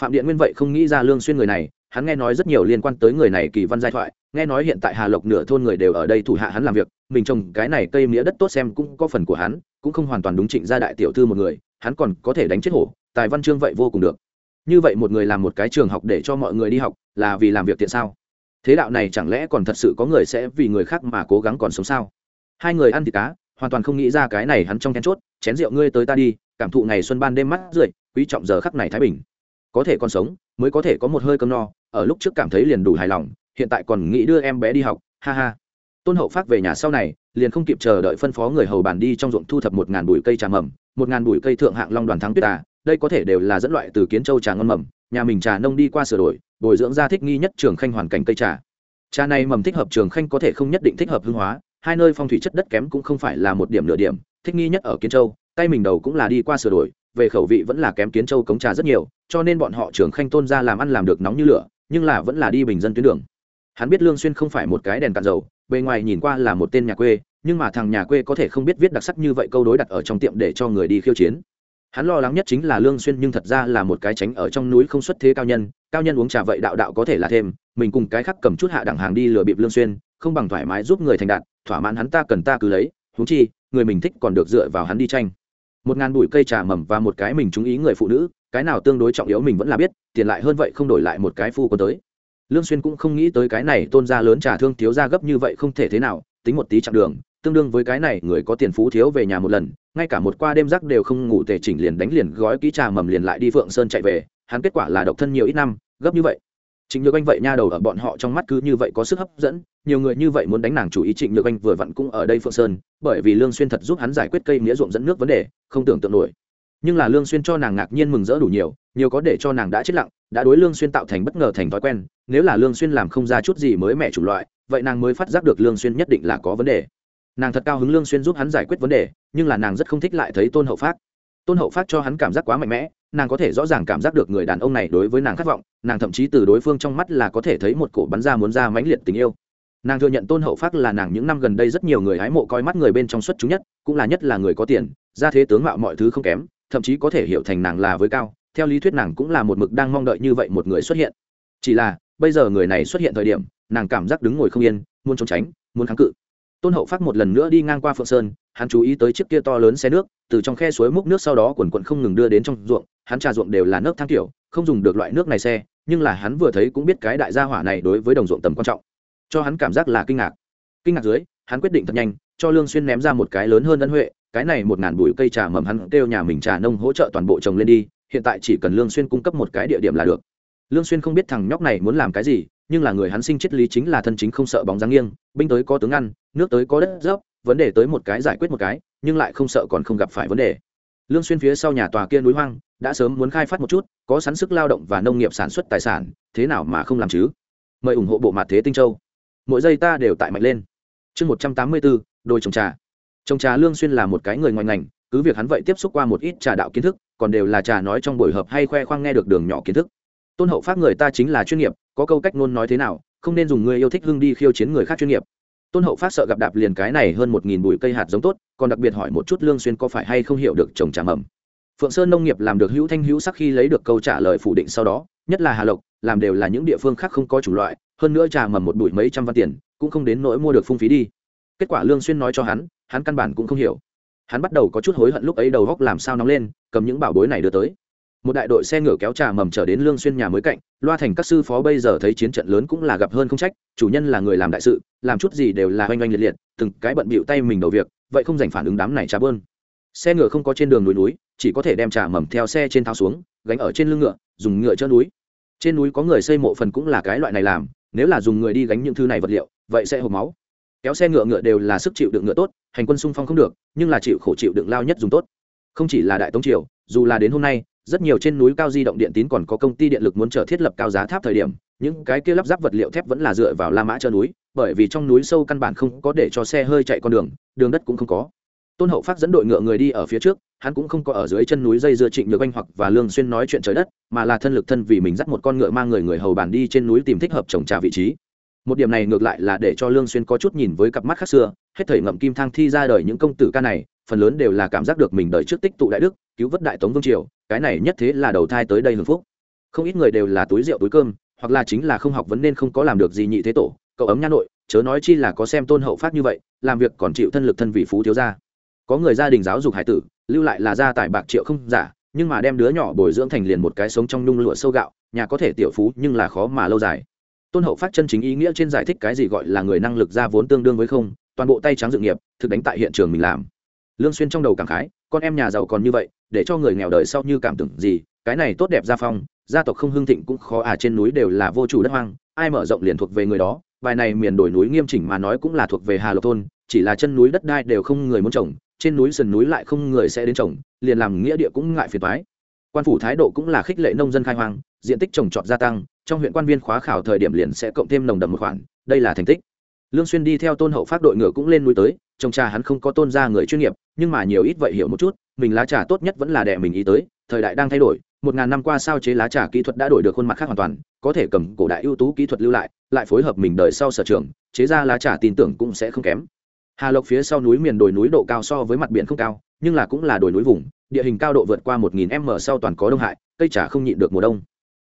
Phạm điện nguyên vậy không nghĩ ra lương xuyên người này, hắn nghe nói rất nhiều liên quan tới người này kỳ văn giai thoại nghe nói hiện tại hà lộc nửa thôn người đều ở đây thủ hạ hắn làm việc, mình trồng cái này cây mía đất tốt xem cũng có phần của hắn, cũng không hoàn toàn đúng trịnh gia đại tiểu thư một người, hắn còn có thể đánh chết hổ, tài văn chương vậy vô cùng được. Như vậy một người làm một cái trường học để cho mọi người đi học, là vì làm việc tiện sao? Thế đạo này chẳng lẽ còn thật sự có người sẽ vì người khác mà cố gắng còn sống sao? Hai người ăn thịt cá, hoàn toàn không nghĩ ra cái này hắn trong chén chốt, chén rượu ngươi tới ta đi, cảm thụ ngày xuân ban đêm mắt rượi, quý trọng giờ khắc này thái bình. Có thể còn sống, mới có thể có một hơi cơm no, ở lúc trước cảm thấy liền đủ hài lòng hiện tại còn nghĩ đưa em bé đi học, ha ha. Tôn hậu phát về nhà sau này, liền không kịp chờ đợi phân phó người hầu bàn đi trong ruộng thu thập một ngàn bụi cây trà mầm, một ngàn bụi cây thượng hạng long đoàn thắng tuyết tà, đây có thể đều là dẫn loại từ kiến châu trà ngon mầm, nhà mình trà nông đi qua sửa đổi, bồi dưỡng ra thích nghi nhất trường khanh hoàn cảnh cây trà. Trà này mầm thích hợp trường khanh có thể không nhất định thích hợp hương hóa, hai nơi phong thủy chất đất kém cũng không phải là một điểm nửa điểm, thích nghi nhất ở kiến châu, tay mình đầu cũng là đi qua sửa đổi, về khẩu vị vẫn là kém kiến châu cống trà rất nhiều, cho nên bọn họ trường khanh tôn ra làm ăn làm được nóng như lửa, nhưng là vẫn là đi bình dân tuyến đường hắn biết lương xuyên không phải một cái đèn cạn dầu, bề ngoài nhìn qua là một tên nhà quê, nhưng mà thằng nhà quê có thể không biết viết đặc sắc như vậy câu đối đặt ở trong tiệm để cho người đi khiêu chiến. Hắn lo lắng nhất chính là lương xuyên nhưng thật ra là một cái tránh ở trong núi không xuất thế cao nhân cao nhân uống trà vậy đạo đạo có thể là thêm, mình cùng cái khác cầm chút hạ đẳng hàng đi lừa bịp lương xuyên, không bằng thoải mái giúp người thành đạt, thỏa mãn hắn ta cần ta cứ lấy, huống chi, người mình thích còn được dựa vào hắn đi tranh. Một ngàn bụi cây trà mầm và một cái mình trúng ý người phụ nữ, cái nào tương đối trọng yếu mình vẫn là biết, tiền lại hơn vậy không đổi lại một cái phu có tới lương xuyên cũng không nghĩ tới cái này tôn gia lớn trà thương thiếu gia gấp như vậy không thể thế nào, tính một tí chặng đường, tương đương với cái này người có tiền phú thiếu về nhà một lần, ngay cả một qua đêm giấc đều không ngủ tề chỉnh liền đánh liền gói ký trà mầm liền lại đi phượng sơn chạy về, hắn kết quả là độc thân nhiều ít năm, gấp như vậy. Trịnh nhược anh vậy nha đầu ở bọn họ trong mắt cứ như vậy có sức hấp dẫn, nhiều người như vậy muốn đánh nàng chủ ý trịnh nhược anh vừa vặn cũng ở đây phượng sơn, bởi vì lương xuyên thật giúp hắn giải quyết cây nghĩa ruộng dẫn nước vấn đề, không tưởng tượng nổi. Nhưng là lương xuyên cho nàng ngạc nhiên mừng rỡ đủ nhiều nhiều có để cho nàng đã chết lặng, đã đối lương xuyên tạo thành bất ngờ thành thói quen, nếu là lương xuyên làm không ra chút gì mới mẹ chủ loại, vậy nàng mới phát giác được lương xuyên nhất định là có vấn đề. Nàng thật cao hứng lương xuyên giúp hắn giải quyết vấn đề, nhưng là nàng rất không thích lại thấy tôn hậu phát. Tôn hậu phát cho hắn cảm giác quá mạnh mẽ, nàng có thể rõ ràng cảm giác được người đàn ông này đối với nàng khát vọng, nàng thậm chí từ đối phương trong mắt là có thể thấy một cổ bắn ra muốn ra mãnh liệt tình yêu. Nàng thừa nhận tôn hậu phát là nàng những năm gần đây rất nhiều người hái mộ coi mắt người bên trong xuất chúng nhất, cũng là nhất là người có tiền ra thế tướng mạo mọi thứ không kém, thậm chí có thể hiểu thành nàng là với cao theo lý thuyết nàng cũng là một mực đang mong đợi như vậy một người xuất hiện. Chỉ là, bây giờ người này xuất hiện thời điểm, nàng cảm giác đứng ngồi không yên, muốn trốn tránh, muốn kháng cự. Tôn hậu phát một lần nữa đi ngang qua phượng sơn, hắn chú ý tới chiếc kia to lớn xe nước, từ trong khe suối múc nước sau đó quần quận không ngừng đưa đến trong ruộng, hắn trà ruộng đều là nước thang kiểu không dùng được loại nước này xe, nhưng là hắn vừa thấy cũng biết cái đại gia hỏa này đối với đồng ruộng tầm quan trọng, cho hắn cảm giác là kinh ngạc. Kinh ngạc dưới, hắn quyết định thật nhanh, cho lương xuyên ném ra một cái lớn hơn ân huệ, cái này một ngàn bụi cây trà mầm hắn kêu nhà mình trà nông hỗ trợ toàn bộ trồng lên đi hiện tại chỉ cần lương xuyên cung cấp một cái địa điểm là được. Lương xuyên không biết thằng nhóc này muốn làm cái gì, nhưng là người hắn sinh triết lý chính là thân chính không sợ bóng dáng nghiêng, binh tới có tướng ăn, nước tới có đất dốc, vấn đề tới một cái giải quyết một cái, nhưng lại không sợ còn không gặp phải vấn đề. Lương xuyên phía sau nhà tòa kia núi hoang, đã sớm muốn khai phát một chút, có sẵn sức lao động và nông nghiệp sản xuất tài sản, thế nào mà không làm chứ? Mời ủng hộ bộ mặt thế tinh châu. Mỗi giây ta đều tại mạnh lên. Chương một trăm tám mươi bốn đôi trồng trà. Trồng trà lương xuyên là một cái người ngoài ngành, cứ việc hắn vậy tiếp xúc qua một ít trà đạo kiến thức còn đều là trà nói trong buổi họp hay khoe khoang nghe được đường nhỏ kiến thức. Tôn hậu pháp người ta chính là chuyên nghiệp, có câu cách ngôn nói thế nào, không nên dùng người yêu thích hưng đi khiêu chiến người khác chuyên nghiệp. Tôn hậu phát sợ gặp đạp liền cái này hơn một nghìn bụi cây hạt giống tốt, còn đặc biệt hỏi một chút lương xuyên có phải hay không hiểu được trồng trà mầm. Phượng sơn nông nghiệp làm được hữu thanh hữu sắc khi lấy được câu trả lời phủ định sau đó, nhất là hà lộc, làm đều là những địa phương khác không có chủ loại, hơn nữa trà mầm một bụi mấy trăm văn tiền, cũng không đến nỗi mua được phung phí đi. Kết quả lương xuyên nói cho hắn hắn căn bản cũng không hiểu hắn bắt đầu có chút hối hận lúc ấy đầu góc làm sao nóng lên, cầm những bảo bối này đưa tới. Một đại đội xe ngựa kéo trà mầm trở đến lương xuyên nhà mới cạnh, loa thành các sư phó bây giờ thấy chiến trận lớn cũng là gặp hơn không trách, chủ nhân là người làm đại sự, làm chút gì đều là oanh oanh liệt liệt, từng cái bận bịu tay mình đầu việc, vậy không dành phản ứng đám này trà bơn. Xe ngựa không có trên đường núi núi, chỉ có thể đem trà mầm theo xe trên thao xuống, gánh ở trên lưng ngựa, dùng ngựa chở núi. Trên núi có người xây mộ phần cũng là cái loại này làm, nếu là dùng người đi gánh những thứ này vật liệu, vậy sẽ hộp máu kéo xe ngựa ngựa đều là sức chịu đựng ngựa tốt, hành quân xung phong không được, nhưng là chịu khổ chịu đựng lao nhất dùng tốt. Không chỉ là đại tống triều, dù là đến hôm nay, rất nhiều trên núi cao di động điện tín còn có công ty điện lực muốn trở thiết lập cao giá tháp thời điểm, những cái kia lắp ráp vật liệu thép vẫn là dựa vào la mã chơ núi, bởi vì trong núi sâu căn bản không có để cho xe hơi chạy con đường đường đất cũng không có. Tôn hậu phát dẫn đội ngựa người đi ở phía trước, hắn cũng không có ở dưới chân núi dây dưa trịnh nhược anh hoặc và lương xuyên nói chuyện trời đất, mà là thân lực thân vì mình dắt một con ngựa mang người người hầu bàn đi trên núi tìm thích hợp trồng trà vị trí một điểm này ngược lại là để cho lương xuyên có chút nhìn với cặp mắt khác xưa, hết thảy ngậm kim thang thi ra đời những công tử ca này, phần lớn đều là cảm giác được mình đời trước tích tụ đại đức, cứu vớt đại tống vương triều, cái này nhất thế là đầu thai tới đây hưởng phúc. Không ít người đều là túi rượu túi cơm, hoặc là chính là không học vấn nên không có làm được gì nhị thế tổ, cậu ấm nha nội, chớ nói chi là có xem tôn hậu phát như vậy, làm việc còn chịu thân lực thân vị phú thiếu gia. Có người gia đình giáo dục hải tử, lưu lại là gia tài bạc triệu không giả, nhưng mà đem đứa nhỏ bồi dưỡng thành liền một cái sống trong nung lụa sâu gạo, nhà có thể tiểu phú nhưng là khó mà lâu dài tôn hậu phát chân chính ý nghĩa trên giải thích cái gì gọi là người năng lực ra vốn tương đương với không, toàn bộ tay trắng dự nghiệp, thực đánh tại hiện trường mình làm. Lương xuyên trong đầu cảm khái, con em nhà giàu còn như vậy, để cho người nghèo đời sau như cảm tưởng gì, cái này tốt đẹp gia phong, gia tộc không hưng thịnh cũng khó à trên núi đều là vô chủ đất hoang, ai mở rộng liền thuộc về người đó, bài này miền đổi núi nghiêm chỉnh mà nói cũng là thuộc về hà lộc thôn, chỉ là chân núi đất đai đều không người muốn trồng, trên núi sườn núi lại không người sẽ đến trồng, liền làm nghĩa địa cũng ngại phiền toái. Quan phủ thái độ cũng là khích lệ nông dân khai hoang, diện tích trồng trọt gia tăng trong huyện quan viên khóa khảo thời điểm liền sẽ cộng thêm nồng đậm một khoản, đây là thành tích. Lương xuyên đi theo tôn hậu phát đội ngựa cũng lên núi tới trong trà hắn không có tôn gia người chuyên nghiệp, nhưng mà nhiều ít vậy hiểu một chút, mình lá trà tốt nhất vẫn là đẻ mình ý tới, thời đại đang thay đổi, một ngàn năm qua sao chế lá trà kỹ thuật đã đổi được khuôn mặt khác hoàn toàn, có thể cầm cổ đại ưu tú kỹ thuật lưu lại lại phối hợp mình đời sau sở trường, chế ra lá trà tin tưởng cũng sẽ không kém. Hà lộc phía sau núi miền đồi núi độ cao so với mặt biển không cao, nhưng là cũng là đồi núi vùng, địa hình cao độ vượt qua một nghìn m sau toàn có đông hại, cây trà không nhịn được mùa đông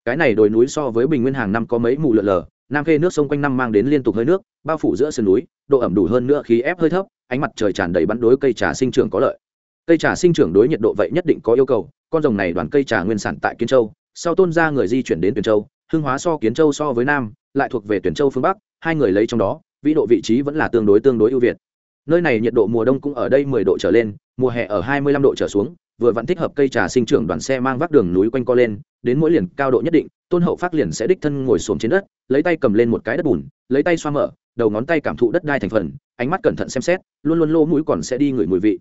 cái này đồi núi so với bình nguyên hàng năm có mấy mù lợn lờ, nam khê nước sông quanh năm mang đến liên tục hơi nước, bao phủ giữa sườn núi, độ ẩm đủ hơn nữa, khí ép hơi thấp, ánh mặt trời tràn đầy bắn đối cây trà sinh trưởng có lợi. Cây trà sinh trưởng đối nhiệt độ vậy nhất định có yêu cầu, con rồng này đoàn cây trà nguyên sản tại kiến châu, sau tôn ra người di chuyển đến tuyển châu hưng hóa so kiến châu so với nam, lại thuộc về tuyển châu phương bắc, hai người lấy trong đó, vĩ độ vị trí vẫn là tương đối tương đối ưu việt. Nơi này nhiệt độ mùa đông cũng ở đây mười độ trở lên, mùa hè ở hai mươi lăm độ trở xuống vừa vẫn thích hợp cây trà sinh trưởng đoàn xe mang vác đường núi quanh co lên, đến mỗi liền cao độ nhất định, tôn hậu phát liền sẽ đích thân ngồi xổm trên đất, lấy tay cầm lên một cái đất bùn, lấy tay xoa mở, đầu ngón tay cảm thụ đất đai thành phần, ánh mắt cẩn thận xem xét, luôn luôn lô mũi còn sẽ đi ngửi mùi vị.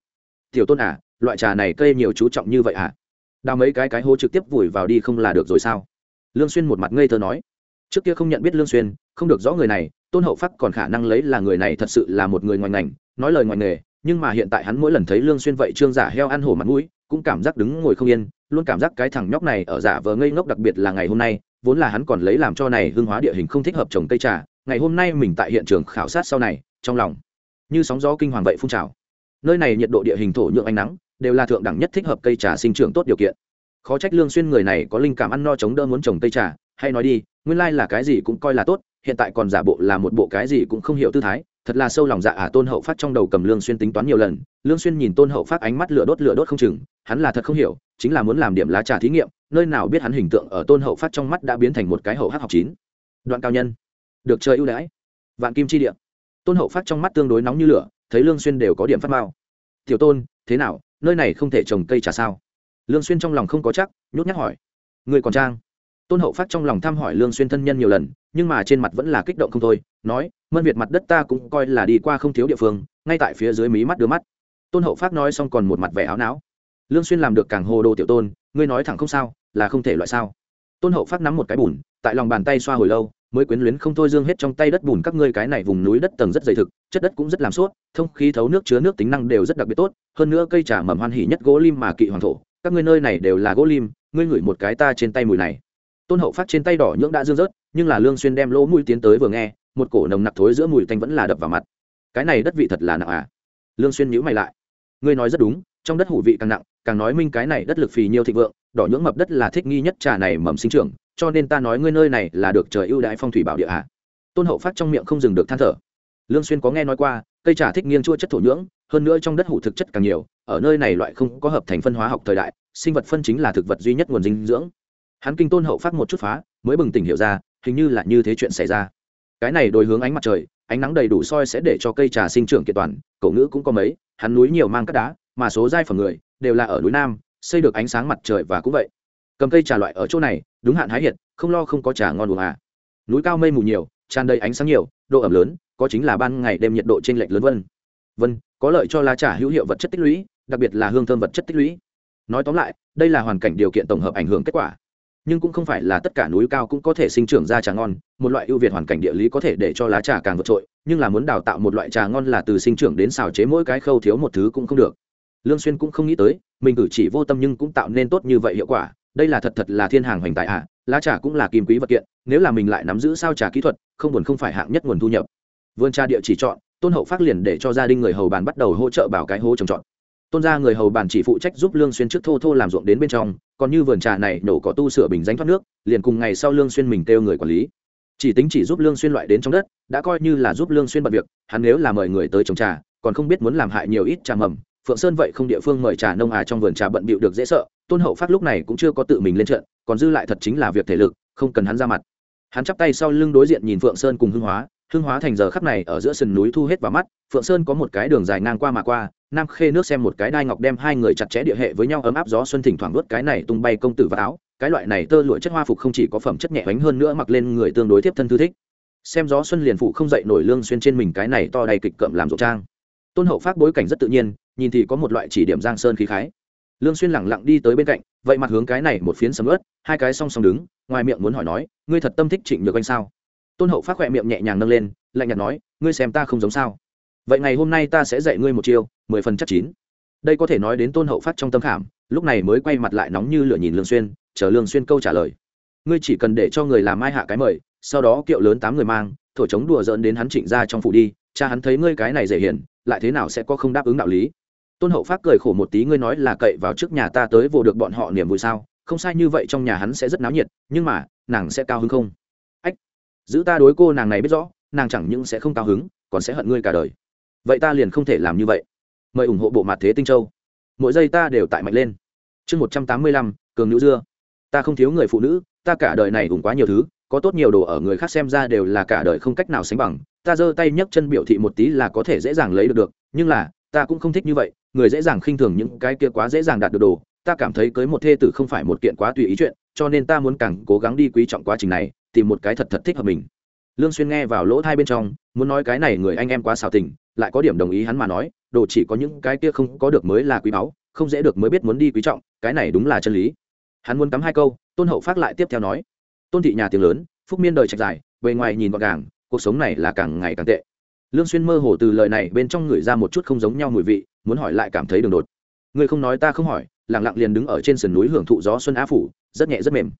Tiểu tôn à loại trà này cây nhiều chú trọng như vậy à? Đào mấy cái cái hô trực tiếp vùi vào đi không là được rồi sao? Lương xuyên một mặt ngây thơ nói. Trước kia không nhận biết lương xuyên, không được rõ người này, tôn hậu phát còn khả năng lấy là người này thật sự là một người ngoài ngành, nói lời ngoài nghề, nhưng mà hiện tại hắn mỗi lần thấy lương xuyên vậy trương giả heo ăn hổ mặt mũi cũng cảm giác đứng ngồi không yên, luôn cảm giác cái thằng nhóc này ở giả vờ ngây ngốc đặc biệt là ngày hôm nay, vốn là hắn còn lấy làm cho này hương hóa địa hình không thích hợp trồng cây trà, ngày hôm nay mình tại hiện trường khảo sát sau này, trong lòng như sóng gió kinh hoàng vậy phun trào. Nơi này nhiệt độ địa hình thổ nhượng ánh nắng, đều là thượng đẳng nhất thích hợp cây trà sinh trưởng tốt điều kiện. Khó trách lương xuyên người này có linh cảm ăn no chống đỡ muốn trồng cây trà, hay nói đi, nguyên lai là cái gì cũng coi là tốt, hiện tại còn giả bộ là một bộ cái gì cũng không hiểu tư thái thật là sâu lòng dạ à tôn hậu phát trong đầu cầm lương xuyên tính toán nhiều lần, lương xuyên nhìn tôn hậu phát ánh mắt lửa đốt lửa đốt không chừng, hắn là thật không hiểu, chính là muốn làm điểm lá trà thí nghiệm, nơi nào biết hắn hình tượng ở tôn hậu phát trong mắt đã biến thành một cái hậu hắc học chín. Đoạn cao nhân, được chơi ưu đãi, vạn kim chi địa. Tôn hậu phát trong mắt tương đối nóng như lửa, thấy lương xuyên đều có điểm phát mao tiểu tôn, thế nào, nơi này không thể trồng cây trà sao? Lương xuyên trong lòng không có chắc, nhút nhát hỏi. Người còn trang? Tôn hậu phát trong lòng thăm hỏi lương xuyên thân nhân nhiều lần, nhưng mà trên mặt vẫn là kích động không thôi, nói, mân việt mặt đất ta cũng coi là đi qua không thiếu địa phương, ngay tại phía dưới mí mắt đưa mắt. Tôn hậu phát nói xong còn một mặt vẻ áo não. Lương xuyên làm được càng hồ đồ tiểu tôn, ngươi nói thẳng không sao, là không thể loại sao. Tôn hậu phát nắm một cái bùn, tại lòng bàn tay xoa hồi lâu, mới quyến luyến không thôi dương hết trong tay đất bùn các ngươi cái này vùng núi đất tầng rất dày thực, chất đất cũng rất làm suốt thông khí thấu nước chứa nước tính năng đều rất đặc biệt tốt, hơn nữa cây trà mầm hoan hỉ nhất gỗ lim mà kỵ hoàng thổ, các ngươi nơi này đều là gỗ lim, ngươi ngửi một cái ta trên tay mùi này tôn hậu phát trên tay đỏ nhưỡng đã dương rớt, nhưng là lương xuyên đem lỗ mũi tiến tới vừa nghe, một cổ nồng nặc thối giữa mùi tanh vẫn là đập vào mặt. Cái này đất vị thật là nặng à? Lương xuyên nhíu mày lại. Ngươi nói rất đúng, trong đất hủ vị càng nặng, càng nói minh cái này đất lực phì nhiêu thịnh vượng, đỏ nhưỡng mập đất là thích nghi nhất trà này mầm sinh trưởng, cho nên ta nói ngươi nơi này là được trời ưu đãi phong thủy bảo địa à? Tôn hậu phát trong miệng không dừng được than thở. Lương xuyên có nghe nói qua, cây trà thích nghiêng chua chất thổ nhưỡng, hơn nữa trong đất hủ thực chất càng nhiều, ở nơi này loại không có hợp thành phân hóa học thời đại, sinh vật phân chính là thực vật duy nhất nguồn dinh dưỡng hắn kinh tôn hậu phát một chút phá, mới bừng tỉnh hiểu ra, hình như là như thế chuyện xảy ra. Cái này đổi hướng ánh mặt trời, ánh nắng đầy đủ soi sẽ để cho cây trà sinh trưởng kiện toàn cậu ngữ cũng có mấy, hắn núi nhiều mang cát đá, mà số giai phẩm người đều là ở núi nam, xây được ánh sáng mặt trời và cũng vậy. Cầm cây trà loại ở chỗ này, đúng hạn hái hiện không lo không có trà ngon uống à. Núi cao mây mù nhiều, tràn đầy ánh sáng nhiều, độ ẩm lớn, có chính là ban ngày đêm nhiệt độ trên lệch lớn vân. Vân, có lợi cho lá trà hữu hiệu vật chất tích lũy, đặc biệt là hương thơm vật chất tích lũy. Nói tóm lại, đây là hoàn cảnh điều kiện tổng hợp ảnh hưởng kết quả nhưng cũng không phải là tất cả núi cao cũng có thể sinh trưởng ra trà ngon, một loại ưu việt hoàn cảnh địa lý có thể để cho lá trà càng vượt trội, nhưng là muốn đào tạo một loại trà ngon là từ sinh trưởng đến xào chế mỗi cái khâu thiếu một thứ cũng không được. Lương xuyên cũng không nghĩ tới, mình cử chỉ vô tâm nhưng cũng tạo nên tốt như vậy hiệu quả, đây là thật thật là thiên hàng hoành tài ạ, lá trà cũng là kim quý vật kiện, nếu là mình lại nắm giữ sao trà kỹ thuật, không buồn không phải hạng nhất nguồn thu nhập. Vườn trà địa chỉ chọn, tôn hậu phát liền để cho gia đình người hầu bàn bắt đầu hỗ trợ bảo cái hố trồng trọt. Tôn gia người hầu bàn chỉ phụ trách giúp lương xuyên trước thô thô làm ruộng đến bên trong còn như vườn trà này nổ có tu sửa bình danh thoát nước, liền cùng ngày sau lương xuyên mình kêu người quản lý. Chỉ tính chỉ giúp lương xuyên loại đến trong đất, đã coi như là giúp lương xuyên bận việc, hắn nếu là mời người tới trồng trà, còn không biết muốn làm hại nhiều ít trà mầm. Phượng sơn vậy không địa phương mời trà nông à trong vườn trà bận bịu được dễ sợ, tôn hậu phát lúc này cũng chưa có tự mình lên trận, còn dư lại thật chính là việc thể lực, không cần hắn ra mặt. Hắn chắp tay sau lưng đối diện nhìn phượng sơn cùng hưng hóa hưng hóa thành giờ khắp này ở giữa sườn núi thu hết vào mắt, phượng sơn có một cái đường dài ngang qua mà qua, nam khê nước xem một cái đai ngọc đem hai người chặt chẽ địa hệ với nhau ấm áp gió xuân thỉnh thoảng vớt cái này tung bay công tử và áo. Cái loại này tơ lụa chất hoa phục không chỉ có phẩm chất nhẹ bánh hơn nữa mặc lên người tương đối tiếp thân thư thích. Xem gió xuân liền phụ không dậy nổi lương xuyên trên mình cái này to đầy kịch cậm làm rộn trang. Tôn hậu phát bối cảnh rất tự nhiên, nhìn thì có một loại chỉ điểm giang sơn khí khái. Lương xuyên lẳng lặng đi tới bên cạnh, vậy mặt hướng cái này một phiến sầm ướt, hai cái song song đứng, ngoài miệng muốn hỏi nói, ngươi thật tâm thích trịnh nhược anh sao? Tôn hậu phát khỏe miệng nhẹ nhàng nâng lên lạnh nhạt nói ngươi xem ta không giống sao. Vậy ngày hôm nay ta sẽ dạy ngươi một chiêu mười phần chắc chín. Đây có thể nói đến tôn hậu phát trong tâm khảm lúc này mới quay mặt lại nóng như lửa nhìn lương xuyên chờ lương xuyên câu trả lời. Ngươi chỉ cần để cho người làm mai hạ cái mời sau đó kiệu lớn tám người mang thổi chống đùa dỡn đến hắn trịnh ra trong phủ đi cha hắn thấy ngươi cái này dễ hiền, lại thế nào sẽ có không đáp ứng đạo lý? Tôn hậu phát cười khổ một tí ngươi nói là cậy vào trước nhà ta tới vô được bọn họ niềm vui sao? Không sai như vậy trong nhà hắn sẽ rất náo nhiệt nhưng mà nàng sẽ cao hứng không? Giữ ta đối cô nàng này biết rõ, nàng chẳng những sẽ không cao hứng, còn sẽ hận ngươi cả đời. Vậy ta liền không thể làm như vậy. Mời ủng hộ bộ mặt thế tinh châu. Mỗi giây ta đều tại mạnh lên. Chương một trăm tám mươi lăm, cường nữ dưa. Ta không thiếu người phụ nữ, ta cả đời này ủng quá nhiều thứ, có tốt nhiều đồ ở người khác xem ra đều là cả đời không cách nào sánh bằng. Ta giơ tay nhấc chân biểu thị một tí là có thể dễ dàng lấy được được, nhưng là, ta cũng không thích như vậy. Người dễ dàng khinh thường những cái kia quá dễ dàng đạt được đồ, ta cảm thấy cưới một thê tử không phải một kiện quá tùy ý chuyện, cho nên ta muốn càng cố gắng đi quý trọng quá trình này tìm một cái thật thật thích hợp mình. Lương xuyên nghe vào lỗ tai bên trong, muốn nói cái này người anh em quá xào tình, lại có điểm đồng ý hắn mà nói, đồ chỉ có những cái kia không có được mới là quý báu, không dễ được mới biết muốn đi quý trọng, cái này đúng là chân lý. Hắn muốn cắm hai câu, tôn hậu phát lại tiếp theo nói, tôn thị nhà tiếng lớn, phúc miên đời trạch dài, bề ngoài nhìn gọn gàng, cuộc sống này là càng ngày càng tệ. Lương xuyên mơ hồ từ lời này bên trong người ra một chút không giống nhau mùi vị, muốn hỏi lại cảm thấy đường đột. Người không nói ta không hỏi, lặng lặng liền đứng ở trên sườn núi hưởng thụ gió xuân á phủ, rất nhẹ rất mềm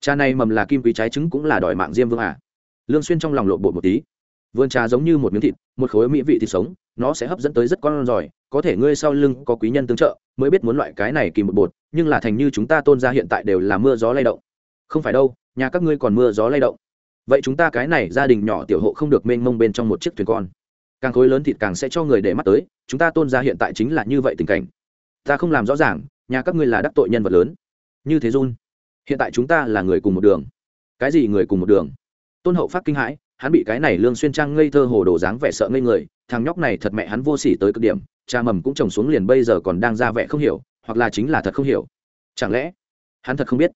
cha này mầm là kim quý trái trứng cũng là đòi mạng diêm vương à. Lương xuyên trong lòng lộ bộ một tí. Vườn trà giống như một miếng thịt, một khối mỹ vị thịt sống, nó sẽ hấp dẫn tới rất con giỏi có thể ngươi sau lưng có quý nhân tương trợ, mới biết muốn loại cái này kỳ một bột, nhưng là thành như chúng ta tôn ra hiện tại đều là mưa gió lay động. Không phải đâu, nhà các ngươi còn mưa gió lay động. Vậy chúng ta cái này gia đình nhỏ tiểu hộ không được mênh mông bên trong một chiếc thuyền con. Càng khối lớn thịt càng sẽ cho người để mắt tới, chúng ta tôn ra hiện tại chính là như vậy tình cảnh. Ta không làm rõ ràng, nhà các ngươi là đắc tội nhân vật lớn. Như thế run hiện tại chúng ta là người cùng một đường. Cái gì người cùng một đường? Tôn hậu phát kinh hãi, hắn bị cái này lương xuyên trang ngây thơ hồ đồ dáng vẻ sợ ngây người, thằng nhóc này thật mẹ hắn vô sỉ tới cực điểm, cha mầm cũng trồng xuống liền bây giờ còn đang ra vẻ không hiểu, hoặc là chính là thật không hiểu. Chẳng lẽ hắn thật không biết?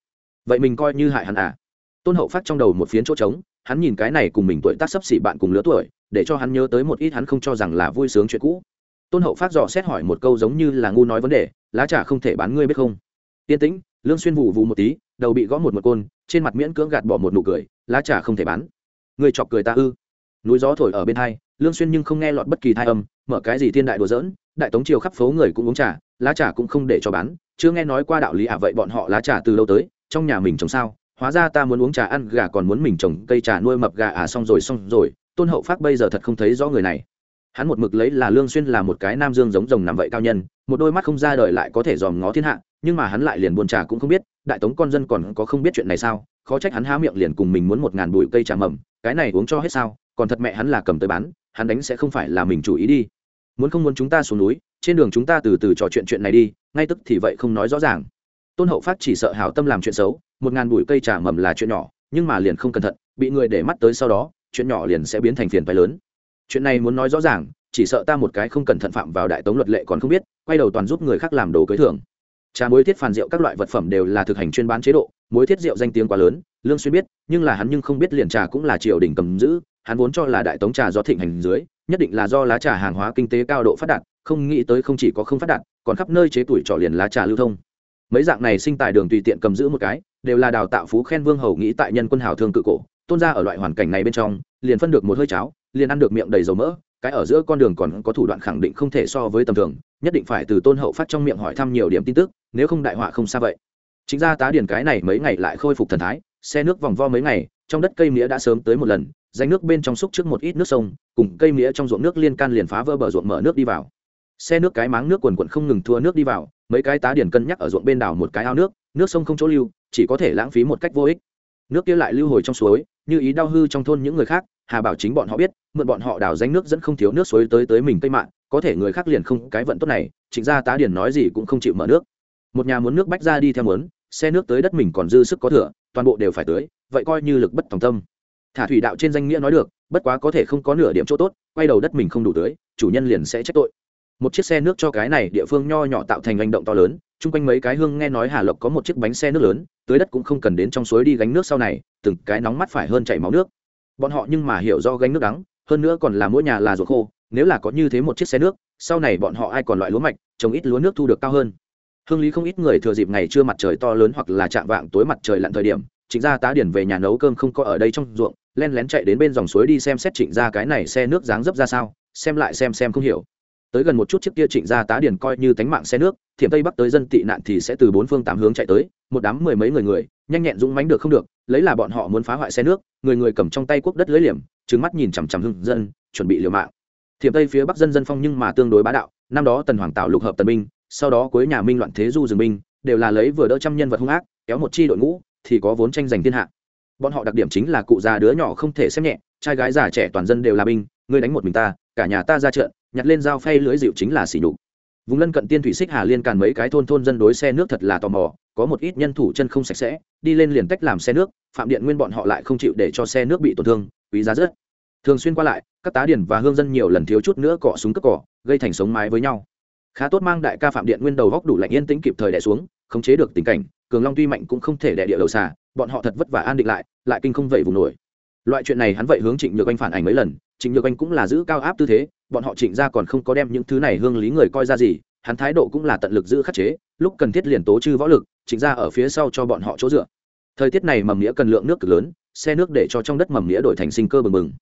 Vậy mình coi như hại hắn à? Tôn hậu phát trong đầu một phiến chỗ trống, hắn nhìn cái này cùng mình tuổi tác sấp xỉ bạn cùng lứa tuổi, để cho hắn nhớ tới một ít hắn không cho rằng là vui sướng chuyện cũ. Tôn hậu phát dò xét hỏi một câu giống như là ngu nói vấn đề, lá trà không thể bán ngươi biết không? Tiên tĩnh lương xuyên vụ vụ một tí, đầu bị gõ một một côn, trên mặt miễn cưỡng gạt bỏ một nụ cười, lá trà không thể bán. Người chọc cười ta ư? Núi gió thổi ở bên hai, lương xuyên nhưng không nghe lọt bất kỳ thai âm, mở cái gì thiên đại đùa giỡn, đại tống triều khắp phố người cũng uống trà, lá trà cũng không để cho bán, chưa nghe nói qua đạo lý à vậy bọn họ lá trà từ lâu tới, trong nhà mình trồng sao, hóa ra ta muốn uống trà ăn gà còn muốn mình trồng cây trà nuôi mập gà à xong rồi xong rồi, tôn hậu phát bây giờ thật không thấy rõ người này. Hắn một mực lấy là lương xuyên là một cái nam dương giống rồng nằm vậy cao nhân, một đôi mắt không ra đời lại có thể dòm ngó thiên hạ nhưng mà hắn lại liền buồn trà cũng không biết, đại tống con dân còn có không biết chuyện này sao? Khó trách hắn há miệng liền cùng mình muốn một ngàn bụi cây trà mầm, cái này uống cho hết sao? Còn thật mẹ hắn là cầm tới bán, hắn đánh sẽ không phải là mình chủ ý đi. Muốn không muốn chúng ta xuống núi, trên đường chúng ta từ từ trò chuyện chuyện này đi, ngay tức thì vậy không nói rõ ràng. Tôn hậu phát chỉ sợ hảo tâm làm chuyện xấu, một ngàn bụi cây trà mầm là chuyện nhỏ, nhưng mà liền không cẩn thận, bị người để mắt tới sau đó, chuyện nhỏ liền sẽ biến thành phiền phái lớn. Chuyện này muốn nói rõ ràng, chỉ sợ ta một cái không cẩn thận phạm vào đại tống luật lệ còn không biết, quay đầu toàn giúp người khác làm đồ cưới thưởng trà muối thiết phản rượu các loại vật phẩm đều là thực hành chuyên bán chế độ, muối thiết rượu danh tiếng quá lớn, lương xuyên biết, nhưng là hắn nhưng không biết liền trà cũng là triều đình cầm giữ, hắn vốn cho là đại tống trà do thịnh hành dưới, nhất định là do lá trà hàng hóa kinh tế cao độ phát đạt, không nghĩ tới không chỉ có không phát đạt, còn khắp nơi chế tuổi trọ liền lá trà lưu thông. Mấy dạng này sinh tài đường tùy tiện cầm giữ một cái, đều là đào tạo phú khen vương hầu nghĩ tại nhân quân hào thương cự cổ, tôn ra ở loại hoàn cảnh này bên trong, liền phân được một hơi cháo, liền ăn được miệng đầy dầu mỡ cái ở giữa con đường còn có thủ đoạn khẳng định không thể so với tầm thường, nhất định phải từ tôn hậu phát trong miệng hỏi thăm nhiều điểm tin tức, nếu không đại họa không xa vậy. Chính ra tá điển cái này mấy ngày lại khôi phục thần thái, xe nước vòng vo mấy ngày, trong đất cây mía đã sớm tới một lần, danh nước bên trong xúc trước một ít nước sông, cùng cây mía trong ruộng nước liên can liền phá vỡ bờ ruộng mở nước đi vào. Xe nước cái máng nước quần quận không ngừng thua nước đi vào, mấy cái tá điển cân nhắc ở ruộng bên đảo một cái ao nước nước sông không chỗ lưu, chỉ có thể lãng phí một cách vô ích. Nước kia lại lưu hồi trong suối, như ý đau hư trong thôn những người khác hà bảo chính bọn họ biết mượn bọn họ đào danh nước dẫn không thiếu nước suối tới tới mình cây mạng có thể người khác liền không cái vận tốt này chính ra tá điển nói gì cũng không chịu mở nước. Một nhà muốn nước bách ra đi theo muốn xe nước tới đất mình còn dư sức có thừa toàn bộ đều phải tới vậy coi như lực bất tòng tâm. Thả thủy đạo trên danh nghĩa nói được bất quá có thể không có nửa điểm chỗ tốt quay đầu đất mình không đủ tưới, chủ nhân liền sẽ trách tội. Một chiếc xe nước cho cái này địa phương nho nhỏ tạo thành hành động to lớn chung quanh mấy cái hương nghe nói hà lộc có một chiếc bánh xe nước lớn tới đất cũng không cần đến trong suối đi gánh nước sau này từng cái nóng mắt phải hơn chảy máu nước bọn họ nhưng mà hiểu do gánh nước đắng, hơn nữa còn là mỗi nhà là ruột khô, nếu là có như thế một chiếc xe nước, sau này bọn họ ai còn loại lúa mạch, trồng ít lúa nước thu được cao hơn. Hương lý không ít người thừa dịp ngày trưa mặt trời to lớn hoặc là chạm vạng tối mặt trời lặn thời điểm, trịnh gia tá điển về nhà nấu cơm không có ở đây trong ruộng len lén chạy đến bên dòng suối đi xem xét trịnh gia cái này xe nước dáng dấp ra sao, xem lại xem xem không hiểu. Tới gần một chút chiếc kia trịnh gia tá điển coi như tánh mạng xe nước, thiểm tây bắc tới dân tị nạn thì sẽ từ bốn phương tám hướng chạy tới, một đám mười mấy người người, nhanh nhẹn dũng mánh được không được lấy là bọn họ muốn phá hoại xe nước, người người cầm trong tay quốc đất lưới liềm trứng mắt nhìn chằm chằm hưng dân, chuẩn bị liều mạng. Thiểm tây phía bắc dân dân phong nhưng mà tương đối bá đạo, năm đó tần hoàng tạo lục hợp tần binh, sau đó cuối nhà minh loạn thế du rừng binh, đều là lấy vừa đỡ trăm nhân vật hung ác, kéo một chi đội ngũ, thì có vốn tranh giành thiên hạ. Bọn họ đặc điểm chính là cụ già đứa nhỏ không thể xem nhẹ, trai gái già trẻ toàn dân đều là binh, ngươi đánh một mình ta, cả nhà ta ra trận, nhặt lên dao phay lưới dịu chính là xỉ nhục. Vùng lân cận tiên thủy xích hà liên càn mấy cái thôn thôn dân đối xe nước thật là tò mò có một ít nhân thủ chân không sạch sẽ, đi lên liền tách làm xe nước, phạm điện nguyên bọn họ lại không chịu để cho xe nước bị tổn thương, quý giá rất. Thường xuyên qua lại, các tá điển và hương dân nhiều lần thiếu chút nữa cọ súng cất cỏ gây thành sống mái với nhau. Khá tốt mang đại ca phạm điện nguyên đầu góc đủ lạnh yên tĩnh kịp thời đẻ xuống, khống chế được tình cảnh, cường long tuy mạnh cũng không thể đẻ địa đầu xà, bọn họ thật vất vả an định lại lại kinh không vậy vùng nổi. Loại chuyện này hắn vậy hướng trịnh nhược anh phản ảnh mấy lần, trịnh nhược anh cũng là giữ cao áp tư thế, bọn họ trịnh ra còn không có đem những thứ này hương lý người coi ra gì, hắn thái độ cũng là tận lực giữ khắc chế, lúc cần thiết liền tố chư võ lực trịnh ra ở phía sau cho bọn họ chỗ dựa thời tiết này mầm nghĩa cần lượng nước cực lớn xe nước để cho trong đất mầm nghĩa đổi thành sinh cơ bừng bừng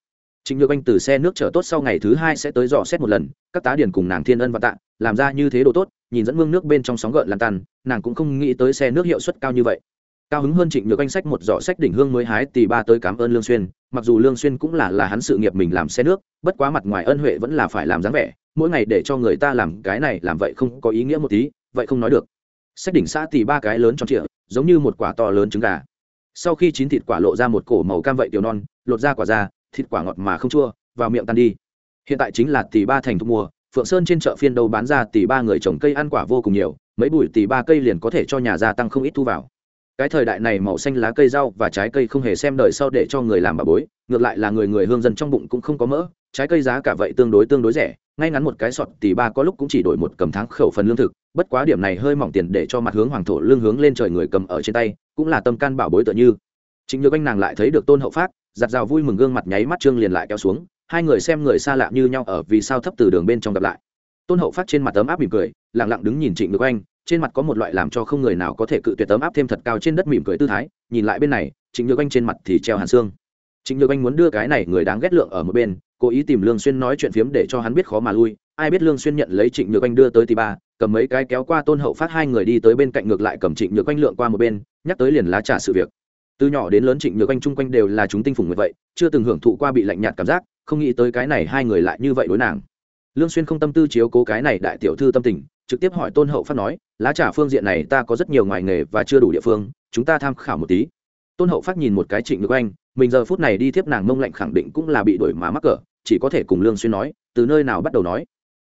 Trịnh Nhược Anh từ xe nước chở tốt sau ngày thứ hai sẽ tới dò xét một lần, các tá điển cùng nàng Thiên Ân và Tạ, làm ra như thế đồ tốt, nhìn dẫn mương nước bên trong sóng gợn lan tăn, nàng cũng không nghĩ tới xe nước hiệu suất cao như vậy. Cao hứng hơn Trịnh Nhược Anh sách một giỏ sách đỉnh hương mới hái tỷ ba tới cảm ơn Lương Xuyên, mặc dù Lương Xuyên cũng là là hắn sự nghiệp mình làm xe nước, bất quá mặt ngoài ân huệ vẫn là phải làm dáng vẻ, mỗi ngày để cho người ta làm cái này làm vậy không có ý nghĩa một tí, vậy không nói được. Sách đỉnh xã thì ba cái lớn trong trịa, giống như một quả to lớn trứng gà. Sau khi chín thịt quả lộ ra một cổ màu cam vậy tiểu non, lột ra quả ra, thịt quả ngọt mà không chua, vào miệng tan đi hiện tại chính là tỷ ba thành thu mua, phượng sơn trên chợ phiên đâu bán ra tỷ ba người trồng cây ăn quả vô cùng nhiều mấy bụi tỷ ba cây liền có thể cho nhà gia tăng không ít thu vào cái thời đại này màu xanh lá cây rau và trái cây không hề xem đời sau để cho người làm bà bối ngược lại là người người hương dân trong bụng cũng không có mỡ trái cây giá cả vậy tương đối tương đối rẻ ngay ngắn một cái sọt tỷ ba có lúc cũng chỉ đổi một cầm tháng khẩu phần lương thực, bất quá điểm này hơi mỏng tiền để cho mặt hướng hoàng thổ lương hướng lên trời người cầm ở trên tay, cũng là tâm can bảo bối tựa như. Chính nhược anh nàng lại thấy được tôn hậu phát giặt rào vui mừng gương mặt nháy mắt trương liền lại kéo xuống, hai người xem người xa lạ như nhau ở vì sao thấp từ đường bên trong gặp lại. Tôn hậu phát trên mặt ấm áp mỉm cười, lặng lặng đứng nhìn trịnh ngược anh, trên mặt có một loại làm cho không người nào có thể cự tuyệt tấm áp thêm thật cao trên đất mỉm cười tư thái, nhìn lại bên này, trịnh nhược anh trên mặt thì treo hàn xương. Trịnh nhược anh muốn đưa cái này người đáng ghét lượng ở một bên cố ý tìm lương xuyên nói chuyện phiếm để cho hắn biết khó mà lui. Ai biết lương xuyên nhận lấy trịnh nhược anh đưa tới tỷ ba cầm mấy cái kéo qua tôn hậu phát hai người đi tới bên cạnh ngược lại cầm trịnh nhược anh lượng qua một bên, nhắc tới liền lá trả sự việc. Từ nhỏ đến lớn trịnh nhược anh chung quanh đều là chúng tinh phùng người vậy, chưa từng hưởng thụ qua bị lạnh nhạt cảm giác, không nghĩ tới cái này hai người lại như vậy đối nàng. Lương xuyên không tâm tư chiếu cố cái này đại tiểu thư tâm tình, trực tiếp hỏi tôn hậu phát nói, lá trả phương diện này ta có rất nhiều ngoài nghề và chưa đủ địa phương, chúng ta tham khảo một tí. Tôn hậu phát nhìn một cái trịnh nhược anh mình giờ phút này đi tiếp nàng mông lạnh khẳng định cũng là bị đuổi mà mắc cỡ chỉ có thể cùng lương xuyên nói, từ nơi nào bắt đầu nói?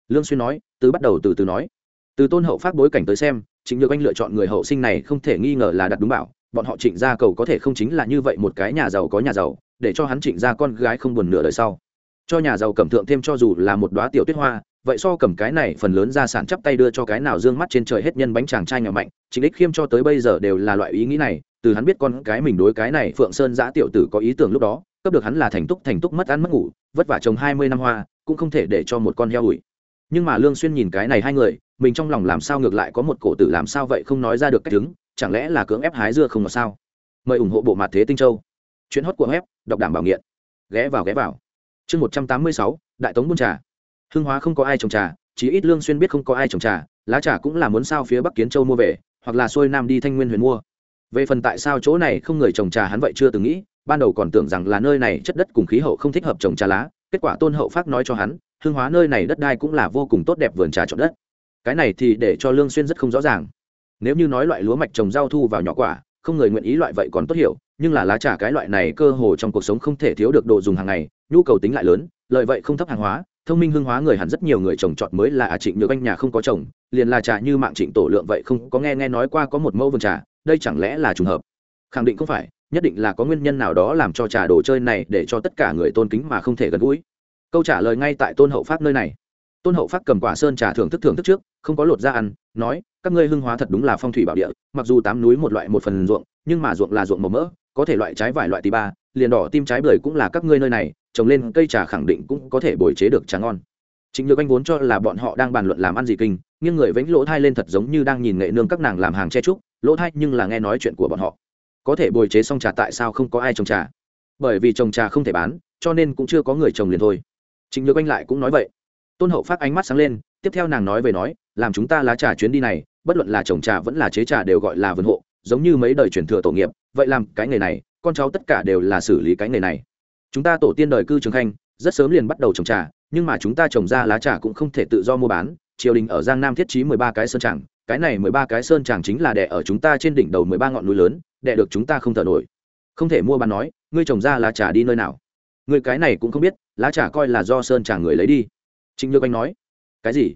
Lương xuyên nói, từ bắt đầu từ từ nói. Từ tôn hậu phát bối cảnh tới xem, trịnh nhược anh lựa chọn người hậu sinh này không thể nghi ngờ là đặt đúng bảo, bọn họ trịnh gia cầu có thể không chính là như vậy một cái nhà giàu có nhà giàu, để cho hắn trịnh gia con gái không buồn nửa đời sau. Cho nhà giàu cẩm thượng thêm cho dù là một đóa tiểu tuyết hoa, vậy so cầm cái này phần lớn gia sản chắp tay đưa cho cái nào dương mắt trên trời hết nhân bánh chàng trai nhỏ mạnh, trịnh đích khiêm cho tới bây giờ đều là loại ý nghĩ này, từ hắn biết con cái mình đối cái này phượng sơn giã tiểu tử có ý tưởng lúc đó cấp được hắn là thành túc thành túc mất ăn mất ngủ, vất vả trồng hai mươi năm hoa, cũng không thể để cho một con heo ủi. Nhưng mà lương xuyên nhìn cái này hai người, mình trong lòng làm sao ngược lại có một cổ tử làm sao vậy không nói ra được cách đứng, chẳng lẽ là cưỡng ép hái dưa không mà sao? Mời ủng hộ bộ mặt thế tinh châu. Chuyến hót của web, đọc đảm bảo nghiện. Ghé vào ghé vào. Chương một trăm tám mươi sáu, đại tống buôn trà. Hương hóa không có ai trồng trà chỉ ít lương xuyên biết không có ai trồng trà, lá trà cũng là muốn sao phía bắc kiến châu mua về, hoặc là xuôi nam đi thanh nguyên huyện mua. Về phần tại sao chỗ này không người trồng trà hắn vậy chưa từng nghĩ ban đầu còn tưởng rằng là nơi này chất đất cùng khí hậu không thích hợp trồng trà lá, kết quả tôn hậu phát nói cho hắn, hương hóa nơi này đất đai cũng là vô cùng tốt đẹp vườn trà chọn đất. Cái này thì để cho lương xuyên rất không rõ ràng. Nếu như nói loại lúa mạch trồng rau thu vào nhỏ quả, không người nguyện ý loại vậy còn tốt hiểu, nhưng là lá trà cái loại này cơ hồ trong cuộc sống không thể thiếu được đồ dùng hàng ngày, nhu cầu tính lại lớn, lợi vậy không thấp hàng hóa, thông minh hương hóa người hẳn rất nhiều người trồng trọt mới là à trịnh nhược anh nhà không có trồng, liền là trà như mạng trịnh tổ lượng vậy không có nghe nghe nói qua có một mẫu vườn trà, đây chẳng lẽ là trùng hợp? Khẳng định không phải nhất định là có nguyên nhân nào đó làm cho trà đồ chơi này để cho tất cả người tôn kính mà không thể gần gũi. Câu trả lời ngay tại tôn hậu phát nơi này. Tôn hậu phát cầm quả sơn trà thưởng thức thưởng thức trước, không có lột ra ăn, nói, các ngươi hưng hóa thật đúng là phong thủy bảo địa, mặc dù tám núi một loại một phần ruộng, nhưng mà ruộng là ruộng màu mỡ, có thể loại trái vải loại tí ba, liền đỏ tim trái bưởi cũng là các ngươi nơi này, trồng lên cây trà khẳng định cũng có thể bồi chế được trà ngon. Chính nhược anh vốn cho là bọn họ đang bàn luận làm ăn gì kinh, nhưng người vánh lỗ thai lên thật giống như đang nhìn nghệ nương các nàng làm hàng che trúc lỗ thai nhưng là nghe nói chuyện của bọn họ có thể bồi chế xong trà tại sao không có ai trồng trà? Bởi vì trồng trà không thể bán, cho nên cũng chưa có người trồng liền thôi. Chính nhược anh lại cũng nói vậy. Tôn hậu phát ánh mắt sáng lên, tiếp theo nàng nói về nói, làm chúng ta lá trà chuyến đi này, bất luận là trồng trà vẫn là chế trà đều gọi là vườn hộ, giống như mấy đời truyền thừa tổ nghiệp, vậy làm cái nghề này, con cháu tất cả đều là xử lý cái nghề này. Chúng ta tổ tiên đời cư trường khanh, rất sớm liền bắt đầu trồng trà, nhưng mà chúng ta trồng ra lá trà cũng không thể tự do mua bán, triều đình ở giang nam thiết trí mười ba cái sơn tràng cái này mười ba cái sơn chàng chính là đẻ ở chúng ta trên đỉnh đầu mười ba ngọn núi lớn, đẻ được chúng ta không thở nổi. Không thể mua bán nói, ngươi trồng ra lá trà đi nơi nào? Người cái này cũng không biết, lá trà coi là do sơn tràng người lấy đi. Trịnh nhược anh nói. Cái gì?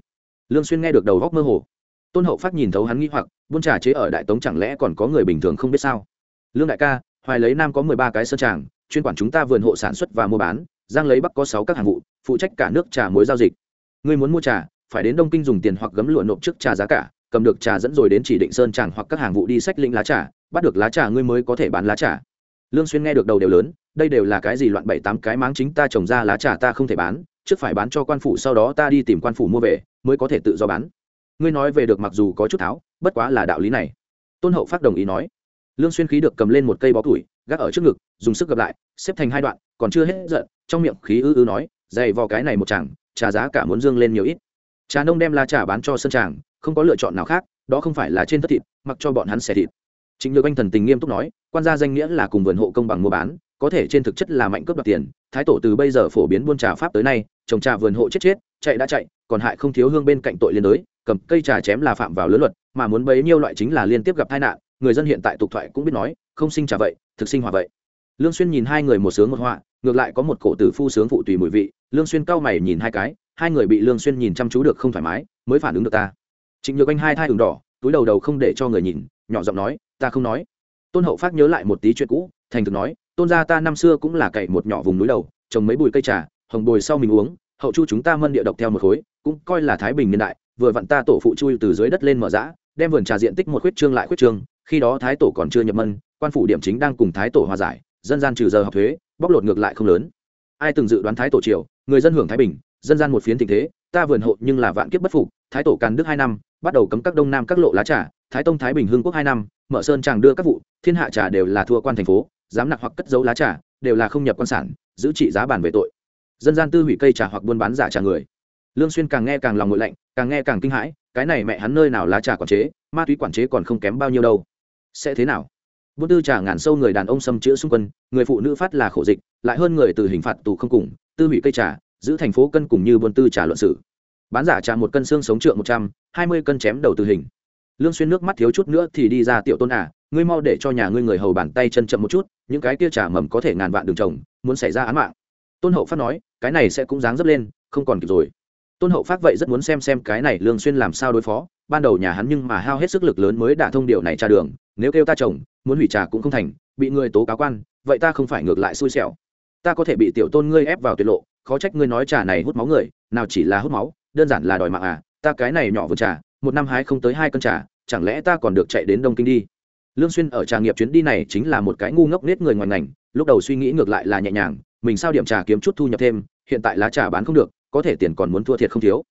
Lương xuyên nghe được đầu góc mơ hồ. Tôn hậu phát nhìn thấu hắn nghĩ hoặc, buôn trà chế ở đại tống chẳng lẽ còn có người bình thường không biết sao? Lương đại ca, hoài lấy nam có mười ba cái sơn tràng, chuyên quản chúng ta vườn hộ sản xuất và mua bán, giang lấy bắc có sáu các hàng vụ, phụ trách cả nước trà muối giao dịch. Ngươi muốn mua trà, phải đến đông kinh dùng tiền hoặc gấm lụa nộp trước trà giá cả cầm được trà dẫn rồi đến chỉ định sơn tràng hoặc các hàng vụ đi sách lĩnh lá trà, bắt được lá trà ngươi mới có thể bán lá trà. Lương xuyên nghe được đầu đều lớn, đây đều là cái gì loạn bảy tám cái máng chính ta trồng ra lá trà ta không thể bán, trước phải bán cho quan phủ sau đó ta đi tìm quan phủ mua về, mới có thể tự do bán. Ngươi nói về được mặc dù có chút tháo, bất quá là đạo lý này. Tôn hậu phát đồng ý nói. Lương xuyên khí được cầm lên một cây bó tuổi gác ở trước ngực, dùng sức gập lại, xếp thành hai đoạn, còn chưa hết giận, trong miệng khí ư ư nói, dày vào cái này một chàng, trà giá cả muốn dương lên nhiều ít. Trà nông đem lá trà bán cho sơn tràng không có lựa chọn nào khác, đó không phải là trên tất thịt, mặc cho bọn hắn xẻ thịt. Chính lược anh thần tình nghiêm túc nói, quan gia danh nghĩa là cùng vườn hộ công bằng mua bán, có thể trên thực chất là mạnh cướp đoạt tiền, thái tổ từ bây giờ phổ biến buôn trà pháp tới nay, trồng trà vườn hộ chết chết, chạy đã chạy, còn hại không thiếu hương bên cạnh tội liên đới, cầm cây trà chém là phạm vào lứa luật, mà muốn bấy nhiêu loại chính là liên tiếp gặp tai nạn, người dân hiện tại tục thoại cũng biết nói, không sinh trà vậy, thực sinh hòa vậy. Lương xuyên nhìn hai người một sướng một họa, ngược lại có một cổ tử phu sướng phụ tùy mùi vị, lương xuyên cau mày nhìn hai cái, hai người bị lương xuyên nhìn chăm chú được không thoải mái, mới phản ứng được ta trịnh nhược anh hai thai đường đỏ, túi đầu đầu không để cho người nhìn, nhỏ giọng nói, ta không nói. Tôn hậu phát nhớ lại một tí chuyện cũ, thành thực nói, tôn gia ta năm xưa cũng là cậy một nhỏ vùng núi đầu, trồng mấy bụi cây trà, hồng bồi sau mình uống, hậu chu chúng ta mân địa độc theo một khối, cũng coi là thái bình niên đại, vừa vặn ta tổ phụ chui từ dưới đất lên mở rã đem vườn trà diện tích một khuyết trương lại khuyết trương, khi đó thái tổ còn chưa nhập mân, quan phủ điểm chính đang cùng thái tổ hòa giải, dân gian trừ giờ học thuế, bóc lột ngược lại không lớn. Ai từng dự đoán thái tổ triều, người dân hưởng thái bình, dân gian một phiến tình thế ta vườn hộ nhưng là vạn kiếp bất phục, thái tổ càn đức hai năm, bắt đầu cấm các đông nam các lộ lá trà, thái tông thái bình hương quốc hai năm, mở sơn tràng đưa các vụ, thiên hạ trà đều là thua quan thành phố, dám nặc hoặc cất giấu lá trà, đều là không nhập quan sản, giữ trị giá bản về tội. Dân gian tư hủy cây trà hoặc buôn bán giả trà người. Lương xuyên càng nghe càng lòng nguội lạnh, càng nghe càng kinh hãi, cái này mẹ hắn nơi nào lá trà quản chế, ma túy quản chế còn không kém bao nhiêu đâu. Sẽ thế nào? Buôn tư trà ngàn sâu người đàn ông xâm chữa xung quân, người phụ nữ phát là khổ dịch, lại hơn người từ hình phạt tù không cùng, tư hủy cây trà giữ thành phố cân cùng như buôn tư trả luận sử. Bán giả trả một cân xương sống trượng một trăm, hai mươi cân chém đầu tử hình. Lương xuyên nước mắt thiếu chút nữa thì đi ra tiểu tôn à ngươi mau để cho nhà ngươi người hầu bàn tay chân chậm một chút, những cái kia trả mầm có thể ngàn vạn đường trồng, muốn xảy ra án mạng. Tôn hậu phát nói, cái này sẽ cũng dáng dấp lên, không còn kịp rồi. Tôn hậu phát vậy rất muốn xem xem cái này lương xuyên làm sao đối phó, ban đầu nhà hắn nhưng mà hao hết sức lực lớn mới đả thông điều này trà đường, nếu kêu ta trồng muốn hủy trà cũng không thành, bị người tố cáo quan, vậy ta không phải ngược lại xui xẻo. Ta có thể bị tiểu tôn ngươi ép vào tuyệt lộ khó trách ngươi nói trà này hút máu người, nào chỉ là hút máu, đơn giản là đòi mạng à ta cái này nhỏ vừa trà, một năm hái không tới hai cân trà, chẳng lẽ ta còn được chạy đến đông kinh đi? Lương xuyên ở trà nghiệp chuyến đi này chính là một cái ngu ngốc nết người ngoài ngành, lúc đầu suy nghĩ ngược lại là nhẹ nhàng, mình sao điểm trà kiếm chút thu nhập thêm, hiện tại lá trà bán không được, có thể tiền còn muốn thua thiệt không thiếu.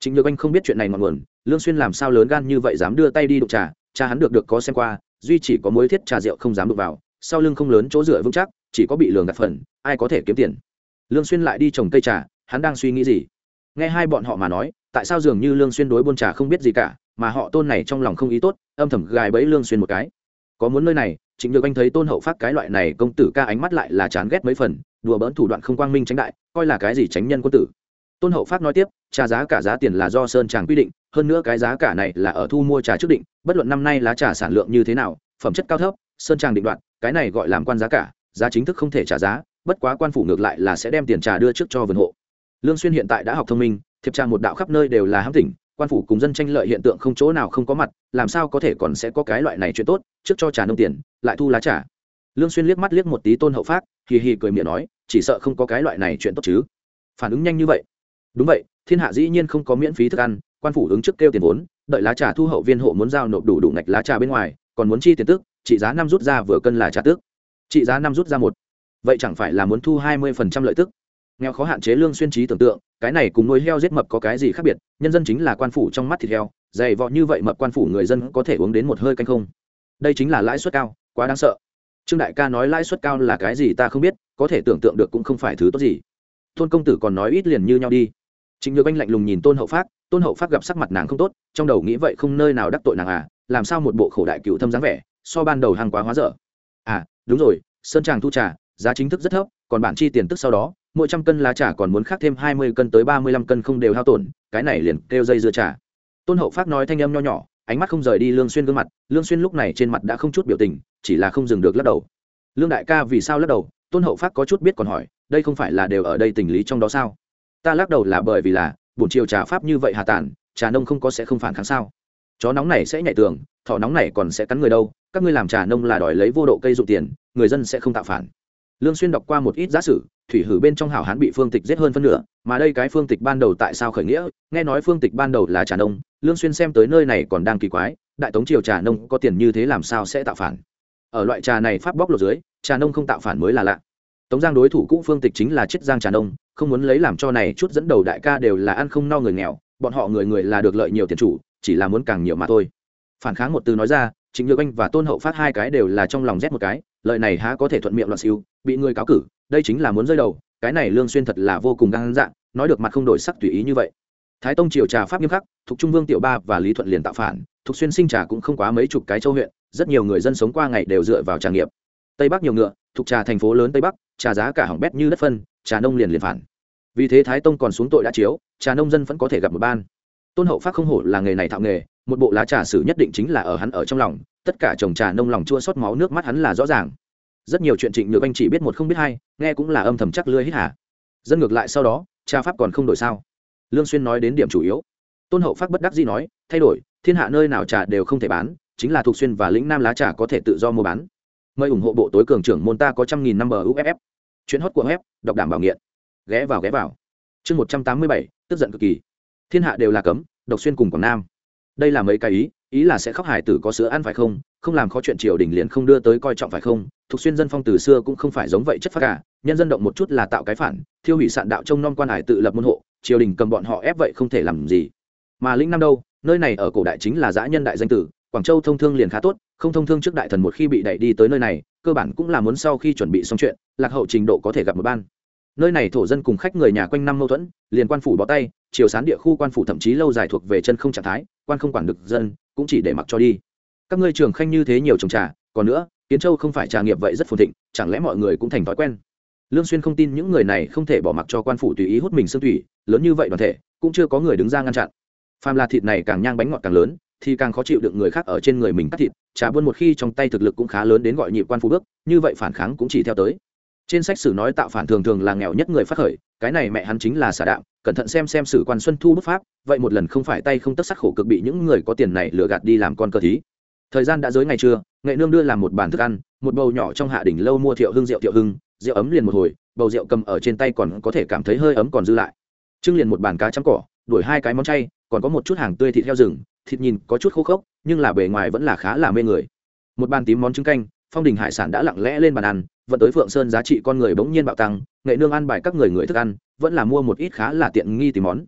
Chính nhược anh không biết chuyện này ngọn nguồn, lương xuyên làm sao lớn gan như vậy dám đưa tay đi đụng trà cha hắn được được có xem qua, duy chỉ có mối thiết trà rượu không dám đụng vào, sau lưng không lớn chỗ dựa vững chắc, chỉ có bị lường gạt phần, ai có thể kiếm tiền? Lương xuyên lại đi trồng cây trà, hắn đang suy nghĩ gì? Nghe hai bọn họ mà nói, tại sao dường như lương xuyên đối buôn trà không biết gì cả, mà họ tôn này trong lòng không ý tốt, âm thầm gài bẫy lương xuyên một cái. Có muốn nơi này chính được anh thấy tôn hậu phát cái loại này công tử ca ánh mắt lại là chán ghét mấy phần, đùa bỡn thủ đoạn không quang minh tránh đại, coi là cái gì tránh nhân quân tử. Tôn hậu phát nói tiếp, trà giá cả giá tiền là do sơn tràng quy định, hơn nữa cái giá cả này là ở thu mua trà trước định, bất luận năm nay lá trà sản lượng như thế nào, phẩm chất cao thấp, sơn tràng định đoạn cái này gọi làm quan giá cả, giá chính thức không thể trả giá bất quá quan phủ ngược lại là sẽ đem tiền trà đưa trước cho vườn hộ. Lương xuyên hiện tại đã học thông minh, thiệp trà một đạo khắp nơi đều là hám tỉnh, quan phủ cùng dân tranh lợi hiện tượng không chỗ nào không có mặt, làm sao có thể còn sẽ có cái loại này chuyện tốt, trước cho trà nông tiền, lại thu lá trà. Lương xuyên liếc mắt liếc một tí tôn hậu phát hì hì cười miệng nói, chỉ sợ không có cái loại này chuyện tốt chứ. Phản ứng nhanh như vậy. Đúng vậy, thiên hạ dĩ nhiên không có miễn phí thức ăn, quan phủ ứng trước kêu tiền vốn, đợi lá trà thu hậu viên hộ muốn giao nộp đủ đủ ngạch lá trà bên ngoài, còn muốn chi tiền tước trị giá năm rút ra vừa cân là trà tước trị giá năm rút ra một vậy chẳng phải là muốn thu hai mươi phần trăm lợi tức? Nghèo khó hạn chế lương xuyên trí tưởng tượng cái này cùng nuôi heo giết mập có cái gì khác biệt? Nhân dân chính là quan phủ trong mắt thịt heo dày vọ như vậy mập quan phủ người dân có thể uống đến một hơi canh không? Đây chính là lãi suất cao quá đáng sợ. Trương đại ca nói lãi suất cao là cái gì ta không biết có thể tưởng tượng được cũng không phải thứ tốt gì. Tôn công tử còn nói ít liền như nhau đi. Chính Nhược Anh lạnh lùng nhìn Tôn Hậu phát Tôn Hậu phát gặp sắc mặt nàng không tốt, trong đầu nghĩ vậy không nơi nào đắc tội nàng à, làm sao một bộ khổ đại cựu thâm dáng vẻ, so ban đầu hàng quá hóa dở. À, đúng rồi, sơn tràng thu trà, giá chính thức rất thấp, còn bản chi tiền tức sau đó, mỗi trăm cân lá trà còn muốn khác thêm hai mươi cân tới ba mươi lăm cân không đều hao tổn, cái này liền kêu dây dưa trà. Tôn Hậu Phác nói thanh âm nho nhỏ, ánh mắt không rời đi Lương Xuyên gương mặt, Lương Xuyên lúc này trên mặt đã không chút biểu tình, chỉ là không dừng được lắc đầu. Lương đại ca vì sao lắc đầu? Tôn Hậu Phác có chút biết còn hỏi, đây không phải là đều ở đây tình lý trong đó sao? Ta lắc đầu là bởi vì là, buổi chiều trà pháp như vậy hà tản trà nông không có sẽ không phản kháng sao chó nóng này sẽ nhảy tường thỏ nóng này còn sẽ cắn người đâu các ngươi làm trà nông là đòi lấy vô độ cây dụng tiền người dân sẽ không tạo phản lương xuyên đọc qua một ít giả sử, thủy hử bên trong hảo hán bị phương tịch giết hơn phân nửa, mà đây cái phương tịch ban đầu tại sao khởi nghĩa? Nghe nói phương tịch ban đầu là trà nông, lương xuyên xem tới nơi này còn đang kỳ quái, đại tống triều trà nông có tiền như thế làm sao sẽ tạo phản? Ở loại trà này pháp bóc lột dưới, trà nông không tạo phản mới là lạ. Tống giang đối thủ cũ phương tịch chính là chiết giang trà nông, không muốn lấy làm cho này chút dẫn đầu đại ca đều là ăn không no người nghèo, bọn họ người người là được lợi nhiều tiền chủ, chỉ là muốn càng nhiều mà thôi. Phản kháng một từ nói ra chính nhược anh và tôn hậu phát hai cái đều là trong lòng rét một cái lợi này há có thể thuận miệng loạn siêu, bị người cáo cử, đây chính là muốn rơi đầu, cái này lương xuyên thật là vô cùng gan dạng nói được mặt không đổi sắc tùy ý như vậy. Thái tông triều trà pháp nghiêm khắc, thuộc trung vương tiểu ba và lý thuận liền tạo phản, thuộc xuyên sinh trà cũng không quá mấy chục cái châu huyện, rất nhiều người dân sống qua ngày đều dựa vào trà nghiệp. Tây bắc nhiều ngựa, thuộc trà thành phố lớn tây bắc, trà giá cả hỏng bét như đất phân, trà nông liền liền phản. Vì thế thái tông còn xuống tội đã chiếu, trà nông dân vẫn có thể gặp một ban. Tôn hậu phát không hổ là nghề này thạo nghề một bộ lá trà sử nhất định chính là ở hắn ở trong lòng, tất cả trồng trà nông lòng chua xót máu nước mắt hắn là rõ ràng. Rất nhiều chuyện trịnh nhược anh chỉ biết một không biết hai, nghe cũng là âm thầm chắc lưới hít hả dân ngược lại sau đó cha pháp còn không đổi sao? Lương xuyên nói đến điểm chủ yếu. Tôn hậu pháp bất đắc dĩ nói, thay đổi, thiên hạ nơi nào trà đều không thể bán, chính là thuộc xuyên và lĩnh nam lá trà có thể tự do mua bán. Mời ủng hộ bộ tối cường trưởng môn ta có trăm nghìn năm bờ uff chuyện hót của web, đọc đảm bảo nghiện. Ghé vào ghé vào. Chương một trăm tám mươi bảy, tức giận cực kỳ. Thiên hạ đều là cấm, độc xuyên cùng quảng nam đây là mấy cái ý ý là sẽ khóc hải tử có sữa ăn phải không? Không làm khó chuyện triều đình liền không đưa tới coi trọng phải không? Thuộc xuyên dân phong từ xưa cũng không phải giống vậy chất phác cả, nhân dân động một chút là tạo cái phản, thiêu hủy sạn đạo trông non quan hải tự lập môn hộ, triều đình cầm bọn họ ép vậy không thể làm gì. Mà lĩnh năm đâu, nơi này ở cổ đại chính là giã nhân đại danh tử, quảng châu thông thương liền khá tốt, không thông thương trước đại thần một khi bị đẩy đi tới nơi này, cơ bản cũng là muốn sau khi chuẩn bị xong chuyện, lạc hậu trình độ có thể gặp một ban nơi này thổ dân cùng khách người nhà quanh năm mâu thuẫn, liền quan phủ bó tay chiều sán địa khu quan phủ thậm chí lâu dài thuộc về chân không trạng thái, quan không quản được dân, cũng chỉ để mặc cho đi. Các ngươi trường khanh như thế nhiều trồng trà, còn nữa, kiến châu không phải trà nghiệp vậy rất phồn thịnh, chẳng lẽ mọi người cũng thành thói quen? Lương xuyên không tin những người này không thể bỏ mặc cho quan phủ tùy ý hút mình xương thủy, lớn như vậy đoàn thể, cũng chưa có người đứng ra ngăn chặn. Phàm là thịt này càng nhang bánh ngọt càng lớn, thì càng khó chịu được người khác ở trên người mình cắt thịt trà buôn một khi trong tay thực lực cũng khá lớn đến gọi nhịp quan phủ bước, như vậy phản kháng cũng chỉ theo tới trên sách sử nói tạo phản thường thường là nghèo nhất người phát khởi, cái này mẹ hắn chính là xả đạm, cẩn thận xem xem sử quan xuân thu bức pháp, vậy một lần không phải tay không tất sắc khổ cực bị những người có tiền này lừa gạt đi làm con cờ thí. Thời gian đã dưới ngày trưa, nghệ nương đưa làm một bàn thức ăn, một bầu nhỏ trong hạ đỉnh lâu mua thiệu hưng rượu thiệu hưng, rượu ấm liền một hồi, bầu rượu cầm ở trên tay còn có thể cảm thấy hơi ấm còn dư lại. Trưng liền một bàn cá chấm cỏ, đuổi hai cái món chay, còn có một chút hàng tươi thịt heo rừng, thịt nhìn có chút khô khốc, nhưng là bề ngoài vẫn là khá là mê người. Một bàn tím món trứng canh, phong đình hải sản đã lặng lẽ lên bàn ăn vận tới phượng sơn giá trị con người bỗng nhiên bạo tăng, nghệ nương ăn bài các người người thức ăn, vẫn là mua một ít khá là tiện nghi tìm món.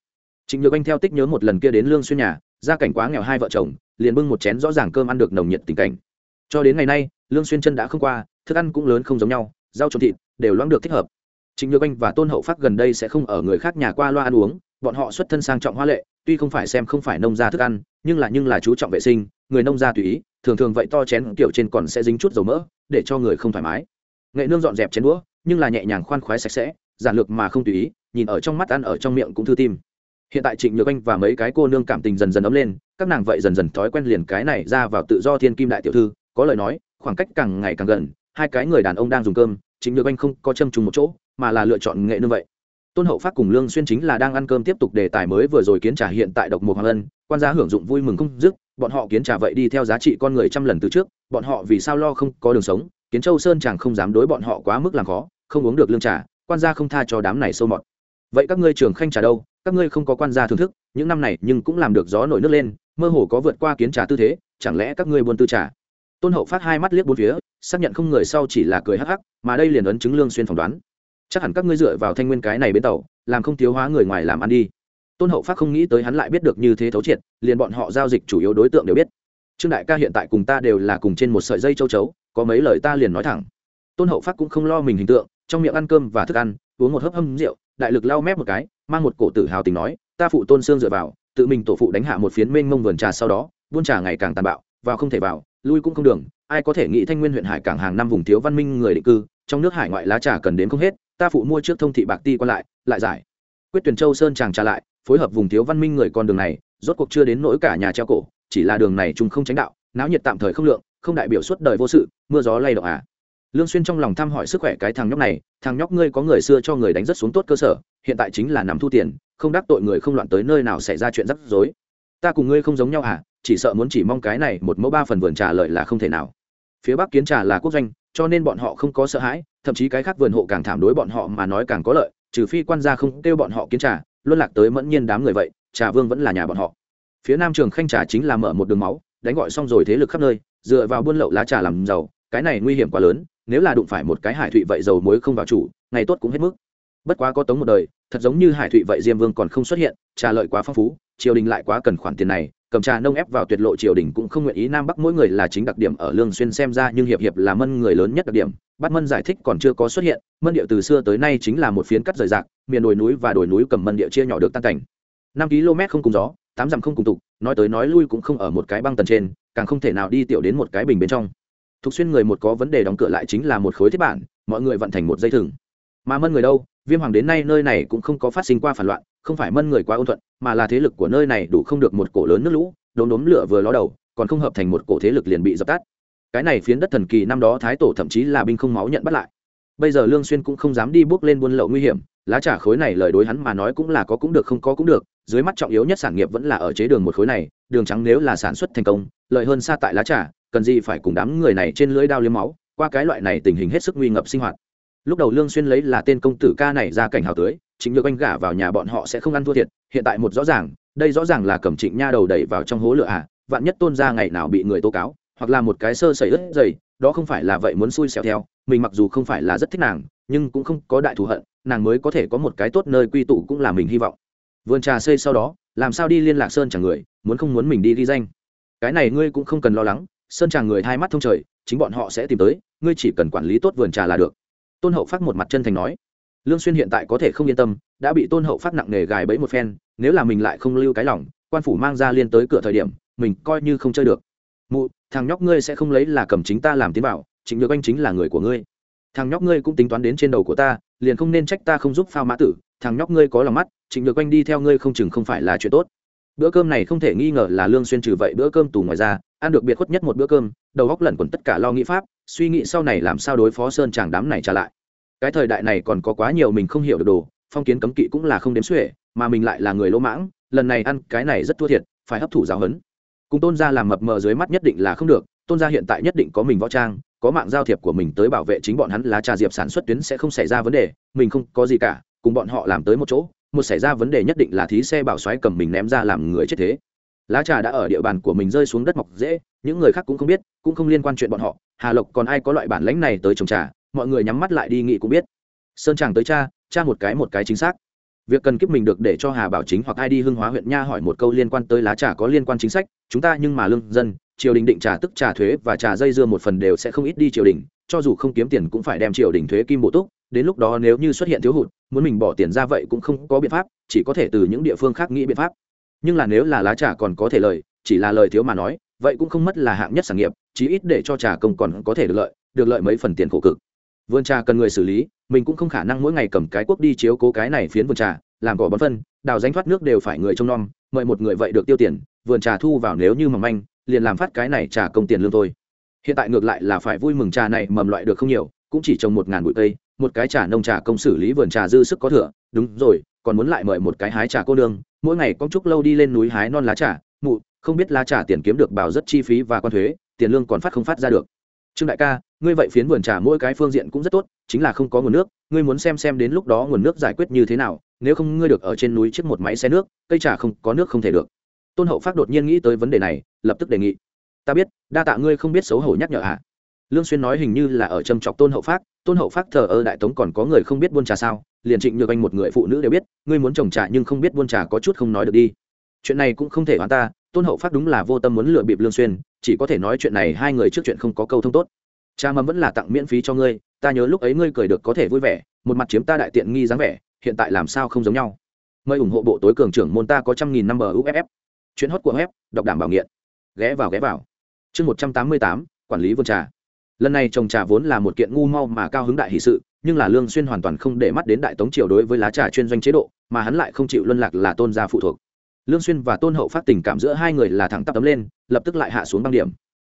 Trịnh nhược anh theo tích nhớ một lần kia đến lương xuyên nhà, gia cảnh quá nghèo hai vợ chồng, liền bưng một chén rõ ràng cơm ăn được nồng nhiệt tình cảnh. Cho đến ngày nay, lương xuyên chân đã không qua, thức ăn cũng lớn không giống nhau, rau trộn thịt đều loãng được thích hợp. Trịnh nhược anh và tôn hậu phát gần đây sẽ không ở người khác nhà qua loa ăn uống, bọn họ xuất thân sang trọng hoa lệ, tuy không phải xem không phải nông gia thức ăn, nhưng là nhưng là chú trọng vệ sinh, người nông gia tùy ý, thường thường vậy to chén kiểu trên còn sẽ dính chút dầu mỡ, để cho người không thoải mái nghệ nương dọn dẹp chén đũa, nhưng là nhẹ nhàng khoan khoái sạch sẽ, giản lược mà không tùy ý, nhìn ở trong mắt ăn ở trong miệng cũng thư tim. Hiện tại trịnh nhược anh và mấy cái cô nương cảm tình dần dần ấm lên, các nàng vậy dần dần thói quen liền cái này ra vào tự do thiên kim đại tiểu thư, có lời nói, khoảng cách càng ngày càng gần, hai cái người đàn ông đang dùng cơm, trịnh nhược anh không có châm trùng một chỗ, mà là lựa chọn nghệ nương vậy. Tôn hậu phát cùng lương xuyên chính là đang ăn cơm tiếp tục đề tài mới vừa rồi kiến trà hiện tại độc mục hoàng ân, quan gia hưởng dụng vui mừng không dứt, bọn họ kiến trà vậy đi theo giá trị con người trăm lần từ trước, bọn họ vì sao lo không có đường sống kiến châu sơn chàng không dám đối bọn họ quá mức làm khó, không uống được lương trà, quan gia không tha cho đám này sâu mọt. Vậy các ngươi trường khanh trà đâu? Các ngươi không có quan gia thưởng thức, những năm này nhưng cũng làm được gió nổi nước lên, mơ hồ có vượt qua kiến trà tư thế, chẳng lẽ các ngươi buôn tư trà? Tôn hậu phát hai mắt liếc bốn phía, xác nhận không người sau chỉ là cười hắc hắc, mà đây liền ấn chứng lương xuyên phỏng đoán. Chắc hẳn các ngươi dựa vào thanh nguyên cái này bên tàu, làm không thiếu hóa người ngoài làm ăn đi. Tôn hậu phát không nghĩ tới hắn lại biết được như thế thấu triệt, liền bọn họ giao dịch chủ yếu đối tượng đều biết. Trương đại ca hiện tại cùng ta đều là cùng trên một sợi dây châu chấu có mấy lời ta liền nói thẳng. Tôn hậu phát cũng không lo mình hình tượng, trong miệng ăn cơm và thức ăn, uống một hớp hâm rượu, đại lực lau mép một cái, mang một cổ tự hào tình nói, ta phụ tôn xương dựa vào, tự mình tổ phụ đánh hạ một phiến mênh mông vườn trà sau đó, buôn trà ngày càng tàn bạo, vào không thể vào, lui cũng không đường, ai có thể nghĩ thanh nguyên huyện hải cảng hàng năm vùng thiếu văn minh người định cư, trong nước hải ngoại lá trà cần đến không hết, ta phụ mua trước thông thị bạc ti qua lại lại giải. Quyết tuyển châu sơn chàng trả lại, phối hợp vùng thiếu văn minh người con đường này, rốt cuộc chưa đến nỗi cả nhà treo cổ, chỉ là đường này chung không tránh đạo, náo nhiệt tạm thời không lượng không đại biểu suốt đời vô sự, mưa gió lay động à. Lương xuyên trong lòng thăm hỏi sức khỏe cái thằng nhóc này, thằng nhóc ngươi có người xưa cho người đánh rất xuống tốt cơ sở, hiện tại chính là nằm thu tiền, không đắc tội người không loạn tới nơi nào xảy ra chuyện rắc rối. Ta cùng ngươi không giống nhau à chỉ sợ muốn chỉ mong cái này một mẫu ba phần vườn trà lợi là không thể nào. Phía bắc kiến trà là quốc doanh, cho nên bọn họ không có sợ hãi, thậm chí cái khác vườn hộ càng thảm đối bọn họ mà nói càng có lợi, trừ phi quan gia không kêu bọn họ kiến trà, luân lạc tới mẫn nhiên đám người vậy, trà vương vẫn là nhà bọn họ. Phía nam trường khanh trà chính là mở một đường máu, đánh gọi xong rồi thế lực khắp nơi dựa vào buôn lậu lá trà làm giàu, cái này nguy hiểm quá lớn, nếu là đụng phải một cái hải thụy vậy dầu muối không vào chủ, ngày tốt cũng hết mức. Bất quá có tống một đời, thật giống như hải thụy vậy diêm vương còn không xuất hiện, trà lợi quá phong phú, triều đình lại quá cần khoản tiền này, cầm trà nông ép vào tuyệt lộ triều đình cũng không nguyện ý, nam bắc mỗi người là chính đặc điểm ở lương xuyên xem ra, nhưng hiệp hiệp là mân người lớn nhất đặc điểm. Bắt mân giải thích còn chưa có xuất hiện, mân địa từ xưa tới nay chính là một phiến cắt rời rạc, miền đồi núi và đồi núi cầm mân địa chia nhỏ được tan cảnh. Năm km không cùng gió tám dặm không cùng tục, nói tới nói lui cũng không ở một cái băng tần trên, càng không thể nào đi tiểu đến một cái bình bên trong. Thục xuyên người một có vấn đề đóng cửa lại chính là một khối thiết bản, mọi người vận thành một dây thừng. Mà mân người đâu? Viêm hoàng đến nay nơi này cũng không có phát sinh qua phản loạn, không phải mân người quá ôn thuận, mà là thế lực của nơi này đủ không được một cổ lớn nước lũ, đốm đốm lửa vừa ló đầu, còn không hợp thành một cổ thế lực liền bị dập tắt. Cái này phiến đất thần kỳ năm đó thái tổ thậm chí là binh không máu nhận bắt lại. Bây giờ lương xuyên cũng không dám đi bước lên buôn lậu nguy hiểm, lá trà khối này lời đối hắn mà nói cũng là có cũng được không có cũng được dưới mắt trọng yếu nhất sản nghiệp vẫn là ở chế đường một khối này, đường trắng nếu là sản xuất thành công, lợi hơn xa tại lá trà, cần gì phải cùng đám người này trên lưỡi đao liếm máu, qua cái loại này tình hình hết sức nguy ngập sinh hoạt. Lúc đầu lương xuyên lấy là tên công tử ca này ra cảnh hào tưới, chính nhược anh gả vào nhà bọn họ sẽ không ăn thua thiệt, hiện tại một rõ ràng, đây rõ ràng là cẩm trịnh nha đầu đẩy vào trong hố lửa à vạn nhất tôn gia ngày nào bị người tố cáo, hoặc là một cái sơ sẩy ướt dày, đó không phải là vậy muốn xui xẻo theo, mình mặc dù không phải là rất thích nàng, nhưng cũng không có đại thù hận, nàng mới có thể có một cái tốt nơi quy tụ cũng là mình hy vọng vườn trà xây sau đó, làm sao đi liên lạc sơn chẳng người, muốn không muốn mình đi ghi danh? Cái này ngươi cũng không cần lo lắng, sơn chàng người hai mắt thông trời, chính bọn họ sẽ tìm tới, ngươi chỉ cần quản lý tốt vườn trà là được. Tôn hậu phát một mặt chân thành nói. Lương xuyên hiện tại có thể không yên tâm, đã bị tôn hậu phát nặng nề gài bẫy một phen, nếu là mình lại không lưu cái lòng, quan phủ mang ra liên tới cửa thời điểm, mình coi như không chơi được. Mụ, thằng nhóc ngươi sẽ không lấy là cầm chính ta làm tiến bảo chính nhược anh chính là người của ngươi. Thằng nhóc ngươi cũng tính toán đến trên đầu của ta, liền không nên trách ta không giúp phao mã tử thằng nhóc ngươi có lòng mắt, trịnh được anh đi theo ngươi không chừng không phải là chuyện tốt. Bữa cơm này không thể nghi ngờ là lương xuyên trừ vậy bữa cơm tù ngoài ra, ăn được biệt khuất nhất một bữa cơm, đầu góc lẩn quẩn tất cả lo nghĩ pháp, suy nghĩ sau này làm sao đối phó sơn chàng đám này trả lại. Cái thời đại này còn có quá nhiều mình không hiểu được đồ, phong kiến cấm kỵ cũng là không đếm xuể, mà mình lại là người lỗ mãng, lần này ăn cái này rất thua thiệt, phải hấp thụ giáo huấn. Cùng tôn gia làm mập mờ dưới mắt nhất định là không được, tôn gia hiện tại nhất định có mình võ trang, có mạng giao thiệp của mình tới bảo vệ chính bọn hắn lá trà diệp sản xuất tuyến sẽ không xảy ra vấn đề, mình không có gì cả cùng bọn họ làm tới một chỗ, một xảy ra vấn đề nhất định là thí xe bảo xoáy cầm mình ném ra làm người chết thế. Lá trà đã ở địa bàn của mình rơi xuống đất mọc dễ, những người khác cũng không biết, cũng không liên quan chuyện bọn họ. Hà lộc còn ai có loại bản lãnh này tới trồng trà? Mọi người nhắm mắt lại đi nghị cũng biết. Sơn tràng tới cha cha một cái một cái chính xác. Việc cần kiếp mình được để cho hà bảo chính hoặc ai đi hưng hóa huyện nha hỏi một câu liên quan tới lá trà có liên quan chính sách, chúng ta nhưng mà lương dân, triều đình định trà tức trà thuế và trà dây dưa một phần đều sẽ không ít đi triều đình, cho dù không kiếm tiền cũng phải đem triều đình thuế kim bổ túc đến lúc đó nếu như xuất hiện thiếu hụt, muốn mình bỏ tiền ra vậy cũng không có biện pháp, chỉ có thể từ những địa phương khác nghĩ biện pháp. Nhưng là nếu là lá trà còn có thể lời, chỉ là lời thiếu mà nói, vậy cũng không mất là hạng nhất sản nghiệp, chí ít để cho trà công còn có thể được lợi được lợi mấy phần tiền khổ cực. Vườn trà cần người xử lý, mình cũng không khả năng mỗi ngày cầm cái quốc đi chiếu cố cái này phiến vườn trà, làm cỏ bón phân, đào danh thoát nước đều phải người trông nom, mời một người vậy được tiêu tiền, vườn trà thu vào nếu như mầm manh, liền làm phát cái này trà công tiền lương thôi. Hiện tại ngược lại là phải vui mừng trà này mầm loại được không nhiều, cũng chỉ trồng một ngàn bụi cây một cái trà nông trà công xử lý vườn trà dư sức có thừa, đúng rồi, còn muốn lại mời một cái hái trà cô nương, mỗi ngày công trúc lâu đi lên núi hái non lá trà, mụ, không biết lá trà tiền kiếm được bảo rất chi phí và quan thuế, tiền lương còn phát không phát ra được. Trương đại ca, ngươi vậy phiến vườn trà mỗi cái phương diện cũng rất tốt, chính là không có nguồn nước, ngươi muốn xem xem đến lúc đó nguồn nước giải quyết như thế nào, nếu không ngươi được ở trên núi trước một máy xe nước, cây trà không có nước không thể được. Tôn hậu phát đột nhiên nghĩ tới vấn đề này, lập tức đề nghị. Ta biết, đa tạ ngươi không biết xấu hổ nhắc nhở hả lương xuyên nói hình như là ở châm chọc tôn hậu phát tôn hậu phát thờ ơ đại tống còn có người không biết buôn trà sao, liền trịnh nhược anh một người phụ nữ đều biết, ngươi muốn trồng trà nhưng không biết buôn trà có chút không nói được đi. Chuyện này cũng không thể hoàn ta, tôn hậu phát đúng là vô tâm muốn lừa bịp lương xuyên, chỉ có thể nói chuyện này hai người trước chuyện không có câu thông tốt. Cha mầm vẫn là tặng miễn phí cho ngươi, ta nhớ lúc ấy ngươi cười được có thể vui vẻ, một mặt chiếm ta đại tiện nghi dáng vẻ, hiện tại làm sao không giống nhau. Mời ủng hộ bộ tối cường trưởng môn ta có trăm nghìn năm bờ uff chuyện hót của web, đọc đảm bảo nghiện. Ghé vào ghé vào. Chương một trăm tám mươi tám, quản lý vườn trà lần này trồng trà vốn là một kiện ngu mau mà cao hứng đại hỷ sự, nhưng là lương xuyên hoàn toàn không để mắt đến đại tống triều đối với lá trà chuyên doanh chế độ, mà hắn lại không chịu luân lạc là tôn gia phụ thuộc. Lương xuyên và tôn hậu phát tình cảm giữa hai người là thẳng tắp tấm lên, lập tức lại hạ xuống băng điểm.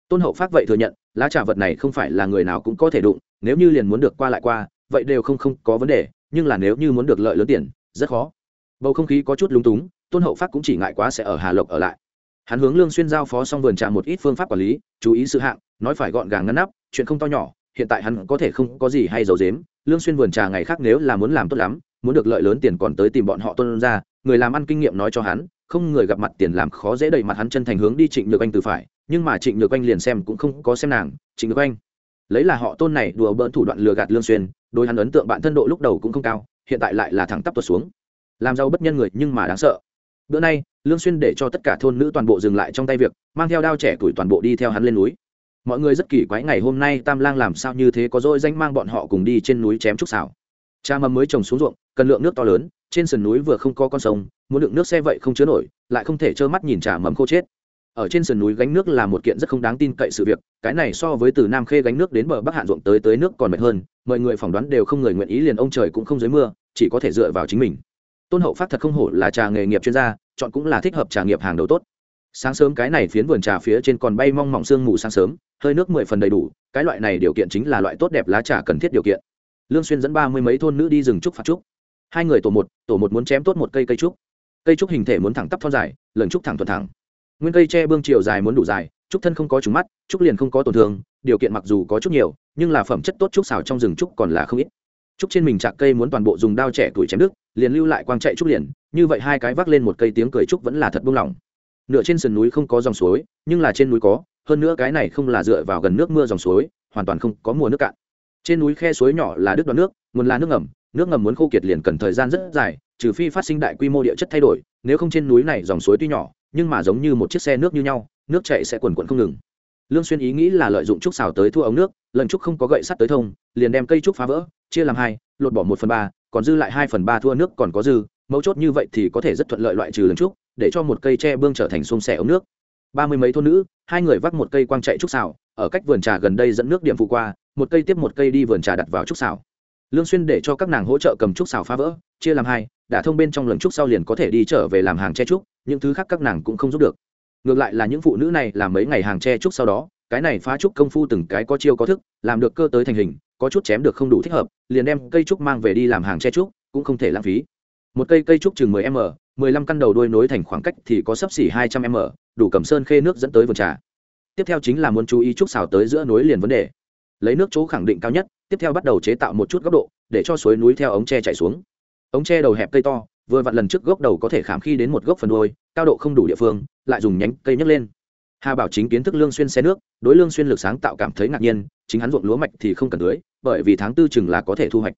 Tôn hậu phát vậy thừa nhận, lá trà vật này không phải là người nào cũng có thể đụng, nếu như liền muốn được qua lại qua, vậy đều không không có vấn đề, nhưng là nếu như muốn được lợi lớn tiền, rất khó. Bầu không khí có chút lúng túng, tôn hậu phát cũng chỉ ngại quá sẽ ở hà lộc ở lại. Hắn hướng lương xuyên giao phó xong vườn trà một ít phương pháp quản lý, chú ý sự hạng, nói phải gọn gàng ngăn nắp chuyện không to nhỏ, hiện tại hắn có thể không có gì hay giấu dếm lương xuyên vườn trà ngày khác nếu là muốn làm tốt lắm, muốn được lợi lớn tiền còn tới tìm bọn họ tuân ra, người làm ăn kinh nghiệm nói cho hắn, không người gặp mặt tiền làm khó dễ đẩy mặt hắn chân thành hướng đi trịnh nhược anh từ phải, nhưng mà trịnh nhược anh liền xem cũng không có xem nàng, trịnh nhược anh. Lấy là họ tôn này đùa bỡn thủ đoạn lừa gạt lương xuyên đôi hắn ấn tượng bạn thân độ lúc đầu cũng không cao, hiện tại lại là thẳng tắp tuột xuống. Làm giàu bất nhân người nhưng mà đáng sợ. Bữa nay, lương xuyên để cho tất cả thôn nữ toàn bộ dừng lại trong tay việc, mang theo đao trẻ tuổi toàn bộ đi theo hắn lên núi mọi người rất kỳ quái ngày hôm nay tam lang làm sao như thế có dỗi danh mang bọn họ cùng đi trên núi chém trúc xảo. Cha mầm mới trồng xuống ruộng, cần lượng nước to lớn, trên sườn núi vừa không có con sông, muốn lượng nước xe vậy không chứa nổi, lại không thể trơ mắt nhìn trà mầm khô chết. Ở trên sườn núi gánh nước là một kiện rất không đáng tin cậy sự việc, cái này so với từ nam khê gánh nước đến bờ bắc hạn ruộng tới tới nước còn mệt hơn, mọi người phỏng đoán đều không người nguyện ý liền ông trời cũng không dưới mưa, chỉ có thể dựa vào chính mình. Tôn hậu phát thật không hổ là trà nghề nghiệp chuyên gia, chọn cũng là thích hợp trà nghiệp hàng đầu tốt. Sáng sớm cái này phiến vườn trà phía trên còn bay mong mỏng sương mù sáng sớm hơi nước mười phần đầy đủ, cái loại này điều kiện chính là loại tốt đẹp lá trà cần thiết điều kiện. Lương xuyên dẫn ba mươi mấy thôn nữ đi rừng trúc phạt trúc. Hai người tổ một tổ một muốn chém tốt một cây cây trúc. Cây trúc hình thể muốn thẳng tắp thon dài, lần trúc thẳng thuận thẳng. Nguyên cây tre bương chiều dài muốn đủ dài, trúc thân không có trúng mắt, trúc liền không có tổn thương, điều kiện mặc dù có chút nhiều, nhưng là phẩm chất tốt trúc xào trong rừng trúc còn là không ít. Trúc trên mình chạc cây muốn toàn bộ dùng đao trẻ tuổi chém đứt, liền lưu lại quang chạy trúc liền, như vậy hai cái vác lên một cây tiếng cười trúc vẫn là thật buông lỏng. Nửa trên sườn núi không có dòng suối, nhưng là trên núi có hơn nữa cái này không là dựa vào gần nước mưa dòng suối, hoàn toàn không có mùa nước cạn. Trên núi khe suối nhỏ là đứt đoạn nước, nguồn là nước ngầm nước ngầm muốn khô kiệt liền cần thời gian rất dài, trừ phi phát sinh đại quy mô địa chất thay đổi, nếu không trên núi này dòng suối tuy nhỏ, nhưng mà giống như một chiếc xe nước như nhau, nước chạy sẽ quần quần không ngừng. Lương xuyên ý nghĩ là lợi dụng trúc xào tới thua ống nước, lần trúc không có gậy sắt tới thông, liền đem cây trúc phá vỡ, chia làm hai, lột bỏ một phần ba, còn dư lại hai phần ba thua nước còn có dư, mấu chốt như vậy thì có thể rất thuận lợi loại trừ lần trúc, để cho một cây tre bương trở thành xung xẻ ống nước ba mươi mấy thôn nữ, hai người vác một cây quang chạy trúc xào ở cách vườn trà gần đây dẫn nước điểm phụ qua, một cây tiếp một cây đi vườn trà đặt vào trúc xào lương xuyên để cho các nàng hỗ trợ cầm trúc xào phá vỡ, chia làm hai đã thông bên trong lần trúc sau liền có thể đi trở về làm hàng che trúc, những thứ khác các nàng cũng không giúp được. Ngược lại là những phụ nữ này làm mấy ngày hàng che trúc sau đó, cái này phá trúc công phu từng cái có chiêu có thức, làm được cơ tới thành hình, có chút chém được không đủ thích hợp, liền đem cây trúc mang về đi làm hàng che trúc, cũng không thể lãng phí. Một cây cây trúc chừng 10 m 15 căn đầu đuôi nối thành khoảng cách thì có sấp xỉ 200 m, đủ cầm sơn khê nước dẫn tới vườn trà. Tiếp theo chính là muốn chú ý trúc xào tới giữa núi liền vấn đề. Lấy nước chỗ khẳng định cao nhất, tiếp theo bắt đầu chế tạo một chút góc độ, để cho suối núi theo ống tre chạy xuống. Ống tre đầu hẹp cây to, vừa vặn lần trước gốc đầu có thể khảm khi đến một gốc phần đôi cao độ không đủ địa phương, lại dùng nhánh cây nhấc lên. Hà bảo chính kiến thức lương xuyên xe nước, đối lương xuyên lực sáng tạo cảm thấy ngạc nhiên, chính hắn ruộng lúa mạch thì không cần tưới, bởi vì tháng tư chừng là có thể thu hoạch.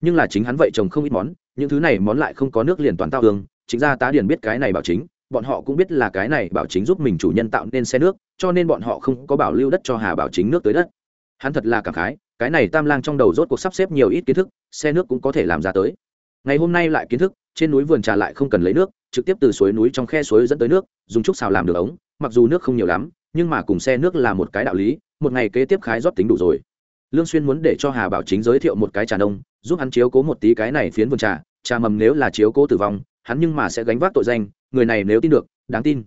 Nhưng là chính hắn vậy trồng không ít món, những thứ này món lại không có nước liền toàn tao hương chính ra tá điền biết cái này bảo chính, bọn họ cũng biết là cái này bảo chính giúp mình chủ nhân tạo nên xe nước, cho nên bọn họ không có bảo lưu đất cho hà bảo chính nước tới đất. Hắn thật là cảm khái, cái này tam lang trong đầu rốt cuộc sắp xếp nhiều ít kiến thức, xe nước cũng có thể làm ra tới. Ngày hôm nay lại kiến thức, trên núi vườn trà lại không cần lấy nước, trực tiếp từ suối núi trong khe suối dẫn tới nước, dùng trúc xào làm được ống, mặc dù nước không nhiều lắm, nhưng mà cùng xe nước là một cái đạo lý, một ngày kế tiếp khái rót tính đủ rồi. Lương xuyên muốn để cho hà bảo chính giới thiệu một cái trà nông, giúp hắn chiếu cố một tí cái này phiến vườn trà trà mầm nếu là chiếu cố tử vong hắn nhưng mà sẽ gánh vác tội danh, người này nếu tin được, đáng tin.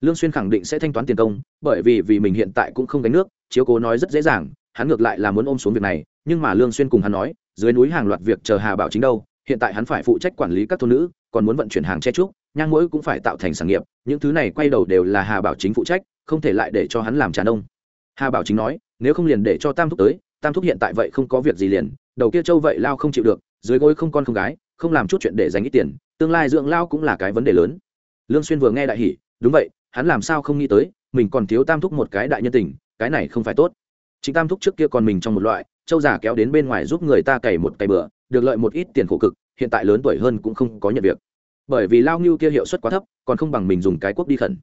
Lương xuyên khẳng định sẽ thanh toán tiền công, bởi vì vì mình hiện tại cũng không gánh nước, chiếu cố nói rất dễ dàng, hắn ngược lại là muốn ôm xuống việc này, nhưng mà lương xuyên cùng hắn nói, dưới núi hàng loạt việc chờ hà bảo chính đâu, hiện tại hắn phải phụ trách quản lý các thôn nữ, còn muốn vận chuyển hàng che trúc nhang mũi cũng phải tạo thành sản nghiệp, những thứ này quay đầu đều là hà bảo chính phụ trách, không thể lại để cho hắn làm trà nông hà bảo chính nói, nếu không liền để cho tam thúc tới, tam thúc hiện tại vậy không có việc gì liền, đầu kia châu vậy lao không chịu được, dưới gối không con không gái, không làm chút chuyện để dành ít tiền tương lai dưỡng lao cũng là cái vấn đề lớn. Lương xuyên vừa nghe đại hỉ, đúng vậy, hắn làm sao không nghĩ tới, mình còn thiếu tam thúc một cái đại nhân tình, cái này không phải tốt. Chính tam thúc trước kia còn mình trong một loại, châu giả kéo đến bên ngoài giúp người ta cày một cày bừa, được lợi một ít tiền khổ cực, hiện tại lớn tuổi hơn cũng không có nhận việc. Bởi vì lao ngưu kia hiệu suất quá thấp, còn không bằng mình dùng cái quốc đi khẩn.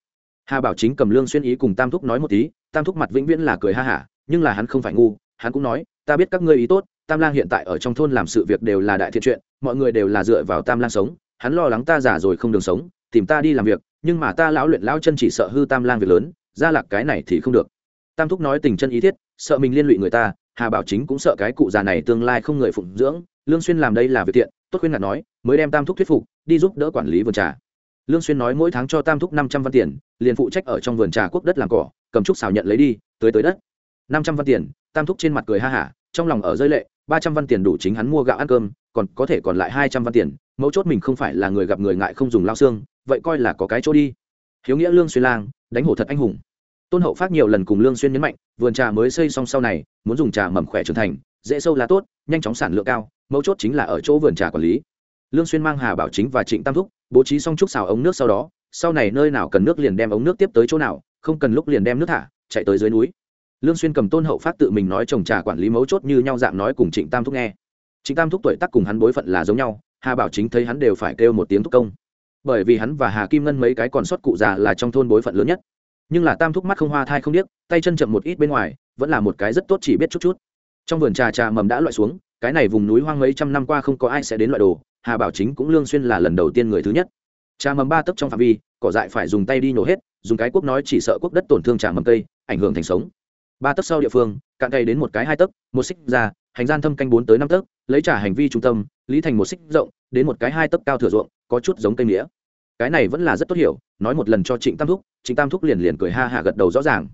Hà bảo chính cầm lương xuyên ý cùng tam thúc nói một tí, tam thúc mặt vĩnh viễn là cười ha hả, nhưng là hắn không phải ngu, hắn cũng nói, ta biết các ngươi ý tốt, tam lang hiện tại ở trong thôn làm sự việc đều là đại thiện chuyện, mọi người đều là dựa vào tam lang sống hắn lo lắng ta già rồi không đường sống tìm ta đi làm việc nhưng mà ta lão luyện lão chân chỉ sợ hư tam lang việc lớn ra lạc cái này thì không được. Tam thúc nói tình chân ý thiết sợ mình liên lụy người ta hà bảo chính cũng sợ cái cụ già này tương lai không người phụng dưỡng lương xuyên làm đây là việc tiện tốt khuyên ngặt nói mới đem tam thúc thuyết phục đi giúp đỡ quản lý vườn trà. Lương xuyên nói mỗi tháng cho tam thúc năm trăm văn tiền liền phụ trách ở trong vườn trà quốc đất làm cỏ cầm trúc xào nhận lấy đi tới tới đất. Năm trăm văn tiền tam thúc trên mặt cười ha ha, trong lòng ở rơi lệ ba trăm văn tiền đủ chính hắn mua gạo ăn cơm còn có thể còn lại hai trăm văn tiền mấu chốt mình không phải là người gặp người ngại không dùng lao xương, vậy coi là có cái chỗ đi. Hiếu nghĩa lương xuyên lang, đánh hổ thật anh hùng. Tôn hậu phát nhiều lần cùng lương xuyên nhấn mạnh, vườn trà mới xây xong sau này, muốn dùng trà mầm khỏe trưởng thành, dễ sâu lá tốt, nhanh chóng sản lượng cao, mấu chốt chính là ở chỗ vườn trà quản lý. Lương xuyên mang hà bảo chính và trịnh tam thúc, bố trí xong trúc xào ống nước sau đó, sau này nơi nào cần nước liền đem ống nước tiếp tới chỗ nào, không cần lúc liền đem nước thả, chạy tới dưới núi. Lương xuyên cầm tôn hậu phát tự mình nói trồng trà quản lý mấu chốt như nhau dạng nói cùng trịnh tam thúc nghe. Trịnh tam thúc tuổi tác cùng hắn bối phận là giống nhau hà bảo chính thấy hắn đều phải kêu một tiếng thúc công. Bởi vì hắn và hà kim ngân mấy cái còn sót cụ già là trong thôn bối phận lớn nhất. Nhưng là tam thúc mắt không hoa thai không điếc, tay chân chậm một ít bên ngoài, vẫn là một cái rất tốt chỉ biết chút chút. Trong vườn trà trà mầm đã loại xuống, cái này vùng núi hoang mấy trăm năm qua không có ai sẽ đến loại đồ, hà bảo chính cũng lương xuyên là lần đầu tiên người thứ nhất. Trà mầm ba tấc trong phạm vi, cỏ dại phải dùng tay đi nhổ hết, dùng cái quốc nói chỉ sợ quốc đất tổn thương trà mầm cây, ảnh hưởng thành sống. Ba tấc sau địa phương, cạn cây đến một cái hai tấc, một xích ra hành gian thâm canh bốn tới năm tấc, lấy trả hành vi trung tâm, lý thành một xích rộng, đến một cái hai tấc cao thừa ruộng, có chút giống cây nghĩa cái này vẫn là rất tốt hiểu, nói một lần cho trịnh tam thúc, trịnh tam thúc liền liền cười ha hạ gật đầu rõ ràng.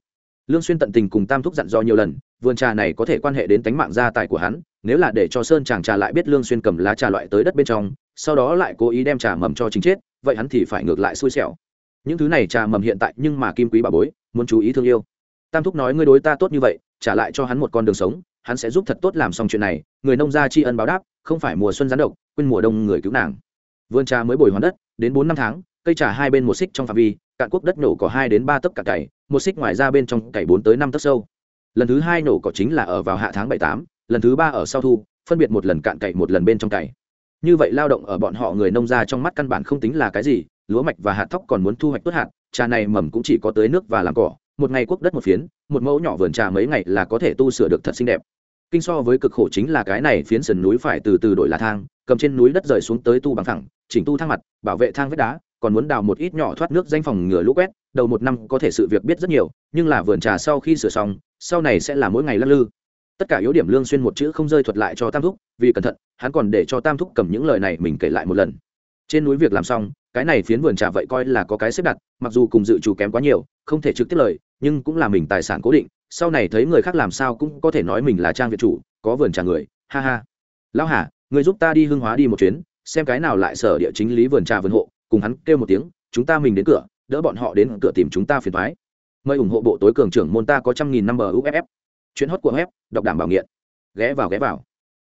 Lương xuyên tận tình cùng tam thúc dặn dò nhiều lần, vườn trà này có thể quan hệ đến tính mạng gia tài của hắn, nếu là để cho sơn chàng trà lại biết lương xuyên cầm lá trà loại tới đất bên trong, sau đó lại cố ý đem trà mầm cho chính chết, vậy hắn thì phải ngược lại xui xẻo. Những thứ này trà mầm hiện tại nhưng mà kim quý bà bối, muốn chú ý thương yêu. Tam thúc nói, ngươi đối ta tốt như vậy, trả lại cho hắn một con đường sống hắn sẽ giúp thật tốt làm xong chuyện này, người nông gia tri ân báo đáp, không phải mùa xuân gián độc, quên mùa đông người cứu nàng. Vườn trà mới bồi hoàn đất, đến bốn năm tháng, cây trà hai bên một xích trong phạm vi, cạn quốc đất nổ có hai đến ba tấc cả cày, một xích ngoài ra bên trong cày bốn tới năm tấc sâu. Lần thứ hai nổ cỏ chính là ở vào hạ tháng bảy tám, lần thứ ba ở sau thu, phân biệt một lần cạn cày một lần bên trong cày. Như vậy lao động ở bọn họ người nông gia trong mắt căn bản không tính là cái gì, lúa mạch và hạt thóc còn muốn thu hoạch tốt hạt, trà này mầm cũng chỉ có tới nước và làm cỏ, một ngày quốc đất một phiến, một mẫu nhỏ vườn trà mấy ngày là có thể tu sửa được thật xinh đẹp kinh so với cực khổ chính là cái này phiến sườn núi phải từ từ đổi là thang, cầm trên núi đất rời xuống tới tu bằng thẳng chỉnh tu thang mặt, bảo vệ thang vết đá, còn muốn đào một ít nhỏ thoát nước danh phòng ngừa lũ quét, đầu một năm có thể sự việc biết rất nhiều, nhưng là vườn trà sau khi sửa xong, sau này sẽ là mỗi ngày lắc lư. Tất cả yếu điểm lương xuyên một chữ không rơi thuật lại cho tam thúc, vì cẩn thận, hắn còn để cho tam thúc cầm những lời này mình kể lại một lần. Trên núi việc làm xong, cái này phiến vườn trà vậy coi là có cái xếp đặt, mặc dù cùng dự chủ kém quá nhiều, không thể trực tiếp lời, nhưng cũng là mình tài sản cố định sau này thấy người khác làm sao cũng có thể nói mình là trang việt chủ, có vườn trà người, ha ha. Lão hà, người giúp ta đi hương hóa đi một chuyến, xem cái nào lại sở địa chính lý vườn trà vườn hộ, cùng hắn kêu một tiếng, chúng ta mình đến cửa, đỡ bọn họ đến cửa tìm chúng ta phiền thoái mời ủng hộ bộ tối cường trưởng môn ta có trăm nghìn năm bờ uff chuyến hót của web, đọc đảm bảo nghiện. Ghé vào ghé vào.